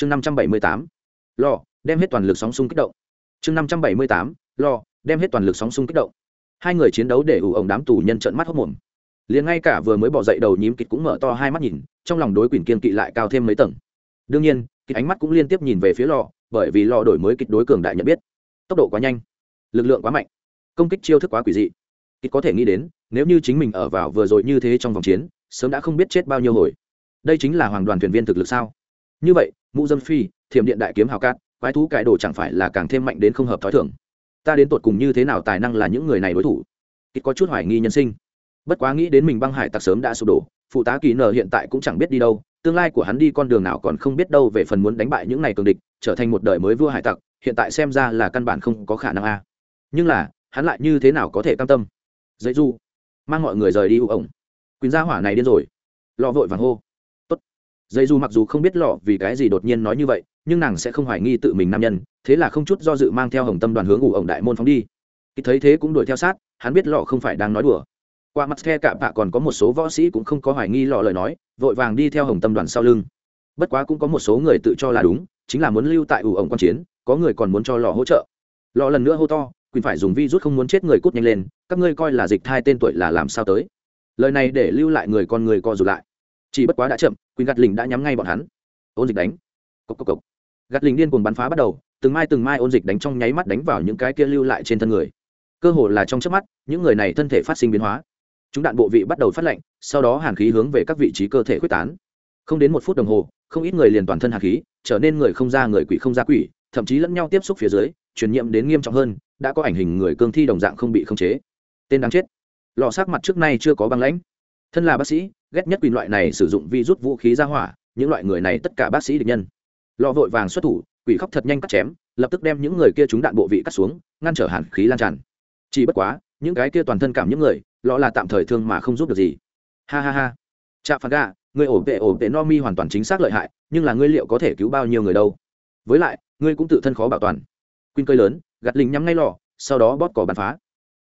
chương năm trăm bảy mươi tám lò đem hết toàn lực sóng xung kích động. Chương năm trăm bảy mươi tám lò đem hết toàn lực sóng xung kích động. Hai người chiến đấu để ủ ổng đám tù nhân trận mắt hốc mồm. Liền ngay cả vừa mới bỏ dậy đầu nhím kịch cũng mở to hai mắt nhìn, trong lòng đối quyền kiên kỵ lại cao thêm mấy tầng. Đương nhiên kịch ánh mắt cũng liên tiếp nhìn về phía lò bởi vì lò đổi mới kịch đối cường đại nhận biết. Tốc độ quá nhanh, lực lượng quá mạnh, công kích chiêu thức quá quỷ dị. Kịch có thể nghĩ đến, nếu như chính mình ở vào vừa rồi như thế trong vòng chiến, sớm đã không biết chết bao nhiêu hồi. Đây chính là hoàng đoàn thuyền viên thực lực sao? Như vậy, mũ dâm phi, thiểm điện đại kiếm hào cát, quái thú cải đồ chẳng phải là càng thêm mạnh đến không hợp t h ó i thưởng ta đến tột cùng như thế nào tài năng là những người này đối thủ? Ít có chút hoài nghi nhân sinh. Bất quá nghĩ đến mình băng hải tặc sớm đã sụp đổ, phụ tá kỳ nờ hiện tại cũng chẳng biết đi đâu, tương lai của hắn đi con đường nào còn không biết đâu về phần muốn đánh bại những này cường địch, trở thành một đời mới vua hải tặc, hiện tại xem ra là căn bản không có khả năng a. Nhưng là, hắn lại như thế nào có thể cam tâm? Dạy du, mang mọi người rời đi ụ ổng. Quyền gia hỏa này điên rồi. Lọ vội vàng hô dây du mặc dù không biết lọ vì cái gì đột nhiên nói như vậy, nhưng nàng sẽ không hoài nghi tự mình nam nhân, thế là không chút do dự mang theo hồng tâm đoàn hướng ủ ổng đại môn phóng đi. Khi thấy thế cũng đuổi theo sát, hắn biết lọ không phải đang nói đùa. Qua mắt the cạm bạ còn có một số võ sĩ cũng không có hoài nghi lọ lời nói, vội vàng đi theo hồng tâm đoàn sau lưng. Bất quá cũng có một số người tự cho là đúng, chính là muốn lưu tại ủ ổng quan chiến, có người còn muốn cho lọ hỗ trợ. Lọ lần nữa hô to quyền phải dùng vi rút không muốn chết người cút nhanh lên, các ngươi coi là dịch thai tên tuổi là làm sao tới? Lời này để lưu lại người con người co rụt lại chỉ bất quá đã chậm quyền gạt lình đã nhắm ngay bọn hắn. Ôn dịch đánh. Cốc cốc cốc. gạt lình điên cuồng bắn phá bắt đầu, từng mai từng mai ôn dịch đánh trong nháy mắt đánh vào những cái kia lưu lại trên thân người. Cơ hồ là trong chớp mắt, những người này thân thể phát sinh biến hóa. Chúng đạn bộ vị bắt đầu phát lạnh, sau đó hàn khí hướng về các vị trí cơ thể quyết tán. Không đến một phút đồng hồ, không ít người liền toàn thân hàn khí, trở nên người không ra người quỷ không ra quỷ, thậm chí lẫn nhau tiếp xúc phía dưới, truyền nhiễm đến nghiêm trọng hơn, đã có ảnh hình người cương thi đồng dạng không bị khống chế. Tên đáng chết. Lò sát mặt trước nay chưa có băng lãnh. Thân là bác sĩ ghét nhất quỳnh loại này sử dụng vi rút vũ khí ra hỏa, những loại người này tất cả bác sĩ địch nhân. Lò vội vàng xuất thủ, quỷ khóc thật nhanh cắt chém, lập tức đem những người kia trúng đạn bộ vị cắt xuống, ngăn trở hàn khí lan tràn. Chỉ bất quá, những cái kia toàn thân cảm những người lọ là tạm thời thương mà không giúp được gì. Ha ha ha. Chạ phạt gà, người ổ vệ ổ vệ no mi hoàn toàn chính xác lợi hại, nhưng là ngươi liệu có thể cứu bao nhiêu người đâu? Với lại, ngươi cũng tự thân khó bảo toàn. Quyên cơi lớn, gạt lính nhắm ngay lò, sau đó bóp cỏ bắn phá.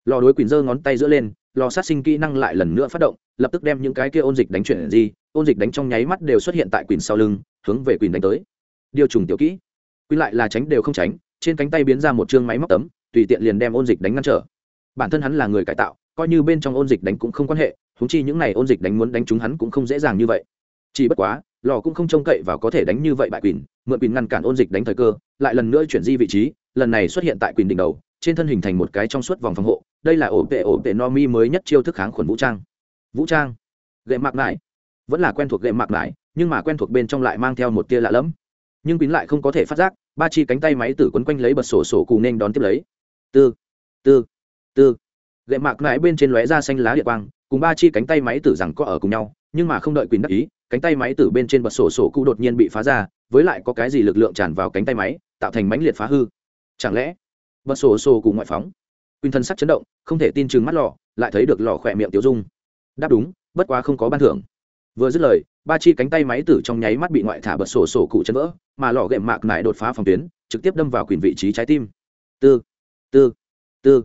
Lò đối quyền giơ ngón tay giữa lên lò sát sinh kỹ năng lại lần nữa phát động, lập tức đem những cái kia ôn dịch đánh chuyển gì ôn dịch đánh trong nháy mắt đều xuất hiện tại quyền sau lưng, hướng về quyền đánh tới. Điều trùng tiểu kỹ. Quyền lại là tránh đều không tránh, trên cánh tay biến ra một chương máy móc tấm, tùy tiện liền đem ôn dịch đánh ngăn trở. Bản thân hắn là người cải tạo, coi như bên trong ôn dịch đánh cũng không quan hệ húng chi những này ôn dịch đánh muốn đánh chúng hắn cũng không dễ dàng như vậy. Chỉ bất quá, lò cũng không trông cậy và có thể đánh như vậy bại quyền mượn quyền ngăn cản ôn dịch đánh thời cơ, lại lần nữa chuyển di vị trí, lần này xuất hiện tại quyền đỉnh đầu trên thân hình thành một cái trong suốt vòng phòng hộ, đây là ổ tệ ổ tệ no mi mới nhất chiêu thức kháng khuẩn vũ trang. Vũ trang? Gậy mạc lại vẫn là quen thuộc gậy mạc lại nhưng mà quen thuộc bên trong lại mang theo một tia lạ lẫm. Nhưng quý lại không có thể phát giác, ba chi cánh tay máy tử quấn quanh lấy bật sổ sổ cù nên đón tiếp lấy. Tư tư tư. Gậy mạc lại bên trên lóe ra xanh lá địa quang, cùng ba chi cánh tay máy tử rằng có ở cùng nhau, nhưng mà không đợi quỳnh đắc ý, cánh tay máy tử bên trên bật sổ sổ cụ đột nhiên bị phá ra, với lại có cái gì lực lượng tràn vào cánh tay máy, tạo thành mãnh liệt phá hư. Chẳng lẽ bật sổ sổ cụ ngoại phóng. Quyền thân sắc chấn động, không thể tin chừng mắt lò, lại thấy được lò khỏe miệng tiêu dung. Đáp đúng, bất quá không có ban thưởng. Vừa dứt lời, ba chi cánh tay máy tử trong nháy mắt bị ngoại thả bật sổ sổ cụ chân vỡ, mà lò gệm mạc lại đột phá phòng tuyến, trực tiếp đâm vào quyền vị trí trái tim. Tư tư tư.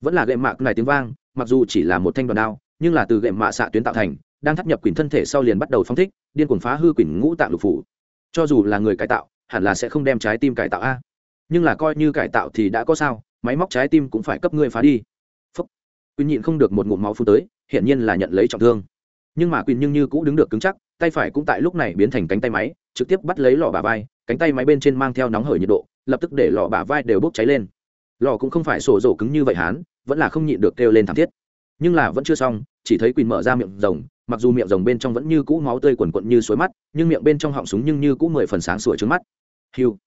Vẫn là gệm mạc này tiếng vang, mặc dù chỉ là một thanh đoàn đao, nhưng là từ gệm mạ xạ tuyến tạo thành, đang thắt nhập quyền thân thể sau liền bắt đầu phong thích, điên cuồng phá hư quyền ngũ tạng lục phủ. Cho dù là người cải tạo, hẳn là sẽ không đem trái tim cải tạo a nhưng là coi như cải tạo thì đã có sao, máy móc trái tim cũng phải cấp ngươi phá đi. Phúc. Quyền nhịn không được một ngụm máu phun tới hiện nhiên là nhận lấy trọng thương. Nhưng mà quyền nhưng như cũ đứng được cứng chắc, tay phải cũng tại lúc này biến thành cánh tay máy, trực tiếp bắt lấy lò bà vai, cánh tay máy bên trên mang theo nóng hởi nhiệt độ, lập tức để lò bà vai đều bốc cháy lên. Lò cũng không phải sổ rổ cứng như vậy hán, vẫn là không nhịn được kêu lên thảm thiết. Nhưng là vẫn chưa xong, chỉ thấy quyền mở ra miệng rồng, mặc dù miệng rồng bên trong vẫn như cũ máu tươi quần quận như suối mắt, nhưng miệng bên trong họng súng nhưng như cũ mười phần sáng sủa trước mắt. Hiu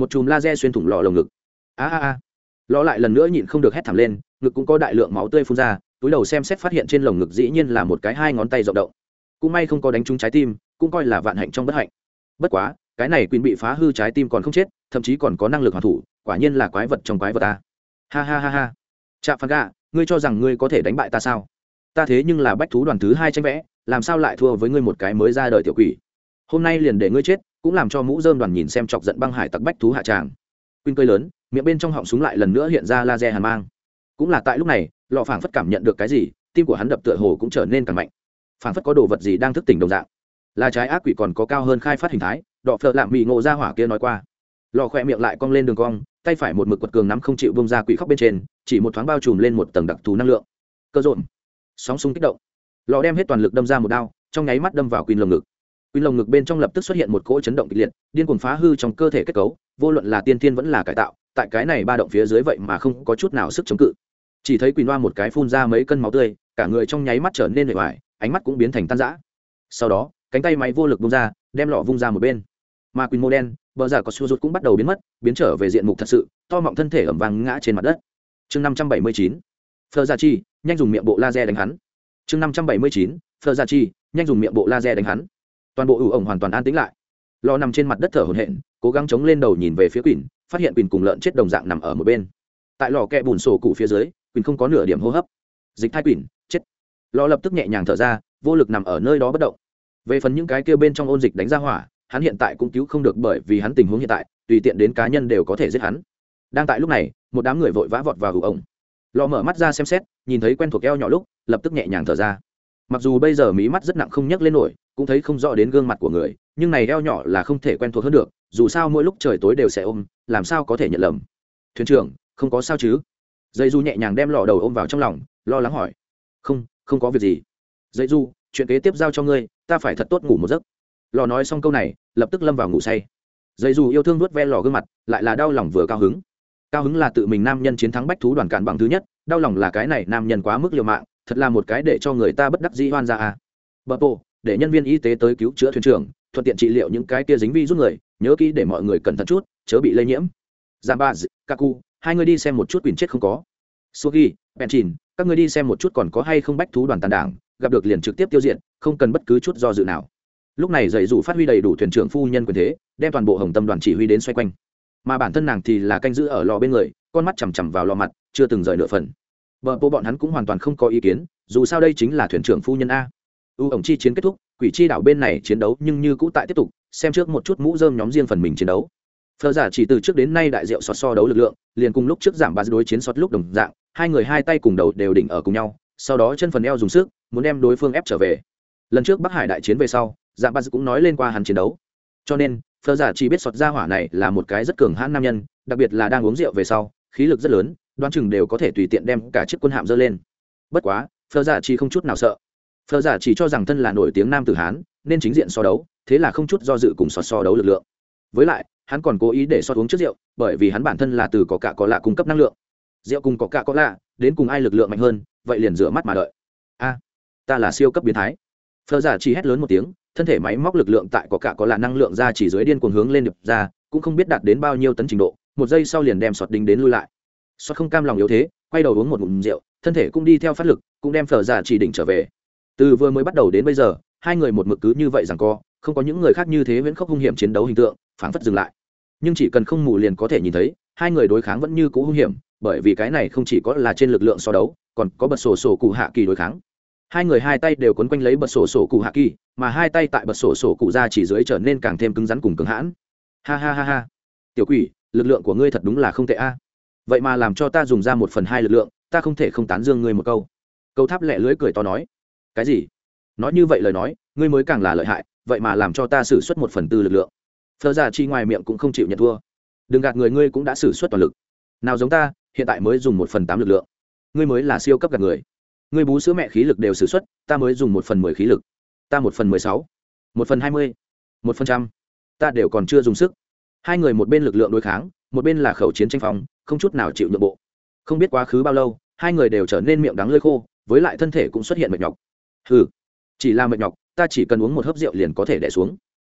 một chùm laser xuyên thủng lò lồng ngực. A a a. Lò lại lần nữa nhịn không được hét thảm lên, ngực cũng có đại lượng máu tươi phun ra, túi đầu xem xét phát hiện trên lồng ngực dĩ nhiên là một cái hai ngón tay rộng động. Cũng may không có đánh trúng trái tim, cũng coi là vạn hạnh trong bất hạnh. Bất quá, cái này quyền bị phá hư trái tim còn không chết, thậm chí còn có năng lực hoàn thủ, quả nhiên là quái vật trong quái vật ta ha ha ha ha. Chạm Phan gà, ngươi cho rằng ngươi có thể đánh bại ta sao? Ta thế nhưng là bách thú đoàn thứ hai tranh vẽ, làm sao lại thua với ngươi một cái mới ra đời tiểu quỷ? Hôm nay liền để ngươi chết cũng làm cho mũ dơm đoàn nhìn xem chọc giận băng hải tặc bách thú hạ tràng. Quyên cơi lớn, miệng bên trong họng súng lại lần nữa hiện ra laser hàn mang. Cũng là tại lúc này, lọ phảng phất cảm nhận được cái gì, tim của hắn đập tựa hồ cũng trở nên càng mạnh. Phảng phất có đồ vật gì đang thức tỉnh đồng dạng. Là trái ác quỷ còn có cao hơn khai phát hình thái, đọ phợ lạm bị ngộ ra hỏa kia nói qua. Lò khỏe miệng lại cong lên đường cong, tay phải một mực quật cường nắm không chịu bông ra quỷ khóc bên trên, chỉ một thoáng bao trùm lên một tầng đặc thù năng lượng. Cơ rộn. Sóng súng kích động. Lò đem hết toàn lực đâm ra một đao, trong nháy mắt đâm vào quỳnh lồng ngực quỳnh lồng ngực bên trong lập tức xuất hiện một cỗ chấn động kịch liệt, điên cuồng phá hư trong cơ thể kết cấu, vô luận là tiên thiên vẫn là cải tạo, tại cái này ba động phía dưới vậy mà không có chút nào sức chống cự. Chỉ thấy quỳnh loa một cái phun ra mấy cân máu tươi, cả người trong nháy mắt trở nên bề hoài ánh mắt cũng biến thành tan rã. Sau đó, cánh tay máy vô lực bung ra, đem lọ vung ra một bên. Mà quỳnh mô đen, bờ giả có xua rút cũng bắt đầu biến mất, biến trở về diện mục thật sự, to mọng thân thể ẩm vàng ngã trên mặt đất. Chương năm trăm bảy mươi chín, phờ gia chi, nhanh dùng miệng bộ laser đánh hắn. Chương năm trăm bảy mươi chín, phờ gia chi, nhanh dùng miệng bộ laser đánh hắn toàn bộ ủ ổng hoàn toàn an tĩnh lại. Lò nằm trên mặt đất thở hổn hển, cố gắng chống lên đầu nhìn về phía quỳnh, phát hiện quỳnh cùng lợn chết đồng dạng nằm ở một bên. Tại lò kẹ bùn sổ cụ phía dưới, quỳnh không có nửa điểm hô hấp. Dịch thai quỳnh, chết. Lò lập tức nhẹ nhàng thở ra, vô lực nằm ở nơi đó bất động. Về phần những cái kêu bên trong ôn dịch đánh ra hỏa, hắn hiện tại cũng cứu không được bởi vì hắn tình huống hiện tại, tùy tiện đến cá nhân đều có thể giết hắn. Đang tại lúc này, một đám người vội vã vọt vào hữu ổng. Lò mở mắt ra xem xét, nhìn thấy quen thuộc eo nhỏ lúc, lập tức nhẹ nhàng thở ra mặc dù bây giờ mí mắt rất nặng không nhấc lên nổi, cũng thấy không rõ đến gương mặt của người, nhưng này eo nhỏ là không thể quen thuộc hơn được, dù sao mỗi lúc trời tối đều sẽ ôm, làm sao có thể nhận lầm? Thuyền trưởng, không có sao chứ? Dây du nhẹ nhàng đem lò đầu ôm vào trong lòng, lo lắng hỏi. Không không có việc gì. Dây du, chuyện kế tiếp giao cho ngươi, ta phải thật tốt ngủ một giấc. Lò nói xong câu này, lập tức lâm vào ngủ say. Dây dù yêu thương nuốt ve lò gương mặt, lại là đau lòng vừa cao hứng. Cao hứng là tự mình nam nhân chiến thắng bách thú đoàn cản bằng thứ nhất, đau lòng là cái này nam nhân quá mức liều mạng thật là một cái để cho người ta bất đắc dĩ hoan ra à. Bờ bộ để nhân viên y tế tới cứu chữa thuyền trưởng, thuận tiện trị liệu những cái kia dính vi rút người, nhớ kỹ để mọi người cẩn thận chút, chớ bị lây nhiễm. Giam ba kaku, hai người đi xem một chút quyền chết không có. Sugi benchin các người đi xem một chút còn có hay không bách thú đoàn tàn đảng, gặp được liền trực tiếp tiêu diệt, không cần bất cứ chút do dự nào. Lúc này dạy dù phát huy đầy đủ thuyền trưởng phu nhân quyền thế, đem toàn bộ hồng tâm đoàn chỉ huy đến xoay quanh. Mà bản thân nàng thì là canh giữ ở lò bên người, con mắt chằm chằm vào lò mặt, chưa từng rời nửa phần vợ bộ bọn hắn cũng hoàn toàn không có ý kiến, dù sao đây chính là thuyền trưởng phu nhân a. U ổng chi chiến kết thúc, quỷ chi đảo bên này chiến đấu nhưng như cũ tại tiếp tục, xem trước một chút mũ dơm nhóm riêng phần mình chiến đấu. Phờ giả chỉ từ trước đến nay đại diệu sọt so đấu lực lượng, liền cùng lúc trước giảm ba đối chiến sọt lúc đồng dạng, hai người hai tay cùng đầu đều đỉnh ở cùng nhau, sau đó chân phần eo dùng sức, muốn đem đối phương ép trở về. Lần trước bắc hải đại chiến về sau, giảm ba cũng nói lên qua hắn chiến đấu. Cho nên, phờ giả chỉ biết sọt ra hỏa này là một cái rất cường hãn nam nhân, đặc biệt là đang uống rượu về sau, khí lực rất lớn đoán chừng đều có thể tùy tiện đem cả chiếc quân hạm dơ lên. Bất quá phờ giả dạ chỉ không chút nào sợ. Phờ giả dạ chỉ cho rằng thân là nổi tiếng nam tử hán, nên chính diện so đấu, thế là không chút do dự cùng so so đấu lực lượng. Với lại, hắn còn cố ý để so uống trước rượu, bởi vì hắn bản thân là từ có cả có lạ cung cấp năng lượng. Rượu cùng có cả có lạ, đến cùng ai lực lượng mạnh hơn, vậy liền rửa mắt mà đợi. A, ta là siêu cấp biến thái. Phờ giả dạ chỉ hét lớn một tiếng, thân thể máy móc lực lượng tại có cả có là năng lượng ra chỉ dưới điên cuồng hướng lên điệp ra, cũng không biết đạt đến bao nhiêu tấn trình độ, một giây sau liền đem sọt đinh đến lui lại sọt không cam lòng yếu thế, quay đầu uống một ngụm rượu, thân thể cũng đi theo phát lực, cũng đem phở giả chỉ đỉnh trở về. Từ vừa mới bắt đầu đến bây giờ, hai người một mực cứ như vậy rằng co, không có những người khác như thế vẫn khóc hung hiểm chiến đấu hình tượng, phảng phất dừng lại. Nhưng chỉ cần không mù liền có thể nhìn thấy, hai người đối kháng vẫn như cũ hung hiểm, bởi vì cái này không chỉ có là trên lực lượng so đấu, còn có bật sổ sổ cụ hạ kỳ đối kháng. Hai người hai tay đều quấn quanh lấy bật sổ sổ cụ hạ kỳ, mà hai tay tại bật sổ sổ cụ ra chỉ dưới trở nên càng thêm cứng rắn cùng cứng hãn. Ha ha ha ha. Tiểu quỷ, lực lượng của ngươi thật đúng là không tệ a vậy mà làm cho ta dùng ra một phần hai lực lượng, ta không thể không tán dương ngươi một câu. Câu tháp lẹ lưới cười to nói. Cái gì? Nói như vậy lời nói, ngươi mới càng là lợi hại, vậy mà làm cho ta xử suất một phần tư lực lượng. Phờ ra chi ngoài miệng cũng không chịu nhận thua. Đừng gạt người ngươi cũng đã xử suất toàn lực. Nào giống ta, hiện tại mới dùng một phần tám lực lượng. Ngươi mới là siêu cấp gạt người. Ngươi bú sữa mẹ khí lực đều xử suất ta mới dùng một phần mười khí lực. Ta một phần mười sáu, một phần hai mươi, một phần trăm. Ta đều còn chưa dùng sức. Hai người một bên lực lượng đối kháng một bên là khẩu chiến tranh phòng không chút nào chịu nhượng bộ. Không biết quá khứ bao lâu, hai người đều trở nên miệng đắng lơi khô, với lại thân thể cũng xuất hiện mệt nhọc. Ừ chỉ là mệt nhọc, ta chỉ cần uống một hớp rượu liền có thể đẻ xuống.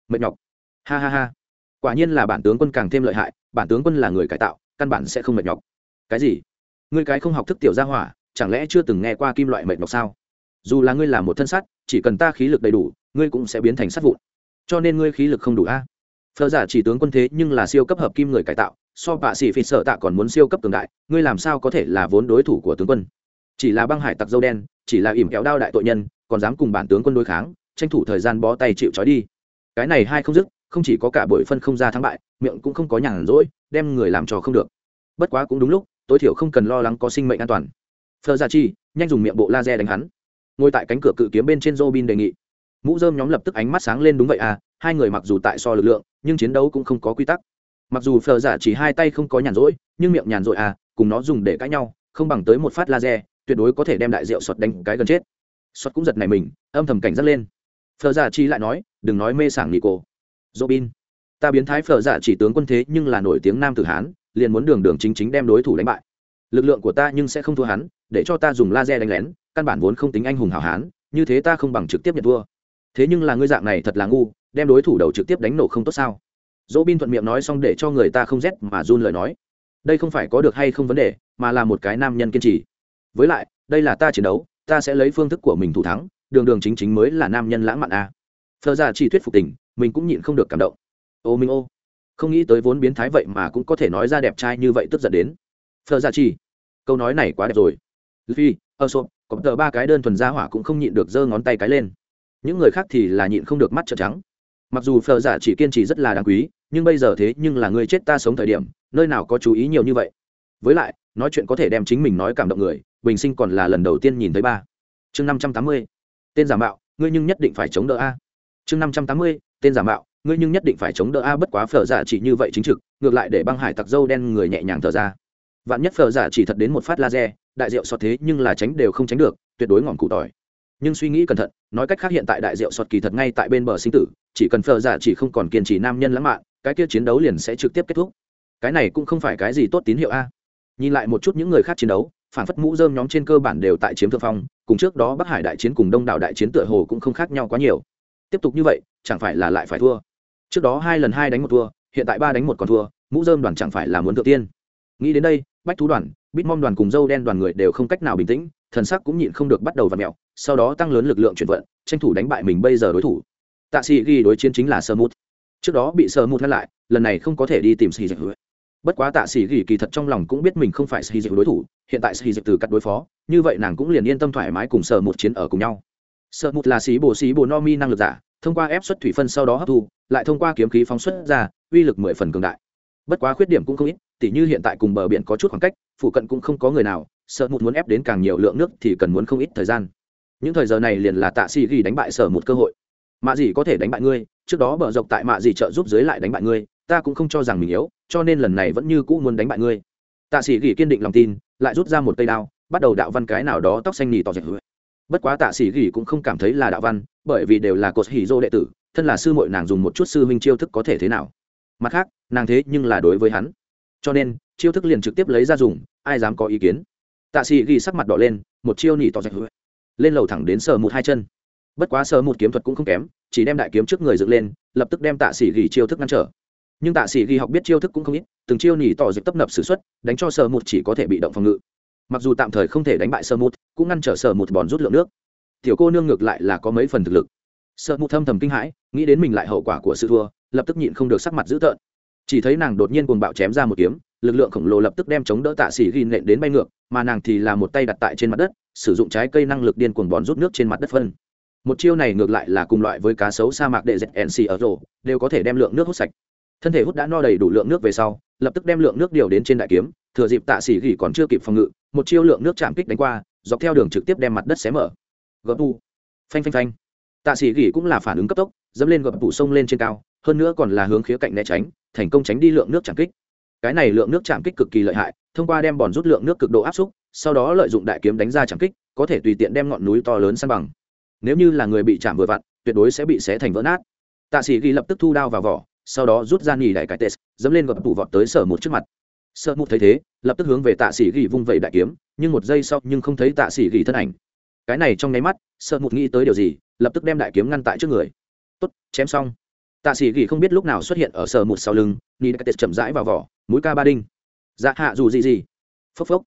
Mệt nhọc. Ha ha ha. Quả nhiên là bản tướng quân càng thêm lợi hại, bản tướng quân là người cải tạo, căn bản sẽ không mệt nhọc. Cái gì? Ngươi cái không học thức tiểu gia hỏa, chẳng lẽ chưa từng nghe qua kim loại mệt nhọc sao? Dù là ngươi là một thân sắt chỉ cần ta khí lực đầy đủ, ngươi cũng sẽ biến thành sắt vụn. Cho nên ngươi khí lực không đủ a. Phờ giả chỉ tướng quân thế nhưng là siêu cấp hợp kim người cải tạo so bạ sĩ phi sợ tạ còn muốn siêu cấp cường đại, ngươi làm sao có thể là vốn đối thủ của tướng quân? Chỉ là băng hải tặc dâu đen, chỉ là ỉm kéo đao đại tội nhân, còn dám cùng bản tướng quân đối kháng, tranh thủ thời gian bó tay chịu trói đi. Cái này hai không dứt, không chỉ có cả bội phân không ra thắng bại, miệng cũng không có nhàn rỗi, đem người làm trò không được. Bất quá cũng đúng lúc, tối thiểu không cần lo lắng có sinh mệnh an toàn. Phờ ra chi, nhanh dùng miệng bộ laser đánh hắn. Ngồi tại cánh cửa cự kiếm bên trên robin đề nghị. Mũ dơm nhóm lập tức ánh mắt sáng lên đúng vậy à hai người mặc dù tại so lực lượng, nhưng chiến đấu cũng không có quy tắc mặc dù phờ giả chỉ hai tay không có nhàn rỗi, nhưng miệng nhàn rỗi à cùng nó dùng để cãi nhau, không bằng tới một phát laser, tuyệt đối có thể đem đại rượu sọt đánh cái gần chết. Sọt cũng giật này mình, âm thầm cảnh giác lên. Phờ giả chỉ lại nói, đừng nói mê sảng nghỉ cô robin, ta biến thái phờ giả chỉ tướng quân thế nhưng là nổi tiếng nam tử hán, liền muốn đường đường chính chính đem đối thủ đánh bại. Lực lượng của ta nhưng sẽ không thua hắn, để cho ta dùng laser đánh lén, căn bản vốn không tính anh hùng hảo hán, như thế ta không bằng trực tiếp nhận thua. Thế nhưng là ngươi dạng này thật là ngu, đem đối thủ đầu trực tiếp đánh nổ không tốt sao? Dỗ bin thuận miệng nói xong để cho người ta không rét mà run lời nói. Đây không phải có được hay không vấn đề, mà là một cái nam nhân kiên trì. Với lại, đây là ta chiến đấu, ta sẽ lấy phương thức của mình thủ thắng, đường đường chính chính mới là nam nhân lãng mạn a. Thơ ra dạ chỉ thuyết phục tình, mình cũng nhịn không được cảm động. Ô minh ô, không nghĩ tới vốn biến thái vậy mà cũng có thể nói ra đẹp trai như vậy tức giận đến. Thơ ra dạ chỉ, câu nói này quá đẹp rồi. Vì ơ sộp, có tờ ba cái đơn thuần ra hỏa cũng không nhịn được giơ ngón tay cái lên. Những người khác thì là nhịn không được mắt trợn trắng mặc dù phờ giả chỉ kiên trì rất là đáng quý, nhưng bây giờ thế nhưng là người chết ta sống thời điểm, nơi nào có chú ý nhiều như vậy. Với lại, nói chuyện có thể đem chính mình nói cảm động người, bình sinh còn là lần đầu tiên nhìn thấy ba. Chương năm trăm tám mươi, tên giả mạo, ngươi nhưng nhất định phải chống đỡ a. Chương năm trăm tám mươi, tên giả mạo, ngươi nhưng nhất định phải chống đỡ a, bất quá phở giả chỉ như vậy chính trực, ngược lại để băng hải tặc dâu đen người nhẹ nhàng thở ra. Vạn nhất phở giả chỉ thật đến một phát laser, đại diệu so thế nhưng là tránh đều không tránh được, tuyệt đối ngọn cụ tỏi nhưng suy nghĩ cẩn thận, nói cách khác hiện tại đại diệu sọt kỳ thật ngay tại bên bờ sinh tử, chỉ cần phờ giả chỉ không còn kiên trì nam nhân lãng mạn, cái kia chiến đấu liền sẽ trực tiếp kết thúc. Cái này cũng không phải cái gì tốt tín hiệu a. Nhìn lại một chút những người khác chiến đấu, phản phất mũ dơm nhóm trên cơ bản đều tại chiếm thượng phong, cùng trước đó bắc hải đại chiến cùng đông đảo đại chiến tựa hồ cũng không khác nhau quá nhiều. Tiếp tục như vậy, chẳng phải là lại phải thua. Trước đó hai lần hai đánh một thua, hiện tại ba đánh một còn thua, mũ dơm đoàn chẳng phải là muốn tự tiên. Nghĩ đến đây, bách thú đoàn, bít mong đoàn cùng dâu đen đoàn người đều không cách nào bình tĩnh, thần sắc cũng nhịn không được bắt đầu v ặ mẹo sau đó tăng lớn lực lượng chuyển vận, tranh thủ đánh bại mình bây giờ đối thủ. Tạ sĩ ghi đối chiến chính là sơ mút. Trước đó bị sơ mút ngăn lại, lần này không có thể đi tìm sĩ dịch bất quá tạ sĩ ghi kỳ thật trong lòng cũng biết mình không phải sĩ dịch đối thủ, hiện tại sĩ dịch từ cắt đối phó, như vậy nàng cũng liền yên tâm thoải mái cùng sơ mút chiến ở cùng nhau. Sơ mút là sĩ bồ sĩ bồ no mi năng lực giả, thông qua ép xuất thủy phân sau đó hấp thu, lại thông qua kiếm khí phóng xuất ra, uy lực mười phần cường đại. Bất quá khuyết điểm cũng không ít, tỉ như hiện tại cùng bờ biển có chút khoảng cách, phụ cận cũng không có người nào sợ một muốn ép đến càng nhiều lượng nước thì cần muốn không ít thời gian những thời giờ này liền là tạ sĩ ghi đánh bại sở một cơ hội. Mạ gì có thể đánh bại ngươi, trước đó bờ dọc tại mạ gì trợ giúp dưới lại đánh bại ngươi, ta cũng không cho rằng mình yếu, cho nên lần này vẫn như cũ muốn đánh bại ngươi. Tạ sĩ ghi kiên định lòng tin, lại rút ra một cây đao, bắt đầu đạo văn cái nào đó tóc xanh nhì tỏ dệt bất quá tạ sĩ ghi cũng không cảm thấy là đạo văn, bởi vì đều là cột hỉ dô đệ tử, thân là sư muội nàng dùng một chút sư huynh chiêu thức có thể thế nào. Mặt khác, nàng thế nhưng là đối với hắn. Cho nên, chiêu thức liền trực tiếp lấy ra dùng, ai dám có ý kiến? Tạ sĩ ghi sắc mặt đỏ lên, một chiêu nỉ tỏ dạch hữu lên lầu thẳng đến sờ một hai chân. Bất quá sờ một kiếm thuật cũng không kém, chỉ đem đại kiếm trước người dựng lên, lập tức đem tạ sĩ ghi chiêu thức ngăn trở. Nhưng tạ sĩ ghi học biết chiêu thức cũng không ít, từng chiêu nỉ tỏ dịch tấp nập s ử x u ấ t đánh cho sờ một chỉ có thể bị động phòng ngự. Mặc dù tạm thời không thể đánh bại sờ một cũng ngăn trở sờ một bòn rút lượng nước. Tiểu cô nương ngược lại là có mấy phần thực lực. Sợ một thâm thầm kinh hãi, nghĩ đến mình lại hậu quả của sự thua, lập tức nhịn không được sắc mặt dữ tợn. Chỉ thấy nàng đột nhiên cuồng bạo chém ra một kiếm, lực lượng khổng lồ lập tức đem chống đỡ tạ xỉ ghi nện đến bay ngược, mà nàng thì là một tay đặt tại trên mặt đất sử dụng trái cây năng lực điên cuồng bón rút nước trên mặt đất phân. Một chiêu này ngược lại là cùng loại với cá sấu sa mạc đệ dệt nc ở rổ, đều có thể đem lượng nước hút sạch. Thân thể hút đã no đầy đủ lượng nước về sau, lập tức đem lượng nước điều đến trên đại kiếm, thừa dịp tạ xỉ nghị còn chưa kịp phòng ngự, một chiêu lượng nước chạm kích đánh qua, dọc theo đường trực tiếp đem mặt đất xé mở. Gập tu. Phanh phanh phanh. Tạ sĩ gỉ cũng là phản ứng cấp tốc, dẫm lên gập tủ sông lên trên cao, hơn nữa còn là hướng khía cạnh né tránh, thành công tránh đi lượng nước chạm kích. Cái này lượng nước chạm kích cực kỳ lợi hại thông qua đem bòn rút lượng nước cực độ áp xúc sau đó lợi dụng đại kiếm đánh ra chạm kích có thể tùy tiện đem ngọn núi to lớn san bằng. Nếu như là người bị chạm vừa vặn tuyệt đối sẽ bị xé thành vỡ nát. Tạ sĩ ghi lập tức thu đao vào vỏ sau đó rút ra nhì đại cái tê, dẫm lên gập tủ vọt tới sở một trước mặt. Sợ một thấy thế lập tức hướng về tạ sĩ ghi vung vẩy đại kiếm nhưng một giây sau nhưng không thấy tạ sĩ ghi thân ảnh. Cái này trong nháy mắt sợ một nghĩ tới điều gì lập tức đem đại kiếm ngăn tại trước người. Tốt chém xong. Tạ sĩ ghi không biết lúc nào xuất hiện ở sở một sau lưng nhì đại cải tê chậm rãi vào vỏ mũi ca ba đinh dạ hạ dù gì gì. Phốc phốc.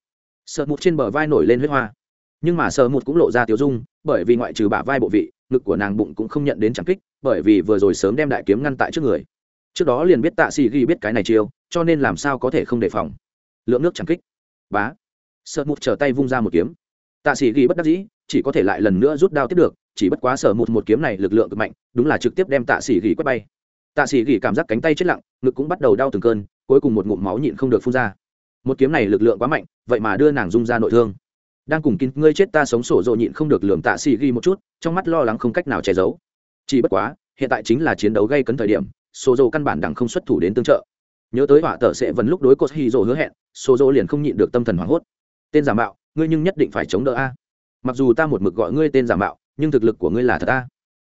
Sợ một trên bờ vai nổi lên huyết hoa. Nhưng mà sợ một cũng lộ ra tiểu dung, bởi vì ngoại trừ bả vai bộ vị, ngực của nàng bụng cũng không nhận đến trảm kích, bởi vì vừa rồi sớm đem đại kiếm ngăn tại trước người. Trước đó liền biết tạ sĩ ghi biết cái này chiêu, cho nên làm sao có thể không đề phòng. Lượng nước trảm kích. Bá. Sợ một trở tay vung ra một kiếm. Tạ sĩ ghi bất đắc dĩ, chỉ có thể lại lần nữa rút đao tiếp được, chỉ bất quá sở một một kiếm này lực lượng cực mạnh, đúng là trực tiếp đem tạ sĩ gỉ quét bay. Tạ sĩ gỉ cảm giác cánh tay chết lặng, ngực cũng bắt đầu đau từng cơn, cuối cùng một ngụm máu nhịn không được phun ra một kiếm này lực lượng quá mạnh, vậy mà đưa nàng dung ra nội thương. Đang cùng kín ngươi chết ta sống sổ rộ nhịn không được lường tạ sĩ ghi một chút, trong mắt lo lắng không cách nào che giấu. Chỉ bất quá, hiện tại chính là chiến đấu gây cấn thời điểm, sổ dầu căn bản đẳng không xuất thủ đến tương trợ. Nhớ tới họa tờ sẽ vẫn lúc đối cột hy dỗ hứa hẹn, sổ dỗ liền không nhịn được tâm thần hoảng hốt. Tên giả mạo, ngươi nhưng nhất định phải chống đỡ a. Mặc dù ta một mực gọi ngươi tên giả mạo, nhưng thực lực của ngươi là thật a.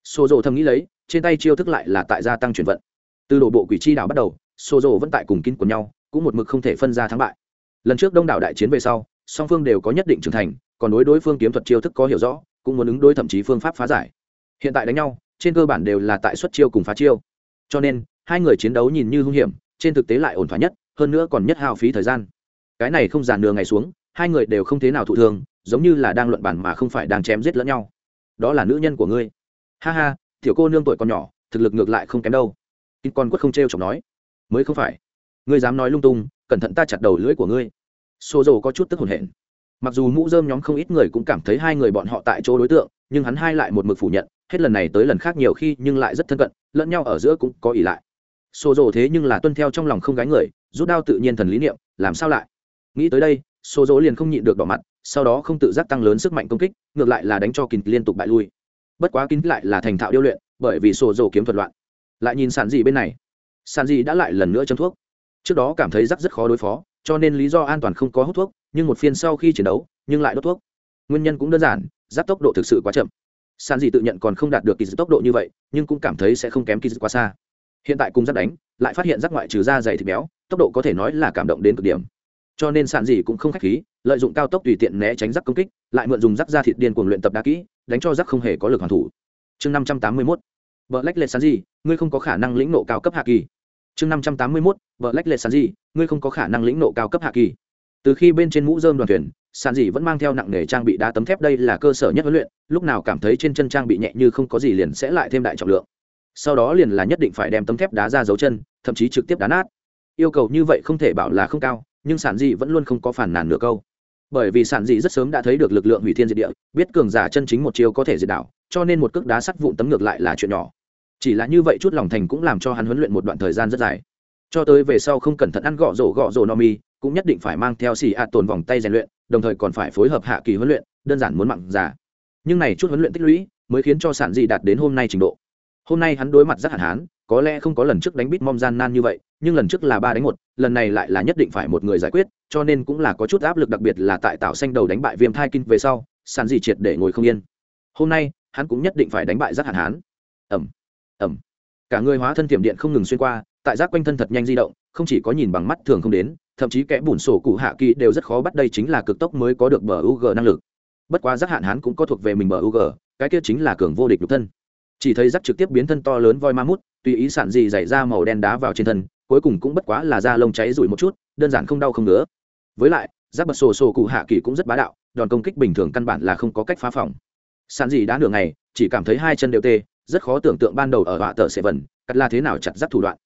Sổ dỗ thầm nghĩ lấy, trên tay chiêu thức lại là tại gia tăng chuyển vận. Từ đổ bộ quỷ chi đảo bắt đầu, sổ dỗ vẫn tại cùng kín của nhau, cũng một mực không thể phân ra thắng bại lần trước đông đảo đại chiến về sau, song phương đều có nhất định trưởng thành, còn đối đối phương kiếm thuật chiêu thức có hiểu rõ, cũng muốn ứng đối thậm chí phương pháp phá giải. Hiện tại đánh nhau, trên cơ bản đều là tại xuất chiêu cùng phá chiêu. Cho nên, hai người chiến đấu nhìn như hung hiểm, trên thực tế lại ổn thỏa nhất, hơn nữa còn nhất hao phí thời gian. Cái này không giàn nửa ngày xuống, hai người đều không thế nào thụ thương, giống như là đang luận bản mà không phải đang chém giết lẫn nhau. Đó là nữ nhân của ngươi. Ha ha, tiểu cô nương tuổi còn nhỏ, thực lực ngược lại không kém đâu. Kinh con quất không t r e o chọc nói. Mới không phải. Ngươi dám nói lung tung cẩn thận ta chặt đầu lưỡi của ngươi. Xô dầu có chút tức hồn hển. Mặc dù mũ dơm nhóm không ít người cũng cảm thấy hai người bọn họ tại chỗ đối tượng, nhưng hắn hai lại một mực phủ nhận, hết lần này tới lần khác nhiều khi nhưng lại rất thân cận, lẫn nhau ở giữa cũng có ỉ lại. Xô dầu thế nhưng là tuân theo trong lòng không gái người, rút đao tự nhiên thần lý niệm, làm sao lại? Nghĩ tới đây xô dầu liền không nhịn được đỏ mặt, sau đó không tự giác tăng lớn sức mạnh công kích, ngược lại là đánh cho kín liên tục bại lui. Bất quá kín lại là thành thạo điêu luyện, bởi vì xô dầu kiếm thuật loạn. Lại nhìn sản dị bên này. Sản dị đã lại lần nữa châm thuốc trước đó cảm thấy rắc rất khó đối phó, cho nên lý do an toàn không có hút thuốc, nhưng một phiên sau khi chiến đấu, nhưng lại đốt thuốc. Nguyên nhân cũng đơn giản giáp tốc độ thực sự quá chậm. San dị tự nhận còn không đạt được kỳ dự tốc độ như vậy, nhưng cũng cảm thấy sẽ không kém kỳ dự quá xa. Hiện tại cùng giáp đánh, lại phát hiện rắc ngoại trừ da dày thịt béo, tốc độ có thể nói là cảm động đến cực điểm. Cho nên sản dị cũng không khách khí, lợi dụng cao tốc tùy tiện né tránh rắc công kích, lại mượn dùng rắc da thịt điên cuồng luyện tập đa kỹ, đánh cho rắc không hề có lực hoàn thủ. Chương năm trăm tám mươi mốt. Vợ lách lệ sản dị, ngươi không có khả năng lĩnh nộ cao cấp hạ kỳ chương năm trăm tám mươi mốt, vợ lách lệ sàn dị ngươi không có khả năng lĩnh nộ cao cấp hạ kỳ. Từ khi bên trên mũ dơm đoàn thuyền sàn dị vẫn mang theo nặng nghề trang bị đá tấm thép đây là cơ sở nhất huấn luyện, lúc nào cảm thấy trên chân trang bị nhẹ như không có gì liền sẽ lại thêm đại trọng lượng. Sau đó liền là nhất định phải đem tấm thép đá ra dấu chân, thậm chí trực tiếp đá nát. Yêu cầu như vậy không thể bảo là không cao, nhưng sản dị vẫn luôn không có phản nàn nửa câu. Bởi vì sản dị rất sớm đã thấy được lực lượng hủy thiên diệt địa, biết cường giả chân chính một chiều có thể diệt đảo cho nên một cước đá sắt vụn tấm ngược lại là chuyện nhỏ chỉ là như vậy chút lòng thành cũng làm cho hắn huấn luyện một đoạn thời gian rất dài. Cho tới về sau không cẩn thận ăn gõ rổ gõ rổ no mi, cũng nhất định phải mang theo xì ạ tồn vòng tay rèn luyện, đồng thời còn phải phối hợp hạ kỳ huấn luyện, đơn giản muốn mặn giả nhưng này chút huấn luyện tích lũy mới khiến cho sản dị đạt đến hôm nay trình độ. Hôm nay hắn đối mặt rất hạn hán, có lẽ không có lần trước đánh bít mom gian nan như vậy, nhưng lần trước là ba đánh một, lần này lại là nhất định phải một người giải quyết, cho nên cũng là có chút áp lực đặc biệt là tại tạo xanh đầu đánh bại viêm thai kinh về sau, sản dị triệt để ngồi không yên. Hôm nay, hắn cũng nhất định phải đánh bại rất hạn hán. Ẩm ẩm. Cả người hóa thân tiềm điện không ngừng xuyên qua, tại giác quanh thân thật nhanh di động, không chỉ có nhìn bằng mắt thường không đến, thậm chí kẽ bùn sổ cụ hạ kỳ đều rất khó bắt đây chính là cực tốc mới có được bờ u g năng lực. Bất quá giác hạn hán cũng có thuộc về mình bờ u g cái kia chính là cường vô địch nhục thân. Chỉ thấy giác trực tiếp biến thân to lớn voi ma mút, tùy ý sản gì dày ra màu đen đá vào trên thân, cuối cùng cũng bất quá là da lông cháy rủi một chút, đơn giản không đau không nữa. với lại giáp bật sổ sổ cụ hạ kỳ cũng rất bá đạo, đòn công kích bình thường căn bản là không có cách phá phòng. Sản gì đã nửa ngày, chỉ cảm thấy hai chân đều tê rất khó tưởng tượng ban đầu ở họa tờ sẽ vần, cắt là thế nào chặt rắc thủ đoạn.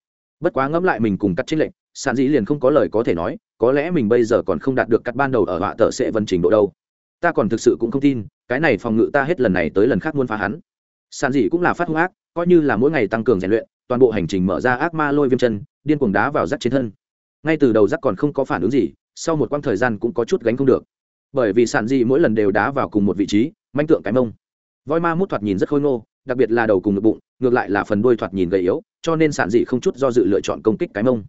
Bất quá ngẫm lại mình cùng cắt trên lệnh sản dĩ liền không có lời có thể nói, có lẽ mình bây giờ còn không đạt được cắt ban đầu ở họa tờ sẽ vần trình độ đâu. Ta còn thực sự cũng không tin, cái này phòng ngự ta hết lần này tới lần khác muốn phá hắn. Sản dĩ cũng là phát hung ác, coi như là mỗi ngày tăng cường rèn luyện, toàn bộ hành trình mở ra ác ma lôi viêm chân, điên cuồng đá vào rắc trên thân. Ngay từ đầu rắc còn không có phản ứng gì, sau một quãng thời gian cũng có chút gánh không được. Bởi vì sản dĩ mỗi lần đều đá vào cùng một vị trí, manh tượng cái mông. Voi ma mút thoạt nhìn rất khôi ngô đặc biệt là đầu cùng ngực bụng, ngược lại là phần đuôi thoạt nhìn gầy yếu, cho nên sản dị không chút do dự lựa chọn công kích cái mông.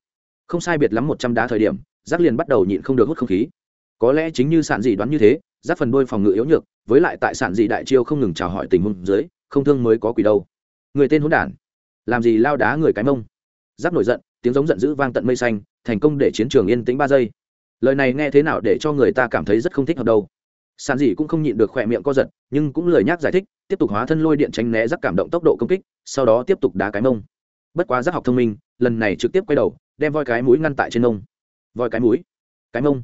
Không sai biệt lắm một trăm đá thời điểm rác liền bắt đầu nhịn không được hút không khí. Có lẽ chính như sản dị đoán như thế rác phần đuôi phòng ngự yếu nhược, với lại tại sản dị đại chiêu không ngừng chào hỏi tình huống dưới, không thương mới có quỷ đâu. Người tên hỗn đản. Làm gì lao đá người cái mông? Giáp nổi giận, tiếng giống giận dữ vang tận mây xanh, thành công để chiến trường yên tĩnh ba giây. Lời này nghe thế nào để cho người ta cảm thấy rất không thích hợp đâu sàn dị cũng không nhịn được khỏe miệng co giật, nhưng cũng lời nhắc giải thích, tiếp tục hóa thân lôi điện tránh né rắc cảm động tốc độ công kích, sau đó tiếp tục đá cái mông. Bất quá giác học thông minh, lần này trực tiếp quay đầu, đem voi cái mũi ngăn tại trên mông. Voi cái mũi? Cái mông?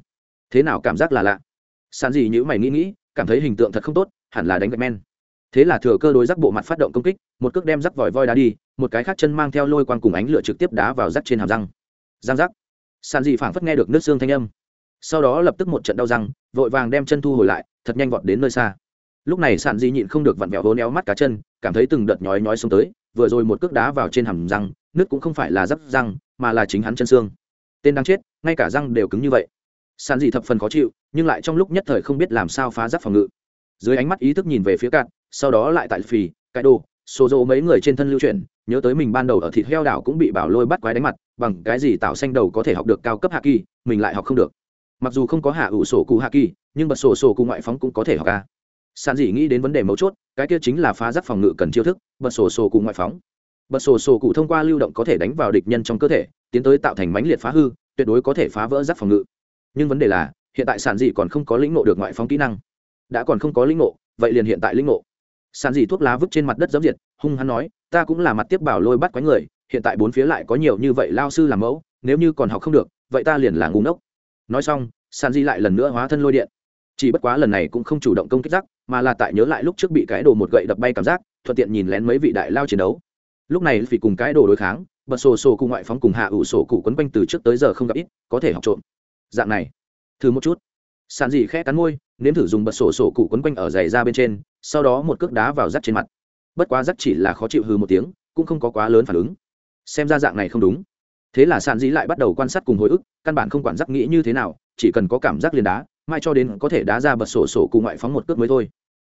Thế nào cảm giác là lạ? Sàn dị nhữ mày nghĩ nghĩ, cảm thấy hình tượng thật không tốt, hẳn là đánh gạch men. Thế là thừa cơ đối rắc bộ mặt phát động công kích, một cước đem rắc vòi voi đá đi, một cái khác chân mang theo lôi quang cùng ánh lửa trực tiếp đá vào rắc trên hàm răng. Răng rắc. Sàn dị phảng phất nghe được nước xương thanh âm sau đó lập tức một trận đau răng, vội vàng đem chân thu hồi lại, thật nhanh vọt đến nơi xa. Lúc này sàn di nhịn không được vặn vẹo hố néo mắt cá chân, cảm thấy từng đợt nhói nhói xông tới, vừa rồi một cước đá vào trên hàm răng nước cũng không phải là rắp răng, mà là chính hắn chân xương. Tên đang chết, ngay cả răng đều cứng như vậy. Sàn dị thập phần khó chịu, nhưng lại trong lúc nhất thời không biết làm sao phá rắc phòng ngự. Dưới ánh mắt ý thức nhìn về phía cạn, sau đó lại tại phì, cái đồ, số dỗ mấy người trên thân lưu chuyển, nhớ tới mình ban đầu ở thịt heo đảo cũng bị bảo lôi bắt quái đánh mặt, bằng cái gì tạo xanh đầu có thể học được cao cấp hạ kỳ mình lại học không được mặc dù không có hạ ủ sổ cụ hạ kỳ, nhưng bật sổ sổ cụ ngoại phóng cũng có thể học ca sàn dị nghĩ đến vấn đề mấu chốt, cái kia chính là phá rắc phòng ngự cần chiêu thức, bật sổ sổ cụ ngoại phóng. Bật sổ sổ cụ thông qua lưu động có thể đánh vào địch nhân trong cơ thể, tiến tới tạo thành mãnh liệt phá hư, tuyệt đối có thể phá vỡ rắc phòng ngự. Nhưng vấn đề là, hiện tại sản dị còn không có lĩnh ngộ được ngoại phóng kỹ năng. Đã còn không có lĩnh ngộ, vậy liền hiện tại lĩnh ngộ. Sản dị thuốc lá vứt trên mặt đất dấm diệt, hung hắn nói, ta cũng là mặt tiếp bảo lôi bắt quái người, hiện tại bốn phía lại có nhiều như vậy lao sư làm mẫu, nếu như còn học không được, vậy ta liền là ngu ngốc nói xong San Di lại lần nữa hóa thân lôi điện. Chỉ bất quá lần này cũng không chủ động công kích rắc mà là tại nhớ lại lúc trước bị cái đồ một gậy đập bay cảm giác, thuận tiện nhìn lén mấy vị đại lao chiến đấu. Lúc này vì cùng cái đồ đối kháng, bật sổ sổ cụ ngoại phóng cùng hạ ủ sổ cụ quấn quanh từ trước tới giờ không gặp ít, có thể học trộm. Dạng này, thử một chút. Sàn dị khẽ cắn môi, nếm thử dùng bật sổ sổ cụ quấn quanh ở giày ra bên trên, sau đó một cước đá vào rắc trên mặt. Bất quá rắc chỉ là khó chịu hư một tiếng, cũng không có quá lớn phản ứng. Xem ra dạng này không đúng thế là sàn dĩ lại bắt đầu quan sát cùng hồi ức căn bản không quản giác nghĩ như thế nào chỉ cần có cảm giác liền đá mai cho đến có thể đá ra bật sổ sổ cùng ngoại phóng một cước mới thôi.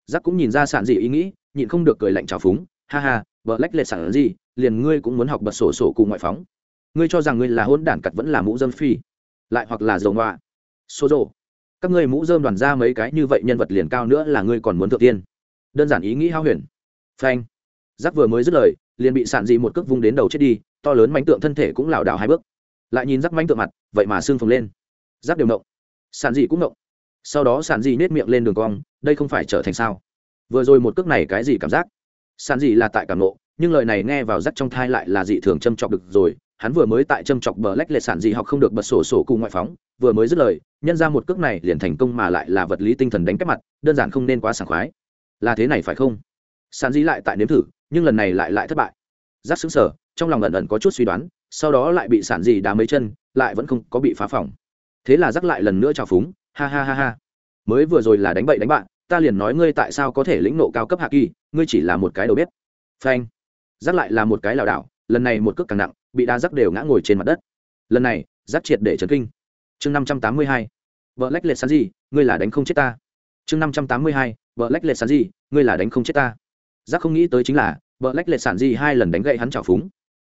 Giác cũng nhìn ra sàn dĩ ý nghĩ nhịn không được cười lạnh trào phúng ha ha vợ lách lệ sản dĩ, liền ngươi cũng muốn học bật sổ sổ cùng ngoại phóng? Ngươi cho rằng ngươi là hôn đản cặt vẫn là mũ dâm phi lại hoặc là dầu ngoạ số rộ các ngươi mũ dơm đoàn ra mấy cái như vậy nhân vật liền cao nữa là ngươi còn muốn thượng tiên. Đơn giản ý nghĩ hao huyền. Phanh. Giác vừa mới dứt lời liền bị sạn dị một cước vung đến đầu chết đi to lớn mánh tượng thân thể cũng lảo đảo hai bước. Lại nhìn rắc mánh tượng mặt, vậy mà xương phồng lên. Rắc đều nộng sản dị cũng nộng sau đó sản dị nết miệng lên đường cong, đây không phải trở thành sao? Vừa rồi một cước này cái gì cảm giác? Sản dị là tại cảm nộ nhưng lời này nghe vào rắc trong thai lại là dị thường châm chọc được rồi. Hắn vừa mới tại châm chọc bờ lách lệ sản dị học không được bật sổ sổ cụ ngoại phóng, vừa mới dứt lời, nhân ra một cước này liền thành công mà lại là vật lý tinh thần đánh cách mặt, đơn giản không nên quá sảng khoái. Là thế này phải không? Sản dị lại tại nếm thử, nhưng lần này lại lại thất bại rắc xứng sở trong lòng ẩn ẩn có chút suy đoán, sau đó lại bị sản gì đá mấy chân, lại vẫn không có bị phá phỏng thế là rắc lại lần nữa trào phúng, ha ha ha ha. Mới vừa rồi là đánh bậy đánh bạn, ta liền nói ngươi tại sao có thể lĩnh nộ cao cấp hạ kỳ ngươi chỉ là một cái đầu bếp. Phanh. Rắc lại là một cái lảo đảo, lần này một cước càng nặng, bị đá rắc đều ngã ngồi trên mặt đất. Lần này, rắc triệt để chấn kinh. Chương năm trăm tám mươi hai. Vợ lách lệ sán gì ngươi là đánh không chết ta. Chương năm trăm tám mươi hai. Vợ lách lệ sán gì ngươi là đánh không chết ta. Rắc không nghĩ tới chính là vợ lách lệ sản dị hai lần đánh gậy hắn trào phúng.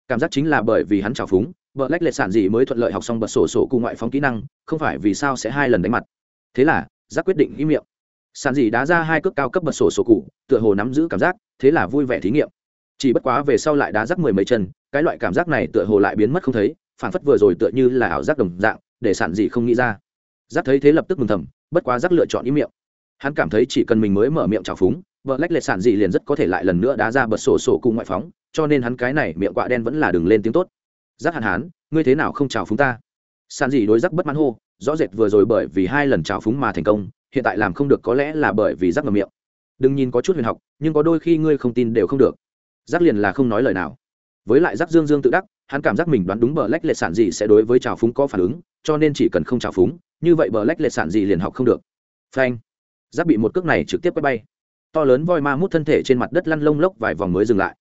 Cảm giác chính là bởi vì hắn trào phúng vợ lách lệ sản dị mới thuận lợi học xong bật sổ sổ cụ ngoại phóng kỹ năng, không phải vì sao sẽ hai lần đánh mặt. Thế là, giác quyết định ý miệng. Sản dị đá ra hai cước cao cấp bật sổ sổ cụ, tựa hồ nắm giữ cảm giác, thế là vui vẻ thí nghiệm. Chỉ bất quá về sau lại đá rắc mười mấy chân, cái loại cảm giác này tựa hồ lại biến mất không thấy, phản phất vừa rồi tựa như là ảo giác đồng dạng, để sản dị không nghĩ ra. Giác thấy thế lập tức mừng thầm, bất quá giác lựa chọn ý miệng. Hắn cảm thấy chỉ cần mình mới mở miệng trào phúng vợ lách lệ sản dị liền rất có thể lại lần nữa đá ra bật sổ sổ cùng ngoại phóng, cho nên hắn cái này miệng quạ đen vẫn là đừng lên tiếng tốt. Giác hạn hán, ngươi thế nào không chào phúng ta? Sản dị đối giác bất mãn hô, rõ rệt vừa rồi bởi vì hai lần chào phúng mà thành công, hiện tại làm không được có lẽ là bởi vì giác ngầm miệng. Đừng nhìn có chút huyền học, nhưng có đôi khi ngươi không tin đều không được. Giác liền là không nói lời nào. Với lại giác dương dương tự đắc, hắn cảm giác mình đoán đúng bờ lách lệ sản dị sẽ đối với trào phúng có phản ứng, cho nên chỉ cần không trào phúng, như vậy bờ lách lệ sản dị liền học không được. Phanh. Giác bị một cước này trực tiếp quét bay to lớn voi ma mút thân thể trên mặt đất lăn lông lốc vài vòng mới dừng lại.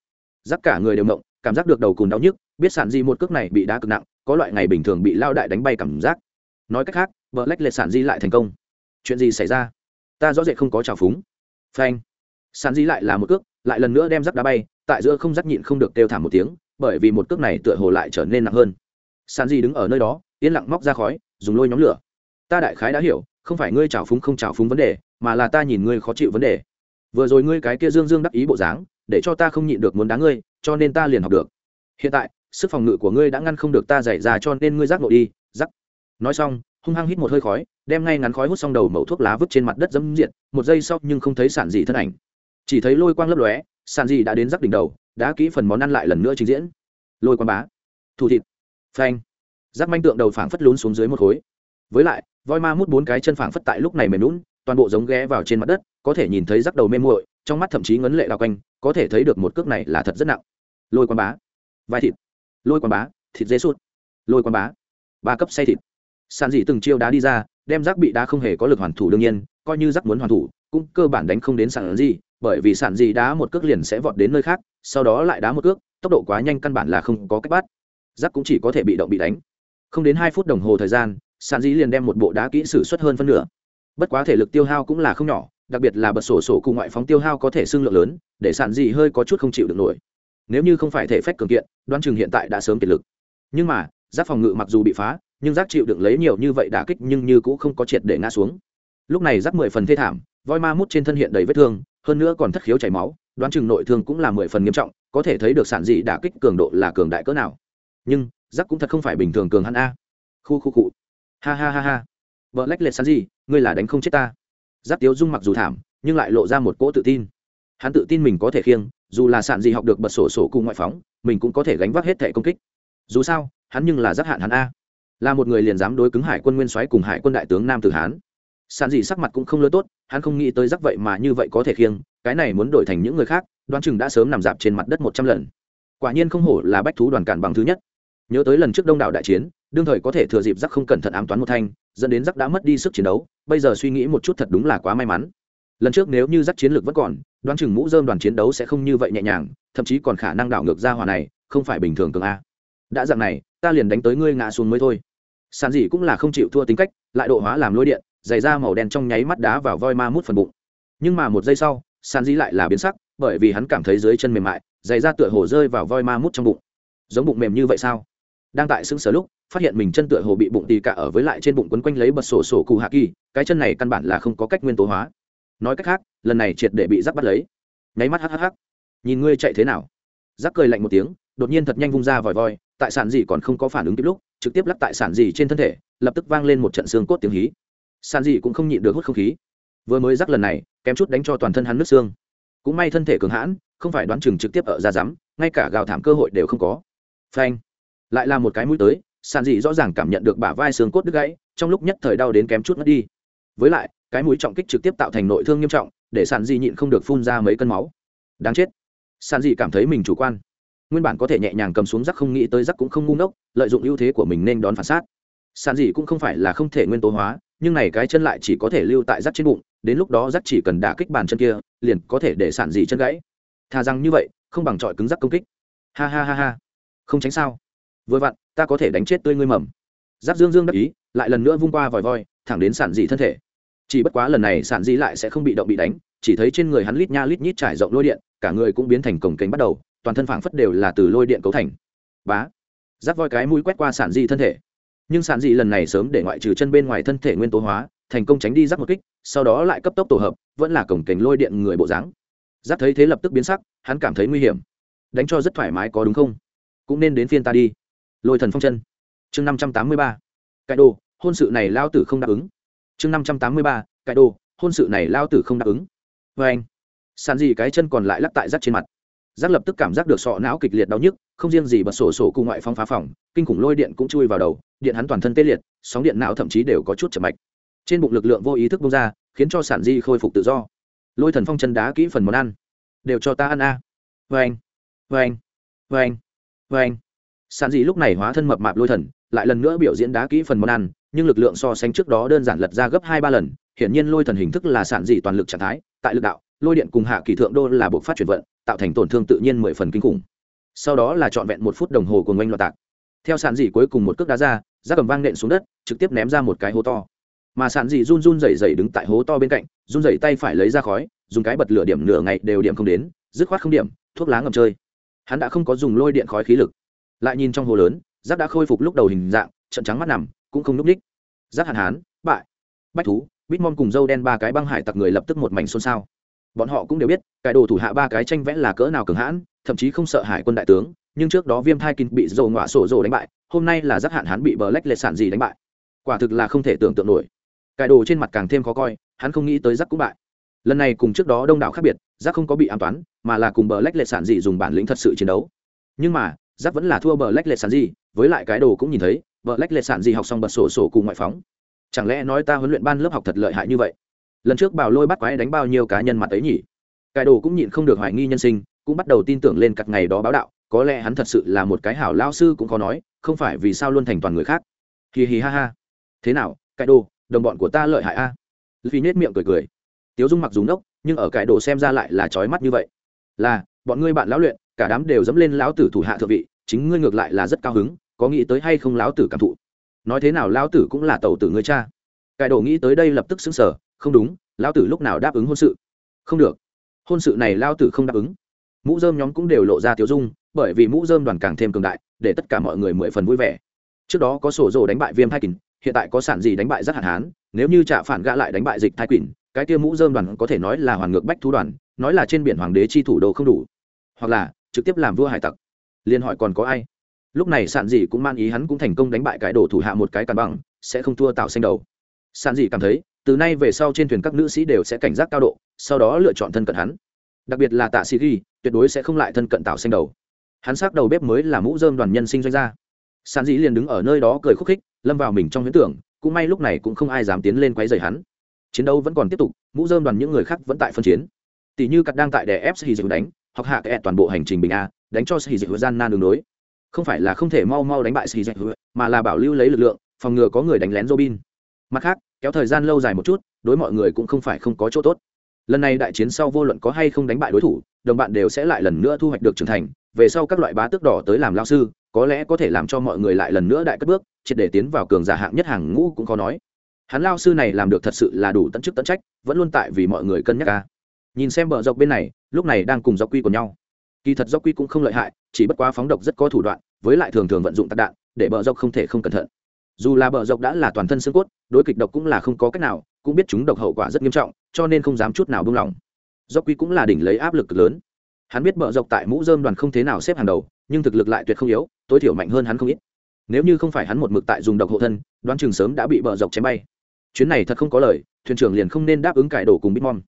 Giác cả người đều mộng cảm giác được đầu cùn đau nhức, biết sản di một cước này bị đá cực nặng, có loại ngày bình thường bị lao đại đánh bay cảm giác. Nói cách khác, vợ lách lệ sản di lại thành công. Chuyện gì xảy ra? Ta rõ rệt không có trào phúng. Phanh. Sản di lại là một cước, lại lần nữa đem rắc đá bay, tại giữa không rắc nhịn không được kêu thảm một tiếng, bởi vì một cước này tựa hồ lại trở nên nặng hơn. Sản di đứng ở nơi đó, yên lặng móc ra khói, dùng lôi nhóm lửa. Ta đại khái đã hiểu, không phải ngươi trào phúng không trào phúng vấn đề, mà là ta nhìn ngươi khó chịu vấn đề vừa rồi ngươi cái kia dương dương đắc ý bộ dáng, để cho ta không nhịn được muốn đá ngươi, cho nên ta liền học được. Hiện tại, sức phòng ngự của ngươi đã ngăn không được ta dạy ra cho nên ngươi giác nội đi, rắc. Nói xong, hung hăng hít một hơi khói, đem ngay ngắn khói hút xong đầu mẩu thuốc lá vứt trên mặt đất dẫm diện một giây sau nhưng không thấy sản gì thân ảnh. Chỉ thấy lôi quang lấp lóe, sản gì đã đến rắc đỉnh đầu, đã kỹ phần món ăn lại lần nữa trình diễn. Lôi quang bá, thủ thịt, phanh. Rắc manh tượng đầu phảng phất lún xuống dưới một khối. Với lại, voi ma mút bốn cái chân phảng phất tại lúc này mềm lún toàn bộ giống ghé vào trên mặt đất, có thể nhìn thấy rắc đầu mê muội, trong mắt thậm chí ngấn lệ đào quanh, có thể thấy được một cước này là thật rất nặng. Lôi quan bá. Vai thịt. Lôi quan bá, thịt dê sút lôi quan bá. Ba cấp say thịt. Sàn dị từng chiêu đá đi ra, đem rác bị đá không hề có lực hoàn thủ đương nhiên, coi như rác muốn hoàn thủ, cũng cơ bản đánh không đến sàn gì bởi vì sàn gì đá một cước liền sẽ vọt đến nơi khác, sau đó lại đá một cước, tốc độ quá nhanh căn bản là không có cách bắt. Rác cũng chỉ có thể bị động bị đánh. Không đến hai phút đồng hồ thời gian, sàn dĩ liền đem một bộ đá kỹ sử xuất hơn phân nửa bất quá thể lực tiêu hao cũng là không nhỏ, đặc biệt là bật sổ sổ cùng ngoại phóng tiêu hao có thể xương lượng lớn, để sản dị hơi có chút không chịu được nổi. Nếu như không phải thể phách cường kiện đoan chừng hiện tại đã sớm kiệt lực. Nhưng mà, giáp phòng ngự mặc dù bị phá, nhưng giác chịu đựng lấy nhiều như vậy đả kích nhưng như cũng không có triệt để ngã xuống. Lúc này giáp mười phần thê thảm, voi ma mút trên thân hiện đầy vết thương, hơn nữa còn thất khiếu chảy máu, đoán chừng nội thương cũng là mười phần nghiêm trọng, có thể thấy được sản dị đả kích cường độ là cường đại cỡ nào. Nhưng, giáp cũng thật không phải bình thường cường hắn a. Khu khu cụ ha ha ha ha vợ lách lệch sản gì, ngươi là đánh không chết ta. Giáp tiếu dung mặc dù thảm nhưng lại lộ ra một cỗ tự tin. Hắn tự tin mình có thể khiêng dù là sản gì học được bật sổ sổ cùng ngoại phóng mình cũng có thể gánh vác hết thẻ công kích. Dù sao hắn nhưng là giác hạn hắn a. Là một người liền dám đối cứng hải quân nguyên soái cùng hải quân đại tướng nam tử hán. Sản dị sắc mặt cũng không lớn tốt hắn không nghĩ tới giác vậy mà như vậy có thể khiêng cái này muốn đổi thành những người khác đoán chừng đã sớm nằm dạp trên mặt đất một trăm lần. Quả nhiên không hổ là bách thú đoàn cản bằng thứ nhất. Nhớ tới lần trước đông đảo đại chiến đương thời có thể thừa dịp giác không cẩn thận ám toán một thanh dẫn đến giắc đã mất đi sức chiến đấu, bây giờ suy nghĩ một chút thật đúng là quá may mắn. Lần trước nếu như giắc chiến lược vẫn còn, đoán chừng mũ dơm đoàn chiến đấu sẽ không như vậy nhẹ nhàng, thậm chí còn khả năng đảo ngược ra hòa này, không phải bình thường cường a. Đã dạng này, ta liền đánh tới ngươi ngã xuống mới thôi. Sàn dị cũng là không chịu thua tính cách, lại độ hóa làm lôi điện, dày ra màu đen trong nháy mắt đá vào voi ma mút phần bụng. Nhưng mà một giây sau sàn dị lại là biến sắc, bởi vì hắn cảm thấy dưới chân mềm mại, dày ra tựa hồ rơi vào voi ma mút trong bụng. Giống bụng mềm như vậy sao? Đang tại xứng sở lúc, phát hiện mình chân tựa hồ bị bụng tì cả ở với lại trên bụng quấn quanh lấy bật sổ sổ cụ hạ kỳ, cái chân này căn bản là không có cách nguyên tố hóa. Nói cách khác, lần này triệt để bị giáp bắt lấy. Nháy mắt hhh nhìn ngươi chạy thế nào? Giáp cười lạnh một tiếng, đột nhiên thật nhanh vung ra vòi voi, tại sản gì còn không có phản ứng kịp lúc, trực tiếp lắc tại sản gì trên thân thể, lập tức vang lên một trận xương cốt tiếng hí. Sản gì cũng không nhịn được hút không khí. Vừa mới rắc lần này, kém chút đánh cho toàn thân hắn nước xương. Cũng may thân thể cường hãn, không phải đoán chừng trực tiếp ở ra rắm, ngay cả gào thảm cơ hội đều không có. Phanh lại là một cái mũi tới, sàn dị rõ ràng cảm nhận được bả vai xương cốt đứt gãy, trong lúc nhất thời đau đến kém chút mất đi. Với lại, cái mũi trọng kích trực tiếp tạo thành nội thương nghiêm trọng, để sàn dị nhịn không được phun ra mấy cân máu. Đáng chết. Sàn dị cảm thấy mình chủ quan. Nguyên bản có thể nhẹ nhàng cầm xuống rắc không nghĩ tới rắc cũng không ngu ngốc, lợi dụng ưu thế của mình nên đón phản sát. Sàn dị cũng không phải là không thể nguyên tố hóa, nhưng này cái chân lại chỉ có thể lưu tại rắc trên bụng, đến lúc đó rắc chỉ cần đả kích bàn chân kia, liền có thể để sàn dị chân gãy. Thà rằng như vậy, không bằng trọi cứng rắc công kích. Ha ha ha ha. Không tránh sao? Vừa vặn, ta có thể đánh chết tươi ngươi mầm. Giáp dương dương đắc ý, lại lần nữa vung qua vòi voi, thẳng đến sản dị thân thể. Chỉ bất quá lần này sản dị lại sẽ không bị động bị đánh, chỉ thấy trên người hắn lít nha lít nhít trải rộng lôi điện, cả người cũng biến thành cổng cánh bắt đầu, toàn thân phảng phất đều là từ lôi điện cấu thành. Bá! Giáp voi cái mũi quét qua sản dị thân thể. Nhưng sản dị lần này sớm để ngoại trừ chân bên ngoài thân thể nguyên tố hóa, thành công tránh đi giáp một kích, sau đó lại cấp tốc tổ hợp, vẫn là cổng cánh lôi điện người bộ dáng. Giáp thấy thế lập tức biến sắc, hắn cảm thấy nguy hiểm. Đánh cho rất thoải mái có đúng không? Cũng nên đến phiên ta đi lôi thần phong chân. Chương năm trăm tám mươi ba. Cải đồ, hôn sự này lao tử không đáp ứng. Chương năm trăm tám mươi ba cải đồ, hôn sự này lao tử không đáp ứng. Vê anh, sàn gì cái chân còn lại lắc tại rắc trên mặt. Rắc lập tức cảm giác được sọ não kịch liệt đau nhức, không riêng gì bật sổ sổ cùng ngoại phong phá phòng, kinh khủng lôi điện cũng chui vào đầu, điện hắn toàn thân tê liệt, sóng điện não thậm chí đều có chút chậm mạch. Trên bụng lực lượng vô ý thức bông ra, khiến cho sản di khôi phục tự do. Lôi thần phong chân đá kỹ phần món ăn. Đều cho ta ăn a. Vê anh vê anh vê anh vê anh sản dị lúc này hóa thân mập mạp lôi thần, lại lần nữa biểu diễn đá kỹ phần món ăn, nhưng lực lượng so sánh trước đó đơn giản lật ra gấp hai ba lần, hiển nhiên lôi thần hình thức là sản dị toàn lực trạng thái, tại lực đạo, lôi điện cùng hạ kỳ thượng đô là buộc phát chuyển vận, tạo thành tổn thương tự nhiên mười phần kinh khủng. Sau đó là trọn vẹn một phút đồng hồ của oanh loạt tạc. Theo sản dị cuối cùng một cước đá ra ra cầm vang nện xuống đất, trực tiếp ném ra một cái hố to. Mà sản dị run run rẩy rẩy đứng tại hố to bên cạnh, run rẩy tay phải lấy ra khói, dùng cái bật lửa điểm nửa ngày đều điểm không đến, dứt khoát không điểm, thuốc lá ngầm chơi. Hắn đã không có dùng lôi điện khói khí lực lại nhìn trong hồ lớn giác đã khôi phục lúc đầu hình dạng, trận trắng mắt nằm, cũng không n ú c ních giác hạn hán, bại. Bách thú, bít mong cùng dâu đen ba cái băng hải tặc người lập tức một mảnh xôn xao. Bọn họ cũng đều biết cải đồ thủ hạ ba cái tranh vẽ là cỡ nào cường hãn, thậm chí không sợ hải quân đại tướng, nhưng trước đó viêm thai kín bị dầu ngọa sổ dồ đánh bại, hôm nay là giác hạn hán bị bờ lách lệ sản gì đánh bại. Quả thực là không thể tưởng tượng nổi. Cải đồ trên mặt càng thêm khó coi, hắn không nghĩ tới giác cũng bại. Lần này cùng trước đó đông đảo khác biệt giác không có bị an toán, mà là cùng bờ lách lệ sản dị dùng bản lĩnh thật sự chiến đấu. Nhưng mà giác vẫn là thua bờ lách lệ sản gì, với lại cái đồ cũng nhìn thấy bờ lách lệ sản gì học xong bật sổ sổ cùng ngoại phóng. Chẳng lẽ nói ta huấn luyện ban lớp học thật lợi hại như vậy? Lần trước bảo lôi bắt quái đánh bao nhiêu cá nhân mặt ấy nhỉ? Cái đồ cũng nhịn không được hoài nghi nhân sinh cũng bắt đầu tin tưởng lên cặp ngày đó báo đạo có lẽ hắn thật sự là một cái hảo lao sư cũng khó nói không phải vì sao luôn thành toàn người khác. Hì hì ha ha. Thế nào cái đồ đồng bọn của ta lợi hại a? À? vì nết miệng cười cười. Tiếu dung mặc dùng đốc nhưng ở cái đồ xem ra lại là trói mắt như vậy. Là bọn ngươi bạn lão luyện cả đám đều dẫm lên lão tử thủ hạ thượng vị, chính ngươi ngược lại là rất cao hứng, có nghĩ tới hay không lão tử cảm thụ? Nói thế nào lão tử cũng là tàu tử ngươi cha. Cải đồ nghĩ tới đây lập tức xứng sở không đúng, lão tử lúc nào đáp ứng hôn sự? Không được. Hôn sự này lão tử không đáp ứng. Mũ dơm nhóm cũng đều lộ ra tiêu dung, bởi vì mũ dơm đoàn càng thêm cường đại, để tất cả mọi người mười phần vui vẻ. Trước đó có sổ rồ đánh bại viêm thai kình hiện tại có sản gì đánh bại rất hạn hán, nếu như trả phản gã lại đánh bại dịch thái quỷ, cái kia mũ dơm đoàn có thể nói là hoàn ngược bách thú đoàn, nói là trên biển hoàng đế chi thủ đô không đủ. Hoặc là trực tiếp làm vua hải tặc. Liên hỏi còn có ai? Lúc này sản dị cũng man ý hắn cũng thành công đánh bại cái đồ thủ hạ một cái càn bằng sẽ không thua tạo xanh đầu. Sản dị cảm thấy, từ nay về sau trên thuyền các nữ sĩ đều sẽ cảnh giác cao độ, sau đó lựa chọn thân cận hắn. Đặc biệt là tạ sĩ ghi, tuyệt đối sẽ không lại thân cận tạo xanh đầu. Hắn xác đầu bếp mới là mũ dơm đoàn nhân sinh doanh gia. Sản dĩ liền đứng ở nơi đó cười khúc khích, lâm vào mình trong huyễn tưởng, cũng may lúc này cũng không ai dám tiến lên quấy rầy hắn. Chiến đấu vẫn còn tiếp tục, mũ dơm đoàn những người khác vẫn tại phân chiến. Tỷ như cắt đang tại đè ép sĩ dịu đánh học hạ kẹt toàn bộ hành trình bình a, đánh cho sĩ dịch gian nan đường đối không phải là không thể mau mau đánh bại sĩ dịch mà là bảo lưu lấy lực lượng, phòng ngừa có người đánh lén robin. Mặt khác, kéo thời gian lâu dài một chút, đối mọi người cũng không phải không có chỗ tốt. Lần này đại chiến sau vô luận có hay không đánh bại đối thủ, đồng bạn đều sẽ lại lần nữa thu hoạch được trưởng thành. Về sau các loại bá tước đỏ tới làm lao sư, có lẽ có thể làm cho mọi người lại lần nữa đại cất bước, triệt để tiến vào cường giả hạng nhất hàng ngũ cũng khó nói. Hắn lao sư này làm được thật sự là đủ tận chức tận trách, vẫn luôn tại vì mọi người cân nhắc ca nhìn xem bờ dọc bên này lúc này đang cùng dọc quy của nhau. Kỳ thật dọc quy cũng không lợi hại, chỉ bất quá phóng độc rất có thủ đoạn, với lại thường thường vận dụng tạc đạn, để bờ dọc không thể không cẩn thận. Dù là bờ dọc đã là toàn thân xương cốt, đối kịch độc cũng là không có cách nào, cũng biết chúng độc hậu quả rất nghiêm trọng, cho nên không dám chút nào buông lỏng. Dọc quy cũng là đỉnh lấy áp lực lớn. Hắn biết bờ dọc tại mũ dơm đoàn không thế nào xếp hàng đầu, nhưng thực lực lại tuyệt không yếu, tối thiểu mạnh hơn hắn không ít. Nếu như không phải hắn một mực tại dùng độc hộ thân, đoán chừng sớm đã bị bờ dọc chém bay. Chuyến này thật không có lời, thuyền trưởng liền không nên đáp ứng cải đồ cùng bitmom.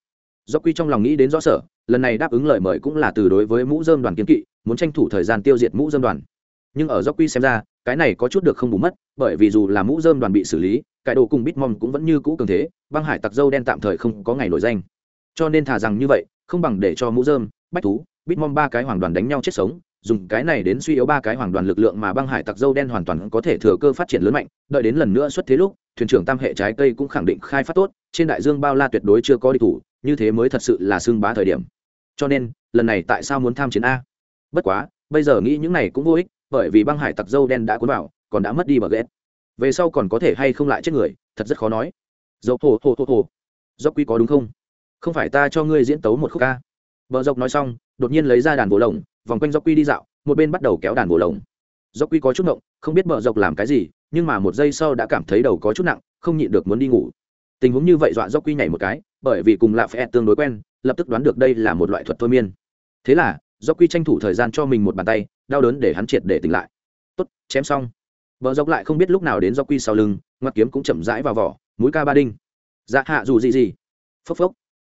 Do quy trong lòng nghĩ đến rõ sở lần này đáp ứng lời mời cũng là từ đối với mũ dơm đoàn kiến kỵ, muốn tranh thủ thời gian tiêu diệt mũ dơm đoàn. Nhưng ở do quy xem ra, cái này có chút được không bù mất, bởi vì dù là mũ dơm đoàn bị xử lý cải đồ cùng bitmom cũng vẫn như cũ cường thế, băng hải tặc dâu đen tạm thời không có ngày nổi danh. Cho nên thà rằng như vậy, không bằng để cho mũ dơm, bách thú, bitmom ba cái hoàng đoàn đánh nhau chết sống, dùng cái này đến suy yếu ba cái hoàng đoàn lực lượng mà băng hải tặc dâu đen hoàn toàn có thể thừa cơ phát triển lớn mạnh, đợi đến lần nữa xuất thế lúc, thuyền trưởng tam hệ trái cây cũng khẳng định khai phát tốt, trên đại dương bao la tuyệt đối chưa có đi thủ, như thế mới thật sự là xương bá thời điểm cho nên lần này tại sao muốn tham chiến a? Bất quá bây giờ nghĩ những này cũng vô ích bởi vì băng hải tặc dâu đen đã cuốn vào còn đã mất đi bờ ghét. Về sau còn có thể hay không lại chết người thật rất khó nói. Dầu hồ hồ hồ hồ. Dốc quy có đúng không? Không phải ta cho ngươi diễn tấu một khúc ca vợ dọc nói xong đột nhiên lấy ra đàn bồ lồng vòng quanh dốc quy đi dạo một bên bắt đầu kéo đàn bồ lồng. Dốc quy có chút động, không biết vợ dọc làm cái gì nhưng mà một giây sau đã cảm thấy đầu có chút nặng không nhịn được muốn đi ngủ tình huống như vậy dọa dốc quy nhảy một cái, bởi vì cùng lạ phe tương đối quen, lập tức đoán được đây là một loại thuật thôi miên. Thế là, dốc quy tranh thủ thời gian cho mình một bàn tay, đau đớn để hắn triệt để tỉnh lại. Tốt, chém xong. Vợ dốc lại không biết lúc nào đến dốc quy sau lưng, ngoặt kiếm cũng chậm rãi vào vỏ, mũi ca ba đinh. Dạ hạ dù gì gì. Phốc phốc.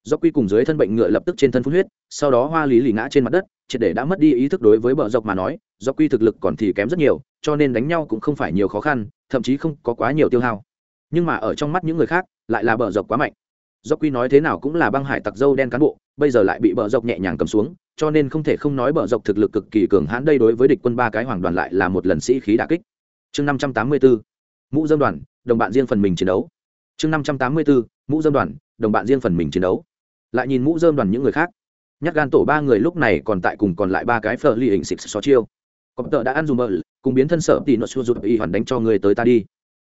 Dốc quy cùng dưới thân bệnh ngựa lập tức trên thân phun huyết, sau đó hoa lý lì ngã trên mặt đất, triệt để đã mất đi ý thức đối với bờ dọc mà nói, dốc quy thực lực còn thì kém rất nhiều, cho nên đánh nhau cũng không phải nhiều khó khăn, thậm chí không có quá nhiều tiêu hao. Nhưng mà ở trong mắt những người khác lại là bờ dọc quá mạnh. Do quy nói thế nào cũng là băng hải tặc dâu đen cán bộ, bây giờ lại bị bờ dọc nhẹ nhàng cầm xuống, cho nên không thể không nói bờ dọc thực lực cực kỳ cường hãn đây đối với địch quân ba cái hoàng đoàn lại là một lần sĩ khí đà kích. Chương năm trăm tám mươi bốn mũ dâm đoàn, đồng bạn riêng phần mình chiến đấu. Chương năm trăm tám mươi bốn mũ dâm đoàn, đồng bạn riêng phần mình chiến đấu. Lại nhìn mũ dơm đoàn những người khác. Nhắc gan tổ ba người lúc này còn tại cùng còn lại ba cái phở ly hình xịt xó chiêu. Cọp tợ đã ăn dùm bờ cùng biến thân sợ tỷ nội xua rụt y hoàn đánh cho người tới ta đi.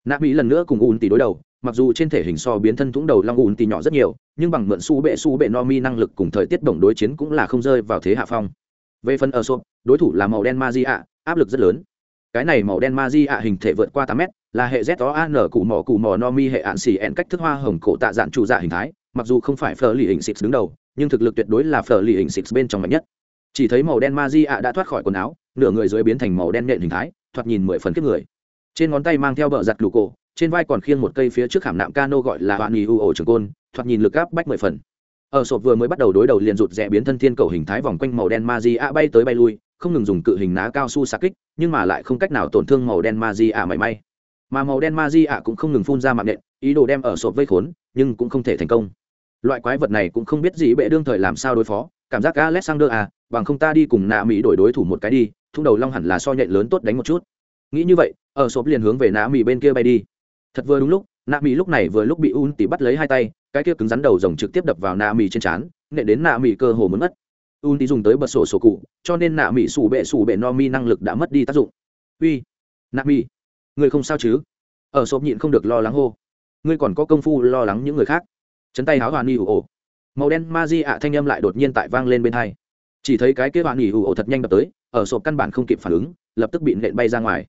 Nạ mỹ lần nữa cùng un tỷ đối đầu mặc dù trên thể hình so biến thân thủng đầu long ùn tì nhỏ rất nhiều, nhưng bằng mượn su bệ su bệ no mi năng lực cùng thời tiết bổng đối chiến cũng là không rơi vào thế hạ phong. Về phần ở sộp, đối thủ là màu đen ma di ạ, áp lực rất lớn. Cái này màu đen ma di ạ hình thể vượt qua tám mét, là hệ z o an cụ mỏ cụ mỏ no mi hệ ạn xì ẹn cách thức hoa hồng cổ tạ dạn trụ dạ hình thái, mặc dù không phải phở lì hình xịt đứng đầu, nhưng thực lực tuyệt đối là phở lì hình xịt bên trong mạnh nhất. Chỉ thấy màu đen ma di ạ đã thoát khỏi quần áo, nửa người dưới biến thành màu đen nện hình thái, thoạt nhìn mười phần kiếp người. Trên ngón tay mang theo bờ giặt lù cổ trên vai còn khiêng một cây phía trước khảm nạm cano gọi là hoạn nghỉ u ổ trường côn, thoạt nhìn lực áp bách mười phần. Ở sộp vừa mới bắt đầu đối đầu liền rụt rẽ biến thân thiên cầu hình thái vòng quanh màu đen ma di ạ bay tới bay lui, không ngừng dùng cự hình ná cao su xa kích, nhưng mà lại không cách nào tổn thương màu đen ma di ạ mảy may. Mà màu đen ma di ạ cũng không ngừng phun ra mạng nện, ý đồ đem ở sộp vây khốn, nhưng cũng không thể thành công. Loại quái vật này cũng không biết gì bệ đương thời làm sao đối phó, cảm giác alexander à bằng không ta đi cùng nạ mỹ đổi đối thủ một cái đi, thung đầu long hẳn là so nhện lớn tốt đánh một chút. Nghĩ như vậy, ở sộp liền hướng về nạ mỹ bên kia bay đi thật vừa đúng lúc nạ mỹ lúc này vừa lúc bị un tỉ bắt lấy hai tay, cái kia cứng rắn đầu rồng trực tiếp đập vào nạ mỹ trên trán, nện đến nạ mỹ cơ hồ muốn mất. Un tỉ dùng tới bật sổ sổ cụ, cho nên nạ mỹ sủ bệ sủ bệ no mi năng lực đã mất đi tác dụng. Uy nạ mỹ người không sao chứ? Ở sộp nhịn không được lo lắng hô. Ngươi còn có công phu lo lắng những người khác. Chấn tay háo hoàn y ủ ổ. Màu đen ma di ạ thanh âm lại đột nhiên tại vang lên bên hai. Chỉ thấy cái kế hoàn y ủ ổ thật nhanh đập tới, ở sộp căn bản không kịp phản ứng, lập tức bị nện bay ra ngoài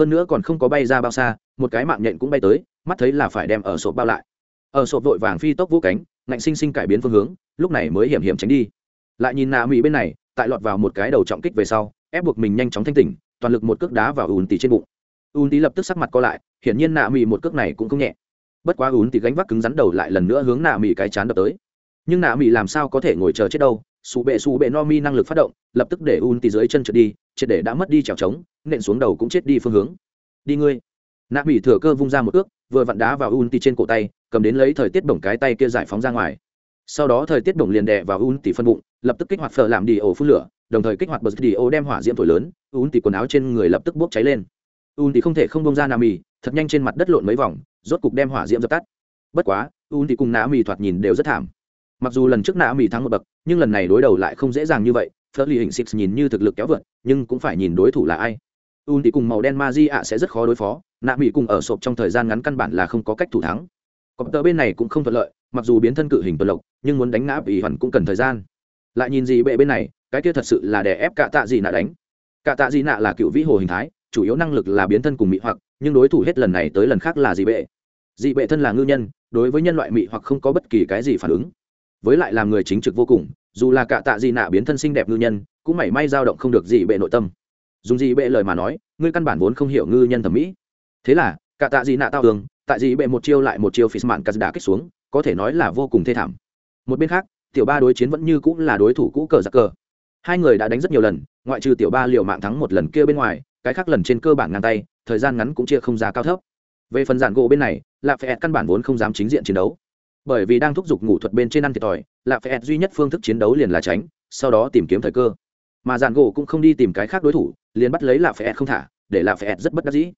hơn nữa còn không có bay ra bao xa, một cái mạng nhện cũng bay tới, mắt thấy là phải đem ở sộp bao lại. Ở sộp vội vàng phi tốc vũ cánh, ngạnh sinh sinh cải biến phương hướng, lúc này mới hiểm hiểm tránh đi. Lại nhìn nạ mỹ bên này, tại lọt vào một cái đầu trọng kích về sau, ép buộc mình nhanh chóng thanh tỉnh, toàn lực một cước đá vào ùn tì trên bụng. Ùn tì lập tức sắc mặt co lại, hiển nhiên nạ mỹ một cước này cũng không nhẹ. Bất quá ùn tì gánh vác cứng rắn đầu lại lần nữa hướng nạ mỹ cái chán đập tới. Nhưng nạ mỹ làm sao có thể ngồi chờ chết đâu? Sụ bệ sụ bệ no mi năng lực phát động, lập tức để ùn tì dưới chân trượt đi triệt để đã mất đi trèo trống, nện xuống đầu cũng chết đi phương hướng. Đi ngươi. Nạ mỹ thừa cơ vung ra một ước vừa vặn đá vào Un Tỉ trên cổ tay, cầm đến lấy thời tiết bổng cái tay kia giải phóng ra ngoài. Sau đó thời tiết bổng liền đè vào Un Tỉ phân bụng, lập tức kích hoạt phở làm đi ổ phun lửa, đồng thời kích hoạt bật đi ổ đem hỏa diễm thổi lớn Un Tỉ quần áo trên người lập tức bốc cháy lên. Un Tỉ không thể không bông ra nạ mỹ thật nhanh trên mặt đất lộn mấy vòng, rốt cục đem hỏa diễm dập tắt. Bất quá Un Tỉ cùng nạ mỹ thoạt nhìn đều rất thảm. Mặc dù lần trước nạ mỹ thắng một bậc, nhưng lần này đối đầu lại không dễ dàng như vậy phớt lì hình six nhìn như thực lực kéo vượt, nhưng cũng phải nhìn đối thủ là ai. Un thì cùng màu đen ma di ạ sẽ rất khó đối phó, nạ mỹ cùng ở sộp trong thời gian ngắn căn bản là không có cách thủ thắng. Cọp tờ bên này cũng không thuận lợi, mặc dù biến thân cự hình tuần lộc, nhưng muốn đánh ngã bị hoàn cũng cần thời gian. Lại nhìn gì bệ bên này, cái kia thật sự là đè ép cả tạ gì nạ đánh. Cả tạ gì nạ là cựu vĩ hồ hình thái, chủ yếu năng lực là biến thân cùng mỹ hoặc, nhưng đối thủ hết lần này tới lần khác là dị bệ. Dị bệ thân là ngư nhân, đối với nhân loại mỹ hoặc không có bất kỳ cái gì phản ứng. Với lại làm người chính trực vô cùng dù là cả tạ dị nạ biến thân xinh đẹp ngư nhân, cũng mảy may dao động không được dị bệ nội tâm. Dùng dị bệ lời mà nói, ngươi căn bản vốn không hiểu ngư nhân thẩm mỹ. Thế là, cả tạ dị nạ tao tường, tại dị bệ một chiêu lại một chiêu phí mạn cắt đã kích xuống, có thể nói là vô cùng thê thảm. Một bên khác, tiểu ba đối chiến vẫn như cũng là đối thủ cũ cờ giặc cờ. Hai người đã đánh rất nhiều lần, ngoại trừ tiểu ba liều mạng thắng một lần kia bên ngoài, cái khác lần trên cơ bản ngang tay, thời gian ngắn cũng chia không ra cao thấp. Về phần giản gỗ bên này lạ phe căn bản vốn không dám chính diện chiến đấu. Bởi vì đang thúc giục ngủ thuật bên trên ăn thiệt thòi lạ phe duy nhất phương thức chiến đấu liền là tránh, sau đó tìm kiếm thời cơ. Mà dàn gỗ cũng không đi tìm cái khác đối thủ, liền bắt lấy lạ phe không thả, để lạ phe rất bất đắc dĩ.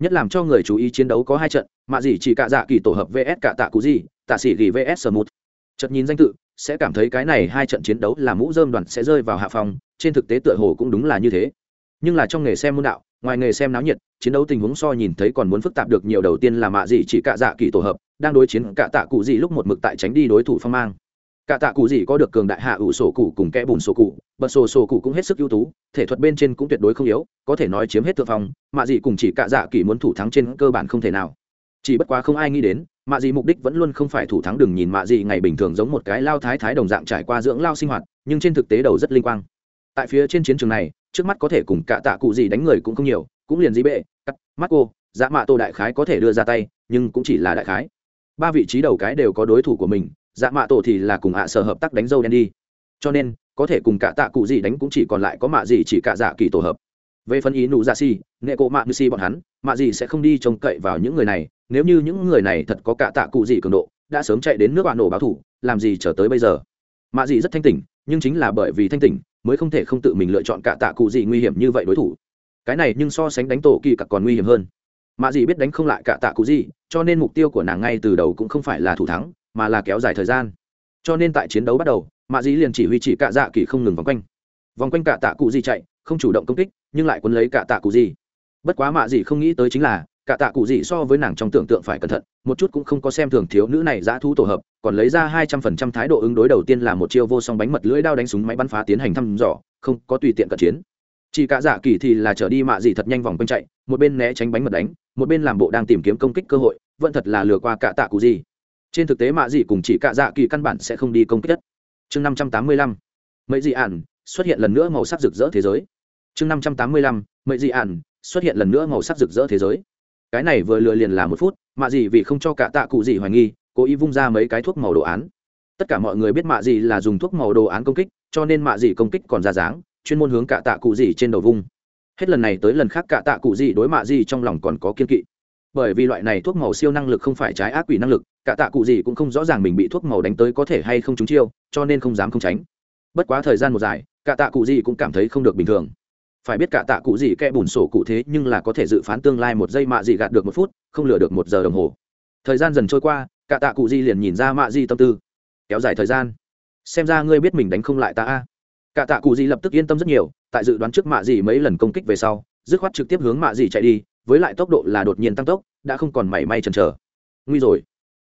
Nhất làm cho người chú ý chiến đấu có hai trận, mà gì chỉ cả dạ kỳ tổ hợp vs cả tạ cú gì, tạ sĩ gỉ vs một. Chật nhìn danh tự, sẽ cảm thấy cái này hai trận chiến đấu là mũ dơm đoàn sẽ rơi vào hạ phòng, trên thực tế tựa hồ cũng đúng là như thế. Nhưng là trong nghề xem môn đạo, ngoài nghề xem náo nhiệt, chiến đấu tình huống so nhìn thấy còn muốn phức tạp được nhiều đầu tiên là mạ gì chỉ cả dạ kỳ tổ hợp, đang đối chiến cả tạ cụ gì lúc một mực tại tránh đi đối thủ phong mang cả tạ cụ gì có được cường đại hạ ủ sổ cụ cùng kẽ bùn sổ cụ, bật sổ sổ cụ cũng hết sức ưu tú, thể thuật bên trên cũng tuyệt đối không yếu, có thể nói chiếm hết thượng phong, mạ dị cùng chỉ cả dạ kỳ muốn thủ thắng trên cơ bản không thể nào. Chỉ bất quá không ai nghĩ đến, mạ dị mục đích vẫn luôn không phải thủ thắng đừng nhìn mạ dị ngày bình thường giống một cái lao thái thái đồng dạng trải qua dưỡng lao sinh hoạt, nhưng trên thực tế đầu rất linh quang. Tại phía trên chiến trường này, trước mắt có thể cùng cả tạ cụ gì đánh người cũng không nhiều, cũng liền dĩ bệ, cắt mắt cô dạ mạ tô đại khái có thể đưa ra tay, nhưng cũng chỉ là đại khái. Ba vị trí đầu cái đều có đối thủ của mình dạ mạ tổ thì là cùng ạ sở hợp tác đánh dâu đen đi. Cho nên, có thể cùng cả tạ cụ gì đánh cũng chỉ còn lại có mạ gì chỉ cả dạ kỳ tổ hợp. Về phân ý nụ dạ si nghệ cộ mạ như si bọn hắn, mạ gì sẽ không đi trông cậy vào những người này. Nếu như những người này thật có cả tạ cụ gì cường độ, đã sớm chạy đến nước bạn nổ báo thủ, làm gì trở tới bây giờ? Mạ gì rất thanh tỉnh, nhưng chính là bởi vì thanh tỉnh, mới không thể không tự mình lựa chọn cả tạ cụ gì nguy hiểm như vậy đối thủ. Cái này nhưng so sánh đánh tổ kỳ cặc còn nguy hiểm hơn. Mạ gì biết đánh không lại cả tạ cụ gì, cho nên mục tiêu của nàng ngay từ đầu cũng không phải là thủ thắng mà là kéo dài thời gian. Cho nên tại chiến đấu bắt đầu, mạ dĩ liền chỉ huy chỉ cạ dạ kỳ không ngừng vòng quanh. Vòng quanh cả tạ cụ gì chạy, không chủ động công kích, nhưng lại quấn lấy cả tạ cụ gì. Bất quá mạ dĩ không nghĩ tới chính là cả tạ cụ gì so với nàng trong tưởng tượng phải cẩn thận, một chút cũng không có xem thường thiếu nữ này giã thu tổ hợp, còn lấy ra hai trăm phần trăm thái độ ứng đối đầu tiên là một chiêu vô song bánh mật lưỡi đao đánh súng máy bắn phá tiến hành thăm dò, không có tùy tiện cận chiến. Chỉ cả dạ kỳ thì là trở đi mạ dĩ thật nhanh vòng quanh chạy, một bên né tránh bánh mật đánh, một bên làm bộ đang tìm kiếm công kích cơ hội, vẫn thật là lừa qua cả tạ cụ gì trên thực tế mạ gì cùng chỉ cạ dạ kỳ căn bản sẽ không đi công kích đất. Chương năm trăm tám mươi lăm mấy dị ản xuất hiện lần nữa màu sắc rực rỡ thế giới. Chương năm trăm tám mươi lăm mấy dị ản xuất hiện lần nữa màu sắc rực rỡ thế giới. Cái này vừa lừa liền là một phút, mạ gì vì không cho cả tạ cụ gì hoài nghi, cố ý vung ra mấy cái thuốc màu đồ án. Tất cả mọi người biết mạ gì là dùng thuốc màu đồ án công kích, cho nên mạ gì công kích còn ra dáng, chuyên môn hướng cả tạ cụ gì trên đầu vung. Hết lần này tới lần khác, cả tạ cụ gì đối mạ gì trong lòng còn có kiên kỵ bởi vì loại này thuốc màu siêu năng lực không phải trái ác quỷ năng lực, cả tạ cụ gì cũng không rõ ràng mình bị thuốc màu đánh tới có thể hay không trúng chiêu, cho nên không dám không tránh. Bất quá thời gian một dài, cả tạ cụ gì cũng cảm thấy không được bình thường. Phải biết cả tạ cụ gì kẽ bùn sổ cụ thế nhưng là có thể dự phán tương lai một giây mạ gì gạt được một phút, không lừa được một giờ đồng hồ. Thời gian dần trôi qua, cả tạ cụ gì liền nhìn ra mạ gì tâm tư. Kéo dài thời gian. Xem ra ngươi biết mình đánh không lại ta a. Cả tạ cụ gì lập tức yên tâm rất nhiều, tại dự đoán trước mạ gì mấy lần công kích về sau, dứt khoát trực tiếp hướng mạ gì chạy đi với lại tốc độ là đột nhiên tăng tốc, đã không còn mảy may chần chờ. Nguy rồi.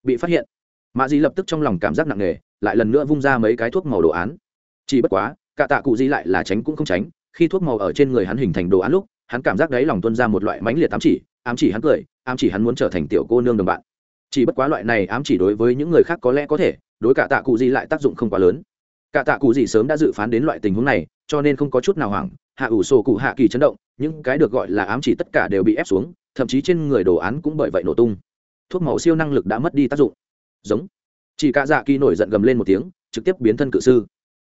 Bị phát hiện. Mạ gì lập tức trong lòng cảm giác nặng nề, lại lần nữa vung ra mấy cái thuốc màu đồ án. Chỉ bất quá, cả tạ cụ Di lại là tránh cũng không tránh, khi thuốc màu ở trên người hắn hình thành đồ án lúc, hắn cảm giác đấy lòng tuân ra một loại mãnh liệt ám chỉ ám chỉ hắn cười, ám chỉ hắn muốn trở thành tiểu cô nương đồng bạn. Chỉ bất quá loại này ám chỉ đối với những người khác có lẽ có thể, đối cả tạ cụ Di lại tác dụng không quá lớn cả tạ cụ gì sớm đã dự phán đến loại tình huống này, cho nên không có chút nào hoảng. Hạ ủ sổ cụ hạ kỳ chấn động, những cái được gọi là ám chỉ tất cả đều bị ép xuống, thậm chí trên người đồ án cũng bởi vậy nổ tung. Thuốc màu siêu năng lực đã mất đi tác dụng. Giống. Chỉ cả dạ kỳ nổi giận gầm lên một tiếng, trực tiếp biến thân cự sư.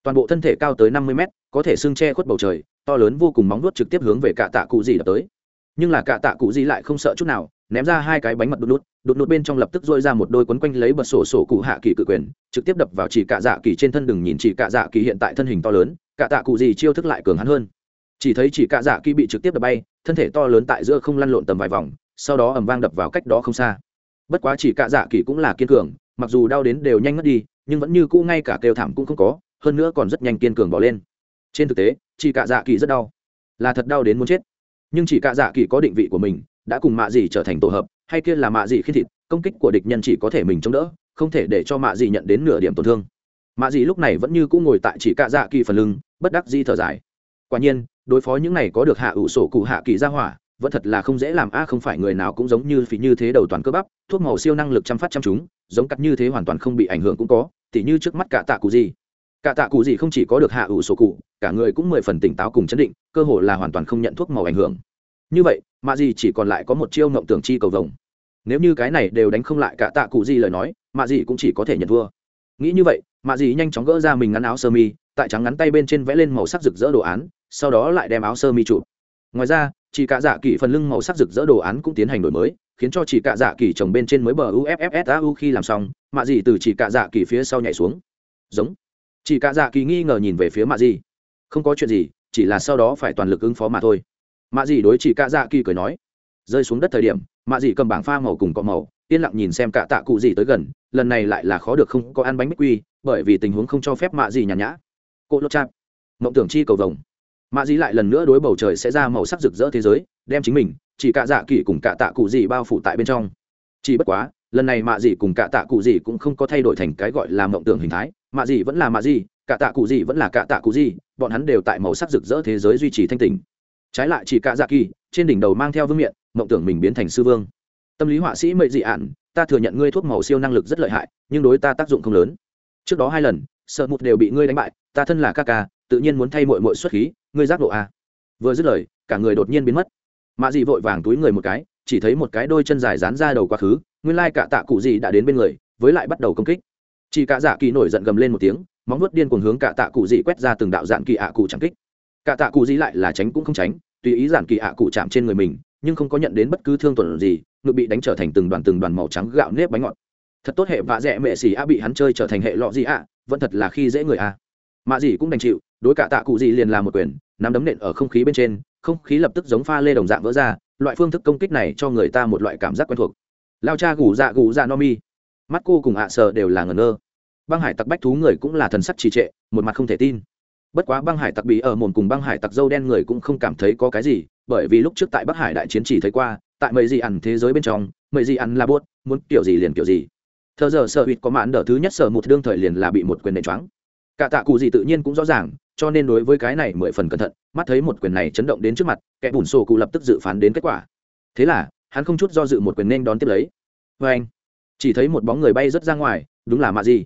Toàn bộ thân thể cao tới năm mươi mét, có thể xương che khuất bầu trời, to lớn vô cùng móng nuốt trực tiếp hướng về cả tạ cụ gì đập tới. Nhưng là cả tạ cụ gì lại không sợ chút nào ném ra hai cái bánh mật đột nút đột nút bên trong lập tức dôi ra một đôi quấn quanh lấy bật sổ sổ cụ hạ kỳ cự quyền, trực tiếp đập vào chỉ cạ dạ kỳ trên thân đừng nhìn chỉ cạ dạ kỳ hiện tại thân hình to lớn, cạ tạ cụ gì chiêu thức lại cường hắn hơn. Chỉ thấy chỉ cạ dạ kỳ bị trực tiếp đập bay, thân thể to lớn tại giữa không lăn lộn tầm vài vòng, sau đó ầm vang đập vào cách đó không xa. Bất quá chỉ cạ dạ kỳ cũng là kiên cường, mặc dù đau đến đều nhanh mất đi, nhưng vẫn như cũ ngay cả kêu thảm cũng không có, hơn nữa còn rất nhanh kiên cường bỏ lên. Trên thực tế, chỉ cạ dạ kỳ rất đau, là thật đau đến muốn chết. Nhưng chỉ cạ dạ kỳ có định vị của mình đã cùng mạ gì trở thành tổ hợp, hay kia là mạ gì khi thịt, công kích của địch nhân chỉ có thể mình chống đỡ, không thể để cho mạ gì nhận đến nửa điểm tổn thương. Mạ gì lúc này vẫn như cũng ngồi tại chỉ cạ dạ kỳ phần lưng, bất đắc di thở dài. Quả nhiên, đối phó những này có được hạ ủ sổ cụ hạ kỳ ra hỏa, vẫn thật là không dễ làm. A, không phải người nào cũng giống như phí như thế đầu toàn cơ bắp, thuốc màu siêu năng lực chăm phát chăm chúng, giống cắt như thế hoàn toàn không bị ảnh hưởng cũng có, tỉ như trước mắt cả tạ cụ gì. Cả tạ cụ gì không chỉ có được hạ ủ sổ cụ, cả người cũng mười phần tỉnh táo cùng chấn định, cơ hội là hoàn toàn không nhận thuốc màu ảnh hưởng. Như vậy mạ gì chỉ còn lại có một chiêu ngộng tưởng chi cầu vồng. Nếu như cái này đều đánh không lại cả tạ cụ gì lời nói mạ gì cũng chỉ có thể nhận thua. Nghĩ như vậy mạ gì nhanh chóng gỡ ra mình ngắn áo sơ mi, tại trắng ngắn tay bên trên vẽ lên màu sắc rực rỡ đồ án, sau đó lại đem áo sơ mi chụp. Ngoài ra, chỉ cả dạ kỳ phần lưng màu sắc rực rỡ đồ án cũng tiến hành đổi mới, khiến cho chỉ cả dạ kỳ trồng bên trên mới bờ uffsau khi làm xong mạ gì từ chỉ cả dạ kỳ phía sau nhảy xuống. Giống. Chỉ cả dạ kỳ nghi ngờ nhìn về phía mạ gì. Không có chuyện gì, chỉ là sau đó phải toàn lực ứng phó mà thôi mạ gì đối chỉ cả dạ kỳ cười nói, rơi xuống đất thời điểm, mạ gì cầm bảng pha màu cùng cọ màu, yên lặng nhìn xem cả tạ cụ gì tới gần, lần này lại là khó được không có ăn bánh bích quy, bởi vì tình huống không cho phép mạ gì nhàn nhã. Cô lô chạp, mộng tưởng chi cầu vồng. Mạ gì lại lần nữa đối bầu trời sẽ ra màu sắc rực rỡ thế giới, đem chính mình, chỉ cả dạ kỳ cùng cả tạ cụ gì bao phủ tại bên trong. Chỉ bất quá, lần này mạ gì cùng cả tạ cụ gì cũng không có thay đổi thành cái gọi là mộng tưởng hình thái, mạ gì vẫn là mạ gì cả tạ cụ gì vẫn là cả tạ cụ gì bọn hắn đều tại màu sắc rực rỡ thế giới duy trì thanh tình trái lại chỉ cả dạ kỳ, trên đỉnh đầu mang theo vương miện, mộng tưởng mình biến thành sư vương. Tâm lý họa sĩ mệnh dị ạn, ta thừa nhận ngươi thuốc màu siêu năng lực rất lợi hại, nhưng đối ta tác dụng không lớn. Trước đó hai lần, sợ mụt đều bị ngươi đánh bại, ta thân là ca ca, tự nhiên muốn thay mội mội xuất khí, ngươi giác độ a à. vừa dứt lời, cả người đột nhiên biến mất. Mạ dị vội vàng túi người một cái, chỉ thấy một cái đôi chân dài dán ra đầu quá khứ, nguyên lai cả tạ cụ dị đã đến bên người, với lại bắt đầu công kích. Chỉ cả dạ kỳ nổi giận gầm lên một tiếng, móng vuốt điên cuồng hướng cả tạ cụ dị quét ra từng đạo dạn kỳ ạ cụ chẳng kích cả tạ cụ gì lại là tránh cũng không tránh, tùy ý giản kỳ ạ cụ chạm trên người mình, nhưng không có nhận đến bất cứ thương tổn gì ngực bị đánh trở thành từng đoàn từng đoàn màu trắng gạo nếp bánh ngọt. Thật tốt hệ vạ dẹ mẹ xì a bị hắn chơi trở thành hệ lọ gì ạ, vẫn thật là khi dễ người a mạ gì cũng đành chịu, đối cả tạ cụ gì liền làm một quyền, nắm đấm nện ở không khí bên trên, không khí lập tức giống pha lê đồng dạng vỡ ra, loại phương thức công kích này cho người ta một loại cảm giác quen thuộc. Lao cha gù dạ gù dạ no mi. Mắt cô cùng ạ à sờ đều là ngẩn ngơ. Băng hải tặc bách thú người cũng là thần sắc trì trệ, một mặt không thể tin bất quá băng hải tặc bị ở mồn cùng băng hải tặc dâu đen người cũng không cảm thấy có cái gì, bởi vì lúc trước tại bắc hải đại chiến chỉ thấy qua, tại mấy gì ăn thế giới bên trong, mấy gì ăn là buốt, muốn kiểu gì liền kiểu gì. Thờ giờ sợ hụt có mãn đỡ thứ nhất sở một đương thời liền là bị một quyền nệ choáng. Cả tạ cụ gì tự nhiên cũng rõ ràng, cho nên đối với cái này mười phần cẩn thận, mắt thấy một quyền này chấn động đến trước mặt, kẻ bùn sổ cụ lập tức dự phán đến kết quả. Thế là, hắn không chút do dự một quyền nên đón tiếp lấy. Vê anh, chỉ thấy một bóng người bay rất ra ngoài, đúng là mạ gì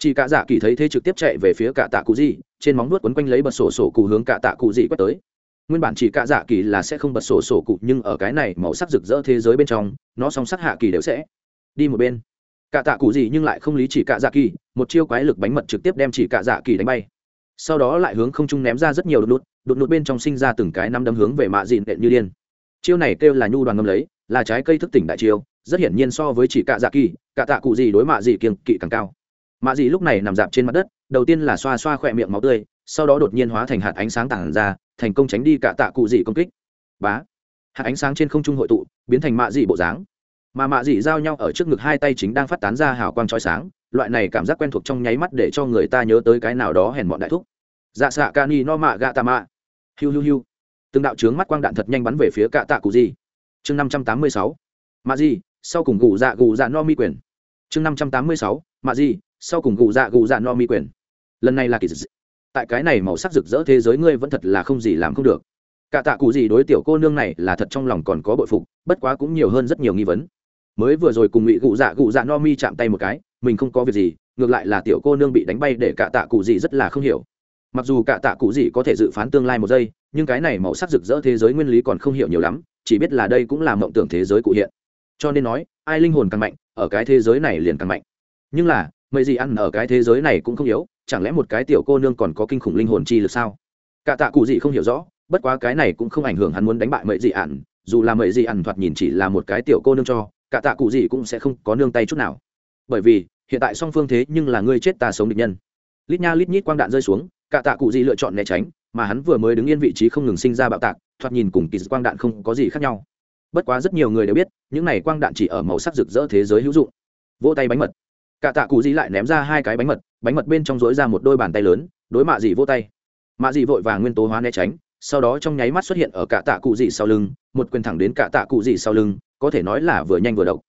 chỉ cả dạ kỳ thấy thế trực tiếp chạy về phía cả tạ cụ gì trên móng nuốt quấn quanh lấy bật sổ sổ cụ hướng cả tạ cụ gì quét tới. Nguyên bản chỉ cả dạ kỳ là sẽ không bật sổ sổ cụ, nhưng ở cái này màu sắc rực rỡ thế giới bên trong, nó song sắc hạ kỳ đều sẽ đi một bên. Cả tạ cụ gì nhưng lại không lý chỉ cả dạ kỳ, một chiêu quái lực bánh mật trực tiếp đem chỉ cả dạ kỳ đánh bay. Sau đó lại hướng không trung ném ra rất nhiều đột nút đột nút bên trong sinh ra từng cái năm đấm hướng về mạ dịn đệm như điên. Chiêu này kêu là nhu đoàn ngâm lấy, là trái cây thức tỉnh đại chiêu, rất hiển nhiên so với chỉ cả dạ kỳ cả tạ cụ gì đối mạ dị kiêng kỵ càng cao. Mạ dị lúc này nằm dạp trên mặt đất đầu tiên là xoa xoa khỏe miệng máu tươi, sau đó đột nhiên hóa thành hạt ánh sáng tản ra, thành công tránh đi cả tạ cụ dị công kích. Bá. Hạt ánh sáng trên không trung hội tụ, biến thành mạ dị bộ dáng. Mà mạ dị giao nhau ở trước ngực hai tay chính đang phát tán ra hào quang trói sáng, loại này cảm giác quen thuộc trong nháy mắt để cho người ta nhớ tới cái nào đó hèn bọn đại thúc. Dạ xạ ca ni no mạ gạ tà mạ. Hiu hiu hiu. Từng đạo trướng mắt quang đạn thật nhanh bắn về phía cạ tạ cụ gì chương năm trăm tám mươi sáu. Mạ gì sau cùng gù dạ gù dạ no mi quyền. Chương năm trăm tám mươi sáu. Mạ gì sau cùng gù dạ gù dạ no mi quyền lần này là kỳ dị. Tại cái này màu sắc rực rỡ thế giới ngươi vẫn thật là không gì làm không được. Cả tạ cụ gì đối tiểu cô nương này là thật trong lòng còn có bội phục, bất quá cũng nhiều hơn rất nhiều nghi vấn. Mới vừa rồi cùng ngụy cụ dạ cụ dạ no mi chạm tay một cái, mình không có việc gì, ngược lại là tiểu cô nương bị đánh bay để cả tạ cụ gì rất là không hiểu. Mặc dù cả tạ cụ gì có thể dự phán tương lai một giây, nhưng cái này màu sắc rực rỡ thế giới nguyên lý còn không hiểu nhiều lắm, chỉ biết là đây cũng là mộng tưởng thế giới cụ hiện. Cho nên nói, ai linh hồn càng mạnh, ở cái thế giới này liền càng mạnh. Nhưng là mấy gì ăn ở cái thế giới này cũng không yếu chẳng lẽ một cái tiểu cô nương còn có kinh khủng linh hồn chi lực sao? Cả tạ cụ gì không hiểu rõ, bất quá cái này cũng không ảnh hưởng hắn muốn đánh bại mấy gì ản, dù là mấy gì ản thoạt nhìn chỉ là một cái tiểu cô nương cho, cả tạ cụ gì cũng sẽ không có nương tay chút nào. Bởi vì, hiện tại song phương thế nhưng là ngươi chết ta sống địch nhân. Lít nha lít nhít quang đạn rơi xuống, cả tạ cụ gì lựa chọn né tránh, mà hắn vừa mới đứng yên vị trí không ngừng sinh ra bạo tạc, thoạt nhìn cùng kỳ quang đạn không có gì khác nhau. Bất quá rất nhiều người đều biết, những này quang đạn chỉ ở màu sắc rực rỡ thế giới hữu dụng. Vỗ tay bánh mật. Cả tạ cụ gì lại ném ra hai cái bánh mật bánh mật bên trong dối ra một đôi bàn tay lớn, đối mạ dị vô tay. Mạ dị vội và nguyên tố hóa né tránh, sau đó trong nháy mắt xuất hiện ở cả tạ cụ dị sau lưng, một quyền thẳng đến cả tạ cụ dị sau lưng, có thể nói là vừa nhanh vừa độc.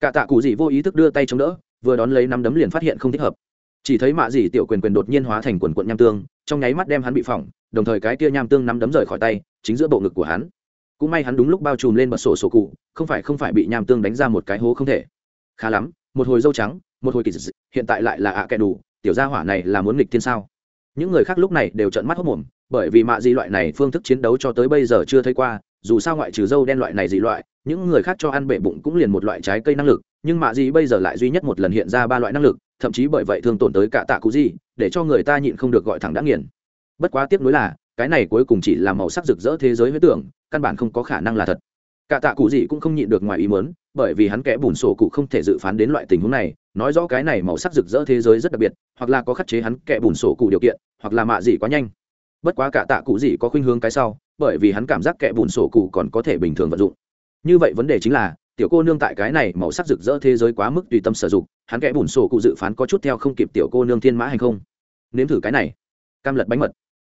Cả tạ cụ dị vô ý thức đưa tay chống đỡ, vừa đón lấy năm đấm liền phát hiện không thích hợp. Chỉ thấy mạ dị tiểu quyền quyền đột nhiên hóa thành quần quận nham tương, trong nháy mắt đem hắn bị phỏng, đồng thời cái kia nham tương nắm đấm rời khỏi tay, chính giữa bộ ngực của hắn. Cũng may hắn đúng lúc bao trùm lên bật sổ sổ cụ, không phải không phải bị nham tương đánh ra một cái hố không thể. Khá lắm, một hồi dâu trắng, một hồi kỳ dị, hiện tại lại là ạ kẻ đủ tiểu gia hỏa này là muốn nghịch thiên sao? Những người khác lúc này đều trợn mắt hốc mồm bởi vì mạ dị loại này phương thức chiến đấu cho tới bây giờ chưa thấy qua dù sao ngoại trừ dâu đen loại này dị loại những người khác cho ăn bể bụng cũng liền một loại trái cây năng lực nhưng mạ dị bây giờ lại duy nhất một lần hiện ra ba loại năng lực thậm chí bởi vậy thương tổn tới cả tạ cụ gì để cho người ta nhịn không được gọi thẳng đã nghiền. Bất quá tiếp nối là cái này cuối cùng chỉ là màu sắc rực rỡ thế giới huyết tưởng căn bản không có khả năng là thật. Cả tạ cụ gì cũng không nhịn được ngoài ý muốn, bởi vì hắn kẽ bùn sổ cụ không thể dự phán đến loại tình huống này nói rõ cái này màu sắc rực rỡ thế giới rất đặc biệt, hoặc là có khắc chế hắn kẻ bùn sổ cụ điều kiện, hoặc là mạ gì quá nhanh. Bất quá cả tạ cụ gì có khuynh hướng cái sau, bởi vì hắn cảm giác kẻ bùn sổ cụ còn có thể bình thường vận dụng. Như vậy vấn đề chính là, tiểu cô nương tại cái này màu sắc rực rỡ thế giới quá mức tùy tâm sử dụng, hắn kẻ bùn sổ cụ dự phán có chút theo không kịp tiểu cô nương thiên mã hay không? Nếm thử cái này. Cam lật bánh mật.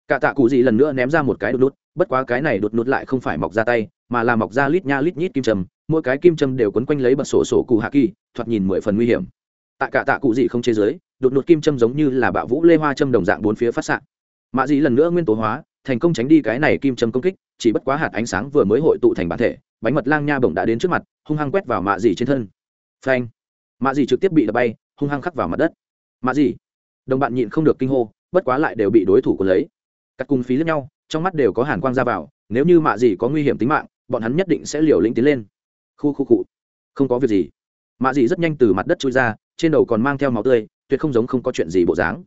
Cả tạ cụ gì lần nữa ném ra một cái đột nút, bất quá cái này đột nút lại không phải mọc ra tay, mà là mọc ra lít nha lít nhít kim châm, mỗi cái kim châm đều quấn quanh lấy bật sổ sổ cụ hạ kỳ, thoạt nhìn mười phần nguy hiểm tại cả tạ cụ gì không chế giới, đột ngột kim châm giống như là bạo vũ lê hoa châm đồng dạng bốn phía phát xạ. Mạ dị lần nữa nguyên tố hóa, thành công tránh đi cái này kim châm công kích, chỉ bất quá hạt ánh sáng vừa mới hội tụ thành bản thể, bánh mật lang nha bổng đã đến trước mặt, hung hăng quét vào mạ dị trên thân. Phanh! Mạ dị trực tiếp bị đập bay, hung hăng khắc vào mặt đất. Mạ dị đồng bạn nhịn không được kinh hô, bất quá lại đều bị đối thủ của lấy. Cắt cung phí lẫn nhau, trong mắt đều có hàn quang ra vào, nếu như mạ dị có nguy hiểm tính mạng, bọn hắn nhất định sẽ liều lĩnh tiến lên. Khu khu cụ không có việc gì. Mạ dị rất nhanh từ mặt đất trôi ra trên đầu còn mang theo máu tươi, tuyệt không giống không có chuyện gì bộ dáng.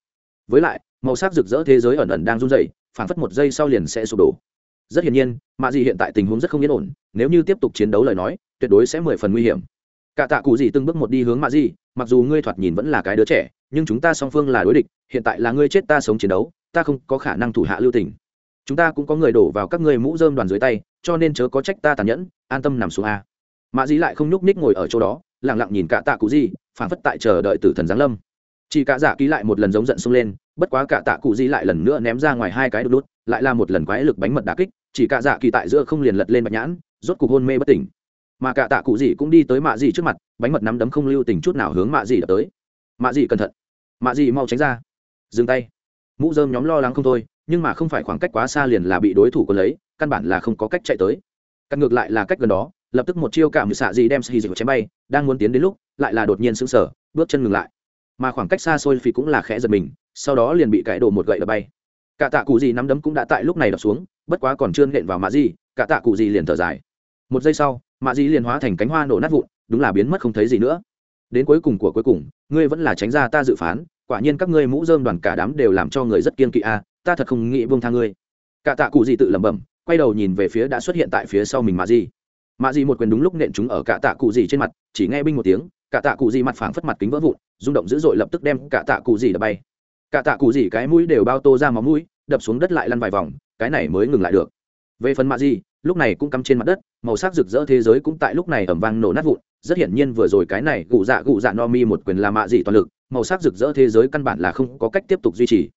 Với lại, màu sắc rực rỡ thế giới ẩn ẩn đang run rẩy, phảng phất một giây sau liền sẽ sụp đổ. Rất hiển nhiên, mạ dị hiện tại tình huống rất không yên ổn, nếu như tiếp tục chiến đấu lời nói, tuyệt đối sẽ mười phần nguy hiểm. Cả tạ cụ dị từng bước một đi hướng mạ dị, mặc dù ngươi thoạt nhìn vẫn là cái đứa trẻ, nhưng chúng ta song phương là đối địch, hiện tại là ngươi chết ta sống chiến đấu, ta không có khả năng thủ hạ lưu tình. Chúng ta cũng có người đổ vào các ngươi mũ rơm đoàn dưới tay, cho nên chớ có trách ta tàn nhẫn, an tâm nằm xuống a. Mạ dị lại không nhúc ních ngồi ở chỗ đó lẳng lặng nhìn cả tạ cụ di, phảng phất tại chờ đợi tử thần giáng lâm. Chỉ cả giả ký lại một lần giống giận xông lên, bất quá cả tạ cụ di lại lần nữa ném ra ngoài hai cái đút đút, lại là một lần quái lực bánh mật đà kích, chỉ cả giả kỳ tại giữa không liền lật lên bạch nhãn, rốt cục hôn mê bất tỉnh. Mà cả tạ cụ di cũng đi tới mạ dị trước mặt, bánh mật nắm đấm không lưu tình chút nào hướng mạ dị đập tới. Mạ dị cẩn thận. Mạ dị mau tránh ra. Dừng tay. Mũ dơm nhóm lo lắng không thôi, nhưng mà không phải khoảng cách quá xa liền là bị đối thủ có lấy, căn bản là không có cách chạy tới. Cắt ngược lại là cách gần đó lập tức một chiêu cảm xạ gì đem xì dịch chém bay, đang muốn tiến đến lúc, lại là đột nhiên sững sờ, bước chân ngừng lại. Mà khoảng cách xa xôi phi cũng là khẽ giật mình, sau đó liền bị cãi đổ một gậy đập bay. Cả tạ cụ gì nắm đấm cũng đã tại lúc này đập xuống, bất quá còn chưa nện vào mạ gì, cả tạ cụ gì liền thở dài. Một giây sau, mạ gì liền hóa thành cánh hoa nổ nát vụn, đúng là biến mất không thấy gì nữa. Đến cuối cùng của cuối cùng, ngươi vẫn là tránh ra ta dự phán, quả nhiên các ngươi mũ rơm đoàn cả đám đều làm cho người rất kiên kỵ a, ta thật không nghĩ buông tha ngươi. Cả tạ cụ gì tự lẩm bẩm, quay đầu nhìn về phía đã xuất hiện tại phía sau mình mạ gì mạ di một quyền đúng lúc nện chúng ở cả tạ cụ gì trên mặt, chỉ nghe binh một tiếng cả tạ cụ gì mặt phẳng phất mặt kính vỡ vụn, rung động dữ dội lập tức đem cả tạ cụ gì đập bay. Cả tạ cụ gì cái mũi đều bao tô ra máu mũi, đập xuống đất lại lăn vài vòng, cái này mới ngừng lại được. Về phần mạ di, lúc này cũng cắm trên mặt đất, màu sắc rực rỡ thế giới cũng tại lúc này ẩm vang nổ nát vụn, rất hiển nhiên vừa rồi cái này gụ dạ gụ dạ no mi một quyền là mạ dị toàn lực, màu sắc rực rỡ thế giới căn bản là không có cách tiếp tục duy trì.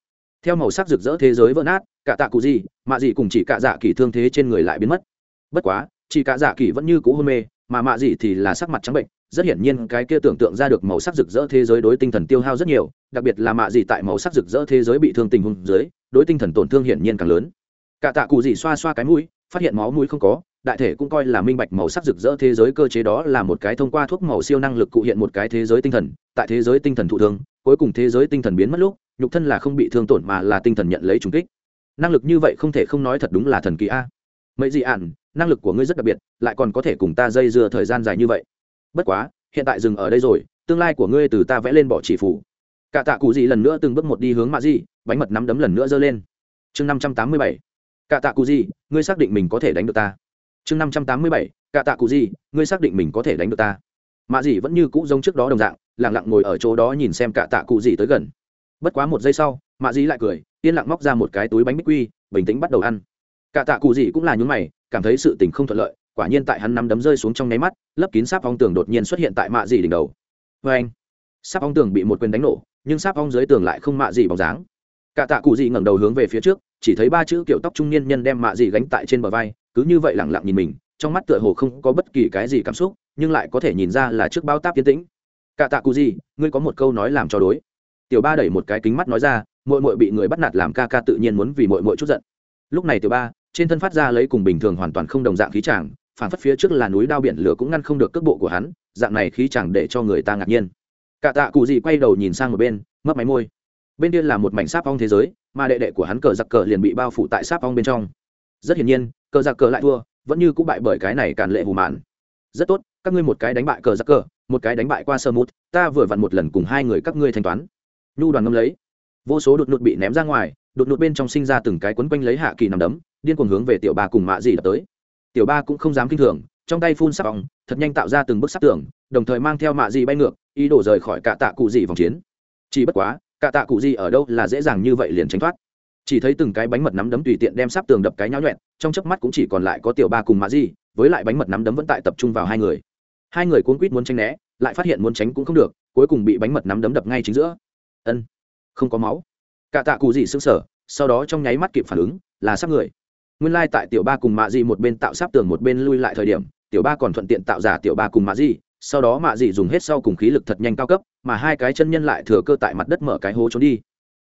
Theo màu sắc rực rỡ thế giới vỡ nát cả tạ cụ gì mạ dị cùng chỉ cả dạ kỳ thương thế trên người lại biến mất. Bất quá chỉ cả dạ kỳ vẫn như cũ hôn mê, mà mạ gì thì là sắc mặt trắng bệnh. Rất hiển nhiên cái kia tưởng tượng ra được màu sắc rực rỡ thế giới đối tinh thần tiêu hao rất nhiều, đặc biệt là mạ gì tại màu sắc rực rỡ thế giới bị thương tình huống dưới, đối tinh thần tổn thương hiển nhiên càng lớn. Cả tạ cụ gì xoa xoa cái mũi, phát hiện máu mũi không có, đại thể cũng coi là minh bạch màu sắc rực rỡ thế giới cơ chế đó là một cái thông qua thuốc màu siêu năng lực cụ hiện một cái thế giới tinh thần, tại thế giới tinh thần thụ thương, cuối cùng thế giới tinh thần biến mất lúc, nhục thân là không bị thương tổn mà là tinh thần nhận lấy trùng kích. Năng lực như vậy không thể không nói thật đúng là thần kỳ a. Mấy gì ạn năng lực của ngươi rất đặc biệt, lại còn có thể cùng ta dây dưa thời gian dài như vậy. Bất quá, hiện tại dừng ở đây rồi, tương lai của ngươi từ ta vẽ lên bỏ chỉ phủ. Cả tạ cụ gì lần nữa từng bước một đi hướng mạ di bánh mật nắm đấm lần nữa giơ lên. Chương năm trăm tám mươi bảy. Cả tạ cụ gì, ngươi xác định mình có thể đánh được ta. Chương năm trăm tám mươi bảy. Cả tạ cụ gì, ngươi xác định mình có thể đánh được ta. Mạ dị vẫn như cũ giống trước đó đồng dạng lẳng lặng ngồi ở chỗ đó nhìn xem cả tạ cụ gì tới gần. Bất quá một giây sau, mạ dị lại cười, yên lặng móc ra một cái túi bánh bích quy, bình tĩnh bắt đầu ăn. Cả tạ cụ gì cũng là nhún mày cảm thấy sự tình không thuận lợi, quả nhiên tại hắn nắm đấm rơi xuống trong nháy mắt, lấp kín sáp ong tường đột nhiên xuất hiện tại mạ dị đỉnh đầu. Vê anh, sáp ong tường bị một quyền đánh nổ, nhưng sáp ong dưới tường lại không mạ dị bóng dáng. Cả tạ cụ dị ngẩng đầu hướng về phía trước, chỉ thấy ba chữ kiểu tóc trung niên nhân đem mạ dị gánh tại trên bờ vai, cứ như vậy lẳng lặng nhìn mình, trong mắt tựa hồ không có bất kỳ cái gì cảm xúc, nhưng lại có thể nhìn ra là trước bao táp yên tĩnh. Cả tạ cụ gì ngươi có một câu nói làm cho đối. Tiểu ba đẩy một cái kính mắt nói ra mội mội bị người bắt nạt làm ca ca tự nhiên muốn vì mội mội chút giận. Lúc này tiểu ba trên thân phát ra lấy cùng bình thường hoàn toàn không đồng dạng khí chàng phản phất phía trước là núi đao biển lửa cũng ngăn không được cước bộ của hắn, dạng này khí chàng để cho người ta ngạc nhiên. Cả tạ cụ gì quay đầu nhìn sang một bên mất máy môi. Bên kia là một mảnh sáp ong thế giới, mà đệ đệ của hắn cờ giặc cờ liền bị bao phủ tại sáp ong bên trong. Rất hiển nhiên, cờ giặc cờ lại thua, vẫn như cũng bại bởi cái này càn lệ hù mạn. Rất tốt, các ngươi một cái đánh bại cờ giặc cờ, một cái đánh bại qua sơ mút, ta vừa vặn một lần cùng hai người các ngươi thanh toán. Nhu đoàn ngâm lấy. Vô số đột nụt bị ném ra ngoài đột ngột bên trong sinh ra từng cái quấn quanh lấy hạ kỳ nằm đấm, điên cuồng hướng về tiểu ba cùng mạ gì đập tới. Tiểu ba cũng không dám kinh thường, trong tay phun sắc vòng thật nhanh tạo ra từng bức sắc tường, đồng thời mang theo mạ gì bay ngược, ý đổ rời khỏi cả tạ cụ gì vòng chiến. Chỉ bất quá, cả tạ cụ gì ở đâu là dễ dàng như vậy liền tránh thoát. Chỉ thấy từng cái bánh mật nắm đấm tùy tiện đem sắp tường đập cái nháo nhuẹn trong chớp mắt cũng chỉ còn lại có tiểu ba cùng mạ gì với lại bánh mật nắm đấm vẫn tại tập trung vào hai người. Hai người cuốn quýt muốn tránh né, lại phát hiện muốn tránh cũng không được, cuối cùng bị bánh mật nắm đấm đập ngay chính giữa. Ân, không có máu cả tạ cụ gì sững sờ, sau đó trong nháy mắt kịp phản ứng, là sắp người. Nguyên lai tại tiểu ba cùng mạ dị một bên tạo sáp tường một bên lui lại thời điểm, tiểu ba còn thuận tiện tạo giả tiểu ba cùng mạ dị, sau đó mạ dị dùng hết sau cùng khí lực thật nhanh cao cấp, mà hai cái chân nhân lại thừa cơ tại mặt đất mở cái hố trốn đi.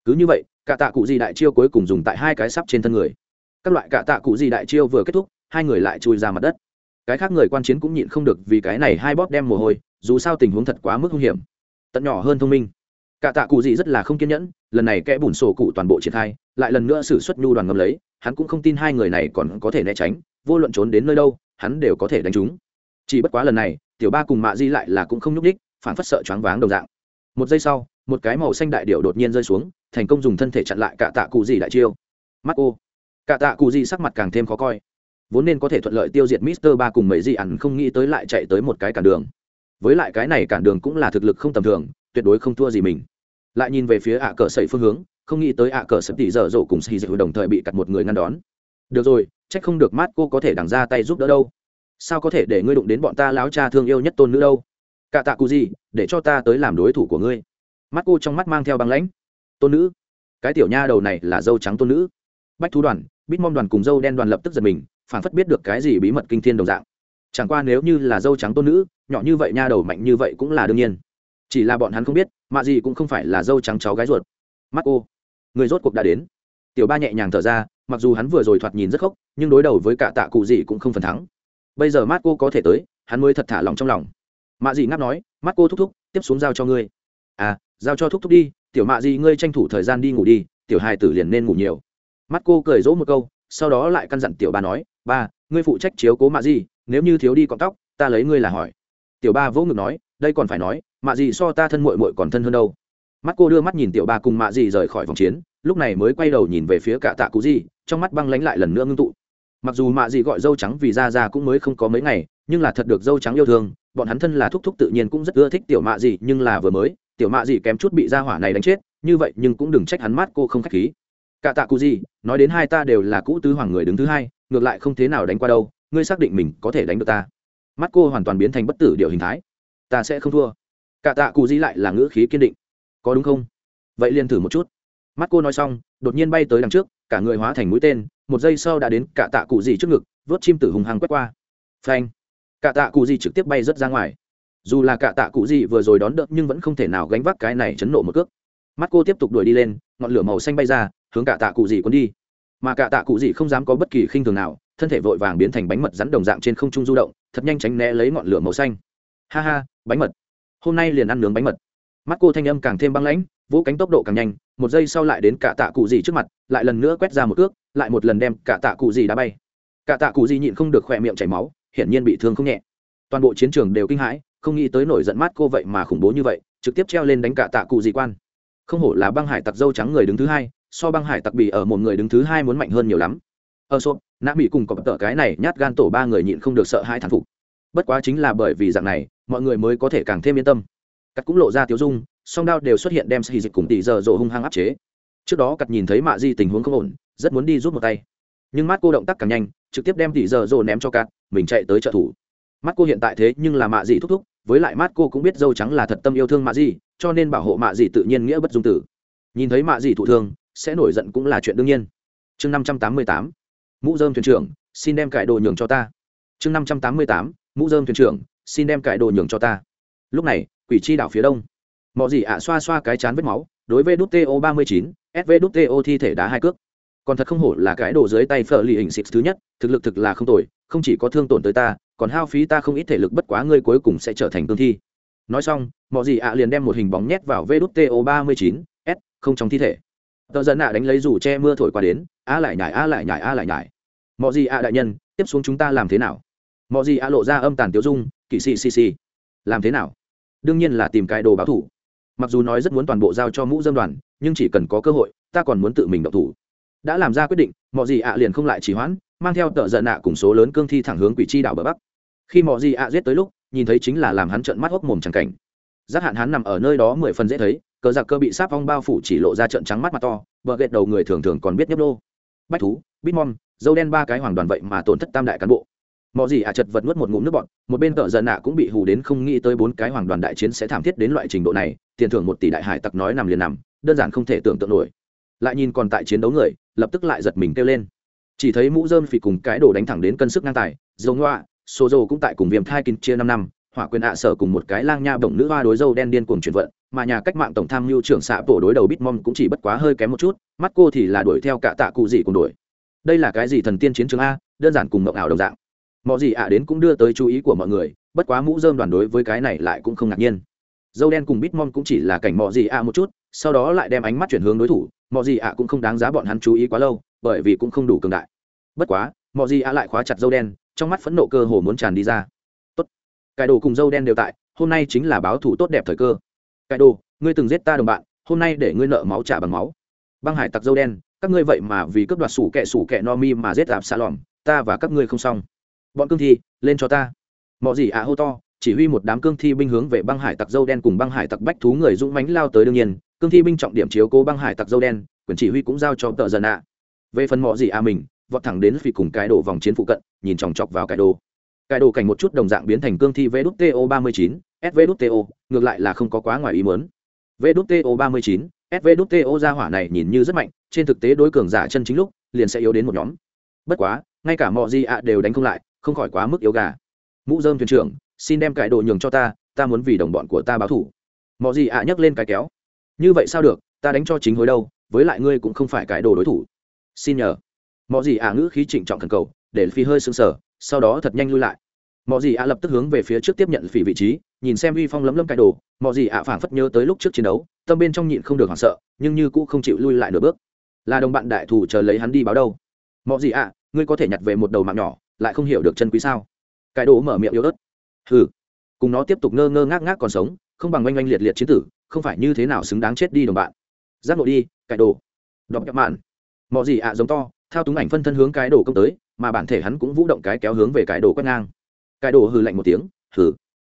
Cứ như vậy, cả tạ cụ gì đại chiêu cuối cùng dùng tại hai cái sắp trên thân người. Các loại cả tạ cụ gì đại chiêu vừa kết thúc, hai người lại chui ra mặt đất. Cái khác người quan chiến cũng nhịn không được vì cái này hai bóp đem mồ hôi, dù sao tình huống thật quá mức nguy hiểm. Tận nhỏ hơn thông minh cả tạ cụ gì rất là không kiên nhẫn, lần này kẽ bùn sổ cụ toàn bộ triển khai, lại lần nữa xử suất nhu đoàn ngầm lấy, hắn cũng không tin hai người này còn có thể né tránh, vô luận trốn đến nơi đâu, hắn đều có thể đánh chúng. Chỉ bất quá lần này, tiểu ba cùng mạ di lại là cũng không nhúc ních phản phất sợ choáng váng đồng dạng. Một giây sau, một cái màu xanh đại điệu đột nhiên rơi xuống, thành công dùng thân thể chặn lại cả tạ cụ gì đại chiêu. Mắt ô. Cả tạ cụ gì sắc mặt càng thêm khó coi. Vốn nên có thể thuận lợi tiêu diệt mister ba cùng mấy di ẩn không nghĩ tới lại chạy tới một cái cản đường. Với lại cái này cản đường cũng là thực lực không tầm thường, tuyệt đối không thua gì mình lại nhìn về phía ạ cờ sẩy phương hướng, không nghĩ tới ạ cờ sập tỉ dở dỗ cùng xì dịch đồng thời bị cặt một người ngăn đón. Được rồi trách không được mát cô có thể đằng ra tay giúp đỡ đâu. Sao có thể để ngươi đụng đến bọn ta láo cha thương yêu nhất tôn nữ đâu? Cả tạ cụ gì, để cho ta tới làm đối thủ của ngươi. Mắt cô trong mắt mang theo băng lãnh. Tôn nữ, cái tiểu nha đầu này là dâu trắng tôn nữ. Bách thú đoàn, bít mom đoàn cùng dâu đen đoàn lập tức giật mình phản phất biết được cái gì bí mật kinh thiên đồng dạng. Chẳng qua nếu như là dâu trắng tôn nữ, nhỏ như vậy nha đầu mạnh như vậy cũng là đương nhiên chỉ là bọn hắn không biết, mạ gì cũng không phải là dâu trắng cháu gái ruột. Mắt cô người rốt cuộc đã đến. Tiểu ba nhẹ nhàng thở ra, mặc dù hắn vừa rồi thoạt nhìn rất khóc nhưng đối đầu với cả tạ cụ gì cũng không phần thắng. Bây giờ mắt cô có thể tới, hắn mới thật thả lòng trong lòng. Mạ dị ngáp nói, mắt cô thúc thúc, tiếp xuống giao cho ngươi. À giao cho thúc thúc đi, tiểu mạ dị ngươi tranh thủ thời gian đi ngủ đi, tiểu hài tử liền nên ngủ nhiều. Mắt cô cười dỗ một câu, sau đó lại căn dặn tiểu ba nói, ba, ngươi phụ trách chiếu cố mạ dị nếu như thiếu đi cọng tóc, ta lấy ngươi là hỏi. Tiểu ba vỗ ngực nói, đây còn phải nói mạ gì so ta thân mội mội còn thân hơn đâu. Mắt cô đưa mắt nhìn tiểu ba cùng mạ gì rời khỏi vòng chiến lúc này mới quay đầu nhìn về phía cả tạ cụ gì, trong mắt băng lánh lại lần nữa ngưng tụ. Mặc dù mạ gì gọi dâu trắng vì ra ra cũng mới không có mấy ngày nhưng là thật được dâu trắng yêu thương bọn hắn thân là thúc thúc tự nhiên cũng rất ưa thích tiểu mạ gì, nhưng là vừa mới tiểu mạ gì kém chút bị ra hỏa này đánh chết như vậy nhưng cũng đừng trách hắn mát cô không khách khí. Cả tạ cụ gì, nói đến hai ta đều là cũ tứ hoàng người đứng thứ hai ngược lại không thế nào đánh qua đâu ngươi xác định mình có thể đánh được ta. Mắt cô hoàn toàn biến thành bất tử điều hình thái. Ta sẽ không thua cả tạ cụ di lại là ngữ khí kiên định. Có đúng không? Vậy liền thử một chút. Mắt cô nói xong, đột nhiên bay tới đằng trước, cả người hóa thành mũi tên, một giây sau đã đến cả tạ cụ di trước ngực, vớt chim tử hùng hàng quét qua. Phanh! Cả tạ cụ di trực tiếp bay rớt ra ngoài. Dù là cả tạ cụ gì vừa rồi đón đỡ nhưng vẫn không thể nào gánh vác cái này chấn nộ một cước. Mắt cô tiếp tục đuổi đi lên, ngọn lửa màu xanh bay ra, hướng cả tạ cụ gì cuốn đi. Mà cả tạ cụ gì không dám có bất kỳ khinh thường nào, thân thể vội vàng biến thành bánh mật rắn đồng dạng trên không trung du động, thật nhanh tránh né lấy ngọn lửa màu xanh. Ha ha, bánh mật hôm nay liền ăn nướng bánh mật. Mắt cô thanh âm càng thêm băng lãnh, vỗ cánh tốc độ càng nhanh, một giây sau lại đến cả tạ cụ gì trước mặt, lại lần nữa quét ra một cước, lại một lần đem cả tạ cụ gì đá bay. Cả tạ cụ gì nhịn không được khỏe miệng chảy máu, hiển nhiên bị thương không nhẹ. Toàn bộ chiến trường đều kinh hãi, không nghĩ tới nổi giận mắt cô vậy mà khủng bố như vậy, trực tiếp treo lên đánh cả tạ cụ gì quan. Không hổ là băng hải tặc dâu trắng người đứng thứ hai, so băng hải tặc bị ở một người đứng thứ hai muốn mạnh hơn nhiều lắm. Ờ, ở xốp nã bị cùng cọp tợ cái này nhát gan tổ ba người nhịn không được sợ hai thản phục. Bất quá chính là bởi vì dạng này mọi người mới có thể càng thêm yên tâm. Cắt cũng lộ ra tiếu dung, song đao đều xuất hiện đem xì dịch cùng tỷ giờ rộ hung hăng áp chế. Trước đó cắt nhìn thấy mạ di tình huống không ổn, rất muốn đi rút một tay. Nhưng mắt cô động tác càng nhanh, trực tiếp đem tỷ giờ rộ ném cho cắt, mình chạy tới trợ thủ. Mắt cô hiện tại thế nhưng là mạ di thúc thúc, với lại mắt cô cũng biết dâu trắng là thật tâm yêu thương mạ di, cho nên bảo hộ mạ di tự nhiên nghĩa bất dung tử. Nhìn thấy mạ di thụ thương, sẽ nổi giận cũng là chuyện đương nhiên. Chương năm trăm tám mươi tám, mũ dơm thuyền trưởng, xin đem cải đồ nhường cho ta. Chương năm trăm tám mươi tám, mũ dơm thuyền trưởng xin đem cải đồ nhường cho ta. Lúc này, quỷ chi đảo phía đông. Mọi gì ạ xoa xoa cái chán vết máu, đối với đút to ba mươi chín sv đút to thi thể đá hai cước. Còn thật không hổ là cái đồ dưới tay phở lì hình xịt thứ nhất, thực lực thực là không tồi, không chỉ có thương tổn tới ta, còn hao phí ta không ít thể lực bất quá ngươi cuối cùng sẽ trở thành cương thi. Nói xong mọi gì ạ liền đem một hình bóng nhét vào vê đút to ba mươi chín, s, không trong thi thể. Tờ dân ạ đánh lấy rủ che mưa thổi qua đến a lại nhải a lại nhải a lại nhải. Mọi gì ạ đại nhân, tiếp xuống chúng ta làm thế nào? Mọi gì ạ lộ ra âm tàn tiêu dung kỵ sĩ, xì xì. Làm thế nào? Đương nhiên là tìm cái đồ báo thủ. Mặc dù nói rất muốn toàn bộ giao cho mũ dân đoàn, nhưng chỉ cần có cơ hội, ta còn muốn tự mình động thủ. Đã làm ra quyết định mọi gì ạ liền không lại chỉ hoãn, mang theo tợ giận ạ cùng số lớn cương thi thẳng hướng quỷ chi đảo bờ bắc. Khi mọi gì ạ giết tới lúc, nhìn thấy chính là làm hắn trợn mắt hốc mồm chẳng cảnh. Giác hạn hắn nằm ở nơi đó mười phần dễ thấy, cờ giặc cơ bị sáp ong bao phủ chỉ lộ ra trận trắng mắt mặt to, bờ ghét đầu người thường thường còn biết nhấp đô bách thú bitmom dâu đen ba cái hoàng đoàn vậy mà tổn thất tam đại cán bộ mọi gì ạ chật vật nuốt một ngụm nước bọn một bên cờ giận nạ cũng bị hù đến không nghĩ tới bốn cái hoàng đoàn đại chiến sẽ thảm thiết đến loại trình độ này, tiền thưởng một tỷ đại hải tặc nói nằm liền nằm, đơn giản không thể tưởng tượng nổi. Lại nhìn còn tại chiến đấu người, lập tức lại giật mình kêu lên. Chỉ thấy mũ dơm phì cùng cái đồ đánh thẳng đến cân sức ngang tài, dầu ngoa số dô cũng tại cùng viêm thai kinh chia năm năm, hỏa quyền ạ sở cùng một cái lang nha bổng nữ hoa đối dâu đen điên cuồng chuyển vận, mà nhà cách mạng tổng tham mưu trưởng xạ tổ đối đầu bitmom cũng chỉ bất quá hơi kém một chút, mắt cô thì là đuổi theo cả tạ cụ gì cùng đuổi. Đây là cái gì thần tiên chiến trường a, đơn giản cùng mộng ảo đồng dạng mọi gì ạ đến cũng đưa tới chú ý của mọi người, bất quá mũ dơm đoàn đối với cái này lại cũng không ngạc nhiên. Dâu đen cùng bitmom cũng chỉ là cảnh mọi gì ạ một chút, sau đó lại đem ánh mắt chuyển hướng đối thủ. Mọi gì ạ cũng không đáng giá bọn hắn chú ý quá lâu, bởi vì cũng không đủ cường đại. Bất quá mọi gì ạ lại khóa chặt dâu đen, trong mắt phẫn nộ cơ hồ muốn tràn đi ra. Tốt cải đồ cùng dâu đen đều tại, hôm nay chính là báo thủ tốt đẹp thời cơ. Cải đồ, ngươi từng giết ta đồng bạn, hôm nay để ngươi nợ máu trả bằng máu. Băng hải tặc dâu đen, các ngươi vậy mà vì cướp đoạt sủ kẹ sủ kẹ no mi mà giết làm xa lòm ta và các ngươi không xong bọn cương thi, lên cho ta. Mọi gì ạ hô to, chỉ huy một đám cương thi binh hướng về băng hải tặc dâu đen cùng băng hải tặc bách thú người dũng mánh lao tới đương nhiên. Cương thi binh trọng điểm chiếu cố băng hải tặc dâu đen, quyền chỉ huy cũng giao cho tợ dần ạ. Về phần mọi gì à mình, vọt thẳng đến vì cùng cái đồ vòng chiến phụ cận, nhìn chòng chọc vào cái đồ. Cái đồ cảnh một chút đồng dạng biến thành cương thi vđto ba mươi chín svđto ngược lại là không có quá ngoài ý mớn vđto ba mươi chín svđto ra hỏa này nhìn như rất mạnh, trên thực tế đối cường giả chân chính lúc, liền sẽ yếu đến một nhóm. Bất quá, ngay cả mọi gì ạ đều đánh không lại không khỏi quá mức yếu gà. Mũ dơm thuyền trưởng, xin đem cải đồ nhường cho ta ta muốn vì đồng bọn của ta báo thủ. Mọi gì ạ nhấc lên cái kéo. Như vậy sao được, ta đánh cho chính hối đâu, với lại ngươi cũng không phải cải đồ đối thủ. Xin nhờ. Mọi gì ạ ngữ khí trịnh trọng thần cầu, để phi hơi sững sờ, sau đó thật nhanh lui lại. Mọi gì ạ lập tức hướng về phía trước tiếp nhận phỉ vị trí, nhìn xem uy phong lấm lấm cải đồ mọi gì ạ phảng phất nhớ tới lúc trước chiến đấu, tâm bên trong nhịn không được hoảng sợ, nhưng như cũ không chịu lui lại nửa bước. Là đồng bạn đại thủ chờ lấy hắn đi báo đâu. Mọi gì ạ, ngươi có thể nhặt về một đầu mạng nhỏ lại không hiểu được chân quý sao? Cái đồ mở miệng yếu ớt. Hừ. Cùng nó tiếp tục ngơ ngơ ngác ngác còn sống, không bằng oanh oanh liệt liệt chiến tử, không phải như thế nào xứng đáng chết đi đồng bạn. Giác nội đi, cái đồ. Đọc nhậm mạn. Mọi gì ạ, giống to, thao túng ảnh phân thân hướng cái đồ công tới, mà bản thể hắn cũng vũ động cái kéo hướng về cái đồ quét ngang. Cái đồ hừ lạnh một tiếng, hừ.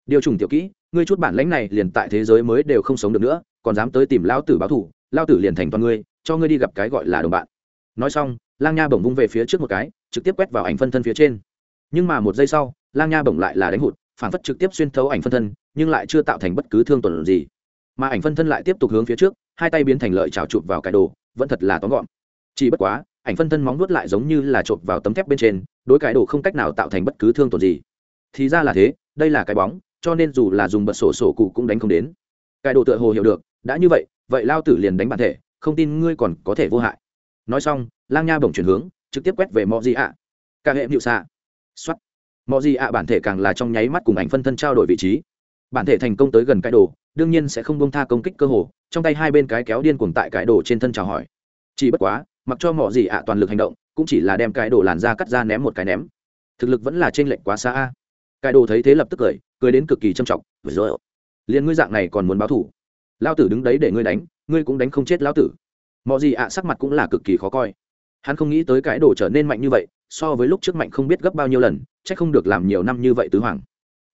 Điều trùng tiểu kỹ, ngươi chút bản lãnh này liền tại thế giới mới đều không sống được nữa, còn dám tới tìm lao tử báo thủ lao tử liền thành toàn ngươi, cho ngươi đi gặp cái gọi là đồng bạn. Nói xong, lang nha bổng vung về phía trước một cái trực tiếp quét vào ảnh phân thân phía trên. Nhưng mà một giây sau, lang nha bổng lại là đánh hụt, phản phất trực tiếp xuyên thấu ảnh phân thân, nhưng lại chưa tạo thành bất cứ thương tổn gì. Mà ảnh phân thân lại tiếp tục hướng phía trước, hai tay biến thành lợi trào chụp vào cái đồ, vẫn thật là tóm gọn. Chỉ bất quá, ảnh phân thân móng nuốt lại giống như là chộp vào tấm thép bên trên, đối cái đồ không cách nào tạo thành bất cứ thương tổn gì. Thì ra là thế, đây là cái bóng, cho nên dù là dùng bật sổ sổ cụ cũng đánh không đến. Cái đồ tựa hồ hiểu được, đã như vậy vậy lao tử liền đánh bản thể, không tin ngươi còn có thể vô hại. Nói xong, lang nha bổng chuyển hướng trực tiếp quét về mọi gì ạ? Cả hệ hiệu xạ. Xuất mọi gì ạ bản thể càng là trong nháy mắt cùng ảnh phân thân trao đổi vị trí. Bản thể thành công tới gần cái đồ, đương nhiên sẽ không bông tha công kích cơ hồ, trong tay hai bên cái kéo điên cuồng tại cái đồ trên thân chào hỏi. Chỉ bất quá, mặc cho mọi gì ạ toàn lực hành động, cũng chỉ là đem cái đồ làn ra cắt ra ném một cái ném. Thực lực vẫn là trên lệnh quá xa a. Cái đồ thấy thế lập tức cười cười đến cực kỳ trầm trọng. Rồi, liền ngươi dạng này còn muốn báo thủ. Lao tử đứng đấy để ngươi đánh, ngươi cũng đánh không chết lao tử. Mọi gì ạ sắc mặt cũng là cực kỳ khó coi hắn không nghĩ tới cái đồ trở nên mạnh như vậy, so với lúc trước mạnh không biết gấp bao nhiêu lần c h ắ c không được làm nhiều năm như vậy tứ hoàng.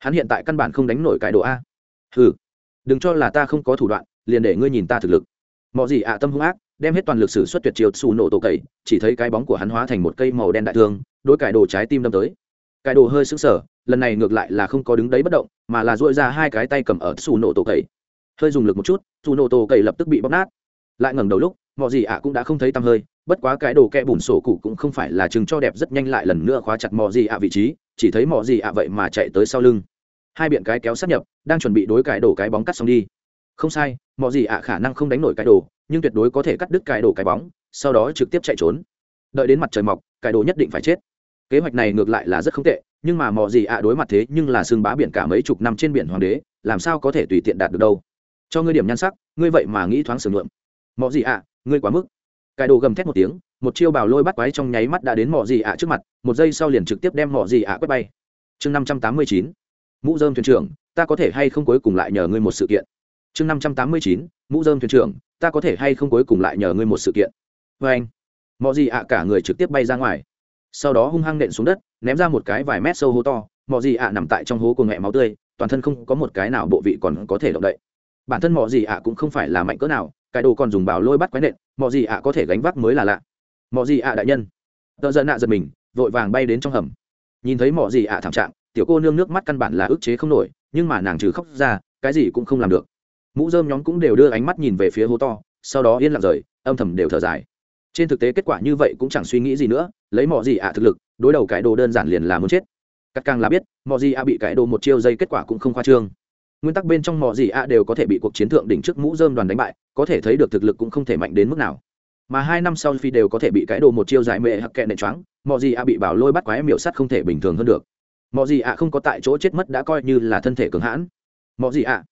Hắn hiện tại căn bản không đánh nổi cái đồ a. Ừ đừng cho là ta không có thủ đoạn, liền để ngươi nhìn ta thực lực. Mọi gì ạ, tâm hung ác, đem hết toàn lực sử xuất tuyệt chiều xù nổ tổ cậy, chỉ thấy cái bóng của hắn hóa thành một cây màu đen đại thương đôi cải đồ trái tim đâm tới. Cải đồ hơi sững sờ, lần này ngược lại là không có đứng đấy bất động, mà là dội ra hai cái tay cầm ở xù nổ tổ cậy. Hơi dùng lực một chút, xù nổ tổ cậy lập tức bị bóc nát. Lại ngẩng đầu lúc mọi gì ạ cũng đã không thấy tăm hơi, bất quá cái đồ kẽ bùn sổ cụ cũng không phải là chừng cho đẹp rất nhanh lại lần nữa khóa chặt mọi gì ạ vị trí, chỉ thấy mọi gì ạ vậy mà chạy tới sau lưng. Hai biện cái kéo sát nhập, đang chuẩn bị đối cái đổ cái bóng cắt xong đi. Không sai mọi gì ạ khả năng không đánh nổi cái đồ, nhưng tuyệt đối có thể cắt đứt cái đổ cái bóng, sau đó trực tiếp chạy trốn. Đợi đến mặt trời mọc, cái đồ nhất định phải chết. Kế hoạch này ngược lại là rất không tệ, nhưng mà mọi gì ạ đối mặt thế nhưng là xương bá biển cả mấy chục năm trên biển hoàng đế, làm sao có thể tùy tiện đạt được đâu. Cho ngươi điểm nhan sắc, ngươi vậy mà nghĩ thoáng sửa ngượm Mỏ gì ạ, ngươi quá mức. Cái đồ gầm thét một tiếng, một chiêu bào lôi bắt quái trong nháy mắt đã đến mỏ gì ạ trước mặt, một giây sau liền trực tiếp đem mỏ gì ạ quét bay. Chương năm trăm tám mươi chín, mũ dơm thuyền trưởng, ta có thể hay không cuối cùng lại nhờ ngươi một sự kiện? Chương năm trăm tám mươi chín, mũ dơm thuyền trưởng, ta có thể hay không cuối cùng lại nhờ ngươi một sự kiện? Vê anh mỏ gì ạ cả người trực tiếp bay ra ngoài. Sau đó hung hăng nện xuống đất, ném ra một cái vài mét sâu hố to mỏ gì ạ nằm tại trong hố của mẹ máu tươi, toàn thân không có một cái nào bộ vị còn có thể động đậy. Bản thân mỏ gì ạ cũng không phải là mạnh cỡ nào cái đồ còn dùng bảo lôi bắt quái nện mọi gì ạ có thể gánh vác mới là lạ. Mọi gì ạ đại nhân. Tợ giận ạ giật mình, vội vàng bay đến trong hầm. Nhìn thấy mọi gì ạ thảm trạng, tiểu cô nương nước mắt căn bản là ức chế không nổi, nhưng mà nàng trừ khóc ra, cái gì cũng không làm được. Mũ dơm nhóm cũng đều đưa ánh mắt nhìn về phía hố to, sau đó yên lặng rời, âm thầm đều thở dài. Trên thực tế kết quả như vậy cũng chẳng suy nghĩ gì nữa, lấy mọi gì ạ thực lực, đối đầu cái đồ đơn giản liền là muốn chết. Cắt càng là biết mọi gì ạ bị cái đồ một chiêu dây kết quả cũng không khoa trương. Nguyên tắc bên trong mọi gì ạ đều có thể bị cuộc chiến thượng đỉnh trước mũ dơm đoàn đánh bại có thể thấy được thực lực cũng không thể mạnh đến mức nào. Mà hai năm sau phi đều có thể bị cái đồ một chiêu giải mệ hặc kẹn nệ choáng mọi gì ạ bị bảo lôi bắt quái miểu sắt không thể bình thường hơn được. Mọi gì ạ không có tại chỗ chết mất đã coi như là thân thể cường hãn. Mọi gì ạ?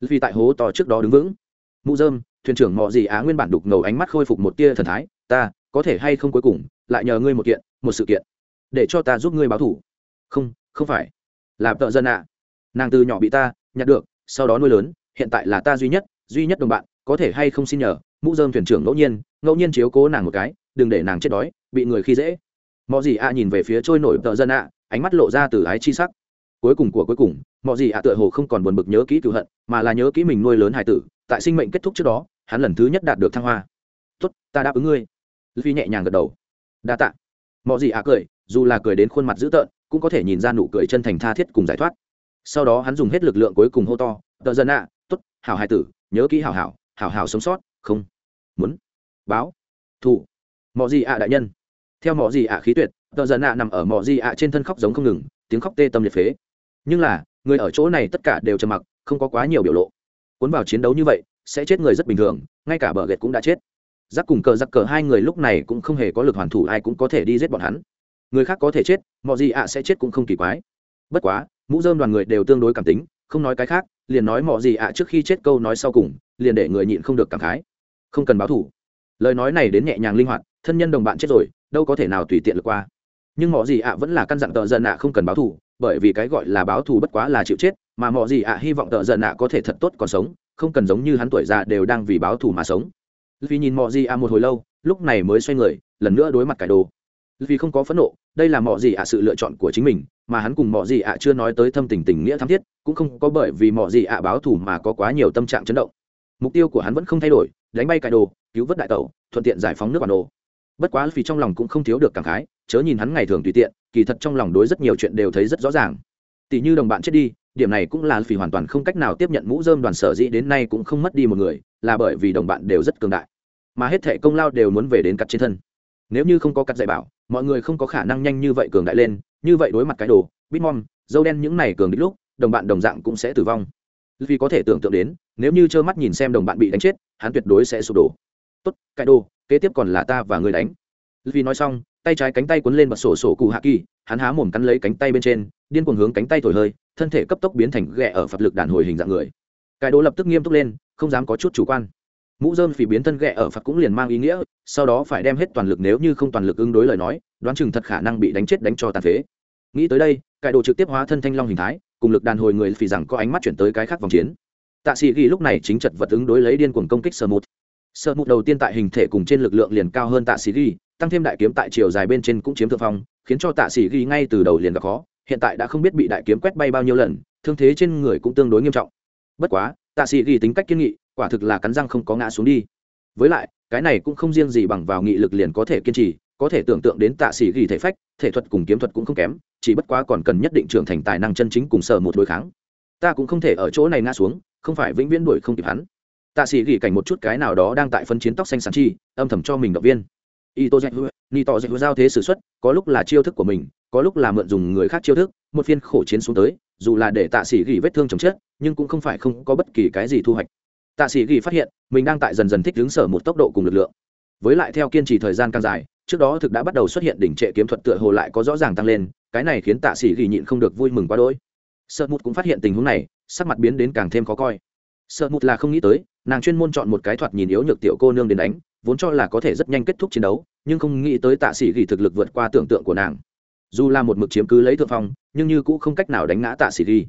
Vì tại hố to trước đó đứng vững. Mụ dơm, thuyền trưởng mọi gì á nguyên bản đục ngầu ánh mắt khôi phục một tia thần thái, ta, có thể hay không cuối cùng, lại nhờ ngươi một kiện, một sự kiện, để cho ta giúp ngươi báo thủ. Không không phải. Là tợ dân ạ. Nàng từ nhỏ bị ta nhặt được, sau đó nuôi lớn, hiện tại là ta duy nhất duy nhất đồng bạn có thể hay không xin nhờ, mũ dơm thuyền trưởng ngẫu nhiên ngẫu nhiên chiếu cố nàng một cái, đừng để nàng chết đói, bị người khi dễ. Mọi gì ạ nhìn về phía trôi nổi tợ dân ạ, ánh mắt lộ ra từ ái chi sắc. Cuối cùng của cuối cùng mọi gì ạ tựa hồ không còn buồn bực nhớ kỹ cựu hận, mà là nhớ kỹ mình nuôi lớn hải tử, tại sinh mệnh kết thúc trước đó, hắn lần thứ nhất đạt được thăng hoa. Tốt, ta đáp ứng ngươi. Phi nhẹ nhàng gật đầu. Đa tạ. Mọi gì ạ cười, dù là cười đến khuôn mặt dữ tợn, cũng có thể nhìn ra nụ cười chân thành tha thiết cùng giải thoát. Sau đó hắn dùng hết lực lượng cuối cùng hô to tợ dân ạ, tốt, hảo hải tử, nhớ kỹ hảo hảo hảo hảo sống sót, không muốn. Báo. Thủ. Mọi gì ạ đại nhân. Theo mọi gì ạ khí tuyệt, tờ dân ạ nằm ở mọi gì ạ trên thân khóc giống không ngừng, tiếng khóc tê tâm liệt phế. Nhưng là, người ở chỗ này tất cả đều trầm mặc, không có quá nhiều biểu lộ. Cuốn vào chiến đấu như vậy, sẽ chết người rất bình thường, ngay cả bờ ghẹt cũng đã chết. Giặc cùng cờ giặc cờ hai người lúc này cũng không hề có lực hoàn thủ, ai cũng có thể đi giết bọn hắn. Người khác có thể chết mọi gì ạ sẽ chết cũng không kỳ quái. Bất quá, mũ dơm đoàn người đều tương đối cảm tính, không nói cái khác, liền nói mọi gì ạ trước khi chết câu nói sau cùng liền để người nhịn không được cảm khái. Không cần báo thủ lời nói này đến nhẹ nhàng linh hoạt, thân nhân đồng bạn chết rồi, đâu có thể nào tùy tiện lượt qua. Nhưng mọi gì ạ vẫn là căn dặn tợ dân ạ không cần báo thù, bởi vì cái gọi là báo thù bất quá là chịu chết, mà mọi gì ạ hy vọng tợ dân ạ có thể thật tốt còn sống, không cần giống như hắn tuổi già đều đang vì báo thù mà sống. Vì nhìn mọi gì ạ một hồi lâu, lúc này mới xoay người, lần nữa đối mặt cải đồ. Vì không có phẫn nộ, đây là mọi gì ạ sự lựa chọn của chính mình, mà hắn cùng mọi gì ạ chưa nói tới thâm tình tình nghĩa thắm thiết, cũng không có bởi vì mọi gì ạ báo thù mà có quá nhiều tâm trạng chấn động mục tiêu của hắn vẫn không thay đổi, đánh bay cải đồ, cứu vớt đại tẩu, thuận tiện giải phóng nước bản đồ bất quá vì trong lòng cũng không thiếu được cảm khái, chớ nhìn hắn ngày thường tùy tiện, kỳ thật trong lòng đối rất nhiều chuyện đều thấy rất rõ ràng. Tỷ như đồng bạn chết đi, điểm này cũng là vì hoàn toàn không cách nào tiếp nhận mũ dơm đoàn sở dĩ đến nay cũng không mất đi một người, là bởi vì đồng bạn đều rất cường đại. Mà hết thể công lao đều muốn về đến cắt trên thân. Nếu như không có cắt dạy bảo, mọi người không có khả năng nhanh như vậy cường đại lên, như vậy đối mặt cái đồ bitmom dâu đen những này cường đích lúc, đồng bạn đồng dạng cũng sẽ tử vong. Vì có thể tưởng tượng đến nếu như trơ mắt nhìn xem đồng bạn bị đánh chết, hắn tuyệt đối sẽ sụp đổ. Tốt cải đồ, kế tiếp còn là ta và người đánh. Vì nói xong, tay trái cánh tay quấn lên bật sổ sổ cụ hạ kỳ hắn há mồm cắn lấy cánh tay bên trên, điên cuồng hướng cánh tay thổi hơi, thân thể cấp tốc biến thành ghẹ ở phật lực đàn hồi hình dạng người. Cải đồ lập tức nghiêm túc lên, không dám có chút chủ quan. Mũ dơm phỉ biến thân ghẹ ở phật cũng liền mang ý nghĩa, sau đó phải đem hết toàn lực nếu như không toàn lực ứng đối lời nói, đoán chừng thật khả năng bị đánh chết đánh cho tàn phế. Nghĩ tới đây cải đồ trực tiếp hóa thân thanh long hình thái, cùng lực đàn hồi người phỉ rằng có ánh mắt chuyển tới cái khác vòng chiến tạ sĩ ghi lúc này chính chật vật ứng đối lấy điên cuồng công kích sơ mút sơ mút đầu tiên tại hình thể cùng trên lực lượng liền cao hơn tạ sĩ ghi, tăng thêm đại kiếm tại chiều dài bên trên cũng chiếm thượng phong, khiến cho tạ sĩ ghi ngay từ đầu liền gặp khó, hiện tại đã không biết bị đại kiếm quét bay bao nhiêu lần, thương thế trên người cũng tương đối nghiêm trọng. Bất quá, tạ sĩ ghi tính cách kiên nghị, quả thực là cắn răng không có ngã xuống đi. Với lại, cái này cũng không riêng gì bằng vào nghị lực liền có thể kiên trì, có thể tưởng tượng đến tạ sĩ ghi thể phách, thể thuật cùng kiếm thuật cũng không kém, chỉ bất quá còn cần nhất định trưởng thành tài năng chân chính cùng sở một đối kháng. Ta cũng không thể ở chỗ này ngã xuống không phải vĩnh viễn đuổi không kịp hắn. Tạ sĩ gỉ cảnh một chút cái nào đó đang tại phân chiến tóc xanh sàn chi, âm thầm cho mình động viên. Y tô dạy hứa, ni tỏ dạy hứa giao thế s ử x u ấ t có lúc là chiêu thức của mình, có lúc là mượn dùng người khác chiêu thức, một phiên khổ chiến xuống tới, dù là để tạ sĩ gỉ vết thương chồng chết, nhưng cũng không phải không có bất kỳ cái gì thu hoạch. Tạ sĩ gỉ phát hiện, mình đang tại dần dần thích ứng sở một tốc độ cùng lực lượng. Với lại theo kiên trì thời gian càng dài, trước đó thực đã bắt đầu xuất hiện đỉnh trệ kiếm thuật tựa hồ lại có rõ ràng tăng lên, cái này khiến tạ sĩ gỉ nhịn không được vui mừng quá đỗi. Sợ mụt cũng phát hiện tình huống này sắc mặt biến đến càng thêm khó coi. Sợ mụt là không nghĩ tới, nàng chuyên môn chọn một cái thoạt nhìn yếu nhược tiểu cô nương đến đánh, vốn cho là có thể rất nhanh kết thúc chiến đấu, nhưng không nghĩ tới tạ sĩ Gỉ thực lực vượt qua tưởng tượng của nàng. Dù là một mực chiếm cứ lấy thượng phong, nhưng như cũng không cách nào đánh ngã tạ sĩ Gỉ.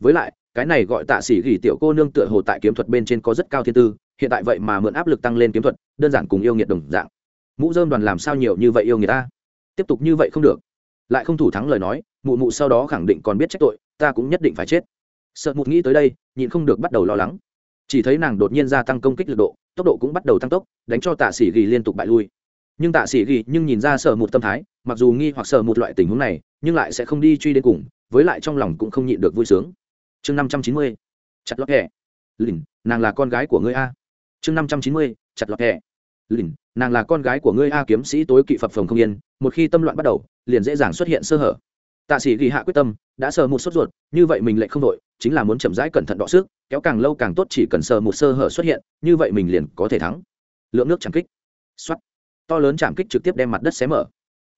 với lại, cái này gọi tạ sĩ Gỉ tiểu cô nương tựa hồ tại kiếm thuật bên trên có rất cao thiên tư, hiện tại vậy mà mượn áp lực tăng lên kiếm thuật, đơn giản cùng yêu nghiệt đồng dạng. Mũ dơm đoàn làm sao nhiều như vậy yêu người ta? Tiếp tục như vậy không được. Lại không thủ thắng lời nói, mụ mụ sau đó khẳng định còn biết trách tội, ta cũng nhất định phải chết sợ mụt nghĩ tới đây, nhịn không được bắt đầu lo lắng. Chỉ thấy nàng đột nhiên gia tăng công kích lực độ, tốc độ cũng bắt đầu tăng tốc, đánh cho tạ sĩ ghi liên tục bại lui. Nhưng tạ sĩ ghi nhưng nhìn ra sợ mụt tâm thái, mặc dù nghi hoặc sợ một loại tình huống này, nhưng lại sẽ không đi truy đến cùng, với lại trong lòng cũng không nhịn được vui sướng. Chương năm trăm chín mươi, chặt lót hẹ lìn, nàng là con gái của ngươi a. Chương năm trăm chín mươi, chặt lót hẹ lìn, nàng là con gái của ngươi a, kiếm sĩ tối kỵ phập phồng không yên, một khi tâm loạn bắt đầu, liền dễ dàng xuất hiện sơ hở tạ sĩ ghi hạ quyết tâm, đã sờ một sốt ruột, như vậy mình lại không đội, chính là muốn chậm rãi cẩn thận đọ sức, kéo càng lâu càng tốt, chỉ cần sờ một sơ hở xuất hiện, như vậy mình liền có thể thắng. Lượng nước chạm kích. Xoắt to lớn chạm kích trực tiếp đem mặt đất xé mở.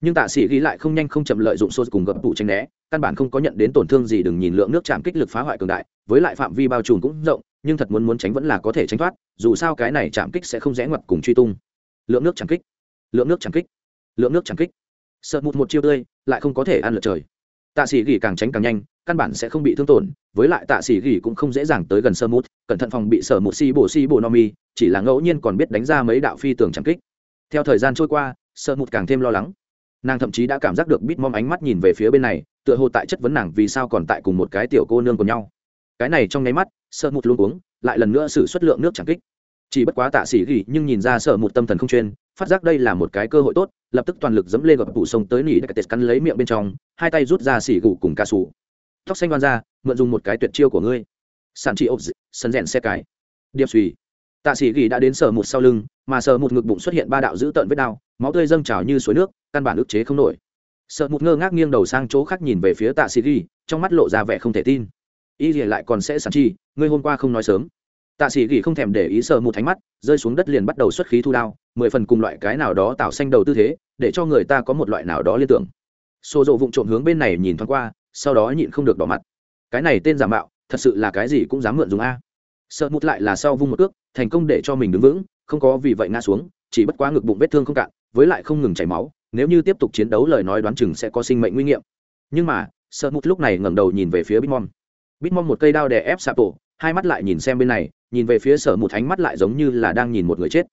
Nhưng tạ sĩ ghi lại không nhanh không chậm lợi dụng sốt cùng gập tụ tranh né, căn bản không có nhận đến tổn thương gì, đừng nhìn lượng nước chạm kích lực phá hoại cường đại, với lại phạm vi bao trùm cũng rộng, nhưng thật muốn muốn tránh vẫn là có thể tránh thoát, dù sao cái này chạm kích sẽ không rẽ ngoặt cùng truy tung. Lượng nước chạm kích. Lượng nước chạm kích. Lượng nước chạm kích. Sợ một một chiêu tươi, lại không có thể ăn lượt trời tạ sĩ gỉ càng tránh càng nhanh, căn bản sẽ không bị thương tổn, với lại tạ sĩ gỉ cũng không dễ dàng tới gần sơ mút, cẩn thận phòng bị sở một si bổ si bổ no mi, chỉ là ngẫu nhiên còn biết đánh ra mấy đạo phi tường chạm kích. Theo thời gian trôi qua sơ mút càng thêm lo lắng. Nàng thậm chí đã cảm giác được bít mom ánh mắt nhìn về phía bên này, tựa hồ tại chất vấn nàng vì sao còn tại cùng một cái tiểu cô nương của nhau. Cái này trong nháy mắt sơ mút luôn uống lại lần nữa xử xuất lượng nước chẳng kích. Chỉ bất quá tạ sĩ gỉ nhưng nhìn ra sở một tâm thần không chuyên phát giác đây là một cái cơ hội tốt, lập tức toàn lực dẫm lên gập tủ sông tới nỉ đặc tết cắn lấy miệng bên trong, hai tay rút ra xỉ gù cùng ca sù. tóc xanh đoan ra, mượn dùng một cái tuyệt chiêu của ngươi. Sản trị ốc sân rèn xe cái. Điệp suy. Tạ sĩ ghi đã đến sở một sau lưng, mà sở một ngực bụng xuất hiện ba đạo dữ tợn vết đau, máu tươi dâng trào như suối nước, căn bản ức chế không nổi. Sợ một ngơ ngác nghiêng đầu sang chỗ khác nhìn về phía tạ sĩ ghi trong mắt lộ ra vẻ không thể tin. Y gì lại còn sẽ sản chi, ngươi hôm qua không nói sớm. Tạ sĩ ghi không thèm để ý sợ một thánh mắt, rơi xuống đất liền bắt đầu xuất khí thu đao mười phần cùng loại cái nào đó tạo xanh đầu tư thế, để cho người ta có một loại nào đó liên tưởng. Xô rộ vụng trộm hướng bên này nhìn thoáng qua, sau đó nhịn không được đỏ mặt. Cái này tên giả mạo, thật sự là cái gì cũng dám mượn dùng a. Sợ Mụt lại là sau vung một cước, thành công để cho mình đứng vững, không có vì vậy ngã xuống, chỉ bất quá ngực bụng vết thương không cạn, với lại không ngừng chảy máu, nếu như tiếp tục chiến đấu lời nói đoán chừng sẽ có sinh mệnh nguy nghiệm. Nhưng mà, sợ Mụt lúc này ngẩng đầu nhìn về phía bitmom. Bitmom một cây đao đè ép sạp tổ hai mắt lại nhìn xem bên này, nhìn về phía sở Mụt ánh mắt lại giống như là đang nhìn một người chết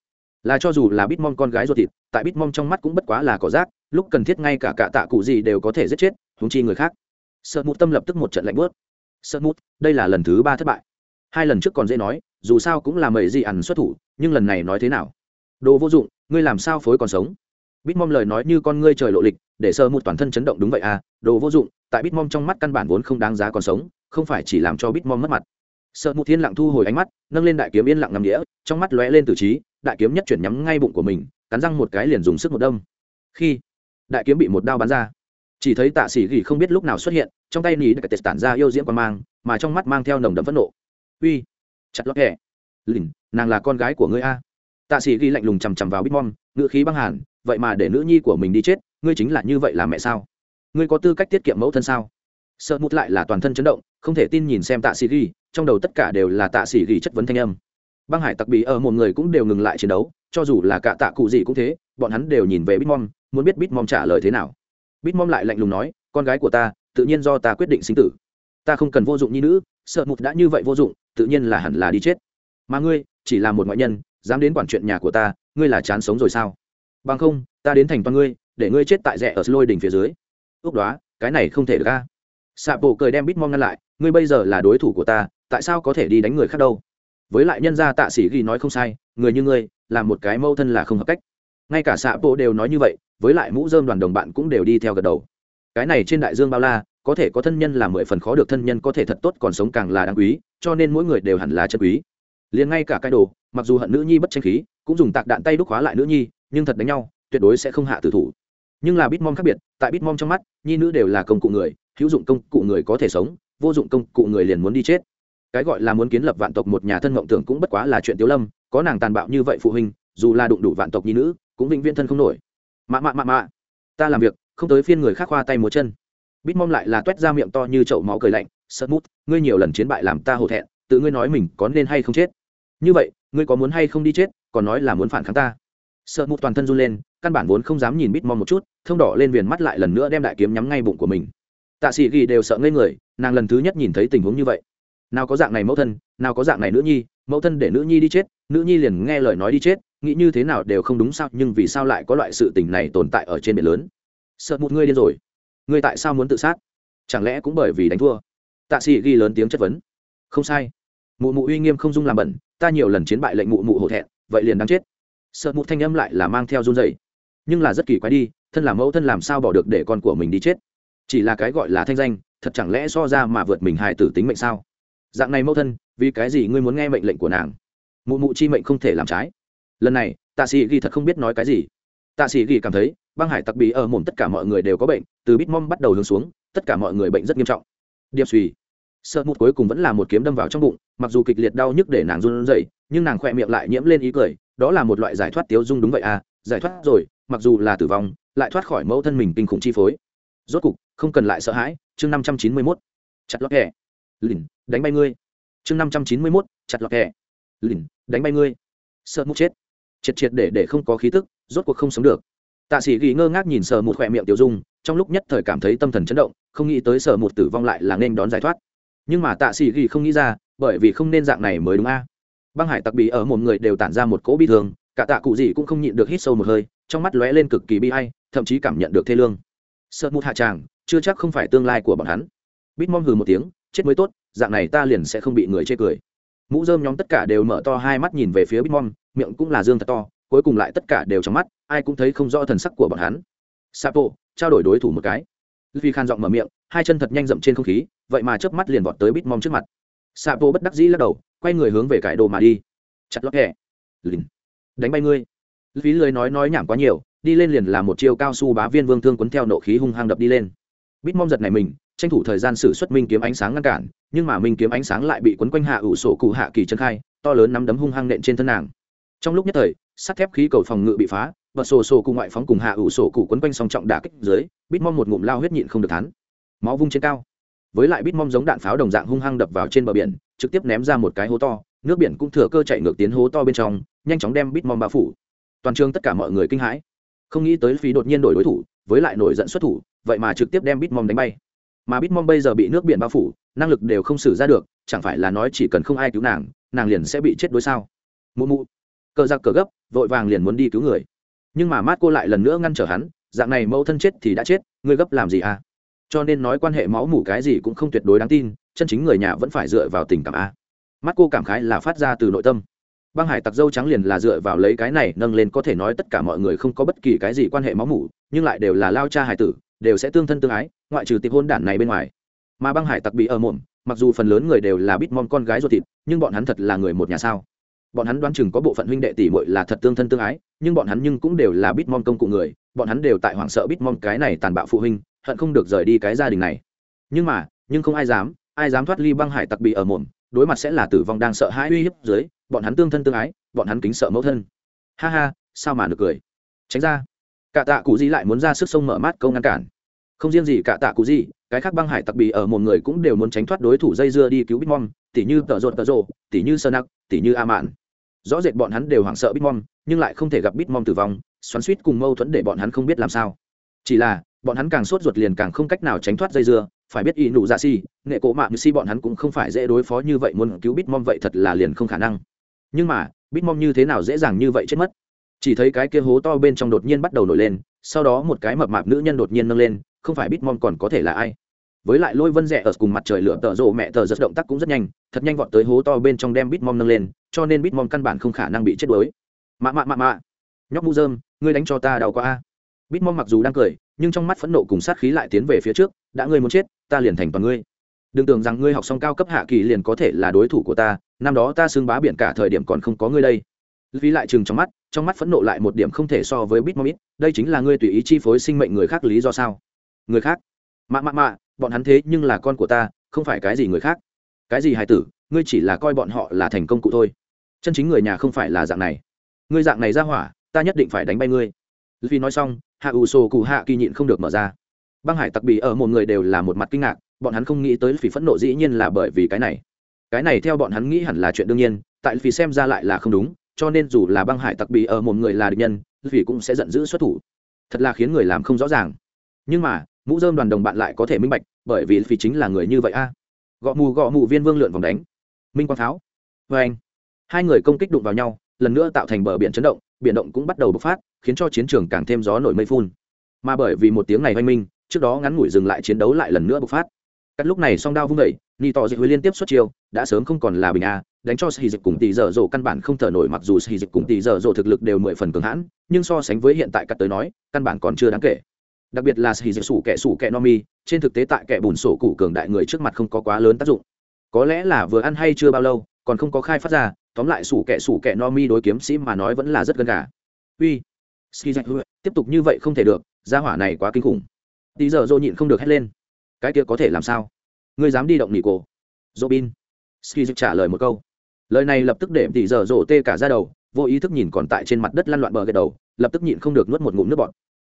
là cho dù là bitmom con gái ruột thịt, tại bitmom trong mắt cũng bất quá là cỏ rác, lúc cần thiết ngay cả cả tạ cụ gì đều có thể giết chết húng chi người khác. Sợ mút tâm lập tức một trận lạnh bớt sợ mút đây là lần thứ ba thất bại. Hai lần trước còn dễ nói, dù sao cũng là mầy gì ăn xuất thủ, nhưng lần này nói thế nào? Đồ vô dụng, ngươi làm sao phối còn sống? Bitmom lời nói như con ngươi trời lộ lịch, để sơ một toàn thân chấn động đúng vậy à đồ vô dụng, tại bitmom trong mắt căn bản vốn không đáng giá còn sống, không phải chỉ làm cho bitmom mất mặt sợ mụ thiên lặng thu hồi ánh mắt, nâng lên đại kiếm yên lặng ngầm đĩa trong mắt lóe lên từ trí, đại kiếm nhất chuyển nhắm ngay bụng của mình, cắn răng một cái liền dùng sức một đâm. Khi đại kiếm bị một đao bắn ra, chỉ thấy tạ sĩ gỉ không biết lúc nào xuất hiện, trong tay nỉ đặc tết tản ra yêu diễm qua mang, mà trong mắt mang theo nồng đậm phẫn nộ. Uy, chặt lót hẹ. Lìn, nàng là con gái của ngươi a. Tạ sĩ ghi lạnh lùng chằm chằm vào bitmom ngự khí băng hàn, vậy mà để nữ nhi của mình đi chết, ngươi chính là như vậy là mẹ sao? Ngươi có tư cách tiết kiệm mẫu thân sao? Sợ mút lại là toàn thân chấn động, không thể tin nhìn xem tạ sĩ ghi trong đầu tất cả đều là tạ sĩ ghi chất vấn thanh âm. Băng hải tặc bị ở một người cũng đều ngừng lại chiến đấu, cho dù là cả tạ cụ gì cũng thế, bọn hắn đều nhìn về bitmom muốn biết bitmom trả lời thế nào. Bitmom lại lạnh lùng nói, con gái của ta, tự nhiên do ta quyết định sinh tử. Ta không cần vô dụng như nữ, sợ mụt đã như vậy vô dụng, tự nhiên là hẳn là đi chết. Mà ngươi, chỉ là một ngoại nhân, dám đến quản chuyện nhà của ta, ngươi là chán sống rồi sao? Bằng không, ta đến thành toàn ngươi, để ngươi chết tại rẽ ở lôi đỉnh phía dưới. Ước đó cái này không thể được ca xạ bộ cười đem bitmom ngăn lại, ngươi bây giờ là đối thủ của ta tại sao có thể đi đánh người khác đâu? Với lại nhân gia tạ sĩ ghi nói không sai, người như ngươi là một cái mâu thân là không hợp cách. Ngay cả xạ bộ đều nói như vậy, với lại mũ dơm đoàn đồng bạn cũng đều đi theo gật đầu. Cái này trên đại dương bao la, có thể có thân nhân là mười phần khó được thân nhân có thể thật tốt còn sống càng là đáng quý, cho nên mỗi người đều hẳn là chân quý. Liền ngay cả cái đồ, mặc dù hận nữ nhi bất tranh khí, cũng dùng tạc đạn tay đúc hóa lại nữ nhi, nhưng thật đánh nhau, tuyệt đối sẽ không hạ tử thủ. Nhưng là bitmom khác biệt, tại bitmom trong mắt, nhi nữ đều là công cụ người, hữu dụng công cụ người có thể sống, vô dụng công cụ người liền muốn đi chết cái gọi là muốn kiến lập vạn tộc một nhà thân mộng tưởng cũng bất quá là chuyện tiếu lâm, có nàng tàn bạo như vậy phụ huynh, dù là đụng đủ vạn tộc nhi nữ, cũng vĩnh viễn thân không nổi. Mạ mạ mạ mạ, ta làm việc, không tới phiên người khác khoa tay múa chân. Bít mong lại là t u é t ra miệng to như chậu máu cười lạnh sợt mút, ngươi nhiều lần chiến bại làm ta hổ thẹn, tự ngươi nói mình có nên hay không chết? Như vậy, ngươi có muốn hay không đi chết, còn nói là muốn phản kháng ta. Sợ mút toàn thân run lên, căn bản vốn không dám nhìn bít mong một chút, thông đỏ lên viền mắt lại lần nữa đem đại kiếm nhắm ngay bụng của mình. Tạ sĩ ghi đều sợ ngây người, nàng lần thứ nhất nhìn thấy tình huống như vậy nào có dạng này mẫu thân, nào có dạng này nữ nhi, mẫu thân để nữ nhi đi chết, nữ nhi liền nghe lời nói đi chết, nghĩ như thế nào đều không đúng sao, nhưng vì sao lại có loại sự tình này tồn tại ở trên biển lớn? Sợ một ngươi điên rồi. Ngươi tại sao muốn tự sát? Chẳng lẽ cũng bởi vì đánh thua? Tạ sĩ ghi lớn tiếng chất vấn. Không sai. Mụ mụ uy nghiêm không dung làm bẩn, ta nhiều lần chiến bại lệnh mụ mụ hổ thẹn, vậy liền đáng chết. Sợ mụ thanh âm lại là mang theo run dày nhưng là rất kỳ quái đi, thân là mẫu thân làm sao bỏ được để con của mình đi chết? Chỉ là cái gọi là thanh danh, thật chẳng lẽ so ra mà vượt mình hài tử tính mệnh sao? Dạng này mẫu thân, vì cái gì ngươi muốn nghe mệnh lệnh của nàng? Mụ mụ chi mệnh không thể làm trái. Lần này, tạ sĩ ghi thật không biết nói cái gì. Tạ sĩ ghi cảm thấy, băng hải tặc bị ở mồm tất cả mọi người đều có bệnh, từ bít mom bắt đầu hướng xuống, tất cả mọi người bệnh rất nghiêm trọng. Điệp suy sợ một cuối cùng vẫn là một kiếm đâm vào trong bụng, mặc dù kịch liệt đau nhức để nàng run rẩy, nhưng nàng khỏe miệng lại nhiễm lên ý cười, đó là một loại giải thoát tiếu dung đúng vậy à giải thoát rồi, mặc dù là tử vong, lại thoát khỏi mẫu thân mình kinh khủng chi phối. Rốt cục, không cần lại sợ hãi, chương năm trăm chín mươi mốt. Chặt lót hẹ lìn, đánh bay ngươi. Chương năm trăm chín mươi mốt, chặt lọt hẹ lìn, đánh bay ngươi. Sợ mút chết. Triệt triệt để để không có khí tức, rốt cuộc không sống được. Tạ sĩ ghi ngơ ngác nhìn sờ một khỏe miệng tiểu dung, trong lúc nhất thời cảm thấy tâm thần chấn động, không nghĩ tới sờ một tử vong lại là nên đón giải thoát. Nhưng mà tạ sĩ ghi không nghĩ ra, bởi vì không nên dạng này mới đúng a. Băng hải tặc bị ở một người đều tản ra một cỗ bi thường cả tạ cụ gì cũng không nhịn được hít sâu một hơi, trong mắt lóe lên cực kỳ bi hay thậm chí cảm nhận được thê lương. Sợ mụt hạ tràng, chưa chắc không phải tương lai của bọn hắn. Bít mom hừ một tiếng chết mới tốt, dạng này ta liền sẽ không bị người chê cười. Mũ dơm nhóm tất cả đều mở to hai mắt nhìn về phía bitmom miệng cũng là dương thật to, cuối cùng lại tất cả đều trong mắt, ai cũng thấy không rõ thần sắc của bọn hắn. Sapo, trao đổi đối thủ một cái. Vì khan giọng mở miệng, hai chân thật nhanh dậm trên không khí, vậy mà chớp mắt liền vọt tới bitmom trước mặt. Sapo bất đắc dĩ lắc đầu, quay người hướng về cải đồ mà đi. Chặt lót hẹ lìn. Đánh bay ngươi. Phí lười nói nói nhảm quá nhiều, đi lên liền là một chiêu cao su bá viên vương thương quấn theo nộ khí hung hăng đập đi lên. Bitmom giật này mình tranh thủ thời gian sử xuất minh kiếm ánh sáng ngăn cản, nhưng mà minh kiếm ánh sáng lại bị quấn quanh hạ ủ sổ cụ hạ kỳ chân khai, to lớn nắm đấm hung hăng nện trên thân nàng. Trong lúc nhất thời, sắt thép khí cầu phòng ngự bị phá và sổ sổ cụ ngoại phóng cùng hạ ủ sổ cụ quấn quanh song trọng đả kích dưới, bít mong một ngụm lao huyết nhịn không được thắn máu vung trên cao. Với lại bít mong giống đạn pháo đồng dạng hung hăng đập vào trên bờ biển, trực tiếp ném ra một cái hố to, nước biển cũng thừa cơ chạy ngược tiến hố to bên trong, nhanh chóng đem bít mong bao phủ. Toàn trường tất cả mọi người kinh hãi. Không nghĩ tới phí đột nhiên đổi đối thủ, với lại nổi giận xuất thủ, vậy mà trực tiếp đem bít mong đánh bay mà bitmom bây giờ bị nước biển bao phủ, năng lực đều không xử ra được, chẳng phải là nói chỉ cần không ai cứu nàng nàng liền sẽ bị chết đối sao? Mụ mụ. Cờ giặc cờ gấp, vội vàng liền muốn đi cứu người. Nhưng mà mát cô lại lần nữa ngăn trở hắn, dạng này mẫu thân chết thì đã chết, ngươi gấp làm gì à? Cho nên nói quan hệ máu mủ cái gì cũng không tuyệt đối đáng tin, chân chính người nhà vẫn phải dựa vào tình cảm a mắt cô cảm khái là phát ra từ nội tâm. Băng hải tặc dâu trắng liền là dựa vào lấy cái này nâng lên có thể nói tất cả mọi người không có bất kỳ cái gì quan hệ máu mủ, nhưng lại đều là lao cha hải tử đều sẽ tương thân tương ái, ngoại trừ tiệp hôn đản này bên ngoài. Mà băng hải tặc bị ở mồm, mặc dù phần lớn người đều là bít mom con gái ruột thịt, nhưng bọn hắn thật là người một nhà sao? Bọn hắn đoán chừng có bộ phận huynh đệ tỷ muội là thật tương thân tương ái, nhưng bọn hắn nhưng cũng đều là bít mom công cụ người, bọn hắn đều tại hoảng sợ bít mom cái này tàn bạo phụ huynh, hận không được rời đi cái gia đình này. Nhưng mà, nhưng không ai dám ai dám thoát ly băng hải tặc bị ở mồm, đối mặt sẽ là tử vong đang sợ hãi uy hiếp dưới, bọn hắn tương thân tương ái, bọn hắn kính sợ mẫu thân. Ha ha, sao mà được cười. Tránh ra cả tạ cụ di lại muốn ra sức sông mở mát câu ngăn cản. Không riêng gì cả tạ cụ di cái khác băng hải tặc bị ở một người cũng đều muốn tránh thoát đối thủ dây dưa đi cứu bitmom tỉ như tợ rột tợ rộ tỉ như sơ nặc, tỉ như a mạn. Rõ rệt bọn hắn đều hoảng sợ bitmom nhưng lại không thể gặp bitmom tử vong, xoắn suýt cùng mâu thuẫn để bọn hắn không biết làm sao. Chỉ là, bọn hắn càng sốt ruột liền càng không cách nào tránh thoát dây dưa, phải biết y nụ dạ si, nghệ cổ mạng si bọn hắn cũng không phải dễ đối phó như vậy, muốn cứu bitmom vậy thật là liền không khả năng. Nhưng mà bitmom như thế nào dễ dàng như vậy chết mất? Chỉ thấy cái kia hố to bên trong đột nhiên bắt đầu nổi lên, sau đó một cái mập mạp nữ nhân đột nhiên nâng lên, không phải bitmom còn có thể là ai? Với lại lôi vân rẽ ở cùng mặt trời lửa tợ rộ mẹ tờ giật động tác cũng rất nhanh, thật nhanh vọt tới hố to bên trong đem bitmom nâng lên, cho nên bitmom căn bản không khả năng bị chết đuối. Mạ mạ mạ mạ. Nhóc mu dơm, ngươi đánh cho ta đau quá a. Bitmom mặc dù đang cười, nhưng trong mắt phẫn nộ cùng sát khí lại tiến về phía trước, đã ngươi muốn chết, ta liền thành toàn ngươi. Đừng tưởng rằng ngươi học xong cao cấp hạ kỳ liền có thể là đối thủ của ta, năm đó ta xưng bá biển cả thời điểm còn không có ngươi đây vì lại chừng trong mắt trong mắt phẫn nộ lại một điểm không thể so với bitmom đây chính là ngươi tùy ý chi phối sinh mệnh người khác lý do sao? Người khác? Mạ mạ mạ, bọn hắn thế nhưng là con của ta, không phải cái gì người khác. Cái gì hài tử, ngươi chỉ là coi bọn họ là thành công cụ thôi. Chân chính người nhà không phải là dạng này. Ngươi dạng này ra hỏa, ta nhất định phải đánh bay ngươi. Vì nói xong, hạ ủ sổ cụ hạ kỳ nhịn không được mở ra. Băng hải tặc bì ở một người đều là một mặt kinh ngạc, bọn hắn không nghĩ tới phỉ phẫn nộ dĩ nhiên là bởi vì cái này. Cái này theo bọn hắn nghĩ hẳn là chuyện đương nhiên, tại vì xem ra lại là không đúng cho nên dù là băng hải tặc bị ở một người là địch nhân vì cũng sẽ giận dữ xuất thủ. Thật là khiến người làm không rõ ràng. Nhưng mà, mũ dơm đoàn đồng bạn lại có thể minh bạch, bởi vì vì chính là người như vậy a. À. gõ mù gõ mù viên vương lượn vòng đánh. Minh quang tháo vê vâng anh. Hai người công kích đụng vào nhau, lần nữa tạo thành bờ biển chấn động, biển động cũng bắt đầu bộc phát, khiến cho chiến trường càng thêm gió nổi mây phun. Mà bởi vì một tiếng này oanh minh, trước đó ngắn ngủi dừng lại chiến đấu lại lần nữa bộc phát. Cắt lúc này song đao vung vẩy ni tỏ dịch huế liên tiếp xuất chiêu, đã sớm không còn là bình a đánh cho sĩ dịch cùng tỷ dở dỗ căn bản không thở nổi mặc dù sĩ dịch cùng tỷ dở dỗ thực lực đều mười phần cường hãn, nhưng so sánh với hiện tại cắt tới nói, căn bản còn chưa đáng kể. Đặc biệt là sĩ dịch sủ kẻ sủ kẻ no mi, trên thực tế tại kẻ bùn sổ cụ cường đại người trước mặt không có quá lớn tác dụng. Có lẽ là vừa ăn hay chưa bao lâu, còn không có khai phát ra, tóm lại sủ kẻ sủ kẻ no mi đối kiếm sĩ mà nói vẫn là rất gần gà. Uy sĩ dịch tiếp tục như vậy không thể được, gia hỏa này quá kinh khủng. Tỷ giờ dô nhịn không được hét lên. Cái kia có thể làm sao? Ngươi dám đi động nỉ cổ. Robin bin ski trả lời một câu lời này lập tức để tỷ giờ dỗ tê cả ra đầu, vô ý thức nhìn còn tại trên mặt đất lăn loạn bờ gật đầu, lập tức nhịn không được nuốt một ngụm nước bọt.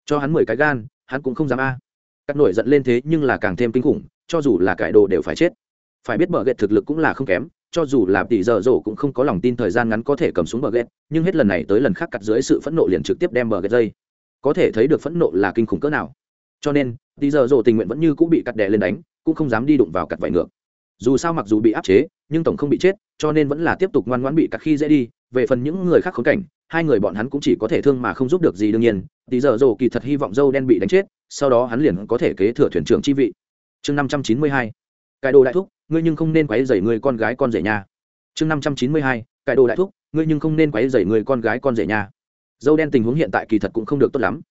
Cho hắn mười cái gan, hắn cũng không dám a. Cắt nổi giận lên thế nhưng là càng thêm kinh khủng, cho dù là cải đồ đều phải chết. Phải biết bờ ghét thực lực cũng là không kém, cho dù là tỷ giờ rổ cũng không có lòng tin thời gian ngắn có thể cầm xuống bờ ghét nhưng hết lần này tới lần khác cắt dưới sự phẫn nộ liền trực tiếp đem bờ ghét dây. Có thể thấy được phẫn nộ là kinh khủng cỡ nào. Cho nên, tỷ giờ rổ tình nguyện vẫn như cũng bị cắt đè lên đánh, cũng không dám đi đụng vào cắt vải ngược dù sao mặc dù bị áp chế, nhưng tổng không bị chết, cho nên vẫn là tiếp tục ngoan ngoãn bị các khi dễ đi. Về phần những người khác khốn cảnh, hai người bọn hắn cũng chỉ có thể thương mà không giúp được gì đương nhiên. Tí giờ rồ kỳ thật hy vọng dâu đen bị đánh chết, sau đó hắn liền có thể kế thừa thuyền trưởng chi vị. Chương năm trăm chín mươi hai. Cải đồ đại thúc, ngươi nhưng không nên quấy rầy người con gái con rể nhà chương năm trăm chín mươi hai. Cải đồ đại thúc, ngươi nhưng không nên quấy rầy người con gái con rể nhà dâu đen tình huống hiện tại kỳ thật cũng không được tốt lắm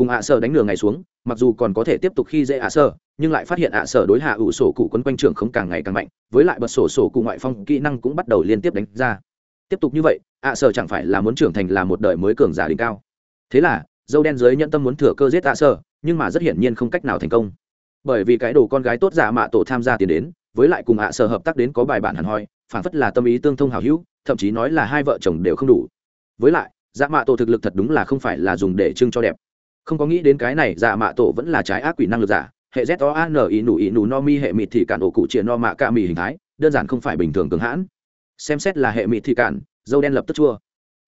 cùng ạ sở đánh lừa ngày xuống, mặc dù còn có thể tiếp tục khi dễ ạ sở, nhưng lại phát hiện ạ sở đối hạ ủ sổ cụ quấn quanh trường không càng ngày càng mạnh, với lại bật sổ sổ cụ ngoại phong kỹ năng cũng bắt đầu liên tiếp đánh ra. Tiếp tục như vậy, ạ sở chẳng phải là muốn trưởng thành là một đời mới cường giả đỉnh cao. Thế là, dâu đen dưới nhận tâm muốn thừa cơ giết ạ sở, nhưng mà rất hiển nhiên không cách nào thành công. Bởi vì cái đồ con gái tốt giả mạ tổ tham gia tiền đến, với lại cùng ạ sở hợp tác đến có bài bản hẳn hoi, phản phất là tâm ý tương thông hào hữu, thậm chí nói là hai vợ chồng đều không đủ. Với lại, giả mạ tổ thực lực thật đúng là không phải là dùng để trưng cho đẹp không có nghĩ đến cái này dạ mạ tổ vẫn là trái ác quỷ năng lực giả. Hệ z o a n i nụ i nụ no mi, hệ mịt thì cản ổ cụ chia no mạ ca mì hình thái, đơn giản không phải bình thường cường hãn. Xem xét là hệ mịt thì cản dâu đen lập tức chua.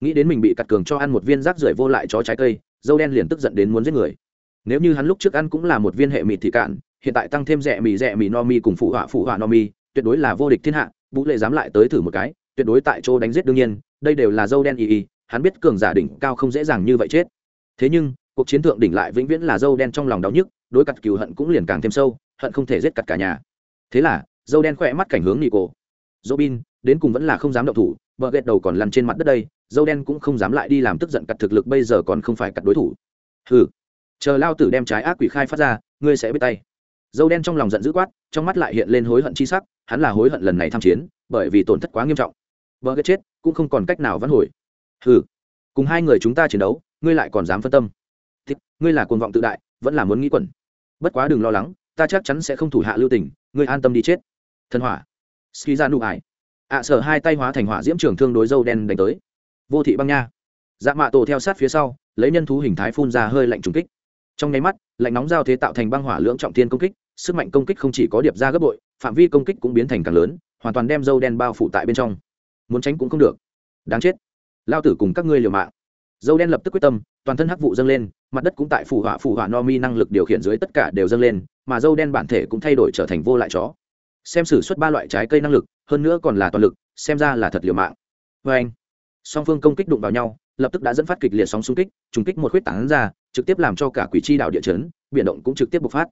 Nghĩ đến mình bị cặt cường cho ăn một viên rác rưởi vô lại chó trái cây, dâu đen liền tức giận đến muốn giết người. Nếu như hắn lúc trước ăn cũng là một viên hệ mịt thì cạn, hiện tại tăng thêm rẻ mì rẻ mì no mi cùng phụ họa phụ họa no mi, tuyệt đối là vô địch thiên hạ vũ lệ dám lại tới thử một cái, tuyệt đối tại chỗ đánh giết đương nhiên, đây đều là dâu đen y y, hắn biết cường giả đỉnh cao không dễ dàng như vậy chết. Thế nhưng cuộc chiến thượng đỉnh lại vĩnh viễn là dâu đen trong lòng đau nhức đối cặt cừu hận cũng liền càng thêm sâu hận không thể giết cặt cả nhà. Thế là dâu đen khỏe mắt cảnh hướng Nico, Robin bin đến cùng vẫn là không dám động thủ bờ ghét đầu còn lăn trên mặt đất đây dâu đen cũng không dám lại đi làm tức giận cặt thực lực bây giờ còn không phải cặt đối thủ. Hừ chờ lao tử đem trái ác quỷ khai phát ra ngươi sẽ biết tay. Dâu đen trong lòng giận dữ quát trong mắt lại hiện lên hối hận chi sắc hắn là hối hận lần này tham chiến bởi vì tổn thất quá nghiêm trọng. Bờ ghét chết cũng không còn cách nào vãn hồi. Hừ cùng hai người chúng ta chiến đấu ngươi lại còn dám phân tâm. Thích, ngươi là cuồng vọng tự đại vẫn là muốn nghĩ quẩn. Bất quá đừng lo lắng ta chắc chắn sẽ không thủ hạ lưu tình ngươi an tâm đi chết. Thần hỏa. Ski ra nụ ải. Ạ sở hai tay hóa thành hỏa diễm trường thương đối dâu đen đánh tới. Vô thị băng nha. Dạ mạ tổ theo sát phía sau lấy nhân thú hình thái phun ra hơi lạnh trùng kích. Trong nháy mắt lạnh nóng giao thế tạo thành băng hỏa lưỡng trọng thiên công kích sức mạnh công kích không chỉ có điệp ra gấp bội phạm vi công kích cũng biến thành càng lớn hoàn toàn đem dâu đen bao phủ tại bên trong. Muốn tránh cũng không được. Đáng chết. Lao tử cùng các ngươi liều mạng dâu đen lập tức quyết tâm, toàn thân hắc vụ dâng lên, mặt đất cũng tại phủ hỏa phủ hỏa no mi năng lực điều khiển dưới tất cả đều dâng lên, mà dâu đen bản thể cũng thay đổi trở thành vô lại chó. Xem xử suất ba loại trái cây năng lực, hơn nữa còn là toàn lực, xem ra là thật liều mạng. Vê anh, song phương công kích đụng vào nhau, lập tức đã dẫn phát kịch liệt sóng xung kích, trùng kích một khuyết tảng ra, trực tiếp làm cho cả quỷ chi đảo địa chấn, biển động cũng trực tiếp bộc phát.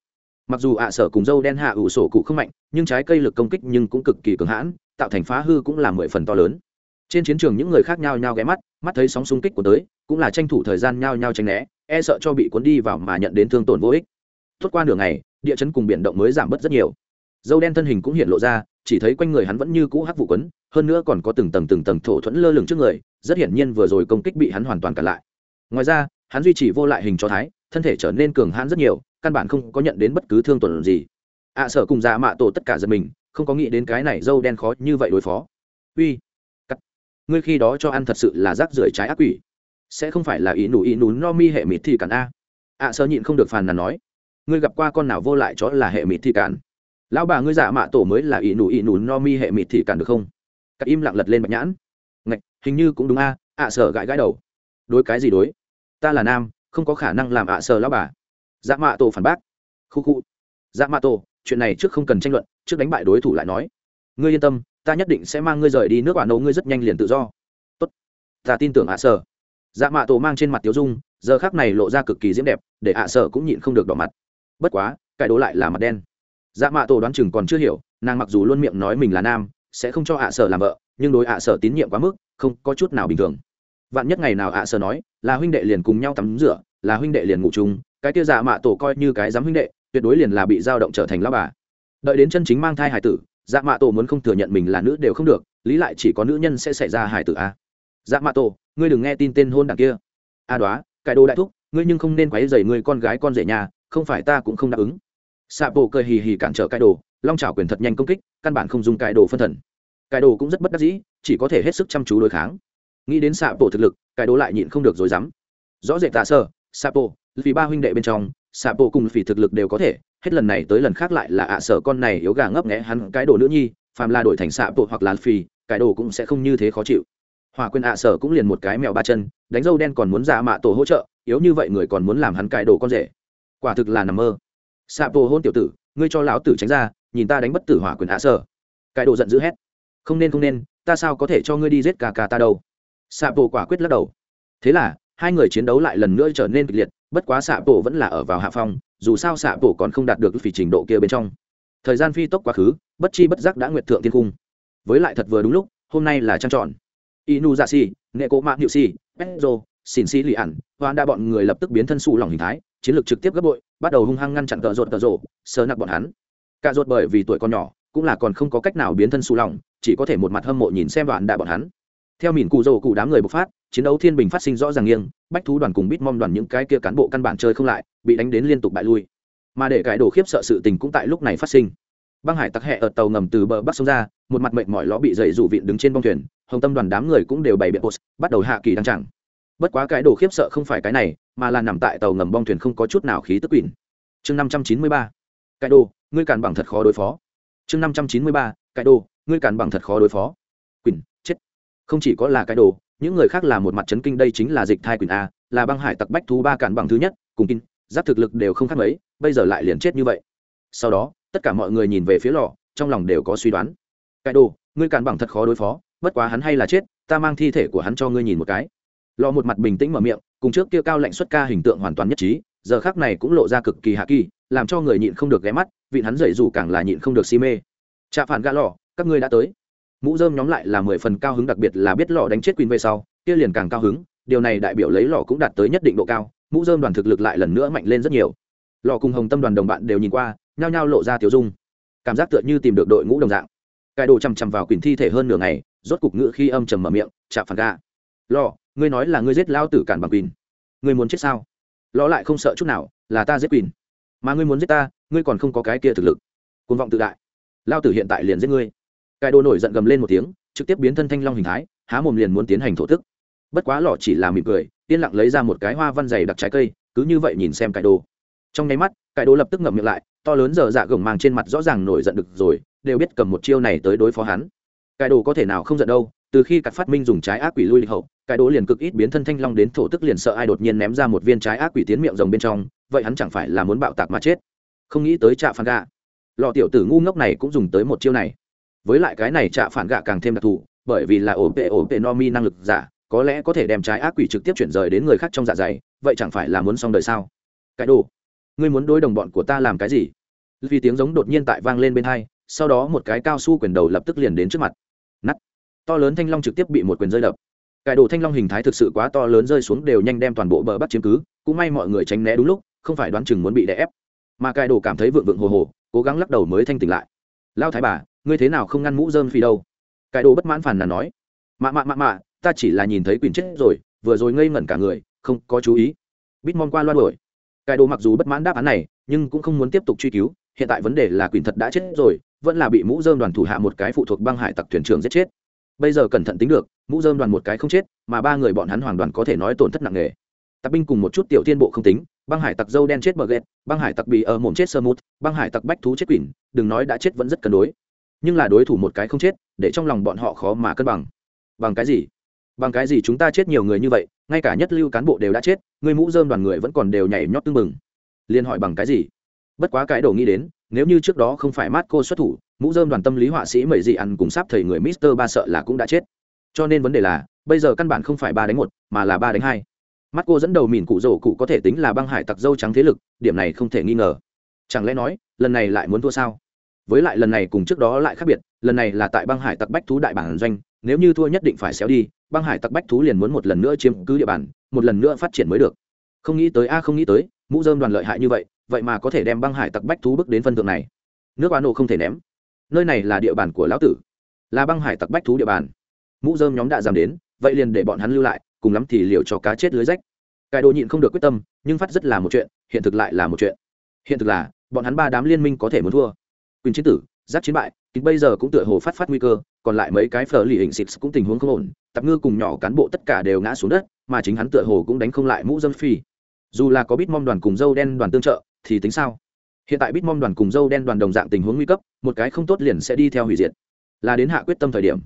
Mặc dù ạ sở cùng dâu đen hạ ủ sổ cụ không mạnh, nhưng trái cây lực công kích nhưng cũng cực kỳ cường hãn, tạo thành phá hư cũng là mười phần to lớn trên chiến trường những người khác nhau nhao ghé mắt mắt thấy sóng xung kích của tới cũng là tranh thủ thời gian nhao nhau tranh né e sợ cho bị cuốn đi vào mà nhận đến thương tổn vô ích. Tốt qua nửa ngày địa chấn cùng biển động mới giảm bớt rất nhiều. Dâu đen thân hình cũng hiện lộ ra chỉ thấy quanh người hắn vẫn như cũ hắc vụ quấn hơn nữa còn có từng tầng từng tầng thổ thuẫn lơ lửng trước người rất hiển nhiên vừa rồi công kích bị hắn hoàn toàn cản lại. Ngoài ra hắn duy trì vô lại hình cho thái thân thể trở nên cường hãn rất nhiều căn bản không có nhận đến bất cứ thương tổn gì. Ạ à, sở cùng dạ mạ tổ tất cả giật mình không có nghĩ đến cái này dâu đen khó như vậy đối phó. Uy ngươi khi đó cho ăn thật sự là rác rưởi trái ác quỷ. Sẽ không phải là ý nù ý nù no mi hệ mịt thì cản a. Ạ à, nhịn không được phàn nàn nói. Ngươi gặp qua con nào vô lại chó là hệ mịt thì cản? Lão bà ngươi giả mạ tổ mới là ý nù ý nù no mi hệ mịt thì cản được không? Cặp im lặng lật lên bạch nhãn. Ngạch hình như cũng đúng a ạ sở gãi gãi đầu. Đối cái gì đối? Ta là nam không có khả năng làm ạ sở lão bà. Giả mạ tổ phản bác. Khu khu. Dạ mạ tổ chuyện này trước không cần tranh luận trước đánh bại đối thủ lại nói. Ngươi yên tâm ta nhất định sẽ mang ngươi rời đi, nước quả nấu ngươi rất nhanh liền tự do. Tốt. Ta tin tưởng ạ sở dạ mạ tổ mang trên mặt tiếu dung, giờ khác này lộ ra cực kỳ diễm đẹp, để ạ sở cũng nhịn không được đỏ mặt. Bất quá cải đố lại là mặt đen. Dạ mạ tổ đoán chừng còn chưa hiểu, nàng mặc dù luôn miệng nói mình là nam, sẽ không cho ạ sở làm vợ, nhưng đối ạ sở tín nhiệm quá mức, không có chút nào bình thường. Vạn nhất ngày nào ạ sở nói, là huynh đệ liền cùng nhau tắm rửa, là huynh đệ liền ngủ chung, cái kia dạ mạ tổ coi như cái dám huynh đệ, tuyệt đối liền là bị dao động trở thành lão bà. Đợi đến chân chính mang thai hải tử dạ mạ tổ muốn không thừa nhận mình là nữ đều không được, lý lại chỉ có nữ nhân sẽ xảy ra hài tử a. Dạ mạ tổ, ngươi đừng nghe tin tên hôn đằng kia. A đoá cải đồ đại thúc, ngươi nhưng không nên quấy dày ngươi con gái con rể nhà, không phải ta cũng không đáp ứng. Xạ bộ cười hì hì cản trở cải đồ, long trào quyền thật nhanh công kích, căn bản không dùng cải đồ phân thần. Cải đồ cũng rất bất đắc dĩ, chỉ có thể hết sức chăm chú đối kháng. Nghĩ đến xạ bộ thực lực cải đồ lại nhịn không được rồi dám. Rõ rệt tạ sơ xạ bộ vì ba huynh đệ bên trong xạ bộ cùng phỉ thực lực đều có thể hết lần này tới lần khác lại là ạ sở con này yếu gà ngấp nghẽ hắn cái đồ nữ nhi, phàm là đổi thành xạ bộ hoặc là phì, cái đồ cũng sẽ không như thế khó chịu. Hòa quên ạ sở cũng liền một cái mèo ba chân, đánh dâu đen còn muốn giả mạ tổ hỗ trợ, yếu như vậy người còn muốn làm hắn cái đồ con rể. Quả thực là nằm mơ. Xạ bộ hôn tiểu tử, ngươi cho lão tử tránh ra, nhìn ta đánh bất tử hỏa quyền ạ sở. Cái đồ giận dữ hét. Không nên không nên, ta sao có thể cho ngươi đi giết cả cả ta đâu? Xạ bộ quả quyết lắc đầu. Thế là, hai người chiến đấu lại lần nữa trở nên kịch liệt, bất quá xạ bộ vẫn là ở vào hạ phong dù sao xạ bộ còn không đạt được phi trình độ kia bên trong. Thời gian phi tốc quá khứ, bất chi bất giác đã nguyệt thượng thiên cung. Với lại thật vừa đúng lúc, hôm nay là trăng tròn. Inu dạ si nghệ cố mạng hiệu si petro xin si lì ẩn hoan đã bọn người lập tức biến thân xù lòng hình thái, chiến lược trực tiếp gấp bội, bắt đầu hung hăng ngăn chặn cờ rột cờ rộ sơ nặc bọn hắn. Cả rột bởi vì tuổi còn nhỏ, cũng là còn không có cách nào biến thân xù lòng chỉ có thể một mặt hâm mộ nhìn xem đoạn đại bọn hắn. Theo mìn cụ rồ cụ đám người bộc phát chiến đấu thiên bình phát sinh rõ ràng nghiêng, bách thú đoàn cùng bít mong đoàn những cái kia cán bộ căn bản chơi không lại, bị đánh đến liên tục bại lui. Mà để cải đồ khiếp sợ sự tình cũng tại lúc này phát sinh. Băng hải tặc hẹ ở tàu ngầm từ bờ bắc sông ra, một mặt mệnh mọi ló bị dậy dụ vịn đứng trên bông thuyền, hồng tâm đoàn đám người cũng đều bày biện post bắt đầu hạ kỳ đăng chẳng bất quá cái đồ khiếp sợ không phải cái này, mà là nằm tại tàu ngầm bong thuyền không có chút nào khí tức quỷ. Chương năm trăm chín mươi ba. Cái đồ, ngươi càn bằng thật khó đối phó. Chương năm trăm chín mươi ba. Cái đồ, ngươi càn bằng thật khó đối phó. Quỷ, chết. Không chỉ có là cái đồ những người khác là một mặt chấn kinh, đây chính là dịch thai Quyền a, là băng hải tặc bách thú ba cản bằng thứ nhất, cùng kinh giáp thực lực đều không khác mấy, bây giờ lại liền chết như vậy. Sau đó, tất cả mọi người nhìn về phía lò, trong lòng đều có suy đoán. Cái đồ, ngươi cản bằng thật khó đối phó, bất quá hắn hay là chết, ta mang thi thể của hắn cho ngươi nhìn một cái. Lò một mặt bình tĩnh mở miệng, cùng trước kia cao lệnh xuất ca hình tượng hoàn toàn nhất trí, giờ khác này cũng lộ ra cực kỳ hạ kỳ, làm cho người nhịn không được ghé mắt vị hắn dậy dù càng là nhịn không được si mê. Trạ phản gã lò, các ngươi đã tới mũ dơm nhóm lại là mười phần cao hứng, đặc biệt là biết lò đánh chết quỳnh về sau, kia liền càng cao hứng. Điều này đại biểu lấy lò cũng đạt tới nhất định độ cao, mũ dơm đoàn thực lực lại lần nữa mạnh lên rất nhiều. Lò cùng hồng tâm đoàn đồng bạn đều nhìn qua, nhao nhao lộ ra tiểu dung. Cảm giác tựa như tìm được đội ngũ đồng dạng. Cài đồ chằm chằm vào quyền thi thể hơn nửa ngày, rốt cục ngự khi âm trầm mở miệng, chạm phản ga. Lò ngươi nói là ngươi giết lao tử cản bằng quyền ngươi muốn chết sao? Lò lại không sợ chút nào, là ta giết quyền mà ngươi muốn giết ta, ngươi còn không có cái kia thực lực. Côn vọng tự đại. Lao tử hiện tại liền giết ngươi cải đồ nổi giận gầm lên một tiếng, trực tiếp biến thân thanh long hình thái, há mồm liền muốn tiến hành thổ thức. Bất quá lọ chỉ là mỉm cười, yên lặng lấy ra một cái hoa văn dày đặc trái cây, cứ như vậy nhìn xem cải đồ. Trong nháy mắt cải đồ lập tức ngậm miệng lại, to lớn giờ dạ gồng mang trên mặt rõ ràng nổi giận được rồi, đều biết cầm một chiêu này tới đối phó hắn. Cải đồ có thể nào không giận đâu, từ khi cắt phát minh dùng trái ác quỷ lui lịch hậu cải đồ liền cực ít biến thân thanh long đến thổ tức liền sợ ai đột nhiên ném ra một viên trái ác quỷ tiến miệng rồng bên trong, vậy hắn chẳng phải là muốn bạo tạc mà chết. Không nghĩ tới trạ phan gà. Lọ tiểu tử ngu ngốc này cũng dùng tới một chiêu này với lại cái này trạ phản gạ càng thêm đặc thù, bởi vì là ổ vệ ổ vệ no mi năng lực giả, có lẽ có thể đem trái ác quỷ trực tiếp chuyển rời đến người khác trong dạ dày, vậy chẳng phải là muốn xong đời sao? Cái đồ, ngươi muốn đối đồng bọn của ta làm cái gì? Vì tiếng giống đột nhiên tại vang lên bên hai, sau đó một cái cao su quyền đầu lập tức liền đến trước mặt. Nắt to lớn thanh long trực tiếp bị một quyền rơi đập. Cải đồ thanh long hình thái thực sự quá to lớn rơi xuống đều nhanh đem toàn bộ bờ bắt chiếm cứ, cũng may mọi người tránh né đúng lúc, không phải đoán chừng muốn bị đè ép. Mà cải đồ cảm thấy vượng vượng hồ hồ, cố gắng lắc đầu mới thanh tỉnh lại. Lao thái bà ngươi thế nào không ngăn mũ dơm phi đâu? Cái đồ bất mãn phản là nói. Mạ mạ mạ mạ, ta chỉ là nhìn thấy quyền chết rồi, vừa rồi ngây ngẩn cả người, không có chú ý. Bít mong qua loan đổi Cái đồ mặc dù bất mãn đáp án này, nhưng cũng không muốn tiếp tục truy cứu, hiện tại vấn đề là quyền thật đã chết rồi, vẫn là bị mũ dơm đoàn thủ hạ một cái phụ thuộc băng hải tặc thuyền trưởng giết chết. Bây giờ cẩn thận tính được, mũ dơm đoàn một cái không chết, mà ba người bọn hắn hoàn toàn có thể nói tổn thất nặng nề. Tặc binh cùng một chút tiểu thiên bộ không tính, băng hải tặc dâu đen chết bờ ghét băng hải tặc bị ở mồm chết sơ mút, băng hải tặc bách thú chết quỷ đừng nói đã chết vẫn rất cân đối nhưng là đối thủ một cái không chết, để trong lòng bọn họ khó mà cân bằng. Bằng cái gì? Bằng cái gì chúng ta chết nhiều người như vậy, ngay cả nhất lưu cán bộ đều đã chết, người mũ dơm đoàn người vẫn còn đều nhảy nhót tưng bừng. Liên hỏi bằng cái gì? Bất quá cái đầu nghĩ đến, nếu như trước đó không phải mát cô xuất thủ, mũ dơm đoàn tâm lý họa sĩ mẩy dị ăn cùng sáp thầy người mister ba sợ là cũng đã chết. Cho nên vấn đề là, bây giờ căn bản không phải ba đánh một, mà là ba đánh hai. Mắt cô dẫn đầu mìn cụ rổ cụ có thể tính là băng hải tặc dâu trắng thế lực, điểm này không thể nghi ngờ. Chẳng lẽ nói, lần này lại muốn thua sao? Với lại lần này cùng trước đó lại khác biệt, lần này là tại băng hải tặc bách thú đại bản doanh, nếu như thua nhất định phải xéo đi, băng hải tặc bách thú liền muốn một lần nữa chiếm cứ địa bàn, một lần nữa phát triển mới được. Không nghĩ tới a, không nghĩ tới, mũ dơm đoàn lợi hại như vậy vậy mà có thể đem băng hải tặc bách thú bước đến phân thượng này. Nước oan nổ không thể ném. Nơi này là địa bàn của lão tử. Là băng hải tặc bách thú địa bàn. Mũ dơm nhóm đã dám đến, vậy liền để bọn hắn lưu lại, cùng lắm thì liều cho cá chết lưới rách. Cải đồ nhịn không được quyết tâm, nhưng phát rất là một chuyện, hiện thực lại là một chuyện. Hiện thực là, bọn hắn ba đám liên minh có thể muốn thua quyền chiến tử, giáp chiến bại kính bây giờ cũng tựa hồ phát phát nguy cơ, còn lại mấy cái phở lì hình xịt cũng tình huống không ổn tạp ngư cùng nhỏ cán bộ tất cả đều ngã xuống đất, mà chính hắn tựa hồ cũng đánh không lại mũ dâm phi. Dù là có bitmom đoàn cùng dâu đen đoàn tương trợ, thì tính sao? Hiện tại bitmom đoàn cùng dâu đen đoàn đồng dạng tình huống nguy cấp, một cái không tốt liền sẽ đi theo hủy diệt. Là đến hạ quyết tâm thời điểm.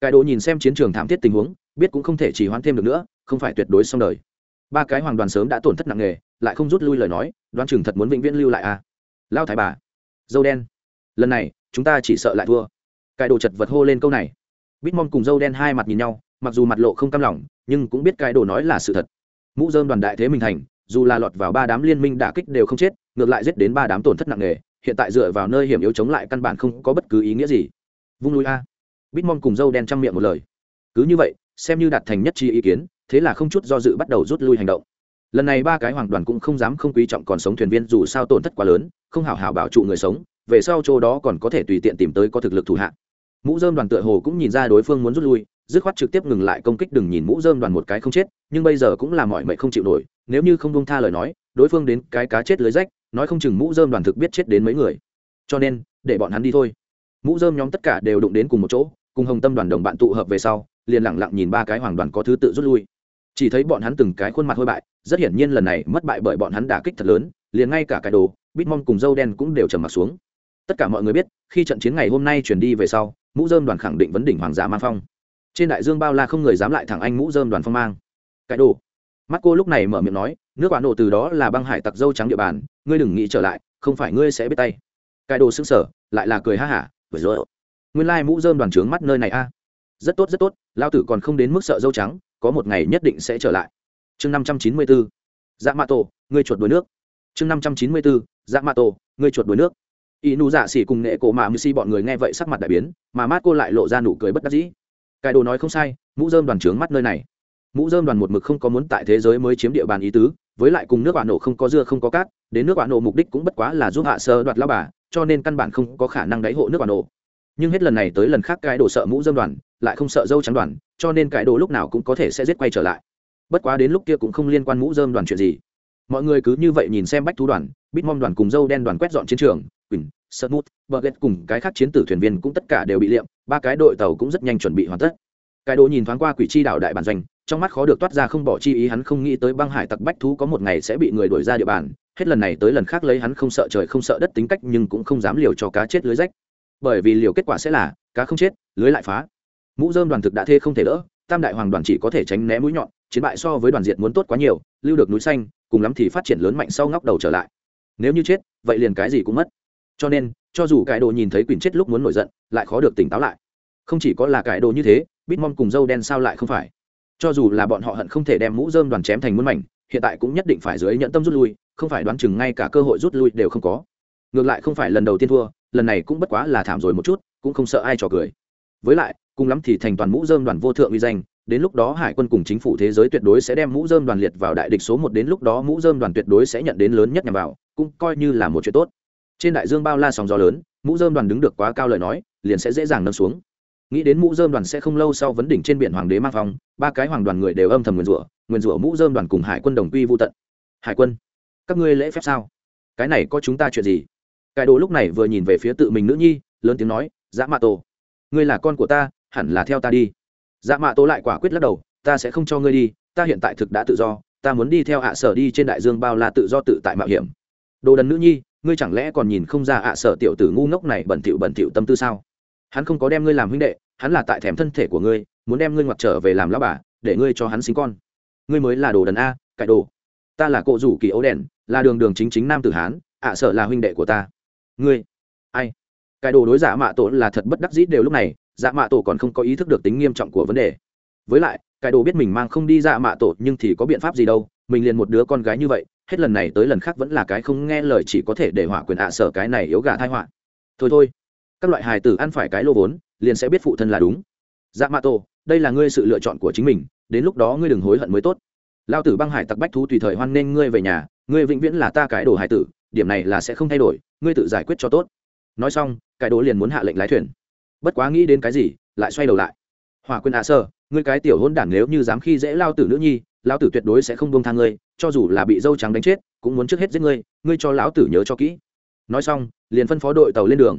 Cải đồ nhìn xem chiến trường thảm thiết tình huống, biết cũng không thể chỉ hoãn thêm được nữa, không phải tuyệt đối xong đời. Ba cái hoàng đoàn sớm đã tổn thất nặng nề, lại không rút lui lời nói, đoán chừng thật muốn vĩnh viễn lưu lại à? Lao thái bà, dâu đen lần này, chúng ta chỉ sợ lại thua. Cải đồ chật vật hô lên câu này. Bitmom cùng dâu đen hai mặt nhìn nhau, mặc dù mặt lộ không cam lòng, nhưng cũng biết cải đồ nói là sự thật. Mũ dơm đoàn đại thế mình thành, dù là lọt vào ba đám liên minh đả kích đều không chết, ngược lại giết đến ba đám tổn thất nặng nề, hiện tại dựa vào nơi hiểm yếu chống lại căn bản không có bất cứ ý nghĩa gì. Vung lui a. Bitmom cùng dâu đen trang miệng một lời. Cứ như vậy, xem như đạt thành nhất chi ý kiến, thế là không chút do dự bắt đầu rút lui hành động. Lần này ba cái hoàng đoàn cũng không dám không quý trọng còn sống thuyền viên dù sao tổn thất quá lớn, không hảo hảo bảo trụ người sống về sau chỗ đó còn có thể tùy tiện tìm tới có thực lực thủ hạ. Mũ dơm đoàn tựa hồ cũng nhìn ra đối phương muốn rút lui, dứt khoát trực tiếp ngừng lại công kích đừng nhìn mũ dơm đoàn một cái không chết, nhưng bây giờ cũng là mọi mệnh không chịu nổi, nếu như không bông tha lời nói, đối phương đến cái cá chết lưới rách, nói không chừng mũ dơm đoàn thực biết chết đến mấy người. Cho nên, để bọn hắn đi thôi. Mũ dơm nhóm tất cả đều đụng đến cùng một chỗ, cùng hồng tâm đoàn đồng bạn tụ hợp về sau, liền lẳng lặng nhìn ba cái hoàng đoàn có thứ tự rút lui. Chỉ thấy bọn hắn từng cái khuôn mặt hôi bại, rất hiển nhiên lần này mất bại bởi bọn hắn đả kích thật lớn, liền ngay cả cái đồ Bitmon cùng dâu đen cũng đều trầm mặt xuống tất cả mọi người biết, khi trận chiến ngày hôm nay chuyển đi về sau, mũ dơm đoàn khẳng định vấn đỉnh hoàng giả mang phong. Trên đại dương bao la không người dám lại thẳng anh mũ dơm đoàn phong mang. Cái đồ. Mắt cô lúc này mở miệng nói, nước bạn nổ từ đó là băng hải tặc dâu trắng địa bàn, ngươi đừng nghĩ trở lại, không phải ngươi sẽ biết tay. Cái đồ xứng sở lại là cười ha hả, vừa rồi, nguyên lai mũ dơm đoàn trướng mắt nơi này a. Rất tốt rất tốt lao tử còn không đến mức sợ dâu trắng, có một ngày nhất định sẽ trở lại. Chương năm trăm chín mươi bốn dạ mạ tổ, ngươi chuột đuối nước. Chương năm trăm chín mươi bốn dạ mạ tổ, ngươi chuột đuối nước y nụ dạ xỉ cùng nghệ cổ mà mưu si bọn người nghe vậy sắc mặt đại biến, mà mát cô lại lộ ra nụ cười bất đắc dĩ. Cải đồ nói không sai, mũ dơm đoàn trướng mắt nơi này. Mũ dơm đoàn một mực không có muốn tại thế giới mới chiếm địa bàn ý tứ, với lại cùng nước bạn nổ không có dưa không có cát, đến nước bạn nổ mục đích cũng bất quá là giúp hạ sơ đoạt lao bà, cho nên căn bản không có khả năng đáy hộ nước bạn nổ. Nhưng hết lần này tới lần khác cái đồ sợ mũ dơm đoàn, lại không sợ dâu trắng đoàn, cho nên cái đồ lúc nào cũng có thể sẽ giết quay trở lại. Bất quá đến lúc kia cũng không liên quan mũ dơm đoàn chuyện gì. Mọi người cứ như vậy nhìn xem bách thú đoàn, bít bitmom đoàn cùng dâu đen đoàn quét dọn chiến trường quỳnh sơ mút bờ ghét cùng cái khác chiến tử thuyền viên cũng tất cả đều bị liệm, ba cái đội tàu cũng rất nhanh chuẩn bị hoàn tất. Cái đồ nhìn thoáng qua quỷ chi đảo đại bản doanh, trong mắt khó được toát ra không bỏ chi ý, hắn không nghĩ tới băng hải tặc bách thú có một ngày sẽ bị người đuổi ra địa bàn, hết lần này tới lần khác lấy hắn không sợ trời không sợ đất tính cách nhưng cũng không dám liều cho cá chết lưới rách. Bởi vì liều kết quả sẽ là, cá không chết, lưới lại phá. Mũ dơm đoàn thực đã thê không thể đỡ, tam đại hoàng đoàn chỉ có thể tránh né mũi nhọn, chiến bại so với đoàn diện muốn tốt quá nhiều, lưu được núi xanh, cùng lắm thì phát triển lớn mạnh sau ngóc đầu trở lại. Nếu như chết, vậy liền cái gì cũng mất cho nên, cho dù cải đồ nhìn thấy quyền chết lúc muốn nổi giận, lại khó được tỉnh táo lại. Không chỉ có là cải đồ như thế bitmom cùng dâu đen sao lại không phải? Cho dù là bọn họ hận không thể đem mũ dơm đoàn chém thành muôn mảnh, hiện tại cũng nhất định phải dưới nhẫn tâm rút lui, không phải đoán chừng ngay cả cơ hội rút lui đều không có. Ngược lại không phải lần đầu tiên thua, lần này cũng bất quá là thảm rồi một chút, cũng không sợ ai trò cười. Với lại, cùng lắm thì thành toàn mũ dơm đoàn vô thượng uy danh, đến lúc đó hải quân cùng chính phủ thế giới tuyệt đối sẽ đem mũ dơm đoàn liệt vào đại địch số một, đến lúc đó mũ dơm đoàn tuyệt đối sẽ nhận đến lớn nhất nhằm vào, cũng coi như là một chuyện tốt trên đại dương bao la sóng gió lớn, mũ dơm đoàn đứng được quá cao lời nói, liền sẽ dễ dàng nâng xuống. Nghĩ đến mũ dơm đoàn sẽ không lâu sau vấn đỉnh trên biển hoàng đế mang phong, ba cái hoàng đoàn người đều âm thầm nguyền rủa nguyền rủa mũ dơm đoàn cùng hải quân đồng quy vô tận. Hải quân, các ngươi lễ phép sao? Cái này có chúng ta chuyện gì? Cải đồ lúc này vừa nhìn về phía tự mình nữ nhi, lớn tiếng nói dã mạ tổ, ngươi là con của ta, hẳn là theo ta đi. Dã mạ tổ lại quả quyết lắc đầu, ta sẽ không cho ngươi đi, ta hiện tại thực đã tự do, ta muốn đi theo hạ sở đi trên đại dương bao la tự do tự tại mạo hiểm. Đồ đần nữ nhi ngươi chẳng lẽ còn nhìn không ra ạ sở tiểu tử ngu ngốc này bẩn thỉu bẩn thỉu tâm tư sao? Hắn không có đem ngươi làm huynh đệ, hắn là tại thèm thân thể của ngươi, muốn đem ngươi ngoặt trở về làm lao bà, để ngươi cho hắn sinh con. Ngươi mới là đồ đần a, cải đồ. Ta là cộ rủ kỳ ấu đèn, là đường đường chính chính nam tử hán, ạ sợ là huynh đệ của ta. Ngươi, ai? Cải đồ đối giả mạ tổ là thật bất đắc dĩ đều lúc này dạ mạ tổ còn không có ý thức được tính nghiêm trọng của vấn đề. Với lại, cải đồ biết mình mang không đi dạ mạ tổ, nhưng thì có biện pháp gì đâu mình liền một đứa con gái như vậy, hết lần này tới lần khác vẫn là cái không nghe lời chỉ có thể để hỏa quyền ạ sở cái này yếu gà thai họa. Thôi thôi, các loại hài tử ăn phải cái lô vốn, liền sẽ biết phụ thân là đúng. Dạ mạ tổ, đây là ngươi sự lựa chọn của chính mình, đến lúc đó ngươi đừng hối hận mới tốt. Lao tử băng hải tặc bách thú tùy thời hoan nghênh ngươi về nhà, ngươi vĩnh viễn là ta cái đồ hải tử, điểm này là sẽ không thay đổi, ngươi tự giải quyết cho tốt. Nói xong, cái đồ liền muốn hạ lệnh lái thuyền. Bất quá nghĩ đến cái gì, lại xoay đầu lại. Hỏa quyền ạ sơ ngươi cái tiểu hôn đản nếu như dám khi dễ lao tử nữ nhi Lão tử tuyệt đối sẽ không buông tha ngươi, cho dù là bị dâu trắng đánh chết, cũng muốn trước hết giết ngươi ngươi cho lão tử nhớ cho kỹ. Nói xong, liền phân phó đội tàu lên đường.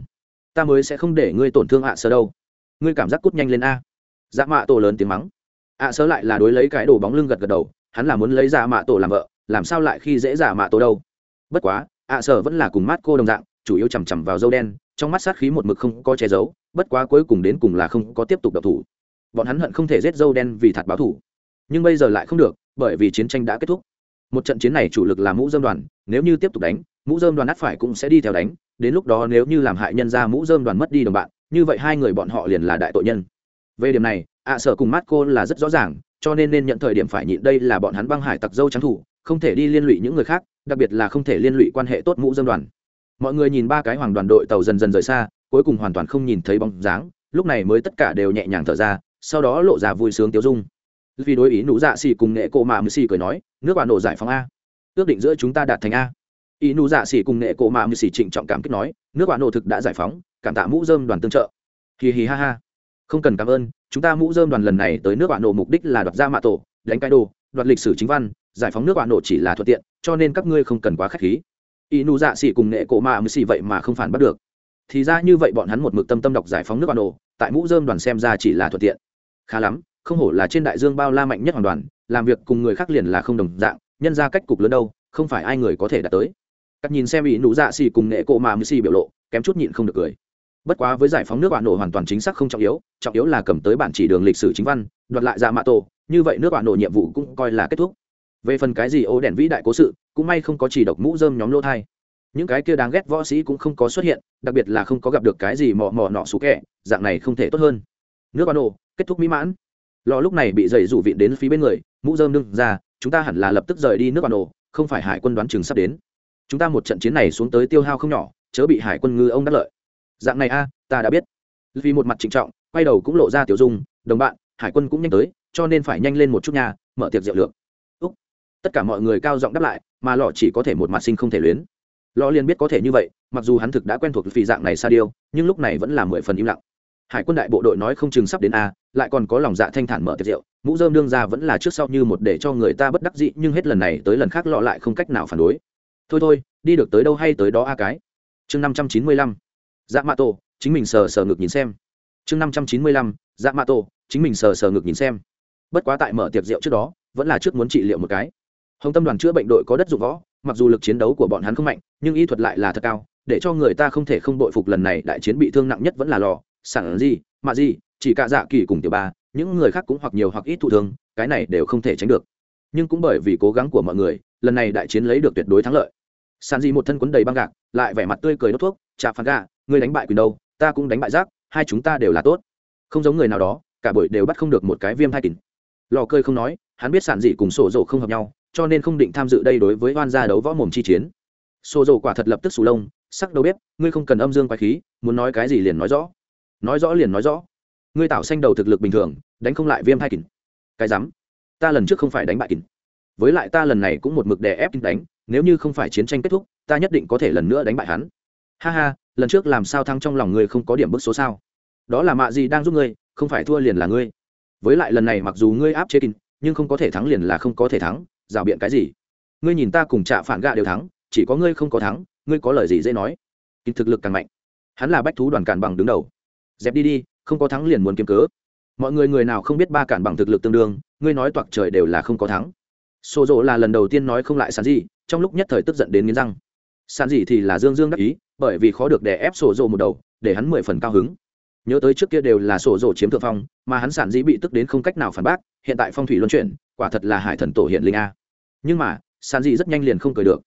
Ta mới sẽ không để ngươi tổn thương ạ sơ đâu. Ngươi cảm giác cút nhanh lên a. Dạ mạ tổ lớn tiếng mắng. Ạ sơ lại là đối lấy cái đồ bóng lưng gật gật đầu, hắn là muốn lấy dạ mạ tổ làm vợ, làm sao lại khi dễ dạ mạ tổ đâu? Bất quá, ạ sơ vẫn là cùng mát cô đồng dạng, chủ yếu chằm chằm vào dâu đen, trong mắt sát khí một mực không có che giấu, bất quá cuối cùng đến cùng là không có tiếp tục đập thủ. Bọn hắn hận không thể giết dâu đen vì thạt báo thủ nhưng bây giờ lại không được, bởi vì chiến tranh đã kết thúc. Một trận chiến này chủ lực là mũ dơm đoàn, nếu như tiếp tục đánh, mũ dơm đoàn át phải cũng sẽ đi theo đánh, đến lúc đó nếu như làm hại nhân ra mũ dơm đoàn mất đi đồng bạn, như vậy hai người bọn họ liền là đại tội nhân. Về điểm này, ạ sở cùng mắt cô là rất rõ ràng, cho nên nên nhận thời điểm phải nhịn đây là bọn hắn băng hải tặc dâu trắng thủ, không thể đi liên lụy những người khác, đặc biệt là không thể liên lụy quan hệ tốt mũ dơm đoàn. Mọi người nhìn ba cái hoàng đoàn đội tàu dần dần rời xa, cuối cùng hoàn toàn không nhìn thấy bóng dáng, lúc này mới tất cả đều nhẹ nhàng thở ra, sau đó lộ ra vui sướng tiêu dung vì đối ý nụ dạ xỉ cùng nghệ cổ mạ mười xỉ cười nói, nước bà nổ giải phóng a. Ước định giữa chúng ta đạt thành a. Ý nụ dạ xỉ cùng nghệ cổ mạ mười xỉ trịnh trọng cảm kích nói, nước bà nổ thực đã giải phóng, cảm tạ mũ dơm đoàn tương trợ. Hì hì ha ha. Không cần cảm ơn, chúng ta mũ dơm đoàn lần này tới nước bà nổ mục đích là đoạt ra mạ tổ, đánh cái đồ, đoạt lịch sử chính văn, giải phóng nước bà nổ chỉ là thuận tiện, cho nên các ngươi không cần quá khách khí. Ý nụ dạ xỉ cùng nghệ cổ mạ mười xỉ vậy mà không phản bắt được. Thì ra như vậy bọn hắn một mực tâm tâm đọc giải phóng nước bà nổ, tại mũ dơm đoàn xem ra chỉ là thuận tiện. Khá lắm không hổ là trên đại dương bao la mạnh nhất hoàn đoàn, làm việc cùng người khác liền là không đồng dạng, nhân ra cách cục lớn đâu, không phải ai người có thể đạt tới. Cắt nhìn xem ý nụ dạ xì cùng nghệ cộ mà mười xì biểu lộ, kém chút nhịn không được cười. Bất quá với giải phóng nước bạn nổ hoàn toàn chính xác không trọng yếu trọng yếu là cầm tới bản chỉ đường lịch sử chính văn, đoạt lại ra mạ tổ, như vậy nước bạn nổ nhiệm vụ cũng coi là kết thúc. Về phần cái gì ô đèn vĩ đại cố sự, cũng may không có chỉ độc mũ dơm nhóm lỗ thai. Những cái kia đáng ghét võ sĩ cũng không có xuất hiện, đặc biệt là không có gặp được cái gì mò mò nọ xú kẻ dạng này không thể tốt hơn. Nước bạn nổ kết thúc mỹ mãn lò lúc này bị dày rủ vịn đến phía bên người, mũ dơm nâng ra, chúng ta hẳn là lập tức rời đi nước bạn nổ không phải hải quân đoán chừng sắp đến. Chúng ta một trận chiến này xuống tới tiêu hao không nhỏ, chớ bị hải quân ngư ông đắc lợi. Dạng này a, ta đã biết. Vì một mặt trịnh trọng, quay đầu cũng lộ ra tiểu dung, đồng bạn, hải quân cũng nhanh tới, cho nên phải nhanh lên một chút nhà mở tiệc rượu lượng Úc. tất cả mọi người cao giọng đáp lại, mà lọ chỉ có thể một mặt sinh không thể luyến. Lọ liền biết có thể như vậy, mặc dù hắn thực đã quen thuộc vì dạng này sa điêu nhưng lúc này vẫn là mười phần im lặng hải quân đại bộ đội nói không chừng sắp đến a, lại còn có lòng dạ thanh thản mở tiệc rượu, mũ dơm đương ra vẫn là trước sau như một để cho người ta bất đắc dị nhưng hết lần này tới lần khác lọ lại không cách nào phản đối. Thôi thôi, đi được tới đâu hay tới đó a cái. Chương năm trăm chín mươi lăm. Dạ mạ tổ, chính mình sờ sờ ngực nhìn xem. Chương năm trăm chín mươi lăm. Dạ mạ tổ, chính mình sờ sờ ngực nhìn xem. Bất quá tại mở tiệc rượu trước đó, vẫn là trước muốn trị liệu một cái. Hồng tâm đoàn chữa bệnh đội có đất dụng võ, mặc dù lực chiến đấu của bọn hắn không mạnh, nhưng y thuật lại là thật cao, để cho người ta không thể không đội phục lần này đại chiến bị thương nặng nhất vẫn là lò sản gì, mạ gì, chỉ cả dạ kỳ cùng tiểu ba, những người khác cũng hoặc nhiều hoặc ít thụ thương, cái này đều không thể tránh được. Nhưng cũng bởi vì cố gắng của mọi người, lần này đại chiến lấy được tuyệt đối thắng lợi. Sàn gì một thân quấn đầy băng gạc, lại vẻ mặt tươi cười đốt thuốc trà phán gà người đánh bại quyền đâu, ta cũng đánh bại rác, hai chúng ta đều là tốt. Không giống người nào đó, cả buổi đều bắt không được một cái viêm hai kín lò cơi không nói, hắn biết sản dị cùng sổ dầu không hợp nhau, cho nên không định tham dự đây đối với oan gia đấu võ mồm chi chiến. Sổ dầu quả thật lập tức sù lông, sắc đầu bếp, ngươi không cần âm dương quái khí, muốn nói cái gì liền nói rõ nói rõ liền nói rõ. Ngươi tạo xanh đầu thực lực bình thường đánh không lại viêm hai kín cái dám, ta lần trước không phải đánh bại kín với lại ta lần này cũng một mực đè ép đánh nếu như không phải chiến tranh kết thúc ta nhất định có thể lần nữa đánh bại hắn. Ha ha lần trước làm sao thăng trong lòng ngươi không có điểm bức số sao? Đó là mạ gì đang giúp ngươi không phải thua liền là ngươi. Với lại lần này mặc dù ngươi áp chế kín nhưng không có thể thắng liền là không có thể thắng rào biện cái gì? Ngươi nhìn ta cùng trạ phản gạ đều thắng chỉ có ngươi không có thắng ngươi có lời gì dễ nói? Kín thực lực càng mạnh. Hắn là bách thú đoàn cản bằng đứng đầu dẹp đi đi, không có thắng liền muốn kiếm cớ. Mọi người người nào không biết ba cản bằng thực lực tương đương, ngươi nói toạc trời đều là không có thắng. Xô rộ là lần đầu tiên nói không lại sàn gì trong lúc nhất thời tức giận đến nghiến răng. Sàn gì thì là dương dương đắc ý, bởi vì khó được đè ép sổ rộ một đầu, để hắn mười phần cao hứng. Nhớ tới trước kia đều là sổ rộ chiếm thượng phong, mà hắn sản dĩ bị tức đến không cách nào phản bác, hiện tại phong thủy luân chuyển, quả thật là hải thần tổ hiện linh a. Nhưng mà sản dĩ rất nhanh liền không cười được.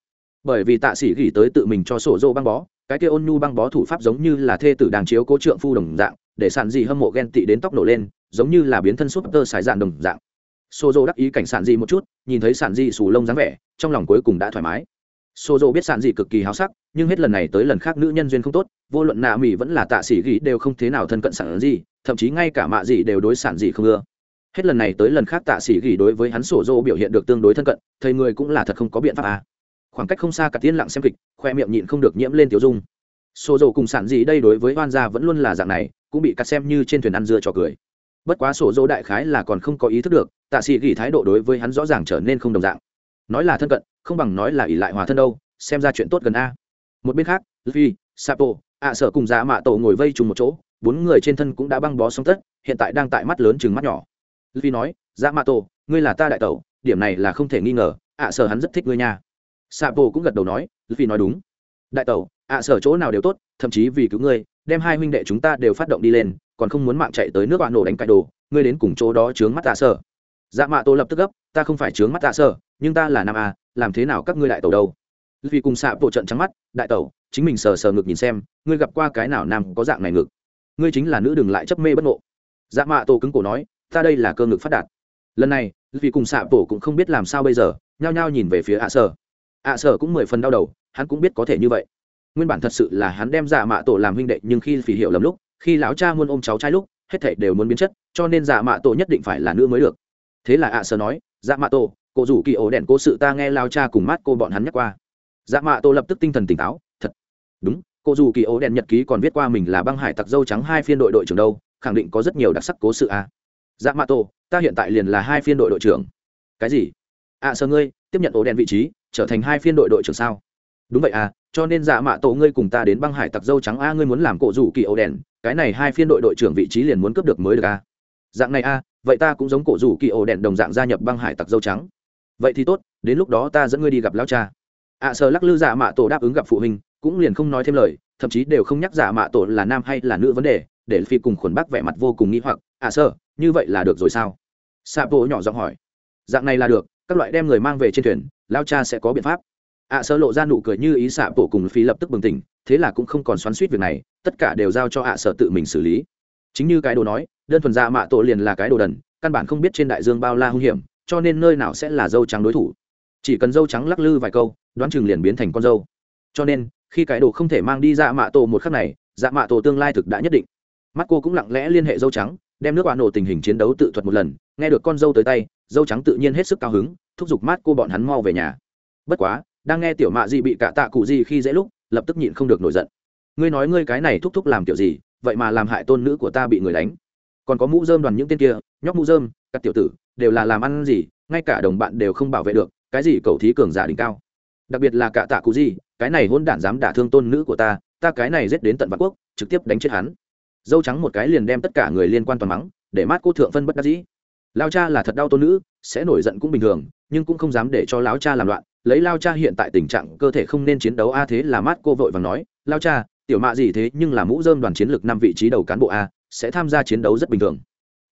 Bởi vì tạ sĩ gỉ tới tự mình cho sổ rộ băng bó cái kia ôn nhu băng bó thủ pháp giống như là thê tử đàng chiếu cố trượng phu đồng dạng, để sản dị hâm mộ ghen tị đến tóc nổ lên, giống như là biến thân súp tơ xài dạn đồng dạng. Xô dô đắc ý cảnh sản dị một chút, nhìn thấy sản dị sù lông dáng vẻ, trong lòng cuối cùng đã thoải mái. Xô dô biết sản dị cực kỳ háo sắc, nhưng hết lần này tới lần khác nữ nhân duyên không tốt, vô luận nạ mỹ vẫn là tạ sĩ ghi đều không thế nào thân cận sản dị, thậm chí ngay cả mạ dị đều đối sản dị không ưa. Hết lần này tới lần khác tạ sĩ ghi đối với hắn sổ dô biểu hiện được tương đối thân cận, thầy người cũng là thật không có biện pháp à khoảng cách không xa cả tiên lặng xem kịch, khoe miệng nhịn không được nhiễm lên tiểu dung. Xô dầu cùng sản gì đây đối với oan gia vẫn luôn là dạng này, cũng bị cắt xem như trên thuyền ăn dưa trò cười. Bất quá sổ dỗ đại khái là còn không có ý thức được, tạ sĩ gỉ thái độ đối với hắn rõ ràng trở nên không đồng dạng. Nói là thân cận, không bằng nói là ỷ lại hòa thân đâu, xem ra chuyện tốt gần a. Một bên khác, luffy, sapo, ạ sở cùng giá mạ tổ ngồi vây trùng một chỗ, bốn người trên thân cũng đã băng bó xong tất, hiện tại đang tại mắt lớn chừng mắt nhỏ. Luffy nói giá mạ tổ, ngươi là ta đại tẩu, điểm này là không thể nghi ngờ, ạ sở hắn rất thích ngươi nha sapo cũng gật đầu nói vì nói đúng. Đại tẩu, ạ sở chỗ nào đều tốt, thậm chí vì cứu ngươi, đem hai huynh đệ chúng ta đều phát động đi lên, còn không muốn mạng chạy tới nước bạn nổ đánh cãi đồ, ngươi đến cùng chỗ đó chướng mắt tạ sở. Dạ mạ tô lập tức gấp, ta không phải chướng mắt tạ sở, nhưng ta là nam a, làm thế nào các ngươi đại tẩu đâu? Vì cùng xạ bộ trận trắng mắt, đại tẩu, chính mình sờ sờ ngực nhìn xem, ngươi gặp qua cái nào nam có dạng này ngực? Ngươi chính là nữ đừng lại chấp mê bất ngộ. Dạ mạ tô cứng cổ nói, ta đây là cơ ngực phát đạt. Lần này vì cùng xạ bộ cũng không biết làm sao bây giờ, nhao nhao nhìn về phía ạ sở ạ sở cũng mười phần đau đầu hắn cũng biết có thể như vậy. Nguyên bản thật sự là hắn đem giả mạ tổ làm huynh đệ nhưng khi phỉ hiểu lầm lúc khi lão cha muốn ôm cháu trai lúc hết thảy đều muốn biến chất cho nên giả mạ tổ nhất định phải là nữ mới được. Thế là ạ à nói giả mạ tổ cổ rủ kỳ ổ đèn cố sự ta nghe lao cha cùng mát cô bọn hắn nhắc qua. Dạ mạ tổ lập tức tinh thần tỉnh táo thật. Đúng cô dù kỳ ổ đèn nhật ký còn viết qua mình là băng hải tặc dâu trắng hai phiên đội đội trưởng đâu khẳng định có rất nhiều đặc sắc cố sự à. dạ mạ tổ ta hiện tại liền là hai phiên đội đội trưởng. Cái gì? Ạ à, sơ ngươi tiếp nhận ổ đèn vị trí trở thành hai phiên đội đội trưởng sao? Đúng vậy à cho nên dạ mạ tổ ngươi cùng ta đến băng hải tặc dâu trắng a ngươi muốn làm cổ rủ kỳ ấu đèn cái này hai phiên đội đội trưởng vị trí liền muốn cướp được mới được a. Dạng này a vậy ta cũng giống cổ rủ kỳ ấu đèn đồng dạng gia nhập băng hải tặc dâu trắng. Vậy thì tốt đến lúc đó ta dẫn ngươi đi gặp lão cha. Ạ à, sờ lắc lư dạ mạ tổ đáp ứng gặp phụ huynh cũng liền không nói thêm lời thậm chí đều không nhắc dạ mạ tổ là nam hay là nữ vấn đề để phi cùng khuẩn bác vẻ mặt vô cùng nghĩ hoặc ạ à, sơ như vậy là được rồi sao? Sapo nhỏ giọng hỏi. Dạng này là được các loại đem người mang về trên thuyền lao cha sẽ có biện pháp. Ạ à, sơ lộ ra nụ cười như ý xạ bộ cùng phi lập tức bừng tỉnh thế là cũng không còn xoắn suýt việc này tất cả đều giao cho ạ à sở tự mình xử lý. Chính như cái đồ nói đơn thuần ra mạ tổ liền là cái đồ đần căn bản không biết trên đại dương bao la hung hiểm cho nên nơi nào sẽ là dâu trắng đối thủ. Chỉ cần dâu trắng lắc lư vài câu đoán chừng liền biến thành con dâu. Cho nên khi cái đồ không thể mang đi dạ mạ tổ một khắc này dạ mạ tổ tương lai thực đã nhất định. Mắt cô cũng lặng lẽ liên hệ dâu trắng đem nước bạn nổ tình hình chiến đấu tự thuật một lần nghe được con dâu tới tay dâu trắng tự nhiên hết sức cao hứng thúc giục mát cô bọn hắn mau về nhà. Bất quá, đang nghe tiểu mạ gì bị cả tạ cụ gì khi dễ lúc, lập tức nhịn không được nổi giận. Ngươi nói ngươi cái này thúc thúc làm kiểu gì, vậy mà làm hại tôn nữ của ta bị người đánh. Còn có mũ dơm đoàn những tên kia, nhóc mũ dơm các tiểu tử, đều là làm ăn gì, ngay cả đồng bạn đều không bảo vệ được, cái gì cầu thí cường giả đỉnh cao. Đặc biệt là cả tạ cụ gì cái này hôn đản dám đả thương tôn nữ của ta ta cái này giết đến tận vạn quốc, trực tiếp đánh chết hắn. Dâu trắng một cái liền đem tất cả người liên quan toàn mắng, để mát cô thượng phân bất đắc dĩ. Lao cha là thật đau tôn nữ sẽ nổi giận cũng bình thường, nhưng cũng không dám để cho lão cha làm loạn. Lấy lao cha hiện tại tình trạng, cơ thể không nên chiến đấu a thế là mát cô vội và nói lao cha, tiểu mạ gì thế nhưng là mũ dơm đoàn chiến lược năm vị trí đầu cán bộ a, sẽ tham gia chiến đấu rất bình thường.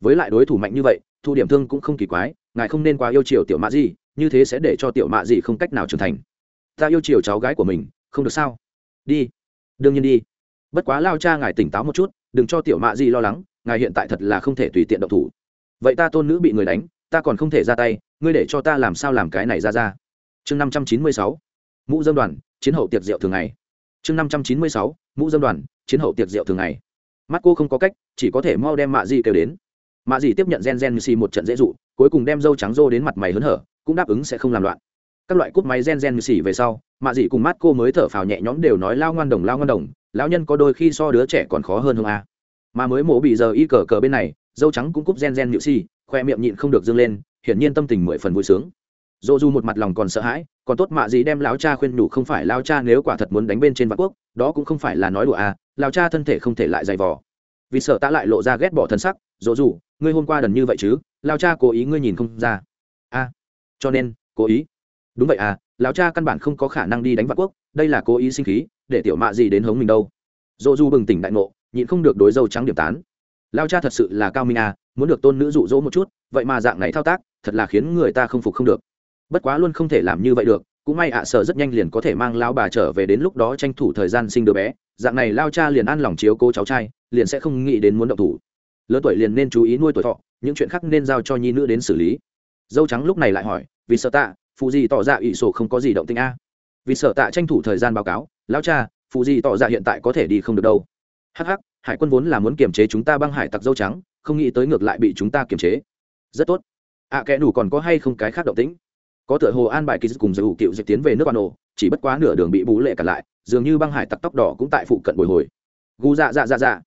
Với lại đối thủ mạnh như vậy, thu điểm thương cũng không kỳ quái, ngài không nên quá yêu chiều tiểu mạ gì, như thế sẽ để cho tiểu mạ gì không cách nào trưởng thành. Ta yêu chiều cháu gái của mình, không được sao? Đi, đương nhiên đi. Bất quá lao cha ngài tỉnh táo một chút, đừng cho tiểu mạ gì lo lắng, ngài hiện tại thật là không thể tùy tiện động thủ. Vậy ta tôn nữ bị người đánh ta còn không thể ra tay, ngươi để cho ta làm sao làm cái này ra ra. Chương năm trăm chín mươi sáu, mũ dâm đoàn, chiến hậu tiệc rượu thường ngày. Chương năm trăm chín mươi sáu, mũ dâm đoàn, chiến hậu tiệc rượu thường ngày. Mắt cô không có cách, chỉ có thể mau đem mạ di kêu đến. Mạ di tiếp nhận gen gen như xì một trận dễ dụ, cuối cùng đem dâu trắng rô đến mặt mày hớn hở, cũng đáp ứng sẽ không làm loạn. Các loại cúp máy gen gen như xì về sau, mạ di cùng mắt cô mới thở phào nhẹ nhõm đều nói lao ngoan đồng, lao ngoan đồng, lão nhân có đôi khi so đứa trẻ còn khó hơn không a. Mà mới mổ bị giờ y cờ cờ bên này, dâu trắng cũng cúp gen gen nhự xì khoe miệng nhịn không được dâng lên, hiển nhiên tâm tình mười phần vui sướng. Dỗ dù một mặt lòng còn sợ hãi, còn tốt mạ gì đem lão cha khuyên nhủ không phải lao cha nếu quả thật muốn đánh bên trên vạn quốc, đó cũng không phải là nói đùa à lao cha thân thể không thể lại dày vò. Vì sợ ta lại lộ ra ghét bỏ thân sắc, dỗ dù ngươi hôm qua đần như vậy chứ lao cha cố ý ngươi nhìn không ra. A cho nên, cố ý. Đúng vậy à lão cha căn bản không có khả năng đi đánh vạn quốc, đây là cố ý sinh khí, để tiểu mạ gì đến hống mình đâu. Dỗ dù bừng tỉnh đại ngộ, nhịn không được đối dâu trắng điểm tán. Lao cha thật sự là cao minh à muốn được tôn nữ dụ dỗ một chút, vậy mà dạng này thao tác, thật là khiến người ta không phục không được. Bất quá luôn không thể làm như vậy được, cũng may ạ à, sợ rất nhanh liền có thể mang lao bà trở về đến lúc đó tranh thủ thời gian sinh đứa bé, dạng này lao cha liền ăn lòng chiếu cố cháu trai, liền sẽ không nghĩ đến muốn động thủ. Lớn tuổi liền nên chú ý nuôi tuổi thọ, những chuyện khác nên giao cho nhi nữ đến xử lý. Dâu trắng lúc này lại hỏi, vì sợ tạ, phụ gì tỏ ra ỷ sổ không có gì động tinh a? Vì sợ tạ tranh thủ thời gian báo cáo lao cha, phụ gì tỏ ra hiện tại có thể đi không được đâu. Hắc hắc, hải quân vốn là muốn kiềm chế chúng ta băng hải tặc dâu trắng không nghĩ tới ngược lại bị chúng ta kiềm chế. Rất tốt. Ạ à, kẻ đủ còn có hay không cái khác động tĩnh? Có tựa hồ an bài kỳ cùng giới hữu cựu dịch tiến về nước bà nổ chỉ bất quá nửa đường bị bú lệ cản lại dường như băng hải tặc tóc đỏ cũng tại phụ cận bồi hồi. Gu dạ dạ dạ dạ.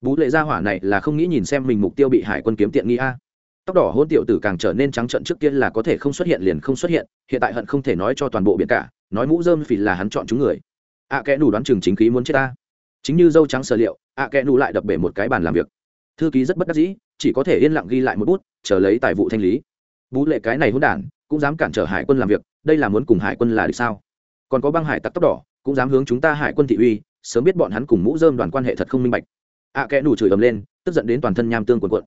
Bú lệ gia hỏa này là không nghĩ nhìn xem mình mục tiêu bị hải quân kiếm tiện nghi a. Tóc đỏ hôn tiểu tử càng trở nên trắng trợn trước kia là có thể không xuất hiện liền không xuất hiện hiện tại hận không thể nói cho toàn bộ biển cả nói mũ dơm vì là hắn chọn chúng người. Ạ à, kẽ đủ đoán chừng chính khí muốn chết ta. Chính như dâu trắng sở liệu ạ à, kẽ đủ lại đập bể một cái bàn làm việc thư ký rất bất đắc dĩ chỉ có thể yên lặng ghi lại một bút chờ lấy tài vụ thanh lý. Bú lệ cái này hôn đản cũng dám cản trở hải quân làm việc đây là muốn cùng hải quân là được sao? Còn có băng hải tặc tóc đỏ cũng dám hướng chúng ta hải quân thị uy sớm biết bọn hắn cùng mũ dơm đoàn quan hệ thật không minh bạch. Ạ à, kẽ nủ chửi ầm lên tức giận đến toàn thân nham tương quần quận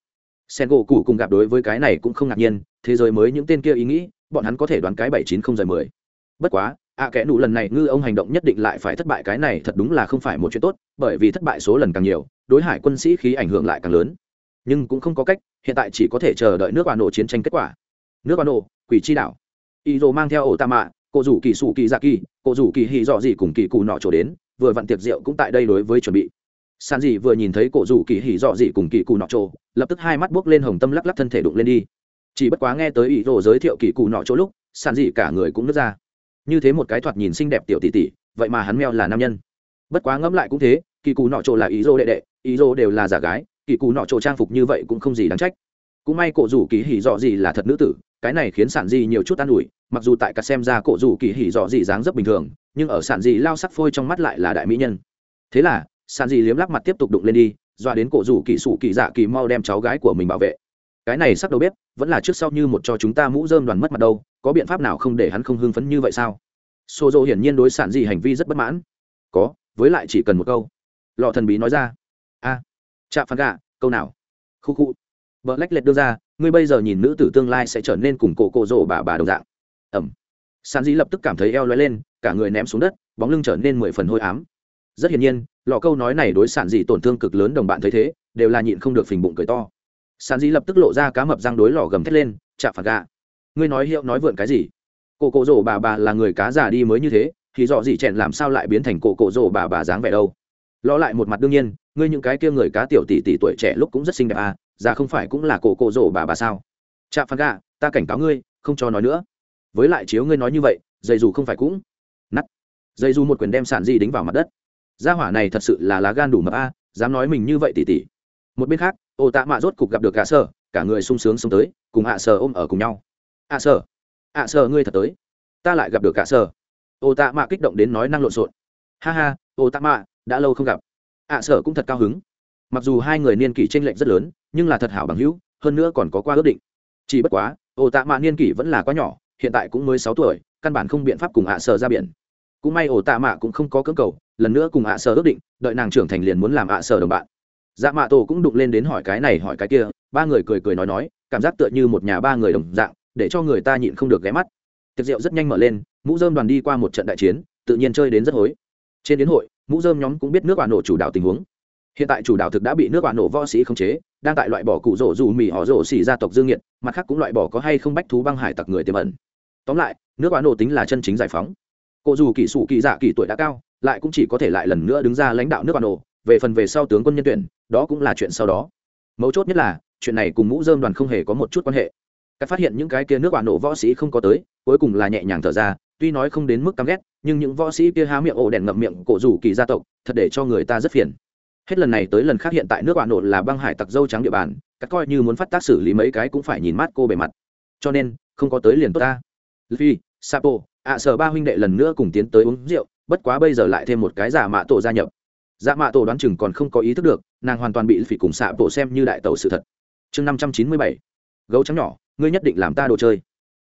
sen gỗ cụ cùng gặp đối với cái này cũng không ngạc nhiên thế giới mới những tên kia ý nghĩ bọn hắn có thể đoán cái bảy chín không rời mười. Bất quá ạ à, kẽ nụ lần này ngư ông hành động nhất định lại phải thất bại cái này thật đúng là không phải một chuyện tốt bởi vì thất bại số lần càng nhiều đối hải quân sĩ khí ảnh hưởng lại càng lớn. Nhưng cũng không có cách hiện tại chỉ có thể chờ đợi nước bà nổ chiến tranh kết quả. Nước bà nổ quỷ chi đảo. Y dồ mang theo ổ tạ mạ cổ rủ kỳ sủ kỳ dạ kỳ cổ rủ kỳ hì dọ gì cùng kỳ cụ nọ trổ đến vừa vặn tiệc rượu cũng tại đây đối với chuẩn bị. San dị vừa nhìn thấy cổ rủ kỳ hì dọ dị cùng kỳ cụ nọ trổ lập tức hai mắt buốc lên hồng tâm lắc lắc thân thể đụng lên đi. Chỉ bất quá nghe tới ý rồ giới thiệu kỳ cụ nọ chỗ lúc san dị cả người cũng nứt ra như thế một cái thoạt nhìn xinh đẹp tiểu tỷ tỷ, vậy mà hắn mèo là nam nhân. Bất quá ngẫm lại cũng thế, kỳ cụ nọ trộ là ý dô đệ đệ, ý dô đều là giả gái, kỳ cụ nọ trộ trang phục như vậy cũng không gì đáng trách. Cũng may cổ rủ kỳ hỉ dọ gì là thật nữ tử, cái này khiến sản di nhiều chút an ủi, mặc dù tại cả xem ra cổ rủ kỳ hỉ dọ gì dáng rất bình thường, nhưng ở sản di lao sắc phôi trong mắt lại là đại mỹ nhân. Thế là, sản di liếm lắc mặt tiếp tục đụng lên đi, dọa đến cổ rủ kỳ sủ kỳ dạ kỳ mau đem cháu gái của mình bảo vệ. Cái này sắc đầu bếp, vẫn là trước sau như một cho chúng ta mũ dơm đoàn mất mặt đâu có biện pháp nào không để hắn không hưng phấn như vậy sao? Xô dô hiển nhiên đối sản dị hành vi rất bất mãn. Có với lại chỉ cần một câu. Lọ thần bí nói ra. A à, chạ phán gà câu nào? Khu khu. Vợ lách lệch đưa ra ngươi bây giờ nhìn nữ tử tương lai sẽ trở nên cùng cổ cổ rổ bà bà đồng dạng. Ẩm. Sản dĩ lập tức cảm thấy eo lóe lên cả người ném xuống đất bóng lưng trở nên mười phần hôi ám. Rất hiển nhiên lọ câu nói này đối sản dị tổn thương cực lớn đồng bạn thấy thế đều là nhịn không được phình bụng cười to. Sản dị lập tức lộ ra cá mập răng đối lò gầm thét lên chạm phạt gà ngươi nói hiệu nói vượn cái gì? Cổ cổ rổ bà bà là người cá già đi mới như thế, thì dọ gì chèn làm sao lại biến thành cổ cổ rổ bà bà dáng vẻ đâu? Lo lại một mặt đương nhiên, ngươi những cái kia người cá tiểu tỷ tỷ tuổi trẻ lúc cũng rất xinh đẹp à già không phải cũng là cổ cổ rổ bà bà sao? Chạm phán gà, ta cảnh cáo ngươi, không cho nói nữa. Với lại chiếu ngươi nói như vậy, dây dù không phải cũng nắt dây dù một quyền đem sản di đính vào mặt đất. Gia hỏa này thật sự là lá gan đủ mập a, dám nói mình như vậy tỉ tỉ. Một bên khác, ô tạ mạ rốt cục gặp được cả sở cả người sung sướng sống tới, cùng hạ sở ôm ở cùng nhau ạ sở ạ sở ngươi thật tới. Ta lại gặp được cả sở ô tạ mạ kích động đến nói năng lộn xộn. Ha ha, ô tạ mạ, đã lâu không gặp. À, ạ sở cũng thật cao hứng. Mặc dù hai người niên kỷ tranh lệch rất lớn, nhưng là thật hảo bằng hữu, hơn nữa còn có qua ước định. Chỉ bất quá, ô tạ mạ niên kỷ vẫn là quá nhỏ, hiện tại cũng mới sáu tuổi, căn bản không biện pháp cùng ạ sở ra biển. Cũng may ổ tạ mạ cũng không có cưỡng cầu, lần nữa cùng ạ sở ước định, đợi nàng trưởng thành liền muốn làm ạ sở đồng bạn. Dạ mạ tổ cũng đụng lên đến hỏi cái này hỏi cái kia, ba người cười cười nói nói, cảm giác tựa như một nhà ba người đồng dạng để cho người ta nhịn không được ghé mắt. Tiệc rượu rất nhanh mở lên, mũ dơm đoàn đi qua một trận đại chiến, tự nhiên chơi đến rất hối. Trên đến hội, mũ dơm nhóm cũng biết nước bà nổ chủ đạo tình huống. Hiện tại chủ đạo thực đã bị nước bà nổ võ sĩ khống chế, đang tại loại bỏ cụ rổ dù mì họ rổ xỉ gia tộc dương nhiệt mặt khác cũng loại bỏ có hay không bách thú băng hải tặc người tiềm ẩn. Tóm lại, nước bà nổ tính là chân chính giải phóng. Cụ dù kỹ sụ kỳ dạ kỳ tuổi đã cao, lại cũng chỉ có thể lại lần nữa đứng ra lãnh đạo nước bà nổ, về phần về sau tướng quân nhân tuyển, đó cũng là chuyện sau đó. Mấu chốt nhất là, chuyện này cùng mũ dơm đoàn không hề có một chút quan hệ các phát hiện những cái kia nước quả nổ võ sĩ không có tới, cuối cùng là nhẹ nhàng thở ra, tuy nói không đến mức căm ghét, nhưng những võ sĩ kia há miệng ổ đèn ngậm miệng cổ rủ kỳ gia tộc, thật để cho người ta rất phiền. Hết lần này tới lần khác hiện tại nước quả nổ là băng hải tặc dâu trắng địa bàn, các coi như muốn phát tác xử lý mấy cái cũng phải nhìn mắt cô bề mặt. Cho nên, không có tới liền tốt ta. Luffy, sapo, ạ sở ba huynh đệ lần nữa cùng tiến tới uống rượu, bất quá bây giờ lại thêm một cái giả mạ tổ gia nhập. Giả mạ tổ đoán chừng còn không có ý thức được, nàng hoàn toàn bị phỉ cùng xạ bộ xem như đại tẩu sự thật. Chương năm trăm chín mươi bảy, gấu trắng nhỏ ngươi nhất định làm ta đồ chơi.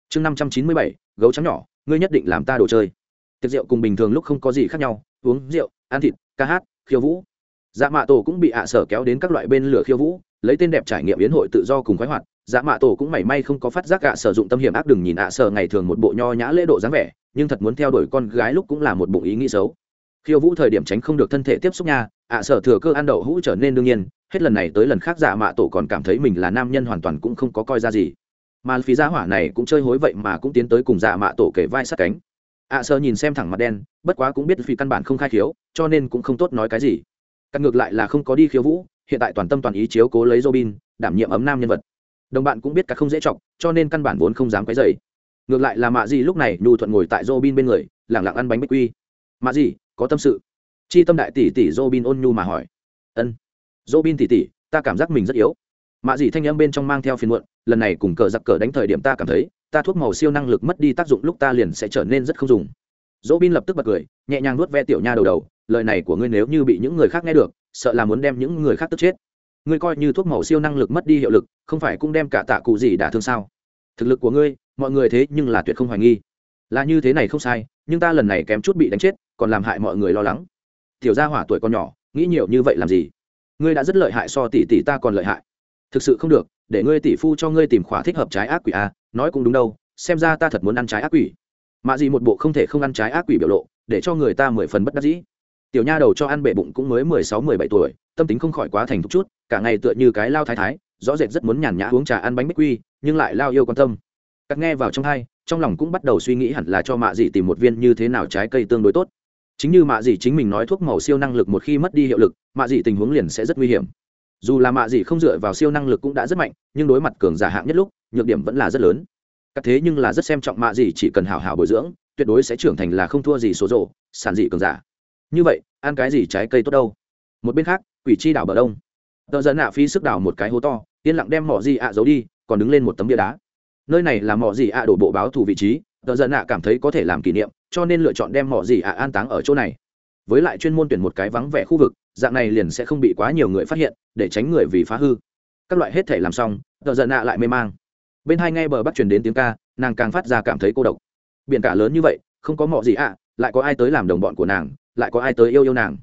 Chương năm trăm chín mươi bảy, gấu trắng nhỏ, ngươi nhất định làm ta đồ chơi. Tiệc rượu cùng bình thường lúc không có gì khác nhau, uống rượu, ăn thịt, ca hát, khiêu vũ. Dạ mạ tổ cũng bị ạ sở kéo đến các loại bên lửa khiêu vũ, lấy tên đẹp trải nghiệm yến hội tự do cùng khoái hoạt. Dạ mạ tổ cũng mảy may không có phát giác ạ sở dụng tâm hiểm ác đừng nhìn ạ sở ngày thường một bộ nho nhã lễ độ dáng vẻ, nhưng thật muốn theo đuổi con gái lúc cũng là một bụng ý nghĩ xấu. Khiêu vũ thời điểm tránh không được thân thể tiếp xúc nha, ạ sở thừa cơ ăn đậu hũ trở nên đương nhiên, hết lần này tới lần khác dạ mạ tổ còn cảm thấy mình là nam nhân hoàn toàn cũng không có coi ra gì mà phí giá hỏa này cũng chơi hối vậy mà cũng tiến tới cùng dạ mạ tổ kể vai sát cánh. Ạ sơ nhìn xem thẳng mặt đen, bất quá cũng biết vì căn bản không khai khiếu, cho nên cũng không tốt nói cái gì. Căn ngược lại là không có đi khiếu vũ, hiện tại toàn tâm toàn ý chiếu cố lấy robin, đảm nhiệm ấm nam nhân vật. Đồng bạn cũng biết cả không dễ chọc, cho nên căn bản vốn không dám cái dày ngược lại là mạ gì lúc này nhu thuận ngồi tại robin bên người, lẳng lặng ăn bánh bích quy. Mạ gì có tâm sự? Chi tâm đại tỷ tỷ robin ôn nhu mà hỏi. Ân. Robin tỷ tỷ, ta cảm giác mình rất yếu. Mạ gì thanh âm bên trong mang theo phiền muộn lần này cùng cờ giặc cờ đánh thời điểm ta cảm thấy, ta thuốc màu siêu năng lực mất đi tác dụng lúc ta liền sẽ trở nên rất không dùng. Robin lập tức bật cười, nhẹ nhàng nuốt ve tiểu nha đầu đầu, lời này của ngươi nếu như bị những người khác nghe được, sợ là muốn đem những người khác tức chết. Ngươi coi như thuốc màu siêu năng lực mất đi hiệu lực, không phải cũng đem cả tạ cụ gì đả thương sao? Thực lực của ngươi, mọi người thế nhưng là tuyệt không hoài nghi. Là như thế này không sai, nhưng ta lần này kém chút bị đánh chết, còn làm hại mọi người lo lắng. Tiểu gia hỏa tuổi còn nhỏ, nghĩ nhiều như vậy làm gì? Ngươi đã rất lợi hại so tỷ tỷ ta còn lợi hại thực sự không được để ngươi tỷ phu cho ngươi tìm khóa thích hợp trái ác quỷ a à, nói cũng đúng đâu xem ra ta thật muốn ăn trái ác quỷ. Mạ gì một bộ không thể không ăn trái ác quỷ biểu lộ để cho người ta mười phần bất đắc dĩ. Tiểu nha đầu cho ăn bệ bụng cũng mới mười sáu mười bảy tuổi tâm tính không khỏi quá thành thúc chút cả ngày tựa như cái lao thái thái rõ rệt rất muốn nhàn nhã uống trà ăn bánh bích quy nhưng lại lao yêu quan tâm. Cắt nghe vào trong hai trong lòng cũng bắt đầu suy nghĩ hẳn là cho mạ dị tìm một viên như thế nào trái cây tương đối tốt. Chính như mạ dị chính mình nói thuốc màu siêu năng lực một khi mất đi hiệu lực mạ dị tình huống liền sẽ rất nguy hiểm dù là mạ gì không dựa vào siêu năng lực cũng đã rất mạnh, nhưng đối mặt cường giả hạng nhất lúc, nhược điểm vẫn là rất lớn. Các thế nhưng là rất xem trọng mạ gì chỉ cần hảo hảo bồi dưỡng, tuyệt đối sẽ trưởng thành là không thua gì số rộ sản dị cường giả. Như vậy, ăn cái gì trái cây tốt đâu? Một bên khác, quỷ chi đảo bờ đông. Tờ dẫn nạ phi sức đảo một cái hố to, yên lặng đem mỏ gì ạ giấu đi, còn đứng lên một tấm bia đá. Nơi này là mỏ gì ạ đổ bộ báo thủ vị trí, tờ dẫn nạ cảm thấy có thể làm kỷ niệm, cho nên lựa chọn đem mỏ gì ạ an táng ở chỗ này với lại chuyên môn tuyển một cái vắng vẻ khu vực, dạng này liền sẽ không bị quá nhiều người phát hiện, để tránh người vì phá hư. Các loại hết thể làm xong, tờ giận nạ lại mê mang. Bên hai ngay bờ bắt chuyển đến tiếng ca, nàng càng phát ra cảm thấy cô độc. Biển cả lớn như vậy, không có mỏ gì ạ, lại có ai tới làm đồng bọn của nàng, lại có ai tới yêu yêu nàng.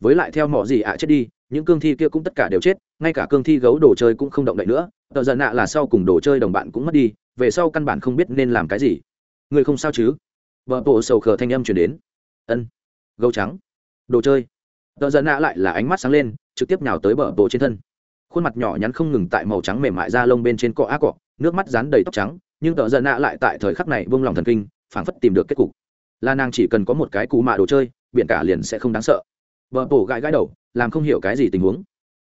Với lại theo mỏ gì ạ chết đi, những cương thi kia cũng tất cả đều chết, ngay cả cương thi gấu đồ chơi cũng không động đậy nữa. Tờ giận nạ là sau cùng đồ chơi đồng bạn cũng mất đi, về sau căn bản không biết nên làm cái gì. Người không sao chứ? Vợ bộ sầu khờ thanh âm chuyển đến. Ân, gấu trắng đồ chơi. Tờ giận nạ lại là ánh mắt sáng lên, trực tiếp nhào tới bờ bộ trên thân. Khuôn mặt nhỏ nhắn không ngừng tại màu trắng mềm mại da lông bên trên cọ á cọ, nước mắt dán đầy tóc trắng, nhưng tờ giận nạ lại tại thời khắc này buông lòng thần kinh, phảng phất tìm được kết cục. Là nàng chỉ cần có một cái cú mạ đồ chơi, biển cả liền sẽ không đáng sợ. Vợ bổ gãi gãi đầu, làm không hiểu cái gì tình huống.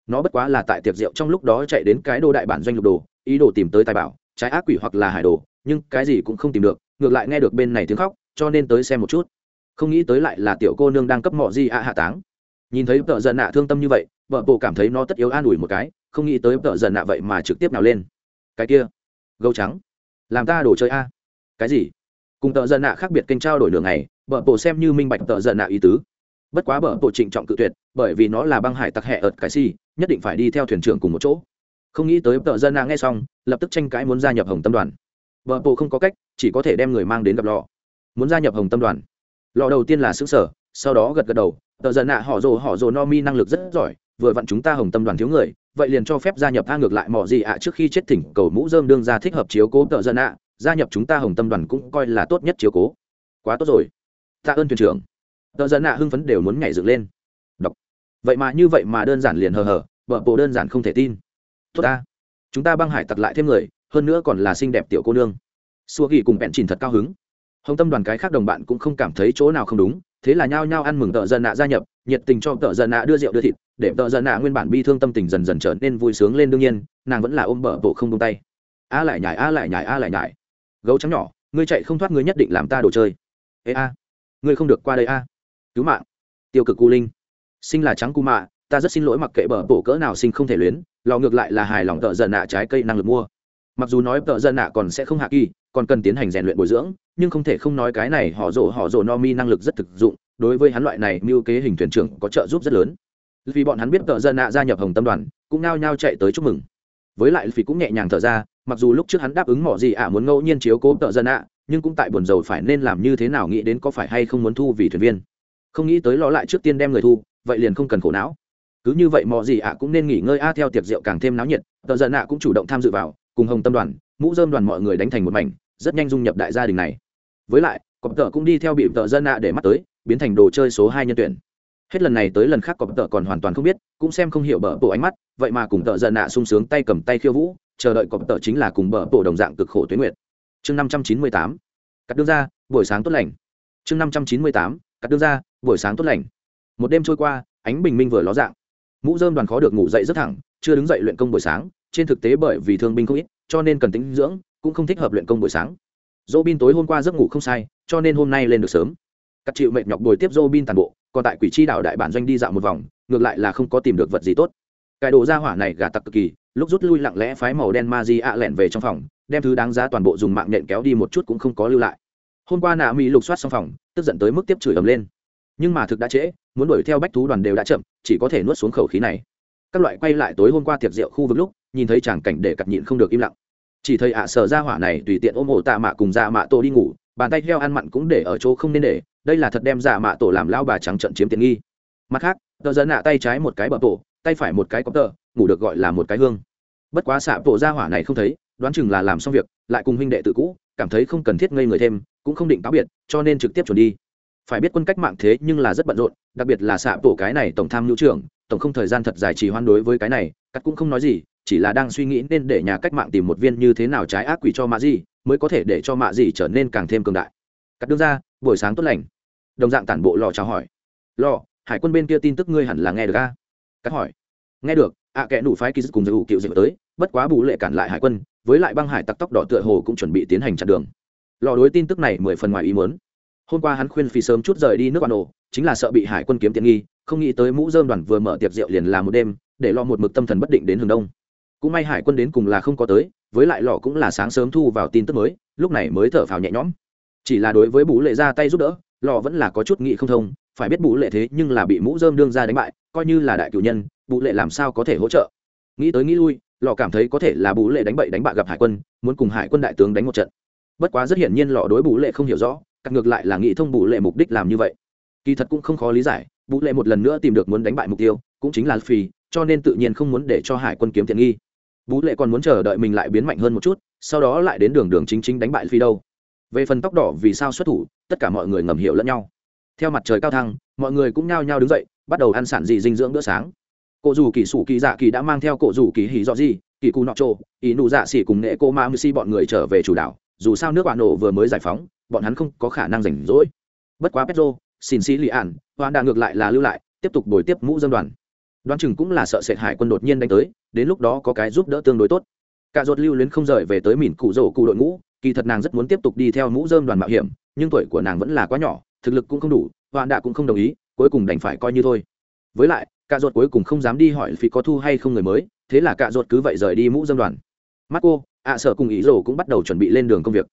Nó bất quá là tại tiệc rượu trong lúc đó chạy đến cái đồ đại bản doanh lục đồ, ý đồ tìm tới tài bảo, trái ác quỷ hoặc là hải đồ, nhưng cái gì cũng không tìm được, ngược lại nghe được bên này tiếng khóc, cho nên tới xem một chút không nghĩ tới lại là tiểu cô nương đang cấp mọ di ạ hạ táng. Nhìn thấy vợ giận nạ thương tâm như vậy, vợ bộ cảm thấy nó tất yếu an ủi một cái, không nghĩ tới vợ giận nạ vậy mà trực tiếp nào lên. Cái kia, gấu trắng, làm ta đồ chơi a. Cái gì? Cùng tợ giận nạ khác biệt kênh trao đổi đường này vợ bộ xem như minh bạch tợ giận nạ ý tứ. Bất quá vợ bộ trịnh trọng cự tuyệt, bởi vì nó là băng hải tặc hẹ ợt cái si nhất định phải đi theo thuyền trưởng cùng một chỗ. Không nghĩ tới tợ dân nạ nghe xong, lập tức tranh cãi muốn gia nhập hồng tâm đoàn. Vợ bộ không có cách, chỉ có thể đem người mang đến gặp lò muốn gia nhập hồng tâm đoàn lò đầu tiên là xứ sở sau đó gật gật đầu, tờ giận nạ họ rồ họ rồ no mi năng lực rất giỏi, vừa vặn chúng ta hồng tâm đoàn thiếu người, vậy liền cho phép gia nhập a ngược lại mỏ gì ạ, trước khi chết thỉnh cầu mũ dơm đương ra thích hợp chiếu cố tờ dân ạ gia nhập chúng ta hồng tâm đoàn cũng coi là tốt nhất chiếu cố. Quá tốt rồi. Tạ ơn thuyền trưởng. Tờ dân ạ hưng phấn đều muốn nhảy dựng lên. Đọc vậy mà như vậy mà đơn giản liền hờ hờ, vợ bộ đơn giản không thể tin. Tốt ta. Chúng ta băng hải tặc lại thêm người, hơn nữa còn là xinh đẹp tiểu cô nương. Xua ghi cùng bẹn chìn thật cao hứng hồng tâm đoàn cái khác đồng bạn cũng không cảm thấy chỗ nào không đúng, thế là nhao nhao ăn mừng tợ dân nạ gia nhập, nhiệt tình cho tợ dân nạ đưa rượu đưa thịt, để tợ dân nạ nguyên bản bi thương tâm tình dần dần trở nên vui sướng lên đương nhiên, nàng vẫn là ôm bờ bộ không tung tay. A lại nhải a lại nhải a lại nhải gấu trắng nhỏ, ngươi chạy không thoát ngươi nhất định làm ta đồ chơi. Ê a, ngươi không được qua đây a. Cứu mạng. Tiêu cực cu linh. Sinh là trắng cu mạ, ta rất xin lỗi mặc kệ bờ bộ cỡ nào sinh không thể luyến, lò ngược lại là hài lòng tợ dân nạ trái cây năng lực mua. Mặc dù nói tợ dân nạ còn sẽ không hạ kỳ còn cần tiến hành rèn luyện bồi dưỡng, nhưng không thể không nói cái này họ rổ họ rổ no mi năng lực rất thực dụng, đối với hắn loại này mưu kế hình thuyền trưởng có trợ giúp rất lớn. Vì bọn hắn biết cờ dân nạ gia nhập hồng tâm đoàn, cũng nao nhao chạy tới chúc mừng. Với lại vì cũng nhẹ nhàng thở ra, mặc dù lúc trước hắn đáp ứng mỏ gì ạ à, muốn ngẫu nhiên chiếu cố cờ dân nạ nhưng cũng tại buồn rầu phải nên làm như thế nào nghĩ đến có phải hay không muốn thu vì thuyền viên. Không nghĩ tới lo lại trước tiên đem người thu, vậy liền không cần khổ não. Cứ như vậy mò gì ạ à, cũng nên nghỉ ngơi a, theo tiệc rượu càng thêm náo nhiệt tợ dân nạ cũng chủ động tham dự vào, cùng hồng tâm đoàn, mũ dơm đoàn mọi người đánh thành một mảnh rất nhanh dung nhập đại gia đình này. Với lại, cọp tợ cũng đi theo bị tợ dân nạ để mắt tới, biến thành đồ chơi số hai nhân tuyển. Hết lần này tới lần khác cọp tợ còn hoàn toàn không biết, cũng xem không hiểu bờ bộ ánh mắt, vậy mà cùng tợ dân nạ sung sướng tay cầm tay khiêu vũ, chờ đợi cọp tợ chính là cùng bờ bộ đồng dạng cực khổ tuyến nguyệt. Chương năm trăm chín mươi tám, cắt đương ra buổi sáng tốt lành. Chương năm trăm chín mươi tám, cắt đương ra buổi sáng tốt lành. Một đêm trôi qua, ánh bình minh vừa ló dạng. Mũ dơm đoàn khó được ngủ dậy rất thẳng, chưa đứng dậy luyện công buổi sáng, trên thực tế bởi vì thương binh không ít, cho nên cần tính dưỡng cũng không thích hợp luyện công buổi sáng. Dô bin tối hôm qua giấc ngủ không sai, cho nên hôm nay lên được sớm. Các chịu mệt nhọc bồi tiếp dô bin toàn bộ, còn tại quỷ chi đảo đại bản doanh đi dạo một vòng, ngược lại là không có tìm được vật gì tốt. Cái đồ ra hỏa này gà tặc cực kỳ, lúc rút lui lặng lẽ phái màu đen ma di ạ lẹn về trong phòng, đem thứ đáng giá toàn bộ dùng mạng nhện kéo đi một chút cũng không có lưu lại. Hôm qua nạ mỹ lục soát xong phòng, tức giận tới mức tiếp chửi ầm lên. Nhưng mà thực đã trễ, muốn đuổi theo bách thú đoàn đều đã chậm, chỉ có thể nuốt xuống khẩu khí này. Các loại quay lại tối hôm qua tiệc rượu khu vực lúc, nhìn thấy chàng cảnh để cặp nhịn không được im lặng chỉ thấy ạ à sở ra hỏa này tùy tiện ôm ổ tạ mạ cùng dạ mạ tổ đi ngủ, bàn tay heo ăn mặn cũng để ở chỗ không nên để, đây là thật đem dạ mạ tổ làm lao bà trắng trận chiếm tiện nghi. Mặt khác, tờ dẫn ạ tay trái một cái bờ tổ, tay phải một cái có tờ, ngủ được gọi là một cái hương. Bất quá xạ tổ ra hỏa này không thấy, đoán chừng là làm xong việc, lại cùng huynh đệ tự cũ, cảm thấy không cần thiết ngây người thêm, cũng không định cáo biệt, cho nên trực tiếp chuẩn đi. Phải biết quân cách mạng thế nhưng là rất bận rộn, đặc biệt là xạ tổ cái này tổng tham nhu trưởng, tổng không thời gian thật dài trì hoan đối với cái này, cắt cũng không nói gì chỉ là đang suy nghĩ nên để nhà cách mạng tìm một viên như thế nào trái ác quỷ cho mạ gì mới có thể để cho mạ gì trở nên càng thêm cường đại. Cắt đương ra buổi sáng tốt lành. Đồng dạng tản bộ lò chào hỏi. Lò hải quân bên kia tin tức ngươi hẳn là nghe được a? Cắt hỏi. Nghe được ạ à, kẻ đủ phái ký dứt cùng dầu cựu dịch tới bất quá bù lệ cản lại hải quân với lại băng hải tặc tóc đỏ tựa hồ cũng chuẩn bị tiến hành chặn đường. Lò đối tin tức này mười phần ngoài ý muốn. Hôm qua hắn khuyên phi sớm chút rời đi nước quan ổ chính là sợ bị hải quân kiếm tiện nghi không nghĩ tới mũ dơm đoàn vừa mở tiệc rượu liền là một đêm để lo một mực tâm thần bất định đến hướng đông cũng may hải quân đến cùng là không có tới, với lại lọ cũng là sáng sớm thu vào tin tức mới, lúc này mới thở phào nhẹ nhõm. Chỉ là đối với bú lệ ra tay giúp đỡ, lọ vẫn là có chút nghị không thông, phải biết bú lệ thế nhưng là bị mũ dơm đương ra đánh bại, coi như là đại cử nhân, bú lệ làm sao có thể hỗ trợ? Nghĩ tới nghĩ lui, lọ cảm thấy có thể là bú lệ đánh bậy đánh bại gặp hải quân, muốn cùng hải quân đại tướng đánh một trận. Bất quá rất hiển nhiên lọ đối bú lệ không hiểu rõ cặp ngược lại là nghĩ thông bú lệ mục đích làm như vậy. Kỳ thật cũng không khó lý giải, bú lệ một lần nữa tìm được muốn đánh bại mục tiêu, cũng chính là phi cho nên tự nhiên không muốn để cho hải quân kiếm tiện nghi bú lệ còn muốn chờ đợi mình lại biến mạnh hơn một chút, sau đó lại đến đường đường chính chính đánh bại phi đâu. Về phần tóc đỏ vì sao xuất thủ, tất cả mọi người ngầm hiểu lẫn nhau. Theo mặt trời cao thăng, mọi người cũng nhao nhao đứng dậy, bắt đầu ăn sản dị dinh dưỡng bữa sáng. Cổ dù kỳ sủ kỳ dạ kỳ đã mang theo cổ dù kỳ hỉ dọ gì kỳ cù nọ trô, ý nụ dạ xỉ cùng nghệ cô ma mưu si bọn người trở về chủ đảo dù sao nước bạn nổ vừa mới giải phóng, bọn hắn không có khả năng rảnh rỗi. Bất quá petro xin xí lì ản hoàn đà ngược lại là lưu lại, tiếp tục đổi tiếp mũ dân đoàn đoán chừng cũng là sợ sệt hải quân đột nhiên đánh tới, đến lúc đó có cái giúp đỡ tương đối tốt. Cả ruột lưu luyến không rời về tới mìn cụ rổ cụ đội ngũ, kỳ thật nàng rất muốn tiếp tục đi theo mũ dơm đoàn mạo hiểm, nhưng tuổi của nàng vẫn là quá nhỏ, thực lực cũng không đủ, hoạn đạ cũng không đồng ý, cuối cùng đành phải coi như thôi. Với lại, cả ruột cuối cùng không dám đi hỏi phí có thu hay không người mới, thế là cả ruột cứ vậy rời đi mũ dơm đoàn. Marco, ạ sợ cùng ý rổ cũng bắt đầu chuẩn bị lên đường công việc.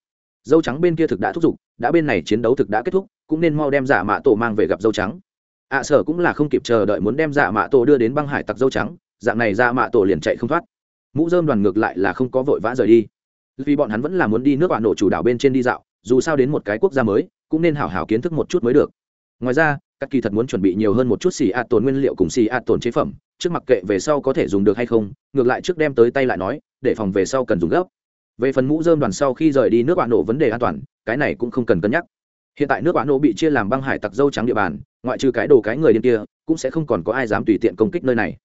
Dâu trắng bên kia thực đã thúc giục, đã bên này chiến đấu thực đã kết thúc, cũng nên mau đem giả mạ tổ mang về gặp dâu trắng ạ sở cũng là không kịp chờ đợi muốn đem dạ mạ tổ đưa đến băng hải tặc dâu trắng, dạng này dạ mạ tổ liền chạy không thoát. Mũ dơm đoàn ngược lại là không có vội vã rời đi. Vì bọn hắn vẫn là muốn đi nước bạn nổ chủ đảo bên trên đi dạo, dù sao đến một cái quốc gia mới, cũng nên hảo hảo kiến thức một chút mới được. Ngoài ra, các kỳ thật muốn chuẩn bị nhiều hơn một chút xì ạ tồn nguyên liệu cùng xì ạ tồn chế phẩm, trước mặc kệ về sau có thể dùng được hay không, ngược lại trước đem tới tay lại nói, để phòng về sau cần dùng gấp. Về phần mũ dơm đoàn sau khi rời đi nước bạn nổ vấn đề an toàn, cái này cũng không cần cân nhắc hiện tại nước bạn nổ bị chia làm băng hải tặc dâu trắng địa bàn, ngoại trừ cái đồ cái người điên kia, cũng sẽ không còn có ai dám tùy tiện công kích nơi này.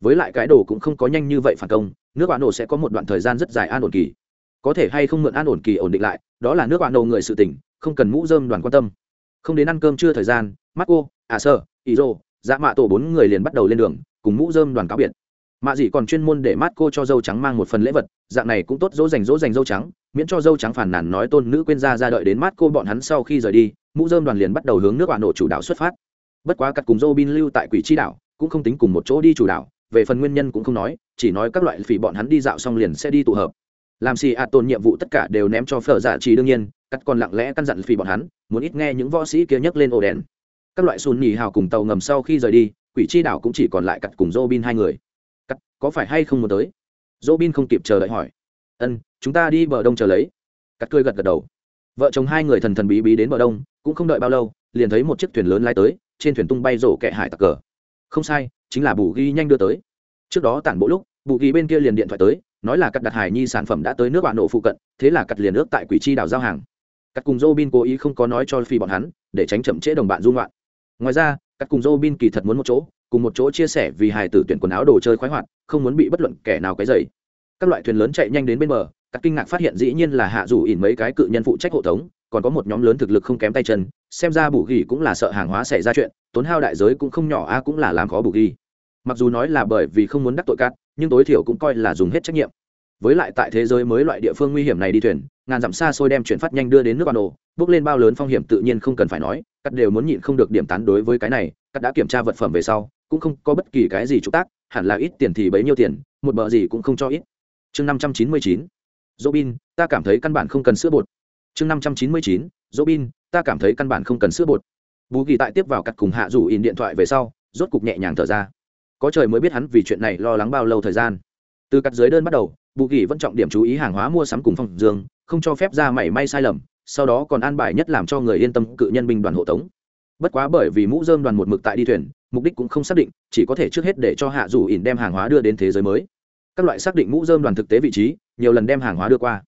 Với lại cái đồ cũng không có nhanh như vậy phản công, nước bạn nổ sẽ có một đoạn thời gian rất dài an ổn kỳ. Có thể hay không mượn an ổn kỳ ổn định lại, đó là nước bạn nổ người sự tỉnh không cần mũ dơm đoàn quan tâm. Không đến ăn cơm chưa thời gian mắt cô à sơ ý rô dạ mạ tổ bốn người liền bắt đầu lên đường, cùng mũ dơm đoàn cáo biệt mạ dị còn chuyên môn để mát cô cho dâu trắng mang một phần lễ vật, dạng này cũng tốt dỗ dành dỗ dành dâu trắng, miễn cho dâu trắng phản nàn nói tôn nữ quên ra ra đợi đến mát cô bọn hắn sau khi rời đi, mũ dơm đoàn liền bắt đầu hướng nước bạn nổ chủ đảo xuất phát. Bất quá cắt cùng dâu bin lưu tại quỷ chi đảo, cũng không tính cùng một chỗ đi chủ đảo về phần nguyên nhân cũng không nói, chỉ nói các loại phỉ bọn hắn đi dạo xong liền sẽ đi tụ hợp. Làm xì ạt tồn nhiệm vụ tất cả đều ném cho phở dạ giả trì đương nhiên, cắt còn lặng lẽ căn dặn phỉ bọn hắn, muốn ít nghe những võ sĩ kia nhấc lên ổ đèn. Các loại xùn nhì hào cùng tàu ngầm sau khi rời đi, quỷ chi đảo cũng chỉ còn lại cắt cùng dô bin hai người có phải hay không muốn tới? Dỗ bin không kịp chờ đợi hỏi. Ân, chúng ta đi bờ đông chờ lấy. Cắt cười gật gật đầu. Vợ chồng hai người thần thần bí bí đến bờ đông, cũng không đợi bao lâu, liền thấy một chiếc thuyền lớn lái tới, trên thuyền tung bay rổ kẹ hải tặc cờ. Không sai, chính là bù ghi nhanh đưa tới. Trước đó tản bộ lúc, bù ghi bên kia liền điện thoại tới, nói là cắt đặt hải nhi sản phẩm đã tới nước bạn nổ phụ cận, thế là cắt liền ước tại quỷ chi đảo giao hàng. Cắt cùng dô bin cố ý không có nói cho phi bọn hắn, để tránh chậm trễ đồng bạn dung loạn ngoài ra, cắt cùng dô bin kỳ thật muốn một chỗ cùng một chỗ chia sẻ vì hài tử tuyển quần áo đồ chơi khoái hoạt, không muốn bị bất luận kẻ nào cái dày các loại thuyền lớn chạy nhanh đến bên bờ, các kinh ngạc phát hiện dĩ nhiên là hạ dù ỉn mấy cái cự nhân phụ trách hộ tống, còn có một nhóm lớn thực lực không kém tay chân, xem ra bù ghi cũng là sợ hàng hóa xảy ra chuyện, tốn hao đại giới cũng không nhỏ, a cũng là làm khó bù ghi. Mặc dù nói là bởi vì không muốn đắc tội cát, nhưng tối thiểu cũng coi là dùng hết trách nhiệm. Với lại tại thế giới mới loại địa phương nguy hiểm này đi thuyền, ngàn dặm xa xôi đem chuyển phát nhanh đưa đến nước bà nổ bước lên bao lớn phong hiểm tự nhiên không cần phải nói cắt đều muốn nhịn không được điểm tán đối với cái này cắt đã kiểm tra vật phẩm về sau cũng không có bất kỳ cái gì trục tác, hẳn là ít tiền thì bấy nhiêu tiền, một bờ gì cũng không cho ít. Chương năm trăm chín mươi chín, robin, ta cảm thấy căn bản không cần sữa bột. Chương năm trăm chín mươi chín, robin, ta cảm thấy căn bản không cần sữa bột. Bù kỳ tại tiếp vào cặt cùng hạ rủ in điện thoại về sau, rốt cục nhẹ nhàng thở ra. Có trời mới biết hắn vì chuyện này lo lắng bao lâu thời gian. Từ cắt dưới đơn bắt đầu bù kỳ vẫn trọng điểm chú ý hàng hóa mua sắm cùng phòng dương không cho phép ra mảy may sai lầm, sau đó còn an bài nhất làm cho người yên tâm cự nhân binh đoàn hộ tống bất quá bởi vì mũ dơm đoàn một mực tại đi thuyền, mục đích cũng không xác định, chỉ có thể trước hết để cho hạ rủ ỉn đem hàng hóa đưa đến thế giới mới. Các loại xác định mũ dơm đoàn thực tế vị trí, nhiều lần đem hàng hóa đưa qua.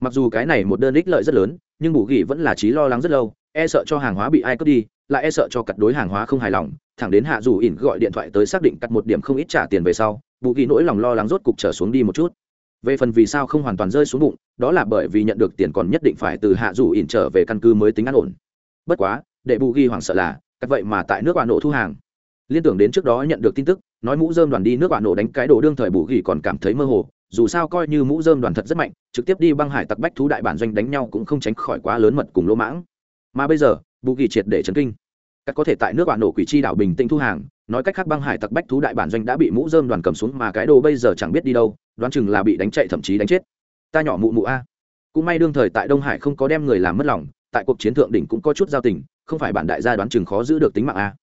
Mặc dù cái này một đơn ích lợi rất lớn, nhưng bù Gỉ vẫn là trí lo lắng rất lâu e sợ cho hàng hóa bị ai cướp đi, lại e sợ cho cặt đối hàng hóa không hài lòng, thẳng đến hạ rủ ỉn gọi điện thoại tới xác định cắt một điểm không ít trả tiền về sau, bù Gỉ nỗi lòng lo lắng rốt cục trở xuống đi một chút. Về phần vì sao không hoàn toàn rơi xuống bụng, đó là bởi vì nhận được tiền còn nhất định phải từ hạ rủ ỉn trở về căn cứ mới tính an ổn. Bất quá để bù ghi hoảng sợ là, cắt vậy mà tại nước bà nổ thu hàng. Liên tưởng đến trước đó nhận được tin tức, nói mũ dơm đoàn đi nước bà nổ đánh cái đồ đương thời bù ghi còn cảm thấy mơ hồ, dù sao coi như mũ dơm đoàn thật rất mạnh, trực tiếp đi băng hải tặc bách thú đại bản doanh đánh nhau cũng không tránh khỏi quá lớn mật cùng lỗ mãng. Mà bây giờ, bù ghi triệt để chấn kinh. Các có thể tại nước bà nổ quỷ chi đảo bình tĩnh thu hàng, nói cách khác băng hải tặc bách thú đại bản doanh đã bị mũ dơm đoàn cầm xuống mà cái đồ bây giờ chẳng biết đi đâu, đoán chừng là bị đánh chạy thậm chí đánh chết. Ta nhỏ mụ mụ a. Cũng may đương thời tại đông hải không có đem người làm mất lòng tại cuộc chiến thượng đỉnh cũng có chút giao tình, không phải bản đại gia đoán chừng khó giữ được tính mạng a.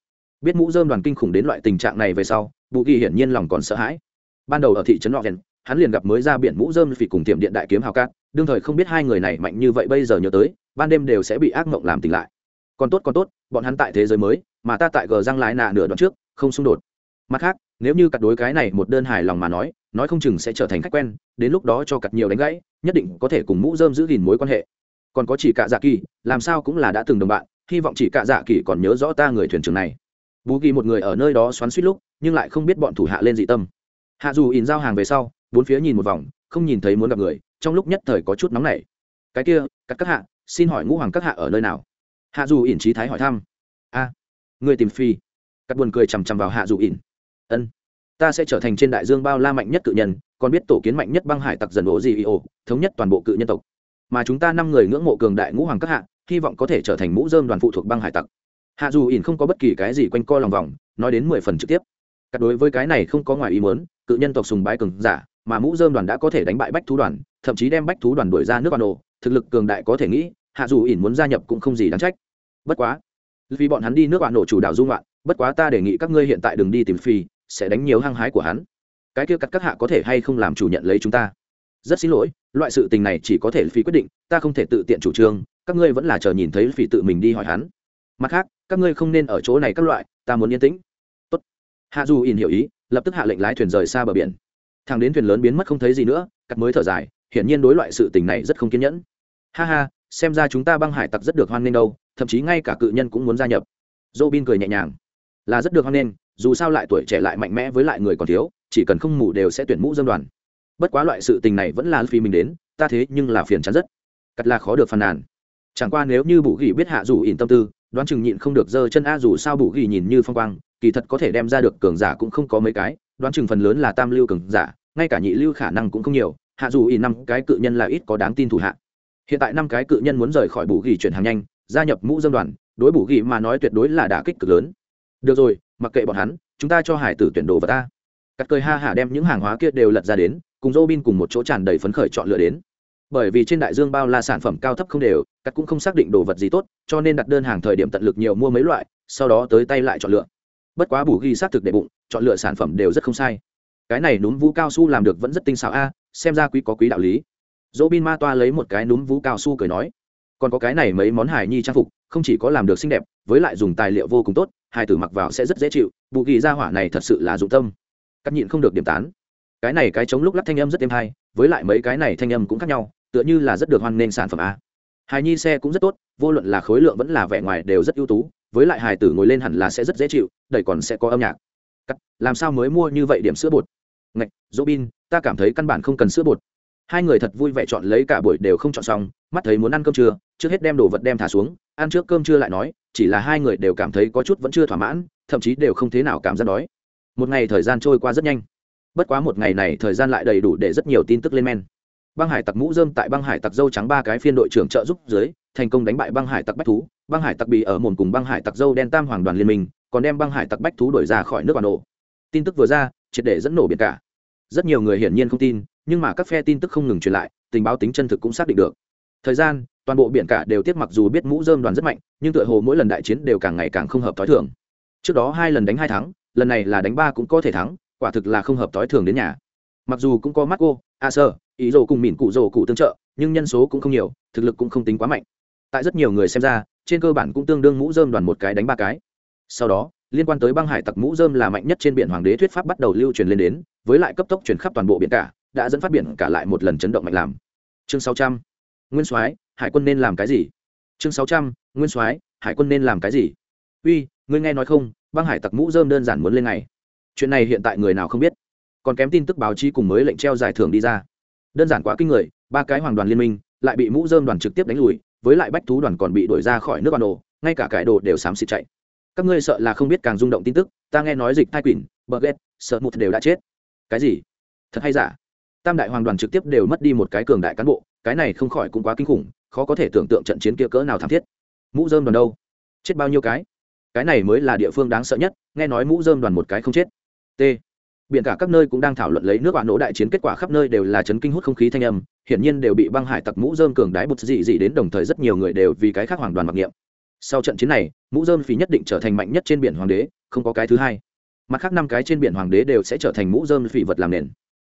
Biết mũ dơm đoàn kinh khủng đến loại tình trạng này về sau, bù ghi hiển nhiên lòng còn sợ hãi. Ban đầu ở thị trấn nọ hắn liền gặp mới ra biển mũ dơm vì cùng tiệm điện đại kiếm hào cát, đương thời không biết hai người này mạnh như vậy bây giờ nhớ tới, ban đêm đều sẽ bị ác mộng làm tỉnh lại. Còn tốt còn tốt, bọn hắn tại thế giới mới, mà ta tại gờ răng lái nạ nửa đoạn trước, không xung đột. Mặt khác, nếu như cặt đối cái này một đơn hài lòng mà nói nói không chừng sẽ trở thành khách quen, đến lúc đó cho cặt nhiều đánh gãy, nhất định có thể cùng mũ dơm giữ gìn mối quan hệ còn có chỉ cả dạ kỳ, làm sao cũng là đã từng đồng bạn, hy vọng chỉ cả dạ kỳ còn nhớ rõ ta người thuyền trưởng này. Bú kỳ một người ở nơi đó xoắn suýt lúc, nhưng lại không biết bọn thủ hạ lên dị tâm. Hạ dù ỉn giao hàng về sau, bốn phía nhìn một vòng, không nhìn thấy muốn gặp người, trong lúc nhất thời có chút nóng nảy. Cái kia, các các hạ, xin hỏi ngũ hoàng các hạ ở nơi nào? Hạ dù ỉn trí thái hỏi thăm. A, người tìm phi. Cắt buồn cười chằm chằm vào hạ dù ỉn. Ân, ta sẽ trở thành trên đại dương bao la mạnh nhất cự nhân, còn biết tổ kiến mạnh nhất băng hải tặc dần ổ gì ồ thống nhất toàn bộ cự nhân tộc mà chúng ta năm người ngưỡng mộ cường đại ngũ hoàng các hạ, hy vọng có thể trở thành mũ dơm đoàn phụ thuộc băng hải tặc. Hạ dù ỉn không có bất kỳ cái gì quanh co lòng vòng, nói đến mười phần trực tiếp. Cắt đối với cái này không có ngoài ý muốn, cự nhân tộc sùng bái cường giả, mà mũ dơm đoàn đã có thể đánh bại bách thú đoàn, thậm chí đem bách thú đoàn đuổi ra nước bàn đồ thực lực cường đại có thể nghĩ, hạ dù ỉn muốn gia nhập cũng không gì đáng trách. Bất quá, vì bọn hắn đi nước bạn nổ chủ đạo dung loạn, bất quá ta đề nghị các ngươi hiện tại đừng đi tìm phi, sẽ đánh nhiều hăng hái của hắn. Cái kia cắt các hạ có thể hay không làm chủ nhận lấy chúng ta? Rất xin lỗi loại sự tình này chỉ có thể phi quyết định, ta không thể tự tiện chủ trương, các ngươi vẫn là chờ nhìn thấy phi tự mình đi hỏi hắn. Mặt khác, các ngươi không nên ở chỗ này các loại, ta muốn yên tĩnh. Tốt. hạ dù in hiểu ý, lập tức hạ lệnh lái thuyền rời xa bờ biển. Thằng đến thuyền lớn biến mất không thấy gì nữa, cắt mới thở dài, hiển nhiên đối loại sự tình này rất không kiên nhẫn. Ha ha, xem ra chúng ta băng hải tặc rất được hoan nghênh đâu, thậm chí ngay cả cự nhân cũng muốn gia nhập. Dô bin cười nhẹ nhàng. Là rất được hoan nghênh, dù sao lại tuổi trẻ lại mạnh mẽ với lại người còn thiếu, chỉ cần không mù đều sẽ tuyển mũ dân đoàn bất quá loại sự tình này vẫn là phi mình đến, ta thế nhưng là phiền chán rất. Cắt là khó được phàn nàn. Chẳng qua nếu như bù ghi biết hạ dù ỉn tâm tư, đoán chừng nhịn không được giơ chân a dù sao bù ghi nhìn như phong quang, kỳ thật có thể đem ra được cường giả cũng không có mấy cái, đoán chừng phần lớn là tam lưu cường giả, ngay cả nhị lưu khả năng cũng không nhiều, hạ dù ỉn năm cái cự nhân là ít có đáng tin thủ hạ. Hiện tại năm cái cự nhân muốn rời khỏi bù ghi chuyển hàng nhanh, gia nhập mũ dân đoàn, đối bù ghi mà nói tuyệt đối là đả kích cực lớn. Được rồi, mặc kệ bọn hắn, chúng ta cho hải tử tuyển đồ vào ta. Cắt cười ha hả đem những hàng hóa kia đều lật ra đến cùng Robin cùng một chỗ tràn đầy phấn khởi chọn lựa đến. Bởi vì trên đại dương bao la sản phẩm cao thấp không đều, các cũng không xác định đồ vật gì tốt, cho nên đặt đơn hàng thời điểm tận lực nhiều mua mấy loại, sau đó tới tay lại chọn lựa. Bất quá bù ghi xác thực để bụng, chọn lựa sản phẩm đều rất không sai. Cái này núm vũ cao su làm được vẫn rất tinh xảo a, xem ra quý có quý đạo lý. Robin ma toa lấy một cái núm vũ cao su cười nói, còn có cái này mấy món hài nhi trang phục, không chỉ có làm được xinh đẹp, với lại dùng tài liệu vô cùng tốt, hai tử mặc vào sẽ rất dễ chịu, bù ghi ra hỏa này thật sự là dụng tâm. Cắt nhịn không được điểm tán cái này cái chống lúc lắc thanh âm rất êm hay, với lại mấy cái này thanh âm cũng khác nhau, tựa như là rất được hoan nghênh sản phẩm a. Hài nhi xe cũng rất tốt, vô luận là khối lượng vẫn là vẻ ngoài đều rất ưu tú, với lại hài tử ngồi lên hẳn là sẽ rất dễ chịu, đẩy còn sẽ có âm nhạc. Cắt, làm sao mới mua như vậy điểm sữa bột? Ngạch dỗ bin ta cảm thấy căn bản không cần sữa bột. Hai người thật vui vẻ chọn lấy cả buổi đều không chọn xong, mắt thấy muốn ăn cơm trưa, trước hết đem đồ vật đem thả xuống, ăn trước cơm trưa lại nói, chỉ là hai người đều cảm thấy có chút vẫn chưa thỏa mãn, thậm chí đều không thế nào cảm giác đói. Một ngày thời gian trôi qua rất nhanh bất quá một ngày này thời gian lại đầy đủ để rất nhiều tin tức lên men. Băng hải tặc mũ dơm tại băng hải tặc dâu trắng ba cái phiên đội trưởng trợ giúp dưới, thành công đánh bại băng hải tặc bách thú. Băng hải tặc bị ở mồn cùng băng hải tặc dâu đen tam hoàng đoàn liên minh, còn đem băng hải tặc bách thú đổi ra khỏi nước bản nổ tin tức vừa ra, triệt để dẫn nổ biển cả. Rất nhiều người hiển nhiên không tin, nhưng mà các phe tin tức không ngừng truyền lại, tình báo tính chân thực cũng xác định được. Thời gian, toàn bộ biển cả đều tiếp mặc dù biết mũ dơm đoàn rất mạnh, nhưng tựa hồ mỗi lần đại chiến đều càng ngày càng không hợp t h ó i thường. Trước đó hai lần đánh hai thắng, lần này là đánh ba cũng có thể thắng quả thực là không hợp t i thường đến nhà. Mặc dù cũng có mắt cô a sơ, ý rồ cùng mìn cụ rồ cụ tương trợ, nhưng nhân số cũng không nhiều, thực lực cũng không tính quá mạnh. Tại rất nhiều người xem ra, trên cơ bản cũng tương đương mũ dơm đoàn một cái đánh ba cái. Sau đó, liên quan tới băng hải tặc mũ dơm là mạnh nhất trên biển hoàng đế thuyết pháp bắt đầu lưu truyền lên đến, với lại cấp tốc chuyển khắp toàn bộ biển cả, đã dẫn phát biển cả lại một lần chấn động mạnh làm. Chương sáu trăm, nguyên soái, hải quân nên làm cái gì? Chương sáu trăm, nguyên soái, hải quân nên làm cái gì? Uy, ngươi nghe nói không, băng hải tặc mũ dơm đơn giản muốn lên ngày chuyện này hiện tại người nào không biết. Còn kém tin tức báo chí cùng mới lệnh treo giải thưởng đi ra. Đơn giản quá kinh người, ba cái hoàng đoàn liên minh lại bị mũ dơm đoàn trực tiếp đánh lùi, với lại bách thú đoàn còn bị đuổi ra khỏi nước bản đồ, ngay cả cải đồ đều xám xịt chạy. Các ngươi sợ là không biết càng rung động tin tức, ta nghe nói dịch thai quỷ bờ ghét sợ một đều đã chết. Cái gì? Thật hay giả? Tam đại hoàng đoàn trực tiếp đều mất đi một cái cường đại cán bộ, cái này không khỏi cũng quá kinh khủng, khó có thể tưởng tượng trận chiến kia cỡ nào thảm thiết. Mũ dơm đoàn đâu? Chết bao nhiêu cái? Cái này mới là địa phương đáng sợ nhất, nghe nói mũ dơm đoàn một cái không chết t. Biển cả các nơi cũng đang thảo luận lấy nước bạn nổ đại chiến kết quả khắp nơi đều là chấn kinh hút không khí thanh âm, hiển nhiên đều bị băng hải tặc mũ dơm cường đái bụt dị dị đến đồng thời rất nhiều người đều vì cái khác hoàng đoàn mặc niệm. Sau trận chiến này, mũ dơm phí nhất định trở thành mạnh nhất trên biển hoàng đế, không có cái thứ hai. Mặt khác năm cái trên biển hoàng đế đều sẽ trở thành mũ dơm phỉ vật làm nền.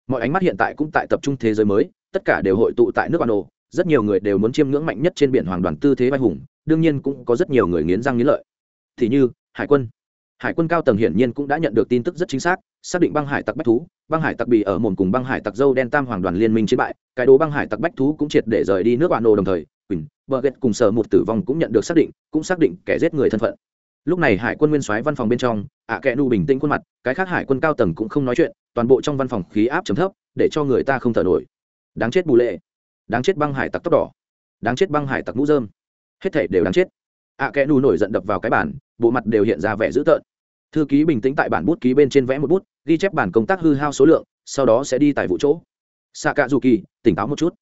Mọi ánh mắt hiện tại cũng tại tập trung thế giới mới, tất cả đều hội tụ tại nước bạn nổ, rất nhiều người đều muốn chiêm ngưỡng mạnh nhất trên biển hoàng đoàn tư thế vai hùng, đương nhiên cũng có rất nhiều người nghiến răng nghiến lợi. Thì như, hải quân hải quân cao tầng hiển nhiên cũng đã nhận được tin tức rất chính xác xác định băng hải tặc bách thú, băng hải tặc bì ở mồn cùng băng hải tặc dâu đen tam hoàng đoàn liên minh chiến bại, cái đồ băng hải tặc bách thú cũng triệt để rời đi nước bạn nổ đồng thời, quỳnh, bờ ghét cùng sở một tử vong cũng nhận được xác định, cũng xác định kẻ giết người thân phận. Lúc này hải quân nguyên soái văn phòng bên trong, ạ à kẽ nu bình tĩnh khuôn mặt, cái khác hải quân cao tầng cũng không nói chuyện, toàn bộ trong văn phòng khí áp chấm thấp, để cho người ta không thở nổi. Đáng chết bù lệ. Đáng chết băng hải tặc tóc đỏ. Đáng chết băng hải tặc mũ dơm hết thể đều đáng chết ạ à, kẽ nù nổi giận đập vào cái bản bộ mặt đều hiện ra vẻ dữ tợn. Thư ký bình tĩnh tại bản bút ký bên trên vẽ một bút ghi chép bản công tác hư hao số lượng sau đó sẽ đi tại vụ chỗ. Xạ cạ dù kỳ tỉnh táo một chút.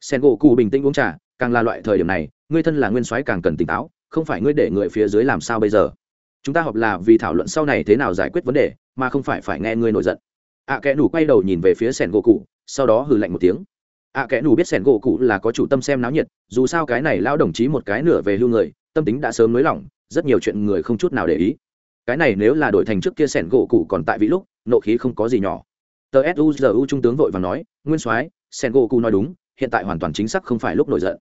Sen gỗ cụ bình tĩnh uống trà càng là loại thời điểm này ngươi thân là nguyên soái càng cần tỉnh táo không phải ngươi để người phía dưới làm sao bây giờ? Chúng ta họp là vì thảo luận sau này thế nào giải quyết vấn đề mà không phải phải nghe ngươi nổi giận. Ạ à, kẽ nù quay đầu nhìn về phía sen gỗ cụ sau đó hừ lạnh một tiếng. Ạ à, kẽ nù biết sẻn gỗ cụ là có chủ tâm xem náo nhiệt dù sao cái này lao đồng chí một cái nửa về hưu người tâm tính đã sớm nới lỏng rất nhiều chuyện người không chút nào để ý. Cái này nếu là đổi thành trước kia sẻn gỗ cụ còn tại vị lúc nộ khí không có gì nhỏ. Tờ suzu trung tướng vội và nói nguyên soái sẻn gỗ cụ nói đúng hiện tại hoàn toàn chính xác không phải lúc nổi giận.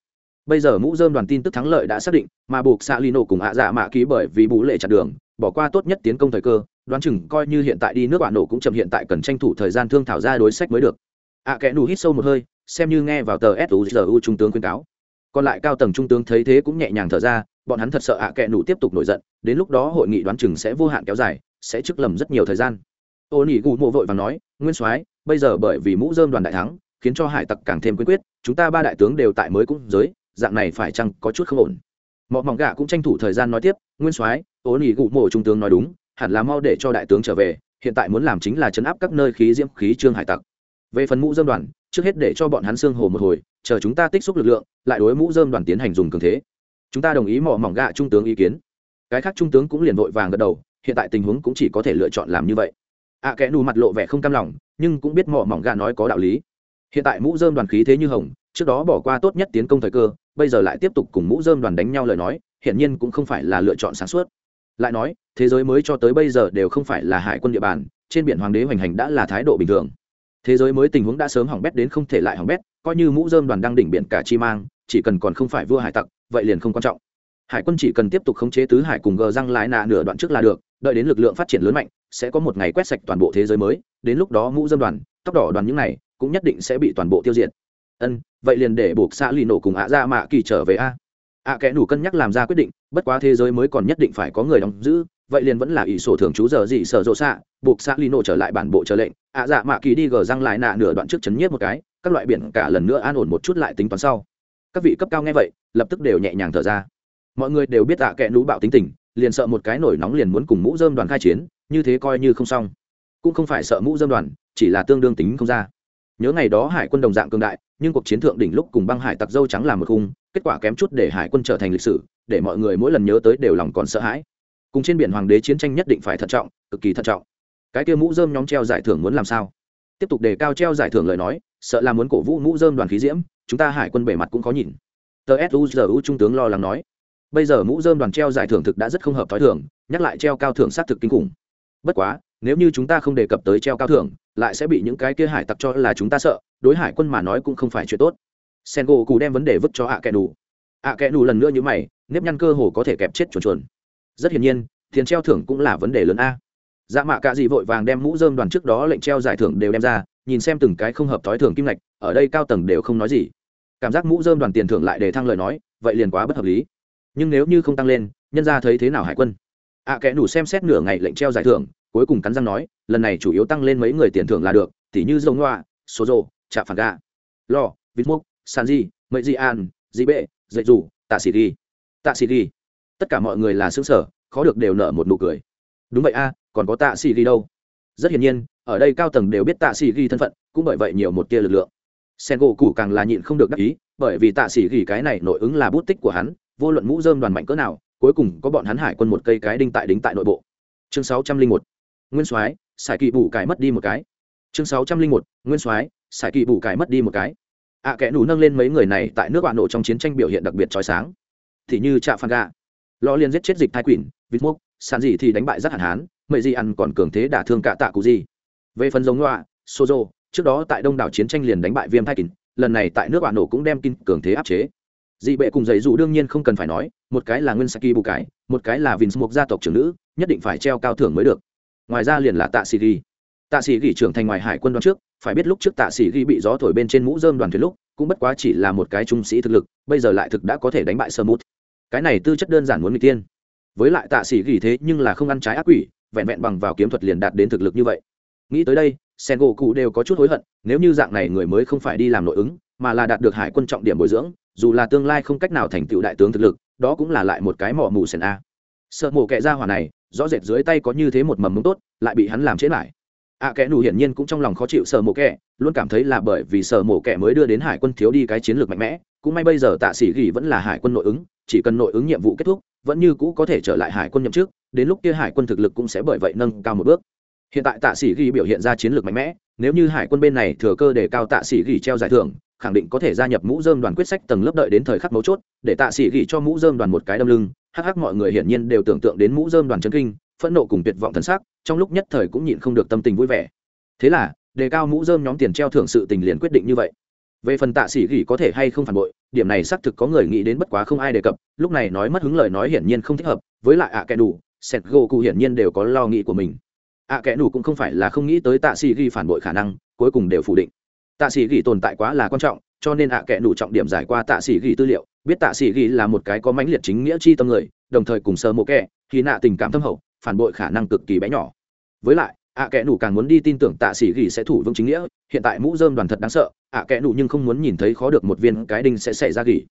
Bây giờ mũ dơm đoàn tin tức thắng lợi đã xác định mà buộc xạ lino cùng hạ dạ mạ ký bởi vì bú lệ chặt đường bỏ qua tốt nhất tiến công thời cơ đoán chừng coi như hiện tại đi nước bạn nổ cũng chậm hiện tại cần tranh thủ thời gian thương thảo ra đối sách mới được. Ạ à, kẽ nù hít sâu một hơi xem như nghe vào tờ suzu trung tướng khuyên cáo. Còn lại cao tầng trung tướng thấy thế cũng nhẹ nhàng thở ra bọn hắn thật sợ ạ à kẽ nù tiếp tục nổi giận, đến lúc đó hội nghị đoán chừng sẽ vô hạn kéo dài, sẽ trước lầm rất nhiều thời gian. Ô nỉ gù mộ vội và nói, nguyên soái, bây giờ bởi vì mũ dơm đoàn đại thắng, khiến cho hải tặc càng thêm quyến quyết, chúng ta ba đại tướng đều tại mới cũng giới, dạng này phải chăng có chút không ổn? Mọi mỏng gạ cũng tranh thủ thời gian nói tiếp, nguyên soái, ô nỉ gù mộ trung tướng nói đúng, hẳn là mau để cho đại tướng trở về, hiện tại muốn làm chính là chấn áp các nơi khí diễm khí trương hải tặc. Về phần mũ dơm đoàn, trước hết để cho bọn hắn xương hồ một hồi, chờ chúng ta tích xúc lực lượng, lại đối mũ dơm đoàn tiến hành dùng cường thế chúng ta đồng ý mỏ mỏng gạ trung tướng ý kiến. Cái khác trung tướng cũng liền vội vàng gật đầu hiện tại tình huống cũng chỉ có thể lựa chọn làm như vậy. Ạ à, kẽ nù mặt lộ vẻ không cam lòng nhưng cũng biết mỏ mỏng gạ nói có đạo lý. Hiện tại mũ dơm đoàn khí thế như hồng trước đó bỏ qua tốt nhất tiến công thời cơ bây giờ lại tiếp tục cùng mũ dơm đoàn đánh nhau lời nói hiển nhiên cũng không phải là lựa chọn sáng suốt. Lại nói thế giới mới cho tới bây giờ đều không phải là hải quân địa bàn trên biển hoàng đế hoành hành đã là thái độ bình thường. Thế giới mới tình huống đã sớm hỏng bét đến không thể lại hỏng bét coi như mũ dơm đoàn đang đỉnh biển cả chi mang chỉ cần còn không phải vua hải tặc vậy liền không quan trọng. Hải quân chỉ cần tiếp tục khống chế tứ hải cùng gờ răng lái nạ nửa đoạn trước là được, đợi đến lực lượng phát triển lớn mạnh, sẽ có một ngày quét sạch toàn bộ thế giới mới, đến lúc đó mũ dân đoàn, tóc đỏ đoàn những này, cũng nhất định sẽ bị toàn bộ tiêu diệt. Ân, vậy liền để buộc xã lì nổ cùng ạ ra mạ kỳ trở về a. Ạ kẽ đủ cân nhắc làm ra quyết định, bất quá thế giới mới còn nhất định phải có người đóng giữ, vậy liền vẫn là ỷ sổ thường trú giờ gì sở rộ xạ, buộc xã lino trở lại bản bộ trở lệnh, ạ dạ mạ kỳ đi gờ răng lại nạ nửa đoạn trước chấn nhiếp một cái, các loại biển cả lần nữa an ổn một chút lại tính toán sau các vị cấp cao nghe vậy, lập tức đều nhẹ nhàng thở ra. Mọi người đều biết ạ kẽ nú bạo tính tình, liền sợ một cái nổi nóng liền muốn cùng mũ dơm đoàn khai chiến, như thế coi như không xong. Cũng không phải sợ mũ dơm đoàn, chỉ là tương đương tính không ra. Nhớ ngày đó hải quân đồng dạng cương đại, nhưng cuộc chiến thượng đỉnh lúc cùng băng hải tặc dâu trắng làm một khung, kết quả kém chút để hải quân trở thành lịch sử, để mọi người mỗi lần nhớ tới đều lòng còn sợ hãi. Cùng trên biển hoàng đế chiến tranh nhất định phải thận trọng, cực kỳ thận trọng. Cái kia mũ dơm nhóm treo giải thưởng muốn làm sao? Tiếp tục đề cao treo giải thưởng lời nói, sợ là muốn cổ vũ mũ dơm đoàn khí diễm chúng ta hải quân bề mặt cũng khó nhìn. Tờ suzu trung tướng lo lắng nói. Bây giờ mũ dơm đoàn treo giải thưởng thực đã rất không hợp t h ó i thưởng nhắc lại treo cao thưởng xác thực kinh khủng. Bất quá, nếu như chúng ta không đề cập tới treo cao thưởng, lại sẽ bị những cái kia hải tặc cho là chúng ta sợ, đối hải quân mà nói cũng không phải chuyện tốt. Sen gỗ cù đem vấn đề vứt cho ạ kẻ đủ ạ kẻ đủ lần nữa như mày, nếp nhăn cơ hồ có thể kẹp chết chuồn chuồn. Rất hiển nhiên, tiền treo thưởng cũng là vấn đề lớn a. Dạ mạ cả gì vội vàng đem mũ dơm đoàn trước đó lệnh treo giải thưởng đều đem ra, nhìn xem từng cái không hợp thói thường kim lạch ở đây cao tầng đều không nói gì cảm giác mũ dơm đoàn tiền thưởng lại để thăng lời nói vậy liền quá bất hợp lý. Nhưng nếu như không tăng lên nhân ra thấy thế nào hải quân? Ạ à, kẽ đủ xem xét nửa ngày lệnh treo giải thưởng cuối cùng cắn răng nói lần này chủ yếu tăng lên mấy người tiền thưởng là được tỉ như dông loa số rô chạm phản gà lo vít mốc san di mậy di an di bệ dạy dù tạ xì đi tạ xì đi tất cả mọi người là xứng sở khó được đều nở một nụ cười. Đúng vậy a còn có tạ xì ghi đâu? Rất hiển nhiên ở đây cao tầng đều biết tạ xì ghi thân phận cũng bởi vậy nhiều một tia lực lượng sen gỗ cũ càng là nhịn không được đắc ý bởi vì tạ sĩ gỉ cái này nội ứng là bút tích của hắn vô luận mũ dơm đoàn mạnh cỡ nào cuối cùng có bọn hắn hải quân một cây cái đinh tại đính tại nội bộ. Chương sáu trăm linh một nguyên soái sải kỵ bù cải mất đi một cái. Chương sáu trăm linh một nguyên soái sải kỵ bù cải mất đi một cái. Ạ à, kẽ nủ nâng lên mấy người này tại nước bạn nổ trong chiến tranh biểu hiện đặc biệt trói sáng. Thì như trạ phan gà lo liền giết chết dịch thai quỷ vịt mốc sàn gì thì đánh bại rất hạn hán mệ gì ăn còn cường thế đả thương cả tạ cụ gì về phần giống loạ Dô trước đó tại đông đảo chiến tranh liền đánh bại viêm thai kín, lần này tại nước bạn nổ cũng đem kín cường thế áp chế. Dị bệ cùng giấy dụ đương nhiên không cần phải nói, một cái là nguyên saki bù cái một cái là vinh mục gia tộc trưởng nữ, nhất định phải treo cao thưởng mới được. Ngoài ra liền là tạ sĩ ghi. Tạ sĩ ghi trưởng thành ngoài hải quân đoán trước, phải biết lúc trước tạ sĩ ghi bị gió thổi bên trên mũ dơm đoàn thuyền lúc, cũng bất quá chỉ là một cái trung sĩ thực lực, bây giờ lại thực đã có thể đánh bại sơ mút cái này tư chất đơn giản muốn người tiên với lại tạ sĩ ghi thế nhưng là không ăn trái ác quỷ, vẹn vẹn bằng vào kiếm thuật liền đạt đến thực lực như vậy. Nghĩ tới đây sen gỗ cụ đều có chút hối hận nếu như dạng này người mới không phải đi làm nội ứng mà là đạt được hải quân trọng điểm bồi dưỡng dù là tương lai không cách nào thành tựu đại tướng thực lực đó cũng là lại một cái mỏ mù sen a. Sợ mổ kẹ ra hỏa này rõ rệt dưới tay có như thế một mầm mống tốt lại bị hắn làm chết lại. Ạ à, kẽ nù hiển nhiên cũng trong lòng khó chịu sợ mổ kẹ luôn cảm thấy là bởi vì sợ mổ kẹ mới đưa đến hải quân thiếu đi cái chiến lược mạnh mẽ cũng may bây giờ tạ sĩ ghi vẫn là hải quân nội ứng chỉ cần nội ứng nhiệm vụ kết thúc vẫn như cũ có thể trở lại hải quân nhậm chức đến lúc kia hải quân thực lực cũng sẽ bởi vậy nâng cao một bước hiện tại tạ sĩ ghi biểu hiện ra chiến lược mạnh mẽ, nếu như hải quân bên này thừa cơ để cao tạ sĩ ghi treo giải thưởng, khẳng định có thể gia nhập mũ dơm đoàn quyết sách tầng lớp đợi đến thời khắc mấu chốt, để tạ sĩ ghi cho mũ dơm đoàn một cái đâm lưng. Hắc hắc, mọi người hiển nhiên đều tưởng tượng đến mũ dơm đoàn chân kinh, phẫn nộ cùng tuyệt vọng thân xác trong lúc nhất thời cũng nhịn không được tâm tình vui vẻ. Thế là, đề cao mũ dơm nhóm tiền treo thưởng sự tình liền quyết định như vậy. Về phần tạ sĩ gỉ có thể hay không phản bội, điểm này xác thực có người nghĩ đến bất quá không ai đề cập, lúc này nói mất hứng lời nói hiển nhiên không thích hợp, với lại ạ à kẻ đủ, sẹt gô cụ hiển nhiên đều có lo nghĩ của mình ạ kẽ kẻ cũng không phải là không nghĩ tới tạ sĩ gỉ phản bội khả năng, cuối cùng đều phủ định. Tạ sĩ gỉ tồn tại quá là quan trọng, cho nên ạ à kẻ đủ trọng điểm giải qua tạ sĩ gỉ tư liệu, biết tạ sĩ gỉ là một cái có mãnh liệt chính nghĩa chi tâm người, đồng thời cùng sơ mộ kẻ, khi nạ tình cảm thâm hậu, phản bội khả năng cực kỳ bé nhỏ. Với lại, ạ kẽ nủ càng muốn đi tin tưởng tạ sĩ ghi sẽ thủ vững chính nghĩa, hiện tại mũ dơm đoàn thật đáng sợ, ạ kẽ nủ nhưng không muốn nhìn thấy khó được một viên cái đinh sẽ xảy ra gỉ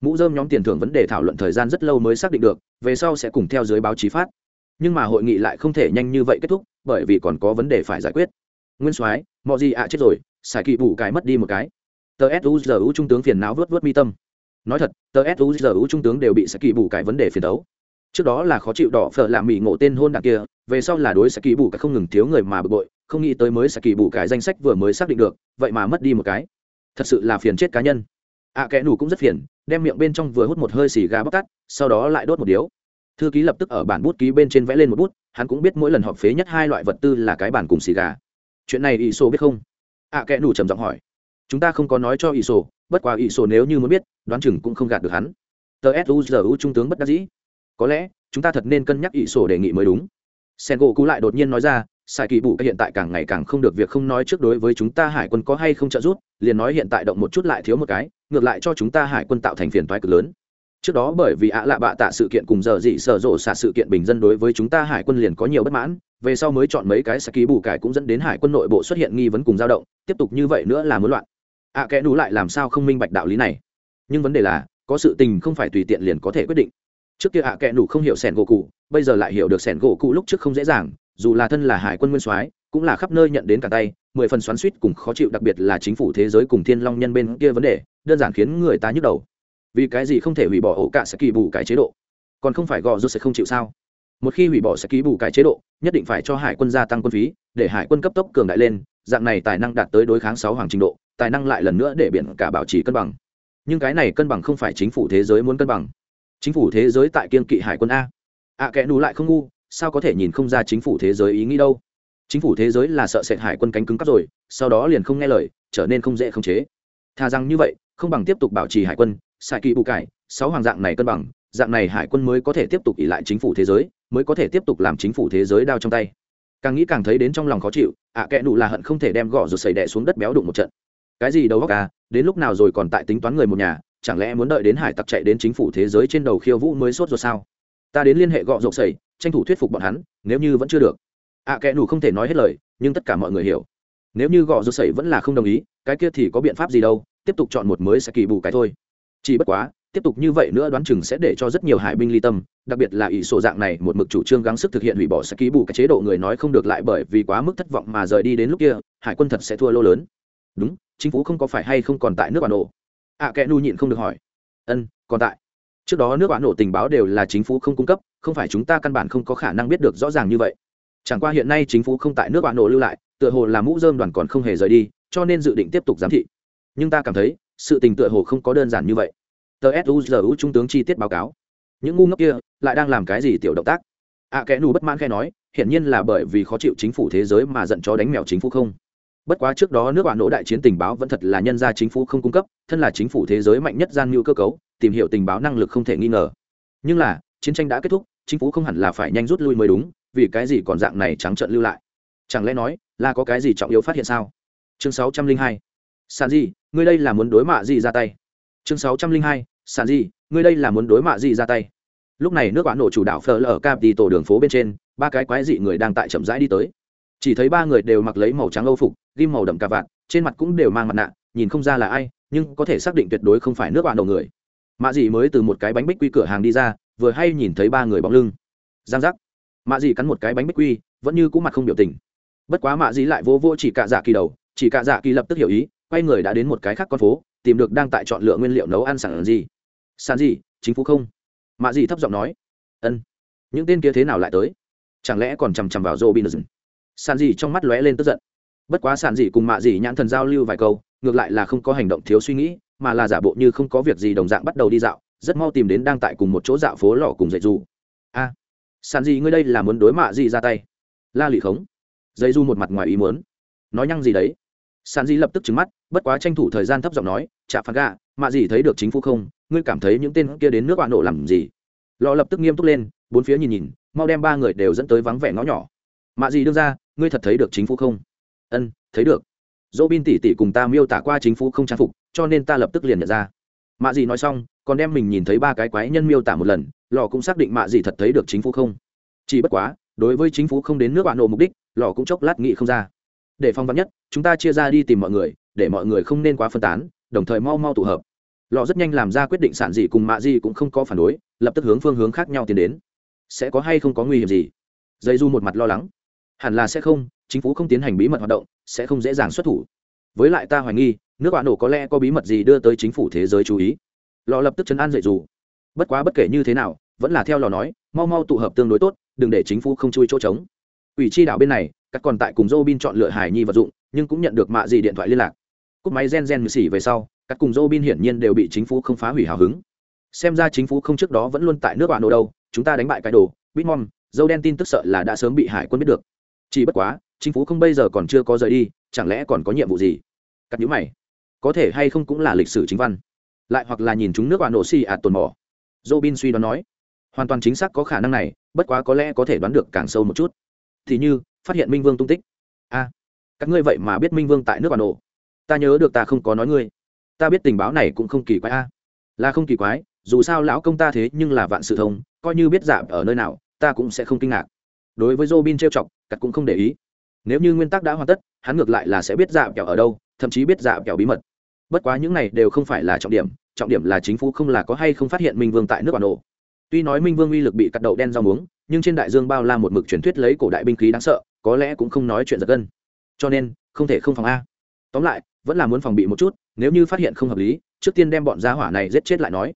mũ dơm nhóm tiền thưởng vấn đề thảo luận thời gian rất lâu mới xác định được, về sau sẽ cùng theo dưới báo chí phát nhưng mà hội nghị lại không thể nhanh như vậy kết thúc bởi vì còn có vấn đề phải giải quyết. Nguyên soái mọi gì ạ chết rồi xài kỵ bù cái mất đi một cái. Tờ suzu trung tướng phiền não vớt vớt mi tâm. Nói thật tờ suzu trung tướng đều bị xài kỵ bù cái vấn đề phiền đấu. Trước đó là khó chịu đỏ phở làm mỹ ngộ tên hôn đ kia về sau là đối xài kỳ bù cái không ngừng thiếu người mà bực bội không nghĩ tới mới xài kỳ bù cái danh sách vừa mới xác định được vậy mà mất đi một cái. Thật sự là phiền chết cá nhân. Ạ à, kẽ nủ cũng rất phiền đem miệng bên trong vừa hút một hơi xì gà bóc tắt sau đó lại đốt một điếu thư ký lập tức ở bản bút ký bên trên vẽ lên một bút hắn cũng biết mỗi lần họp phế nhất hai loại vật tư là cái bản cùng xì gà. Chuyện này ỷ sổ biết không? Ạ à, kẽ nủ trầm giọng hỏi. Chúng ta không có nói cho ỷ sổ bất quá ỷ sổ nếu như muốn biết đoán chừng cũng không gạt được hắn. Tờ suzu trung tướng bất đắc dĩ. Có lẽ chúng ta thật nên cân nhắc ỷ sổ đề nghị mới đúng. Sen gỗ cú lại đột nhiên nói ra sai kỳ bụ hiện tại càng ngày càng không được việc không nói trước đối với chúng ta hải quân có hay không trợ giúp liền nói hiện tại động một chút lại thiếu một cái ngược lại cho chúng ta hải quân tạo thành phiền toái cực lớn trước đó bởi vì ạ lạ bạ tạ sự kiện cùng giờ dị sở rộ xả sự kiện bình dân đối với chúng ta hải quân liền có nhiều bất mãn về sau mới chọn mấy cái sẽ ký bù cải cũng dẫn đến hải quân nội bộ xuất hiện nghi vấn cùng dao động tiếp tục như vậy nữa là muốn loạn. Ạ à, kẽ đủ lại làm sao không minh bạch đạo lý này? Nhưng vấn đề là có sự tình không phải tùy tiện liền có thể quyết định. Trước kia ạ à kẽ đủ không hiểu sẻn gỗ cụ bây giờ lại hiểu được sẻn gỗ cụ lúc trước không dễ dàng dù là thân là hải quân nguyên soái cũng là khắp nơi nhận đến cả tay mười phần xoắn suýt cùng khó chịu đặc biệt là chính phủ thế giới cùng thiên long nhân bên kia vấn đề đơn giản khiến người ta nhức đầu vì cái gì không thể hủy bỏ ổ cả sẽ kỳ bù cái chế độ? Còn không phải gò rút sẽ không chịu sao? Một khi hủy bỏ sẽ ký bù cái chế độ nhất định phải cho hải quân gia tăng quân phí để hải quân cấp tốc cường đại lên dạng này tài năng đạt tới đối kháng sáu hoàng trình độ tài năng lại lần nữa để biển cả bảo trì cân bằng. Nhưng cái này cân bằng không phải chính phủ thế giới muốn cân bằng. Chính phủ thế giới tại kiên kỵ hải quân a. Ạ à, kẽ nù lại không ngu sao có thể nhìn không ra chính phủ thế giới ý nghĩ đâu? Chính phủ thế giới là sợ sệt hải quân cánh cứng cắp rồi sau đó liền không nghe lời trở nên không dễ khống chế. Thà rằng như vậy không bằng tiếp tục bảo trì hải quân xài kỳ bù cải sáu hoàng dạng này cân bằng dạng này hải quân mới có thể tiếp tục ỉ lại chính phủ thế giới mới có thể tiếp tục làm chính phủ thế giới đao trong tay. Càng nghĩ càng thấy đến trong lòng khó chịu ạ à, kẽ nụ là hận không thể đem gõ rồi xảy đẻ xuống đất béo đụng một trận. Cái gì đâu góc à đến lúc nào rồi còn tại tính toán người một nhà chẳng lẽ muốn đợi đến hải tặc chạy đến chính phủ thế giới trên đầu khiêu vũ mới sốt rồi sao? Ta đến liên hệ gọ rộng sẩy, tranh thủ thuyết phục bọn hắn nếu như vẫn chưa được. Ạ à, kẽ nủ không thể nói hết lời nhưng tất cả mọi người hiểu. Nếu như gọ rộng sẩy vẫn là không đồng ý cái kia thì có biện pháp gì đâu tiếp tục chọn một mới sẽ kỳ bù cái thôi chỉ bất quá tiếp tục như vậy nữa đoán chừng sẽ để cho rất nhiều hải binh ly tâm đặc biệt là ỷ sổ dạng này một mực chủ trương gắng sức thực hiện hủy bỏ sẽ ký bù cái chế độ người nói không được lại bởi vì quá mức thất vọng mà rời đi đến lúc kia hải quân thật sẽ thua lô lớn. Đúng chính phủ không có phải hay không còn tại nước bản đồ ạ à, kẽ nu nhịn không được hỏi. Ân còn tại. Trước đó nước bạn nổ tình báo đều là chính phủ không cung cấp không phải chúng ta căn bản không có khả năng biết được rõ ràng như vậy. Chẳng qua hiện nay chính phủ không tại nước bạn nổ lưu lại tựa hồ là mũ dơm đoàn còn không hề rời đi cho nên dự định tiếp tục giám thị. Nhưng ta cảm thấy sự tình tựa hồ không có đơn giản như vậy. Tờ suzu trung tướng chi tiết báo cáo. Những ngu ngốc kia lại đang làm cái gì tiểu động tác? Ạ à, kẽ nù bất mãn khe nói hiển nhiên là bởi vì khó chịu chính phủ thế giới mà giận chó đánh mèo chính phủ không. Bất quá trước đó nước bạn nỗ đại chiến tình báo vẫn thật là nhân gia chính phủ không cung cấp thân là chính phủ thế giới mạnh nhất gian mưu cơ cấu tìm hiểu tình báo năng lực không thể nghi ngờ. Nhưng là chiến tranh đã kết thúc chính phủ không hẳn là phải nhanh rút lui mới đúng vì cái gì còn dạng này trắng trợn lưu lại? Chẳng lẽ nói là có cái gì trọng yếu phát hiện sao? Chương sáu trăm linh hai sàn gì ngươi đây là muốn đối mạ gì ra tay. Chương sáu trăm linh hai sàn gì ngươi đây là muốn đối mạ gì ra tay. Lúc này nước bạn nổ chủ đạo phở ở cap đi tổ đường phố bên trên, ba cái quái dị người đang tại chậm rãi đi tới. Chỉ thấy ba người đều mặc lấy màu trắng âu phục, ghim màu đậm cà vạt, trên mặt cũng đều mang mặt nạ, nhìn không ra là ai, nhưng có thể xác định tuyệt đối không phải nước bạn đầu người. Mạ dị mới từ một cái bánh bích quy cửa hàng đi ra, vừa hay nhìn thấy ba người bóng lưng. Giang giác. Mạ dị cắn một cái bánh bích quy, vẫn như cũ mặt không biểu tình. Bất quá mạ dị lại vô vô chỉ cạ dạ kỳ đầu, chỉ cạ dạ kỳ lập tức hiểu ý quay người đã đến một cái khác con phố, tìm được đang tại chọn lựa nguyên liệu nấu ăn sẵn gì. Sàn gì, chính phủ không? Mạ gì thấp giọng nói. Ân. Những tên kia thế nào lại tới? Chẳng lẽ còn chằm chằm vào dô bin sàn gì trong mắt lóe lên tức giận. Bất quá sàn gì cùng mạ gì nhãn thần giao lưu vài câu, ngược lại là không có hành động thiếu suy nghĩ, mà là giả bộ như không có việc gì đồng dạng bắt đầu đi dạo, rất mau tìm đến đang tại cùng một chỗ dạo phố lò cùng dạy dù a. Sàn gì ngươi đây là muốn đối mạ gì ra tay? La lị khống. Dây du một mặt ngoài ý muốn. Nói nhăng gì đấy? Sàn di lập tức trứng mắt, bất quá tranh thủ thời gian thấp giọng nói, chả phạt gà mạ gì thấy được chính phủ không? Ngươi cảm thấy những tên kia đến nước bạn nổ làm gì? Lò lập tức nghiêm túc lên, bốn phía nhìn nhìn, mau đem ba người đều dẫn tới vắng vẻ ngõ nhỏ. Mạ gì đương ra, ngươi thật thấy được chính phủ không? Ân, thấy được. Dỗ bin tỉ tỉ cùng ta miêu tả qua chính phủ không trang phục, cho nên ta lập tức liền nhận ra. Mạ gì nói xong, còn đem mình nhìn thấy ba cái quái nhân miêu tả một lần, lò cũng xác định mạ gì thật thấy được chính phủ không. Chỉ bất quá, đối với chính phủ không đến nước bạn nổ mục đích, lò cũng chốc lát nghĩ không ra để phong vắn nhất, chúng ta chia ra đi tìm mọi người, để mọi người không nên quá phân tán, đồng thời mau mau tụ hợp. Lò rất nhanh làm ra quyết định sản dị cùng mạ dị cũng không có phản đối, lập tức hướng phương hướng khác nhau tiến đến. Sẽ có hay không có nguy hiểm gì? Dây du một mặt lo lắng. Hẳn là sẽ không, chính phủ không tiến hành bí mật hoạt động, sẽ không dễ dàng xuất thủ. Với lại ta hoài nghi, nước bạn nổ có lẽ có bí mật gì đưa tới chính phủ thế giới chú ý. Lò lập tức chấn an dậy dù bất quá bất kể như thế nào, vẫn là theo lò nói, mau mau tụ hợp tương đối tốt, đừng để chính phủ không chui chỗ trống. Ủy chi đạo bên này các còn tại cùng Robin chọn lựa hải nhi vật dụng, nhưng cũng nhận được mạ gì điện thoại liên lạc. Cúp máy gen gen xỉ về sau, các cùng Robin hiển nhiên đều bị chính phủ không phá hủy hào hứng. Xem ra chính phủ không trước đó vẫn luôn tại nước bạn đồ đâu, chúng ta đánh bại cái đồ, Bitmom, dâu đen tin tức sợ là đã sớm bị hải quân biết được. Chỉ bất quá, chính phủ không bây giờ còn chưa có rời đi, chẳng lẽ còn có nhiệm vụ gì? Cắt nhíu mày. Có thể hay không cũng là lịch sử chính văn, lại hoặc là nhìn chúng nước bạn nổ xì ạt tồn mỏ. Robin suy đoán nói, hoàn toàn chính xác có khả năng này, bất quá có lẽ có thể đoán được càng sâu một chút. Thì như, phát hiện minh vương tung tích. A, các ngươi vậy mà biết minh vương tại nước bà nổ ta nhớ được ta không có nói ngươi. Ta biết tình báo này cũng không kỳ quái a. Là không kỳ quái, dù sao lão công ta thế nhưng là vạn sự thông, coi như biết giảm ở nơi nào, ta cũng sẽ không kinh ngạc. Đối với robin trêu chọc, cắt cũng không để ý. Nếu như nguyên tắc đã hoàn tất, hắn ngược lại là sẽ biết giảm kẹo ở đâu, thậm chí biết giảm kẹo bí mật. Bất quá những này đều không phải là trọng điểm trọng điểm là chính phủ không là có hay không phát hiện minh vương tại nước bản đồ. Tuy nói minh vương uy lực bị cắt đậu đen rau muống, nhưng trên đại dương bao la một mực truyền thuyết lấy cổ đại binh khí đáng sợ có lẽ cũng không nói chuyện giật gân. Cho nên, không thể không phòng a. Tóm lại, vẫn là muốn phòng bị một chút, nếu như phát hiện không hợp lý, trước tiên đem bọn giá hỏa này giết chết lại nói.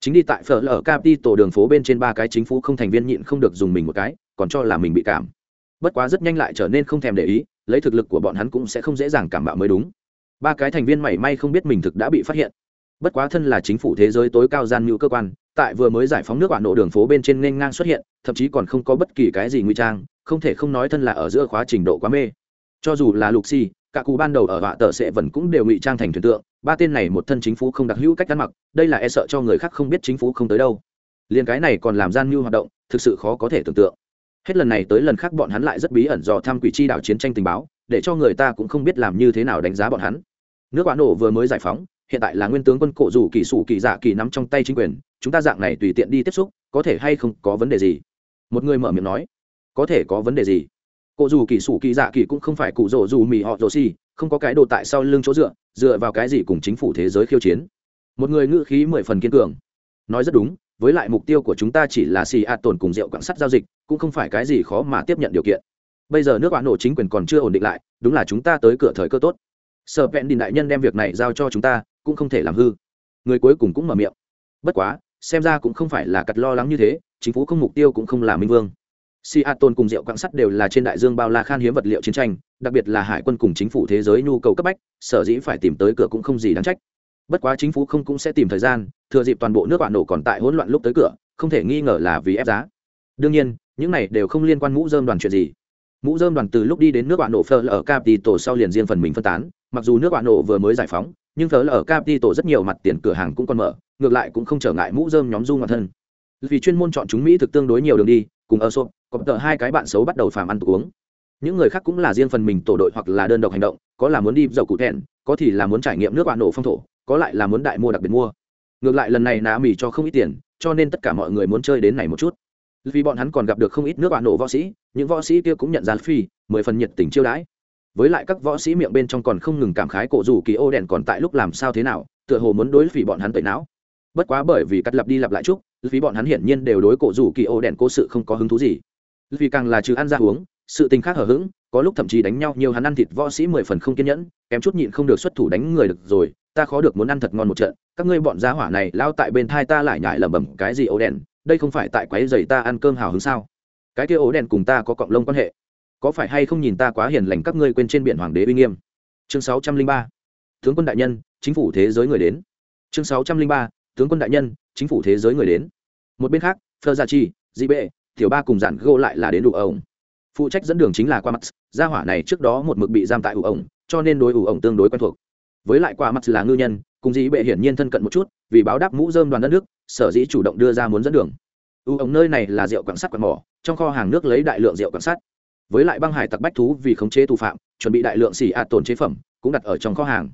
Chính đi tại phở lở capi tổ đường phố bên trên ba cái chính phủ không thành viên nhịn không được dùng mình một cái, còn cho là mình bị cảm. Bất quá rất nhanh lại trở nên không thèm để ý, lấy thực lực của bọn hắn cũng sẽ không dễ dàng cảm bạo mới đúng. Ba cái thành viên mảy may không biết mình thực đã bị phát hiện. Bất quá thân là chính phủ thế giới tối cao gian mưu cơ quan tại vừa mới giải phóng nước quản nổ đường phố bên trên nên ngang xuất hiện, thậm chí còn không có bất kỳ cái gì nguy trang, không thể không nói thân là ở giữa khóa trình độ quá mê. Cho dù là lục xì cả cụ ban đầu ở họa tờ sẽ vẫn cũng đều ngụy trang thành thuyền tượng, ba tên này một thân chính phủ không đặc hữu cách ăn mặc, đây là e sợ cho người khác không biết chính phủ không tới đâu. Liền cái này còn làm gian mưu hoạt động, thực sự khó có thể tưởng tượng. Hết lần này tới lần khác bọn hắn lại rất bí ẩn dò tham quỷ chi đảo chiến tranh tình báo, để cho người ta cũng không biết làm như thế nào đánh giá bọn hắn. Nước bạn nổ vừa mới giải phóng, hiện tại là nguyên tướng quân cổ dù kỳ sủ kỳ dạ kỳ nắm trong tay chính quyền chúng ta dạng này tùy tiện đi tiếp xúc, có thể hay không có vấn đề gì? Một người mở miệng nói. Có thể có vấn đề gì? Cụ dù kỳ sủ kỳ dạ kỳ cũng không phải cụ rỗ dù mì họ rồ xì, không có cái đồ tại sau lưng chỗ dựa dựa vào cái gì cùng chính phủ thế giới khiêu chiến? Một người ngữ khí mười phần kiên cường. Nói rất đúng, với lại mục tiêu của chúng ta chỉ là xì ạt tồn cùng rượu quảng sắt giao dịch, cũng không phải cái gì khó mà tiếp nhận điều kiện. Bây giờ nước bạn nổ chính quyền còn chưa ổn định lại, đúng là chúng ta tới cửa thời cơ tốt. Sợ vẹn đình đại nhân đem việc này giao cho chúng ta, cũng không thể làm hư. Người cuối cùng cũng mở miệng. Bất quá xem ra cũng không phải là cặt lo lắng như thế chính phủ không mục tiêu cũng không là minh vương Si A tôn cùng rượu quặng sắt đều là trên đại dương bao la khan hiếm vật liệu chiến tranh, đặc biệt là hải quân cùng chính phủ thế giới nhu cầu cấp bách, sở dĩ phải tìm tới cửa cũng không gì đáng trách. Bất quá chính phủ không cũng sẽ tìm thời gian, thừa dịp toàn bộ nước bạn nổ còn tại hỗn loạn lúc tới cửa, không thể nghi ngờ là vì ép giá. Đương nhiên, những này đều không liên quan mũ rơm đoàn chuyện gì. Mũ rơm đoàn từ lúc đi đến nước bạn nổ phở ở Capital sau liền riêng phần mình phân tán, mặc dù nước bạn nổ vừa mới giải phóng, nhưng phở ở Capitol rất nhiều mặt tiền cửa hàng cũng còn mở, ngược lại cũng không trở ngại mũ rơm nhóm du ngoạn thân. Vì chuyên môn chọn chúng Mỹ thực tương đối nhiều đường đi, cùng ở sộp có tờ hai cái bạn xấu bắt đầu phàm ăn tục uống. Những người khác cũng là riêng phần mình tổ đội hoặc là đơn độc hành động có là muốn đi dầu cụ thẹn có thì là muốn trải nghiệm nước bạn nổ phong thổ có lại là muốn đại mua đặc biệt mua. Ngược lại lần này nà mì cho không ít tiền cho nên tất cả mọi người muốn chơi đến này một chút. Vì bọn hắn còn gặp được không ít nước bạn nổ võ sĩ những võ sĩ kia cũng nhận ra phi mười phần nhiệt tình chiêu đãi. Với lại các võ sĩ miệng bên trong còn không ngừng cảm khái cổ dù kỳ ô đèn còn tại lúc làm sao thế nào tựa hồ muốn đối phỉ bọn hắn tẩy não bất quá bởi vì cắt lặp đi lặp lại chút, vì bọn hắn hiển nhiên đều đối cổ rủ kỳ ô đèn cố sự không có hứng thú gì. Vì càng là trừ ăn ra uống sự tình khác hở h ữ g có lúc thậm chí đánh nhau nhiều hắn ăn thịt võ sĩ mười phần không kiên nhẫn kém chút nhịn không được xuất thủ đánh người được rồi ta khó được muốn ăn thật ngon một trận các ngươi bọn giá hỏa này lao tại bên thai ta lại nhải lẩm bẩm cái gì ô đèn đây không phải tại quái dày ta ăn cơm hào hứng sao? Cái kia ố đèn cùng ta có cọng lông quan hệ có phải hay không nhìn ta quá hiền lành các ngươi quên trên biển hoàng đế uy nghiêm? Chương sáu trăm linh ba tướng quân đại nhân chính phủ thế giới người đến. Chương sáu trăm linh ba tướng quân đại nhân, chính phủ thế giới người đến. Một bên khác phơ gia chi dị bệ tiểu ba cùng giản gô lại là đến đủ ổng. Phụ trách dẫn đường chính là qua mắt gia hỏa này trước đó một mực bị giam tại ủ ổng, cho nên đối ủ ổng tương đối quen thuộc. Với lại qua mắt là ngư nhân, cùng dị bệ hiển nhiên thân cận một chút, vì báo đáp mũ dơm đoàn đất nước, sở dĩ chủ động đưa ra muốn dẫn đường. Ủ ổng nơi này là rượu quảng sắt quảng mỏ, trong kho hàng nước lấy đại lượng rượu quảng sắt. Với lại băng hải tặc bách thú vì khống chế tù phạm, chuẩn bị đại lượng xỉ ạt tồn chế phẩm, cũng đặt ở trong kho hàng.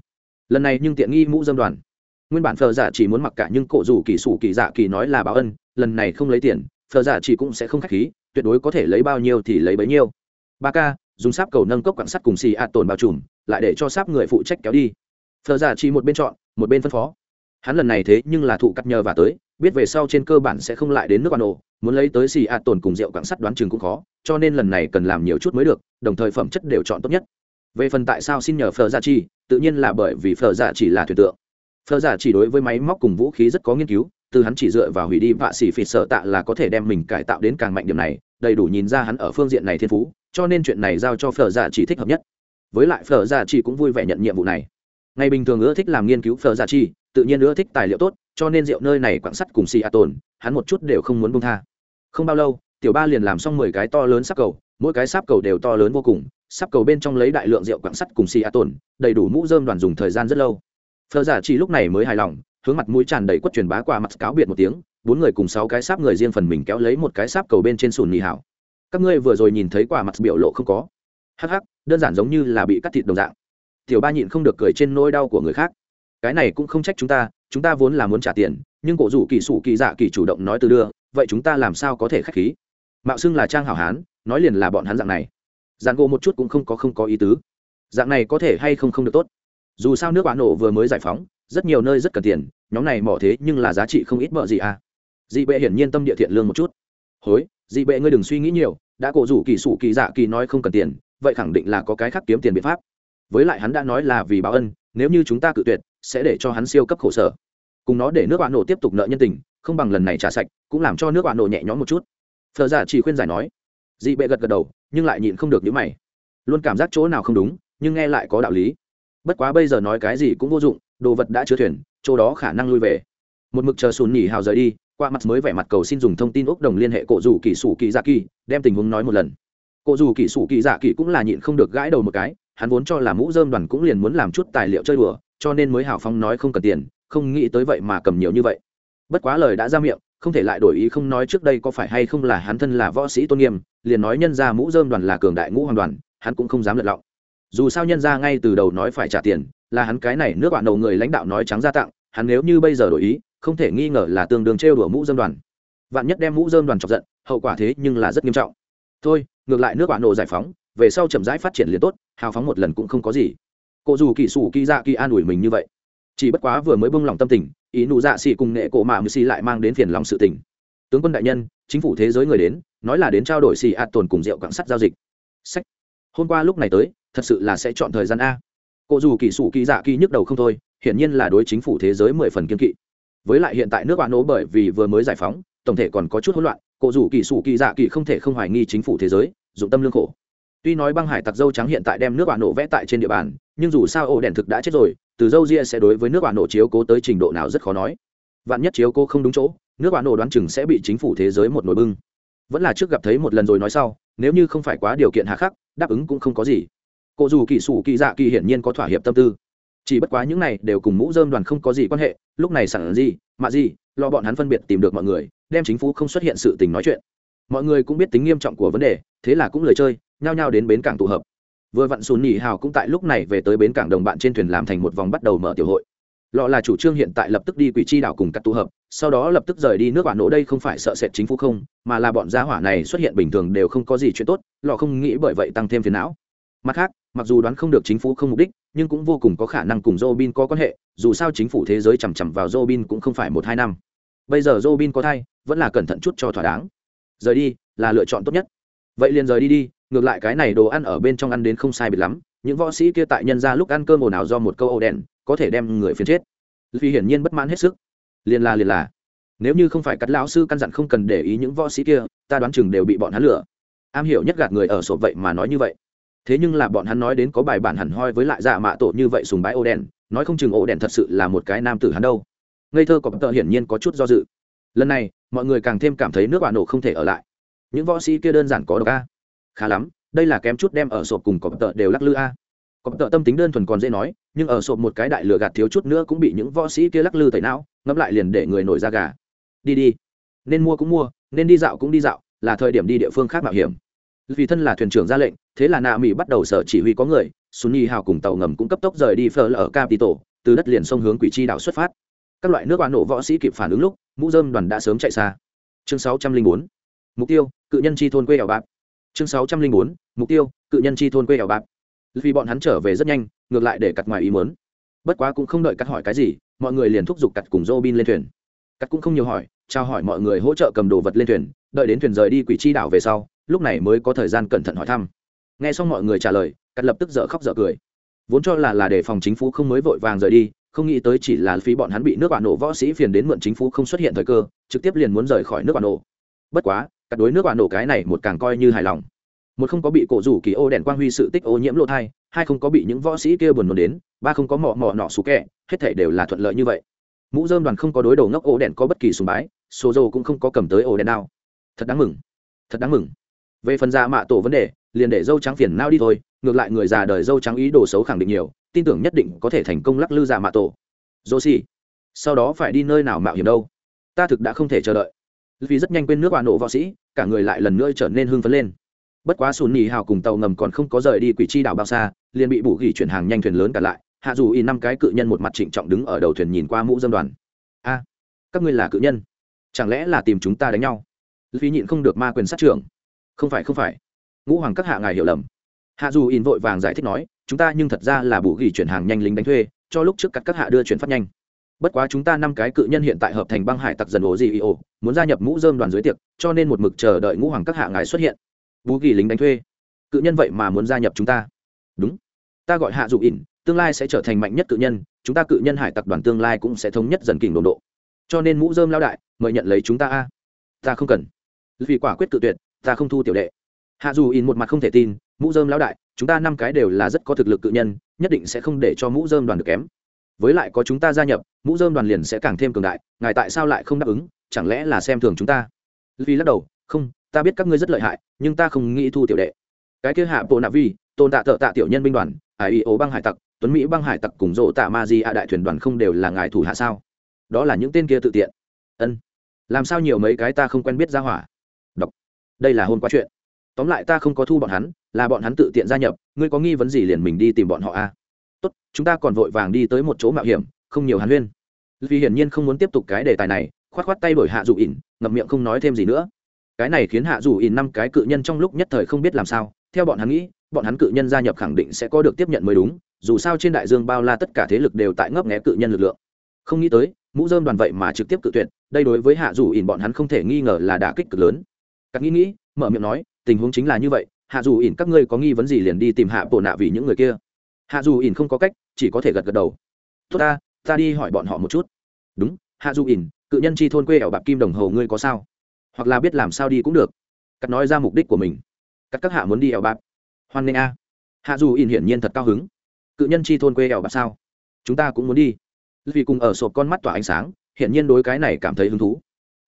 Lần này nhưng tiện nghi mũ dơm đoàn nguyên bản phờ giả dạ chỉ muốn mặc cả nhưng cổ rủ kỳ sủ kỳ dạ kỳ nói là báo ân, lần này không lấy tiền phờ giả dạ chỉ cũng sẽ không khách khí, tuyệt đối có thể lấy bao nhiêu thì lấy bấy nhiêu. Ba k dùng sáp cầu nâng cốc quảng sắt cùng xì ạt tồn bao trùm, lại để cho sáp người phụ trách kéo đi. Phờ giả dạ chỉ một bên chọn, một bên phân phó. Hắn lần này thế nhưng là thụ cắt nhờ và tới, biết về sau trên cơ bản sẽ không lại đến nước quan ổ muốn lấy tới xì ạt tồn cùng rượu quảng sắt đoán chừng cũng khó, cho nên lần này cần làm nhiều chút mới được, đồng thời phẩm chất đều chọn tốt nhất. Về phần tại sao xin nhờ phờ giả chi tự nhiên là bởi vì phờ giả chỉ là thuyền tượng phờ giả chỉ đối với máy móc cùng vũ khí rất có nghiên cứu, từ hắn chỉ dựa vào hủy đi vạ xỉ phỉ sợ tạ là có thể đem mình cải tạo đến càng mạnh điểm này, đầy đủ nhìn ra hắn ở phương diện này thiên phú, cho nên chuyện này giao cho phở giả chỉ thích hợp nhất. Với lại phở giả chỉ cũng vui vẻ nhận nhiệm vụ này. Ngày bình thường ưa thích làm nghiên cứu phở giả chi tự nhiên ưa thích tài liệu tốt, cho nên rượu nơi này quảng sắt cùng xì a tồn, hắn một chút đều không muốn bông tha. Không bao lâu, tiểu ba liền làm xong mười cái to lớn sắp cầu, mỗi cái sắp cầu đều to lớn vô cùng sắp cầu bên trong lấy đại lượng rượu quảng sắt cùng xì a tồn, đầy đủ mũ dơm đoàn dùng thời gian rất lâu phờ giả chỉ lúc này mới hài lòng, hướng mặt mũi tràn đầy quất truyền bá qua mặt cáo biệt một tiếng, bốn người cùng sáu cái sáp người riêng phần mình kéo lấy một cái sáp cầu bên trên sùn nhì hảo. Các ngươi vừa rồi nhìn thấy quả mặt biểu lộ không có. Hắc hắc, đơn giản giống như là bị cắt thịt đồng dạng. Tiểu ba nhịn không được cười trên nỗi đau của người khác. Cái này cũng không trách chúng ta chúng ta vốn là muốn trả tiền, nhưng cổ rủ kỳ sủ kỳ dạ kỳ chủ động nói từ đưa, vậy chúng ta làm sao có thể khách khí? Mạo xưng là trang hảo hán, nói liền là bọn hắn dạng này. Dạng gỗ một chút cũng không có không có ý tứ. Dạng này có thể hay không không được tốt? Dù sao nước quả nổ vừa mới giải phóng, rất nhiều nơi rất cần tiền, nhóm này mỏ thế nhưng là giá trị không ít mợ gì à. Dị bệ hiển nhiên tâm địa thiện lương một chút. Hối, dị bệ ngươi đừng suy nghĩ nhiều, đã cổ rủ kỳ sủ kỳ dạ kỳ nói không cần tiền, vậy khẳng định là có cái khác kiếm tiền biện pháp. Với lại hắn đã nói là vì báo ân, nếu như chúng ta cự tuyệt, sẽ để cho hắn siêu cấp khổ sở. Cùng nó để nước bạn nổ tiếp tục nợ nhân tình, không bằng lần này trả sạch, cũng làm cho nước bạn nổ nhẹ nhõm một chút. Phờ giả chỉ khuyên giải nói. Dị bệ gật gật đầu, nhưng lại nhịn không được những mày. Luôn cảm giác chỗ nào không đúng, nhưng nghe lại có đạo lý bất quá bây giờ nói cái gì cũng vô dụng, đồ vật đã chứa thuyền, chỗ đó khả năng lui về. Một mực chờ sùn nhỉ hào rời đi, qua mặt mới vẻ mặt cầu xin dùng thông tin ốc đồng liên hệ cổ rủ kỳ sủ kỳ dạ kỳ, đem tình huống nói một lần. Cổ rủ kỳ sủ kỳ dạ kỳ cũng là nhịn không được gãi đầu một cái, hắn vốn cho là mũ dơm đoàn cũng liền muốn làm chút tài liệu chơi đùa, cho nên mới hào phong nói không cần tiền, không nghĩ tới vậy mà cầm nhiều như vậy. Bất quá lời đã ra miệng, không thể lại đổi ý không nói trước đây có phải hay không là hắn thân là võ sĩ tôn nghiêm, liền nói nhân ra mũ dơm đoàn là cường đại ngũ hoàng đoàn, hắn cũng không dám lật lọng dù sao nhân ra ngay từ đầu nói phải trả tiền, là hắn cái này nước bạn đầu người lãnh đạo nói trắng ra tặng, hắn nếu như bây giờ đổi ý, không thể nghi ngờ là tương đương trêu đùa mũ dơm đoàn. Vạn nhất đem mũ dơm đoàn chọc giận, hậu quả thế nhưng là rất nghiêm trọng. Thôi, ngược lại nước bạn nổ giải phóng, về sau chậm rãi phát triển liền tốt, hào phóng một lần cũng không có gì. Cô dù kỳ sủ kỳ dạ kỳ an ủi mình như vậy. Chỉ bất quá vừa mới bông lòng tâm tình, ý nụ dạ xì cùng nghệ cổ mà mười xì lại mang đến phiền lòng sự tình. Tướng quân đại nhân, chính phủ thế giới người đến, nói là đến trao đổi xì ạt tồn cùng rượu quảng sắt giao dịch. Sách. Hôm qua lúc này tới thật sự là sẽ chọn thời gian a. Cô dù kỳ sủ kỳ dạ kỳ nhức đầu không thôi, hiển nhiên là đối chính phủ thế giới mười phần kiên kỵ. Với lại hiện tại nước bạn nổ bởi vì vừa mới giải phóng, tổng thể còn có chút hỗn loạn, cô dù kỳ sủ kỳ dạ kỳ không thể không hoài nghi chính phủ thế giới, dụng tâm lương khổ. Tuy nói băng hải tặc dâu trắng hiện tại đem nước bạn nổ vẽ tại trên địa bàn, nhưng dù sao ổ đèn thực đã chết rồi, từ dâu ria sẽ đối với nước bạn nổ chiếu cố tới trình độ nào rất khó nói. Vạn nhất chiếu cố không đúng chỗ, nước bạn nổ đoán chừng sẽ bị chính phủ thế giới một nổi bưng. Vẫn là trước gặp thấy một lần rồi nói sau, nếu như không phải quá điều kiện hạ khắc, đáp ứng cũng không có gì cô dù kỳ sủ kỳ dạ kỳ hiển nhiên có thỏa hiệp tâm tư. Chỉ bất quá những này đều cùng mũ dơm đoàn không có gì quan hệ, lúc này sẵn gì, mà gì, lo bọn hắn phân biệt tìm được mọi người, đem chính phủ không xuất hiện sự tình nói chuyện. Mọi người cũng biết tính nghiêm trọng của vấn đề, thế là cũng lời chơi, nhao nhao đến bến cảng tụ hợp. Vừa vặn sùn nhị hào cũng tại lúc này về tới bến cảng đồng bạn trên thuyền làm thành một vòng bắt đầu mở tiểu hội. Lọ là chủ trương hiện tại lập tức đi quỷ chi đảo cùng các tụ hợp, sau đó lập tức rời đi nước bạn nổ đây không phải sợ sệt chính phủ không, mà là bọn gia hỏa này xuất hiện bình thường đều không có gì chuyện tốt, lọ không nghĩ bởi vậy tăng thêm phiền não. Mặt khác mặc dù đoán không được chính phủ không mục đích, nhưng cũng vô cùng có khả năng cùng robin có quan hệ, dù sao chính phủ thế giới chằm chằm vào robin cũng không phải một hai năm. Bây giờ robin có thai, vẫn là cẩn thận chút cho thỏa đáng. Rời đi là lựa chọn tốt nhất. Vậy liền rời đi đi, ngược lại cái này đồ ăn ở bên trong ăn đến không sai biệt lắm, những võ sĩ kia tại nhân ra lúc ăn cơm ồn ào do một câu âu đèn, có thể đem người phiền chết. Vì hiển nhiên bất mãn hết sức. Liền là liền là. Nếu như không phải cắt lão sư căn dặn không cần để ý những võ sĩ kia, ta đoán chừng đều bị bọn hắn lừa. Am hiểu nhất gạt người ở sổ vậy mà nói như vậy thế nhưng là bọn hắn nói đến có bài bản hẳn hoi với lại dạ mạ tổ như vậy sùng bái ô đèn, nói không chừng ô đèn thật sự là một cái nam tử hắn đâu. Ngây thơ có tợ hiển nhiên có chút do dự. Lần này, mọi người càng thêm cảm thấy nước bà nổ không thể ở lại. Những võ sĩ kia đơn giản có độc a. Khá lắm, đây là kém chút đem ở sộp cùng cọp tợ đều lắc lư a. Cọp tợ tâm tính đơn thuần còn dễ nói, nhưng ở sộp một cái đại lừa gạt thiếu chút nữa cũng bị những võ sĩ kia lắc lư tẩy não, ngẫm lại liền để người nổi da gà. Đi đi. Nên mua cũng mua, nên đi dạo cũng đi dạo, là thời điểm đi địa phương khác mạo hiểm vì thân là thuyền trưởng ra lệnh, thế là nạ mỹ bắt đầu sở chỉ huy có người sunny hào cùng tàu ngầm cũng cấp tốc rời đi phở ở capital từ đất liền sông hướng quỷ chi đảo xuất phát. Các loại nước oan nổ võ sĩ kịp phản ứng lúc, mũ dơm đoàn đã sớm chạy xa. Chương 604 mục tiêu, cự nhân chi thôn quê ảo bạc. Chương 604 mục tiêu, cự nhân chi thôn quê ảo bạc. Vì bọn hắn trở về rất nhanh, ngược lại để cặt ngoài ý muốn. Bất quá cũng không đợi cắt hỏi cái gì, mọi người liền thúc giục cặt cùng robin lên thuyền. Cắt cũng không nhiều hỏi trao hỏi mọi người hỗ trợ cầm đồ vật lên thuyền, đợi đến thuyền rời đi quỷ chi đảo về sau lúc này mới có thời gian cẩn thận hỏi thăm. Nghe xong mọi người trả lời cắt lập tức dở khóc dở cười. Vốn cho là là để phòng chính phủ không mới vội vàng rời đi, không nghĩ tới chỉ là phí bọn hắn bị nước bạn nổ võ sĩ phiền đến mượn chính phủ không xuất hiện thời cơ, trực tiếp liền muốn rời khỏi nước bạn nổ. Bất quá cắt đối nước bạn nổ cái này một càng coi như hài lòng. Một không có bị cổ rủ kỳ ô đèn quang huy sự tích ô nhiễm lộ thai, hai không có bị những võ sĩ kia buồn nôn đến, ba không có mỏ mỏ nọ xú kẹ, hết thể đều là thuận lợi như vậy. Mũ dơm đoàn không có đối đầu ngốc ô đèn có bất kỳ sùng bái, số dầu cũng không có cầm tới ô đèn nào. Thật đáng mừng. Thật đáng mừng về phần già mạ tổ vấn đề, liền để dâu trắng phiền nao đi thôi, ngược lại người già đời dâu trắng ý đồ xấu khẳng định nhiều, tin tưởng nhất định có thể thành công lắc lư già mạ tổ. Dô xì sau đó phải đi nơi nào mạo hiểm đâu? Ta thực đã không thể chờ đợi. Vì rất nhanh quên nước bà nổ võ sĩ, cả người lại lần nữa trở nên hưng phấn lên. Bất quá sùn nhì hào cùng tàu ngầm còn không có rời đi quỷ chi đảo bao xa, liền bị bù gỉ chuyển hàng nhanh thuyền lớn cả lại, hạ dù y năm cái cự nhân một mặt trịnh trọng đứng ở đầu thuyền nhìn qua mũ dâm đoàn. A, các ngươi là cự nhân? Chẳng lẽ là tìm chúng ta đánh nhau? Vì nhịn không được ma quyền sát trưởng không phải không phải. Ngũ hoàng các hạ ngài hiểu lầm. Hạ dù in vội vàng giải thích nói, chúng ta nhưng thật ra là bù ghi chuyển hàng nhanh lính đánh thuê, cho lúc trước các các hạ đưa chuyển phát nhanh. Bất quá chúng ta năm cái cự nhân hiện tại hợp thành băng hải tặc dần ổ gì ý ổ, muốn gia nhập mũ dơm đoàn dưới tiệc, cho nên một mực chờ đợi ngũ hoàng các hạ ngài xuất hiện. Bù ghi lính đánh thuê. Cự nhân vậy mà muốn gia nhập chúng ta. Đúng. Ta gọi hạ dù in tương lai sẽ trở thành mạnh nhất cự nhân, chúng ta cự nhân hải tặc đoàn tương lai cũng sẽ thống nhất dần kình đồn độ. Cho nên mũ dơm lao đại, mời nhận lấy chúng ta a. Ta không cần. Vì quả quyết cự tuyệt ta không thu tiểu đệ. Hạ dù in một mặt không thể tin, mũ dơm lão đại, chúng ta năm cái đều là rất có thực lực cự nhân, nhất định sẽ không để cho mũ dơm đoàn được kém. Với lại có chúng ta gia nhập, mũ dơm đoàn liền sẽ càng thêm cường đại, ngài tại sao lại không đáp ứng, chẳng lẽ là xem thường chúng ta? Vì lắc đầu, không, ta biết các ngươi rất lợi hại, nhưng ta không nghĩ thu tiểu đệ. Cái kia hạ bộ nạ vi, tôn tạ thợ tạ tiểu nhân binh đoàn ải ý ố băng hải tặc, tuấn mỹ băng hải tặc cùng rộ tạ ma di a đại thuyền đoàn không đều là ngài thủ hạ sao? Đó là những tên kia tự tiện. Ân. Làm sao nhiều mấy cái ta không quen biết ra hỏa? Đây là hôn quá chuyện. Tóm lại ta không có thu bọn hắn, là bọn hắn tự tiện gia nhập, ngươi có nghi vấn gì liền mình đi tìm bọn họ a à? tốt, chúng ta còn vội vàng đi tới một chỗ mạo hiểm, không nhiều hắn huyên. Vì hiển nhiên không muốn tiếp tục cái đề tài này, khoát khoát tay đổi hạ dù ỉn, ngậm miệng không nói thêm gì nữa. Cái này khiến hạ dù ỉn năm cái cự nhân trong lúc nhất thời không biết làm sao, theo bọn hắn nghĩ, bọn hắn cự nhân gia nhập khẳng định sẽ có được tiếp nhận mới đúng, dù sao trên đại dương bao la tất cả thế lực đều tại ngấp nghé cự nhân lực lượng. Không nghĩ tới, mũ dơm đoàn vậy mà trực tiếp cự tuyệt, đây đối với hạ dù ỉn bọn hắn không thể nghi ngờ là đả kích cực lớn các nghĩ nghĩ, mở miệng nói, tình huống chính là như vậy, hạ dù ỉn, các ngươi có nghi vấn gì liền đi tìm hạ bộ nạ vì những người kia. Hạ dù ỉn không có cách, chỉ có thể gật gật đầu. Tốt ta ta đi hỏi bọn họ một chút. Đúng, hạ dù ỉn, cự nhân chi thôn quê ở bạc kim đồng hồ, ngươi có sao? Hoặc là biết làm sao đi cũng được. Cắt nói ra mục đích của mình. Cắt các hạ muốn đi ẻo bạc. Hoan nghênh a. Hạ dù ỉn hiển nhiên thật cao hứng. Cự nhân chi thôn quê ẻo bạc sao? Chúng ta cũng muốn đi. Vì cùng ở sộp con mắt tỏa ánh sáng, hiển nhiên đối cái này cảm thấy hứng thú.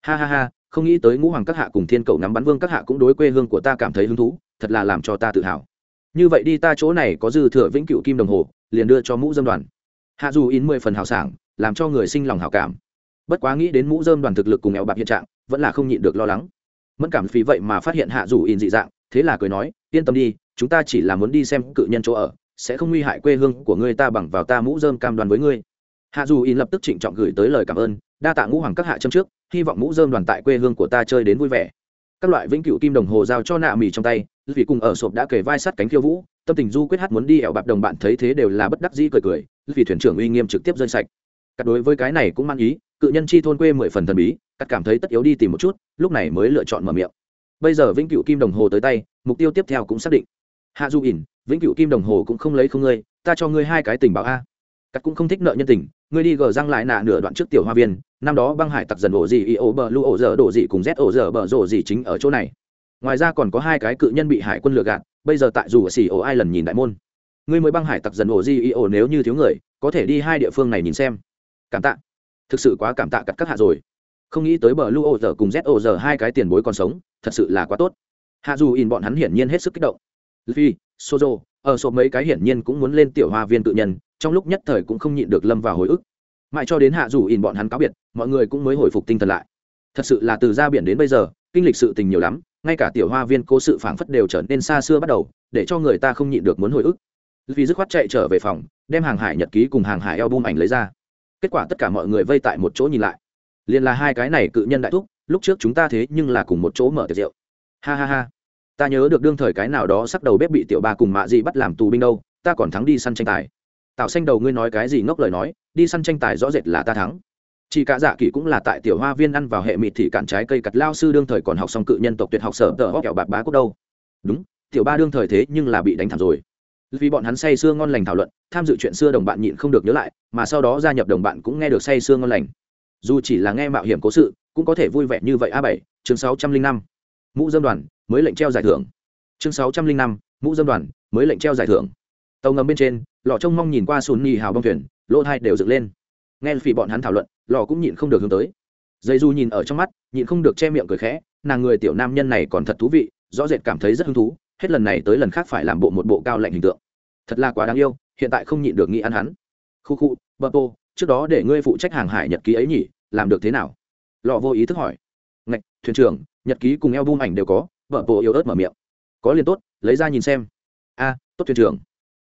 Ha ha ha không nghĩ tới ngũ hoàng các hạ cùng thiên cầu ngắm bắn vương các hạ cũng đối quê hương của ta cảm thấy hứng thú, thật là làm cho ta tự hào. Như vậy đi ta chỗ này có dư thừa vĩnh cựu kim đồng hồ, liền đưa cho mũ dâm đoàn. Hạ dù in mười phần hào sảng, làm cho người sinh lòng hào cảm. Bất quá nghĩ đến mũ dơm đoàn thực lực cùng nghèo bạc hiện trạng, vẫn là không nhịn được lo lắng. Mẫn cảm phí vậy mà phát hiện hạ dù in dị dạng, thế là cười nói, yên tâm đi, chúng ta chỉ là muốn đi xem cự nhân chỗ ở, sẽ không nguy hại quê hương của ngươi ta bằng vào ta mũ dơm cam đoàn với ngươi. Hạ dù in lập tức trịnh trọng gửi tới lời cảm ơn đa tạ ngũ hoàng các hạ châm trước, hy vọng mũ dơm đoàn tại quê hương của ta chơi đến vui vẻ. Các loại vĩnh cựu kim đồng hồ giao cho nạ mì trong tay, vì cùng ở sộp đã kề vai sát cánh khiêu vũ, tâm tình du quyết hát muốn đi ẻo bạc đồng bạn thấy thế đều là bất đắc dĩ cười cười, vì thuyền trưởng uy nghiêm trực tiếp rơi sạch. Cắt đối với cái này cũng mang ý, cự nhân chi thôn quê mười phần thần bí cắt cảm thấy tất yếu đi tìm một chút, lúc này mới lựa chọn mở miệng. Bây giờ vĩnh cựu kim đồng hồ tới tay, mục tiêu tiếp theo cũng xác định. Hạ du ỉn, vĩnh cựu kim đồng hồ cũng không lấy không ngươi, ta cho ngươi hai cái tình báo a cắt cũng không thích nợ nhân tình ngươi đi gờ răng lại nạ nửa đoạn trước tiểu hoa viên, năm đó băng hải tặc dần ổ gì y ổ bờ lu ổ dở đổ gì cùng z ổ dở bờ rổ gì chính ở chỗ này. Ngoài ra còn có hai cái cự nhân bị hải quân lừa gạt, bây giờ tại dù ở xỉ ổ ai lần nhìn đại môn. Ngươi mới băng hải tặc dần ổ gì y ổ nếu như thiếu người, có thể đi hai địa phương này nhìn xem. Cảm tạ. Thực sự quá cảm tạ cắt các hạ rồi. Không nghĩ tới bờ lu ổ dở cùng z ổ dở hai cái tiền bối còn sống, thật sự là quá tốt. Hạ dù in bọn hắn hiển nhiên hết sức kích động. Vì sozo, ở số mấy cái hiển nhiên cũng muốn lên tiểu hoa viên tự nhân, trong lúc nhất thời cũng không nhịn được lâm vào hồi ức. Mãi cho đến hạ rủ ỉn bọn hắn cáo biệt, mọi người cũng mới hồi phục tinh thần lại. Thật sự là từ ra biển đến bây giờ, kinh lịch sự tình nhiều lắm, ngay cả tiểu hoa viên cố sự phảng phất đều trở nên xa xưa bắt đầu, để cho người ta không nhịn được muốn hồi ức. Vì dứt khoát chạy trở về phòng, đem hàng hải nhật ký cùng hàng hải album ảnh lấy ra. Kết quả tất cả mọi người vây tại một chỗ nhìn lại. Liền là hai cái này cự nhân đại thúc, lúc trước chúng ta thế nhưng là cùng một chỗ mở tiệc rượu. Ha ha ha ta nhớ được đương thời cái nào đó sắc đầu bếp bị tiểu ba cùng mạ gì bắt làm tù binh đâu, ta còn thắng đi săn tranh tài. Tạo xanh đầu ngươi nói cái gì ngốc lời nói, đi săn tranh tài rõ rệt là ta thắng. Chị cả dạ kỳ cũng là tại tiểu hoa viên ăn vào hệ mịt thì cạn trái cây cặt lao sư đương thời còn học xong cự nhân tộc tuyệt học sở tờ hóc kẹo bạc bá cốt đâu. Đúng, tiểu ba đương thời thế nhưng là bị đánh thảm rồi. Vì bọn hắn say sưa ngon lành thảo luận, tham dự chuyện xưa đồng bạn nhịn không được nhớ lại, mà sau đó gia nhập đồng bạn cũng nghe được say sưa ngon lành. Dù chỉ là nghe mạo hiểm cố sự, cũng có thể vui vẻ như vậy a bảy, chương sáu trăm linh năm. Mũ dâm đoàn mới lệnh treo giải thưởng. Chương sáu trăm linh năm, mũ dâm đoàn, mới lệnh treo giải thưởng. Tàu ngầm bên trên, lò trông mong nhìn qua sùn nhì hào bong thuyền, lỗ hai đều dựng lên. Nghe phỉ bọn hắn thảo luận, lò cũng nhịn không được hướng tới. Dây du nhìn ở trong mắt, nhịn không được che miệng cười khẽ, nàng người tiểu nam nhân này còn thật thú vị, rõ rệt cảm thấy rất hứng thú, hết lần này tới lần khác phải làm bộ một bộ cao lạnh hình tượng. Thật là quá đáng yêu, hiện tại không nhịn được nghĩ ăn hắn. Khu khu, bờ pô trước đó để ngươi phụ trách hàng hải nhật ký ấy nhỉ, làm được thế nào? Lọ vô ý thức hỏi. Ngạch, thuyền trưởng, nhật ký cùng eo bung ảnh đều có vợ bộ yếu ớt mở miệng. Có liền tốt, lấy ra nhìn xem. A, tốt thuyền trưởng.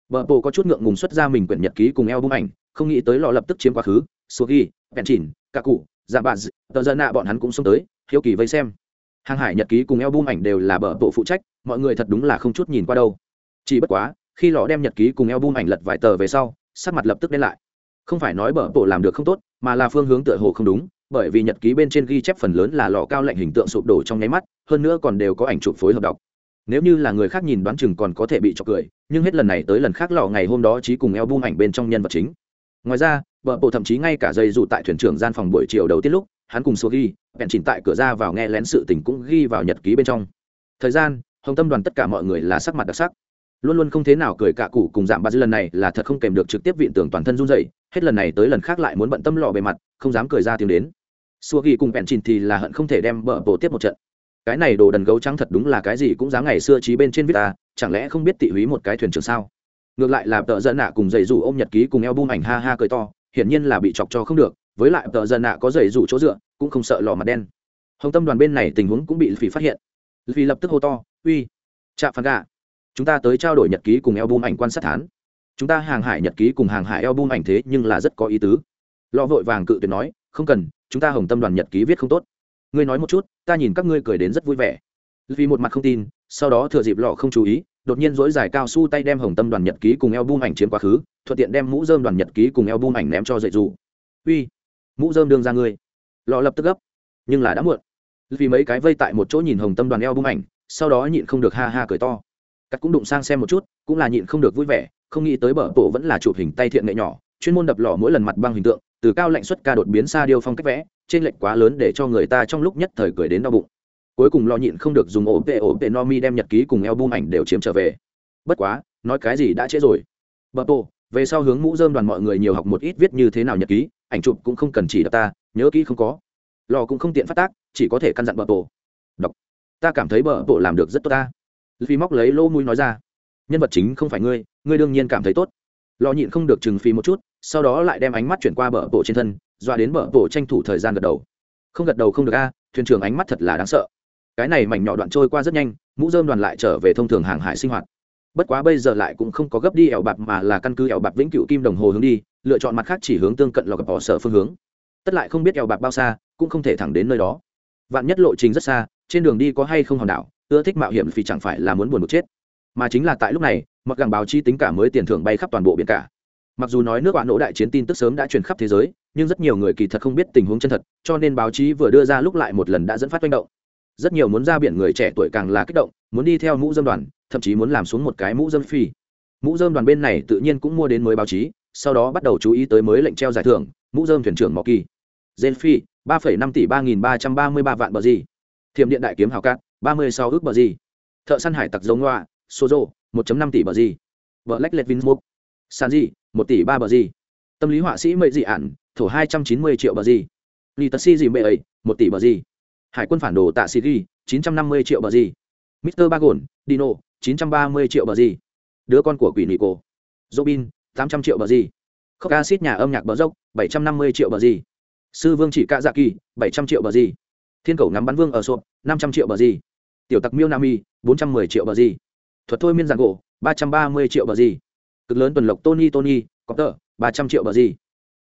Vợ bộ có chút ngượng ngùng xuất ra mình quyển nhật ký cùng eo bung ảnh, không nghĩ tới lọ lập tức chiếm quá khứ. Số ghi bèn chỉnh cả cụ dạ bạn tờ dân nạ bọn hắn cũng xông tới, hiếu kỳ vây xem. Hàng hải nhật ký cùng eo bung ảnh đều là bờ bộ phụ trách, mọi người thật đúng là không chút nhìn qua đâu. Chỉ bất quá, khi lọ đem nhật ký cùng eo bung ảnh lật vài tờ về sau, sắc mặt lập tức đen lại. Không phải nói bờ bộ làm được không tốt, mà là phương hướng tựa hồ không đúng bởi vì nhật ký bên trên ghi chép phần lớn là lò cao lạnh hình tượng sụp đổ trong nháy mắt, hơn nữa còn đều có ảnh chụp phối hợp đọc. Nếu như là người khác nhìn đoán chừng còn có thể bị chọc cười, nhưng hết lần này tới lần khác lò ngày hôm đó trí cùng eo bung ảnh bên trong nhân vật chính. Ngoài ra, vợ bộ thậm chí ngay cả dây dù tại thuyền trưởng gian phòng buổi chiều đầu tiên lúc, hắn cùng số ghi bèn chỉnh tại cửa ra vào nghe lén sự tình cũng ghi vào nhật ký bên trong. Thời gian, hồng tâm đoàn tất cả mọi người là sắc mặt đặc sắc. Luôn luôn không thế nào cười cả cụ cùng giảm ba dư lần này là thật không kèm được trực tiếp viện tưởng toàn thân run dậy hết lần này tới lần khác lại muốn bận tâm lò bề mặt, không dám cười ra tiếng đến xua ghi cùng bèn chìn thì là hận không thể đem bờ bổ tiếp một trận. Cái này đồ đần gấu trắng thật đúng là cái gì cũng dám ngày xưa trí bên trên viết ta, chẳng lẽ không biết tị húy một cái thuyền trưởng sao? Ngược lại là tợ dân nạ cùng dày rủ ôm nhật ký cùng eo bung ảnh ha ha cười to, hiển nhiên là bị chọc cho không được, với lại tợ dân nạ có dày rủ chỗ dựa, cũng không sợ lò mặt đen. Hồng tâm đoàn bên này tình huống cũng bị phỉ phát hiện. Vì lập tức hô to, uy chạm phản gà chúng ta tới trao đổi nhật ký cùng eo bung ảnh quan sát thán. Chúng ta hàng hải nhật ký cùng hàng hải eo bung ảnh thế nhưng là rất có ý tứ. Lo vội vàng cự tuyệt nói, không cần chúng ta hồng tâm đoàn nhật ký viết không tốt. Ngươi nói một chút, ta nhìn các ngươi cười đến rất vui vẻ. Vì một mặt không tin, sau đó thừa dịp lọ không chú ý, đột nhiên dỗi dài cao su tay đem hồng tâm đoàn nhật ký cùng eo bung ảnh chiếm quá khứ, thuận tiện đem mũ dơm đoàn nhật ký cùng eo bung ảnh ném cho dạy dù uy, mũ dơm đương ra ngươi. Lọ lập tức gấp. Nhưng là đã muộn. Vì mấy cái vây tại một chỗ nhìn hồng tâm đoàn eo bung ảnh, sau đó nhịn không được ha ha cười to. Cắt cũng đụng sang xem một chút, cũng là nhịn không được vui vẻ, không nghĩ tới bờ tổ vẫn là chụp hình tay thiện nghệ nhỏ chuyên môn đập lò mỗi lần mặt băng hình tượng, từ cao lạnh xuất ca đột biến xa điêu phong cách vẽ, trên lệnh quá lớn để cho người ta trong lúc nhất thời cười đến đau bụng. Cuối cùng lo nhịn không được dùng ổ tệ ổ tệ no mi đem nhật ký cùng eo bung ảnh đều chiếm trở về. Bất quá, nói cái gì đã trễ rồi. Bờ tổ về sau hướng mũ dơm đoàn mọi người nhiều học một ít viết như thế nào nhật ký, ảnh chụp cũng không cần chỉ đập ta, nhớ kỹ không có. Lò cũng không tiện phát tác, chỉ có thể căn dặn bờ tổ. đọc. Ta cảm thấy bờ tổ làm được rất tốt ta. Vì móc lấy lô mũi nói ra. Nhân vật chính không phải ngươi ngươi đương nhiên cảm thấy tốt. Lò nhịn không được chừng phí một chút sau đó lại đem ánh mắt chuyển qua bờ bộ trên thân, dọa đến bờ bộ tranh thủ thời gian gật đầu. Không gật đầu không được a, thuyền trưởng ánh mắt thật là đáng sợ. Cái này mảnh nhỏ đoạn trôi qua rất nhanh, mũ dơm đoàn lại trở về thông thường hàng hải sinh hoạt. Bất quá bây giờ lại cũng không có gấp đi ẻo bạc mà là căn cứ ẻo bạc vĩnh cựu kim đồng hồ hướng đi, lựa chọn mặt khác chỉ hướng tương cận lò gặp bỏ sở phương hướng. Tất lại không biết ẻo bạc bao xa, cũng không thể thẳng đến nơi đó. Vạn nhất lộ trình rất xa, trên đường đi có hay không hòn đảo, ưa thích mạo hiểm vì chẳng phải là muốn buồn một chết. Mà chính là tại lúc này, mặc gàng báo chi tính cả mới tiền thưởng bay khắp toàn bộ biển cả mặc dù nói nước bạn nỗ đại chiến tin tức sớm đã truyền khắp thế giới, nhưng rất nhiều người kỳ thật không biết tình huống chân thật, cho nên báo chí vừa đưa ra lúc lại một lần đã dẫn phát manh động. Rất nhiều muốn ra biển người trẻ tuổi càng là kích động, muốn đi theo mũ dâm đoàn, thậm chí muốn làm xuống một cái mũ dâm phi. Mũ dơm đoàn bên này tự nhiên cũng mua đến mới báo chí, sau đó bắt đầu chú ý tới mới lệnh treo giải thưởng, mũ dơm thuyền trưởng mọ kỳ gen phi ba phẩy năm tỷ ba nghìn ba trăm ba mươi ba vạn bờ gì. Thiềm điện đại kiếm hào cát, ba mươi sáu ước bờ gì. Thợ săn hải tặc giống loa sozo, một năm tỷ bờ gì. Vợ lách lệch Mục san Di một tỷ ba bờ gì tâm lý họa sĩ mệ dị ản thổ hai trăm chín mươi triệu bờ gì lì tật si gì mệ ấy một tỷ bờ gì hải quân phản đồ tạ sĩ ghi chín trăm năm mươi triệu bờ gì mister bagon dino chín trăm ba mươi triệu bờ gì đứa con của quỷ nị cổ robin tám trăm triệu bờ gì khóc acid nhà âm nhạc bờ dốc bảy trăm năm mươi triệu bờ gì sư vương chỉ cạ dạ kỳ bảy trăm triệu bờ gì thiên cầu ngắm bắn vương ở sộp năm trăm triệu bờ gì tiểu tặc miêu nam y bốn trăm mười triệu bờ gì thuật thôi miên giàn gỗ ba trăm ba mươi triệu bờ gì cực lớn tuần lộc tony tony có tờ ba trăm triệu bờ gì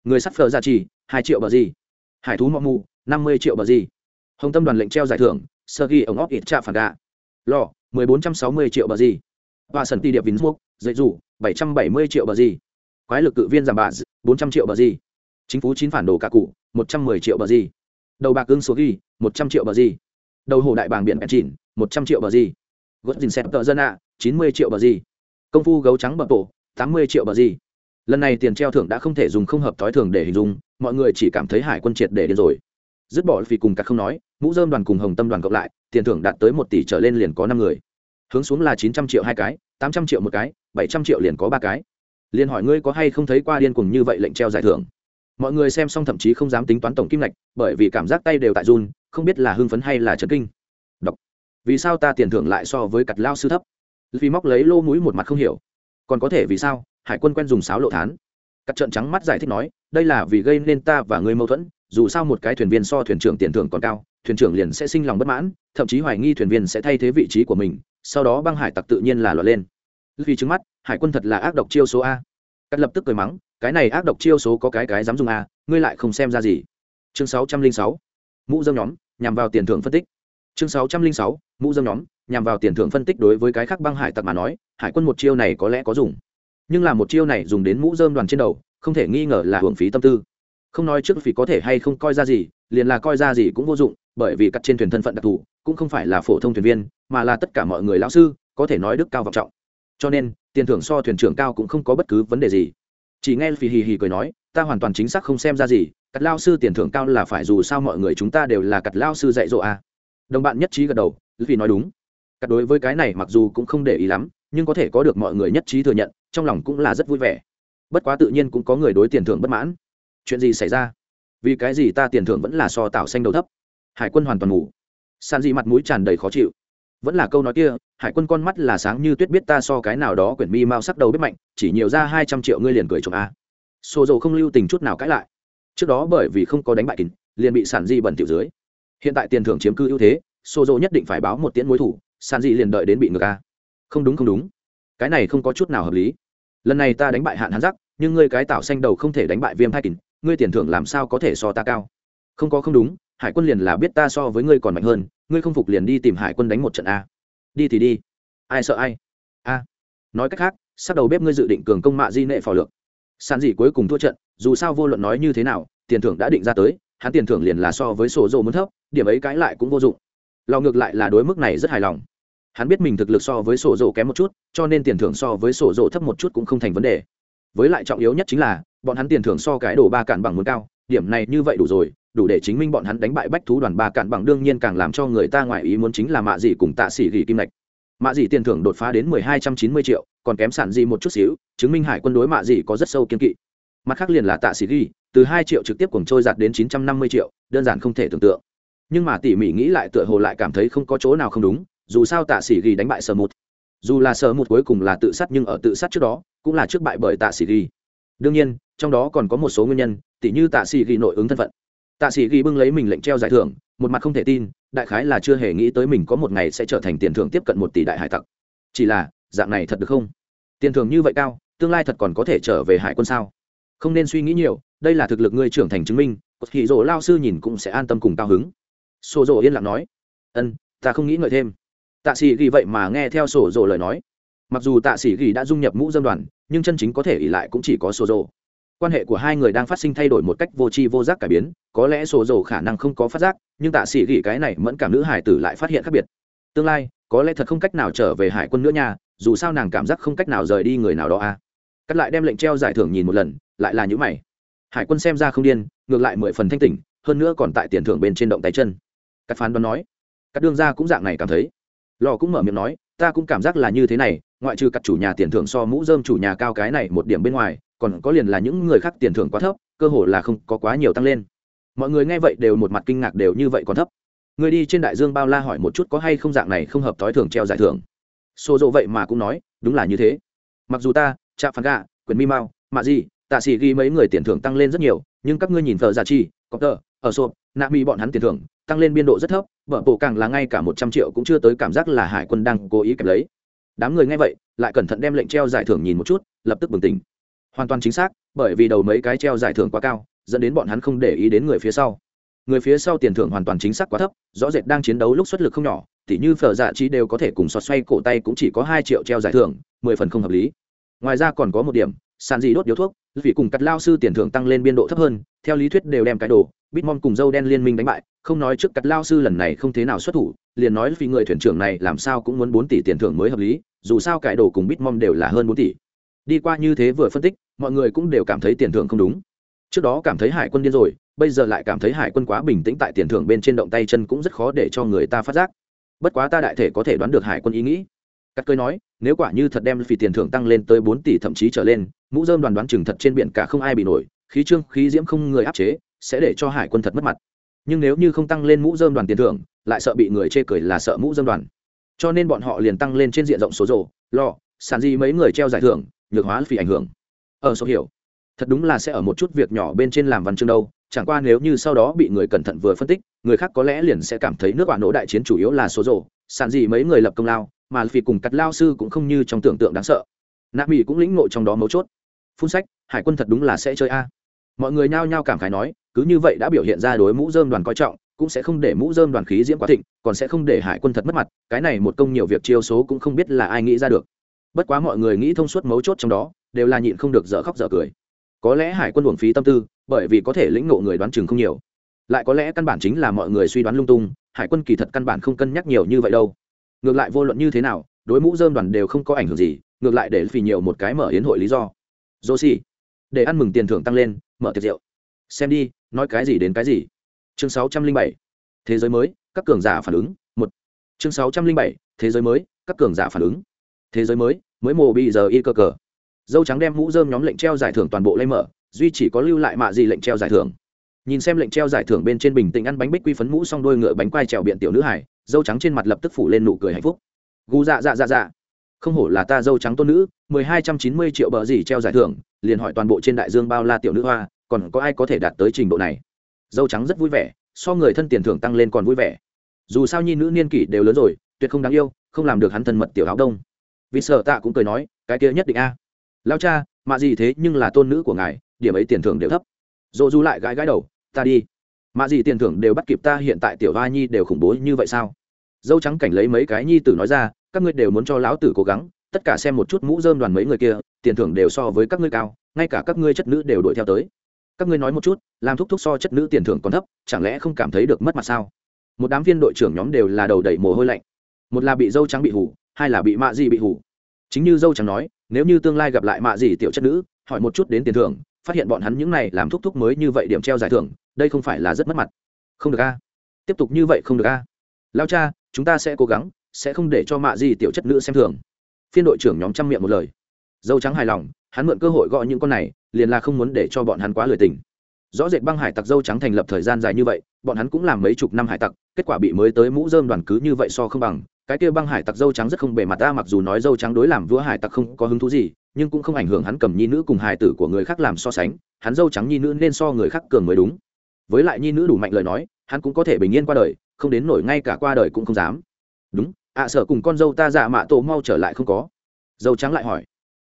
người sắt phờ giá trì hai triệu bờ gì hải thú mọ mù năm mươi triệu bờ gì hồng tâm đoàn lệnh treo giải thưởng sơ ghi ống óc ít trạ phản gà lò mười bốn trăm sáu mươi triệu bờ gì và sân ti điệp vĩnh mục dạy dù bảy trăm bảy mươi triệu bờ gì quái lực cự viên giảm bà bốn trăm triệu bờ gì chính phủ chín phản đồ cả cụ một trăm mười triệu bờ gì đầu bạc ưng số ghi một trăm triệu bờ gì đầu hồ đại bàng biển bẹn chỉnh một trăm triệu bờ gì gót dình xẹp tợ dân ạ chín mươi triệu bờ gì công phu gấu trắng bờ tổ tám mươi triệu bờ gì. Lần này tiền treo thưởng đã không thể dùng không hợp thói thường để hình dung, mọi người chỉ cảm thấy hải quân triệt để điên rồi. Dứt bỏ vì cùng các không nói, mũ dơm đoàn cùng hồng tâm đoàn cộng lại, tiền thưởng đạt tới một tỷ trở lên liền có năm người. Hướng xuống là chín trăm triệu hai cái, tám trăm triệu một cái, bảy trăm triệu liền có ba cái. Liền hỏi ngươi có hay không thấy qua điên cùng như vậy lệnh treo giải thưởng? Mọi người xem xong thậm chí không dám tính toán tổng kim ngạch, bởi vì cảm giác tay đều tại run, không biết là hưng phấn hay là chấn kinh. Đọc. Vì sao ta tiền thưởng lại so với cặt lao sư thấp? Vì móc lấy lô mũi một mặt không hiểu còn có thể vì sao? Hải quân quen dùng sáo lộ thán. Cắt trận trắng mắt giải thích nói, đây là vì gây nên ta và ngươi mâu thuẫn, dù sao một cái thuyền viên so thuyền trưởng tiền thưởng còn cao, thuyền trưởng liền sẽ sinh lòng bất mãn, thậm chí hoài nghi thuyền viên sẽ thay thế vị trí của mình, sau đó băng hải tặc tự nhiên là lọt lên. Vì trước mắt, hải quân thật là ác độc chiêu số a. Cắt lập tức cười mắng, cái này ác độc chiêu số có cái cái dám dùng a, ngươi lại không xem ra gì. Chương sáu trăm linh sáu, mũ dâm nhóm, nhằm vào tiền thưởng phân tích. Chương sáu trăm linh sáu mũ dâm nhóm, nhằm vào tiền thưởng phân tích đối với cái khác băng hải tặc mà nói, hải quân một chiêu này có lẽ có dùng. Nhưng là một chiêu này dùng đến mũ dơm đoàn trên đầu, không thể nghi ngờ là hưởng phí tâm tư. Không nói trước phí có thể hay không coi ra gì, liền là coi ra gì cũng vô dụng, bởi vì cắt trên thuyền thân phận đặc thù, cũng không phải là phổ thông thuyền viên, mà là tất cả mọi người lão sư, có thể nói đức cao vọng trọng. Cho nên, tiền thưởng so thuyền trưởng cao cũng không có bất cứ vấn đề gì. Chỉ nghe phì hì hì cười nói, ta hoàn toàn chính xác không xem ra gì, cắt lao sư tiền thưởng cao là phải dù sao mọi người chúng ta đều là cắt lao sư dạy dỗ à. đồng bạn nhất trí gật đầu vì nói đúng. Cắt đối với cái này mặc dù cũng không để ý lắm, nhưng có thể có được mọi người nhất trí thừa nhận, trong lòng cũng là rất vui vẻ. Bất quá tự nhiên cũng có người đối tiền thưởng bất mãn. Chuyện gì xảy ra? Vì cái gì ta tiền thưởng vẫn là so tạo xanh đầu thấp? Hải quân hoàn toàn ngủ. San dị mặt mũi tràn đầy khó chịu. Vẫn là câu nói kia, hải quân con mắt là sáng như tuyết biết ta so cái nào đó quyển mi mau sắc đầu biết mạnh, chỉ nhiều ra hai trăm triệu ngươi liền cười chồng a. Xô dầu không lưu tình chút nào cãi lại. Trước đó bởi vì không có đánh bại kín, liền bị sản di bẩn tiểu dưới. Hiện tại tiền thưởng chiếm cư ưu thế xô dầu nhất định phải báo một tiễn mối thủ, San di liền đợi đến bị ngược a không đúng không đúng. Cái này không có chút nào hợp lý. Lần này ta đánh bại hạn hán giắc nhưng ngươi cái tạo xanh đầu không thể đánh bại viêm thai kín ngươi tiền thưởng làm sao có thể so ta cao? Không có không đúng, hải quân liền là biết ta so với ngươi còn mạnh hơn, ngươi không phục liền đi tìm hải quân đánh một trận a đi thì đi. Ai sợ ai? A nói cách khác, sắp đầu bếp ngươi dự định cường công mạ di nệ phò lược. Sàn dị cuối cùng thua trận, dù sao vô luận nói như thế nào, tiền thưởng đã định ra tới, hắn tiền thưởng liền là so với sổ dồ muốn thấp, điểm ấy cãi lại cũng vô dụng lò ngược lại là đối mức này rất hài lòng. Hắn biết mình thực lực so với sổ dồ kém một chút, cho nên tiền thưởng so với sổ dồ thấp một chút cũng không thành vấn đề. Với lại trọng yếu nhất chính là, bọn hắn tiền thưởng so cái đồ ba cản bằng muốn cao, điểm này như vậy đủ rồi, đủ để chứng minh bọn hắn đánh bại bách thú đoàn ba cản bằng đương nhiên càng làm cho người ta ngoài ý muốn chính là mạ dị cùng tạ sĩ ghi kim lệch. Mạ dị tiền thưởng đột phá đến mười hai trăm chín mươi triệu, còn kém sản dị một chút xíu, chứng minh hải quân đối mạ dị có rất sâu kiên kỵ. Mặt khác liền là tạ sĩ ghi từ hai triệu trực tiếp cùng trôi giạt đến chín trăm năm mươi triệu, đơn giản không thể tưởng tượng nhưng mà tỉ mỉ nghĩ lại tựa hồ lại cảm thấy không có chỗ nào không đúng, dù sao tạ sĩ ghi đánh bại sở một dù là sở một cuối cùng là tự sát nhưng ở tự sát trước đó, cũng là trước bại bởi tạ sĩ ghi. Đương nhiên, trong đó còn có một số nguyên nhân, tỉ như tạ sĩ ghi nội ứng thân phận. Tạ sĩ ghi bưng lấy mình lệnh treo giải thưởng, một mặt không thể tin, đại khái là chưa hề nghĩ tới mình có một ngày sẽ trở thành tiền thưởng tiếp cận một tỷ đại hải tặc. Chỉ là, dạng này thật được không? Tiền thưởng như vậy cao, tương lai thật còn có thể trở về hải quân sao? Không nên suy nghĩ nhiều, đây là thực lực ngươi trưởng thành chứng minh cột dỗ rỗ lao sư nhìn cũng sẽ an tâm cùng cao hứng sổ rồ yên lặng nói. Ân, ta không nghĩ ngợi thêm. Tạ sĩ ghi vậy mà nghe theo sổ rồ lời nói. Mặc dù tạ sĩ ghi đã dung nhập mũ dân đoàn, nhưng chân chính có thể ỉ lại cũng chỉ có sổ rồ quan hệ của hai người đang phát sinh thay đổi một cách vô tri vô giác cải biến, có lẽ sổ dầu khả năng không có phát giác, nhưng tạ sĩ gỉ cái này mẫn cảm nữ hải tử lại phát hiện khác biệt. Tương lai, có lẽ thật không cách nào trở về hải quân nữa nha, dù sao nàng cảm giác không cách nào rời đi người nào đó a à. cắt lại đem lệnh treo giải thưởng nhìn một lần, lại là những mày. Hải quân xem ra không điên, ngược lại mười phần thanh tỉnh, hơn nữa còn tại tiền thưởng bên trên động tay chân cắt phán đoán nói. Các đương gia cũng dạng này cảm thấy. Lò cũng mở miệng nói, ta cũng cảm giác là như thế này, ngoại trừ các chủ nhà tiền thưởng so mũ dơm chủ nhà cao cái này một điểm bên ngoài, còn có liền là những người khác tiền thưởng quá thấp, cơ hồ là không có quá nhiều tăng lên. Mọi người nghe vậy đều một mặt kinh ngạc đều như vậy còn thấp. Người đi trên đại dương bao la hỏi một chút có hay không dạng này không hợp thói thường treo giải thưởng. Xô dỗ vậy mà cũng nói, đúng là như thế. Mặc dù ta chạm phán gà quyền mi mao, mạ gì tạ sĩ ghi mấy người tiền thưởng tăng lên rất nhiều, nhưng các ngươi nhìn thợ giả chi có tờ, ở sộp, nạ mi bọn hắn tiền thưởng tăng lên biên độ rất thấp vợ bộ càng là ngay cả một trăm triệu cũng chưa tới cảm giác là hải quân đang cố ý kẹp lấy. Đám người nghe vậy, lại cẩn thận đem lệnh treo giải thưởng nhìn một chút, lập tức bừng tỉnh. Hoàn toàn chính xác, bởi vì đầu mấy cái treo giải thưởng quá cao, dẫn đến bọn hắn không để ý đến người phía sau. Người phía sau tiền thưởng hoàn toàn chính xác quá thấp, rõ rệt đang chiến đấu lúc xuất lực không nhỏ, tỉ như phở dạ chi đều có thể cùng xót xoay cổ tay cũng chỉ có hai triệu treo giải thưởng, mười phần không hợp lý. Ngoài ra còn có một điểm sàn gì đốt điếu thuốc, vì cùng cắt lao sư tiền thưởng tăng lên biên độ thấp hơn, theo lý thuyết đều đem cái đồ, bitmom cùng dâu đen liên minh đánh bại, không nói trước cắt lao sư lần này không thế nào xuất thủ, liền nói vì người thuyền trưởng này làm sao cũng muốn bốn tỷ tiền thưởng mới hợp lý, dù sao cải đồ cùng bitmom đều là hơn bốn tỷ. Đi qua như thế vừa phân tích, mọi người cũng đều cảm thấy tiền thưởng không đúng. Trước đó cảm thấy hải quân điên rồi, bây giờ lại cảm thấy hải quân quá bình tĩnh tại tiền thưởng bên trên động tay chân cũng rất khó để cho người ta phát giác. Bất quá ta đại thể có thể đoán được hải quân ý nghĩ các cười nói, nếu quả như thật đem vì tiền thưởng tăng lên tới bốn tỷ thậm chí trở lên, mũ dơm đoàn đoán chừng thật trên biển cả không ai bị nổi, khí trương, khí diễm không người áp chế, sẽ để cho hải quân thật mất mặt. Nhưng nếu như không tăng lên mũ dơm đoàn tiền thưởng, lại sợ bị người chê cười là sợ mũ dơm đoàn. Cho nên bọn họ liền tăng lên trên diện rộng số rổ lo, sàn gì mấy người treo giải thưởng, nhược hóa vì ảnh hưởng. Ở số hiểu thật đúng là sẽ ở một chút việc nhỏ bên trên làm văn chương đâu, chẳng qua nếu như sau đó bị người cẩn thận vừa phân tích, người khác có lẽ liền sẽ cảm thấy nước bạn nỗ đại chiến chủ yếu là số rộ sàn gì mấy người lập công lao, mà vì cùng cắt lao sư cũng không như trong tưởng tượng đáng sợ. Nạ mỹ cũng lĩnh ngộ trong đó mấu chốt. Phun sách, hải quân thật đúng là sẽ chơi a. Mọi người nhao nhao cảm khái nói, cứ như vậy đã biểu hiện ra đối mũ dơm đoàn coi trọng, cũng sẽ không để mũ dơm đoàn khí diễm quá thịnh, còn sẽ không để hải quân thật mất mặt, cái này một công nhiều việc chiêu số cũng không biết là ai nghĩ ra được. Bất quá mọi người nghĩ thông suốt mấu chốt trong đó, đều là nhịn không được dở khóc dở cười có lẽ hải quân uổng phí tâm tư, bởi vì có thể lĩnh ngộ người đoán chừng không nhiều. Lại có lẽ căn bản chính là mọi người suy đoán lung tung, hải quân kỳ thật căn bản không cân nhắc nhiều như vậy đâu. Ngược lại vô luận như thế nào, đối mũ dơm đoàn đều không có ảnh hưởng gì, ngược lại để vì nhiều một cái mở hiến hội lý do. Dô xì để ăn mừng tiền thưởng tăng lên, mở tiệc rượu. Xem đi, nói cái gì đến cái gì. Chương sáu trăm linh bảy, thế giới mới, các cường giả phản ứng, một. Chương sáu trăm linh bảy, thế giới mới, các cường giả phản ứng. Thế giới mới mới mồ bị giờ y cơ cờ dâu trắng đem mũ dơm nhóm lệnh treo giải thưởng toàn bộ lấy mở, duy chỉ có lưu lại mạ gì lệnh treo giải thưởng. Nhìn xem lệnh treo giải thưởng bên trên bình tĩnh ăn bánh bích quy phấn mũ xong đôi ngựa bánh quai trèo biện tiểu nữ hải, dâu trắng trên mặt lập tức phủ lên nụ cười hạnh phúc. Gu dạ dạ dạ dạ. Không hổ là ta dâu trắng tôn nữ, mười hai trăm chín mươi triệu bờ gì treo giải thưởng, liền hỏi toàn bộ trên đại dương bao la tiểu nữ hoa, còn có ai có thể đạt tới trình độ này? Dâu trắng rất vui vẻ, so người thân tiền thưởng tăng lên còn vui vẻ. Dù sao nhi nữ niên kỷ đều lớn rồi, tuyệt không đáng yêu, không làm được hắn thân mật tiểu áo đông. Vì sợ tạ cũng cười nói, cái kia nhất định a lao cha, mạ gì thế nhưng là tôn nữ của ngài, điểm ấy tiền thưởng đều thấp. Dỗ du lại gãi gãi đầu, ta đi. Mạ gì tiền thưởng đều bắt kịp ta hiện tại tiểu hoa nhi đều khủng bố như vậy sao? Dâu trắng cảnh lấy mấy cái nhi tử nói ra, các ngươi đều muốn cho lão tử cố gắng, tất cả xem một chút mũ dơm đoàn mấy người kia, tiền thưởng đều so với các ngươi cao, ngay cả các ngươi chất nữ đều đuổi theo tới. Các ngươi nói một chút, làm thúc thúc so chất nữ tiền thưởng còn thấp, chẳng lẽ không cảm thấy được mất mặt sao? Một đám viên đội trưởng nhóm đều là đầu đẩy mồ hôi lạnh. Một là bị dâu trắng bị hủ hai là bị mạ gì bị hủ chính như dâu trắng nói nếu như tương lai gặp lại mạ gì tiểu chất nữ, hỏi một chút đến tiền thưởng, phát hiện bọn hắn những này làm thúc thúc mới như vậy điểm treo giải thưởng, đây không phải là rất mất mặt. Không được a. Tiếp tục như vậy không được a. Lao cha, chúng ta sẽ cố gắng, sẽ không để cho mạ gì tiểu chất nữ xem thường. Phiên đội trưởng nhóm trăm miệng một lời. Dâu trắng hài lòng, hắn mượn cơ hội gọi những con này, liền là không muốn để cho bọn hắn quá lười tình. Rõ rệt băng hải tặc dâu trắng thành lập thời gian dài như vậy, bọn hắn cũng làm mấy chục năm hải tặc, kết quả bị mới tới mũ dơm đoàn cứ như vậy so không bằng cái kia băng hải tặc dâu trắng rất không bề mặt ta mặc dù nói dâu trắng đối làm vua hải tặc không có hứng thú gì nhưng cũng không ảnh hưởng hắn cầm nhi nữ cùng hài tử của người khác làm so sánh hắn dâu trắng nhi nữ nên so người khác cường mới đúng. Với lại nhi nữ đủ mạnh lời nói hắn cũng có thể bình yên qua đời không đến nổi ngay cả qua đời cũng không dám. Đúng ạ à, sợ cùng con dâu ta dạ mạ tổ mau trở lại không có. Dâu trắng lại hỏi.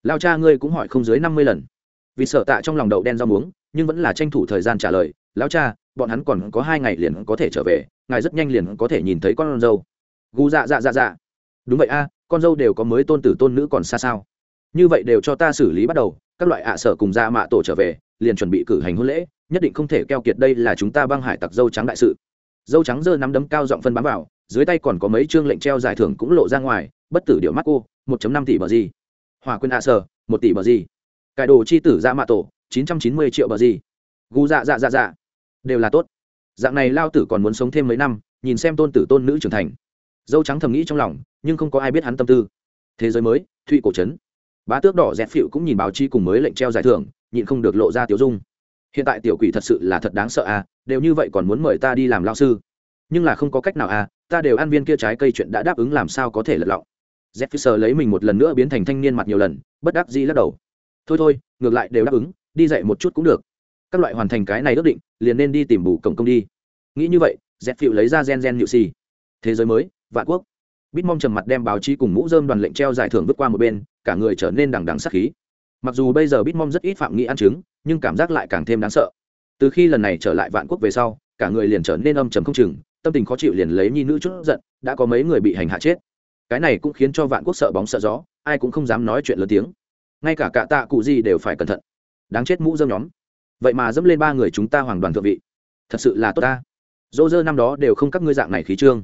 Lao cha ngươi cũng hỏi không dưới năm mươi lần. Vì sợ tạ trong lòng đậu đen rau muống nhưng vẫn là tranh thủ thời gian trả lời. Lao cha bọn hắn còn có hai ngày liền có thể trở về ngài rất nhanh liền có thể nhìn thấy con dâu gu dạ dạ dạ dạ. Đúng vậy a, con dâu đều có mới tôn tử tôn nữ còn xa sao? Như vậy đều cho ta xử lý bắt đầu, các loại ạ à sở cùng dạ mạ tổ trở về, liền chuẩn bị cử hành hôn lễ, nhất định không thể keo kiệt đây là chúng ta băng hải tặc dâu trắng đại sự. Dâu trắng giơ nắm đấm cao giọng phân bám vào, dưới tay còn có mấy chương lệnh treo giải thưởng cũng lộ ra ngoài, bất tử điệu mắt cô, một năm tỷ bờ gì. Hòa quyền ạ sở, một tỷ bờ gì. Cải đồ chi tử dạ mạ tổ, chín trăm chín mươi triệu bờ gì. Gu dạ dạ dạ dạ. Đều là tốt. Dạng này lao tử còn muốn sống thêm mấy năm, nhìn xem tôn tử tôn nữ trưởng thành dâu trắng thầm nghĩ trong lòng, nhưng không có ai biết hắn tâm tư. Thế giới mới, thụy cổ trấn. Bá tước đỏ dẹp phịu cũng nhìn báo chi cùng mới lệnh treo giải thưởng, nhịn không được lộ ra tiểu dung. Hiện tại tiểu quỷ thật sự là thật đáng sợ à đều như vậy còn muốn mời ta đi làm lao sư. Nhưng là không có cách nào à ta đều ăn viên kia trái cây chuyện đã đáp ứng làm sao có thể lật lọng. Z sờ lấy mình một lần nữa biến thành thanh niên mặt nhiều lần, bất đắc dĩ lắc đầu. Thôi thôi, ngược lại đều đáp ứng, đi dạy một chút cũng được. Các loại hoàn thành cái này ước định, liền nên đi tìm bù cổng công đi. Nghĩ như vậy z phiệu lấy ra gen gen nhự xì. Thế giới mới vạn quốc. Bitmom trầm mặt đem báo chí cùng mũ dơm đoàn lệnh treo giải thưởng vứt qua một bên, cả người trở nên đằng đằng sắc khí. Mặc dù bây giờ bitmom rất ít phạm nghĩ ăn chứng nhưng cảm giác lại càng thêm đáng sợ. Từ khi lần này trở lại vạn quốc về sau, cả người liền trở nên âm trầm không chừng, tâm tình khó chịu liền lấy nhi nữ chút giận, đã có mấy người bị hành hạ chết. Cái này cũng khiến cho vạn quốc sợ bóng sợ gió, ai cũng không dám nói chuyện lớn tiếng. Ngay cả cả tạ cụ gì đều phải cẩn thận. Đáng chết mũ dơm nhóm. Vậy mà dẫm lên ba người chúng ta hoàng đoàn thượng vị. Thật sự là tốt ta. Dỗ dơ năm đó đều không các ngươi dạng này khí trương.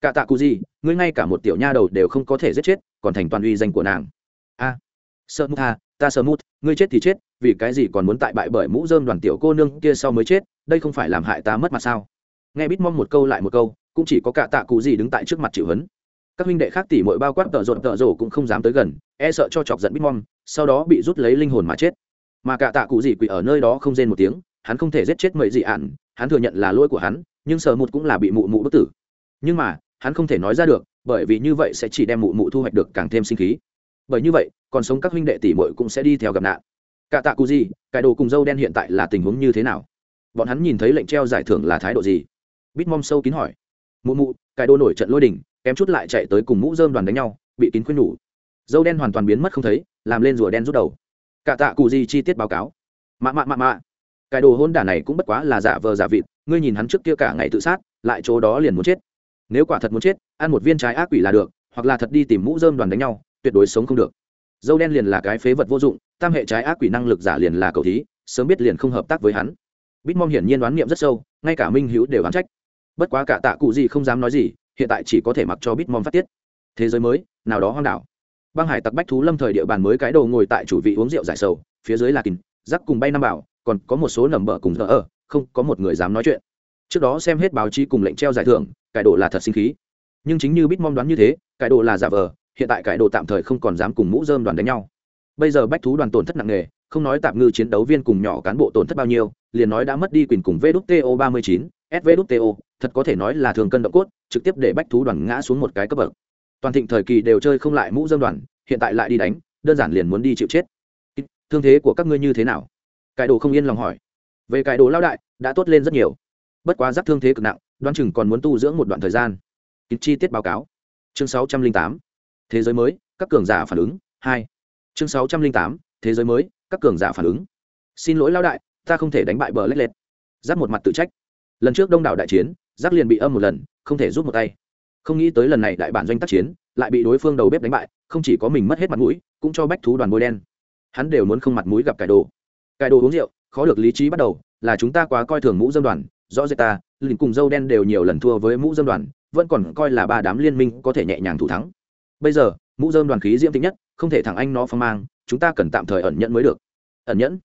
Cả tạ cụ gì ngươi ngay cả một tiểu nha đầu đều không có thể giết chết còn thành toàn uy danh của nàng. A à, sợ mút tha ta sợ mút ngươi chết thì chết vì cái gì còn muốn tại bại bởi mũ dơm đoàn tiểu cô nương kia sau mới chết đây không phải làm hại ta mất mặt sao? Nghe bít mong một câu lại một câu cũng chỉ có Cả tạ cụ gì đứng tại trước mặt chịu hấn. Các huynh đệ khác tỉ mọi bao quát tợ rộn tợ rổ cũng không dám tới gần e sợ cho chọc giận bít mong sau đó bị rút lấy linh hồn mà chết. Mà Cả tạ cụ gì quỷ ở nơi đó không rên một tiếng hắn không thể giết chết mấy dị ạn hắn thừa nhận là lỗi của hắn nhưng sợ một cũng là bị mụ mụ bức tử. Nhưng mà hắn không thể nói ra được bởi vì như vậy sẽ chỉ đem mụ mụ thu hoạch được càng thêm sinh khí. Bởi như vậy còn sống các huynh đệ tỷ muội cũng sẽ đi theo gặp nạn. Cả tạ cụ gì cải đồ cùng dâu đen hiện tại là tình huống như thế nào? Bọn hắn nhìn thấy lệnh treo giải thưởng là thái độ gì? Bít mom sâu kín hỏi. Mụ mụ cải đồ nổi trận lôi đình, kém chút lại chạy tới cùng mũ dơm đoàn đánh nhau bị kín khuyên nhủ. Dâu đen hoàn toàn biến mất không thấy làm lên rùa đen rút đầu. Cả tạ cụ gì chi tiết báo cáo. Mạ mạ mạ mạ. Cải đồ hôn đả này cũng bất quá là giả vờ giả vịt ngươi nhìn hắn trước kia cả ngày tự sát lại chỗ đó liền muốn chết nếu quả thật muốn chết, ăn một viên trái ác quỷ là được, hoặc là thật đi tìm mũ dơm đoàn đánh nhau, tuyệt đối sống không được. Dâu đen liền là cái phế vật vô dụng, tam hệ trái ác quỷ năng lực giả liền là cầu thí, sớm biết liền không hợp tác với hắn. Bít mong hiển nhiên đoán niệm rất sâu, ngay cả minh hữu đều đoán trách. Bất quá cả tạ cụ gì không dám nói gì, hiện tại chỉ có thể mặc cho bít mong phát tiết. Thế giới mới, nào đó hoang đảo. Băng hải tặc bách thú lâm thời địa bàn mới cái đầu ngồi tại chủ vị uống rượu giải sầu, phía dưới là kín rắc cùng bay năm bảo, còn có một số nầm bờ cùng thờ ở, không có một người dám nói chuyện trước đó xem hết báo chí cùng lệnh treo giải thưởng, cải đồ là thật sinh khí. Nhưng chính như bít mong đoán như thế, cải đồ là giả vờ, hiện tại cải đồ tạm thời không còn dám cùng mũ dơm đoàn đánh nhau. Bây giờ bách thú đoàn tổn thất nặng nề, không nói tạm ngư chiến đấu viên cùng nhỏ cán bộ tổn thất bao nhiêu, liền nói đã mất đi quyền cùng vto ba mươi chín svto thật có thể nói là thường cân động cốt, trực tiếp để bách thú đoàn ngã xuống một cái cấp bậc. Toàn thịnh thời kỳ đều chơi không lại mũ dơm đoàn, hiện tại lại đi đánh, đơn giản liền muốn đi chịu chết. Thương thế của các ngươi như thế nào? Cải đồ không yên lòng hỏi. Về cải đồ lao đại, đã tốt lên rất nhiều bất quá giáp thương thế cực nặng đoan chừng còn muốn tu dưỡng một đoạn thời gian. Kịp chi tiết báo cáo. Chương sáu trăm linh tám. Thế giới mới, các cường giả phản ứng, hai. Chương sáu trăm linh tám. Thế giới mới, các cường giả phản ứng. Xin lỗi lao đại, ta không thể đánh bại bờ lết lết. Giáp một mặt tự trách. Lần trước đông đảo đại chiến, giáp liền bị âm một lần, không thể rút một tay. Không nghĩ tới lần này đại bản doanh tác chiến, lại bị đối phương đầu bếp đánh bại, không chỉ có mình mất hết mặt mũi, cũng cho bách thú đoàn bôi đen. Hắn đều muốn không mặt mũi gặp cải đồ. Cải đồ uống rượu, khó được lý trí bắt đầu, là chúng ta quá coi thường mũ dâm đoàn rõ rệt ta, lìn cùng dâu đen đều nhiều lần thua với mũ dâm đoàn, vẫn còn coi là ba đám liên minh có thể nhẹ nhàng thủ thắng. Bây giờ, mũ dơm đoàn khí diễm tính nhất, không thể thẳng anh nó phong mang, chúng ta cần tạm thời ẩn nhẫn mới được. Ẩn nhẫn?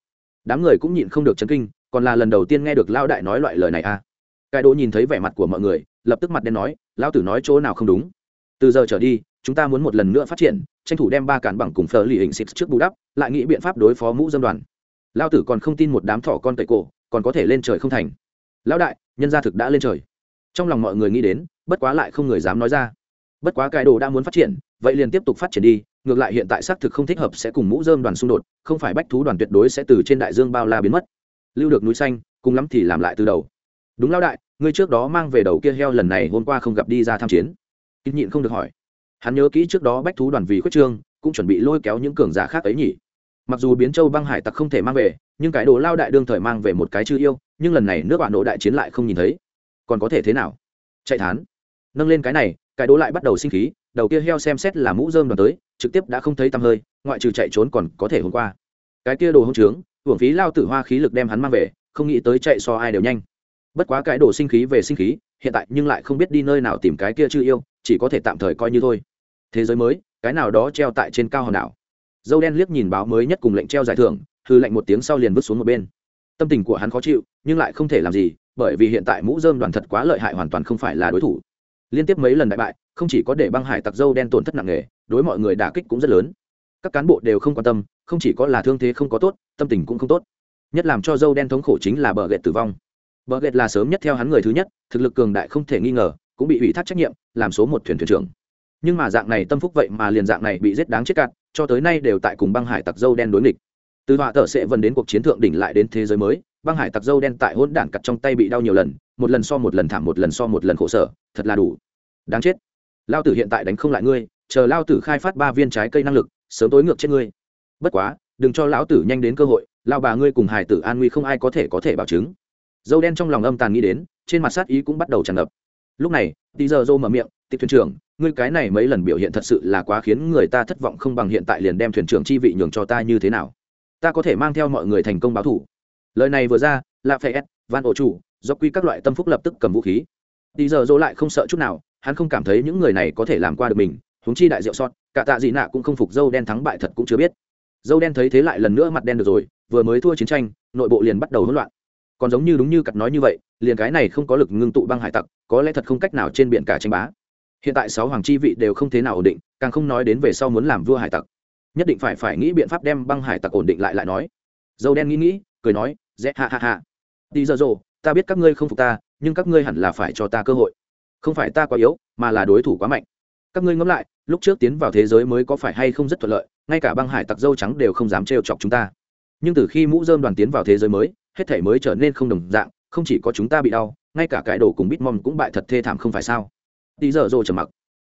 Đám người cũng nhịn không được chấn kinh, còn là lần đầu tiên nghe được lao đại nói loại lời này à? Cải đồ nhìn thấy vẻ mặt của mọi người, lập tức mặt đen nói lao tử nói chỗ nào không đúng? Từ giờ trở đi, chúng ta muốn một lần nữa phát triển, tranh thủ đem ba cản bằng cùng phờ lì hình xịt trước bù đắp, lại nghĩ biện pháp đối phó mũ dâm đoàn. Lao tử còn không tin một đám thỏ con cậy cổ, còn có thể lên trời không thành lão đại, nhân gia thực đã lên trời. Trong lòng mọi người nghĩ đến, bất quá lại không người dám nói ra. Bất quá cái đồ đã muốn phát triển, vậy liền tiếp tục phát triển đi, ngược lại hiện tại xác thực không thích hợp sẽ cùng mũ dơm đoàn xung đột, không phải bách thú đoàn tuyệt đối sẽ từ trên đại dương bao la biến mất. Lưu được núi xanh, cùng lắm thì làm lại từ đầu. Đúng lão đại, ngươi trước đó mang về đầu kia heo lần này hôm qua không gặp đi ra tham chiến. Ít nhịn không được hỏi. Hắn nhớ kỹ trước đó bách thú đoàn vì khuyết trương, cũng chuẩn bị lôi kéo những cường giả khác ấy nhỉ mặc dù biến châu băng hải tặc không thể mang về, nhưng cái đồ lao đại đương thời mang về một cái chư yêu, nhưng lần này nước bạn nổ đại chiến lại không nhìn thấy. Còn có thể thế nào? Chạy thán. Nâng lên cái này, cái đồ lại bắt đầu sinh khí, đầu kia heo xem xét là mũ dơm đoàn tới, trực tiếp đã không thấy tăm hơi, ngoại trừ chạy trốn còn có thể hôm qua. Cái kia đồ hông trướng, hưởng phí lao tử hoa khí lực đem hắn mang về, không nghĩ tới chạy so ai đều nhanh. Bất quá cái đồ sinh khí về sinh khí, hiện tại nhưng lại không biết đi nơi nào tìm cái kia chưa yêu, chỉ có thể tạm thời coi như thôi. Thế giới mới, cái nào đó treo tại trên cao hòn đảo dâu đen liếc nhìn báo mới nhất cùng lệnh treo giải thưởng, hư lệnh một tiếng sau liền vứt xuống một bên. Tâm tình của hắn khó chịu, nhưng lại không thể làm gì, bởi vì hiện tại mũ dơm đoàn thật quá lợi hại hoàn toàn không phải là đối thủ. Liên tiếp mấy lần đại bại, không chỉ có để băng hải tặc dâu đen tổn thất nặng nề, đối mọi người đả kích cũng rất lớn. Các cán bộ đều không quan tâm, không chỉ có là thương thế không có tốt, tâm tình cũng không tốt. Nhất làm cho dâu đen thống khổ chính là bờ ghệ tử vong. Bờ ghệ là sớm nhất theo hắn người thứ nhất, thực lực cường đại không thể nghi ngờ, cũng bị ủy thác trách nhiệm, làm số một thuyền thuyền trưởng. Nhưng mà dạng này tâm phúc vậy mà liền dạng này bị giết đáng chết cạn cho tới nay đều tại cùng băng hải tặc dâu đen đối nghịch. Từ họa tở sẽ vần đến cuộc chiến thượng đỉnh lại đến thế giới mới, băng hải tặc dâu đen tại hôn đản cặt trong tay bị đau nhiều lần, một lần so một lần thảm, một lần so một lần khổ sở, thật là đủ. Đáng chết. Lao tử hiện tại đánh không lại ngươi, chờ lao tử khai phát ba viên trái cây năng lực, sớm tối ngược chết ngươi. Bất quá, đừng cho lão tử nhanh đến cơ hội, lao bà ngươi cùng hải tử an nguy không ai có thể có thể bảo chứng. Dâu đen trong lòng âm tàn nghĩ đến, trên mặt sát ý cũng bắt đầu tràn ngập. Lúc này, tí giờ dô mở miệng, tịch thuyền trưởng ngươi cái này mấy lần biểu hiện thật sự là quá khiến người ta thất vọng không bằng hiện tại liền đem thuyền trưởng chi vị nhường cho ta như thế nào. Ta có thể mang theo mọi người thành công báo thủ. Lời này vừa ra là phải s van ổ chủ, do quy các loại tâm phúc lập tức cầm vũ khí. Đi giờ dỗ lại không sợ chút nào, hắn không cảm thấy những người này có thể làm qua được mình, huống chi đại diệu sót, cả tạ dị nạ cũng không phục dâu đen thắng bại thật cũng chưa biết. Dâu đen thấy thế lại lần nữa mặt đen được rồi, vừa mới thua chiến tranh, nội bộ liền bắt đầu hỗn loạn. Còn giống như đúng như cặt nói như vậy, liền cái này không có lực ngưng tụ băng hải tặc, có lẽ thật không cách nào trên biển cả tranh bá hiện tại sáu hoàng chi vị đều không thế nào ổn định, càng không nói đến về sau muốn làm vua hải tặc. Nhất định phải phải nghĩ biện pháp đem băng hải tặc ổn định lại lại nói. Dâu đen nghĩ nghĩ, cười nói dễ ha ha ha. Đi giờ rồ ta biết các ngươi không phục ta, nhưng các ngươi hẳn là phải cho ta cơ hội. Không phải ta quá yếu, mà là đối thủ quá mạnh. Các ngươi ngẫm lại, lúc trước tiến vào thế giới mới có phải hay không rất thuận lợi, ngay cả băng hải tặc dâu trắng đều không dám trêu chọc chúng ta. Nhưng từ khi mũ dơm đoàn tiến vào thế giới mới, hết thể mới trở nên không đồng dạng, không chỉ có chúng ta bị đau, ngay cả cái đồ cùng bitmom cũng bại thật thê thảm không phải sao? Tỷ giờ dồ trầm mặc.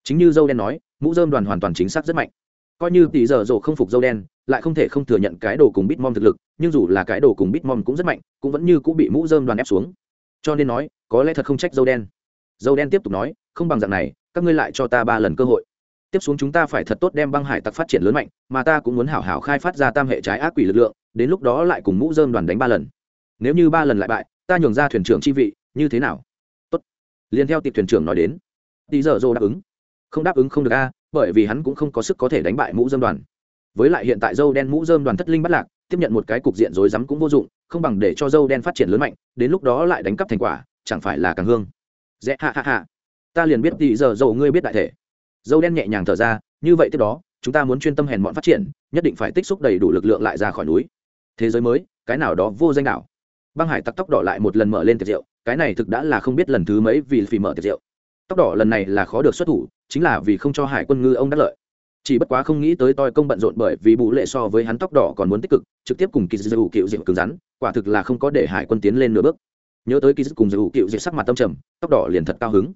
Chính như dâu đen nói, mũ dơm đoàn hoàn toàn chính xác rất mạnh. Coi như tỷ giờ dồ không phục dâu đen, lại không thể không thừa nhận cái đồ cùng bitmom thực lực, nhưng dù là cái đồ cùng bitmom cũng rất mạnh, cũng vẫn như cũng bị mũ dơm đoàn ép xuống. Cho nên nói, có lẽ thật không trách dâu đen. Dâu đen tiếp tục nói, không bằng dạng này, các ngươi lại cho ta ba lần cơ hội. Tiếp xuống chúng ta phải thật tốt đem băng hải tặc phát triển lớn mạnh, mà ta cũng muốn hảo hảo khai phát ra tam hệ trái ác quỷ lực lượng, đến lúc đó lại cùng mũ dơm đoàn đánh ba lần. Nếu như ba lần lại bại, ta nhường ra thuyền trưởng chi vị, như thế nào? Tốt. Liền theo tiệp thuyền trưởng nói đến tí giờ dô đáp ứng. Không đáp ứng không được a, bởi vì hắn cũng không có sức có thể đánh bại mũ dơm đoàn. Với lại hiện tại dâu đen mũ dơm đoàn thất linh bắt lạc, tiếp nhận một cái cục diện rối rắm cũng vô dụng, không bằng để cho dâu đen phát triển lớn mạnh, đến lúc đó lại đánh cắp thành quả, chẳng phải là càng hương. Dễ hạ hạ hạ ta liền biết đi giờ dầu ngươi biết đại thể. Dâu đen nhẹ nhàng thở ra, như vậy tiếp đó, chúng ta muốn chuyên tâm hèn bọn phát triển, nhất định phải tích xúc đầy đủ lực lượng lại ra khỏi núi. Thế giới mới, cái nào đó vô danh đảo. Băng hải tặc tóc đỏ lại một lần mở lên tiệc rượu cái này thực đã là không biết lần thứ mấy vì phì mở tiệc rượu tóc đỏ lần này là khó được xuất thủ, chính là vì không cho hải quân ngư ông đắc lợi. Chỉ bất quá không nghĩ tới toi công bận rộn bởi vì bù lệ so với hắn tóc đỏ còn muốn tích cực, trực tiếp cùng kỳ dư cựu diệu cứng rắn, quả thực là không có để hải quân tiến lên nửa bước. Nhớ tới kỳ dư cùng dư cựu diệu sắc mặt tâm trầm, tóc đỏ liền thật cao hứng.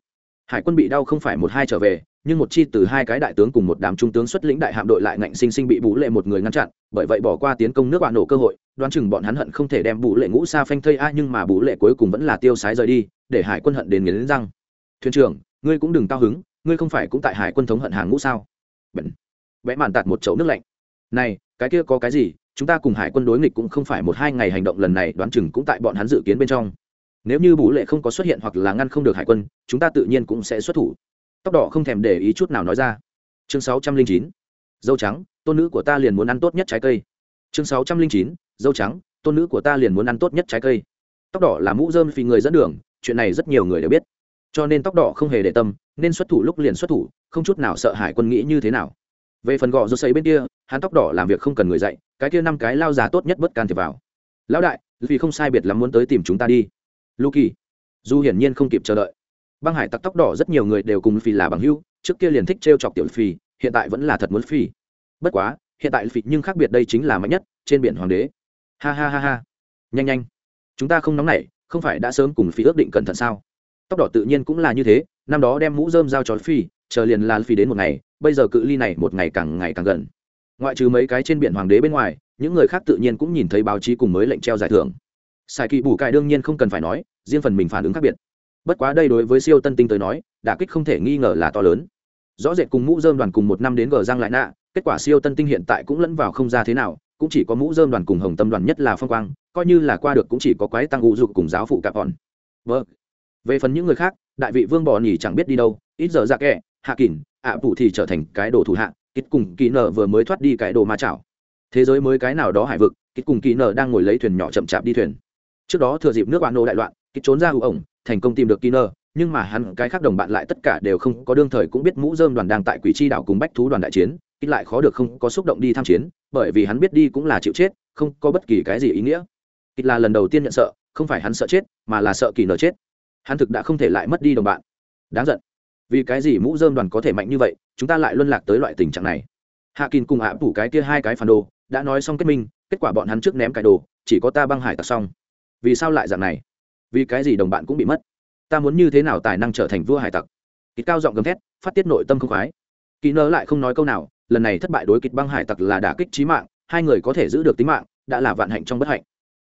Hải quân bị đau không phải một hai trở về, nhưng một chi từ hai cái đại tướng cùng một đám trung tướng xuất lĩnh đại hạm đội lại ngạnh sinh sinh bị bù lệ một người ngăn chặn, bởi vậy bỏ qua tiến công nước bạn nổ cơ hội, đoán chừng bọn hắn hận không thể đem bù lệ ngũ xa phanh thây a, nhưng mà bù lệ cuối cùng vẫn là tiêu sái rời đi, để hải quân hận đến nghiến răng thuyền trưởng, ngươi cũng đừng cao hứng, ngươi không phải cũng tại hải quân thống hận hàng ngũ sao? Bẩn vẽ màn tạt một chậu nước lạnh. Này, cái kia có cái gì? Chúng ta cùng hải quân đối nghịch cũng không phải một hai ngày hành động lần này, đoán chừng cũng tại bọn hắn dự kiến bên trong. Nếu như bú lệ không có xuất hiện hoặc là ngăn không được hải quân, chúng ta tự nhiên cũng sẽ xuất thủ. Tóc đỏ không thèm để ý chút nào nói ra. Chương sáu trăm linh chín, dâu trắng, tôn nữ của ta liền muốn ăn tốt nhất trái cây. Chương sáu trăm linh chín, dâu trắng, tôn nữ của ta liền muốn ăn tốt nhất trái cây. Tóc đỏ là mũ dơm vì người dẫn đường, chuyện này rất nhiều người đều biết cho nên tóc đỏ không hề để tâm, nên xuất thủ lúc liền xuất thủ, không chút nào sợ hải quân nghĩ như thế nào. Về phần gò rô xây bên kia, hắn tóc đỏ làm việc không cần người dạy, cái kia năm cái lao già tốt nhất bất can thiệp vào. Lão đại, vì không sai biệt lắm muốn tới tìm chúng ta đi. Luki, du hiển nhiên không kịp chờ đợi. Băng hải tặc tóc đỏ rất nhiều người đều cùng phi là bằng hưu trước kia liền thích t r e o chọc tiểu phi hiện tại vẫn là thật muốn phi bất quá, hiện tại phi nhưng khác biệt đây chính là mạnh nhất, trên biển hoàng đế. Ha ha ha ha. Nhanh nhanh. Chúng ta không nóng nảy, không phải đã sớm cùng phi ước định cẩn thận sao? Tóc đỏ tự nhiên cũng là như thế, năm đó đem mũ dơm giao cho phi chờ liền là phi đến một ngày, bây giờ cự ly này một ngày càng ngày càng gần. Ngoại trừ mấy cái trên biển hoàng đế bên ngoài, những người khác tự nhiên cũng nhìn thấy báo chí cùng mới lệnh treo giải thưởng. Sai kỳ bù cải đương nhiên không cần phải nói, riêng phần mình phản ứng khác biệt. Bất quá đây đối với siêu tân tinh tới nói, đả kích không thể nghi ngờ là to lớn. Rõ rệt cùng mũ dơm đoàn cùng một năm đến gờ giang lại nạ, kết quả siêu tân tinh hiện tại cũng lẫn vào không ra thế nào, cũng chỉ có mũ dơm đoàn cùng hồng tâm đoàn nhất là phong quang, coi như là qua được cũng chỉ có quái tăng ngũ dục cùng giáo phụ cạp hòn vâng về phần những người khác đại vị vương bò nhỉ chẳng biết đi đâu ít giờ ra kẹ hạ kỳn ạ phủ thì trở thành cái đồ thủ hạ kích cùng kỳ nợ vừa mới thoát đi cái đồ ma chảo. Thế giới mới cái nào đó hải vực kích cùng kỳ nợ đang ngồi lấy thuyền nhỏ chậm chạp đi thuyền. Trước đó thừa dịp nước bạn nô đại loạn kích trốn ra hữu ổng thành công tìm được Kiner, nhưng mà hắn cái khác đồng bạn lại tất cả đều không có đương thời cũng biết mũ dơm đoàn đang tại quỷ chi đảo cùng bách thú đoàn đại chiến, ít lại khó được không có xúc động đi tham chiến, bởi vì hắn biết đi cũng là chịu chết, không có bất kỳ cái gì ý nghĩa. kịch là lần đầu tiên nhận sợ không phải hắn sợ chết mà là sợ kỳ nở chết hắn thực đã không thể lại mất đi đồng bạn. Đáng giận. Vì cái gì mũ dơm đoàn có thể mạnh như vậy, chúng ta lại luân lạc tới loại tình trạng này? Hạ kín cùng ạ phủ cái kia hai cái phản đồ, đã nói xong kết minh, kết quả bọn hắn trước ném cái đồ, chỉ có ta băng hải tặc xong. Vì sao lại dạng này? Vì cái gì đồng bạn cũng bị mất? Ta muốn như thế nào tài năng trở thành vua hải tặc? Kịch cao giọng gầm thét, phát tiết nội tâm không khoái. Kỳ nơ lại không nói câu nào, lần này thất bại đối kịch băng hải tặc là đả kích trí mạng, hai người có thể giữ được tính mạng, đã là vạn hạnh trong bất hạnh.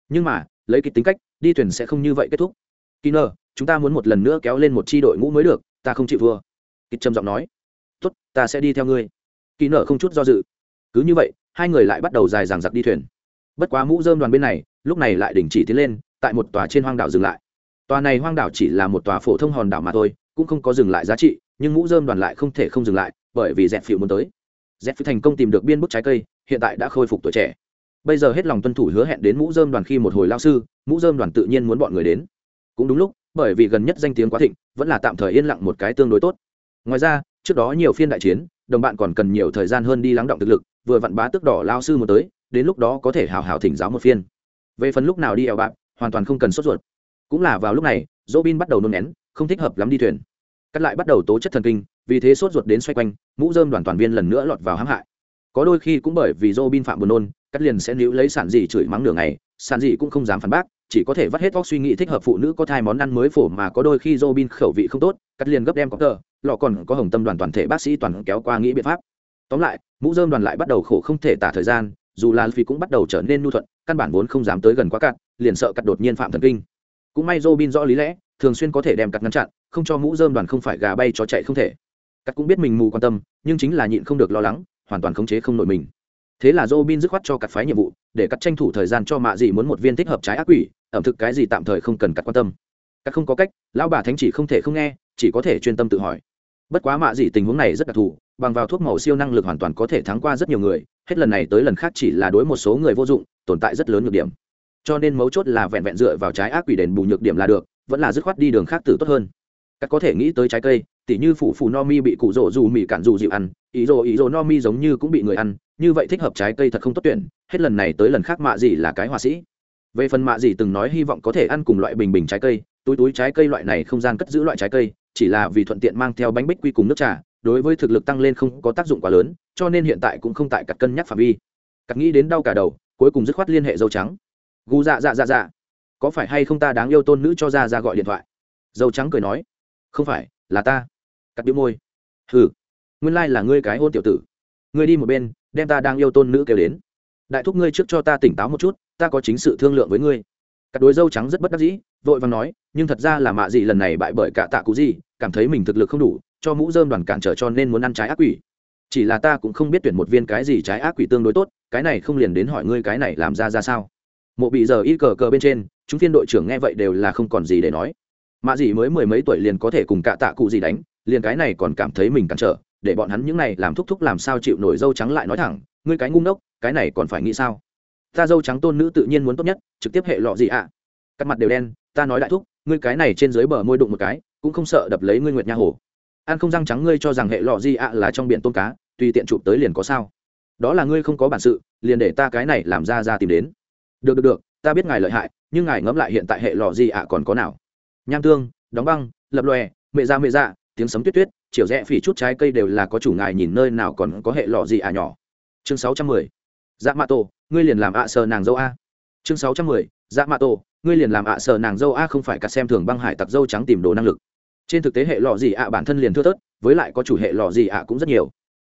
Nhưng mà, lấy kịch tính cách, đi thuyền sẽ không như vậy kết thúc. Kỳ nơ chúng ta muốn một lần nữa kéo lên một chi đội ngũ mới được, ta không chịu thua. Kịch trầm giọng nói. Tốt, ta sẽ đi theo ngươi. Kỳ nở không chút do dự. Cứ như vậy, hai người lại bắt đầu dài dàng dặc đi thuyền. Bất quá mũ dơm đoàn bên này, lúc này lại đình chỉ tiến lên, tại một tòa trên hoang đảo dừng lại. Tòa này hoang đảo chỉ là một tòa phổ thông hòn đảo mà thôi, cũng không có dừng lại giá trị, nhưng mũ dơm đoàn lại không thể không dừng lại, bởi vì dẹp phiệu muốn tới. Dẹp phiệu thành công tìm được biên bức trái cây, hiện tại đã khôi phục tuổi trẻ. Bây giờ hết lòng tuân thủ hứa hẹn đến mũ dơm đoàn khi một hồi lao sư, mũ dơm đoàn tự nhiên muốn bọn người đến. Cũng đúng lúc bởi vì gần nhất danh tiếng quá thịnh, vẫn là tạm thời yên lặng một cái tương đối tốt. Ngoài ra, trước đó nhiều phiên đại chiến, đồng bạn còn cần nhiều thời gian hơn đi lắng động thực lực, vừa vặn bá tước đỏ lao sư một tới, đến lúc đó có thể hào hào thỉnh giáo một phiên. Về phần lúc nào đi eo bạc hoàn toàn không cần sốt ruột. Cũng là vào lúc này dỗ bin bắt đầu nôn nén, không thích hợp lắm đi thuyền. Cắt lại bắt đầu tố chất thần kinh, vì thế sốt ruột đến xoay quanh, mũ dơm đoàn toàn viên lần nữa lọt vào hãm hại. Có đôi khi cũng bởi vì dô bin phạm buồn nôn, cắt liền sẽ níu lấy sản dị chửi mắng nửa ngày sản dị cũng không dám phản bác chỉ có thể vắt hết óc suy nghĩ thích hợp phụ nữ có thai món ăn mới phổ mà có đôi khi Robin khẩu vị không tốt, cắt liền gấp đem có tờ, lọ còn có hồng tâm đoàn toàn thể bác sĩ toàn kéo qua nghĩ biện pháp. Tóm lại, mũ rơm đoàn lại bắt đầu khổ không thể tả thời gian, dù là phi cũng bắt đầu trở nên nhu thuận, căn bản vốn không dám tới gần quá cạn, liền sợ cắt đột nhiên phạm thần kinh. Cũng may Robin rõ lý lẽ, thường xuyên có thể đem cắt ngăn chặn, không cho mũ rơm đoàn không phải gà bay chó chạy không thể. Cắt cũng biết mình mù quan tâm, nhưng chính là nhịn không được lo lắng, hoàn toàn khống chế không nổi mình. Thế là Robin dứt khoát cho cắt phái nhiệm vụ, để cắt tranh thủ thời gian cho mạ dị muốn một viên thích hợp trái ác quỷ ẩm thực cái gì tạm thời không cần cắt quan tâm. Cắt không có cách, lão bà thánh chỉ không thể không nghe, chỉ có thể chuyên tâm tự hỏi. Bất quá mạ gì tình huống này rất đặc thù, bằng vào thuốc màu siêu năng lực hoàn toàn có thể thắng qua rất nhiều người, hết lần này tới lần khác chỉ là đối một số người vô dụng, tồn tại rất lớn nhược điểm. Cho nên mấu chốt là vẹn vẹn dựa vào trái ác quỷ đền bù nhược điểm là được, vẫn là dứt khoát đi đường khác tử tốt hơn. Các có thể nghĩ tới trái cây, tỉ như phủ phủ no mi bị cụ rỗ dù mì cản dù dịu ăn, ý rồ ý rồ no mi giống như cũng bị người ăn, như vậy thích hợp trái cây thật không tốt tuyển, hết lần này tới lần khác mạ gì là cái họa sĩ về phần mạ gì từng nói hy vọng có thể ăn cùng loại bình bình trái cây, túi túi trái cây loại này không gian cất giữ loại trái cây, chỉ là vì thuận tiện mang theo bánh bích quy cùng nước trà, đối với thực lực tăng lên không có tác dụng quá lớn, cho nên hiện tại cũng không tại cặt cân nhắc phạm vi. Cặt nghĩ đến đau cả đầu, cuối cùng dứt khoát liên hệ dâu trắng. Gu dạ dạ dạ dạ. Có phải hay không ta đáng yêu tôn nữ cho ra ra gọi điện thoại? Dâu trắng cười nói. Không phải, là ta. Cắt biếu môi. Hừ. Nguyên lai、like、là ngươi cái hôn tiểu tử. Ngươi đi một bên, đem ta đang yêu tôn nữ kêu đến đại thúc ngươi trước cho ta tỉnh táo một chút, ta có chính sự thương lượng với ngươi. Cắt đôi dâu trắng rất bất đắc dĩ, vội vàng nói, nhưng thật ra là mạ gì lần này bại bởi cả tạ cụ gì cảm thấy mình thực lực không đủ, cho mũ dơm đoàn cản trở cho nên muốn ăn trái ác quỷ. Chỉ là ta cũng không biết tuyển một viên cái gì trái ác quỷ tương đối tốt, cái này không liền đến hỏi ngươi cái này làm ra ra sao. Mộ bị giờ ít cờ cờ bên trên, chúng phiên đội trưởng nghe vậy đều là không còn gì để nói. Mạ gì mới mười mấy tuổi liền có thể cùng cạ tạ cụ gì đánh, liền cái này còn cảm thấy mình cản trở, để bọn hắn những này làm thúc thúc làm sao chịu nổi dâu trắng lại nói thẳng, ngươi cái ngu ngốc cái này còn phải nghĩ sao? Ta dâu trắng tôn nữ tự nhiên muốn tốt nhất, trực tiếp hệ lọ gì ạ? À? cắt mặt đều đen, ta nói đại thúc, ngươi cái này trên dưới bờ môi đụng một cái, cũng không sợ đập lấy ngươi nguyệt nha hồ. Ăn không răng trắng ngươi cho rằng hệ lọ gì ạ là trong biển tôm cá, tùy tiện chụp tới liền có sao? Đó là ngươi không có bản sự, liền để ta cái này làm ra ra tìm đến. Được được được, ta biết ngài lợi hại, nhưng ngài ngẫm lại hiện tại hệ lọ gì ạ còn có nào? Nham tương, đóng băng, lập lòe, mẹ ra mẹ ra, tiếng sấm tuyết tuyết, chiều rẽ phỉ chút trái cây đều là có chủ ngài nhìn nơi nào còn có hệ lọ gì ạ nhỏ. Chương sáu trăm mười dạ mạ tổ, ngươi liền làm ạ sờ nàng dâu a. Chương sáu trăm mười dạ mạ tổ, ngươi liền làm ạ sờ nàng dâu a không phải cả xem thường băng hải tặc dâu trắng tìm đồ năng lực. Trên thực tế hệ lọ gì ạ bản thân liền thưa thớt, với lại có chủ hệ lọ gì ạ cũng rất nhiều.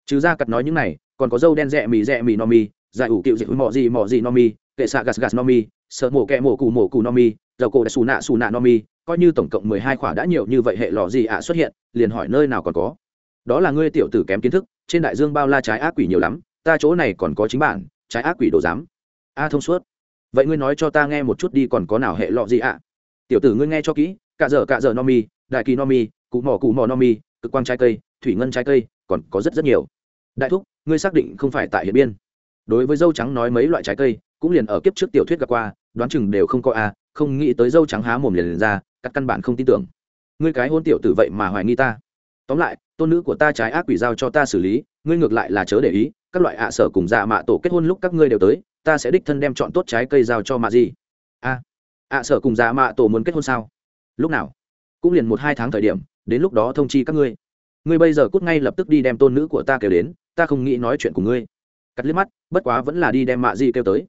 Trừ ra cặt nói những này, còn có dâu đen rẽ mì rẽ mì no mi, giải ủ cựu dịch mọ gì mọ gì no mi, kệ xạ gas gas no mi, sợ mổ kẹ mổ cù mổ cù no mi, dầu cổ đã xù nạ xù nạ no mi, coi như tổng cộng mười hai khỏa đã nhiều như vậy hệ lọ gì ạ xuất hiện, liền hỏi nơi nào còn có. Đó là ngươi tiểu tử kém kiến thức, trên đại dương bao la trái ác quỷ nhiều lắm, ta chỗ này còn có chính bản trái ác quỷ đồ giám. A thông suốt. Vậy ngươi nói cho ta nghe một chút đi còn có nào hệ lọ gì ạ? Tiểu tử ngươi nghe cho kỹ cạ dở cạ dở no mi đại kỳ no mi cụ mỏ cụ mỏ no mi cực quang trái cây thủy ngân trái cây còn có rất rất nhiều. Đại thúc ngươi xác định không phải tại hiện biên. Đối với dâu trắng nói mấy loại trái cây cũng liền ở kiếp trước tiểu thuyết gặp qua đoán chừng đều không có a không nghĩ tới dâu trắng há mồm liền, liền ra các căn bản không tin tưởng. Ngươi cái hôn tiểu tử vậy mà hoài nghi ta. Tóm lại tôn nữ của ta trái ác quỷ giao cho ta xử lý ngươi ngược lại là chớ để ý các loại ạ sở cùng dạ mạ tổ kết hôn lúc các ngươi đều tới, ta sẽ đích thân đem chọn tốt trái cây giao cho mạ gì? A, ạ sở cùng dạ mạ tổ muốn kết hôn sao? Lúc nào? Cũng liền một hai tháng thời điểm, đến lúc đó thông chi các ngươi. Ngươi bây giờ cút ngay lập tức đi đem tôn nữ của ta kêu đến, ta không nghĩ nói chuyện của ngươi. Cắt liếc mắt, bất quá vẫn là đi đem mạ gì kêu tới.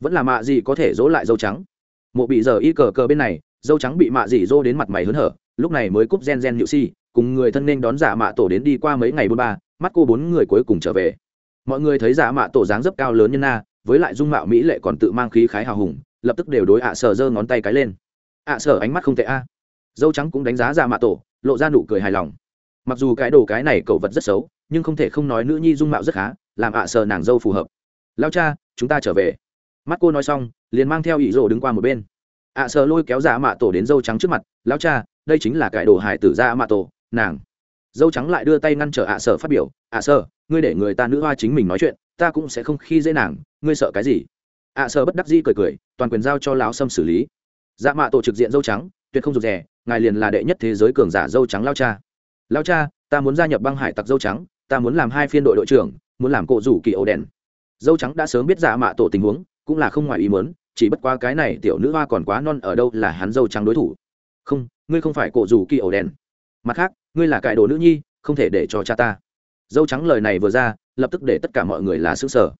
Vẫn là mạ gì có thể dỗ lại dâu trắng. Mộ bị giờ y cờ cờ bên này, dâu trắng bị mạ gì dỗ đến mặt mày hớn hở, lúc này mới cúp gen gen nhự si, cùng người thân nên đón giả mạ tổ đến đi qua mấy ngày bốn ba, mắt cô bốn người cuối cùng trở về mọi người thấy giả mạ tổ dáng dấp cao lớn nhân na, với lại dung mạo mỹ lệ còn tự mang khí khái hào hùng, lập tức đều đối ạ sở giơ ngón tay cái lên. ạ sở ánh mắt không tệ a. Dâu trắng cũng đánh giá giả mạ tổ, lộ ra nụ cười hài lòng. Mặc dù cái đồ cái này cậu vật rất xấu, nhưng không thể không nói nữ nhi dung mạo rất khá, làm ạ sở nàng dâu phù hợp. Lao cha, chúng ta trở về. Mắt cô nói xong, liền mang theo ỷ rồ đứng qua một bên. ạ sở lôi kéo giả mạ tổ đến dâu trắng trước mặt, lao cha, đây chính là cái đồ hải tử ra mạ tổ, nàng. Dâu trắng lại đưa tay ngăn trở ạ sở phát biểu, ạ sở ngươi để người ta nữ hoa chính mình nói chuyện, ta cũng sẽ không khi dễ nàng, ngươi sợ cái gì? À, Ạ sợ bất đắc di cười cười, toàn quyền giao cho lão sâm xử lý. Dạ mạ tổ trực diện dâu trắng, tuyệt không rụt rè, ngài liền là đệ nhất thế giới cường giả dâu trắng lao cha. Lao cha, ta muốn gia nhập băng hải tặc dâu trắng, ta muốn làm hai phiên đội đội trưởng, muốn làm cộ rủ kỳ ổ đèn. Dâu trắng đã sớm biết dạ mạ tổ tình huống, cũng là không ngoài ý muốn, chỉ bất qua cái này tiểu nữ hoa còn quá non ở đâu là hắn dâu trắng đối thủ. Không, ngươi không phải cộ rủ kỳ ổ đèn. Mặt khác, ngươi là cải đồ nữ nhi, không thể để cho cha ta dâu trắng lời này vừa ra lập tức để tất cả mọi người là xứ sở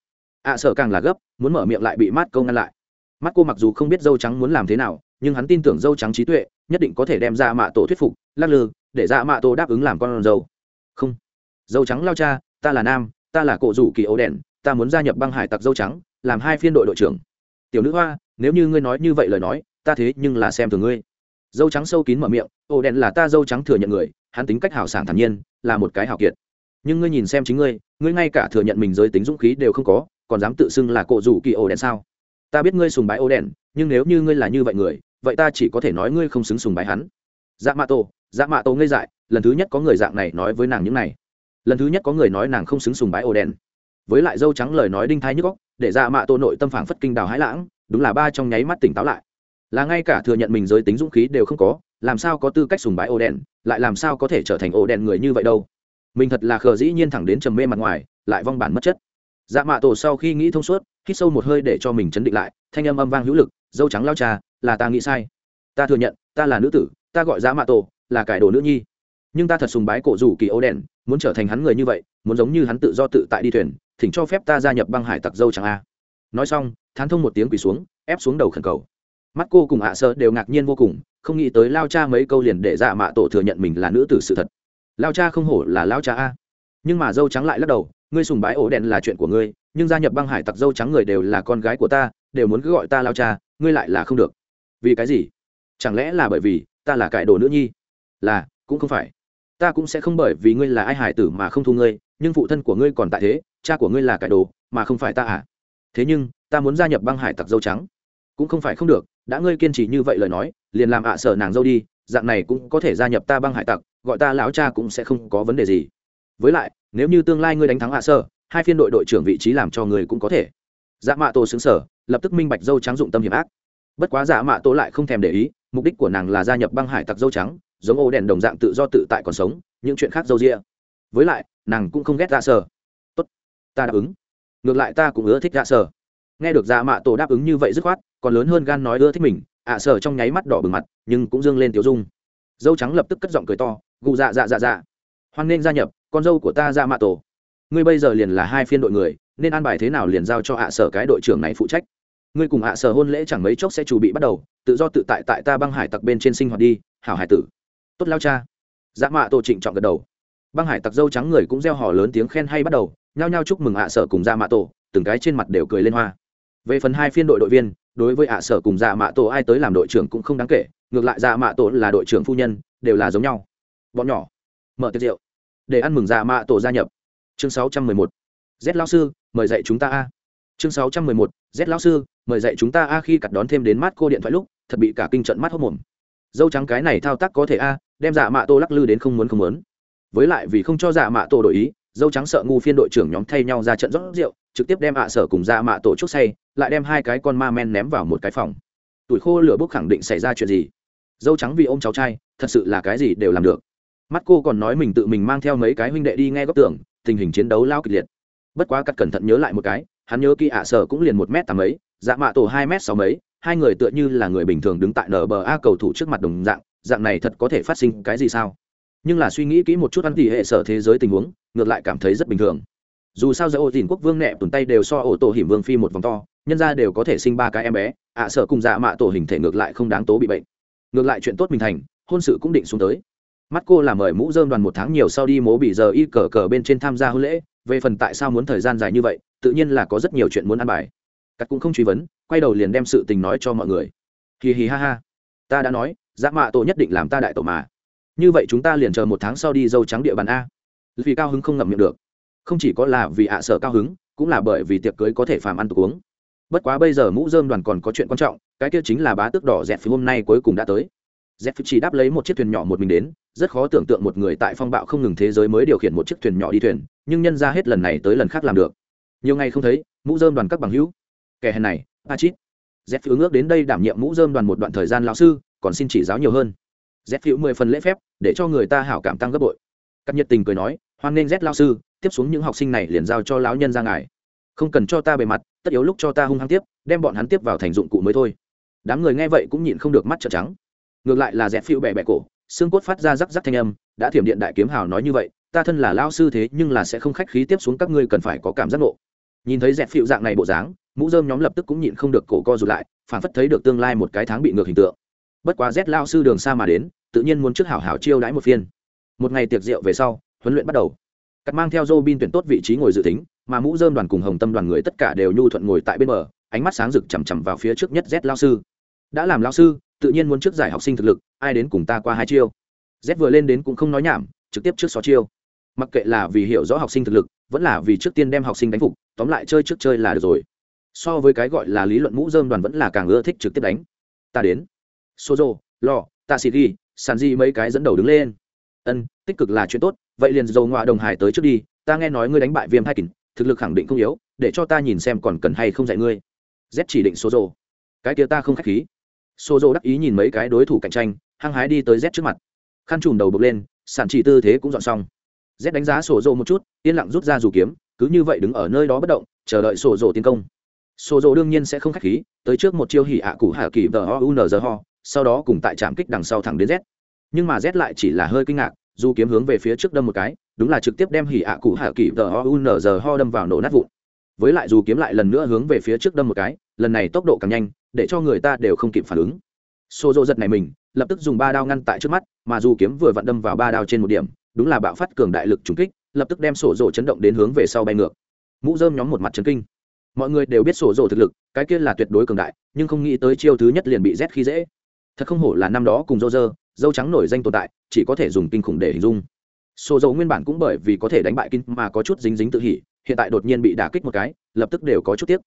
ạ à, càng là gấp muốn mở miệng lại bị mát câu ngăn lại. Mắt cô mặc dù không biết dâu trắng muốn làm thế nào nhưng hắn tin tưởng dâu trắng trí tuệ nhất định có thể đem ra mạ tổ thuyết phục lắc lư để ra mạ tổ đáp ứng làm con dâu. Không. Dâu trắng lao cha ta là nam ta là cổ rủ kỳ ấu đèn ta muốn gia nhập băng hải tặc dâu trắng làm hai phiên đội đội trưởng. Tiểu nữ hoa nếu như ngươi nói như vậy lời nói ta thế nhưng là xem thường ngươi. Dâu trắng sâu kín mở miệng ổ đèn là ta dâu trắng thừa nhận người hắn tính cách hào sảng thản nhiên là một cái hảo kiệt nhưng ngươi nhìn xem chính ngươi ngươi ngay cả thừa nhận mình giới tính dũng khí đều không có, còn dám tự xưng là cộ rủ kỳ ổ đèn sao? Ta biết ngươi sùng bái ổ đèn, nhưng nếu như ngươi là như vậy người, vậy ta chỉ có thể nói ngươi không xứng sùng bái hắn. Dạ mạ tổ dạ mạ tổ ngây dại, lần thứ nhất có người dạng này nói với nàng những này. Lần thứ nhất có người nói nàng không xứng sùng bái ổ đèn. Với lại dâu trắng lời nói đinh thái nhức góc để dạ mạ tổ nội tâm phảng phất kinh đào hãi lãng, đúng là ba trong nháy mắt tỉnh táo lại. Là ngay cả thừa nhận mình giới tính dũng khí đều không có, làm sao có tư cách sùng bái ổ đèn, lại làm sao có thể trở thành ổ đèn người như vậy đâu? Mình thật là khờ dĩ nhiên thẳng đến trầm mê mặt ngoài, lại vong bản mất chất. Dạ mạ tổ sau khi nghĩ thông suốt, hít sâu một hơi để cho mình chấn định lại, thanh âm âm vang hữu lực, dâu trắng lao trà là ta nghĩ sai. Ta thừa nhận, ta là nữ tử, ta gọi dạ mạ tổ, là cải đồ nữ nhi. Nhưng ta thật sùng bái cổ rủ kỳ ấu đèn, muốn trở thành hắn người như vậy, muốn giống như hắn tự do tự tại đi thuyền, thỉnh cho phép ta gia nhập băng hải tặc dâu trắng a. Nói xong, thán thông một tiếng quỳ xuống, ép xuống đầu khẩn cầu. Mắt cô cùng hạ sơ đều ngạc nhiên vô cùng, không nghĩ tới lao cha mấy câu liền để dạ mạ tổ thừa nhận mình là nữ tử sự thật lao cha không hổ là lao cha a. Nhưng mà dâu trắng lại lắc đầu, ngươi sùng bái ổ đèn là chuyện của ngươi, nhưng gia nhập băng hải tặc dâu trắng người đều là con gái của ta, đều muốn cứ gọi ta lao cha, ngươi lại là không được. Vì cái gì? Chẳng lẽ là bởi vì ta là cải đồ nữ nhi? Là, cũng không phải. Ta cũng sẽ không bởi vì ngươi là ai hải tử mà không thu ngươi, nhưng phụ thân của ngươi còn tại thế, cha của ngươi là cải đồ, mà không phải ta à? Thế nhưng, ta muốn gia nhập băng hải tặc dâu trắng. Cũng không phải không được, đã ngươi kiên trì như vậy lời nói, liền làm ạ à sở nàng dâu đi, dạng này cũng có thể gia nhập ta băng hải tặc gọi ta lão cha cũng sẽ không có vấn đề gì. Với lại, nếu như tương lai ngươi đánh thắng hạ sơ sở hai phiên đội đội trưởng vị trí làm cho người cũng có thể. Dạ mạ tổ xứng sở, lập tức minh bạch dâu trắng dụng tâm hiểm ác. Bất quá dạ mạ tổ lại không thèm để ý, mục đích của nàng là gia nhập băng hải tặc dâu trắng, giống ô đèn đồng dạng tự do tự tại còn sống, những chuyện khác dâu ria với lại, nàng cũng không ghét dạ sở tốt, ta đáp ứng. Ngược lại ta cũng ưa thích dạ sở nghe được dạ mạ tổ đáp ứng như vậy dứt khoát, còn lớn hơn gan nói ưa thích mình, ạ sở trong nháy mắt đỏ bừng mặt, nhưng cũng dương lên tiểu dung. Dâu trắng lập tức cất giọng cười to gù dạ dạ dạ dạ. Hoan nên gia nhập, con dâu của ta ra mạ tổ. Ngươi bây giờ liền là hai phiên đội người, nên an bài thế nào liền giao cho hạ sở cái đội trưởng này phụ trách. Ngươi cùng hạ sở hôn lễ chẳng mấy chốc sẽ chuẩn bị bắt đầu, tự do tự tại tại ta băng hải tặc bên trên sinh hoạt đi, hảo hải tử. Tốt lao cha. Dạ mạ tổ trịnh trọng gật đầu. Băng hải tặc dâu trắng người cũng gieo hò lớn tiếng khen hay bắt đầu, nhao nhao chúc mừng hạ sở cùng dạ mạ tổ, từng cái trên mặt đều cười lên hoa. Về phần hai phiên đội đội viên, đối với ạ sở cùng dạ mạ tổ ai tới làm đội trưởng cũng không đáng kể, ngược lại dạ mạ tổ là đội trưởng phu nhân, đều là giống nhau bọn nhỏ, mở tiệc rượu, để ăn mừng già mạ tổ gia nhập. Chương 611. z lao sư, mời dạy chúng ta a. Chương 611. z lao sư, mời dạy chúng ta a khi cặt đón thêm đến mắt cô điện thoại lúc, thật bị cả kinh trận mắt hốc mồm. Dâu trắng cái này thao tác có thể a, đem giả mạ tô lắc lư đến không muốn không muốn. Với lại vì không cho giả mạ tổ đổi ý, dâu trắng sợ ngu phiên đội trưởng nhóm thay nhau ra trận rót rượu, trực tiếp đem ạ sở cùng dạ mạ tổ chúc say, lại đem hai cái con ma men ném vào một cái phòng. Tuổi khô lửa bốc khẳng định xảy ra chuyện gì? Dâu trắng vì ô m cháu trai, thật sự là cái gì đều làm được mắt cô còn nói mình tự mình mang theo mấy cái huynh đệ đi nghe góc tưởng tình hình chiến đấu lao kịch liệt. Bất quá cắt cẩn thận nhớ lại một cái, hắn nhớ kỳ ạ sở cũng liền một m tám mấy dạ mạ tổ hai m sáu mấy, hai người tựa như là người bình thường đứng tại nở bờ a cầu thủ trước mặt đồng dạng dạng này thật có thể phát sinh cái gì sao? Nhưng là suy nghĩ kỹ một chút ăn tỉ hệ sở thế giới tình huống, ngược lại cảm thấy rất bình thường. Dù sao giữa ô dìn quốc vương nẹ tuần tay đều so ổ tổ hiểm vương phi một vòng to, nhân ra đều có thể sinh ba cái em bé, ạ sở cùng dạ mạ tổ hình thể ngược lại không đáng tố bị bệnh. Ngược lại chuyện tốt mình thành, hôn sự cũng định xuống tới mắt cô là mời mũ dơm đoàn một tháng nhiều sau đi mố bị giờ y cờ cờ bên trên tham gia hôn lễ, về phần tại sao muốn thời gian dài như vậy, tự nhiên là có rất nhiều chuyện muốn ăn bài. Cắt cũng không truy vấn, quay đầu liền đem sự tình nói cho mọi người. Hì hì ha ha. Ta đã nói dạ mạ tổ nhất định làm ta đại tổ mà. Như vậy chúng ta liền chờ một tháng sau đi dâu trắng địa bàn a. Vì cao hứng không ngậm miệng được. Không chỉ có là vì ạ à sợ cao hứng, cũng là bởi vì tiệc cưới có thể phàm ăn tục uống. Bất quá bây giờ mũ dơm đoàn còn có chuyện quan trọng, cái kia chính là bá tước đỏ dẹp phía hôm nay cuối cùng đã tới dẹp chỉ đáp lấy một chiếc thuyền nhỏ một mình đến, rất khó tưởng tượng một người tại phong bạo không ngừng thế giới mới điều khiển một chiếc thuyền nhỏ đi thuyền, nhưng nhân ra hết lần này tới lần khác làm được. Nhiều ngày không thấy, mũ dơm đoàn các bằng hữu. Kẻ hèn này, a chít. Dép phiếu ước đến đây đảm nhiệm mũ dơm đoàn một đoạn thời gian lão sư, còn xin chỉ giáo nhiều hơn. Dép phiếu mười phần lễ phép, để cho người ta hảo cảm tăng gấp bội. Các nhiệt tình cười nói, hoan nghênh z lao sư, tiếp xuống những học sinh này liền giao cho lão nhân ra ngài. Không cần cho ta bề mặt, tất yếu lúc cho ta hung hăng tiếp, đem bọn hắn tiếp vào thành dụng cụ mới thôi. Đám người nghe vậy cũng nhịn không được mắt trợn trắng ngược lại là dẹp phiêu bẹ bẹ cổ xương cốt phát ra rắc rắc thanh âm đã thiểm điện đại kiếm hào nói như vậy ta thân là lao sư thế nhưng là sẽ không khách khí tiếp xuống các ngươi cần phải có cảm giác nộ nhìn thấy dẹp phiêu dạng này bộ dáng mũ dơm nhóm lập tức cũng nhịn không được cổ co rụt lại phản phất thấy được tương lai một cái tháng bị ngược hình tượng. Bất quá rét lao sư đường xa mà đến tự nhiên muốn trước hảo hảo chiêu đãi một phiên. Một ngày tiệc rượu về sau huấn luyện bắt đầu. Cắt mang theo Robin tuyển tốt vị trí ngồi dự tính, mà mũ dơm đoàn cùng hồng tâm đoàn người tất cả đều nhu thuận ngồi tại bên bờ, ánh mắt sáng rực chằm chằm vào phía trước nhất rét lao sư. Đã làm lao sư, tự nhiên muốn trước giải học sinh thực lực, ai đến cùng ta qua hai chiêu. Z vừa lên đến cũng không nói nhảm, trực tiếp trước xó chiêu. Mặc kệ là vì hiểu rõ học sinh thực lực, vẫn là vì trước tiên đem học sinh đánh phục, tóm lại chơi trước chơi là được rồi. So với cái gọi là lý luận mũ rơm đoàn vẫn là càng ưa thích trực tiếp đánh. Ta đến. Sozo, Lo, sàn Sanji mấy cái dẫn đầu đứng lên. Ân, tích cực là chuyện tốt, vậy liền dầu ngoại đồng hải tới trước đi ta nghe nói ngươi đánh bại viêm hai kình thực lực khẳng định không yếu để cho ta nhìn xem còn cần hay không dạy ngươi z chỉ định sozo cái kia ta không k h á c h khí Sô Dô đắc ý nhìn mấy cái đối thủ cạnh tranh, hăng hái đi tới z trước mặt. Khăn trùm đầu bực lên, sản chỉ tư thế cũng dọn xong. Z đánh giá sổ dô một chút, yên lặng rút ra dù kiếm, cứ như vậy đứng ở nơi đó bất động, chờ đợi sổ dô tiến công. Sổ dô đương nhiên sẽ không k h á c h khí, tới trước một chiêu hỉ ạ cụ hạ kỳ vờ ho u n g ho, sau đó cùng tại trạm kích đằng sau thẳng đến z. Nhưng mà z lại chỉ là hơi kinh ngạc, dù kiếm hướng về phía trước đâm một cái, đúng là trực tiếp đem hỉ ạ cụ hạ kỳ tờ ho u n giờ ho đâm vào nổ nát vụn. Với lại dù kiếm lại lần nữa hướng về phía trước đâm một cái, lần này tốc độ càng nhanh để cho người ta đều không kịp phản ứng. Xô dô giật này mình, lập tức dùng ba đao ngăn tại trước mắt, mà dù kiếm vừa vặn đâm vào ba đao trên một điểm, đúng là bạo phát cường đại lực trùng kích, lập tức đem sổ rộ chấn động đến hướng về sau bay ngược. Mũ dơm nhóm một mặt chấn kinh. Mọi người đều biết sổ rộ thực lực, cái kia là tuyệt đối cường đại, nhưng không nghĩ tới chiêu thứ nhất liền bị rét khi dễ. Thật không hổ là năm đó cùng dô dơ, dâu trắng nổi danh tồn tại, chỉ có thể dùng kinh khủng để hình dung. Sổ dầu nguyên bản cũng bởi vì có thể đánh bại kinh mà có chút dính dính tự hỉ, hiện tại đột nhiên bị đả kích một cái, lập tức đều có chút tiếc.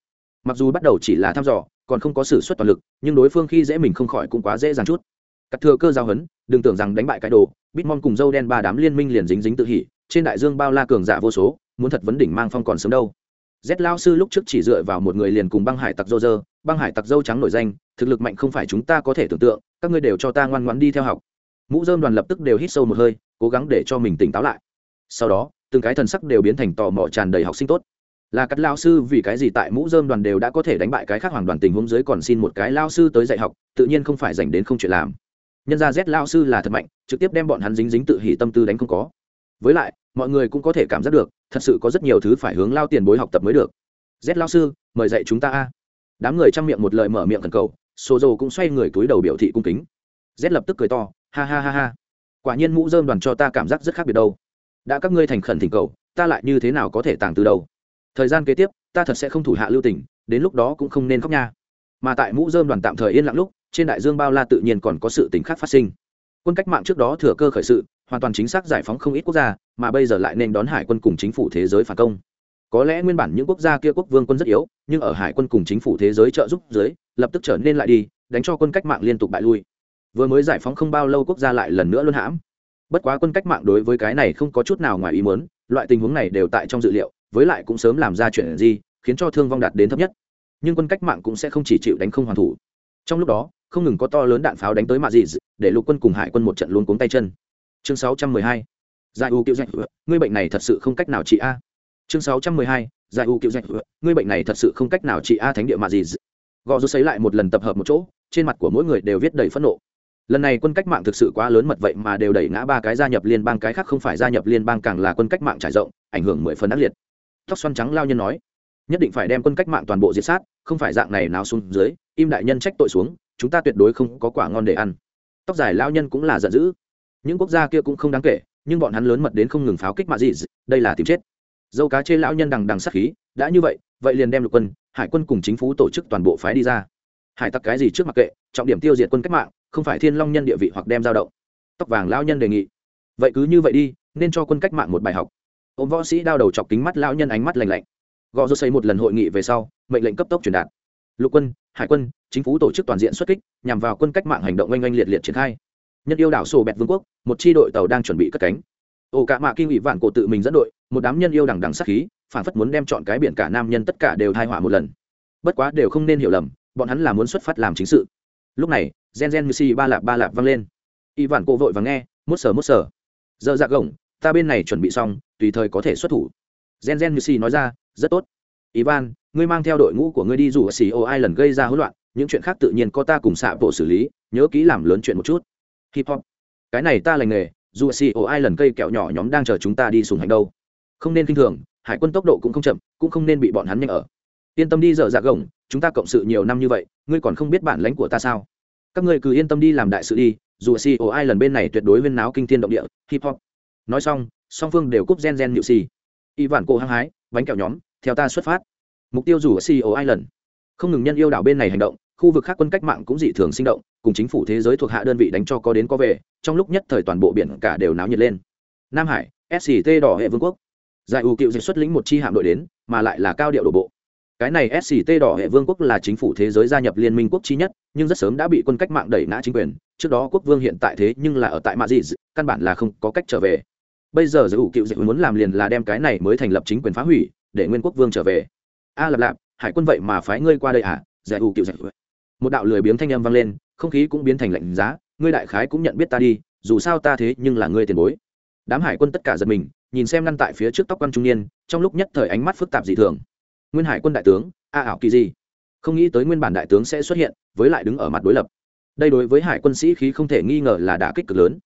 Mặc dù bắt đầu chỉ là thăm dò còn không có sự xuất toàn lực nhưng đối phương khi dễ mình không khỏi cũng quá dễ dàng chút cắt thừa cơ giao hấn đừng tưởng rằng đánh bại cái đồ bitmon cùng dâu đen ba đám liên minh liền dính dính tự hỉ trên đại dương bao la cường giả vô số muốn thật vấn đỉnh mang phong còn sớm đâu Z lao sư lúc trước chỉ dựa vào một người liền cùng băng hải tặc dâu dơ, băng hải tặc dâu trắng nổi danh, thực lực mạnh không phải chúng ta có thể tưởng tượng, các ngươi đều cho ta ngoan ngoãn đi theo học. Mũ rơm đoàn lập tức đều hít sâu một hơi, cố gắng để cho mình tỉnh táo lại. Sau đó, từng cái thần sắc đều biến thành tò mò tràn đầy học sinh tốt. Là cắt lao sư vì cái gì tại mũ dơm đoàn đều đã có thể đánh bại cái khác hoàng đoàn tình huống dưới còn xin một cái lao sư tới dạy học, tự nhiên không phải dành đến không chuyện làm. Nhân ra rét lao sư là thật mạnh, trực tiếp đem bọn hắn dính dính tự hỉ tâm tư đánh không có. Với lại, mọi người cũng có thể cảm giác được, thật sự có rất nhiều thứ phải hướng lao tiền bối học tập mới được. Rét lao sư mời dạy chúng ta a. Đám người chăm miệng một lời mở miệng thần cầu sô dô cũng xoay người túi đầu biểu thị cung kính. Rét lập tức cười to ha ha ha ha. Quả nhiên mũ dơm đoàn cho ta cảm giác rất khác biệt đâu. Đã các ngươi thành khẩn thỉnh cầu ta lại như thế nào có thể tàng từ đâu? Thời gian kế tiếp, ta thật sẽ không thủ hạ lưu tình, đến lúc đó cũng không nên khóc nha. Mà tại mũ dơm đoàn tạm thời yên lặng lúc, trên đại dương bao la tự nhiên còn có sự tình khác phát sinh. Quân cách mạng trước đó thừa cơ khởi sự, hoàn toàn chính xác giải phóng không ít quốc gia, mà bây giờ lại nên đón hải quân cùng chính phủ thế giới phản công. Có lẽ nguyên bản những quốc gia kia quốc vương quân rất yếu, nhưng ở hải quân cùng chính phủ thế giới trợ giúp dưới, lập tức trở nên lại đi, đánh cho quân cách mạng liên tục bại lui. Vừa mới giải phóng không bao lâu quốc gia lại lần nữa luân hãm. Bất quá quân cách mạng đối với cái này không có chút nào ngoài ý muốn, loại tình huống này đều tại trong dự liệu với lại cũng sớm làm ra chuyện gì, khiến cho thương vong đạt đến thấp nhất. Nhưng quân cách mạng cũng sẽ không chỉ chịu đánh không hoàn thủ. Trong lúc đó, không ngừng có to lớn đạn pháo đánh tới mạ dị để lục quân cùng hải quân một trận luôn cuống tay chân. Chương 612. giải u kiệu dạy ngươi bệnh này thật sự không cách nào trị a. Chương 612. giải u kiệu dạy ngươi bệnh này thật sự không cách nào trị a thánh địa mạ dị gò rút xấy lại một lần tập hợp một chỗ, trên mặt của mỗi người đều viết đầy phẫn nộ. Lần này quân cách mạng thực sự quá lớn mật vậy mà đều đẩy ngã ba cái gia nhập liên bang, cái khác không phải gia nhập liên bang càng là quân cách mạng trải rộng, ảnh hưởng mười phần ác liệt tóc xoăn trắng lao nhân nói, nhất định phải đem quân cách mạng toàn bộ diệt sát, không phải dạng này nào xuống dưới, im đại nhân trách tội xuống, chúng ta tuyệt đối không có quả ngon để ăn. Tóc dài lao nhân cũng là giận dữ. Những quốc gia kia cũng không đáng kể, nhưng bọn hắn lớn mật đến không ngừng pháo kích mạ gì, đây là tìm chết. Dâu cá chê lão nhân đằng đằng sát khí, đã như vậy vậy liền đem lục quân, hải quân cùng chính phủ tổ chức toàn bộ phái đi ra. Hải tặc cái gì trước mặc kệ, trọng điểm tiêu diệt quân cách mạng, không phải thiên long nhân địa vị hoặc đem giao động. Tóc vàng lão nhân đề nghị, vậy cứ như vậy đi, nên cho quân cách mạng một bài học ông võ sĩ đao đầu chọc kính mắt lão nhân ánh mắt lạnh lạnh. Gò rô xây một lần hội nghị về sau, mệnh lệnh cấp tốc truyền đạt. Lục quân, hải quân, chính phủ tổ chức toàn diện xuất kích, nhằm vào quân cách mạng hành động oanh oanh liệt liệt triển khai. Nhân yêu đảo sổ bẹt vương quốc, một chi đội tàu đang chuẩn bị cất cánh. Ổ cả mạ kinh ủy vạn cổ tự mình dẫn đội, một đám nhân yêu đằng đằng sát khí, phản phất muốn đem chọn cái biển cả nam nhân tất cả đều thai hỏa một lần. Bất quá đều không nên hiểu lầm, bọn hắn là muốn xuất phát làm chính sự. Lúc này, gen gen missy ba lạp ba lạp vang lên. Y vạn cổ vội và nghe, mốt sờ mốt sờ Giờ dạ gồng ta bên này chuẩn bị xong, tùy thời có thể xuất thủ. Gen gen như xì nói ra, rất tốt. Ivan, ngươi mang theo đội ngũ của ngươi đi dù xì ô ai lần gây ra hỗn loạn, những chuyện khác tự nhiên có ta cùng xạ bộ xử lý, nhớ kỹ làm lớn chuyện một chút. Hip hop. Cái này ta lành nghề dù xì ô ai lần cây kẹo nhỏ nhóm đang chờ chúng ta đi sùng hành đâu. Không nên kinh thường, hải quân tốc độ cũng không chậm, cũng không nên bị bọn hắn nhanh ở. Yên tâm đi dở dạ gồng, chúng ta cộng sự nhiều năm như vậy, ngươi còn không biết bản lãnh của ta sao? Các ngươi cứ yên tâm đi làm đại sự đi dù xì ô ai lần bên này tuyệt đối viên náo kinh thiên động địa, hip hop nói xong song phương đều cúp gen gen nhự xì y vản cô hăng hái bánh kẹo nhóm theo ta xuất phát mục tiêu dù ở CEO Island. Không ngừng nhân yêu đảo bên này hành động, khu vực khác quân cách mạng cũng dị thường sinh động, cùng chính phủ thế giới thuộc hạ đơn vị đánh cho có đến có về, trong lúc nhất thời toàn bộ biển cả đều náo nhiệt lên. Nam Hải, SCT đỏ hệ vương quốc. Giải ưu cựu dịch xuất lĩnh một chi hạm đội đến, mà lại là cao điệu đổ bộ. Cái này SCT đỏ hệ vương quốc là chính phủ thế giới gia nhập liên minh quốc chi nhất, nhưng rất sớm đã bị quân cách mạng đẩy ngã chính quyền, trước đó quốc vương hiện tại thế nhưng là ở tại madrid Dị, căn bản là không có cách trở về. Bây giờ Giải U cựu dịch muốn làm liền là đem cái này mới thành lập chính quyền phá hủy, để nguyên quốc vương trở về. A lạp lạp hải quân vậy mà phái ngươi qua đây à? Giải ủ cựu dịch. Một đạo lười biếng thanh âm vang lên không khí cũng biến thành lạnh giá ngươi đại khái cũng nhận biết ta đi dù sao ta thế nhưng là ngươi tiền bối. Đám hải quân tất cả giật mình nhìn xem ngăn tại phía trước tóc quan trung niên trong lúc nhất thời ánh mắt phức tạp dị thường. Nguyên hải quân đại tướng a ảo kỳ gì không nghĩ tới nguyên bản đại tướng sẽ xuất hiện với lại đứng ở mặt đối lập. Đây đối với hải quân sĩ khí không thể nghi ngờ là đả kích cực lớn.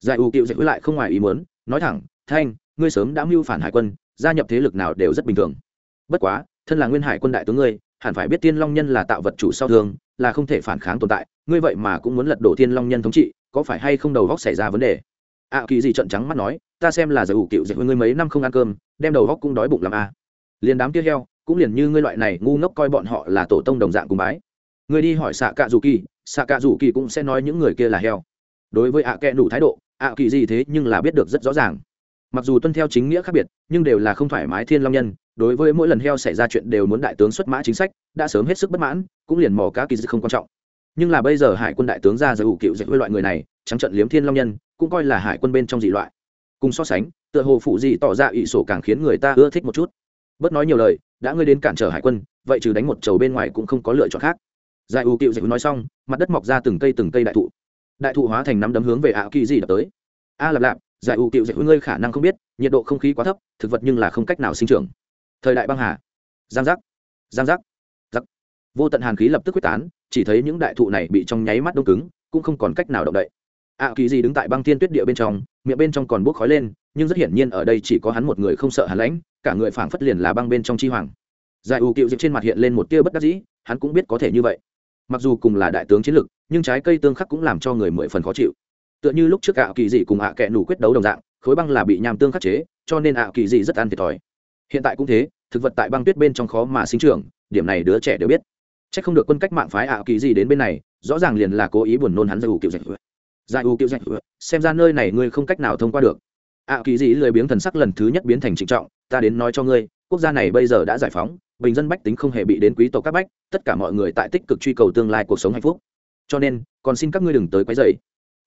Giải ủ cựu dạy với lại không ngoài ý muốn nói thẳng, thanh, ngươi sớm đã mưu phản hải quân, gia nhập thế lực nào đều rất bình thường. Bất quá, thân là nguyên hải quân đại tướng ngươi, hẳn phải biết tiên long nhân là tạo vật chủ sau thường, là không thể phản kháng tồn tại, ngươi vậy mà cũng muốn lật đổ tiên long nhân thống trị, có phải hay không đầu góc xảy ra vấn đề? Ạ kỳ gì trận trắng mắt nói, ta xem là giải ủ cựu dạy ngươi mấy năm không ăn cơm, đem đầu góc cũng đói bụng làm a. À. liền đám kia heo, cũng liền như ngươi loại này ngu ngốc coi bọn họ là tổ tông đồng dạng cùng bái. Ngươi đi hỏi xạ cạ dù kỳ xạ cạ dù kỳ cũng sẽ nói những người kia là heo. Đối với ạ à kẽ đủ thái độ ạ kỳ gì thế nhưng là biết được rất rõ ràng. Mặc dù tuân theo chính nghĩa khác biệt, nhưng đều là không thoải mái thiên long nhân, đối với mỗi lần heo xảy ra chuyện đều muốn đại tướng xuất mã chính sách, đã sớm hết sức bất mãn, cũng liền mò cá kỳ dư không quan trọng. Nhưng là bây giờ hải quân đại tướng ra giải ủ cựu dạy với loại người này, trắng trận liếm thiên long nhân, cũng coi là hải quân bên trong dị loại. Cùng so sánh, tựa hồ phụ dị tỏ ra ỵ sổ càng khiến người ta ưa thích một chút. Bớt nói nhiều lời, đã ngươi đến cản trở hải quân, vậy trừ đánh một trầu bên ngoài cũng không có lựa chọn khác. Giải ủ cựu dạy nói xong, mặt đất mọc ra từng cây từng cây đại thụ đại thụ hóa thành nắm đấm hướng về ạ kỳ dị đập tới. A lạp lạp, giải ủ cựu dạy ngươi khả năng không biết, nhiệt độ không khí quá thấp, thực vật nhưng là không cách nào sinh trưởng. Thời đại băng hà. Giang giác. Giang giác. Giặc. Vô tận hàn khí lập tức quyết tán, chỉ thấy những đại thụ này bị trong nháy mắt đông cứng, cũng không còn cách nào động đậy. Ạ kỳ gì đứng tại băng thiên tuyết địa bên trong, miệng bên trong còn bốc khói lên, nhưng rất hiển nhiên ở đây chỉ có hắn một người không sợ hàn lãnh, cả người phảng phất liền là băng bên trong chi hoàng. Giải ủ cựu diệp trên mặt hiện lên một tia bất đắc dĩ, hắn cũng biết có thể như vậy mặc dù cùng là đại tướng chiến lực, nhưng trái cây tương khắc cũng làm cho người mười phần khó chịu. Tựa như lúc trước ạ kỳ dị cùng ạ kẹ nủ quyết đấu đồng dạng, khối băng là bị nham tương khắc chế, cho nên ạ kỳ dị rất ăn thiệt thòi. Hiện tại cũng thế, thực vật tại băng tuyết bên trong khó mà sinh trưởng, điểm này đứa trẻ đều biết. C h ắ c không được quân cách mạng phái ạ kỳ dị đến bên này, rõ ràng liền là cố ý buồn nôn hắn ra ủ kiệu dạch giải ủ kiệu dạch xem ra nơi này ngươi không cách nào thông qua được. Ạ kỳ dị lười biếng thần sắc lần thứ nhất biến thành trịnh trọng, ta đến nói cho ngươi, quốc gia này bây giờ đã giải phóng bình dân bách tính không hề bị đến quý tộc các bách, tất cả mọi người tại tích cực truy cầu tương lai cuộc sống hạnh phúc. Cho nên, còn xin các ngươi đừng tới quấy dày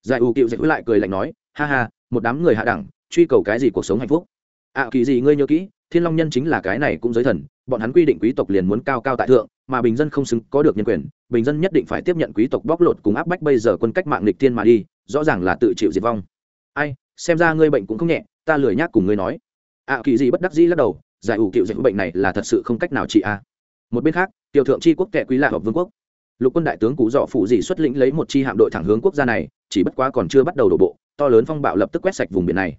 giải U kiệu dạch lại cười lạnh nói, ha ha, một đám người hạ đẳng, truy cầu cái gì cuộc sống hạnh phúc? Ạ kỳ gì ngươi nhớ kỹ, thiên long nhân chính là cái này cũng giới thần, bọn hắn quy định quý tộc liền muốn cao cao tại thượng, mà bình dân không xứng có được nhân quyền, bình dân nhất định phải tiếp nhận quý tộc bóc lột cùng áp bách bây giờ quân cách mạng lịch thiên mà đi, rõ ràng là tự chịu diệt vong. Ai, xem ra ngươi bệnh cũng không nhẹ, ta lười nhác cùng ngươi nói. Ạ kỳ gì bất đắc dĩ lắc đầu giải ủ cựu dịch bệnh này là thật sự không cách nào trị a. Một bên khác, tiểu thượng tri quốc kệ quý lạ hợp vương quốc. Lục quân đại tướng cụ dọ phụ dị xuất lĩnh lấy một chi hạm đội thẳng hướng quốc gia này, chỉ bất quá còn chưa bắt đầu đổ bộ, to lớn phong bạo lập tức quét sạch vùng biển này.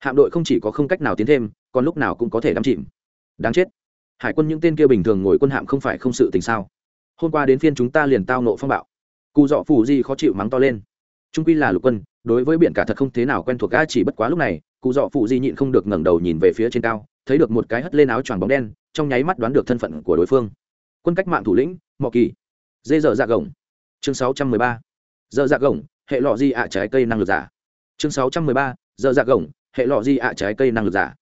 Hạm đội không chỉ có không cách nào tiến thêm, còn lúc nào cũng có thể đắm chìm. Đáng chết. Hải quân những tên kia bình thường ngồi quân hạm không phải không sự tình sao? Hôm qua đến phiên chúng ta liền tao nộ phong bạo. Cụ dọ phụ dị khó chịu mắng to lên. Trung quy là lục quân, đối với biển cả thật không thế nào quen thuộc ga chỉ bất quá lúc này cụ dọ phụ di nhịn không được ngẩng đầu nhìn về phía trên cao thấy được một cái hất lên áo choàng bóng đen, trong nháy mắt đoán được thân phận của đối phương. Quân cách mạng thủ lĩnh, mọ kỳ. Dê dở dạ gồng. Chương 613. dở dạ gồng, hệ lọ di ạ trái cây năng lực giả. Chương 613. dở dạ gồng, hệ lọ di ạ trái cây năng lực giả.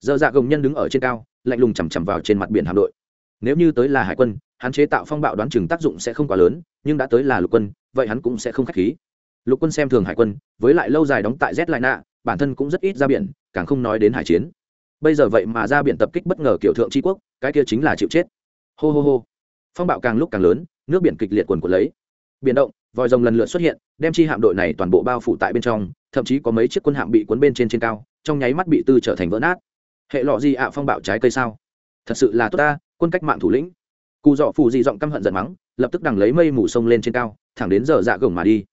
Dở dạ gồng nhân đứng ở trên cao, lạnh lùng chằm chằm vào trên mặt biển hạm đội. Nếu như tới là hải quân, hắn chế tạo phong bạo đoán chừng tác dụng sẽ không quá lớn, nhưng đã tới là lục quân, vậy hắn cũng sẽ không khách khí. Lục quân xem thường hải quân, với lại lâu dài đóng tại z lại nạ bản thân cũng rất ít ra biển, càng không nói đến hải chiến bây giờ vậy mà ra biển tập kích bất ngờ kiểu thượng tri quốc, cái kia chính là chịu chết. Hô hô hô. Phong bạo càng lúc càng lớn, nước biển kịch liệt quần quần lấy. Biển động, vòi rồng lần lượt xuất hiện, đem chi hạm đội này toàn bộ bao phủ tại bên trong, thậm chí có mấy chiếc quân hạm bị cuốn bên trên trên cao, trong nháy mắt bị tư trở thành vỡ nát. Hệ lọ gì ạ, phong bạo trái cây sao? Thật sự là tốt ta, quân cách mạng thủ lĩnh. Cụ dọ phù dị giọng căm hận giận mắng, lập tức đằng lấy mây mù sông lên trên cao, thẳng đến giờ dạ gồng mà đi.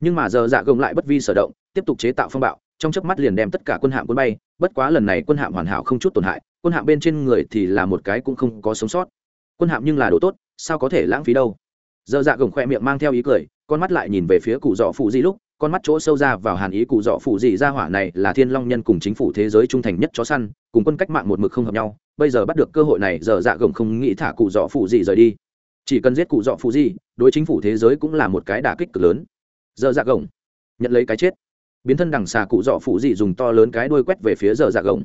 Nhưng mà giờ dạ gồng lại bất vi sở động, tiếp tục chế tạo phong bạo trong chớp mắt liền đem tất cả quân hạm quân bay, bất quá lần này quân hạm hoàn hảo không chút tổn hại, quân hạm bên trên người thì là một cái cũng không có sống sót. Quân hạm nhưng là đồ tốt, sao có thể lãng phí đâu? Dơ dạ gồng khoe miệng mang theo ý cười, con mắt lại nhìn về phía cụ dọ phụ di lúc, con mắt chỗ sâu ra vào hàn ý cụ dọ phụ di ra hỏa này là thiên long nhân cùng chính phủ thế giới trung thành nhất chó săn, cùng quân cách mạng một mực không hợp nhau, bây giờ bắt được cơ hội này, dơ dạ gồng không nghĩ thả cụ dọ phụ di rời đi. Chỉ cần giết cụ dọ phụ di, đối chính phủ thế giới cũng là một cái đả kích cực lớn. Dơ dạ gồng, nhận lấy cái chết biến thân đằng xà cụ dọ phụ dị dùng to lớn cái đuôi quét về phía giờ dạ gồng.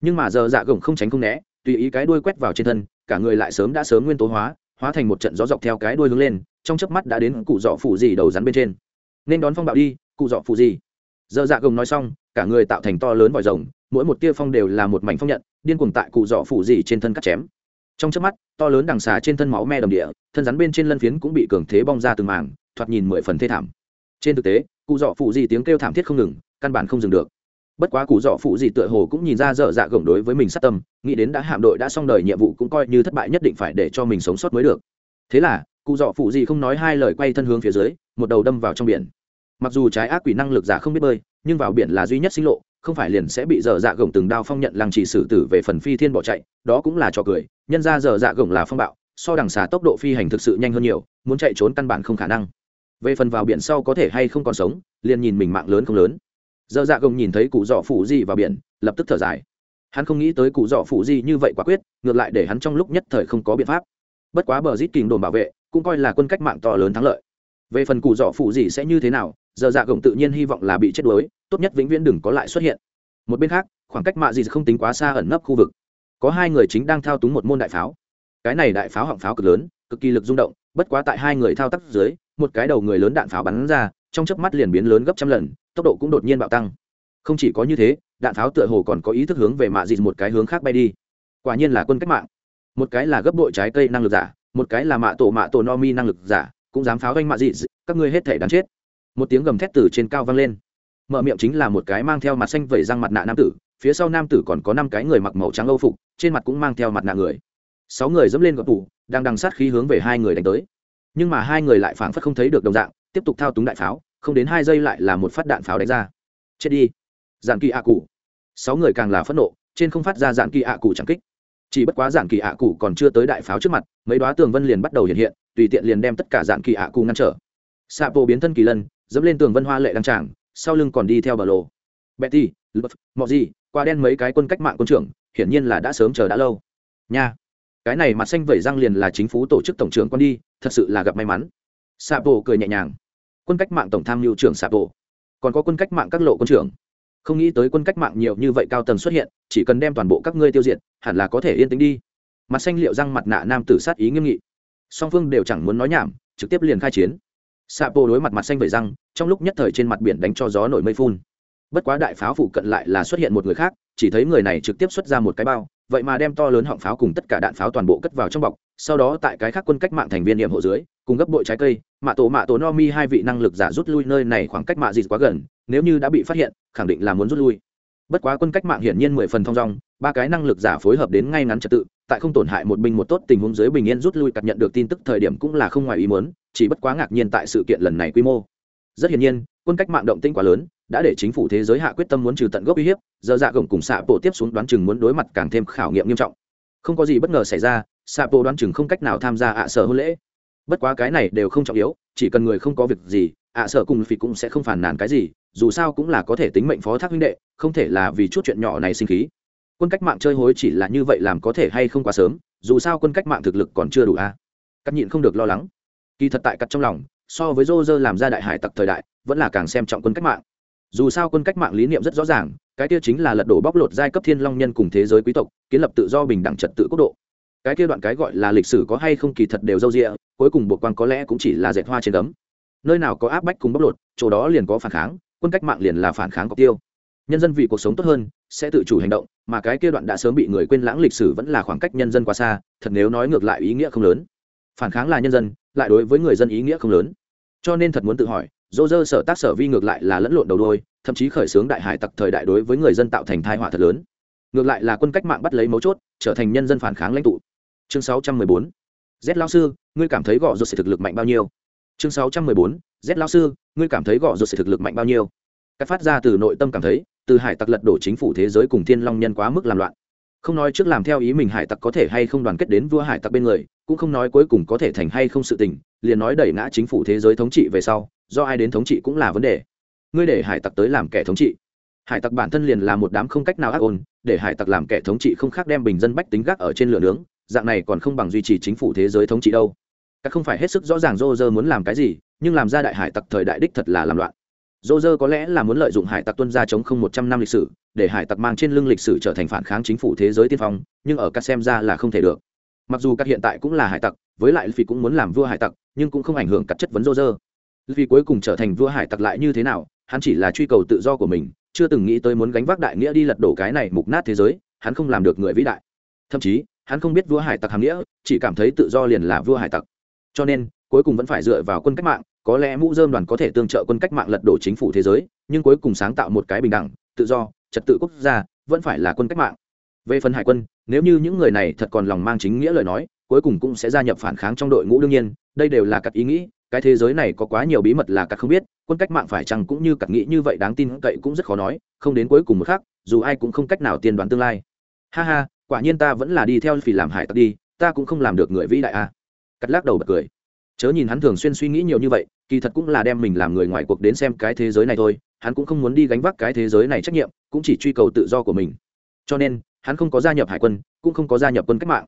Nhưng mà giờ dạ gồng không tránh không né, tùy ý cái đuôi quét vào trên thân, cả người lại sớm đã sớm nguyên tố hóa hóa thành một trận gió dọc theo cái đuôi hướng lên, trong chớp mắt đã đến cụ dọ phụ dị đầu rắn bên trên. Nên đón phong bạo đi, cụ dọ phụ dị. Giờ dạ gồng nói xong, cả người tạo thành to lớn vòi rồng, mỗi một tia phong đều là một mảnh phong nhận, điên cuồng tại cụ dọ phụ dị trên thân cắt chém. Trong chớp mắt, to lớn đằng xà trên thân máu me đầm địa, thân rắn bên trên lân phiến cũng bị cường thế bong ra từng mảng, thoạt nhìn mười phần thê thảm. Trên thực tế cụ dọ phụ gì tiếng kêu thảm thiết không ngừng, căn bản không dừng được. Bất quá cụ dọ phụ gì tựa hồ cũng nhìn ra dở dạ gồng đối với mình sát tâm, nghĩ đến đã hạm đội đã xong đời nhiệm vụ cũng coi như thất bại nhất định phải để cho mình sống sót mới được. Thế là, cụ dọ phụ gì không nói hai lời quay thân hướng phía dưới, một đầu đâm vào trong biển. Mặc dù trái ác quỷ năng lực giả không biết bơi, nhưng vào biển là duy nhất sinh lộ, không phải liền sẽ bị dở dạ gồng từng đao phong nhận làng chỉ xử tử về phần phi thiên bỏ chạy, đó cũng là trò cười, nhân ra dở dạ gồng là phong bạo, so đằng xà tốc độ phi hành thực sự nhanh hơn nhiều, muốn chạy trốn căn bản không khả năng về phần vào biển sau có thể hay không còn sống, liền nhìn mình mạng lớn không lớn. Dơ dạ gồng nhìn thấy cụ dọ phủ di vào biển, lập tức thở dài. Hắn không nghĩ tới cụ dọ phủ di như vậy quả quyết, ngược lại để hắn trong lúc nhất thời không có biện pháp. Bất quá bờ rít kình đồn bảo vệ, cũng coi là quân cách mạng to lớn thắng lợi. Về phần cụ dọ phủ di sẽ như thế nào, giờ dạ gồng tự nhiên hy vọng là bị chết đuối, tốt nhất vĩnh viễn đừng có lại xuất hiện. Một bên khác, khoảng cách mạ gì không tính quá xa ẩn nấp khu vực. Có hai người chính đang thao túng một môn đại pháo. Cái này đại pháo họng pháo cực lớn, cực kỳ lực rung động, bất quá tại hai người thao tác dưới một cái đầu người lớn đạn pháo bắn ra, trong chớp mắt liền biến lớn gấp trăm lần, tốc độ cũng đột nhiên bạo tăng. Không chỉ có như thế, đạn pháo tựa hồ còn có ý thức hướng về mạ dịt một cái hướng khác bay đi. Quả nhiên là quân cách mạng. Một cái là gấp đội trái cây năng lực giả, một cái là mạ tổ mạ tổ no mi năng lực giả, cũng dám pháo ganh mạ dịt, các ngươi hết thể đáng chết. Một tiếng gầm thét từ trên cao vang lên. Mở miệng chính là một cái mang theo mặt xanh vẩy răng mặt nạ nam tử, phía sau nam tử còn có năm cái người mặc màu trắng âu phục, trên mặt cũng mang theo mặt nạ người. Sáu người dẫm lên gập tủ, đang đằng sát khí hướng về hai người đánh tới nhưng mà hai người lại phảng phất không thấy được đồng dạng, tiếp tục thao túng đại pháo, không đến hai giây lại là một phát đạn pháo đánh ra. Chết đi. Giản kỳ ạ cụ. Sáu người càng là phẫn nộ, trên không phát ra giản kỳ ạ cụ chẳng kích. Chỉ bất quá giản kỳ ạ cụ còn chưa tới đại pháo trước mặt, mấy đoá tường vân liền bắt đầu hiện hiện, tùy tiện liền đem tất cả giản kỳ ạ cụ ngăn trở. Xạ bộ biến thân kỳ lân, dẫm lên tường vân hoa lệ đăng tràng, sau lưng còn đi theo bờ lồ betty lụt mọi gì qua đen mấy cái quân cách mạng quân trưởng, hiển nhiên là đã sớm chờ đã lâu. Nha cái này mặt xanh vẩy răng liền là chính phủ tổ chức tổng trưởng con đi, thật sự là gặp may mắn. Xạ bộ cười nhẹ nhàng. Quân cách mạng tổng tham mưu trưởng xạ bộ còn có quân cách mạng các lộ quân trưởng. Không nghĩ tới quân cách mạng nhiều như vậy cao tầng xuất hiện, chỉ cần đem toàn bộ các ngươi tiêu diệt, hẳn là có thể yên tĩnh đi. Mặt xanh liệu răng mặt nạ nam tử sát ý nghiêm nghị. Song phương đều chẳng muốn nói nhảm, trực tiếp liền khai chiến. Xạ bộ đối mặt mặt xanh vẩy răng, trong lúc nhất thời trên mặt biển đánh cho gió nổi mây phun. Bất quá đại pháo phụ cận lại là xuất hiện một người khác, chỉ thấy người này trực tiếp xuất ra một cái bao vậy mà đem to lớn họng pháo cùng tất cả đạn pháo toàn bộ cất vào trong bọc, sau đó tại cái khác quân cách mạng thành viên niệm hộ dưới, cùng gấp bội trái cây, mạ tổ mạ tổ no mi hai vị năng lực giả rút lui nơi này khoảng cách mạ dịt quá gần, nếu như đã bị phát hiện, khẳng định là muốn rút lui. Bất quá quân cách mạng hiển nhiên mười phần thong dong, ba cái năng lực giả phối hợp đến ngay ngắn trật tự, tại không tổn hại một binh một tốt tình huống dưới bình yên rút lui cập nhận được tin tức thời điểm cũng là không ngoài ý muốn, chỉ bất quá ngạc nhiên tại sự kiện lần này quy mô. Rất hiển nhiên quân cách mạng động tinh quá lớn, đã để chính phủ thế giới hạ quyết tâm muốn trừ tận gốc uy hiếp, giờ dạ gồng cùng xạ bộ tiếp xuống đoán chừng muốn đối mặt càng thêm khảo nghiệm nghiêm trọng. Không có gì bất ngờ xảy ra xạ bộ đoán chừng không cách nào tham gia ạ sở hôn lễ. Bất quá cái này đều không trọng yếu, chỉ cần người không có việc gì, ạ sở cùng phỉ cũng sẽ không phản nàn cái gì, dù sao cũng là có thể tính mệnh phó thác huynh đệ, không thể là vì chút chuyện nhỏ này sinh khí. Quân cách mạng chơi hối chỉ là như vậy làm có thể hay không quá sớm, dù sao quân cách mạng thực lực còn chưa đủ a. À? cắt nhịn không được lo lắng. Kỳ thật tại cắt trong lòng, so với dô dơ làm ra đại hải tặc thời đại vẫn là càng xem trọng quân cách mạng. Dù sao quân cách mạng lý niệm rất rõ ràng cái kia chính là lật đổ bóc lột giai cấp thiên long nhân cùng thế giới quý tộc kiến lập tự do bình đẳng trật tự quốc độ. Cái kia đoạn cái gọi là lịch sử có hay không kỳ thật đều dâu dịa, cuối cùng buộc quan có lẽ cũng chỉ là dệt hoa trên đấm nơi nào có áp bách cùng bóc lột chỗ đó liền có phản kháng quân cách mạng liền là phản kháng cọc tiêu. Nhân dân vì cuộc sống tốt hơn sẽ tự chủ hành động mà cái kia đoạn đã sớm bị người quên lãng lịch sử vẫn là khoảng cách nhân dân quá xa thật nếu nói ngược lại ý nghĩa không lớn. Phản kháng là nhân dân lại đối với người dân ý nghĩa không lớn. Cho nên thật muốn tự hỏi dô dơ sở tác sở vi ngược lại là lẫn lộn đầu đôi, thậm chí khởi xướng đại hải tặc thời đại đối với người dân tạo thành thai họa thật lớn ngược lại là quân cách mạng bắt lấy mấu chốt, trở thành nhân dân phản kháng lãnh tụ chương 614. z lao sư, ngươi cảm thấy gõ rột sẽ thực lực mạnh bao nhiêu chương 614. z lao sư, ngươi cảm thấy gõ rột sẽ thực lực mạnh bao nhiêu các phát ra từ nội tâm cảm thấy, từ hải tặc lật đổ chính phủ thế giới cùng thiên long nhân quá mức làm loạn không nói trước làm theo ý mình hải tặc có thể hay không đoàn kết đến vua hải tặc bên người, cũng không nói cuối cùng có thể thành hay không sự tình, liền nói đẩy ngã chính phủ thế giới thống trị về sau, do ai đến thống trị cũng là vấn đề. Ngươi để hải tặc tới làm kẻ thống trị. Hải tặc bản thân liền là một đám không cách nào ác ôn, để hải tặc làm kẻ thống trị không khác đem bình dân bách tính gác ở trên lửa nướng, dạng này còn không bằng duy trì chính phủ thế giới thống trị đâu. Các không phải hết sức rõ ràng dô dơ muốn làm cái gì, nhưng làm ra đại hải tặc thời đại đích thật là làm loạn. Dô dơ có lẽ là muốn lợi dụng hải tặc tuân ra chống không một trăm năm lịch sử để hải tặc mang trên lưng lịch sử trở thành phản kháng chính phủ thế giới tiên phong, nhưng ở các xem ra là không thể được. Mặc dù các hiện tại cũng là hải tặc, với lại vì cũng muốn làm vua hải tặc, nhưng cũng không ảnh hưởng các chất vấn dô dơ vì cuối cùng trở thành vua hải tặc lại như thế nào, hắn chỉ là truy cầu tự do của mình, chưa từng nghĩ tới muốn gánh vác đại nghĩa đi lật đổ cái này mục nát thế giới, hắn không làm được người vĩ đại. Thậm chí, hắn không biết vua hải tặc hàm nghĩa, chỉ cảm thấy tự do liền là vua hải tặc. Cho nên, cuối cùng vẫn phải dựa vào quân cách mạng, có lẽ mũ dơm đoàn có thể tương trợ quân cách mạng lật đổ chính phủ thế giới, nhưng cuối cùng sáng tạo một cái bình đẳng, tự do trật tự quốc gia, vẫn phải là quân cách mạng. Về phần hải quân, nếu như những người này thật còn lòng mang chính nghĩa lời nói, cuối cùng cũng sẽ gia nhập phản kháng trong đội ngũ đương nhiên, đây đều là cặp ý nghĩ, cái thế giới này có quá nhiều bí mật là cặp không biết, quân cách mạng phải chăng cũng như cặp nghĩ như vậy đáng tin cậy cũng rất khó nói, không đến cuối cùng một khác dù ai cũng không cách nào tiên đoán tương lai. Ha ha, quả nhiên ta vẫn là đi theo phỉ làm hải tặc đi, ta cũng không làm được người vĩ đại a à. cắt lắc đầu bật cười chớ nhìn hắn thường xuyên suy nghĩ nhiều như vậy, kỳ thật cũng là đem mình làm người ngoài cuộc đến xem cái thế giới này thôi, hắn cũng không muốn đi gánh vác cái thế giới này trách nhiệm, cũng chỉ truy cầu tự do của mình. Cho nên, hắn không có gia nhập hải quân, cũng không có gia nhập quân cách mạng.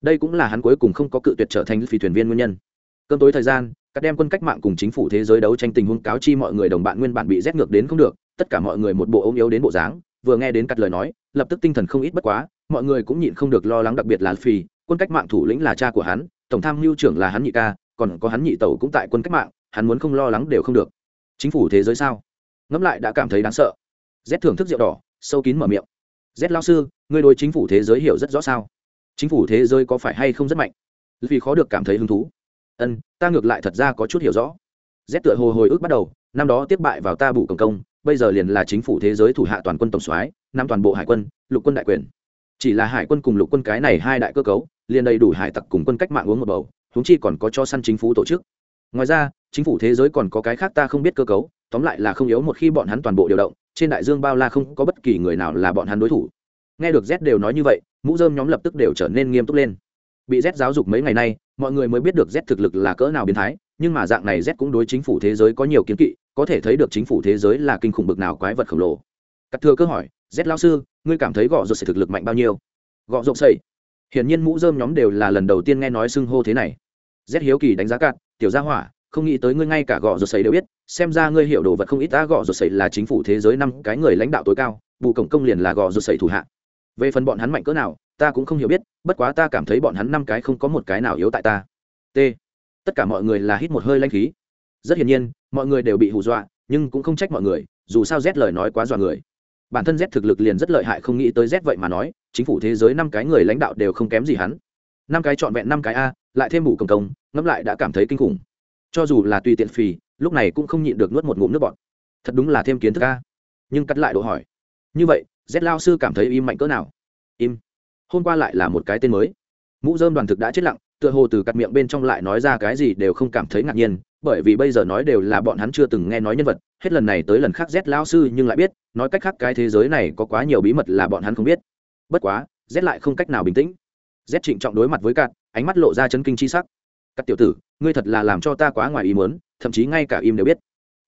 Đây cũng là hắn cuối cùng không có cự tuyệt trở thành phi thuyền viên nguyên nhân. Cơn tối thời gian, các đem quân cách mạng cùng chính phủ thế giới đấu tranh tình huống cáo chi mọi người đồng bạn nguyên bản bị rét ngược đến không được, tất cả mọi người một bộ ốm yếu đến bộ dáng, vừa nghe đến cắt lời nói, lập tức tinh thần không ít bất quá, mọi người cũng nhịn không được lo lắng đặc biệt là phi, quân cách mạng thủ lĩnh là cha của hắn, tổng tham mưu trưởng là hắn nhị ca còn có hắn nhị tẩu cũng tại quân cách mạng, hắn muốn không lo lắng đều không được. Chính phủ thế giới sao? Ngẫm lại đã cảm thấy đáng sợ. Z thưởng thức rượu đỏ, sâu kín mở miệng. Z lao sư người đối chính phủ thế giới hiểu rất rõ sao? Chính phủ thế giới có phải hay không rất mạnh? Vì khó được cảm thấy hứng thú. Ân, ta ngược lại thật ra có chút hiểu rõ. Z tựa hồ hồi ức bắt đầu, năm đó tiếp bại vào ta bù công công, bây giờ liền là chính phủ thế giới thủ hạ toàn quân tổng soái, năm toàn bộ hải quân, lục quân đại quyền. Chỉ là hải quân cùng lục quân cái này hai đại cơ cấu, liền đầy đủ hải tặc cùng quân cách mạng uống một bầu húng chi còn có cho săn chính phủ tổ chức. Ngoài ra, chính phủ thế giới còn có cái khác ta không biết cơ cấu, tóm lại là không yếu một khi bọn hắn toàn bộ điều động, trên đại dương bao la không có bất kỳ người nào là bọn hắn đối thủ. Nghe được z đều nói như vậy, mũ dơm nhóm lập tức đều trở nên nghiêm túc lên. Bị z giáo dục mấy ngày nay, mọi người mới biết được z thực lực là cỡ nào biến thái, nhưng mà dạng này z cũng đối chính phủ thế giới có nhiều kiến kỵ, có thể thấy được chính phủ thế giới là kinh khủng bực nào quái vật khổng lồ. Cắt thừa cơ hỏi, z lao sư, ngươi cảm thấy gọ rột sẽ thực lực mạnh bao nhiêu? Gọ rột xây hiển nhiên mũ dơm nhóm đều là lần đầu tiên nghe nói xưng hô thế này. Rét hiếu kỳ đánh giá cạn, tiểu gia hỏa, không nghĩ tới ngươi ngay cả gọ rột sấy đều biết, xem ra ngươi hiểu đồ vật không ít ta gọ rột sấy là chính phủ thế giới năm cái người lãnh đạo tối cao, bù cổng công liền là gọ rột sấy thủ hạ. Về phần bọn hắn mạnh cỡ nào, ta cũng không hiểu biết, bất quá ta cảm thấy bọn hắn năm cái không có một cái nào yếu tại ta. T. Tất cả mọi người là hít một hơi lanh khí. Rất hiển nhiên, mọi người đều bị hù dọa, nhưng cũng không trách mọi người, dù sao z lời nói quá dọa người. Bản thân z thực lực liền rất lợi hại, không nghĩ tới z vậy mà nói, chính phủ thế giới năm cái người lãnh đạo đều không kém gì hắn năm cái trọn vẹn năm cái a, lại thêm bù công công, ngẫm lại đã cảm thấy kinh khủng. Cho dù là tùy tiện phì, lúc này cũng không nhịn được nuốt một ngụm nước bọt. Thật đúng là thêm kiến thức a. Nhưng cắt lại độ hỏi. Như vậy, z lao sư cảm thấy im mạnh cỡ nào? Im. Hôm qua lại là một cái tên mới. Mũ dơm đoàn thực đã chết lặng, tựa hồ từ cắt miệng bên trong lại nói ra cái gì đều không cảm thấy ngạc nhiên, bởi vì bây giờ nói đều là bọn hắn chưa từng nghe nói nhân vật. Hết lần này tới lần khác z lao sư nhưng lại biết, nói cách khác cái thế giới này có quá nhiều bí mật là bọn hắn không biết. Bất quá, z lại không cách nào bình tĩnh z trịnh trọng đối mặt với cạn ánh mắt lộ ra chấn kinh chi sắc. Các tiểu tử, ngươi thật là làm cho ta quá ngoài ý muốn, thậm chí ngay cả im đều biết.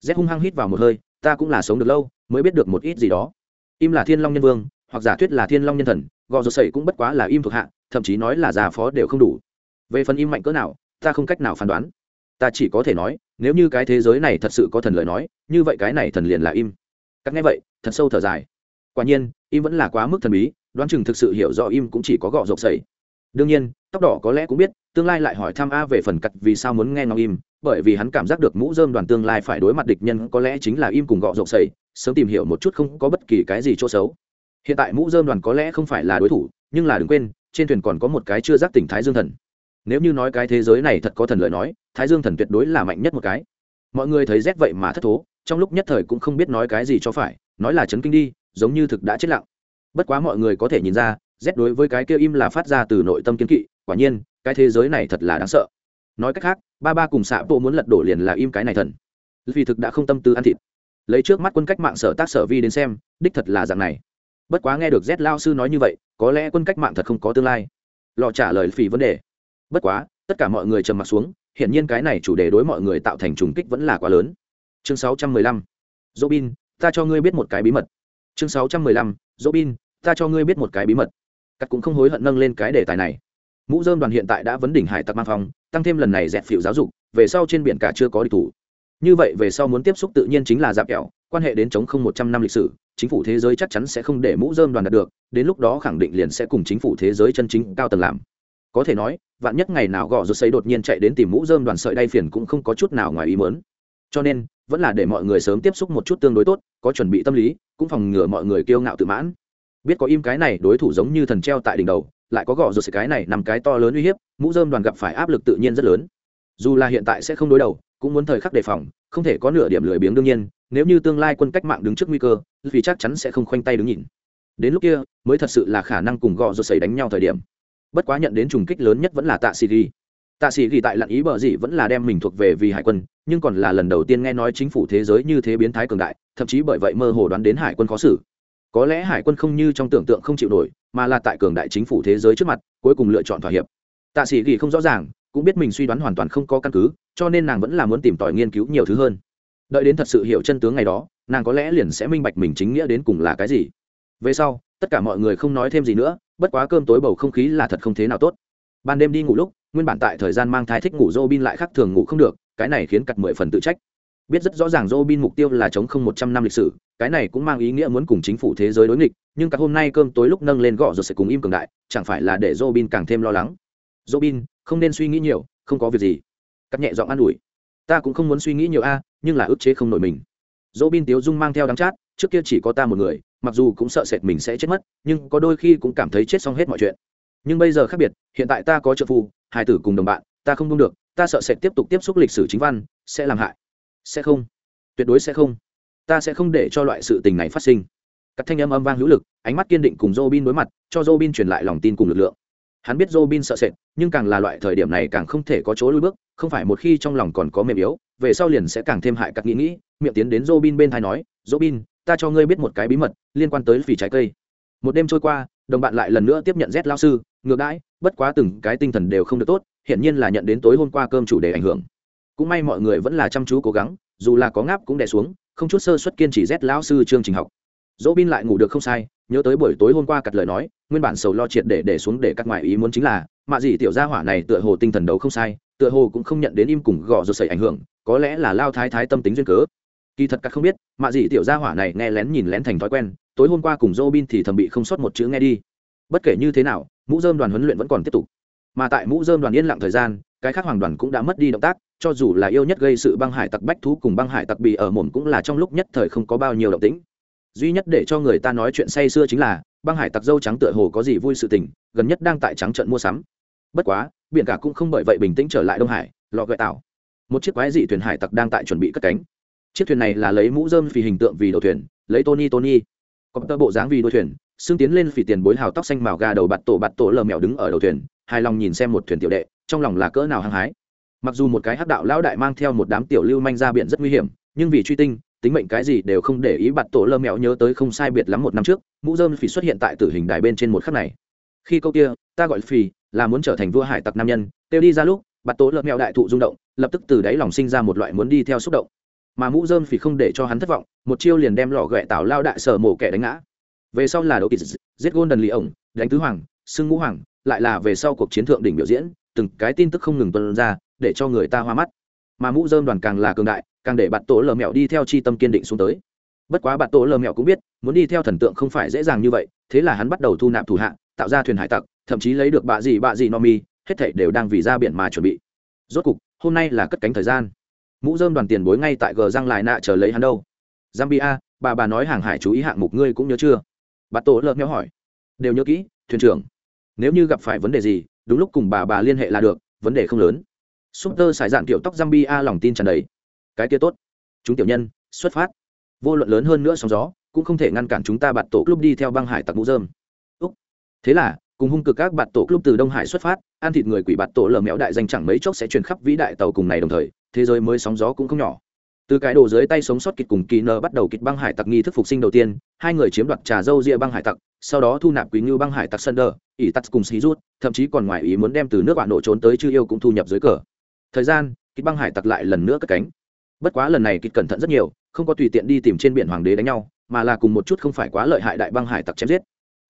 Z hung hăng hít vào một hơi, ta cũng là sống được lâu, mới biết được một ít gì đó. Im là thiên long nhân vương, hoặc giả thuyết là thiên long nhân thần, gò rột sậy cũng bất quá là im thuộc hạ, thậm chí nói là già phó đều không đủ. Về phần im mạnh cỡ nào, ta không cách nào phán đoán. Ta chỉ có thể nói, nếu như cái thế giới này thật sự có thần lời nói, như vậy cái này thần liền là im. Các nghe vậy, thật sâu thở dài. Quả nhiên, im vẫn là quá mức thần bí, đoán chừng thực sự hiểu rõ im cũng chỉ có gọ rộp sẩy đương nhiên tóc đỏ có lẽ cũng biết tương lai lại hỏi thăm a về phần cặt vì sao muốn nghe ngóng im bởi vì hắn cảm giác được mũ dơm đoàn tương lai phải đối mặt địch nhân có lẽ chính là im cùng gọ rộp sầy, sớm tìm hiểu một chút không có bất kỳ cái gì chỗ xấu. Hiện tại mũ dơm đoàn có lẽ không phải là đối thủ nhưng là đừng quên trên thuyền còn có một cái chưa giác tỉnh thái dương thần. Nếu như nói cái thế giới này thật có thần lời nói thái dương thần tuyệt đối là mạnh nhất một cái. Mọi người thấy rét vậy mà thất thố trong lúc nhất thời cũng không biết nói cái gì cho phải nói là chấn kinh đi giống như thực đã chết lặng. Bất quá mọi người có thể nhìn ra rét đối với cái kia im là phát ra từ nội tâm kiến kỵ quả nhiên cái thế giới này thật là đáng sợ. Nói cách khác ba ba cùng xạ bộ muốn lật đổ liền là im cái này thần. Vì thực đã không tâm tư ăn thịt. Lấy trước mắt quân cách mạng sở tác sở vi đến xem đích thật là dạng này. Bất quá nghe được z lao sư nói như vậy có lẽ quân cách mạng thật không có tương lai. Lò trả lời phỉ vấn đề. Bất quá tất cả mọi người trầm m ặ t xuống hiện nhiên cái này chủ đề đối mọi người tạo thành trùng kích vẫn là quá lớn. Chương 615. Robin, ta cho ngươi biết một cái bí mật. Chương 615. Robin, ta cho ngươi biết một cái bí mật cắt cũng không hối hận nâng lên cái đề tài này. Mũ dơm đoàn hiện tại đã vấn đỉnh hải tặc mang phong, tăng thêm lần này dẹp phịu giáo dục, về sau trên biển cả chưa có địch thủ. Như vậy về sau muốn tiếp xúc tự nhiên chính là dạp kẹo, quan hệ đến chống không một trăm năm lịch sử, chính phủ thế giới chắc chắn sẽ không để mũ dơm đoàn đạt được, đến lúc đó khẳng định liền sẽ cùng chính phủ thế giới chân chính cao tầng làm. Có thể nói, vạn nhất ngày nào gõ rột xây đột nhiên chạy đến tìm mũ dơm đoàn sợi đay phiền cũng không có chút nào ngoài ý mớn cho nên, vẫn là để mọi người sớm tiếp xúc một chút tương đối tốt, có chuẩn bị tâm lý, cũng phòng ngừa mọi người kiêu ngạo tự mãn biết có im cái này đối thủ giống như thần treo tại đỉnh đầu, lại có gõ rột xây cái này nằm cái to lớn uy hiếp, mũ dơm đoàn gặp phải áp lực tự nhiên rất lớn. Dù là hiện tại sẽ không đối đầu, cũng muốn thời khắc đề phòng, không thể có nửa điểm lười biếng đương nhiên, nếu như tương lai quân cách mạng đứng trước nguy cơ vì chắc chắn sẽ không khoanh tay đứng nhìn. Đến lúc kia, mới thật sự là khả năng cùng gò rột xảy đánh nhau thời điểm. Bất quá nhận đến trùng kích lớn nhất vẫn là tạ sĩ ghi. Tạ sĩ ghi tại lặn ý bờ gì vẫn là đem mình thuộc về vì hải quân, nhưng còn là lần đầu tiên nghe nói chính phủ thế giới như thế biến thái cường đại, thậm chí bởi vậy mơ hồ đoán đến hải quân khó xử có lẽ hải quân không như trong tưởng tượng không chịu nổi, mà là tại cường đại chính phủ thế giới trước mặt, cuối cùng lựa chọn thỏa hiệp. Tạ sĩ ghi không rõ ràng, cũng biết mình suy đoán hoàn toàn không có căn cứ, cho nên nàng vẫn là muốn tìm tòi nghiên cứu nhiều thứ hơn. Đợi đến thật sự hiểu chân tướng ngày đó, nàng có lẽ liền sẽ minh bạch mình chính nghĩa đến cùng là cái gì. Về sau, tất cả mọi người không nói thêm gì nữa, bất quá cơm tối bầu không khí là thật không thế nào tốt. Ban đêm đi ngủ lúc, nguyên bản tại thời gian mang thai thích ngủ dô bin lại khác thường ngủ không được, cái này khiến cặt mười phần tự trách biết rất rõ ràng robin mục tiêu là chống không một trăm năm lịch sử, cái này cũng mang ý nghĩa muốn cùng chính phủ thế giới đối nghịch, nhưng cả hôm nay cơm tối lúc nâng lên gọ rồi sẽ cùng im cường đại, chẳng phải là để robin càng thêm lo lắng. Robin, không nên suy nghĩ nhiều, không có việc gì. Cắt nhẹ giọng an ủi. Ta cũng không muốn suy nghĩ nhiều a, nhưng là ức chế không nổi mình. Robin tiếu dung mang theo đắng chát, trước kia chỉ có ta một người, mặc dù cũng sợ sệt mình sẽ chết mất, nhưng có đôi khi cũng cảm thấy chết xong hết mọi chuyện. Nhưng bây giờ khác biệt, hiện tại ta có trợ phù hai tử cùng đồng bạn, ta không buông được, ta sợ sẽ tiếp tục tiếp xúc lịch sử chính văn, sẽ làm hại sẽ không. Tuyệt đối sẽ không. Ta sẽ không để cho loại sự tình này phát sinh. Các thanh âm âm vang hữu lực, ánh mắt kiên định cùng Robin đối mặt, cho Robin truyền lại lòng tin cùng lực lượng. Hắn biết Robin sợ sệt, nhưng càng là loại thời điểm này càng không thể có chỗ lùi bước, không phải một khi trong lòng còn có mềm yếu, về sau liền sẽ càng thêm hại các nghĩ nghĩ, miệng tiến đến Robin bên tai nói, Robin, ta cho ngươi biết một cái bí mật liên quan tới phì trái cây. Một đêm trôi qua, đồng bạn lại lần nữa tiếp nhận z lao sư, ngược đãi, bất quá từng cái tinh thần đều không được tốt, hiển nhiên là nhận đến tối hôm qua cơm chủ đề ảnh hưởng cũng may mọi người vẫn là chăm chú cố gắng, dù là có ngáp cũng đè xuống, không chút sơ suất kiên trì rét lão sư chương trình học. Dỗ bin lại ngủ được không sai, nhớ tới buổi tối hôm qua cặt lời nói, nguyên bản sầu lo triệt để để xuống để các ngoại ý muốn chính là mạ gì tiểu gia hỏa này tựa hồ tinh thần đấu không sai, tựa hồ cũng không nhận đến im cùng gò rồi sẩy ảnh hưởng, có lẽ là lao thái thái tâm tính duyên cớ. Kỳ thật các không biết mạ gì tiểu gia hỏa này nghe lén nhìn lén thành thói quen, tối hôm qua cùng dỗ bin thì thầm bị không sót một chữ nghe đi. Bất kể như thế nào, mũ dơm đoàn huấn luyện vẫn còn tiếp tục. Mà tại mũ dơm đoàn yên lặng thời gian, cái khác hoàng đoàn cũng đã mất đi động tác cho dù là yêu nhất gây sự băng hải tặc bách thú cùng băng hải tặc bị ở mồm cũng là trong lúc nhất thời không có bao nhiêu động tĩnh. Duy nhất để cho người ta nói chuyện say xưa chính là, băng hải tặc dâu trắng tựa hồ có gì vui sự tình, gần nhất đang tại trắng trận mua sắm. Bất quá, biển cả cũng không bởi vậy bình tĩnh trở lại đông hải, lọ gợi tảo. Một chiếc quái dị thuyền hải tặc đang tại chuẩn bị cất cánh. Chiếc thuyền này là lấy mũ dơm vì hình tượng vì đầu thuyền, lấy tony tony. Có tơ bộ dáng vì đôi thuyền xương tiến lên vì tiền bối hào tóc xanh màu gà đầu bạt tổ bạt tổ lờ mèo đứng ở đầu thuyền, hài lòng nhìn xem một thuyền tiểu đệ, trong lòng là cỡ nào hăng hái mặc dù một cái hắc đạo lão đại mang theo một đám tiểu lưu manh ra biển rất nguy hiểm, nhưng vì truy tinh, tính mệnh cái gì đều không để ý, bạt tổ lơ mẹo nhớ tới không sai biệt lắm một năm trước, mũ dơm phì xuất hiện tại tử hình đài bên trên một khắc này. Khi câu kia, ta gọi phì, là muốn trở thành vua hải tặc nam nhân têu đi ra lúc, bạt tổ lơ mẹo đại thụ rung động, lập tức từ đáy lòng sinh ra một loại muốn đi theo xúc động. Mà mũ dơm phì không để cho hắn thất vọng, một chiêu liền đem lò ghẹ tảo lao đại sở mổ kẻ đánh ngã. Về sau là đấu kịch giết gôn đần lì ổng, đánh tứ hoàng, xưng ngũ hoàng, lại là về sau cuộc chiến thượng đỉnh biểu diễn, từng cái tin tức không ngừng tuân ra để cho người ta hoa mắt. Mà mũ dơm đoàn càng là cường đại, càng để bạn tổ lờ mẹo đi theo chi tâm kiên định xuống tới. Bất quá bạn tổ lờ mẹo cũng biết, muốn đi theo thần tượng không phải dễ dàng như vậy, thế là hắn bắt đầu thu nạp thủ hạ, tạo ra thuyền hải tặc, thậm chí lấy được bạ gì bạ gì no mi, hết thảy đều đang vì ra biển mà chuẩn bị. Rốt cục, hôm nay là cất cánh thời gian. Mũ dơm đoàn tiền bối ngay tại gờ răng lại nạ chờ lấy hắn đâu. Zambia, bà bà nói hàng hải chú ý hạng mục ngươi cũng nhớ chưa? Bà tổ lợn mẹo hỏi. Đều nhớ kỹ, thuyền trưởng. Nếu như gặp phải vấn đề gì, đúng lúc cùng bà bà liên hệ là được, vấn đề không lớn súp tơ xài dạn tiểu tóc zambia lòng tin tràn đầy. Cái kia tốt. Chúng tiểu nhân, xuất phát. Vô luận lớn hơn nữa sóng gió, cũng không thể ngăn cản chúng ta bạt tổ club đi theo băng hải tặc mũ dơm Úc. thế là, cùng hung cực các bạt tổ club từ đông hải xuất phát, ăn thịt người quỷ bạt tổ lờ mẹo đại danh chẳng mấy chốc sẽ truyền khắp vĩ đại tàu cùng này đồng thời, thế giới mới sóng gió cũng không nhỏ. Từ cái đồ dưới tay sống sót kịch cùng kỳ nơ bắt đầu kịch băng hải tặc nghi thức phục sinh đầu tiên, hai người chiếm đoạt trà dâu ria băng hải tặc, sau đó thu nạp quý ngưu băng hải tặc sân đờ ỉ tắt cùng xí rút thậm chí còn ngoài ý muốn đem từ nước bạn nổ trốn tới chư yêu cũng thu nhập dưới cờ thời gian kịch băng hải tặc lại lần nữa cất cánh. Bất quá lần này kịch cẩn thận rất nhiều, không có tùy tiện đi tìm trên biển hoàng đế đánh nhau, mà là cùng một chút không phải quá lợi hại đại băng hải tặc chém giết.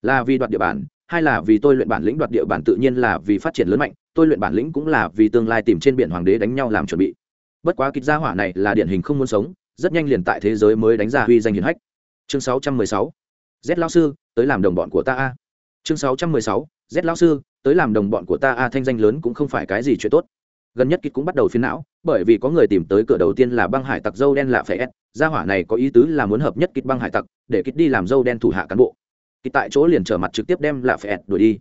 Là vì đoạt địa bàn, hay là vì tôi luyện bản lĩnh đoạt địa bàn tự nhiên là vì phát triển lớn mạnh, tôi luyện bản lĩnh cũng là vì tương lai tìm trên biển hoàng đế đánh nhau làm chuẩn bị. Bất quá kịch gia hỏa này là điển hình không muốn sống, rất nhanh liền tại thế giới mới đánh ra huy danh hiển hách. Chương 616. z lao sư, tới làm đồng bọn của ta a. Chương 616. z lao sư, tới làm đồng bọn của ta a, thanh danh lớn cũng không phải cái gì chuyện tốt gần nhất kịch cũng bắt đầu phiến não, bởi vì có người tìm tới cửa đầu tiên là băng hải tặc dâu đen lạ phải ép, gia hỏa này có ý tứ là muốn hợp nhất kịch băng hải tặc, để kịch đi làm dâu đen thủ hạ cán bộ. Kịch tại chỗ liền trở mặt trực tiếp đem lạ phải ép đuổi đi.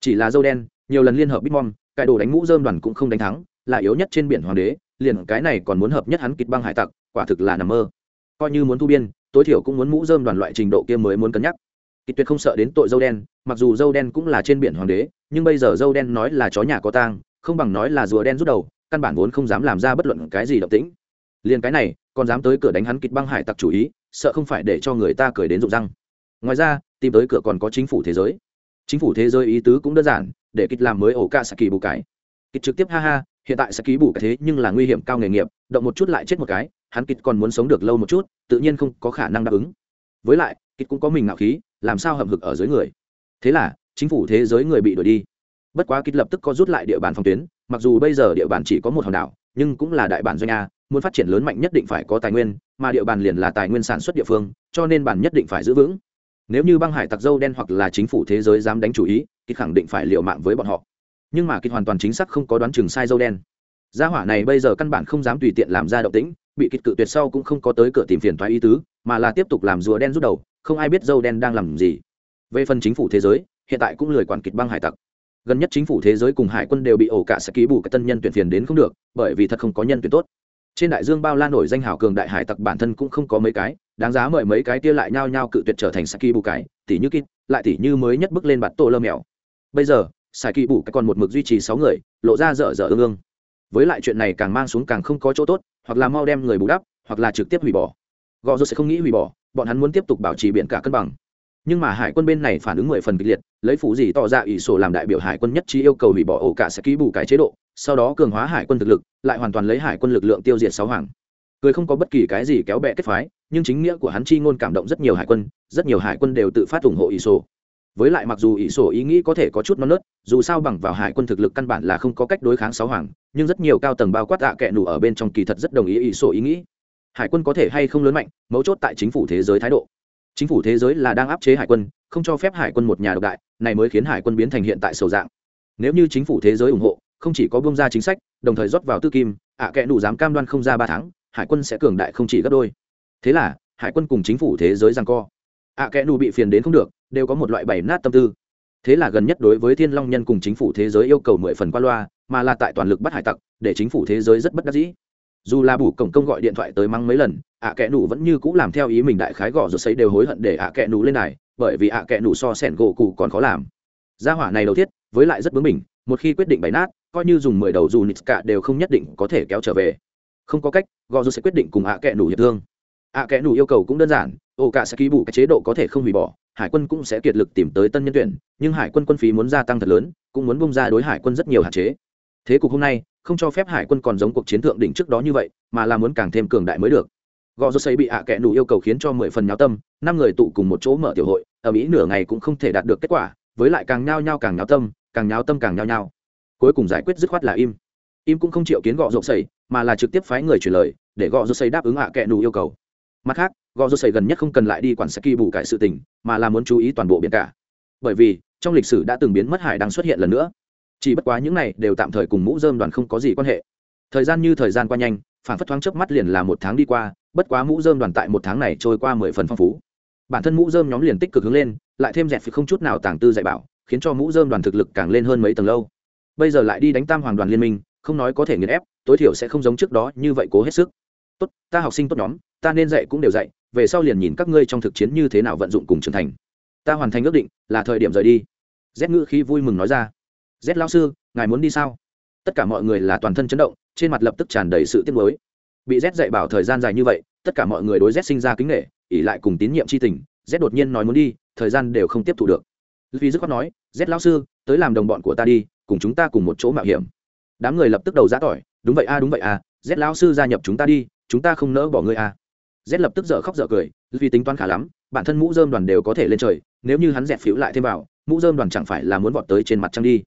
Chỉ là dâu đen, nhiều lần liên hợp bitmom cải đồ đánh mũ dơm đoàn cũng không đánh thắng, là yếu nhất trên biển hoàng đế, liền cái này còn muốn hợp nhất hắn kịch băng hải tặc, quả thực là nằm mơ. Coi như muốn thu biên, tối thiểu cũng muốn mũ dơm đoàn loại trình độ kia mới muốn cân nhắc. Kịch tuyệt không sợ đến tội dâu đen, mặc dù dâu đen cũng là trên biển hoàng đế, nhưng bây giờ dâu đen nói là chó nhà có tang không bằng nói là rùa đen rút đầu, căn bản vốn không dám làm ra bất luận cái gì động tĩnh. Liền cái này, còn dám tới cửa đánh hắn kịch băng hải tặc chủ ý, sợ không phải để cho người ta cười đến rụng răng. Ngoài ra, tìm tới cửa còn có chính phủ thế giới. Chính phủ thế giới ý tứ cũng đơn giản, để kịch làm mới ổ ca saki bù cái. Kịch trực tiếp ha ha, hiện tại saki bù cái thế nhưng là nguy hiểm cao nghề nghiệp, động một chút lại chết một cái, hắn kịch còn muốn sống được lâu một chút, tự nhiên không có khả năng đáp ứng. Với lại, kịch cũng có mình ngạo khí, làm sao hậm hực ở dưới người? Thế là, chính phủ thế giới người bị đuổi đi bất quá kích lập tức có rút lại địa bàn phòng tuyến, mặc dù bây giờ địa bàn chỉ có một hòn đảo, nhưng cũng là đại bản doanh a, muốn phát triển lớn mạnh nhất định phải có tài nguyên, mà địa bàn liền là tài nguyên sản xuất địa phương, cho nên bản nhất định phải giữ vững. Nếu như băng hải tặc dâu đen hoặc là chính phủ thế giới dám đánh chủ ý kích khẳng định phải liệu mạng với bọn họ. Nhưng mà kích hoàn toàn chính xác không có đoán chừng sai dâu đen. Gia hỏa này bây giờ căn bản không dám tùy tiện làm ra động tĩnh, bị kịch cự tuyệt sau cũng không có tới cửa tìm phiền thoái ý tứ, mà là tiếp tục làm rùa đen rút đầu, không ai biết dâu đen đang làm gì. Về phần chính phủ thế giới, hiện tại cũng lười quản kịch băng hải tặc gần nhất chính phủ thế giới cùng hải quân đều bị ổ cả sẽ ký bù cái tân nhân tuyển phiền đến không được, bởi vì thật không có nhân tuyển tốt. Trên đại dương bao la nổi danh hào cường đại hải tặc bản thân cũng không có mấy cái, đáng giá mời mấy cái kia lại nhao nhao cự tuyệt trở thành saki bù cái tỷ như kít lại tỷ như mới nhất bước lên bạt tô lơ mèo. Bây giờ saki bù cái còn một mực duy trì sáu người, lộ ra dở dở ương ương. Với lại chuyện này càng mang xuống càng không có chỗ tốt, hoặc là mau đem người bù đắp, hoặc là trực tiếp hủy bỏ. Gò rồi sẽ không nghĩ hủy bỏ, bọn hắn muốn tiếp tục bảo trì biển cả cân bằng nhưng mà hải quân bên này phản ứng mười phần kịch liệt, lấy phủ gì tỏ ra ỷ sổ làm đại biểu hải quân nhất trí yêu cầu hủy bỏ ổ cả sẽ ký bù cái chế độ, sau đó cường hóa hải quân thực lực, lại hoàn toàn lấy hải quân lực lượng tiêu diệt sáu hoàng. Cười không có bất kỳ cái gì kéo bẹ kết phái, nhưng chính nghĩa của hắn chi ngôn cảm động rất nhiều hải quân, rất nhiều hải quân đều tự phát ủng hộ ỷ sổ. Với lại mặc dù ỷ sổ ý nghĩ có thể có chút non nớt, dù sao bằng vào hải quân thực lực căn bản là không có cách đối kháng sáu hoàng, nhưng rất nhiều cao tầng bao quát tạ kệ nủ ở bên trong kỳ thật rất đồng ý ỷ sổ ý nghĩ. Hải quân có thể hay không lớn mạnh, mấu chốt tại chính phủ thế giới thái độ chính phủ thế giới là đang áp chế hải quân, không cho phép hải quân một nhà độc đại, này mới khiến hải quân biến thành hiện tại sầu dạng. Nếu như chính phủ thế giới ủng hộ, không chỉ có bông ra chính sách, đồng thời rót vào tư kim, ạ à kẽ đủ dám cam đoan không ra ba tháng, hải quân sẽ cường đại không chỉ gấp đôi. Thế là, hải quân cùng chính phủ thế giới rằng co. Ạ à kẽ đủ bị phiền đến không được, đều có một loại bảy nát tâm tư. Thế là gần nhất đối với thiên long nhân cùng chính phủ thế giới yêu cầu mười phần qua loa, mà là tại toàn lực bắt hải tặc, để chính phủ thế giới rất bất đắc dĩ. Dù là bủ cổng công gọi điện thoại tới mắng mấy lần ạ kẽ nủ vẫn như cũng làm theo ý mình đại khái gõ rồi xây đều hối hận để ạ kẽ nủ lên này, bởi vì ạ kẽ nủ so sẻn gỗ cụ còn khó làm. Gia hỏa này đầu thiết, với lại rất bướng mình một khi quyết định bày nát, coi như dùng mười đầu dù nít cả đều không nhất định có thể kéo trở về. Không có cách gò dù sẽ quyết định cùng ạ kẽ nủ hiệp thương. Ạ kẽ nủ yêu cầu cũng đơn giản, ô cả sẽ ký bù cái chế độ có thể không hủy bỏ, hải quân cũng sẽ kiệt lực tìm tới tân nhân tuyển, nhưng hải quân quân phí muốn gia tăng thật lớn, cũng muốn bung ra đối hải quân rất nhiều hạn chế. Thế cục hôm nay, không cho phép hải quân còn giống cuộc chiến thượng đỉnh trước đó như vậy, mà là muốn càng thêm cường đại mới được gò rô xây bị ạ à kẽ nủ yêu cầu khiến cho mười phần nháo tâm, năm người tụ cùng một chỗ mở tiểu hội, ở mỹ nửa ngày cũng không thể đạt được kết quả, với lại càng nhao nhao càng nháo tâm, càng nháo tâm càng nhao nhao. Cuối cùng giải quyết dứt khoát là im. Im cũng không chịu kiến gò rô xây, mà là trực tiếp phái người truyền lời, để gò rô xây đáp ứng ạ à kẽ nù yêu cầu. Mặt khác gò rô xây gần nhất không cần lại đi quản saki bù cải sự tình, mà là muốn chú ý toàn bộ biển cả. Bởi vì, trong lịch sử đã từng biến mất hải đang xuất hiện lần nữa. Chỉ bất quá những này đều tạm thời cùng mũ dơm đoàn không có gì quan hệ. Thời gian như thời gian qua nhanh phản phất thoáng chớp mắt liền là một tháng đi qua, bất quá mũ dơm đoàn tại một tháng này trôi qua mười phần phong phú. Bản thân mũ dơm nhóm liền tích cực hướng lên, lại thêm dẹt phía không chút nào tàng tư dạy bảo, khiến cho mũ dơm đoàn thực lực càng lên hơn mấy tầng lâu. Bây giờ lại đi đánh tam hoàng đoàn liên minh, không nói có thể nghiền ép, tối thiểu sẽ không giống trước đó như vậy cố hết sức. Tốt, ta học sinh tốt nhóm, ta nên dạy cũng đều dạy, về sau liền nhìn các ngươi trong thực chiến như thế nào vận dụng cùng trưởng thành. Ta hoàn thành ước định, là thời điểm rời đi. Z ngữ khi vui mừng nói ra. Z lao sư, ngài muốn đi sao? Tất cả mọi người là toàn thân chấn động trên mặt lập tức tràn đầy sự tiếc nuối. Bị rét dạy bảo thời gian dài như vậy, tất cả mọi người đối rét sinh ra kính nghệ ỉ lại cùng tín nhiệm c h i tình rét đột nhiên nói muốn đi, thời gian đều không tiếp thu được. Vì dứt khoát nói rét lão sư, tới làm đồng bọn của ta đi, cùng chúng ta cùng một chỗ mạo hiểm. Đám người lập tức đầu giã tỏi, đúng vậy a, đúng vậy a rét lão sư gia nhập chúng ta đi, chúng ta không nỡ bỏ ngươi a. Rét lập tức dở khóc dở cười vì tính toán khá lắm, bản thân mũ dơm đoàn đều có thể lên trời, nếu như hắn dẹp phiếu lại thêm vào, mũ dơm đoàn chẳng phải là muốn vọt tới trên mặt trăng đi.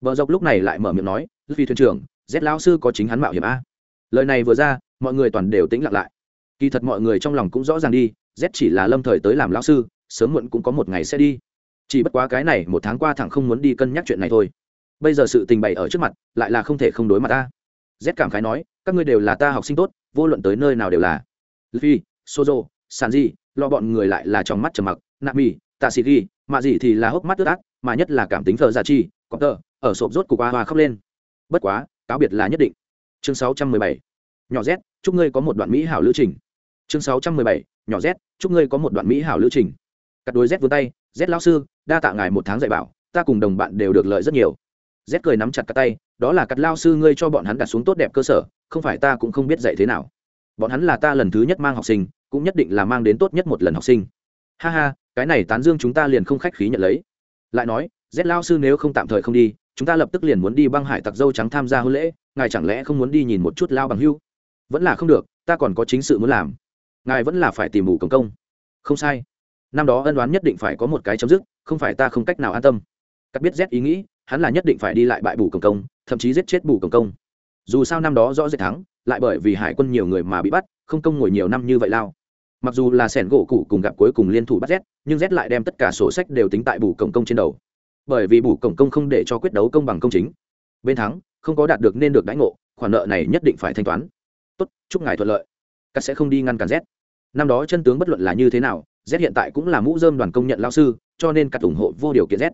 Vợ dọc lúc này lại mở miệng nói vì thuyền trưởng rét lao sư có chính hắn mạo hiểm a. Lời này vừa ra mọi người toàn đều tĩnh lặng lại. Kỳ thật mọi người trong lòng cũng rõ ràng đi z chỉ là lâm thời tới làm lão sư sớm muộn cũng có một ngày sẽ đi. Chỉ bất quá cái này một tháng qua thẳng không muốn đi cân nhắc chuyện này thôi. Bây giờ sự tình bày ở trước mặt lại là không thể không đối mặt ta. Z cảm khái nói các ngươi đều là ta học sinh tốt vô luận tới nơi nào đều là. Luffy, sozo sàn di lo bọn người lại là trong mắt trầm mặc. Nạ mì tạ xì ghi mà gì thì là hốc mắt ướt át mà nhất là cảm tính thờ giả chi có tờ ở sộp rốt của hoa hoa khóc lên. Bất quá cáo biệt là nhất định. Chương 617. nhỏ z, chúc ngươi có một đoạn mỹ hảo lữ trình. Chương 617. nhỏ z, chúc ngươi có một đoạn mỹ hảo lữ trình. Cắt đôi z vươn tay, z lão sư, đa tạ ngài một tháng dạy bảo, ta cùng đồng bạn đều được lợi rất nhiều. Z cười nắm chặt cả tay, đó là cắt lao sư ngươi cho bọn hắn đặt xuống tốt đẹp cơ sở, không phải ta cũng không biết dạy thế nào. Bọn hắn là ta lần thứ nhất mang học sinh, cũng nhất định là mang đến tốt nhất một lần học sinh. Ha ha, cái này tán dương chúng ta liền không khách khí nhận lấy. Lại nói, z lao sư nếu không tạm thời không đi chúng ta lập tức liền muốn đi băng hải tặc dâu trắng tham gia hôn lễ, ngài chẳng lẽ không muốn đi nhìn một chút lao bằng hưu? Vẫn là không được, ta còn có chính sự muốn làm. Ngài vẫn là phải tìm mù công công. Không sai. Năm đó ân đoán nhất định phải có một cái chấm dứt, không phải ta không cách nào an tâm. Cắt biết z ý nghĩ, hắn là nhất định phải đi lại bại bù công công, thậm chí giết chết bù công công. Dù sao năm đó rõ rệt thắng, lại bởi vì hải quân nhiều người mà bị bắt, không công ngồi nhiều năm như vậy lao. Mặc dù là sẻn gỗ cụ cùng gặp cuối cùng liên thủ bắt z, nhưng z lại đem tất cả sổ sách đều tính tại bù công công trên đầu bởi vì bù cổng công không để cho quyết đấu công bằng công chính. Bên thắng, không có đạt được nên được đãi ngộ, khoản nợ này nhất định phải thanh toán. Tốt, chúc ngài thuận lợi. Các sẽ không đi ngăn cản z. Năm đó chân tướng bất luận là như thế nào, z hiện tại cũng là mũ dơm đoàn công nhận lao sư, cho nên cắt ủng hộ vô điều kiện z.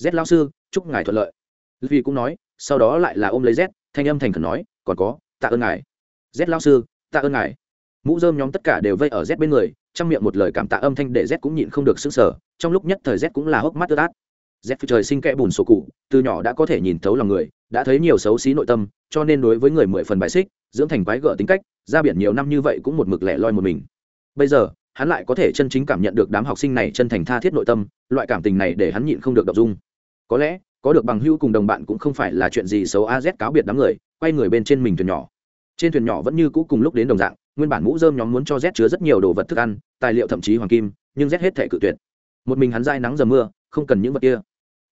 Z lao sư, chúc ngài thuận lợi. Vì cũng nói, sau đó lại là ôm lấy z, thanh âm thành khẩn nói, còn có, tạ ơn ngài. Z lao sư, tạ ơn ngài. Mũ dơm nhóm tất cả đều vây ở z bên người, trong miệng một lời cảm tạ âm thanh để z cũng nhịn không được xứng sở trong lúc nhất thời z cũng là hốc mắt tơ tát dép phi trời sinh kẽ bùn sổ cụ, từ nhỏ đã có thể nhìn thấu lòng người, đã thấy nhiều xấu xí nội tâm, cho nên đối với người mười phần bài xích, dưỡng thành quái gở tính cách, ra biển nhiều năm như vậy cũng một mực lẻ loi một mình. Bây giờ, hắn lại có thể chân chính cảm nhận được đám học sinh này chân thành tha thiết nội tâm, loại cảm tình này để hắn nhịn không được đọc dung. Có lẽ, có được bằng hữu cùng đồng bạn cũng không phải là chuyện gì xấu a z cáo biệt đám người, quay người bên trên mình thuyền nhỏ. Trên thuyền nhỏ vẫn như cũ cùng lúc đến đồng dạng, nguyên bản mũ dơm nhóm muốn cho z chứa rất nhiều đồ vật thức ăn, tài liệu thậm chí hoàng kim, nhưng z hết thể cự tuyệt. Một mình hắn dai nắng dầm mưa, không cần những vật kia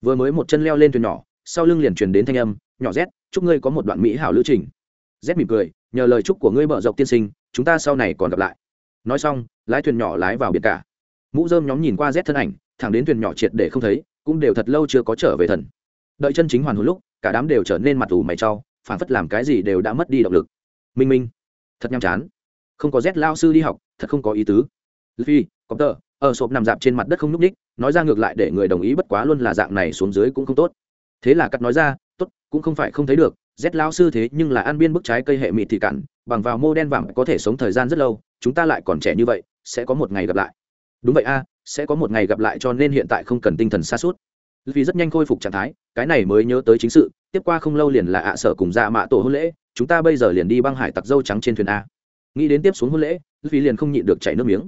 vừa mới một chân leo lên thuyền nhỏ, sau lưng liền truyền đến thanh âm, nhỏ z, chúc ngươi có một đoạn mỹ hảo lữ trình. Z mỉm cười, nhờ lời chúc của ngươi mở rộng tiên sinh, chúng ta sau này còn gặp lại. Nói xong, lái thuyền nhỏ lái vào biển cả. Mũ dơm nhóm nhìn qua z thân ảnh, thẳng đến thuyền nhỏ triệt để không thấy, cũng đều thật lâu chưa có trở về thần. Đợi chân chính hoàn hồn lúc, cả đám đều trở nên mặt ủ mày trau phản phất làm cái gì đều đã mất đi động lực. Minh minh, thật nhàm chán. Không có z lao sư đi học, thật không có ý tứ. Phi có tờ ở sộp nằm dạp trên mặt đất không nhúc ních nói ra ngược lại để người đồng ý bất quá luôn là dạng này xuống dưới cũng không tốt. Thế là cắt nói ra, tốt, cũng không phải không thấy được, z lao sư thế nhưng là ăn biên bức trái cây hệ mịt thì cặn bằng vào mô đen vàng có thể sống thời gian rất lâu, chúng ta lại còn trẻ như vậy, sẽ có một ngày gặp lại. Đúng vậy a, sẽ có một ngày gặp lại cho nên hiện tại không cần tinh thần xa suốt vì rất nhanh khôi phục trạng thái, cái này mới nhớ tới chính sự, tiếp qua không lâu liền là ạ sở cùng dạ mạ tổ hôn lễ, chúng ta bây giờ liền đi băng hải tặc dâu trắng trên thuyền a. Nghĩ đến tiếp xuống hôn lễ vì liền không nhịn được chảy nước miếng.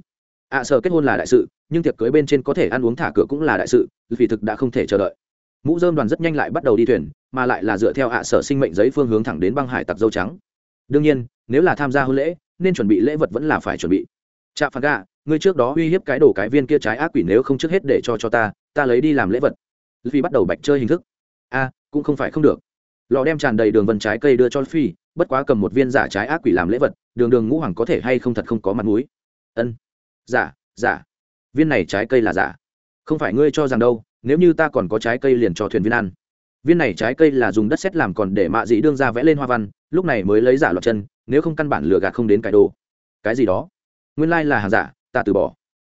À, ạ sở kết hôn là đại sự, nhưng tiệc cưới bên trên có thể ăn uống thả cửa cũng là đại sự, vì thực đã không thể chờ đợi. Mũ dơm đoàn rất nhanh lại bắt đầu đi thuyền, mà lại là dựa theo ạ sở sinh mệnh giấy phương hướng thẳng đến băng hải tặc dâu trắng. Đương nhiên, nếu là tham gia hôn lễ, nên chuẩn bị lễ vật vẫn là phải chuẩn bị. Chạ phạt gà, ngươi trước đó uy hiếp cái đồ cái viên kia trái ác quỷ nếu không trước hết để cho cho ta ta lấy đi làm lễ vật. Vì bắt đầu bạch chơi hình thức. A cũng không phải không được. Lò đem tràn đầy đường vân trái cây đưa cho phi bất quá cầm một viên giả trái ác quỷ làm lễ vật, đường đường ngũ hoàng có thể hay không thật không có mặt mũi. Ân giả giả. Viên này trái cây là giả. Không phải ngươi cho rằng đâu, nếu như ta còn có trái cây liền cho thuyền viên ăn. Viên này trái cây là dùng đất sét làm còn để mạ dị đương ra vẽ lên hoa văn, lúc này mới lấy giả lọt chân, nếu không căn bản lừa gạt không đến cái đồ. Cái gì đó? Nguyên lai là hàng giả, ta từ bỏ.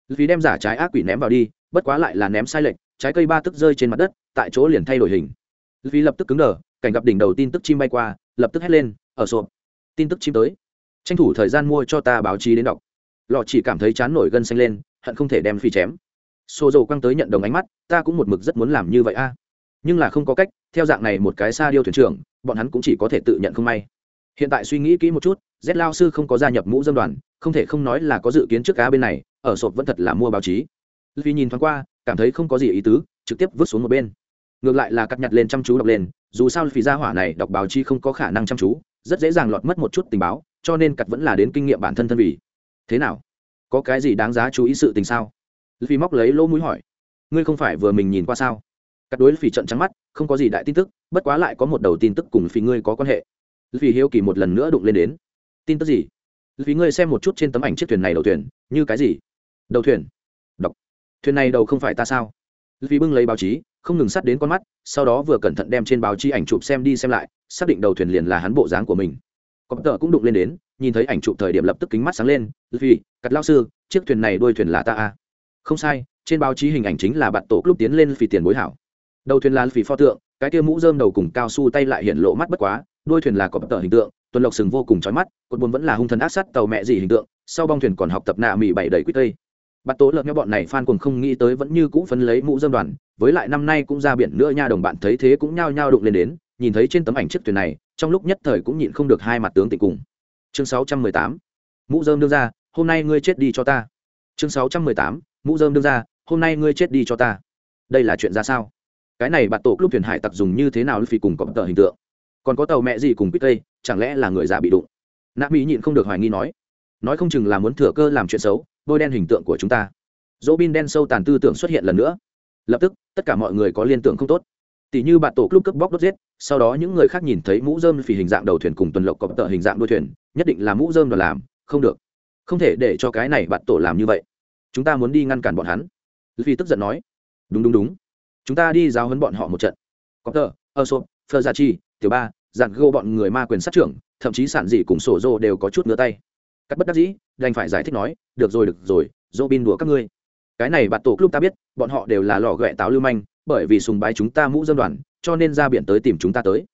Vì đem giả trái ác quỷ ném vào đi, bất quá lại là ném sai lệch, trái cây ba tức rơi trên mặt đất, tại chỗ liền thay đổi hình. Vì lập tức cứng đờ, cảnh gặp đỉnh đầu tin tức chim bay qua, lập tức hét lên, ở sộp. Tin tức chim tới. Tranh thủ thời gian mua cho ta báo chí đến đọc lọ chỉ cảm thấy chán nổi gân xanh lên, hận không thể đem phi chém. Xô dầu quăng tới nhận đồng ánh mắt, ta cũng một mực rất muốn làm như vậy a, nhưng là không có cách, theo dạng này một cái xa điêu thuyền trưởng, bọn hắn cũng chỉ có thể tự nhận không may. Hiện tại suy nghĩ kỹ một chút, z lao sư không có gia nhập mũ dân đoàn, không thể không nói là có dự kiến trước cá bên này, ở sộp vẫn thật là mua báo chí. Vì nhìn thoáng qua, cảm thấy không có gì ý tứ, trực tiếp vứt xuống một bên. Ngược lại là cắt nhặt lên chăm chú đọc lên, dù sao vì gia hỏa này đọc báo chí không có khả năng chăm chú, rất dễ dàng lọt mất một chút tình báo, cho nên cắt vẫn là đến kinh nghiệm bản thân thân vì thế nào? Có cái gì đáng giá chú ý sự tình sao? Vì móc lấy lỗ mũi hỏi. Ngươi không phải vừa mình nhìn qua sao? Cắt đối phỉ trận trắng mắt, không có gì đại tin tức, bất quá lại có một đầu tin tức cùng phỉ ngươi có quan hệ. Vì hiếu kỳ một lần nữa đụng lên đến. Tin tức gì? Vì ngươi xem một chút trên tấm ảnh chiếc thuyền này đầu thuyền, như cái gì? Đầu thuyền. Đọc thuyền này đầu không phải ta sao? Vì bưng lấy báo chí, không ngừng sắt đến con mắt, sau đó vừa cẩn thận đem trên báo chí ảnh chụp xem đi xem lại, xác định đầu thuyền liền là hắn bộ dáng của mình cọp tợ cũng đụng lên đến, nhìn thấy ảnh chụp thời điểm lập tức kính mắt sáng lên vì cắt lao sư, chiếc thuyền này đuôi thuyền là ta à. không sai, trên báo chí hình ảnh chính là bạn tổ lúc tiến lên vì tiền bối hảo đầu thuyền là vì pho tượng, cái kia mũ rơm đầu cùng cao su tay lại hiện lộ mắt bất quá, đuôi thuyền là cọp tợ hình tượng, tuần lộc sừng vô cùng chói mắt, cột buồn vẫn là hung thần ác sát tàu mẹ gì hình tượng, sau bong thuyền còn học tập nạ mỹ bảy đầy quýt tây bắt tố lợn nhau bọn này phan cùng không nghĩ tới vẫn như cũ phấn lấy mũ dâm đoàn, với lại năm nay cũng ra biển nữa nha đồng bạn thấy thế cũng nhao nhao đụng lên đến nhìn thấy trên tấm ảnh chiếc thuyền này, trong lúc nhất thời cũng nhịn không được hai mặt tướng tịnh cùng. Chương 618 mũ dơm đương ra, hôm nay ngươi chết đi cho ta. Chương 618 mũ dơm đương ra, hôm nay ngươi chết đi cho ta. Đây là chuyện ra sao? Cái này bạn tổ lúc thuyền hải tặc dùng như thế nào phi cùng có tờ hình tượng? Còn có tàu mẹ gì cùng quýt tây, chẳng lẽ là người già bị đụng? Nạ mỹ nhịn không được hoài nghi nói. Nói không chừng là muốn thừa cơ làm chuyện xấu, bôi đen hình tượng của chúng ta. Dỗ bin đen sâu tàn tư tưởng xuất hiện lần nữa. Lập tức, tất cả mọi người có liên tưởng không tốt tỷ như bạn tổ club cướp bóc đốt giết, sau đó những người khác nhìn thấy mũ dơm phì hình dạng đầu thuyền cùng tuần lộc cọp tờ hình dạng đuôi thuyền, nhất định là mũ dơm đoàn làm, không được. Không thể để cho cái này bạn tổ làm như vậy. Chúng ta muốn đi ngăn cản bọn hắn. Vì tức giận nói. Đúng đúng đúng. Chúng ta đi giáo huấn bọn họ một trận. Cọp tờ ơ sộp phơ gia chi, tiểu ba dặn gô bọn người ma quyền sát trưởng, thậm chí sản dị cùng sổ dô đều có chút ngứa tay. Cắt bất đắc dĩ, đành phải giải thích nói, được rồi được rồi dô bin đùa các ngươi. Cái này bạn tổ club ta biết, bọn họ đều là lò ghẹ táo lưu manh bởi vì sùng bái chúng ta mũ dân đoàn, cho nên ra biển tới tìm chúng ta tới.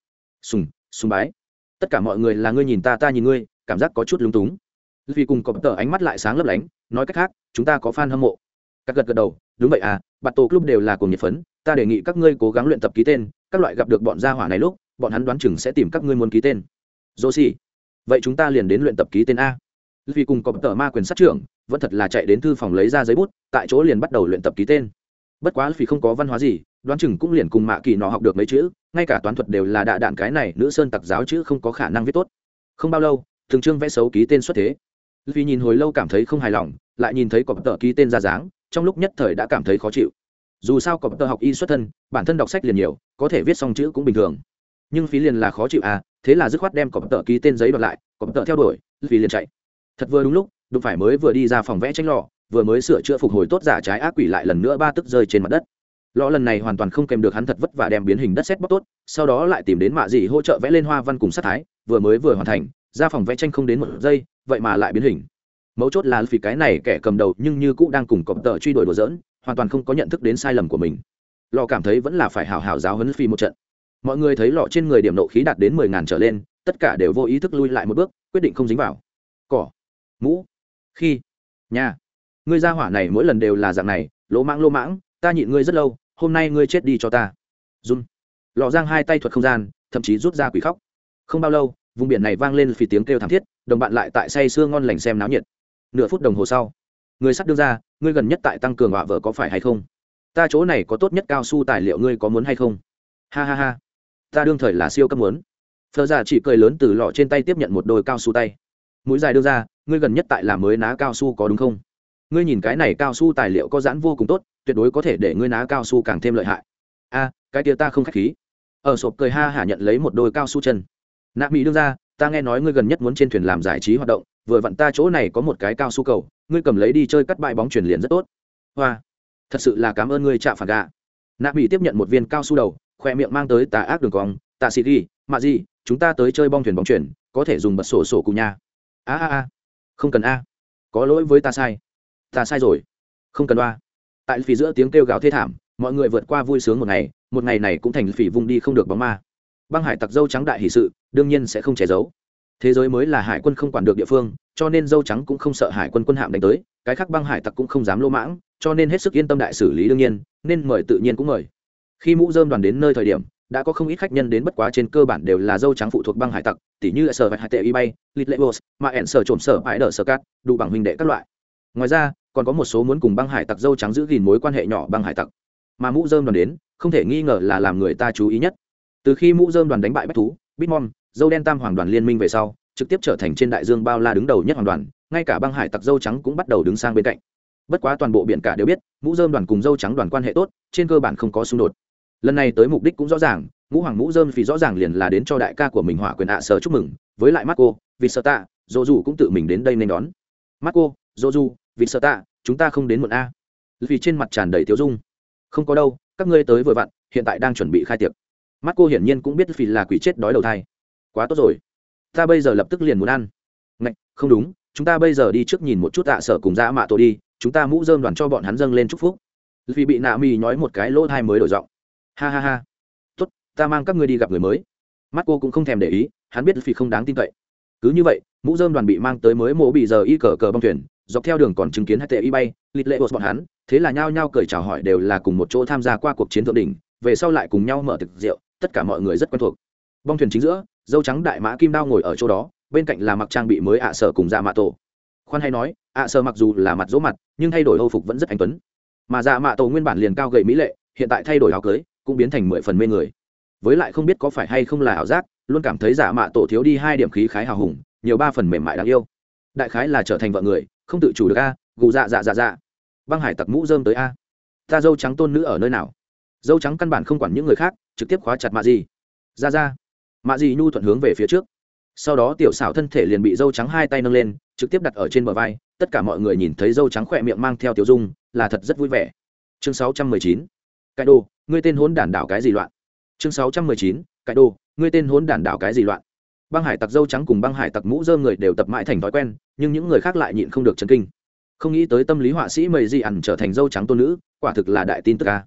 Sùng sùng bái. Tất cả mọi người là ngươi nhìn ta ta nhìn ngươi, cảm giác có chút lúng túng. Vì cùng cọp tờ ánh mắt lại sáng lấp lánh, nói cách khác, chúng ta có fan hâm mộ. Các gật gật đầu, đúng vậy à bạt tổ club đều là cùng nhiệt phấn, ta đề nghị các ngươi cố gắng luyện tập ký tên, các loại gặp được bọn gia hỏa này lúc, bọn hắn đoán chừng sẽ tìm các ngươi muốn ký tên. Dô xì vậy chúng ta liền đến luyện tập ký tên a. Vì cùng cọp tờ ma quyền sát trưởng, vẫn thật là chạy đến thư phòng lấy ra giấy bút, tại chỗ liền bắt đầu luyện tập ký tên bất quá vì không có văn hóa gì, đoán chừng cũng liền cùng mạ kỳ nọ học được mấy chữ, ngay cả toán thuật đều là đạ đạn cái này, nữ sơn tặc giáo chữ không có khả năng viết tốt. Không bao lâu thường trương vẽ xấu ký tên xuất thế. Vì nhìn hồi lâu cảm thấy không hài lòng, lại nhìn thấy cọp tờ ký tên ra dáng, trong lúc nhất thời đã cảm thấy khó chịu. Dù sao cọp tờ học y xuất thân, bản thân đọc sách liền nhiều, có thể viết xong chữ cũng bình thường. Nhưng phí liền là khó chịu à thế là dứt khoát đem cọp tờ ký tên giấy đoạt lại, cọp tờ theo đuổi vì liền chạy. Thật vừa đúng lúc, đụng phải mới vừa đi ra phòng vẽ tranh lò vừa mới sửa chữa phục hồi tốt giả trái ác quỷ lại lần nữa ba tức rơi trên mặt đất. Lọ lần này hoàn toàn không kèm được hắn thật vất vả đem biến hình đất xét bóc tốt, sau đó lại tìm đến mạ dị hỗ trợ vẽ lên hoa văn cùng sát thái, vừa mới vừa hoàn thành, ra phòng vẽ tranh không đến một giây, vậy mà lại biến hình. Mấu chốt là vì cái này kẻ cầm đầu nhưng như cũ đang cùng cọp tờ truy đuổi đùa dỡn hoàn toàn không có nhận thức đến sai lầm của mình. Lò cảm thấy vẫn là phải hào hào giáo hấn phi một trận. Mọi người thấy lọ trên người điểm nộ khí đạt đến mười ngàn trở lên, tất cả đều vô ý thức lui lại một bước, quyết định không dính vào. Cỏ, mũ, khi, nhà ngươi ra hỏa này mỗi lần đều là dạng này, lỗ mãng lỗ mãng, ta nhịn ngươi rất lâu, hôm nay ngươi chết đi cho ta. Run. Lò giang hai tay thuật không gian, thậm chí rút ra quỷ khóc. Không bao lâu, vùng biển này vang lên phì tiếng kêu thảm thiết, đồng bạn lại tại say sưa ngon lành xem náo nhiệt. Nửa phút đồng hồ sau, người sắp đưa ra, ngươi gần nhất tại tăng cường họa vợ có phải hay không? Ta chỗ này có tốt nhất cao su tài liệu ngươi có muốn hay không? Ha ha ha. Ta đương thời là siêu cấp muốn. Phờ giả chỉ cười lớn từ lọ trên tay tiếp nhận một đôi cao su tay. Mũi dài đưa ra, ngươi gần nhất tại làm mới ná cao su có đúng không? Ngươi nhìn cái này cao su tài liệu có giãn vô cùng tốt, tuyệt đối có thể để ngươi ná cao su càng thêm lợi hại. A, cái tia ta không k h á c h khí. Ở sộp cười ha hả nhận lấy một đôi cao su chân. Nạ mỹ đương ra, ta nghe nói ngươi gần nhất muốn trên thuyền làm giải trí hoạt động, vừa vặn ta chỗ này có một cái cao su cầu, ngươi cầm lấy đi chơi cắt bãi bóng chuyển liền rất tốt. Hoa, thật sự là cảm ơn ngươi chạm phản gà nạ mỹ tiếp nhận một viên cao su đầu, khoe miệng mang tới tà ác đường cong Tà sĩ ghi, mạ gì chúng ta tới chơi bong thuyền bóng chuyển có thể dùng bật sổ sổ cùng nha. A a a, không cần a, có lỗi với ta sai ta sai rồi. Không cần đoa. Tại phì giữa tiếng kêu gào thê thảm, mọi người vượt qua vui sướng một ngày một ngày này cũng thành phỉ vung đi không được bóng ma. Băng hải tặc dâu trắng đại hì sự, đương nhiên sẽ không che giấu. Thế giới mới là hải quân không quản được địa phương, cho nên dâu trắng cũng không sợ hải quân quân hạm đánh tới, cái khác băng hải tặc cũng không dám lỗ mãng, cho nên hết sức yên tâm đại xử lý đương nhiên, nên mời tự nhiên cũng mời. Khi mũ dơm đoàn đến nơi thời điểm, đã có không ít khách nhân đến bất quá trên cơ bản đều là dâu trắng phụ thuộc băng hải tặc, tỉ như sở vạch hải tệ y bay lit lệ bos mà ẻn sở trộm sở ải đờ sở cát đủ bằng huynh đệ các loại. Ngoài ra còn có một số muốn cùng băng hải tặc dâu trắng giữ gìn mối quan hệ nhỏ băng hải tặc. Mà mũ dơm đoàn đến, không thể nghi ngờ là làm người ta chú ý nhất. Từ khi mũ dơm đoàn đánh bại bách thú bitmon dâu đen tam hoàng đoàn liên minh về sau, trực tiếp trở thành trên đại dương bao la đứng đầu nhất hoàng đoàn, ngay cả băng hải tặc dâu trắng cũng bắt đầu đứng sang bên cạnh. Bất quá toàn bộ biển cả đều biết, mũ dơm đoàn cùng dâu trắng đoàn quan hệ tốt, trên cơ bản không có xung đột. Lần này tới mục đích cũng rõ ràng, ngũ hoàng mũ dơm vì rõ ràng liền là đến cho đại ca của mình hỏa quyền ạ sở chúc mừng, với lại mắt cô vì sợ tạ dỗ dù cũng tự mình đến đây nên đón. Mắt cô dô du vì sợ tạ, chúng ta không đến muộn a. Vì trên mặt tràn đầy tiêu dung. Không có đâu, các ngươi tới vừa vặn, hiện tại đang chuẩn bị khai tiệc. Mắt cô hiển nhiên cũng biết vì là quỷ chết đói đầu thai. Quá tốt rồi. Ta bây giờ lập tức liền muốn ăn. Ngạch, không đúng, chúng ta bây giờ đi trước nhìn một chút tạ sở cùng dã mạ tổ đi, chúng ta mũ dơm đoàn cho bọn hắn dâng lên chúc phúc. Vì bị nạ mì nói một cái lỗ thai mới đổi giọng. Ha ha ha. Tốt, ta mang các ngươi đi gặp người mới. Mắt cô cũng không thèm để ý, hắn biết vì không đáng tin cậy. Cứ như vậy, mũ dơm đoàn bị mang tới mới mộ bị giờ y cờ cờ bong thuyền dọc theo đường còn chứng kiến hai tệ y bay lịt lệ bọn hắn, thế là nhao nhao cười chào hỏi đều là cùng một chỗ tham gia qua cuộc chiến thượng đỉnh, về sau lại cùng nhau mở thực rượu, tất cả mọi người rất quen thuộc. Bong thuyền chính giữa, dâu trắng đại mã kim đao ngồi ở chỗ đó, bên cạnh là mặc trang bị mới ạ sở cùng dạ mạ tổ. Khoan hay nói, ạ sở mặc dù là mặt dỗ mặt, nhưng thay đổi hâu phục vẫn rất anh tuấn. Mà dạ mạ tổ nguyên bản liền cao gầy mỹ lệ, hiện tại thay đổi áo cưới, cũng biến thành mười phần mê người. Với lại không biết có phải hay không là ảo giác, luôn cảm thấy dạ mạ tổ thiếu đi hai điểm khí khái hào hùng, nhiều ba phần mềm mại đáng yêu. Đại khái là trở thành vợ người không tự chủ được a, gù dạ dạ dạ dạ. Băng hải tặc mũ dơm tới a. Ta dâu trắng tôn nữ ở nơi nào? Dâu trắng căn bản không quản những người khác, trực tiếp khóa chặt mạ gì ra ra. Mạ gì nhu thuận hướng về phía trước. Sau đó tiểu xảo thân thể liền bị dâu trắng hai tay nâng lên, trực tiếp đặt ở trên bờ vai, tất cả mọi người nhìn thấy dâu trắng khỏe miệng mang theo tiểu dung, là thật rất vui vẻ. Chương sáu trăm mười chín. Đồ, ngươi tên hốn đản đảo cái gì loạn? Chương sáu trăm mười chín. Đồ, ngươi tên hốn đản đảo cái gì loạn? Băng hải tặc dâu trắng cùng băng hải tặc mũ dơm người đều tập mãi thành thói quen, nhưng những người khác lại nhịn không được chấn kinh. Không nghĩ tới tâm lý họa sĩ mầy di ẩn trở thành dâu trắng tôn nữ, quả thực là đại tin tức ca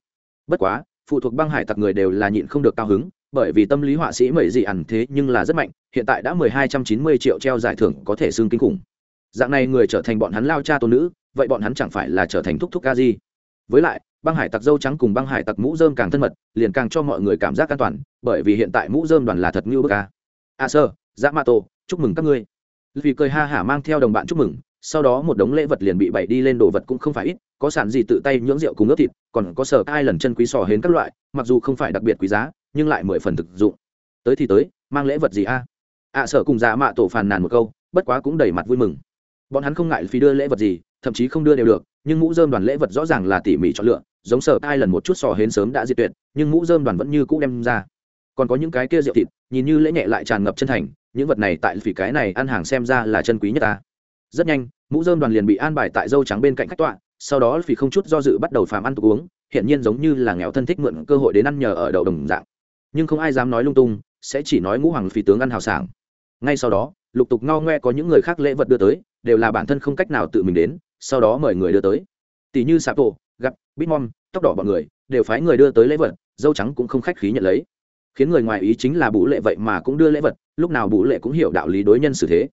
bất quá, phụ thuộc băng hải tặc người đều là nhịn không được cao hứng, bởi vì tâm lý họa sĩ mầy di ẩn thế nhưng là rất mạnh, hiện tại đã mười hai trăm chín mươi triệu treo giải thưởng có thể xương kinh khủng. Dạng này người trở thành bọn hắn lao cha tôn nữ, vậy bọn hắn chẳng phải là trở thành thúc thúc ca gì với lại, băng hải tặc dâu trắng cùng băng hải tặc mũ dơm càng thân mật, liền càng cho mọi người cảm giác an toàn, bởi vì hiện tại mũ dơm đoàn là thật ngưu bức ca a sơ dã ma Tổ, chúc mừng các ngươi. Vì cười ha hả mang theo đồng bạn chúc mừng sau đó một đống lễ vật liền bị bày đi lên đồ vật cũng không phải ít có sản gì tự tay nhưỡng rượu cùng ướp thịt còn có sở ai lần chân quý sò hến các loại mặc dù không phải đặc biệt quý giá nhưng lại mười phần thực dụng. Tới thì tới mang lễ vật gì a? À, Ạ sở cùng dạ mạ tổ phàn nàn một câu bất quá cũng đầy mặt vui mừng. Bọn hắn không ngại phí đưa lễ vật gì thậm chí không đưa đều được nhưng mũ dơm đoàn lễ vật rõ ràng là tỉ mỉ chọn lựa giống sở ai lần một chút sò hến sớm đã diệt tuyệt nhưng mũ dơm đoàn vẫn như cũ đem ra còn có những cái kia rượu thịt, nhìn như lễ nhẹ lại tràn ngập chân thành, những vật này tại phỉ cái này ăn hàng xem ra là chân quý nhất ta. Rất nhanh, mũ dơm đoàn liền bị an bài tại dâu trắng bên cạnh khách tọa, sau đó phỉ không chút do dự bắt đầu phàm ăn tục uống hiện nhiên giống như là nghèo thân thích mượn cơ hội đến ăn nhờ ở đậu đồng dạng. Nhưng không ai dám nói lung tung, sẽ chỉ nói ngũ hoàng phỉ tướng ăn hào sảng. Ngay sau đó, lục tục ngao ngoe có những người khác lễ vật đưa tới, đều là bản thân không cách nào tự mình đến, sau đó mời người đưa tới. Tỷ như sapo gặp bitmom, tóc đỏ bọn người, đều phái người đưa tới lễ vật, dâu trắng cũng không khách khí nhận lấy khiến người ngoài ý chính là bú lệ vậy mà cũng đưa lễ vật, lúc nào bú lệ cũng hiểu đạo lý đối nhân xử thế.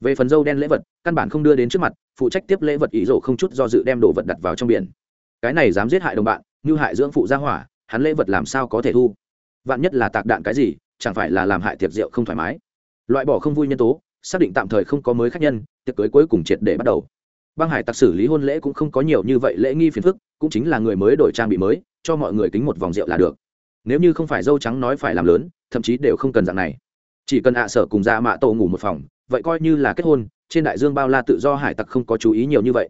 Về phần dâu đen lễ vật, căn bản không đưa đến trước mặt, phụ trách tiếp lễ vật ý rổ không chút do dự đem đồ vật đặt vào trong biển. Cái này dám giết hại đồng bạn, như hại dưỡng phụ gia hỏa, hắn lễ vật làm sao có thể thu? Vạn nhất là tạc đạn cái gì, chẳng phải là làm hại tiệc rượu không thoải mái? Loại bỏ không vui nhân tố, xác định tạm thời không có mới khách nhân, tiệc cưới cuối cùng triệt để bắt đầu. Băng hải tặc xử lý hôn lễ cũng không có nhiều như vậy lễ nghi phiền phức, cũng chính là người mới đổi trang bị mới, cho mọi người kính một vòng rượu là được nếu như không phải dâu trắng nói phải làm lớn thậm chí đều không cần dạng này. Chỉ cần ạ sở cùng ra mạ tổ ngủ một phòng vậy coi như là kết hôn trên đại dương bao la tự do hải tặc không có chú ý nhiều như vậy.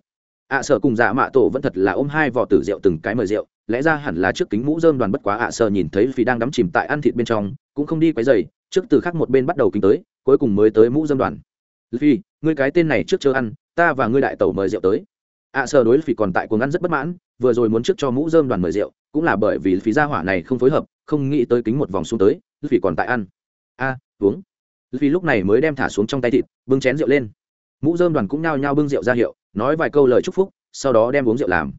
Ạ sở cùng dạ mạ tổ vẫn thật là ôm hai vỏ tử rượu từng cái mời rượu lẽ ra hẳn là trước kính mũ dơm đoàn bất quá ạ sở nhìn thấy phi đang đắm chìm tại ăn thịt bên trong cũng không đi quấy giày, trước từ khác một bên bắt đầu kính tới cuối cùng mới tới mũ dơm đoàn. Phi ngươi cái tên này trước chưa ăn ta và ngươi đại tẩu mời rượu tới. Ạ sở đối phi còn tại cuồng ăn rất bất mãn vừa rồi muốn trước cho mũ dơm đoàn mời rượu, cũng là bởi vì phí gia hỏa này không phối hợp, không nghĩ tới kính một vòng xuống tới phi còn tại ăn. A, uống. Phi lúc này mới đem thả xuống trong tay thịt, bưng chén rượu lên. Mũ dơm đoàn cũng nhao nhao bưng rượu ra hiệu, nói vài câu lời chúc phúc, sau đó đem uống rượu làm.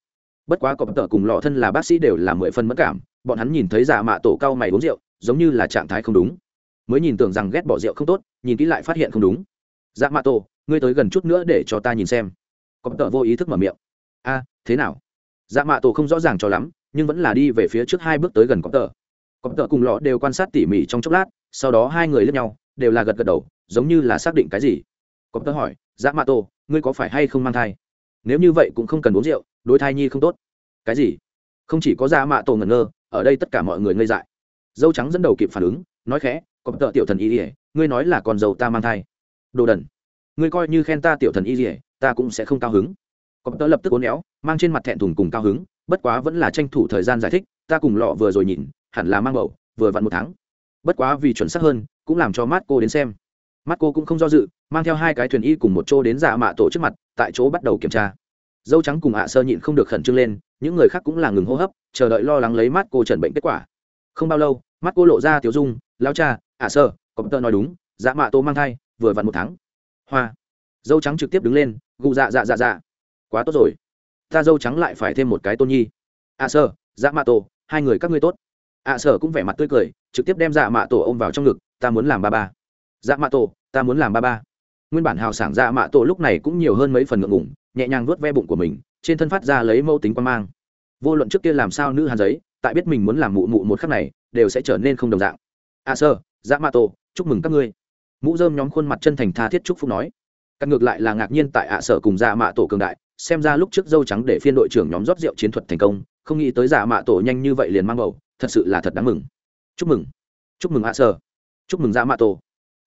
Bất quá cọp tợ cùng lọ thân là bác sĩ đều là mười phân mất cảm, bọn hắn nhìn thấy giả mạ tổ cao mày uống rượu, giống như là trạng thái không đúng. Mới nhìn tưởng rằng ghét bỏ rượu không tốt, nhìn kỹ lại phát hiện không đúng. Dạ mạ tổ, ngươi tới gần chút nữa để cho ta nhìn xem. Cọp tợ vô ý thức mở miệng. A, thế nào? Dạ mạ tổ không rõ ràng cho lắm, nhưng vẫn là đi về phía trước hai bước tới gần cọp tờ. Cọp tờ cùng lọ đều quan sát tỉ mỉ trong chốc lát, sau đó hai người lướt nhau, đều là gật gật đầu, giống như là xác định cái gì. Cọp tờ hỏi dạ mạ tổ, ngươi có phải hay không mang thai? Nếu như vậy cũng không cần uống rượu, đối thai nhi không tốt. Cái gì? Không chỉ có dạ mạ tổ ngẩn ngơ, ở đây tất cả mọi người ngây dại. Dâu trắng dẫn đầu kịp phản ứng, nói khẽ, cọp tờ tiểu thần y ỉa ngươi nói là con dâu ta mang thai. Đồ đần, ngươi coi như khen ta tiểu thần y ỉa ta cũng sẽ không cao hứng cọp tớ lập tức uốn éo, mang trên mặt thẹn thùng cùng cao hứng, bất quá vẫn là tranh thủ thời gian giải thích, ta cùng lọ vừa rồi nhìn, hẳn là mang bầu, vừa vặn một tháng. Bất quá vì chuẩn xác hơn, cũng làm cho mắt cô đến xem. Mắt cô cũng không do dự, mang theo hai cái thuyền y cùng một chỗ đến giả mạ tổ trước mặt, tại chỗ bắt đầu kiểm tra. Dâu trắng cùng ạ sơ nhịn không được khẩn trương lên, những người khác cũng là ngừng hô hấp, chờ đợi lo lắng lấy mắt cô trần bệnh kết quả. Không bao lâu mắt cô lộ ra tiểu dung lao cha, ạ sơ, có tơ nói đúng dạ mạ tổ mang thai, vừa vặn một tháng. Hoa. Dâu trắng trực tiếp đứng lên, gù dạ dạ dạ dạ quá tốt rồi. Ta dâu trắng lại phải thêm một cái tôn nhi. À, ạ sơ dạ mạ tổ, hai người các ngươi tốt. À, ạ sở cũng vẻ mặt tươi cười, trực tiếp đem dạ mạ tổ ôm vào trong ngực, ta muốn làm ba ba. Dạ mạ tổ, ta muốn làm ba ba. Nguyên bản hào sảng dạ mạ tổ lúc này cũng nhiều hơn mấy phần ngượng ngủng nhẹ nhàng vuốt ve bụng của mình, trên thân phát ra lấy mâu tính quan mang. Vô luận trước kia làm sao nữ hàn giấy, tại biết mình muốn làm mụ mụ một khắc này, đều sẽ trở nên không đồng dạng. À, A sơ dạ mạ tổ, chúc mừng các ngươi. Mũ dơm nhóm khuôn mặt chân thành tha thiết chúc phúc nói. Các ngược lại là ngạc nhiên tại ạ sở cùng dạ mạ tổ cường đại xem ra lúc trước dâu trắng để phiên đội trưởng nhóm rót rượu chiến thuật thành công, không nghĩ tới giả mạ tổ nhanh như vậy liền mang bầu, thật sự là thật đáng mừng. Chúc mừng. Chúc mừng ạ sở chúc mừng giả mạ tổ.